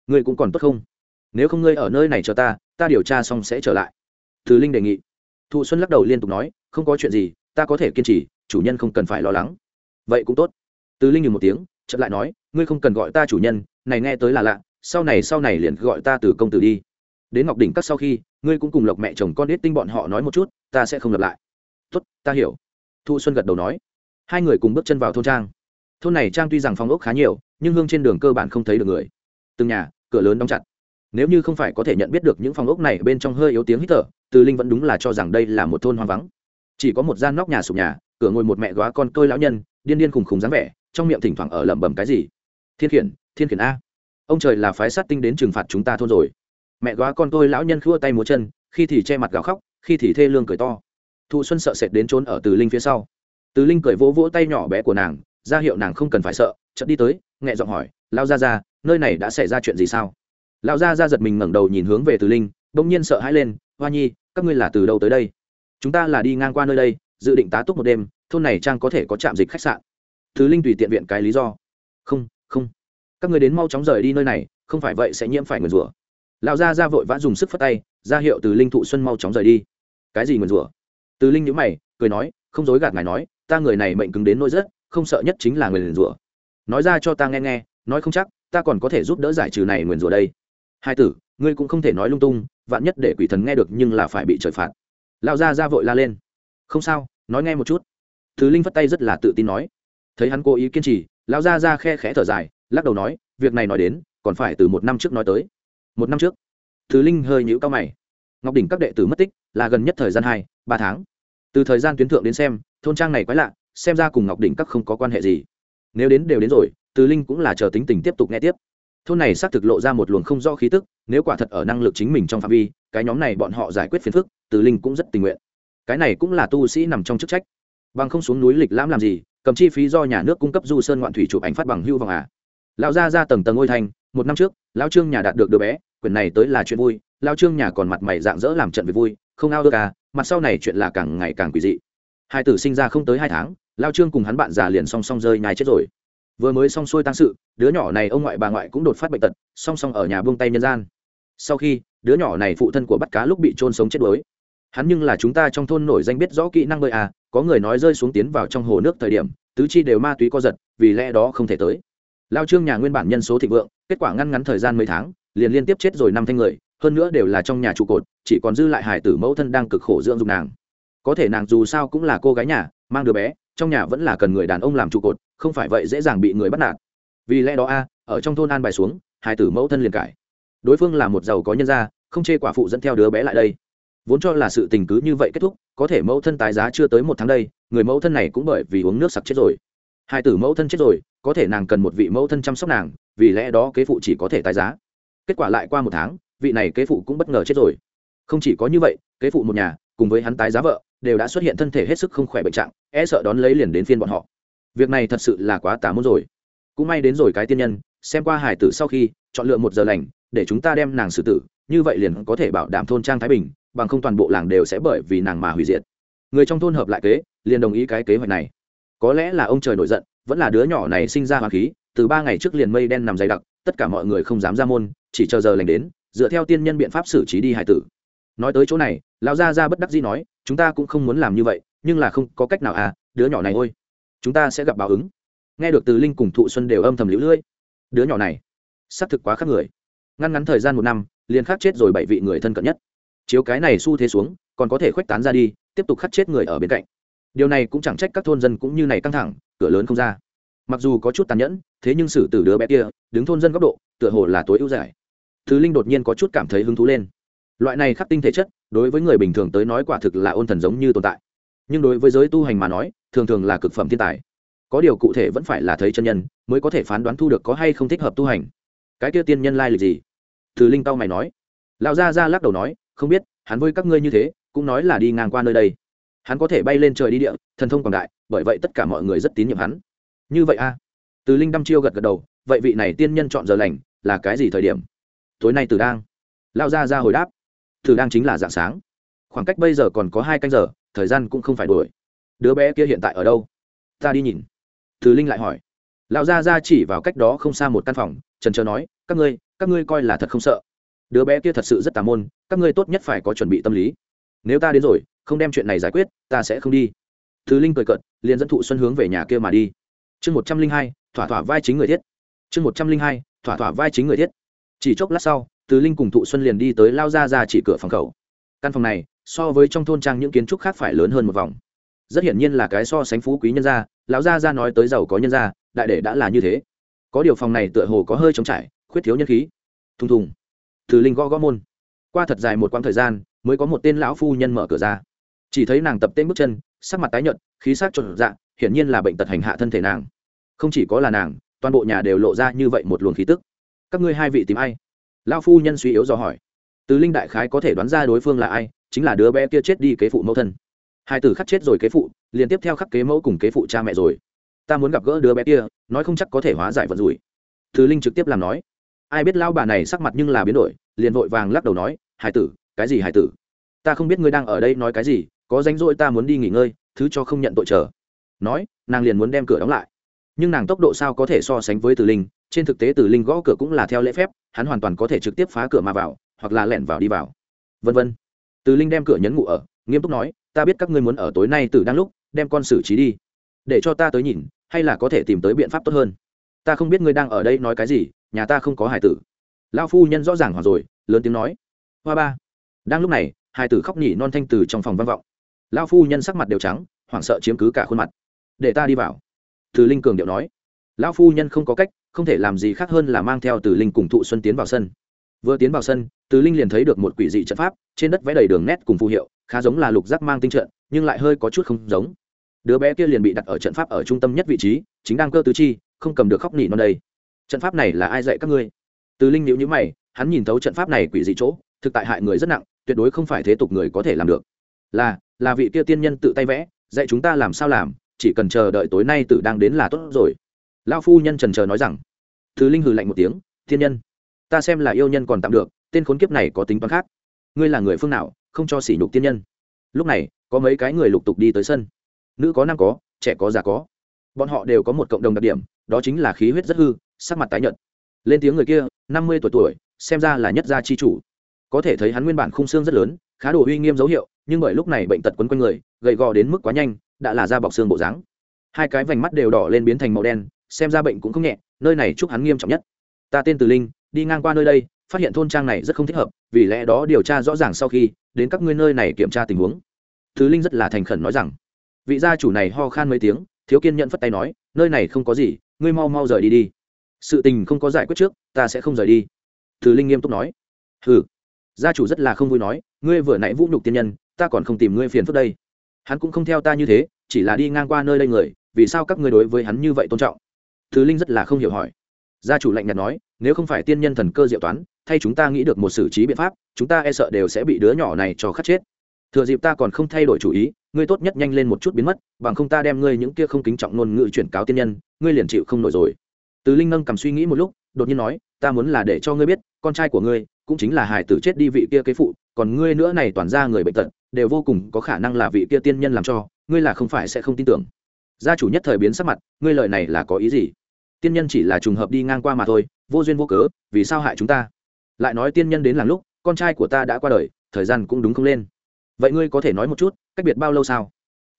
Ngươi cũng còn tốt không? Nếu không ngươi ở nơi này cho ta ta điều tra xong sẽ trở lại. Từ linh đề nghị. Thụ xuân lắc đầu liên tục nói, không có chuyện gì, ta có thể kiên trì, chủ nhân không cần phải lo lắng. Vậy cũng tốt. Từ linh nhường một tiếng, chợt lại nói, ngươi không cần gọi ta chủ nhân này nghe tới là lạ, sau này sau này liền gọi ta từ công tử đi. Đến ngọc đỉnh các sau khi, ngươi cũng cùng lộc mẹ chồng con ít tinh bọn họ nói một chút, ta sẽ không lặp lại. Tốt, ta hiểu. Thu xuân gật đầu nói. Hai người cùng bước chân vào thôn trang. Thôn này trang tuy rằng phòng ốc khá nhiều, nhưng hương trên đường cơ bản không thấy được người. Từng nhà, cửa lớn đóng chặt. Nếu như không phải có thể nhận biết được những phòng ốc này bên trong hơi yếu tiếng hít thở, từ linh vẫn đúng là cho rằng đây là một thôn hoang vắng. Chỉ có một gian nóc nhà sụp nhà, cửa ngồi một mẹ góa con tôi lão nhân, điên điên khùng khùng dáng vẻ, trong miệng thỉnh thoảng ở lẩm bẩm cái gì. Thiên khiển thiên khiển a. Ông trời là phái sát tinh đến trừng phạt chúng ta thôn rồi. Mẹ góa con tôi lão nhân khua tay múa chân, khi thì che mặt gào khóc, khi thì thê lương cười to. Thụ xuân sợ sệt đến trốn ở từ linh phía sau. Từ linh cười vỗ vỗ tay nhỏ bé của nàng, ra hiệu nàng không cần phải sợ, chợt đi tới, nhẹ giọng hỏi lao ra ra nơi này đã xảy ra chuyện gì sao? Lão gia ra giật mình ngẩng đầu nhìn hướng về từ linh, bỗng nhiên sợ hãi lên, hoa nhi, các ngươi là từ đâu tới đây? Chúng ta là đi ngang qua nơi đây, dự định tá túc một đêm, thôn này trang có thể có trạm dịch khách sạn. Thứ linh tùy tiện viện cái lý do. Không không các người đến mau chóng rời đi nơi này, không phải vậy sẽ nhiễm phải nguyền rủa. Lão gia ra vội vã dùng sức phất tay, ra hiệu từ linh thụ xuân mau chóng rời đi. Cái gì nguyền rủa? Từ linh nhữ mày, cười nói, không dối gạt ngài nói, ta người này mệnh cứng đến nỗi rất, không sợ nhất chính là nguyền rủa. Nói ra cho ta nghe nghe, nói không chắc, ta còn có thể giúp đỡ giải trừ này nguyền rủa đây. Hai tử, ngươi cũng không thể nói lung tung, vạn nhất để quỷ thần nghe được nhưng là phải bị trời phạt. Lão gia ra vội la lên. Không sao, nói nghe một chút. Thứ linh phất tay rất là tự tin nói. Thấy hắn cố ý kiên trì, lão gia ra khe khẽ thở dài lắc đầu nói, việc này nói đến, còn phải từ một năm trước nói tới. Một năm trước? Thứ linh hơi nhũ cao mày. Ngọc đỉnh các đệ tử mất tích, là gần nhất thời gian hai, ba tháng. Từ thời gian tuyến thượng đến xem, thôn trang này quái lạ, xem ra cùng ngọc đỉnh các không có quan hệ gì. Nếu đến đều đến rồi, từ linh cũng là chờ tính tình tiếp tục nghe tiếp. Thôn này xác thực lộ ra một luồng không rõ khí tức, nếu quả thật ở năng lực chính mình trong phạm vi, cái nhóm này bọn họ giải quyết phiền phức, từ linh cũng rất tình nguyện. Cái này cũng là tu sĩ nằm trong chức trách. Bằng không xuống núi lịch lãm làm gì, cầm chi phí do nhà nước cung cấp du sơn ngoạn thủy chụp ảnh phát bằng hưu vọng à? Lão gia ra tầng tầng ngôi thành, một năm trước, lão trương nhà đạt được đứa bé quyền này tới là chuyện vui, lão trương nhà còn mặt mày dạng dỡ làm trận về vui, không ao ước à mặt sau này chuyện là càng ngày càng quỷ dị. Hai tử sinh ra không tới hai tháng, lão trương cùng hắn bạn già liền song song rơi nhai chết rồi. Vừa mới xong xuôi tăng sự, đứa nhỏ này ông ngoại bà ngoại cũng đột phát bệnh tật, song song ở nhà buông tay nhân gian. Sau khi, đứa nhỏ này phụ thân của bắt cá lúc bị trôn sống chết đuối. Hắn nhưng là chúng ta trong thôn nổi danh biết rõ kỹ năng bơi à có người nói rơi xuống tiến vào trong hồ nước thời điểm, tứ chi đều ma túy co giật, vì lẽ đó không thể tới lao trương nhà nguyên bản nhân số thịnh vượng, kết quả ngăn ngắn thời gian mấy tháng, liền liên tiếp chết rồi năm thanh người, hơn nữa đều là trong nhà trụ cột, chỉ còn dư lại hải tử mẫu thân đang cực khổ dưỡng dục nàng. Có thể nàng dù sao cũng là cô gái nhà, mang đứa bé, trong nhà vẫn là cần người đàn ông làm trụ cột, không phải vậy dễ dàng bị người bắt nạt. Vì lẽ đó a, ở trong thôn an bài xuống, hải tử mẫu thân liền cải. Đối phương là một giàu có nhân gia, không chê quả phụ dẫn theo đứa bé lại đây. Vốn cho là sự tình cứ như vậy kết thúc, có thể mẫu thân tái giá chưa tới một tháng đây, người mẫu thân này cũng bởi vì uống nước sặc chết rồi hai tử mẫu thân chết rồi, có thể nàng cần một vị mẫu thân chăm sóc nàng, vì lẽ đó kế phụ chỉ có thể tái giá. Kết quả lại qua một tháng, vị này kế phụ cũng bất ngờ chết rồi. Không chỉ có như vậy, kế phụ một nhà, cùng với hắn tái giá vợ, đều đã xuất hiện thân thể hết sức không khỏe bệnh trạng e sợ đón lấy liền đến phiên bọn họ. Việc này thật sự là quá tà muốn rồi. Cũng may đến rồi cái tiên nhân, xem qua hải tử sau khi, chọn lựa một giờ lành, để chúng ta đem nàng xử tử, như vậy liền có thể bảo đảm thôn trang thái bình, bằng không toàn bộ làng đều sẽ bởi vì nàng mà hủy diệt. Người trong thôn hợp lại kế, liền đồng ý cái kế hoạch này có lẽ là ông trời nổi giận, vẫn là đứa nhỏ này sinh ra hoàng khí, từ ba ngày trước liền mây đen nằm dày đặc, tất cả mọi người không dám ra môn, chỉ chờ giờ lành đến, dựa theo tiên nhân biện pháp xử trí đi hải tử. Nói tới chỗ này, lão gia ra bất đắc dĩ nói, chúng ta cũng không muốn làm như vậy, nhưng là không có cách nào à đứa nhỏ này ôi, chúng ta sẽ gặp báo ứng. Nghe được từ linh cùng thụ xuân đều âm thầm lũ lưỡi. Đứa nhỏ này, xác thực quá khác người. Ngăn ngắn thời gian một năm, liền khắc chết rồi bảy vị người thân cận nhất. Chiếu cái này xu thế xuống, còn có thể khuếch tán ra đi, tiếp tục khắc chết người ở bên cạnh điều này cũng chẳng trách các thôn dân cũng như này căng thẳng, cửa lớn không ra. Mặc dù có chút tàn nhẫn, thế nhưng xử tử đứa bé kia, đứng thôn dân góc độ, tựa hồ là tối ưu giải. Thứ linh đột nhiên có chút cảm thấy hứng thú lên. Loại này khắc tinh thể chất, đối với người bình thường tới nói quả thực là ôn thần giống như tồn tại. Nhưng đối với giới tu hành mà nói, thường thường là cực phẩm thiên tài. Có điều cụ thể vẫn phải là thấy chân nhân, mới có thể phán đoán thu được có hay không thích hợp tu hành. Cái kia tiên nhân lai lịch gì? Thứ linh tao mày nói. Lão gia ra lắc đầu nói, không biết, hắn với các ngươi như thế, cũng nói là đi ngang qua nơi đây hắn có thể bay lên trời đi địa, thần thông quảng đại, bởi vậy tất cả mọi người rất tín nhiệm hắn. Như vậy a à. từ linh đăm chiêu gật gật đầu, vậy vị này tiên nhân chọn giờ lành là cái gì thời điểm? Tối nay từ đang lao ra ra hồi đáp. Từ đang chính là dạng sáng. Khoảng cách bây giờ còn có hai canh giờ, thời gian cũng không phải đuổi. đứa bé kia hiện tại ở đâu? Ta đi nhìn. Từ linh lại hỏi. Lão gia ra chỉ vào cách đó không xa một căn phòng, trần trờ nói, các ngươi các ngươi coi là thật không sợ. Đứa bé kia thật sự rất tà môn, các ngươi tốt nhất phải có chuẩn bị tâm lý. Nếu ta đến rồi không đem chuyện này giải quyết, ta sẽ không đi. Thứ linh cười cợt, liền dẫn thụ xuân hướng về nhà kia mà đi. Chương một trăm linh hai, thỏa thỏa vai chính người thiết. Chương một trăm linh hai, thỏa thỏa vai chính người thiết. Chỉ chốc lát sau thứ linh cùng thụ xuân liền đi tới lao ra ra chỉ cửa phòng khẩu. Căn phòng này, so với trong thôn trang những kiến trúc khác phải lớn hơn một vòng. Rất hiển nhiên là cái so sánh phú quý nhân gia, lão gia ra nói tới giàu có nhân gia, đại để đã là như thế. Có điều phòng này tựa hồ có hơi trống trải, khuyết thiếu nhân khí. Thùng thùng. Từ linh gõ gõ môn. Qua thật dài một quãng thời gian, mới có một tên lão phu nhân mở cửa ra chỉ thấy nàng tập tên bước chân, sắc mặt tái nhợt, khí sắc trộn dạ hiển nhiên là bệnh tật hành hạ thân thể nàng. Không chỉ có là nàng, toàn bộ nhà đều lộ ra như vậy một luồng khí tức. Các ngươi hai vị tìm ai? Lão phu nhân suy yếu do hỏi. Từ linh đại khái có thể đoán ra đối phương là ai, chính là đứa bé kia chết đi kế phụ mẫu thân. Hai tử khắc chết rồi kế phụ, liền tiếp theo khắc kế mẫu cùng kế phụ cha mẹ rồi. Ta muốn gặp gỡ đứa bé kia, nói không chắc có thể hóa giải vận rủi. Thứ linh trực tiếp làm nói. Ai biết lao bà này sắc mặt nhưng là biến đổi, liền vội vàng lắc đầu nói, hải tử, cái gì hải tử? Ta không biết ngươi đang ở đây nói cái gì có danh rỗi ta muốn đi nghỉ ngơi, thứ cho không nhận tội chờ. Nói, nàng liền muốn đem cửa đóng lại. Nhưng nàng tốc độ sao có thể so sánh với tử linh, trên thực tế tử linh gõ cửa cũng là theo lễ phép, hắn hoàn toàn có thể trực tiếp phá cửa mà vào, hoặc là lẻn vào đi vào. Vân vân. Tử linh đem cửa nhấn ngủ ở, nghiêm túc nói, ta biết các ngươi muốn ở tối nay tử đang lúc, đem con xử trí đi. Để cho ta tới nhìn, hay là có thể tìm tới biện pháp tốt hơn. Ta không biết ngươi đang ở đây nói cái gì, nhà ta không có hải tử. Lao phu nhân rõ ràng hoặc rồi, lớn tiếng nói, hoa ba. Đang lúc này hải tử khóc nhỉ non thanh từ trong phòng văn vọng lao phu nhân sắc mặt đều trắng, hoảng sợ chiếm cứ cả khuôn mặt. Để ta đi vào. Từ linh cường điệu nói. Lão phu nhân không có cách, không thể làm gì khác hơn là mang theo từ linh cùng thụ xuân tiến vào sân. Vừa tiến vào sân, từ linh liền thấy được một quỷ dị trận pháp, trên đất vẽ đầy đường nét cùng phù hiệu, khá giống là lục giác mang tinh trận, nhưng lại hơi có chút không giống. Đứa bé kia liền bị đặt ở trận pháp ở trung tâm nhất vị trí, chính đang cơ tứ chi, không cầm được khóc nỉ non đây. Trận pháp này là ai dạy các ngươi? Từ linh nhíu nhíu mày, hắn nhìn thấu trận pháp này quỷ dị chỗ, thực tại hại người rất nặng, tuyệt đối không phải thế tục người có thể làm được. Là là vị kia tiên nhân tự tay vẽ, dạy chúng ta làm sao làm, chỉ cần chờ đợi tối nay tử đang đến là tốt rồi. Lao phu nhân trần chờ nói rằng, thứ linh hừ lạnh một tiếng thiên nhân, ta xem là yêu nhân còn tạm được, tên khốn kiếp này có tính toán khác. Ngươi là người phương nào, không cho sỉ nhục tiên nhân? Lúc này, có mấy cái người lục tục đi tới sân. Nữ có nam có, trẻ có già có. Bọn họ đều có một cộng đồng đặc điểm, đó chính là khí huyết rất hư, sắc mặt tái nhợt. Lên tiếng người kia, năm mươi tuổi tuổi, xem ra là nhất gia chi chủ. Có thể thấy hắn nguyên bản khung xương rất lớn khá đủ uy nghiêm dấu hiệu, nhưng bởi lúc này bệnh tật quấn quanh người, gầy gò đến mức quá nhanh, đã là da bọc xương bộ dáng. Hai cái vành mắt đều đỏ lên biến thành màu đen, xem ra bệnh cũng không nhẹ, nơi này chúc hắn nghiêm trọng nhất. Ta tên từ linh, đi ngang qua nơi đây, phát hiện thôn trang này rất không thích hợp, vì lẽ đó điều tra rõ ràng sau khi, đến các ngươi nơi này kiểm tra tình huống. Thứ linh rất là thành khẩn nói rằng. Vị gia chủ này ho khan mấy tiếng, thiếu kiên nhận phất tay nói, nơi này không có gì, ngươi mau mau rời đi đi. Sự tình không có giải quyết trước, ta sẽ không rời đi. Thứ linh nghiêm túc nói. Hừ gia chủ rất là không vui nói, ngươi vừa nãy vũ nhục tiên nhân, ta còn không tìm ngươi phiền phức đây. Hắn cũng không theo ta như thế, chỉ là đi ngang qua nơi đây người, vì sao các ngươi đối với hắn như vậy tôn trọng? Thứ linh rất là không hiểu hỏi. Gia chủ lạnh nhạt nói, nếu không phải tiên nhân thần cơ diệu toán, thay chúng ta nghĩ được một xử trí biện pháp, chúng ta e sợ đều sẽ bị đứa nhỏ này cho khắc chết. Thừa dịp ta còn không thay đổi chủ ý, ngươi tốt nhất nhanh lên một chút biến mất, bằng không ta đem ngươi những kia không kính trọng ngôn ngữ chuyển cáo tiên nhân, ngươi liền chịu không nổi rồi. Từ linh nâng cầm suy nghĩ một lúc, đột nhiên nói, ta muốn là để cho ngươi biết, con trai của ngươi cũng chính là hải tử chết đi vị kia kế phụ, còn ngươi nữa này toàn ra người bệnh tật, đều vô cùng có khả năng là vị kia tiên nhân làm cho, ngươi là không phải sẽ không tin tưởng. Gia chủ nhất thời biến sắc mặt, ngươi lời này là có ý gì? Tiên nhân chỉ là trùng hợp đi ngang qua mà thôi, vô duyên vô cớ, vì sao hại chúng ta? Lại nói tiên nhân đến làng lúc, con trai của ta đã qua đời, thời gian cũng đúng không lên. Vậy ngươi có thể nói một chút, cách biệt bao lâu sao?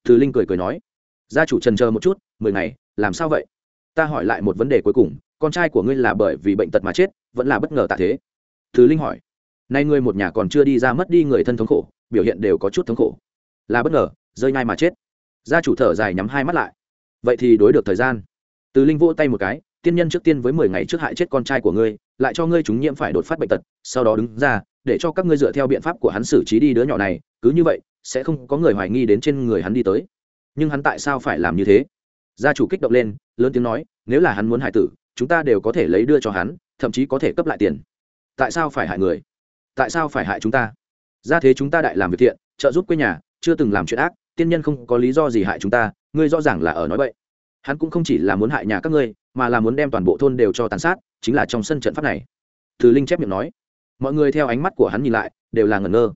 Thứ linh cười cười nói. Gia chủ trần chờ một chút, mười ngày, làm sao vậy? Ta hỏi lại một vấn đề cuối cùng, con trai của ngươi là bởi vì bệnh tật mà chết, vẫn là bất ngờ tạ thế? Thứ linh hỏi. Nay ngươi một nhà còn chưa đi ra mất đi người thân thống khổ, biểu hiện đều có chút thống khổ. Là bất ngờ, rơi nhai mà chết. Gia chủ thở dài nhắm hai mắt lại. Vậy thì đối được thời gian. Từ linh vỗ tay một cái, tiên nhân trước tiên với mười ngày trước hại chết con trai của ngươi, lại cho ngươi chúng nhiễm phải đột phát bệnh tật, sau đó đứng ra, để cho các ngươi dựa theo biện pháp của hắn xử trí đi đứa nhỏ này, cứ như vậy, sẽ không có người hoài nghi đến trên người hắn đi tới. Nhưng hắn tại sao phải làm như thế? Gia chủ kích động lên, lớn tiếng nói, nếu là hắn muốn hại tử, chúng ta đều có thể lấy đưa cho hắn, thậm chí có thể cấp lại tiền tại sao phải hại người? Tại sao phải hại chúng ta? Ra thế chúng ta đại làm việc thiện, trợ giúp quê nhà, chưa từng làm chuyện ác, tiên nhân không có lý do gì hại chúng ta, ngươi rõ ràng là ở nói vậy hắn cũng không chỉ là muốn hại nhà các ngươi, mà là muốn đem toàn bộ thôn đều cho tàn sát, chính là trong sân trận pháp này. Từ linh chép miệng nói. Mọi người theo ánh mắt của hắn nhìn lại, đều là ngẩn ngơ.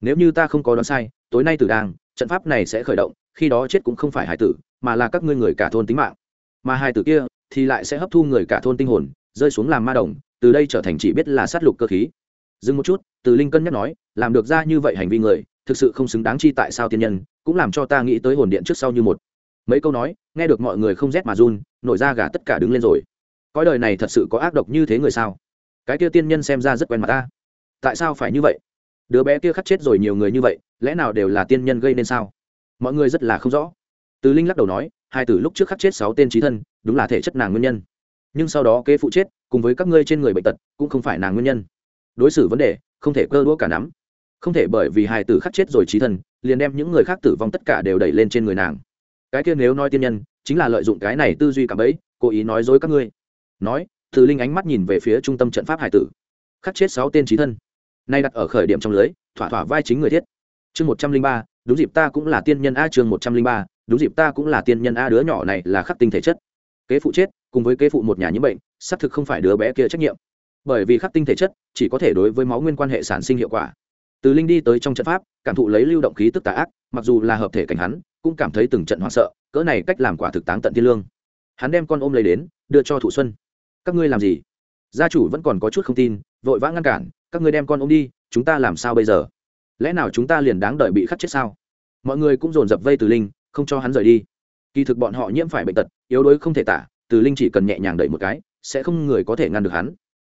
Nếu như ta không có đoán sai, tối nay tử đang, trận pháp này sẽ khởi động, khi đó chết cũng không phải hải tử, mà là các ngươi người cả thôn tính mạng. Mà hai tử kia thì lại sẽ hấp thu người cả thôn tinh hồn, rơi xuống làm ma đồng từ đây trở thành chỉ biết là sát lục cơ khí. Dừng một chút, từ linh cân nhắc nói, làm được ra như vậy hành vi người, thực sự không xứng đáng chi tại sao tiên nhân, cũng làm cho ta nghĩ tới hồn điện trước sau như một. Mấy câu nói, nghe được mọi người không rét mà run, nổi ra gà tất cả đứng lên rồi. Cõi đời này thật sự có ác độc như thế người sao? Cái kia tiên nhân xem ra rất quen mặt ta. Tại sao phải như vậy? Đứa bé kia khắc chết rồi nhiều người như vậy, lẽ nào đều là tiên nhân gây nên sao? Mọi người rất là không rõ. Từ linh lắc đầu nói, hai từ lúc trước khắc chết sáu tên trí thân, đúng là thể chất nàng nguyên nhân nhưng sau đó kế phụ chết, cùng với các ngươi trên người bệnh tật, cũng không phải nàng nguyên nhân. Đối xử vấn đề, không thể cơ đũa cả nắm. Không thể bởi vì hài tử khắc chết rồi trí thân liền đem những người khác tử vong tất cả đều đẩy lên trên người nàng. Cái kia nếu nói tiên nhân, chính là lợi dụng cái này tư duy cảm ấy cố ý nói dối các ngươi. Nói, từ linh ánh mắt nhìn về phía trung tâm trận pháp hải tử. Khắc chết sáu tên trí thân. Nay đặt ở khởi điểm trong lưới, thỏa thỏa vai chính người thiết. Chương một trăm linh ba, đúng dịp ta cũng là tiên nhân a chương một trăm linh ba, đúng dịp ta cũng là tiên nhân a đứa nhỏ này là khắc tinh thể chất. Kế phụ chết cùng với kế phụ một nhà nhiễm bệnh, xác thực không phải đứa bé kia trách nhiệm. Bởi vì khắc tinh thể chất, chỉ có thể đối với máu nguyên quan hệ sản sinh hiệu quả. Từ linh đi tới trong trận pháp, cảm thụ lấy lưu động khí tức tà ác, mặc dù là hợp thể cảnh hắn, cũng cảm thấy từng trận hoảng sợ, cỡ này cách làm quả thực táng tận thiên lương. Hắn đem con ôm lấy đến, đưa cho thụ xuân. Các ngươi làm gì? Gia chủ vẫn còn có chút không tin, vội vã ngăn cản, các ngươi đem con ôm đi, chúng ta làm sao bây giờ? Lẽ nào chúng ta liền đáng đợi bị khắc chết sao? Mọi người cũng dồn dập vây từ linh, không cho hắn rời đi. Kỳ thực bọn họ nhiễm phải bệnh tật, yếu đuối không thể tả từ linh chỉ cần nhẹ nhàng đẩy một cái, sẽ không người có thể ngăn được hắn.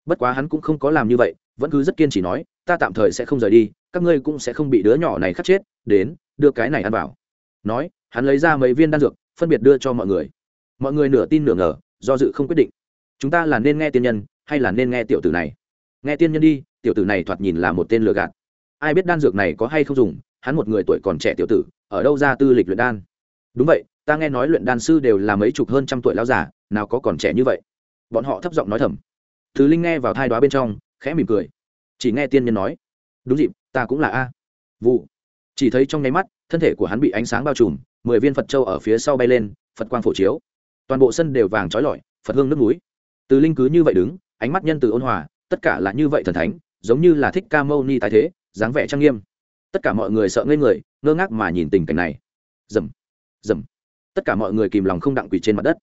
Bất quá hắn cũng không có làm như vậy, vẫn cứ rất kiên trì nói, ta tạm thời sẽ không rời đi, các ngươi cũng sẽ không bị đứa nhỏ này khắc chết, đến, đưa cái này ăn vào. Nói, hắn lấy ra mấy viên đan dược, phân biệt đưa cho mọi người. Mọi người nửa tin nửa ngờ, do dự không quyết định. Chúng ta là nên nghe tiên nhân, hay là nên nghe tiểu tử này? Nghe tiên nhân đi, tiểu tử này thoạt nhìn là một tên lừa gạt. Ai biết đan dược này có hay không dùng, hắn một người tuổi còn trẻ tiểu tử, ở đâu ra tư lịch luyện đan? Đúng vậy ta nghe nói luyện đan sư đều là mấy chục hơn trăm tuổi lão già, nào có còn trẻ như vậy. Bọn họ thấp giọng nói thầm. Thứ linh nghe vào thai đoá bên trong, khẽ mỉm cười. Chỉ nghe tiên nhân nói, đúng dịp, ta cũng là a. Vụ. Chỉ thấy trong nháy mắt, thân thể của hắn bị ánh sáng bao trùm, mười viên phật châu ở phía sau bay lên, phật quang phổ chiếu. Toàn bộ sân đều vàng trói lọi, phật hương nước núi. Từ linh cứ như vậy đứng, ánh mắt nhân từ ôn hòa, tất cả là như vậy thần thánh, giống như là thích ca mâu ni tái thế, dáng vẻ trang nghiêm. Tất cả mọi người sợ ngây người, ngơ ngác mà nhìn tình cảnh này. Dầm dầm tất cả mọi người kìm lòng không đặng quỳ trên mặt đất.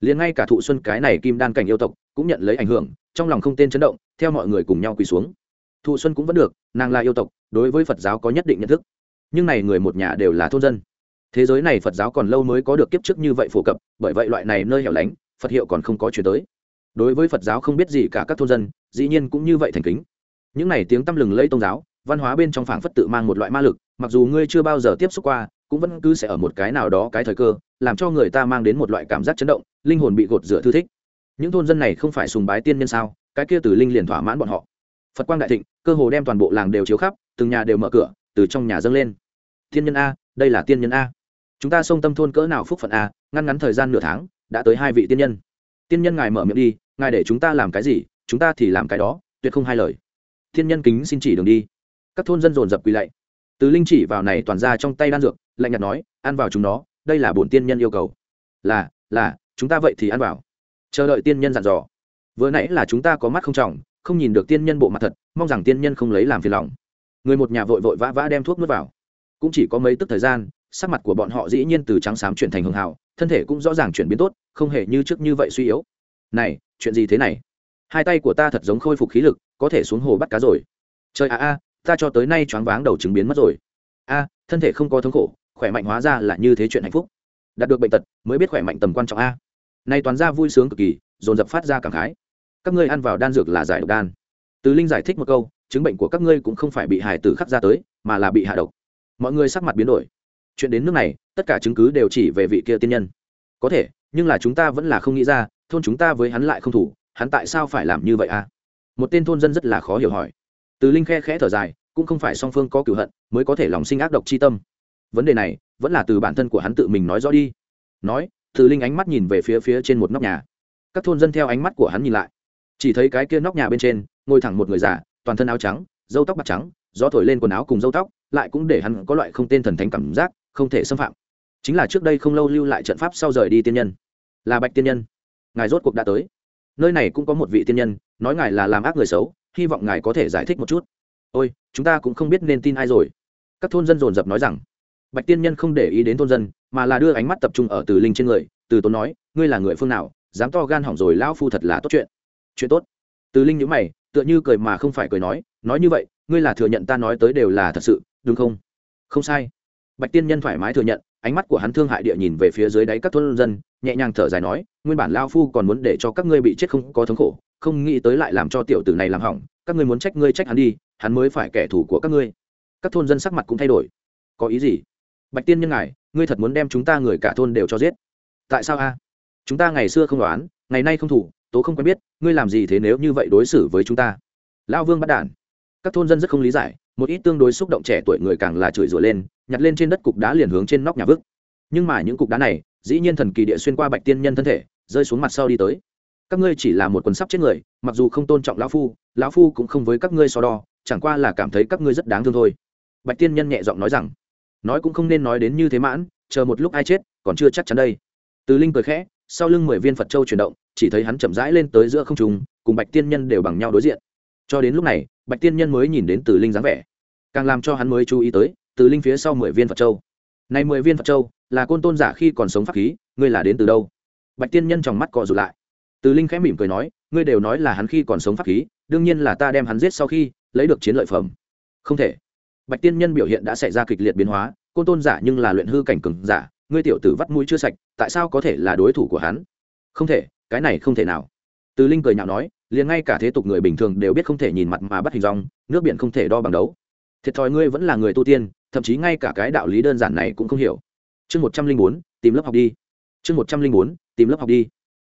Liền ngay cả thụ xuân cái này kim đan cảnh yêu tộc cũng nhận lấy ảnh hưởng, trong lòng không tên chấn động, theo mọi người cùng nhau quỳ xuống. Thụ xuân cũng vẫn được, nàng là yêu tộc, đối với phật giáo có nhất định nhận thức. Nhưng này người một nhà đều là thôn dân. Thế giới này phật giáo còn lâu mới có được kiếp trước như vậy phổ cập, bởi vậy loại này nơi hẻo lánh, phật hiệu còn không có chuyển tới. Đối với phật giáo không biết gì cả các thôn dân, dĩ nhiên cũng như vậy thành kính. Những này tiếng tăm lừng lây tôn giáo, văn hóa bên trong phảng phất tự mang một loại ma lực mặc dù ngươi chưa bao giờ tiếp xúc qua, cũng vẫn cứ sẽ ở một cái nào đó cái thời cơ, làm cho người ta mang đến một loại cảm giác chấn động, linh hồn bị gột rửa thư thích. Những thôn dân này không phải sùng bái tiên nhân sao, cái kia từ linh liền thỏa mãn bọn họ. Phật quang đại thịnh, cơ hồ đem toàn bộ làng đều chiếu khắp, từng nhà đều mở cửa, từ trong nhà dâng lên. Tiên nhân a, đây là tiên nhân a. Chúng ta sông tâm thôn cỡ nào phúc phận a, ngăn ngắn thời gian nửa tháng, đã tới hai vị tiên nhân. Tiên nhân ngài mở miệng đi, ngài để chúng ta làm cái gì, chúng ta thì làm cái đó, tuyệt không hai lời. Tiên nhân kính xin chỉ đường đi. Các thôn dân dồn dập quỳ lạy từ linh chỉ vào này toàn ra trong tay đan dược, lạnh nhạt nói, ăn vào chúng nó, đây là bổn tiên nhân yêu cầu. Là là, chúng ta vậy thì ăn vào. Chờ đợi tiên nhân dặn dò. Vừa nãy là chúng ta có mắt không trọng, không nhìn được tiên nhân bộ mặt thật, mong rằng tiên nhân không lấy làm phiền lòng. Người một nhà vội vội vã vã đem thuốc nuốt vào. Cũng chỉ có mấy tức thời gian, sắc mặt của bọn họ dĩ nhiên từ trắng xám chuyển thành hường hào, thân thể cũng rõ ràng chuyển biến tốt, không hề như trước như vậy suy yếu. Này, chuyện gì thế này? Hai tay của ta thật giống khôi phục khí lực, có thể xuống hồ bắt cá rồi. Trời a a ta cho tới nay choáng váng đầu chứng biến mất rồi. A, thân thể không có thống khổ, khỏe mạnh hóa ra là như thế chuyện hạnh phúc. Đạt được bệnh tật, mới biết khỏe mạnh tầm quan trọng a. Nay toàn ra vui sướng cực kỳ, dồn dập phát ra cảm khái. Các ngươi ăn vào đan dược là giải độc đan. Từ linh giải thích một câu, chứng bệnh của các ngươi cũng không phải bị hài tử khắc ra tới, mà là bị hạ độc. Mọi người sắc mặt biến đổi. Chuyện đến nước này, tất cả chứng cứ đều chỉ về vị kia tiên nhân. Có thể, nhưng là chúng ta vẫn là không nghĩ ra, thôn chúng ta với hắn lại không thủ, hắn tại sao phải làm như vậy a? một tên thôn dân rất là khó hiểu hỏi từ linh khe khẽ thở dài, cũng không phải song phương có cửu hận, mới có thể lòng sinh ác độc chi tâm. Vấn đề này, vẫn là từ bản thân của hắn tự mình nói rõ đi. Nói, từ linh ánh mắt nhìn về phía phía trên một nóc nhà. Các thôn dân theo ánh mắt của hắn nhìn lại. Chỉ thấy cái kia nóc nhà bên trên, ngồi thẳng một người già, toàn thân áo trắng dâu tóc bạc trắng, gió thổi lên quần áo cùng dâu tóc, lại cũng để hắn có loại không tên thần thánh cảm giác, không thể xâm phạm. Chính là trước đây không lâu lưu lại trận pháp sau rời đi tiên nhân. Là bạch tiên nhân. Ngài rốt cuộc đã tới. Nơi này cũng có một vị tiên nhân, nói ngài là làm ác người xấu hy vọng ngài có thể giải thích một chút. Ôi, chúng ta cũng không biết nên tin ai rồi. Các thôn dân dồn dập nói rằng, bạch tiên nhân không để ý đến thôn dân, mà là đưa ánh mắt tập trung ở từ linh trên người, từ tốn nói, ngươi là người phương nào, dám to gan hỏng rồi, lão phu thật là tốt chuyện. Chuyện tốt. Từ linh nhữ mày, tựa như cười mà không phải cười nói nói như vậy, ngươi là thừa nhận ta nói tới đều là thật sự, đúng không? Không sai. Bạch tiên nhân thoải mái thừa nhận, ánh mắt của hắn thương hại địa nhìn về phía dưới đáy các thôn dân, nhẹ nhàng thở dài nói, nguyên bản lao phu còn muốn để cho các ngươi bị chết không có thống khổ không nghĩ tới lại làm cho tiểu tử này làm hỏng, các ngươi muốn trách ngươi trách hắn đi, hắn mới phải kẻ thù của các ngươi. Các thôn dân sắc mặt cũng thay đổi. Có ý gì? Bạch tiên nhân ngài, ngươi thật muốn đem chúng ta người cả thôn đều cho giết? Tại sao a? Chúng ta ngày xưa không đoán, ngày nay không thủ, tố không quen biết, ngươi làm gì thế nếu như vậy đối xử với chúng ta? Lão vương bắt đản các thôn dân rất không lý giải, một ít tương đối xúc động trẻ tuổi người càng là chửi rủa lên, nhặt lên trên đất cục đá liền hướng trên nóc nhà vức nhưng mà những cục đá này, dĩ nhiên thần kỳ địa xuyên qua bạch tiên nhân thân thể, rơi xuống mặt sau đi tới các ngươi chỉ là một quần sắp chết người, mặc dù không tôn trọng lão phu lão phu cũng không với các ngươi so đo, chẳng qua là cảm thấy các ngươi rất đáng thương thôi. Bạch tiên nhân nhẹ giọng nói rằng. Nói cũng không nên nói đến như thế mãn, chờ một lúc ai chết, còn chưa chắc chắn đây. Từ linh cười khẽ, sau lưng mười viên phật châu chuyển động, chỉ thấy hắn chậm rãi lên tới giữa không trung, cùng bạch tiên nhân đều bằng nhau đối diện. Cho đến lúc này, bạch tiên nhân mới nhìn đến từ linh dáng vẻ. Càng làm cho hắn mới chú ý tới, từ linh phía sau mười viên phật châu. Này mười viên phật châu, là côn tôn giả khi còn sống pháp khí, ngươi là đến từ đâu? Bạch tiên nhân trong mắt cọ rụt lại từ linh khẽ mỉm cười nói, ngươi đều nói là hắn khi còn sống pháp khí, đương nhiên là ta đem hắn giết sau khi lấy được chiến lợi phẩm. Không thể. Bạch tiên nhân biểu hiện đã xảy ra kịch liệt biến hóa, côn tôn giả nhưng là luyện hư cảnh cường giả, ngươi tiểu tử vắt mũi chưa sạch, tại sao có thể là đối thủ của hắn? Không thể, cái này không thể nào. Từ linh cười nhạo nói, liền ngay cả thế tục người bình thường đều biết không thể nhìn mặt mà bắt hình dong, nước biển không thể đo bằng đấu. Thiệt thòi ngươi vẫn là người tu tiên, thậm chí ngay cả cái đạo lý đơn giản này cũng không hiểu. Chương một trăm linh bốn, tìm lớp học đi. Chương một trăm linh bốn, tìm lớp học đi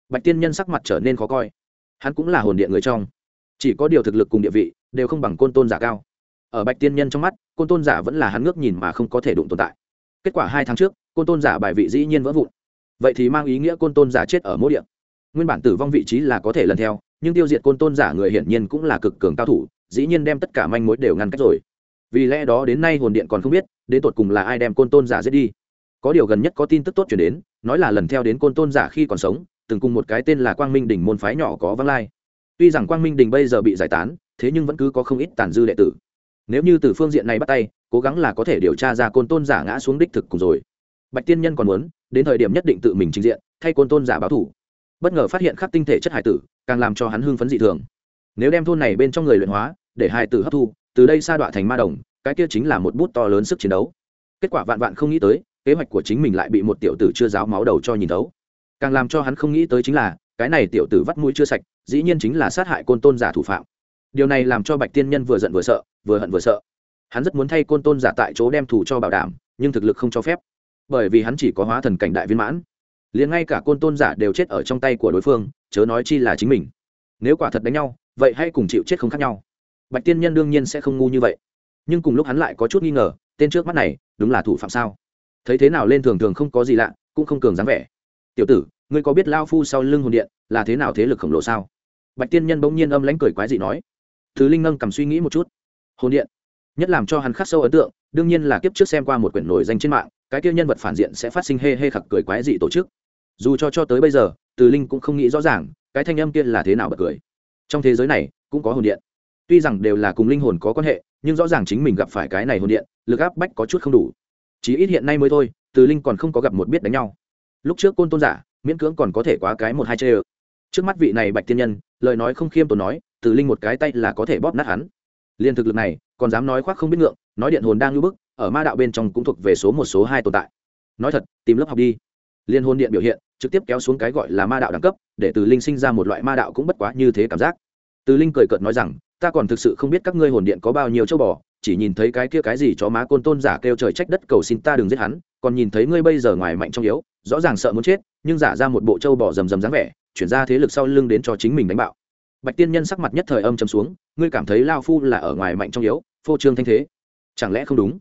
bạch tiên nhân sắc mặt trở nên khó coi. Hắn cũng là hồn điện người trong. Chỉ có điều thực lực cùng địa vị đều không bằng côn tôn giả cao. Ở bạch tiên nhân trong mắt, côn tôn giả vẫn là hắn ngước nhìn mà không có thể đụng tồn tại. Kết quả hai tháng trước, côn tôn giả bài vị dĩ nhiên vỡ vụn. Vậy thì mang ý nghĩa côn tôn giả chết ở mỗi điện nguyên bản tử vong vị trí là có thể lần theo, nhưng tiêu diệt côn tôn giả người hiển nhiên cũng là cực cường cao thủ, dĩ nhiên đem tất cả manh mối đều ngăn cách rồi. Vì lẽ đó đến nay hồn điện còn không biết, đến tột cùng là ai đem côn tôn giả giết đi. Có điều gần nhất có tin tức tốt chuyển đến, nói là lần theo đến côn tôn giả khi còn sống từng cùng một cái tên là quang minh đình môn phái nhỏ có văng lai. Tuy rằng quang minh đình bây giờ bị giải tán, thế nhưng vẫn cứ có không ít tàn dư đệ tử. Nếu như từ phương diện này bắt tay, cố gắng là có thể điều tra ra côn tôn giả ngã xuống đích thực cùng rồi. Bạch tiên nhân còn muốn, đến thời điểm nhất định tự mình trình diện, thay côn tôn giả báo thủ. Bất ngờ phát hiện khắc tinh thể chất hải tử, càng làm cho hắn hưng phấn dị thường. Nếu đem thôn này bên trong người luyện hóa, để hải tử hấp thu, từ đây sa đọa thành ma đồng, cái kia chính là một bút to lớn sức chiến đấu. Kết quả vạn vạn không nghĩ tới, kế hoạch của chính mình lại bị một tiểu tử chưa giáo máu đầu cho nhìn thấu càng làm cho hắn không nghĩ tới chính là, cái này tiểu tử vắt mũi chưa sạch, dĩ nhiên chính là sát hại côn tôn giả thủ phạm. Điều này làm cho bạch tiên nhân vừa giận vừa sợ, vừa hận vừa sợ. Hắn rất muốn thay côn tôn giả tại chỗ đem thủ cho bảo đảm, nhưng thực lực không cho phép. Bởi vì hắn chỉ có hóa thần cảnh đại viên mãn. Liền ngay cả côn tôn giả đều chết ở trong tay của đối phương, chớ nói chi là chính mình. Nếu quả thật đánh nhau, vậy hay cùng chịu chết không khác nhau. Bạch tiên nhân đương nhiên sẽ không ngu như vậy. Nhưng cùng lúc hắn lại có chút nghi ngờ, tên trước mắt này, đúng là thủ phạm sao? Thấy thế nào lên thường thường không có gì lạ, cũng không cường dáng vẻ tiểu tử, ngươi có biết lao phu sau lưng hồn điện là thế nào thế lực khổng lồ sao? Bạch tiên nhân bỗng nhiên âm lãnh cười quái dị nói. Thứ linh nâng cầm suy nghĩ một chút. Hồn điện, nhất làm cho hắn khắc sâu ấn tượng, đương nhiên là kiếp trước xem qua một quyển nổi danh trên mạng, cái kia nhân vật phản diện sẽ phát sinh hê hê khặc cười quái dị tổ chức. Dù cho cho tới bây giờ, từ linh cũng không nghĩ rõ ràng, cái thanh âm kia là thế nào bật cười. Trong thế giới này, cũng có hồn điện. Tuy rằng đều là cùng linh hồn có quan hệ, nhưng rõ ràng chính mình gặp phải cái này hồn điện, lực áp bách có chút không đủ. Chỉ ít hiện nay mới thôi, từ linh còn không có gặp một biết đánh nhau lúc trước côn tôn giả, miễn cưỡng còn có thể quá cái một hai chê ơ. Trước mắt vị này bạch tiên nhân, lời nói không khiêm tốn nói, từ linh một cái tay là có thể bóp nát hắn. Liên thực lực này, còn dám nói khoác không biết ngượng, nói điện hồn đang lưu bức, ở ma đạo bên trong cũng thuộc về số một, số hai tồn tại. Nói thật, tìm lớp học đi. Liên hồn điện biểu hiện, trực tiếp kéo xuống cái gọi là ma đạo đẳng cấp, để từ linh sinh ra một loại ma đạo cũng bất quá như thế cảm giác. Từ linh cười cợt nói rằng, ta còn thực sự không biết các ngươi hồn điện có bao nhiêu châu bò, chỉ nhìn thấy cái kia cái gì chó má côn tôn giả kêu trời trách đất cầu xin ta đừng giết hắn, còn nhìn thấy ngươi bây giờ ngoài mạnh trong yếu rõ ràng sợ muốn chết, nhưng giả ra một bộ châu bỏ rầm rầm dáng vẻ, chuyển ra thế lực sau lưng đến cho chính mình đánh bạo. Bạch tiên nhân sắc mặt nhất thời âm chấm xuống, ngươi cảm thấy lao phu là ở ngoài mạnh trong yếu, phô trương thanh thế. Chẳng lẽ không đúng?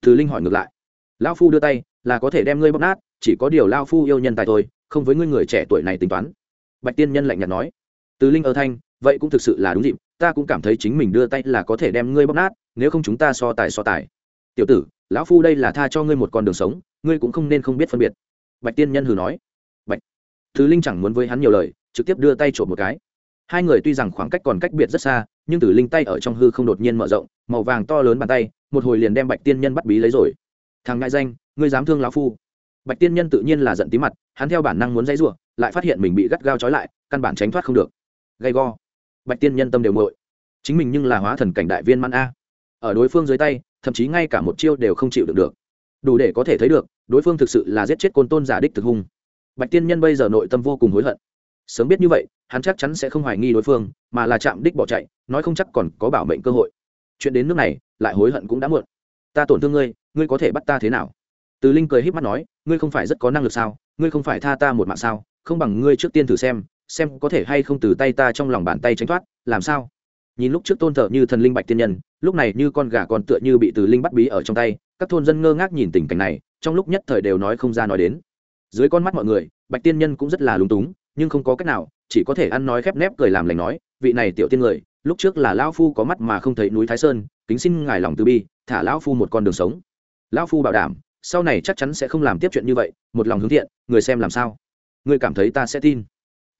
Từ linh hỏi ngược lại. Lao phu đưa tay, là có thể đem ngươi bóc nát, chỉ có điều lao phu yêu nhân tài thôi, không với ngươi người trẻ tuổi này tính toán. Bạch tiên nhân lạnh nhạt nói. Từ linh ở thanh, vậy cũng thực sự là đúng dịp, ta cũng cảm thấy chính mình đưa tay là có thể đem ngươi bóc nát, nếu không chúng ta so tài so tài. Tiểu tử, lão phu đây là tha cho ngươi một con đường sống, ngươi cũng không nên không biết phân biệt bạch tiên nhân hừ nói. Bạch, thứ linh chẳng muốn với hắn nhiều lời, trực tiếp đưa tay trộm một cái. Hai người tuy rằng khoảng cách còn cách biệt rất xa, nhưng tử linh tay ở trong hư không đột nhiên mở rộng, màu vàng to lớn bàn tay, một hồi liền đem bạch tiên nhân bắt bí lấy rồi. Thằng ngại danh, ngươi dám thương lão phu. Bạch tiên nhân tự nhiên là giận tí mặt, hắn theo bản năng muốn dãy rủa, lại phát hiện mình bị gắt gao trói lại, căn bản tránh thoát không được. Gay go. Bạch tiên nhân tâm đều ngội chính mình nhưng là hóa thần cảnh đại viên man a. Ở đối phương dưới tay, thậm chí ngay cả một chiêu đều không chịu được được. Đủ để có thể thấy được đối phương thực sự là giết chết côn tôn giả đích thực hung. Bạch tiên nhân bây giờ nội tâm vô cùng hối hận. Sớm biết như vậy, hắn chắc chắn sẽ không hoài nghi đối phương, mà là chạm đích bỏ chạy, nói không chắc còn có bảo mệnh cơ hội. Chuyện đến nước này, lại hối hận cũng đã muộn. Ta tổn thương ngươi ngươi có thể bắt ta thế nào? Từ linh cười híp mắt nói, ngươi không phải rất có năng lực sao? Ngươi không phải tha ta một mạng sao? Không bằng ngươi trước tiên thử xem xem có thể hay không từ tay ta trong lòng bàn tay tránh thoát, làm sao? Nhìn lúc trước tôn thờ như thần linh bạch tiên nhân, lúc này như con gà còn tựa như bị từ linh bắt bí ở trong tay các thôn dân ngơ ngác nhìn tình cảnh này, trong lúc nhất thời đều nói không ra nói đến. Dưới con mắt mọi người, bạch tiên nhân cũng rất là lúng túng, nhưng không có cách nào, chỉ có thể ăn nói khép nép cười làm lành nói, vị này tiểu tiên người, lúc trước là lão phu có mắt mà không thấy núi thái sơn, kính xin ngài lòng từ bi, thả lão phu một con đường sống. Lão phu bảo đảm, sau này chắc chắn sẽ không làm tiếp chuyện như vậy, một lòng hướng thiện, người xem làm sao. Người cảm thấy ta sẽ tin.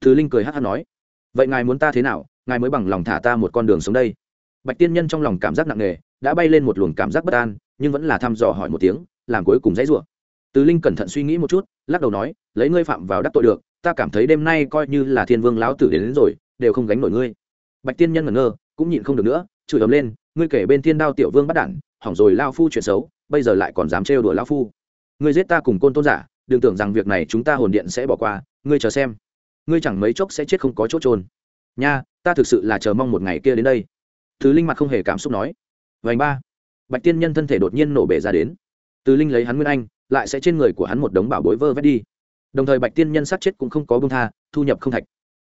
Thứ linh cười hát hát nói, vậy ngài muốn ta thế nào, ngài mới bằng lòng thả ta một con đường sống đây. Bạch tiên nhân trong lòng cảm giác nặng nề, đã bay lên một luồng cảm giác bất an nhưng vẫn là thăm dò hỏi một tiếng làm cuối cùng dãy rủa. Tứ linh cẩn thận suy nghĩ một chút lắc đầu nói lấy ngươi phạm vào đắc tội được ta cảm thấy đêm nay coi như là thiên vương lão tử đến, đến rồi đều không gánh nổi ngươi. Bạch tiên nhân ngẩn ngơ cũng nhịn không được nữa chửi ấm lên ngươi kể bên thiên đao tiểu vương bắt đản hỏng rồi lao phu chuyện xấu bây giờ lại còn dám trêu đuổi lao phu. Ngươi giết ta cùng côn tôn giả đừng tưởng rằng việc này chúng ta hồn điện sẽ bỏ qua ngươi chờ xem. Ngươi chẳng mấy chốc sẽ chết không có chỗ trôn nha ta thực sự là chờ mong một ngày kia đến đây. Thứ linh mặt không hề cảm xúc nói. Vành ba bạch tiên nhân thân thể đột nhiên nổ bể ra đến. Từ linh lấy hắn nguyên anh, lại sẽ trên người của hắn một đống bảo bối vơ vét đi. Đồng thời bạch tiên nhân sát chết cũng không có bông tha, thu nhập không thạch.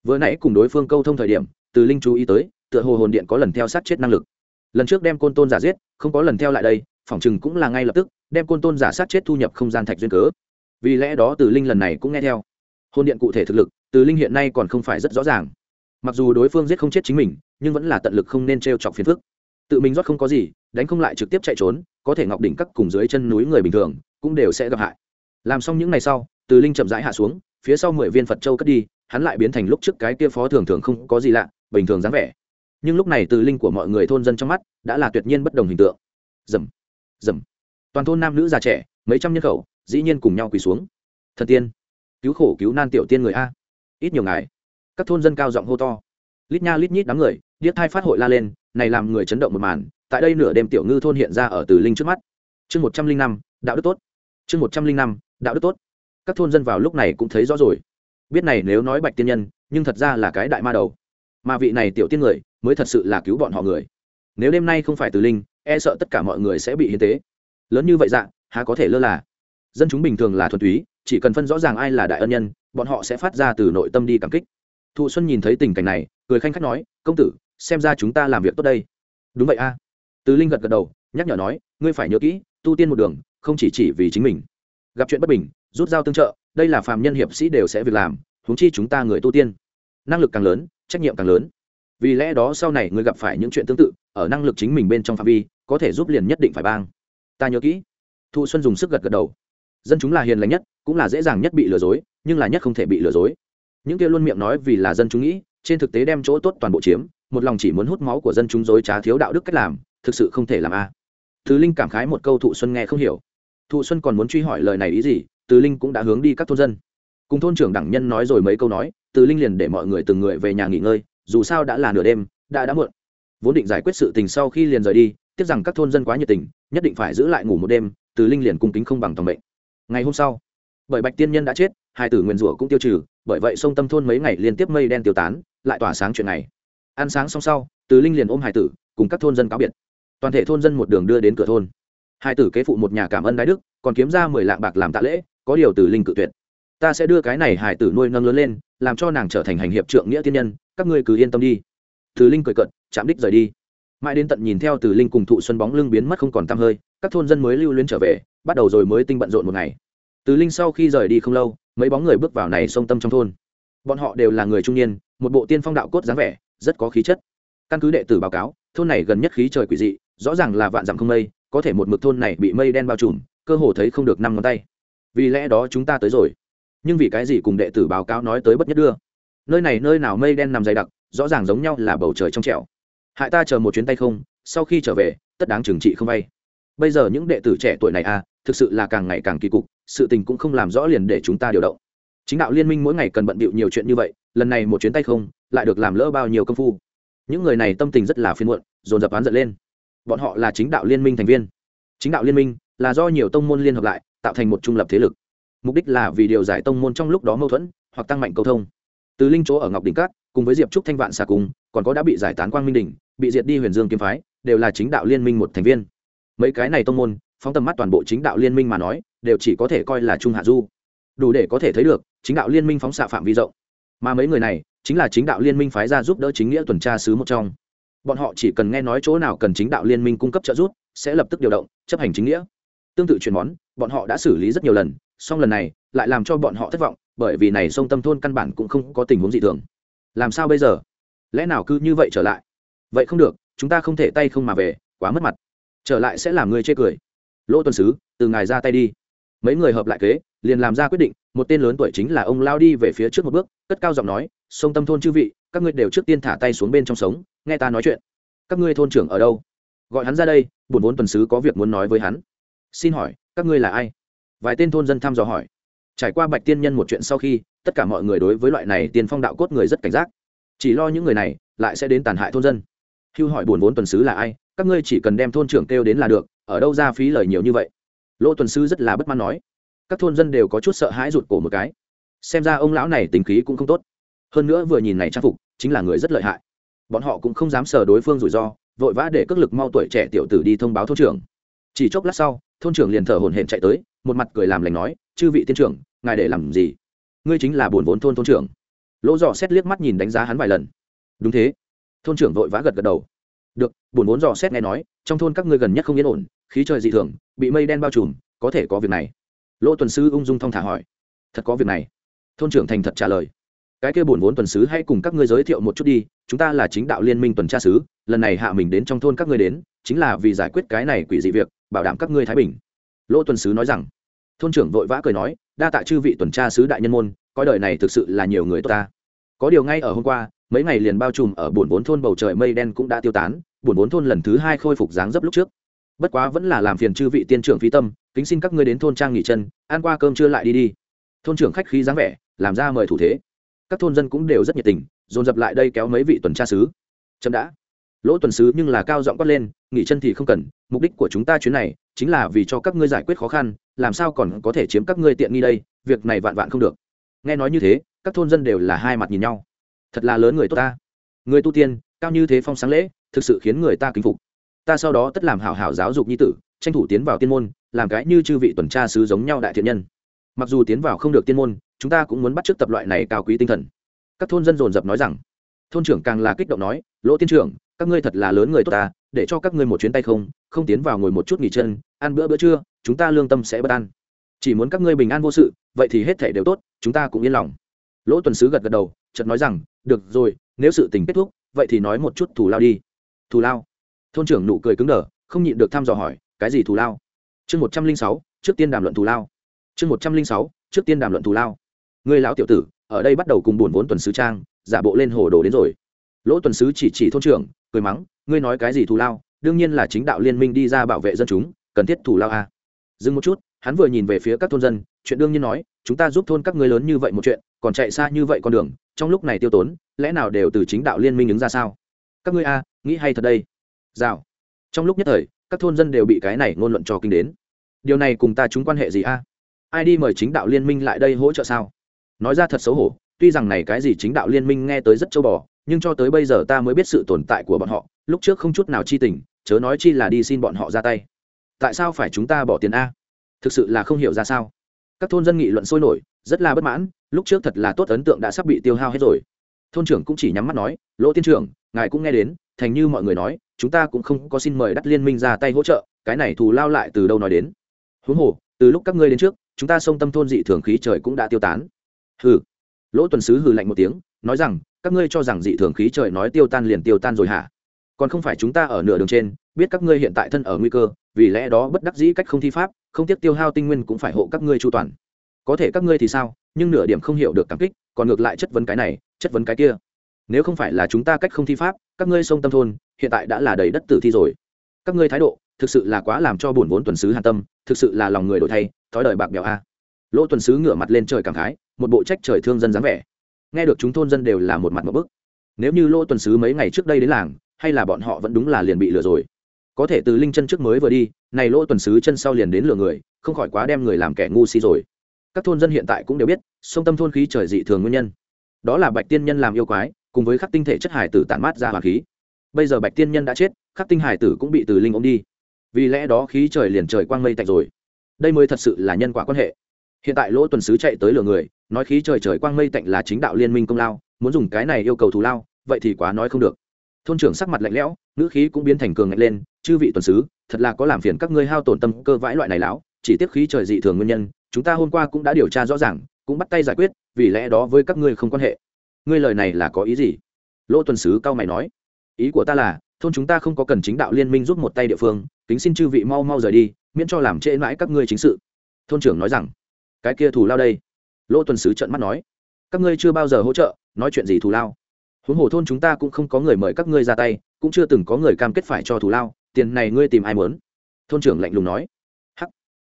Vừa nãy cùng đối phương câu thông thời điểm, từ linh chú ý tới, tựa hồ hồn điện có lần theo sát chết năng lực. Lần trước đem côn tôn giả giết, không có lần theo lại đây, phỏng chừng cũng là ngay lập tức, đem côn tôn giả sát chết thu nhập không gian thạch duyên cớ. Vì lẽ đó từ linh lần này cũng nghe theo. Hồn điện cụ thể thực lực, từ linh hiện nay còn không phải rất rõ ràng. Mặc dù đối phương giết không chết chính mình, nhưng vẫn là tận lực không nên t r e o chọc phiền phức tự mình rót không có gì đánh không lại trực tiếp chạy trốn có thể ngọc đỉnh cắt cùng dưới chân núi người bình thường cũng đều sẽ gặp hại. Làm xong những ngày sau từ linh chậm rãi hạ xuống phía sau mười viên phật châu cất đi hắn lại biến thành lúc trước cái kia phó thường thường không có gì lạ bình thường dáng vẻ. Nhưng lúc này từ linh của mọi người thôn dân trong mắt đã là tuyệt nhiên bất đồng hình tượng. Dầm dầm. Toàn thôn nam nữ già trẻ mấy trăm nhân khẩu dĩ nhiên cùng nhau quỳ xuống. Thần tiên cứu khổ cứu nan tiểu tiên người a. Ít nhiều ngày, các thôn dân cao giọng hô to. Lít nha lít nhít đám người điếc thai phát hội la lên này làm người chấn động một màn, tại đây nửa đêm tiểu ngư thôn hiện ra ở từ linh trước mắt. Chương một trăm linh năm, đạo đức tốt. Chương một trăm linh năm, đạo đức tốt. Các thôn dân vào lúc này cũng thấy rõ rồi. Biết này nếu nói bạch tiên nhân, nhưng thật ra là cái đại ma đầu. Mà vị này tiểu tiên người, mới thật sự là cứu bọn họ người. Nếu đêm nay không phải từ linh e sợ tất cả mọi người sẽ bị hiến tế. Lớn như vậy dạng há có thể lơ là? Dân chúng bình thường là thuần túy, chỉ cần phân rõ ràng ai là đại ân nhân, bọn họ sẽ phát ra từ nội tâm đi cảm kích. Thụ xuân nhìn thấy tình cảnh này, cười khanh khách nói, công tử xem ra chúng ta làm việc tốt đây. Đúng vậy a. Từ linh gật gật đầu, nhắc nhở nói, ngươi phải nhớ kỹ, tu tiên một đường, không chỉ chỉ vì chính mình. Gặp chuyện bất bình, rút dao tương trợ, đây là phàm nhân hiệp sĩ đều sẽ việc làm, huống chi chúng ta người tu tiên. Năng lực càng lớn, trách nhiệm càng lớn. Vì lẽ đó sau này ngươi gặp phải những chuyện tương tự, ở năng lực chính mình bên trong phạm vi, có thể giúp liền nhất định phải bang. Ta nhớ kỹ. Thụ xuân dùng sức gật gật đầu. Dân chúng là hiền lành nhất, cũng là dễ dàng nhất bị lừa dối, nhưng là nhất không thể bị lừa dối. Những kia luôn miệng nói vì là dân chúng nghĩ, trên thực tế đem chỗ tốt toàn bộ chiếm một lòng chỉ muốn hút máu của dân chúng dối trá thiếu đạo đức cách làm, thực sự không thể làm a. Thứ linh cảm khái một câu thụ xuân nghe không hiểu. Thụ xuân còn muốn truy hỏi lời này ý gì, từ linh cũng đã hướng đi các thôn dân. Cùng thôn trưởng đẳng nhân nói rồi mấy câu nói, từ linh liền để mọi người từng người về nhà nghỉ ngơi, dù sao đã là nửa đêm, đã đã muộn. Vốn định giải quyết sự tình sau khi liền rời đi, tiếc rằng các thôn dân quá nhiệt tình, nhất định phải giữ lại ngủ một đêm, từ linh liền cung kính không bằng tòng bệnh ngày hôm sau, bởi bạch tiên nhân đã chết, hai tử nguyên rủa cũng tiêu trừ, bởi vậy sông tâm thôn mấy ngày liên tiếp mây đen tiêu tán, lại tỏa sáng chuyện này ăn sáng xong sau, từ linh liền ôm hải tử, cùng các thôn dân cáo biệt. Toàn thể thôn dân một đường đưa đến cửa thôn. Hải tử kế phụ một nhà cảm ơn đái đức, còn kiếm ra mười lạng bạc làm tạ lễ, có điều từ linh cự tuyệt. Ta sẽ đưa cái này hải tử nuôi nâng lớn lên, làm cho nàng trở thành hành hiệp trượng nghĩa tiên nhân, các ngươi cứ yên tâm đi. Từ linh cười cận chạm đích rời đi. Mãi đến tận nhìn theo từ linh cùng thụ xuân bóng lưng biến mất không còn tăm hơi, các thôn dân mới lưu luyến trở về, bắt đầu rồi mới tinh bận rộn một ngày. Từ linh sau khi rời đi không lâu, mấy bóng người bước vào này sông tâm trong thôn. Bọn họ đều là người trung niên, một bộ tiên phong đạo cốt dáng vẻ rất có khí chất. Căn cứ đệ tử báo cáo, thôn này gần nhất khí trời quỷ dị, rõ ràng là vạn dặm không mây, có thể một mực thôn này bị mây đen bao trùm, cơ hồ thấy không được năm ngón tay. Vì lẽ đó chúng ta tới rồi. Nhưng vì cái gì cùng đệ tử báo cáo nói tới bất nhất đưa? Nơi này nơi nào mây đen nằm dày đặc, rõ ràng giống nhau là bầu trời trong trẻo. Hại ta chờ một chuyến tay không, sau khi trở về, tất đáng trừng trị không vay bây giờ những đệ tử trẻ tuổi này à thực sự là càng ngày càng kỳ cục, sự tình cũng không làm rõ liền để chúng ta điều động. Chính đạo liên minh mỗi ngày cần bận bịu nhiều chuyện như vậy lần này một chuyến tay không, lại được làm lỡ bao nhiêu công phu. Những người này tâm tình rất là phiên muộn, dồn dập oán giận lên. Bọn họ là chính đạo liên minh thành viên. Chính đạo liên minh là do nhiều tông môn liên hợp lại, tạo thành một trung lập thế lực. Mục đích là vì điều giải tông môn trong lúc đó mâu thuẫn, hoặc tăng mạnh cầu thông. Từ linh chỗ ở ngọc đỉnh cát, cùng với diệp trúc thanh vạn xà cung còn có đã bị giải tán quang minh đỉnh, bị diệt đi huyền dương kiếm phái, đều là chính đạo liên minh một thành viên. Mấy cái này tông môn, phóng tầm mắt toàn bộ chính đạo liên minh mà nói, đều chỉ có thể coi là trung hạ du. Đủ để có thể thấy được, chính đạo liên minh phóng xạ phạm vi rộng mà mấy người này chính là chính đạo liên minh phái ra giúp đỡ chính nghĩa tuần tra sứ một trong. Bọn họ chỉ cần nghe nói chỗ nào cần chính đạo liên minh cung cấp trợ giúp, sẽ lập tức điều động, chấp hành chính nghĩa. Tương tự chuyển món, bọn họ đã xử lý rất nhiều lần, song lần này lại làm cho bọn họ thất vọng, bởi vì này sông tâm thôn căn bản cũng không có tình huống gì thường. Làm sao bây giờ? Lẽ nào cứ như vậy trở lại? Vậy không được, chúng ta không thể tay không mà về, quá mất mặt. Trở lại sẽ làm người chê cười. Lỗ tuần sứ, từ ngài ra tay đi mấy người hợp lại kế, liền làm ra quyết định, một tên lớn tuổi chính là ông lao đi về phía trước một bước, cất cao giọng nói, sông tâm thôn chư vị, các ngươi đều trước tiên thả tay xuống bên trong sống, nghe ta nói chuyện. Các ngươi thôn trưởng ở đâu? Gọi hắn ra đây, buồn vốn tuần sứ có việc muốn nói với hắn. Xin hỏi, các ngươi là ai? Vài tên thôn dân thăm dò hỏi. Trải qua bạch tiên nhân một chuyện sau khi, tất cả mọi người đối với loại này tiên phong đạo cốt người rất cảnh giác. Chỉ lo những người này, lại sẽ đến tàn hại thôn dân. Hưu hỏi buồn vốn tuần sứ là ai, các ngươi chỉ cần đem thôn trưởng kêu đến là được, ở đâu ra phí lời nhiều như vậy? Lỗ tuần sư rất là bất mãn nói. Các thôn dân đều có chút sợ hãi rụt cổ một cái. Xem ra ông lão này tính khí cũng không tốt. Hơn nữa vừa nhìn này trang phục, chính là người rất lợi hại. Bọn họ cũng không dám sờ đối phương rủi ro, vội vã để cước lực mau tuổi trẻ tiểu tử đi thông báo thôn trưởng. Chỉ chốc lát sau, thôn trưởng liền thở hổn hển chạy tới, một mặt cười làm lành nói, chư vị tiên trưởng, ngài để làm gì? Ngươi chính là buồn vốn thôn thôn trưởng. Lỗ dò xét liếc mắt nhìn đánh giá hắn vài lần. Đúng thế. Thôn trưởng vội vã gật gật đầu. Được, buồn vốn dò xét nghe nói, trong thôn các ngươi gần nhất không yên ổn khí trời dị thường, bị mây đen bao trùm, có thể có việc này. Lỗ tuần sứ ung dung thong thả hỏi. Thật có việc này? Thôn trưởng thành thật trả lời. Cái kia buồn vốn tuần sứ hãy cùng các ngươi giới thiệu một chút đi, chúng ta là chính đạo liên minh tuần tra sứ, lần này hạ mình đến trong thôn các ngươi đến, chính là vì giải quyết cái này quỷ dị việc, bảo đảm các ngươi thái bình. Lỗ tuần sứ nói rằng. Thôn trưởng vội vã cười nói, đa tạ chư vị tuần tra sứ đại nhân môn, coi đời này thực sự là nhiều người tốt ta. Có điều ngay ở hôm qua, mấy ngày liền bao trùm ở buồn vốn thôn bầu trời mây đen cũng đã tiêu tán buồn vốn thôn lần thứ hai khôi phục dáng dấp lúc trước bất quá vẫn là làm phiền chư vị tiên trưởng phi tâm, kính xin các ngươi đến thôn trang nghỉ chân, ăn qua cơm chưa lại đi đi. Thôn trưởng khách khí dáng vẻ, làm ra mời thủ thế. Các thôn dân cũng đều rất nhiệt tình, dồn dập lại đây kéo mấy vị tuần tra sứ. Chậm đã. Lỗ tuần sứ nhưng là cao giọng quát lên, nghỉ chân thì không cần, mục đích của chúng ta chuyến này chính là vì cho các ngươi giải quyết khó khăn, làm sao còn có thể chiếm các ngươi tiện nghi đây, việc này vạn vạn không được. Nghe nói như thế, các thôn dân đều là hai mặt nhìn nhau. Thật là lớn người tốt ta. Người tu tiên, cao như thế phong sáng lễ, thực sự khiến người ta kính phục ta sau đó tất làm hảo hảo giáo dục nhi tử, tranh thủ tiến vào tiên môn, làm cái như chư vị tuần tra sứ giống nhau đại thiện nhân. Mặc dù tiến vào không được tiên môn, chúng ta cũng muốn bắt chước tập loại này cao quý tinh thần. Các thôn dân dồn dập nói rằng. Thôn trưởng càng là kích động nói, lỗ tiên trưởng, các ngươi thật là lớn người tốt ta, để cho các ngươi một chuyến tay không không tiến vào ngồi một chút nghỉ chân, ăn bữa bữa trưa, chúng ta lương tâm sẽ bất an. Chỉ muốn các ngươi bình an vô sự, vậy thì hết thể đều tốt, chúng ta cũng yên lòng. Lỗ tuần sứ gật gật đầu, chợt nói rằng, được rồi, nếu sự tình kết thúc, vậy thì nói một chút thù lao đi. Thù lao? Thôn trưởng nụ cười cứng đờ, không nhịn được thăm dò hỏi, cái gì thù lao? Chương một trăm linh sáu, trước tiên đàm luận thù lao. Chương một trăm linh sáu, trước tiên đàm luận thù lao. Người lão tiểu tử, ở đây bắt đầu cùng buồn vốn tuần sứ trang, giả bộ lên hồ đồ đến rồi. Lỗ tuần sứ chỉ chỉ thôn trưởng, cười mắng, ngươi nói cái gì thù lao? Đương nhiên là chính đạo liên minh đi ra bảo vệ dân chúng, cần thiết thù lao a à. dừng một chút, hắn vừa nhìn về phía các thôn dân, chuyện đương nhiên nói, chúng ta giúp thôn các ngươi lớn như vậy một chuyện, còn chạy xa như vậy con đường, trong lúc này tiêu tốn, lẽ nào đều từ chính đạo liên minh ứng ra sao? Các ngươi a nghĩ hay thật đây rào. Trong lúc nhất thời, các thôn dân đều bị cái này ngôn luận cho kinh đến. Điều này cùng ta chúng quan hệ gì a? Ai đi mời chính đạo liên minh lại đây hỗ trợ sao? Nói ra thật xấu hổ, tuy rằng này cái gì chính đạo liên minh nghe tới rất châu bò, nhưng cho tới bây giờ ta mới biết sự tồn tại của bọn họ, lúc trước không chút nào chi tình, chớ nói chi là đi xin bọn họ ra tay. Tại sao phải chúng ta bỏ tiền a? Thực sự là không hiểu ra sao. Các thôn dân nghị luận sôi nổi, rất là bất mãn, lúc trước thật là tốt ấn tượng đã sắp bị tiêu hao hết rồi thôn trưởng cũng chỉ nhắm mắt nói, lỗ tiên trưởng, ngài cũng nghe đến, thành như mọi người nói, chúng ta cũng không có xin mời đắt liên minh ra tay hỗ trợ, cái này thù lao lại từ đâu nói đến? Huống hồ, từ lúc các ngươi đến trước, chúng ta sông tâm thôn dị thường khí trời cũng đã tiêu tán. Hừ. Lỗ tuần sứ hừ lạnh một tiếng, nói rằng, các ngươi cho rằng dị thường khí trời nói tiêu tan liền tiêu tan rồi hả? Còn không phải chúng ta ở nửa đường trên, biết các ngươi hiện tại thân ở nguy cơ, vì lẽ đó bất đắc dĩ cách không thi pháp, không tiếc tiêu hao tinh nguyên cũng phải hộ các ngươi chu toàn. Có thể các ngươi thì sao, nhưng nửa điểm không hiểu được cảm kích, còn ngược lại chất vấn cái này chất vấn cái kia. Nếu không phải là chúng ta cách không thi pháp, các ngươi sông tâm thôn, hiện tại đã là đầy đất tử thi rồi. Các ngươi thái độ, thực sự là quá làm cho buồn vốn tuần sứ hàn tâm, thực sự là lòng người đổi thay, thói đời bạc bèo a. Lỗ tuần sứ ngửa mặt lên trời cảm khái, một bộ trách trời thương dân dáng vẻ. Nghe được chúng thôn dân đều là một mặt một bức. Nếu như lỗ tuần sứ mấy ngày trước đây đến làng, hay là bọn họ vẫn đúng là liền bị lừa rồi. Có thể từ linh chân trước mới vừa đi, này lỗ tuần sứ chân sau liền đến lừa người, không khỏi quá đem người làm kẻ ngu si rồi. Các thôn dân hiện tại cũng đều biết, sông tâm thôn khí trời dị thường nguyên nhân đó là bạch tiên nhân làm yêu quái, cùng với khắc tinh thể chất hải tử tản mát ra hoàng khí. Bây giờ bạch tiên nhân đã chết, khắc tinh hải tử cũng bị từ linh ôm đi. Vì lẽ đó khí trời liền trời quang mây tạnh rồi. Đây mới thật sự là nhân quả quan hệ. Hiện tại lỗ tuần sứ chạy tới lừa người, nói khí trời trời quang mây tạnh là chính đạo liên minh công lao, muốn dùng cái này yêu cầu thù lao, vậy thì quá nói không được. Thôn trưởng sắc mặt lạnh lẽo, ngữ khí cũng biến thành cường ngạnh lên, chư vị tuần sứ, thật là có làm phiền các ngươi hao tổn tâm cơ vãi loại này lão, chỉ tiếc khí trời dị thường nguyên nhân, chúng ta hôm qua cũng đã điều tra rõ ràng, cũng bắt tay giải quyết vì lẽ đó với các ngươi không quan hệ. Ngươi lời này là có ý gì? Lỗ tuần sứ cao mày nói. Ý của ta là, thôn chúng ta không có cần chính đạo liên minh giúp một tay địa phương, kính xin chư vị mau mau rời đi, miễn cho làm trễ mãi các ngươi chính sự. Thôn trưởng nói rằng. Cái kia thù lao đây. Lỗ tuần sứ trợn mắt nói. Các ngươi chưa bao giờ hỗ trợ, nói chuyện gì thù lao? Huống hồ thôn chúng ta cũng không có người mời các ngươi ra tay, cũng chưa từng có người cam kết phải cho thù lao, tiền này ngươi tìm ai muốn? Thôn trưởng lạnh lùng nói. Hắc.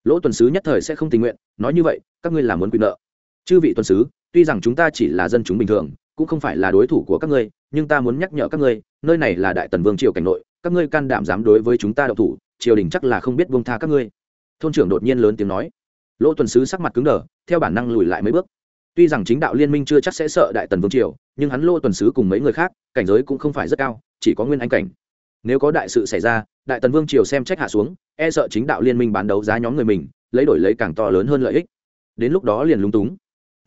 Lỗ tuần sứ nhất thời sẽ không tình nguyện, nói như vậy, các ngươi làm muốn quyền nợ chư vị tuần sứ, tuy rằng chúng ta chỉ là dân chúng bình thường, cũng không phải là đối thủ của các ngươi, nhưng ta muốn nhắc nhở các ngươi, nơi này là đại tần vương triều cảnh nội, các ngươi can đảm dám đối với chúng ta đậu thủ, triều đình chắc là không biết buông tha các ngươi. Thôn trưởng đột nhiên lớn tiếng nói. Lỗ tuần sứ sắc mặt cứng đờ, theo bản năng lùi lại mấy bước. Tuy rằng chính đạo liên minh chưa chắc sẽ sợ đại tần vương triều, nhưng hắn lô tuần sứ cùng mấy người khác, cảnh giới cũng không phải rất cao, chỉ có nguyên anh cảnh. Nếu có đại sự xảy ra, đại tần vương triều xem trách hạ xuống e sợ chính đạo liên minh bán đấu giá nhóm người mình, lấy đổi lấy càng to lớn hơn lợi ích. Đến lúc đó liền lúng túng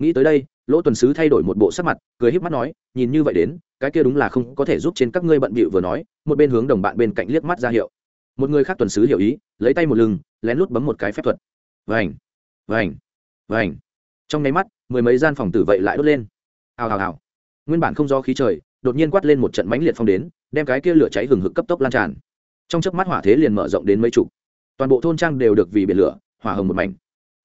nghĩ tới đây, lỗ tuần sứ thay đổi một bộ sắc mặt, cười híp mắt nói, nhìn như vậy đến, cái kia đúng là không có thể giúp trên các ngươi bận bịu vừa nói. Một bên hướng đồng bạn bên cạnh liếc mắt ra hiệu. Một người khác tuần sứ hiểu ý, lấy tay một lưng, lén lút bấm một cái phép thuật. Vành vành vành. Trong nháy mắt, mười mấy gian phòng tử vậy lại đốt lên. Hào hào hào. Nguyên bản không do khí trời, đột nhiên quát lên một trận mãnh liệt phong đến, đem cái kia lửa cháy hừng hực cấp tốc lan tràn. Trong chớp mắt hỏa thế liền mở rộng đến mấy chục. Toàn bộ thôn trang đều được vì biển lửa, hỏa hồng một mảnh.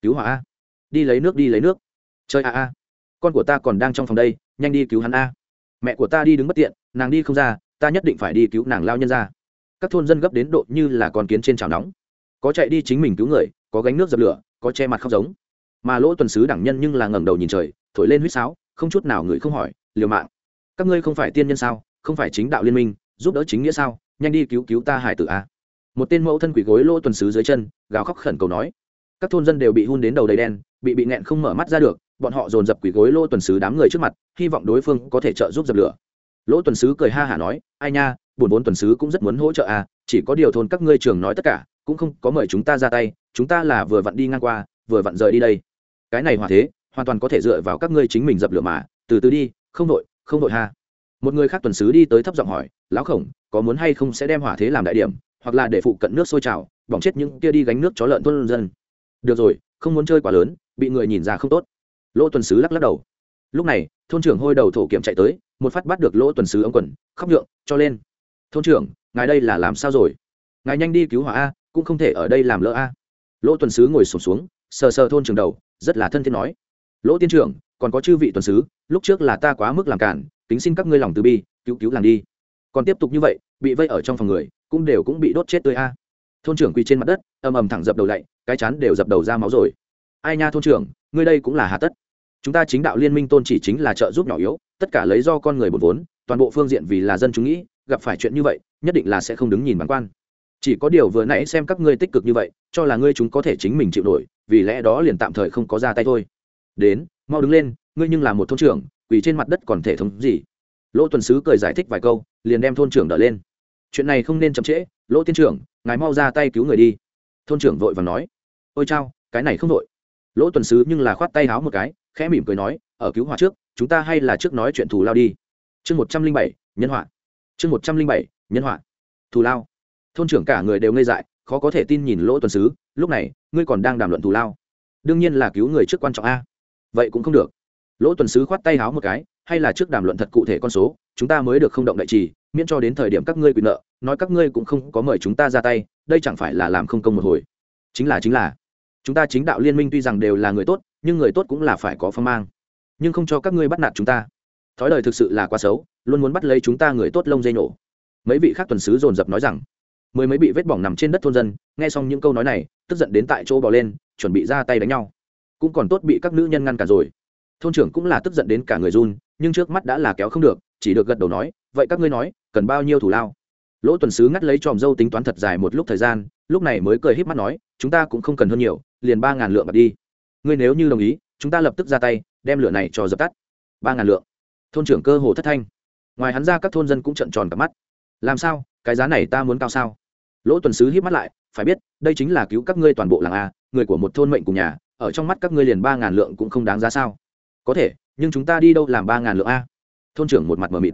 Cứu hỏa đi lấy nước, đi lấy nước chơi a a con của ta còn đang trong phòng đây, nhanh đi cứu hắn a. Mẹ của ta đi đứng bất tiện, nàng đi không ra, ta nhất định phải đi cứu nàng lao nhân ra. Các thôn dân gấp đến độ như là con kiến trên chảo nóng. Có chạy đi chính mình cứu người, có gánh nước dập lửa, có che mặt khóc giống. Mà lỗ tuần sứ đẳng nhân nhưng là ngẩng đầu nhìn trời, thổi lên huýt sáo, không chút nào người không hỏi, liều mạng, các ngươi không phải tiên nhân sao? Không phải chính đạo liên minh, giúp đỡ chính nghĩa sao? Nhanh đi cứu cứu ta hải tử a. Một tên mẫu thân quỷ gối lỗ tuần sứ dưới chân, gào khóc khẩn cầu nói. Các thôn dân đều bị hun đến đầu đầy đen, bị bị nẹn không mở mắt ra được bọn họ dồn dập quỷ gối lỗ tuần sứ đám người trước mặt, hy vọng đối phương có thể trợ giúp dập lửa. Lỗ tuần sứ cười ha hả nói, ai nha, bổn vốn tuần sứ cũng rất muốn hỗ trợ à chỉ có điều thôn các ngươi trường nói tất cả, cũng không có mời chúng ta ra tay, chúng ta là vừa vặn đi ngang qua, vừa vặn rời đi đây. Cái này hòa thế, hoàn toàn có thể dựa vào các ngươi chính mình dập lửa mà, từ từ đi, không đội không đội ha. Một người khác tuần sứ đi tới thấp giọng hỏi, lão khổng, có muốn hay không sẽ đem hỏa thế làm đại điểm, hoặc là để phụ cận nước sôi trào, bỏng chết những kia đi gánh nước chó lợn tuân dân? Được rồi, không muốn chơi quá lớn, bị người nhìn ra không tốt lỗ tuần sứ lắc lắc đầu. Lúc này thôn trưởng hôi đầu thổ kiểm chạy tới một phát bắt được lỗ tuần sứ ống quần khóc nhượng cho lên. Thôn trưởng ngài đây là làm sao rồi? Ngài nhanh đi cứu hỏa a cũng không thể ở đây làm lỡ a. Lỗ tuần sứ ngồi sụp xuống, xuống sờ sờ thôn trưởng đầu rất là thân thiết nói. Lỗ tiên trưởng còn có chư vị tuần sứ lúc trước là ta quá mức làm cản kính xin các ngươi lòng từ bi cứu cứu làng đi. Còn tiếp tục như vậy bị vây ở trong phòng người cũng đều cũng bị đốt chết tươi a. Thôn trưởng quỳ trên mặt đất ầm ầm thẳng dập đầu lạy cái chán đều dập đầu ra máu rồi. Ai nha thôn trưởng ngươi đây cũng là hà tất chúng ta chính đạo liên minh tôn chỉ chính là trợ giúp nhỏ yếu, tất cả lấy do con người một vốn, toàn bộ phương diện vì là dân chúng nghĩ, gặp phải chuyện như vậy, nhất định là sẽ không đứng nhìn bằng quan. Chỉ có điều vừa nãy xem các ngươi tích cực như vậy, cho là ngươi chúng có thể chính mình chịu nổi, vì lẽ đó liền tạm thời không có ra tay thôi. Đến, mau đứng lên, ngươi nhưng là một thôn trưởng, quỳ trên mặt đất còn thể thống gì? Lỗ tuần sứ cười giải thích vài câu, liền đem thôn trưởng đỡ lên. Chuyện này không nên chậm trễ, lỗ tiên trưởng, ngài mau ra tay cứu người đi. Thôn trưởng vội và nói. Ôi chao, cái này không vội. Lỗ tuần sứ nhưng là khoát tay háo một cái khẽ mỉm cười nói, ở cứu hỏa trước, chúng ta hay là trước nói chuyện thù lao đi. Chương một trăm linh bảy, nhân họa. Chương một trăm linh bảy, nhân họa. Thù lao. Thôn trưởng cả người đều ngây dại, khó có thể tin nhìn lỗ tuần sứ, lúc này, ngươi còn đang đàm luận thù lao? Đương nhiên là cứu người trước quan trọng a. Vậy cũng không được. Lỗ tuần sứ khoát tay háo một cái, hay là trước đàm luận thật cụ thể con số, chúng ta mới được không động đại trì, miễn cho đến thời điểm các ngươi quyền nợ, nói các ngươi cũng không có mời chúng ta ra tay, đây chẳng phải là làm không công một hồi. Chính là chính là chúng ta chính đạo liên minh tuy rằng đều là người tốt, nhưng người tốt cũng là phải có phong mang. Nhưng không cho các ngươi bắt nạt chúng ta. Thói đời thực sự là quá xấu, luôn muốn bắt lấy chúng ta người tốt lông dây nổ mấy vị khác tuần sứ dồn dập nói rằng, mười mấy bị vết bỏng nằm trên đất thôn dân, nghe xong những câu nói này, tức giận đến tại chỗ bỏ lên, chuẩn bị ra tay đánh nhau. Cũng còn tốt bị các nữ nhân ngăn cả rồi. Thôn trưởng cũng là tức giận đến cả người run, nhưng trước mắt đã là kéo không được, chỉ được gật đầu nói, vậy các ngươi nói, cần bao nhiêu thủ lao? Lỗ tuần sứ ngắt lấy tròm dâu tính toán thật dài một lúc thời gian, lúc này mới cười híp mắt nói, chúng ta cũng không cần hơn nhiều liền ba ngàn lượng bạc đi. Ngươi nếu như đồng ý, chúng ta lập tức ra tay, đem lửa này cho dập tắt. Ba ngàn lượng. Thôn trưởng cơ hồ thất thanh. Ngoài hắn ra các thôn dân cũng trận tròn cả mắt. Làm sao? Cái giá này ta muốn cao sao? Lỗ tuần sứ híp mắt lại, phải biết, đây chính là cứu các ngươi toàn bộ làng a, người của một thôn mệnh cùng nhà, ở trong mắt các ngươi liền ba ngàn lượng cũng không đáng giá sao? Có thể, nhưng chúng ta đi đâu làm ba ngàn lượng a? Thôn trưởng một mặt mờ mịt.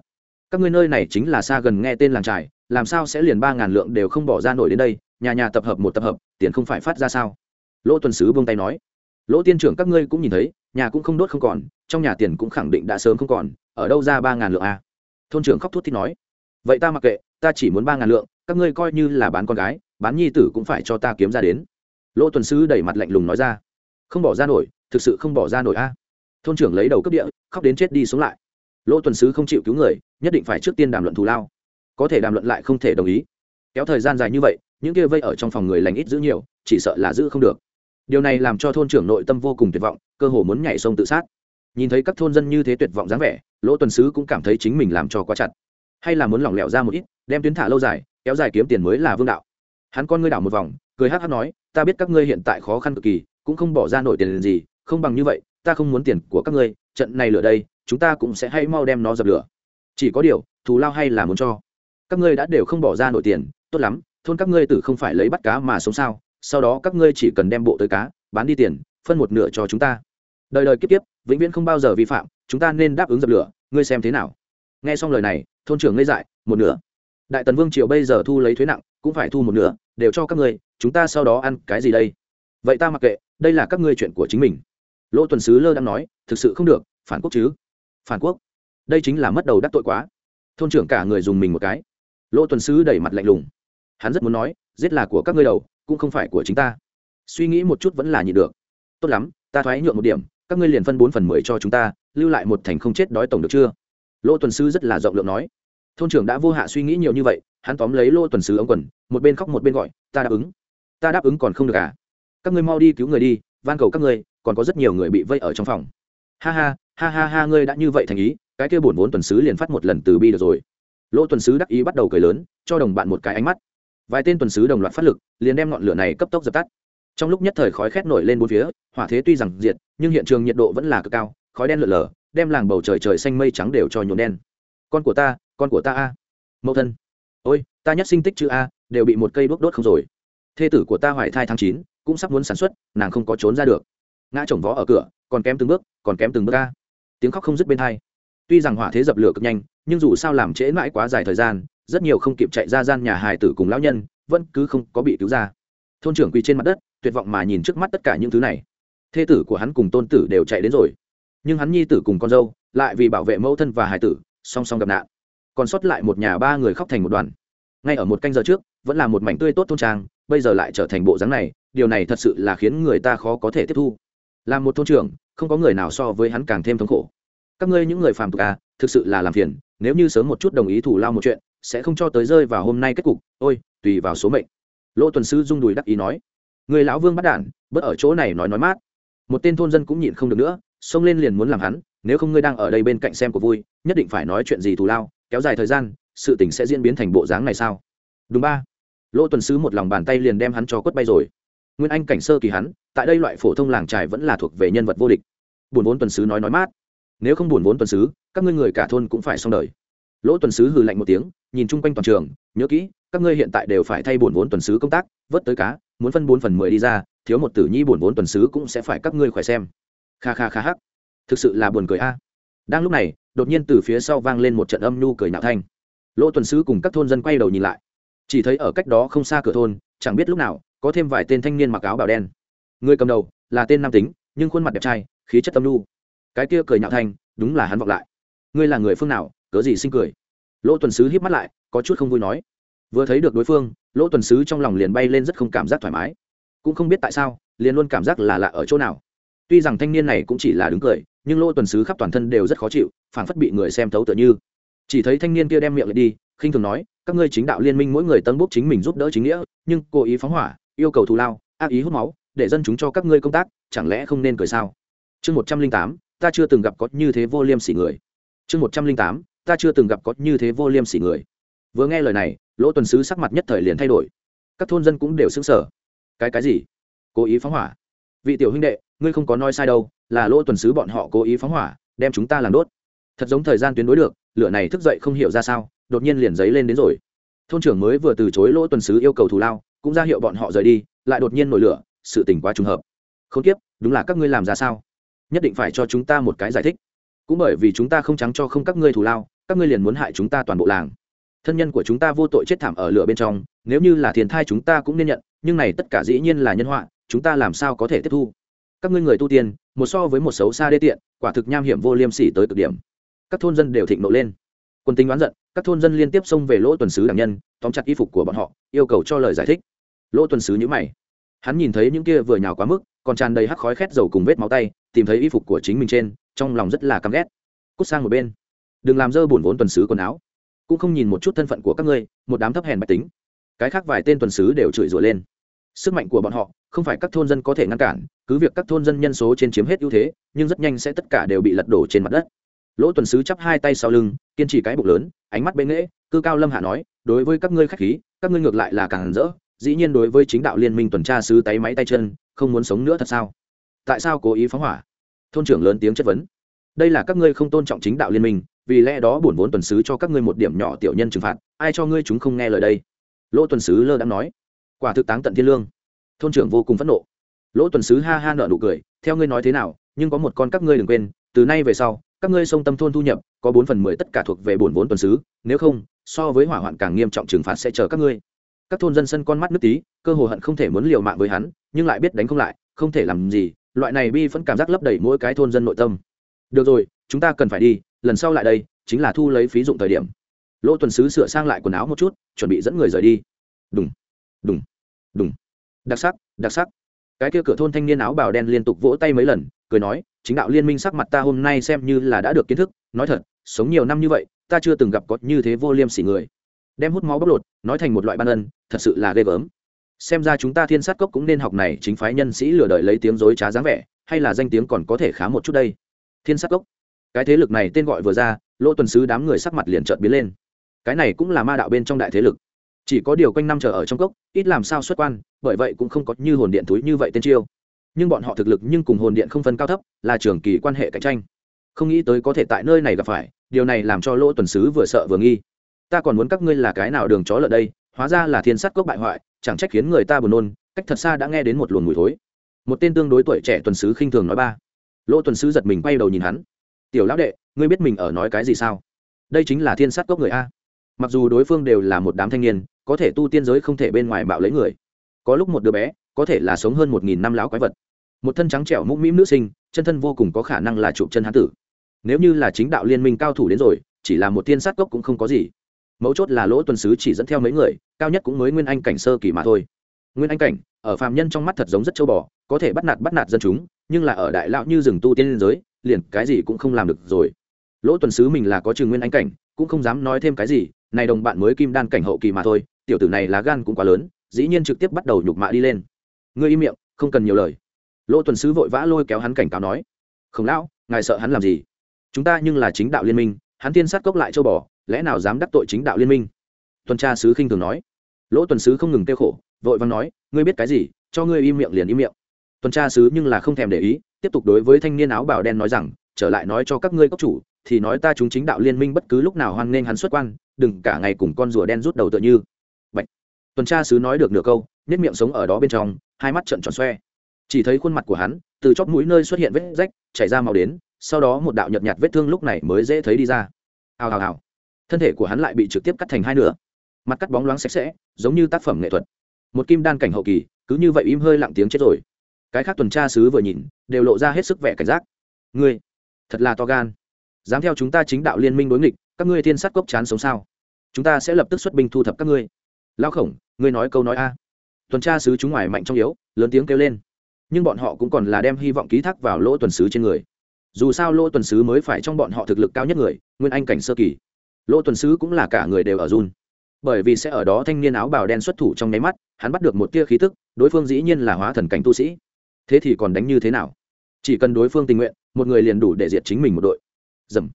Các ngươi nơi này chính là xa gần nghe tên làng trài làm sao sẽ liền ba ngàn lượng đều không bỏ ra nổi đến đây? Nhà nhà tập hợp một tập hợp, tiền không phải phát ra sao? Lỗ tuần sứ buông tay nói, lỗ tiên trưởng, các ngươi cũng nhìn thấy, nhà cũng không đốt không còn, trong nhà tiền cũng khẳng định đã sớm không còn, ở đâu ra ba ngàn lượng a thôn trưởng khóc thút thít nói, vậy ta mặc kệ, ta chỉ muốn ba ngàn lượng, các ngươi coi như là bán con gái, bán nhi tử cũng phải cho ta kiếm ra đến. Lỗ tuần sứ đẩy mặt lạnh lùng nói ra, không bỏ ra nổi, thực sự không bỏ ra nổi a thôn trưởng lấy đầu cấp địa, khóc đến chết đi sống lại. Lỗ tuần sứ không chịu cứu người, nhất định phải trước tiên đàm luận thù lao. Có thể đàm luận lại không thể đồng ý. Kéo thời gian dài như vậy, những kia vây ở trong phòng người lành ít giữ nhiều, chỉ sợ là giữ không được điều này làm cho thôn trưởng nội tâm vô cùng tuyệt vọng, cơ hồ muốn nhảy sông tự sát. Nhìn thấy các thôn dân như thế tuyệt vọng dáng vẻ, lỗ tuần sứ cũng cảm thấy chính mình làm cho quá chặt. Hay là muốn lỏng lẻo ra một ít, đem tuyến thả lâu dài, kéo dài kiếm tiền mới là vương đạo. Hắn con ngươi đảo một vòng, cười hát hát nói, ta biết các ngươi hiện tại khó khăn cực kỳ, cũng không bỏ ra nổi tiền gì, không bằng như vậy, ta không muốn tiền của các ngươi, trận này lửa đây, chúng ta cũng sẽ hay mau đem nó dập lửa. Chỉ có điều, thù lao hay là muốn cho. Các ngươi đã đều không bỏ ra nổi tiền, tốt lắm, thôn các ngươi tử không phải lấy bắt cá mà sống sao sau đó các ngươi chỉ cần đem bộ tới cá, bán đi tiền, phân một nửa cho chúng ta. Đời đời kiếp kiếp, vĩnh viễn không bao giờ vi phạm, chúng ta nên đáp ứng dập lửa, ngươi xem thế nào? Nghe xong lời này, thôn trưởng ngây dại, một nửa. Đại tần vương triều bây giờ thu lấy thuế nặng, cũng phải thu một nửa, đều cho các ngươi, chúng ta sau đó ăn cái gì đây? Vậy ta mặc kệ, đây là các ngươi chuyện của chính mình. Lỗ tuần sứ lơ đang nói, thực sự không được, phản quốc chứ? Phản quốc? Đây chính là mất đầu đắc tội quá. Thôn trưởng cả người dùng mình một cái. Lỗ tuần sứ đẩy mặt lạnh lùng. Hắn rất muốn nói, giết là của các ngươi đầu cũng không phải của chính ta. Suy nghĩ một chút vẫn là nhịn được. Tốt lắm, ta thoái nhượng một điểm, các ngươi liền phân bốn phần mười cho chúng ta, lưu lại một thành không chết đói tổng được chưa? Lỗ tuần sứ rất là rộng lượng nói. Thôn trưởng đã vô hạ suy nghĩ nhiều như vậy, hắn tóm lấy lỗ tuần sứ ống quần, một bên khóc một bên gọi, ta đáp ứng. Ta đáp ứng còn không được à? Các ngươi mau đi cứu người đi, van cầu các ngươi, còn có rất nhiều người bị vây ở trong phòng. Ha ha ha ha ha, ngươi đã như vậy thành ý, cái kia bổn vốn tuần sứ liền phát một lần từ bi được rồi. Lỗ tuần sứ đắc ý bắt đầu cười lớn, cho đồng bạn một cái ánh mắt vài tên tuần sứ đồng loạt phát lực liền đem ngọn lửa này cấp tốc dập tắt. Trong lúc nhất thời khói khét nổi lên bốn phía hỏa thế tuy rằng diệt nhưng hiện trường nhiệt độ vẫn là cực cao khói đen lượn lờ, đem làng bầu trời trời xanh mây trắng đều cho nhuộn đen. Con của ta con của ta a. Mẫu thân. Ôi ta nhất sinh tích chữ a đều bị một cây đuốc đốt không rồi. Thê tử của ta hoài thai tháng chín cũng sắp muốn sản xuất nàng không có trốn ra được. Ngã chồng vó ở cửa còn kém từng bước còn kém từng bước a. Tiếng khóc không dứt bên thai tuy rằng hỏa thế dập lửa cực nhanh nhưng dù sao làm trễ mãi quá dài thời gian rất nhiều không kịp chạy ra gian nhà hài tử cùng lão nhân, vẫn cứ không có bị cứu ra. Thôn trưởng quỳ trên mặt đất, tuyệt vọng mà nhìn trước mắt tất cả những thứ này. Thê tử của hắn cùng tôn tử đều chạy đến rồi. Nhưng hắn nhi tử cùng con dâu, lại vì bảo vệ mẫu thân và hài tử, song song gặp nạn. Còn sót lại một nhà ba người khóc thành một đoàn. Ngay ở một canh giờ trước, vẫn là một mảnh tươi tốt thôn trang, bây giờ lại trở thành bộ dáng này, điều này thật sự là khiến người ta khó có thể tiếp thu. Làm một thôn trưởng, không có người nào so với hắn càng thêm thống khổ. Các ngươi những người phàm tục à thực sự là làm phiền, nếu như sớm một chút đồng ý thủ lao một chuyện sẽ không cho tới rơi vào hôm nay kết cục, ôi, tùy vào số mệnh. Lỗ tuần sư rung đùi đắc ý nói, người lão vương bắt đản, bớt ở chỗ này nói nói mát. Một tên thôn dân cũng nhịn không được nữa, xông lên liền muốn làm hắn, nếu không ngươi đang ở đây bên cạnh xem của vui, nhất định phải nói chuyện gì thù lao, kéo dài thời gian, sự tình sẽ diễn biến thành bộ dáng này sao? Đúng ba. Lỗ tuần sứ một lòng bàn tay liền đem hắn cho quất bay rồi. Nguyên anh cảnh sơ kỳ hắn, tại đây loại phổ thông làng trài vẫn là thuộc về nhân vật vô địch. Buồn vốn tuần sứ nói nói mát, nếu không buồn vốn tuần sứ các ngươi người cả thôn cũng phải xong đời lỗ tuần sứ hừ lạnh một tiếng, nhìn chung quanh toàn trường, nhớ kỹ, các ngươi hiện tại đều phải thay buồn vốn tuần sứ công tác, vớt tới cá, muốn phân bốn phần mười đi ra, thiếu một tử nhi buồn vốn tuần sứ cũng sẽ phải các ngươi khỏe xem. Kha kha kha hắc. Thực sự là buồn cười a. Đang lúc này, đột nhiên từ phía sau vang lên một trận âm nhu cười nạo thanh. Lỗ tuần sứ cùng các thôn dân quay đầu nhìn lại. Chỉ thấy ở cách đó không xa cửa thôn, chẳng biết lúc nào, có thêm vài tên thanh niên mặc áo bào đen. Người cầm đầu là tên nam tính, nhưng khuôn mặt đẹp trai, khí chất âm nhu. Cái kia cười nhạo thanh, đúng là hắn vọng lại. Ngươi là người phương nào cớ gì sinh cười? Lỗ tuần sứ híp mắt lại, có chút không vui nói. Vừa thấy được đối phương, lỗ tuần sứ trong lòng liền bay lên rất không cảm giác thoải mái. Cũng không biết tại sao, liền luôn cảm giác là lạ ở chỗ nào. Tuy rằng thanh niên này cũng chỉ là đứng cười, nhưng lỗ tuần sứ khắp toàn thân đều rất khó chịu, phảng phất bị người xem thấu tựa như. Chỉ thấy thanh niên kia đem miệng lại đi, khinh thường nói, các ngươi chính đạo liên minh mỗi người tân bốc chính mình giúp đỡ chính nghĩa, nhưng cố ý phóng hỏa, yêu cầu thù lao, ác ý hút máu, để dân chúng cho các ngươi công tác, chẳng lẽ không nên cười sao? Chương một trăm linh tám, ta chưa từng gặp có như thế vô liêm sỉ người. Chương một trăm linh tám ta chưa từng gặp có như thế vô liêm sỉ người. Vừa nghe lời này, lỗ tuần sứ sắc mặt nhất thời liền thay đổi. Các thôn dân cũng đều xứng sở cái cái gì? Cố ý phóng hỏa. Vị tiểu huynh đệ, ngươi không có nói sai đâu, là lỗ tuần sứ bọn họ cố ý phóng hỏa, đem chúng ta làm đốt. Thật giống thời gian tuyến đối được, lửa này thức dậy không hiểu ra sao, đột nhiên liền giấy lên đến rồi. Thôn trưởng mới vừa từ chối lỗ tuần sứ yêu cầu thù lao, cũng ra hiệu bọn họ rời đi, lại đột nhiên nổi lửa, sự tình quá trùng hợp. Không tiếp đúng là các ngươi làm ra sao? Nhất định phải cho chúng ta một cái giải thích cũng bởi vì chúng ta không trắng cho không các ngươi thù lao, các ngươi liền muốn hại chúng ta toàn bộ làng. Thân nhân của chúng ta vô tội chết thảm ở lửa bên trong, nếu như là thiền thai chúng ta cũng nên nhận, nhưng này tất cả dĩ nhiên là nhân họa, chúng ta làm sao có thể tiếp thu? Các ngươi người tu tiên, một so với một xấu xa đê tiện, quả thực nham hiểm vô liêm sỉ tới cực điểm. Các thôn dân đều thịnh nộ lên. Quân tính đoán giận, các thôn dân liên tiếp xông về lỗ tuần sứ đảng nhân, tóm chặt y phục của bọn họ, yêu cầu cho lời giải thích. Lỗ tuần sứ nhữ mày. Hắn nhìn thấy những kia vừa nhào quá mức, còn tràn đầy hắc khói khét dầu cùng vết máu tay, tìm thấy y phục của chính mình trên trong lòng rất là căm ghét. Cút sang một bên. Đừng làm dơ bổn vốn tuần sứ quần áo. Cũng không nhìn một chút thân phận của các ngươi, một đám thấp hèn bạch tính. Cái khác vài tên tuần sứ đều chửi rủa lên. Sức mạnh của bọn họ, không phải các thôn dân có thể ngăn cản, cứ việc các thôn dân nhân số trên chiếm hết ưu thế, nhưng rất nhanh sẽ tất cả đều bị lật đổ trên mặt đất. Lỗ tuần sứ chắp hai tay sau lưng, kiên trì cái bụng lớn, ánh mắt bệ nghễ, cư cao lâm hạ nói, đối với các ngươi khách khí, các ngươi ngược lại là càng rỡ, dĩ nhiên đối với chính đạo liên minh tuần tra sứ tay máy tay chân, không muốn sống nữa thật sao? Tại sao cố ý phóng hỏa? Thôn trưởng lớn tiếng chất vấn. Đây là các ngươi không tôn trọng chính đạo liên minh, vì lẽ đó bổn vốn tuần sứ cho các ngươi một điểm nhỏ tiểu nhân trừng phạt, ai cho ngươi chúng không nghe lời đây? Lỗ tuần sứ lơ đã nói. Quả thực táng tận thiên lương. Thôn trưởng vô cùng phẫn nộ. Lỗ tuần sứ ha ha nợ nụ cười, theo ngươi nói thế nào, nhưng có một con các ngươi đừng quên, từ nay về sau, các ngươi sông tâm thôn thu nhập, có bốn phần mười tất cả thuộc về bổn vốn tuần sứ, nếu không, so với hỏa hoạn càng nghiêm trọng trừng phạt sẽ chờ các ngươi. Các thôn dân sân con mắt nước tí, cơ hồ hận không thể muốn liều mạng với hắn, nhưng lại biết đánh không lại, không thể làm gì loại này bi vẫn cảm giác lấp đầy mỗi cái thôn dân nội tâm. Được rồi, chúng ta cần phải đi, lần sau lại đây, chính là thu lấy phí dụng thời điểm. Lỗ tuần sứ sửa sang lại quần áo một chút, chuẩn bị dẫn người rời đi. Đúng đúng đúng đặc sắc đặc sắc. Cái kia cửa thôn thanh niên áo bào đen liên tục vỗ tay mấy lần, cười nói, chính đạo liên minh sắc mặt ta hôm nay xem như là đã được kiến thức, nói thật, sống nhiều năm như vậy, ta chưa từng gặp có như thế vô liêm sỉ người. Đem hút máu bóc lột, nói thành một loại ban ân, thật sự là ghê gớm xem ra chúng ta thiên sát cốc cũng nên học này, chính phái nhân sĩ lừa đợi lấy tiếng dối trá dáng vẻ, hay là danh tiếng còn có thể khá một chút đây? Thiên sát cốc. Cái thế lực này tên gọi vừa ra lỗ tuần sứ đám người sắc mặt liền trợn biến lên. Cái này cũng là ma đạo bên trong đại thế lực. Chỉ có điều quanh năm chờ ở trong cốc, ít làm sao xuất quan, bởi vậy cũng không có như hồn điện túi như vậy tên chiêu. Nhưng bọn họ thực lực nhưng cùng hồn điện không phân cao thấp, là trường kỳ quan hệ cạnh tranh. Không nghĩ tới có thể tại nơi này gặp phải, điều này làm cho lỗ tuần sứ vừa sợ vừa nghi. Ta còn muốn các ngươi là cái nào đường chó lợn đây? Hóa ra là thiên sát cốc bại hoại chẳng trách khiến người ta buồn nôn, cách thật xa đã nghe đến một luồng mùi thối. Một tên tương đối tuổi trẻ tuần sứ khinh thường nói ba. Lỗ tuần sứ giật mình quay đầu nhìn hắn. Tiểu lão đệ, ngươi biết mình ở nói cái gì sao? Đây chính là thiên sát cốc người a. Mặc dù đối phương đều là một đám thanh niên, có thể tu tiên giới không thể bên ngoài bạo lấy người. Có lúc một đứa bé, có thể là sống hơn một nghìn năm lão quái vật. Một thân trắng trẻo mũm mĩm nữ sinh, chân thân vô cùng có khả năng là chụp chân hán tử. Nếu như là chính đạo liên minh cao thủ đến rồi, chỉ là một thiên sát cốc cũng không có gì. Mấu chốt là lỗ tuần sứ chỉ dẫn theo mấy người cao nhất cũng mới nguyên anh cảnh sơ kỳ mà thôi. Nguyên anh cảnh, ở phàm nhân trong mắt thật giống rất châu bò, có thể bắt nạt bắt nạt dân chúng, nhưng là ở đại lão như rừng tu tiên liên giới, liền cái gì cũng không làm được rồi. Lỗ tuần sứ mình là có trường nguyên anh cảnh, cũng không dám nói thêm cái gì, này đồng bạn mới kim đan cảnh hậu kỳ mà thôi, tiểu tử này lá gan cũng quá lớn, dĩ nhiên trực tiếp bắt đầu nhục mạ đi lên. Ngươi im miệng, không cần nhiều lời. Lỗ tuần sứ vội vã lôi kéo hắn cảnh cáo nói, khổng lão, ngài sợ hắn làm gì? Chúng ta nhưng là chính đạo liên minh, hắn tiên sát cốc lại châu bò, lẽ nào dám đắc tội chính đạo liên minh? Tuần tra sứ khinh thường nói lỗ tuần sứ không ngừng kêu khổ, vội vàng nói, ngươi biết cái gì? Cho ngươi im miệng liền im miệng. Tuần tra sứ nhưng là không thèm để ý, tiếp tục đối với thanh niên áo bào đen nói rằng, trở lại nói cho các ngươi cốc chủ, thì nói ta chúng chính đạo liên minh bất cứ lúc nào hoan nghênh hắn xuất quan, đừng cả ngày cùng con rùa đen rút đầu tựa như. Bạch. tuần tra sứ nói được nửa câu nết miệng sống ở đó bên trong, hai mắt trợn tròn xoe. Chỉ thấy khuôn mặt của hắn, từ chóp mũi nơi xuất hiện vết rách, chảy ra màu đến, sau đó một đạo nhợt nhạt vết thương lúc này mới dễ thấy đi ra. Hào hào hào. Thân thể của hắn lại bị trực tiếp cắt thành hai nửa mặt cắt bóng loáng sạch sẽ, giống như tác phẩm nghệ thuật. Một kim đan cảnh hậu kỳ, cứ như vậy im hơi lặng tiếng chết rồi. Cái khác tuần tra sứ vừa nhìn, đều lộ ra hết sức vẻ cảnh giác. Ngươi, thật là to gan. Dám theo chúng ta chính đạo liên minh đối nghịch, các ngươi thiên sát cốc chán sống sao? Chúng ta sẽ lập tức xuất binh thu thập các ngươi. Lao khổng, ngươi nói câu nói a. Tuần tra sứ chúng ngoài mạnh trong yếu, lớn tiếng kêu lên. Nhưng bọn họ cũng còn là đem hy vọng ký thác vào lỗ tuần sứ trên người. Dù sao lỗ tuần sứ mới phải trong bọn họ thực lực cao nhất người, nguyên anh cảnh sơ kỳ. Lỗ tuần sứ cũng là cả người đều ở run bởi vì sẽ ở đó thanh niên áo bào đen xuất thủ trong nháy mắt, hắn bắt được một tia khí tức, đối phương dĩ nhiên là hóa thần cảnh tu sĩ. Thế thì còn đánh như thế nào? Chỉ cần đối phương tình nguyện, một người liền đủ để diệt chính mình một đội. Dầm.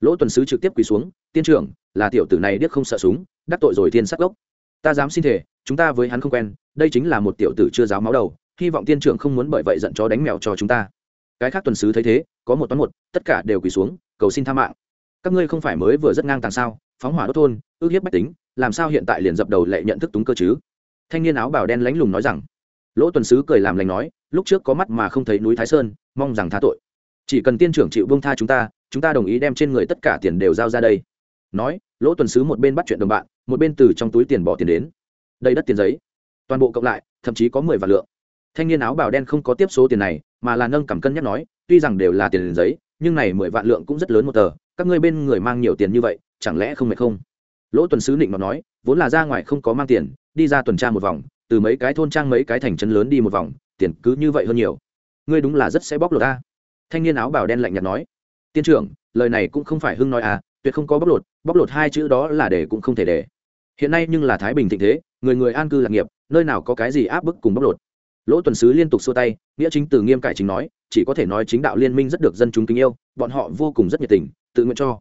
Lỗ tuần sứ trực tiếp quỳ xuống, tiên trưởng, là tiểu tử này điếc không sợ súng, đắc tội rồi thiên sắc gốc. Ta dám xin thể chúng ta với hắn không quen, đây chính là một tiểu tử chưa giáo máu đầu, hy vọng tiên trưởng không muốn bởi vậy giận chó đánh mèo cho chúng ta. Cái khác tuần sứ thấy thế, có một toán một, tất cả đều quỳ xuống, cầu xin tha mạng các ngươi không phải mới vừa rất ngang tàng sao? Phóng hỏa đốt thôn, ước hiếp bách tính, làm sao hiện tại liền dập đầu lệ nhận thức túng cơ chứ? Thanh niên áo bào đen lánh lùng nói rằng. Lỗ tuần sứ cười làm lành nói, lúc trước có mắt mà không thấy núi thái sơn, mong rằng tha tội. Chỉ cần tiên trưởng chịu bông tha chúng ta chúng ta đồng ý đem trên người tất cả tiền đều giao ra đây. Nói, lỗ tuần sứ một bên bắt chuyện đồng bạn, một bên từ trong túi tiền bỏ tiền đến. Đây đất tiền giấy. Toàn bộ cộng lại, thậm chí có mười vạn lượng. Thanh niên áo bào đen không có tiếp số tiền này, mà là nâng cảm cân nhắc nói, tuy rằng đều là tiền giấy, nhưng này mười vạn lượng cũng rất lớn một tờ các ngươi bên người mang nhiều tiền như vậy, chẳng lẽ không mệt không? Lỗ tuần sứ định mà nói, vốn là ra ngoài không có mang tiền, đi ra tuần tra một vòng, từ mấy cái thôn trang mấy cái thành trấn lớn đi một vòng, tiền cứ như vậy hơn nhiều. Ngươi đúng là rất sẽ bóc lột ta. Thanh niên áo bào đen lạnh nhạt nói, tiên trưởng, lời này cũng không phải hưng nói à tuyệt không có bóc lột bóc lột hai chữ đó là để cũng không thể để. Hiện nay nhưng là thái bình thịnh thế, người người an cư lạc nghiệp, nơi nào có cái gì áp bức cùng bóc lột lỗ tuần sứ liên tục xua tay, nghĩa chính từ nghiêm cải chính nói, chỉ có thể nói chính đạo liên minh rất được dân chúng kính yêu, bọn họ vô cùng rất nhiệt tình, tự nguyện cho.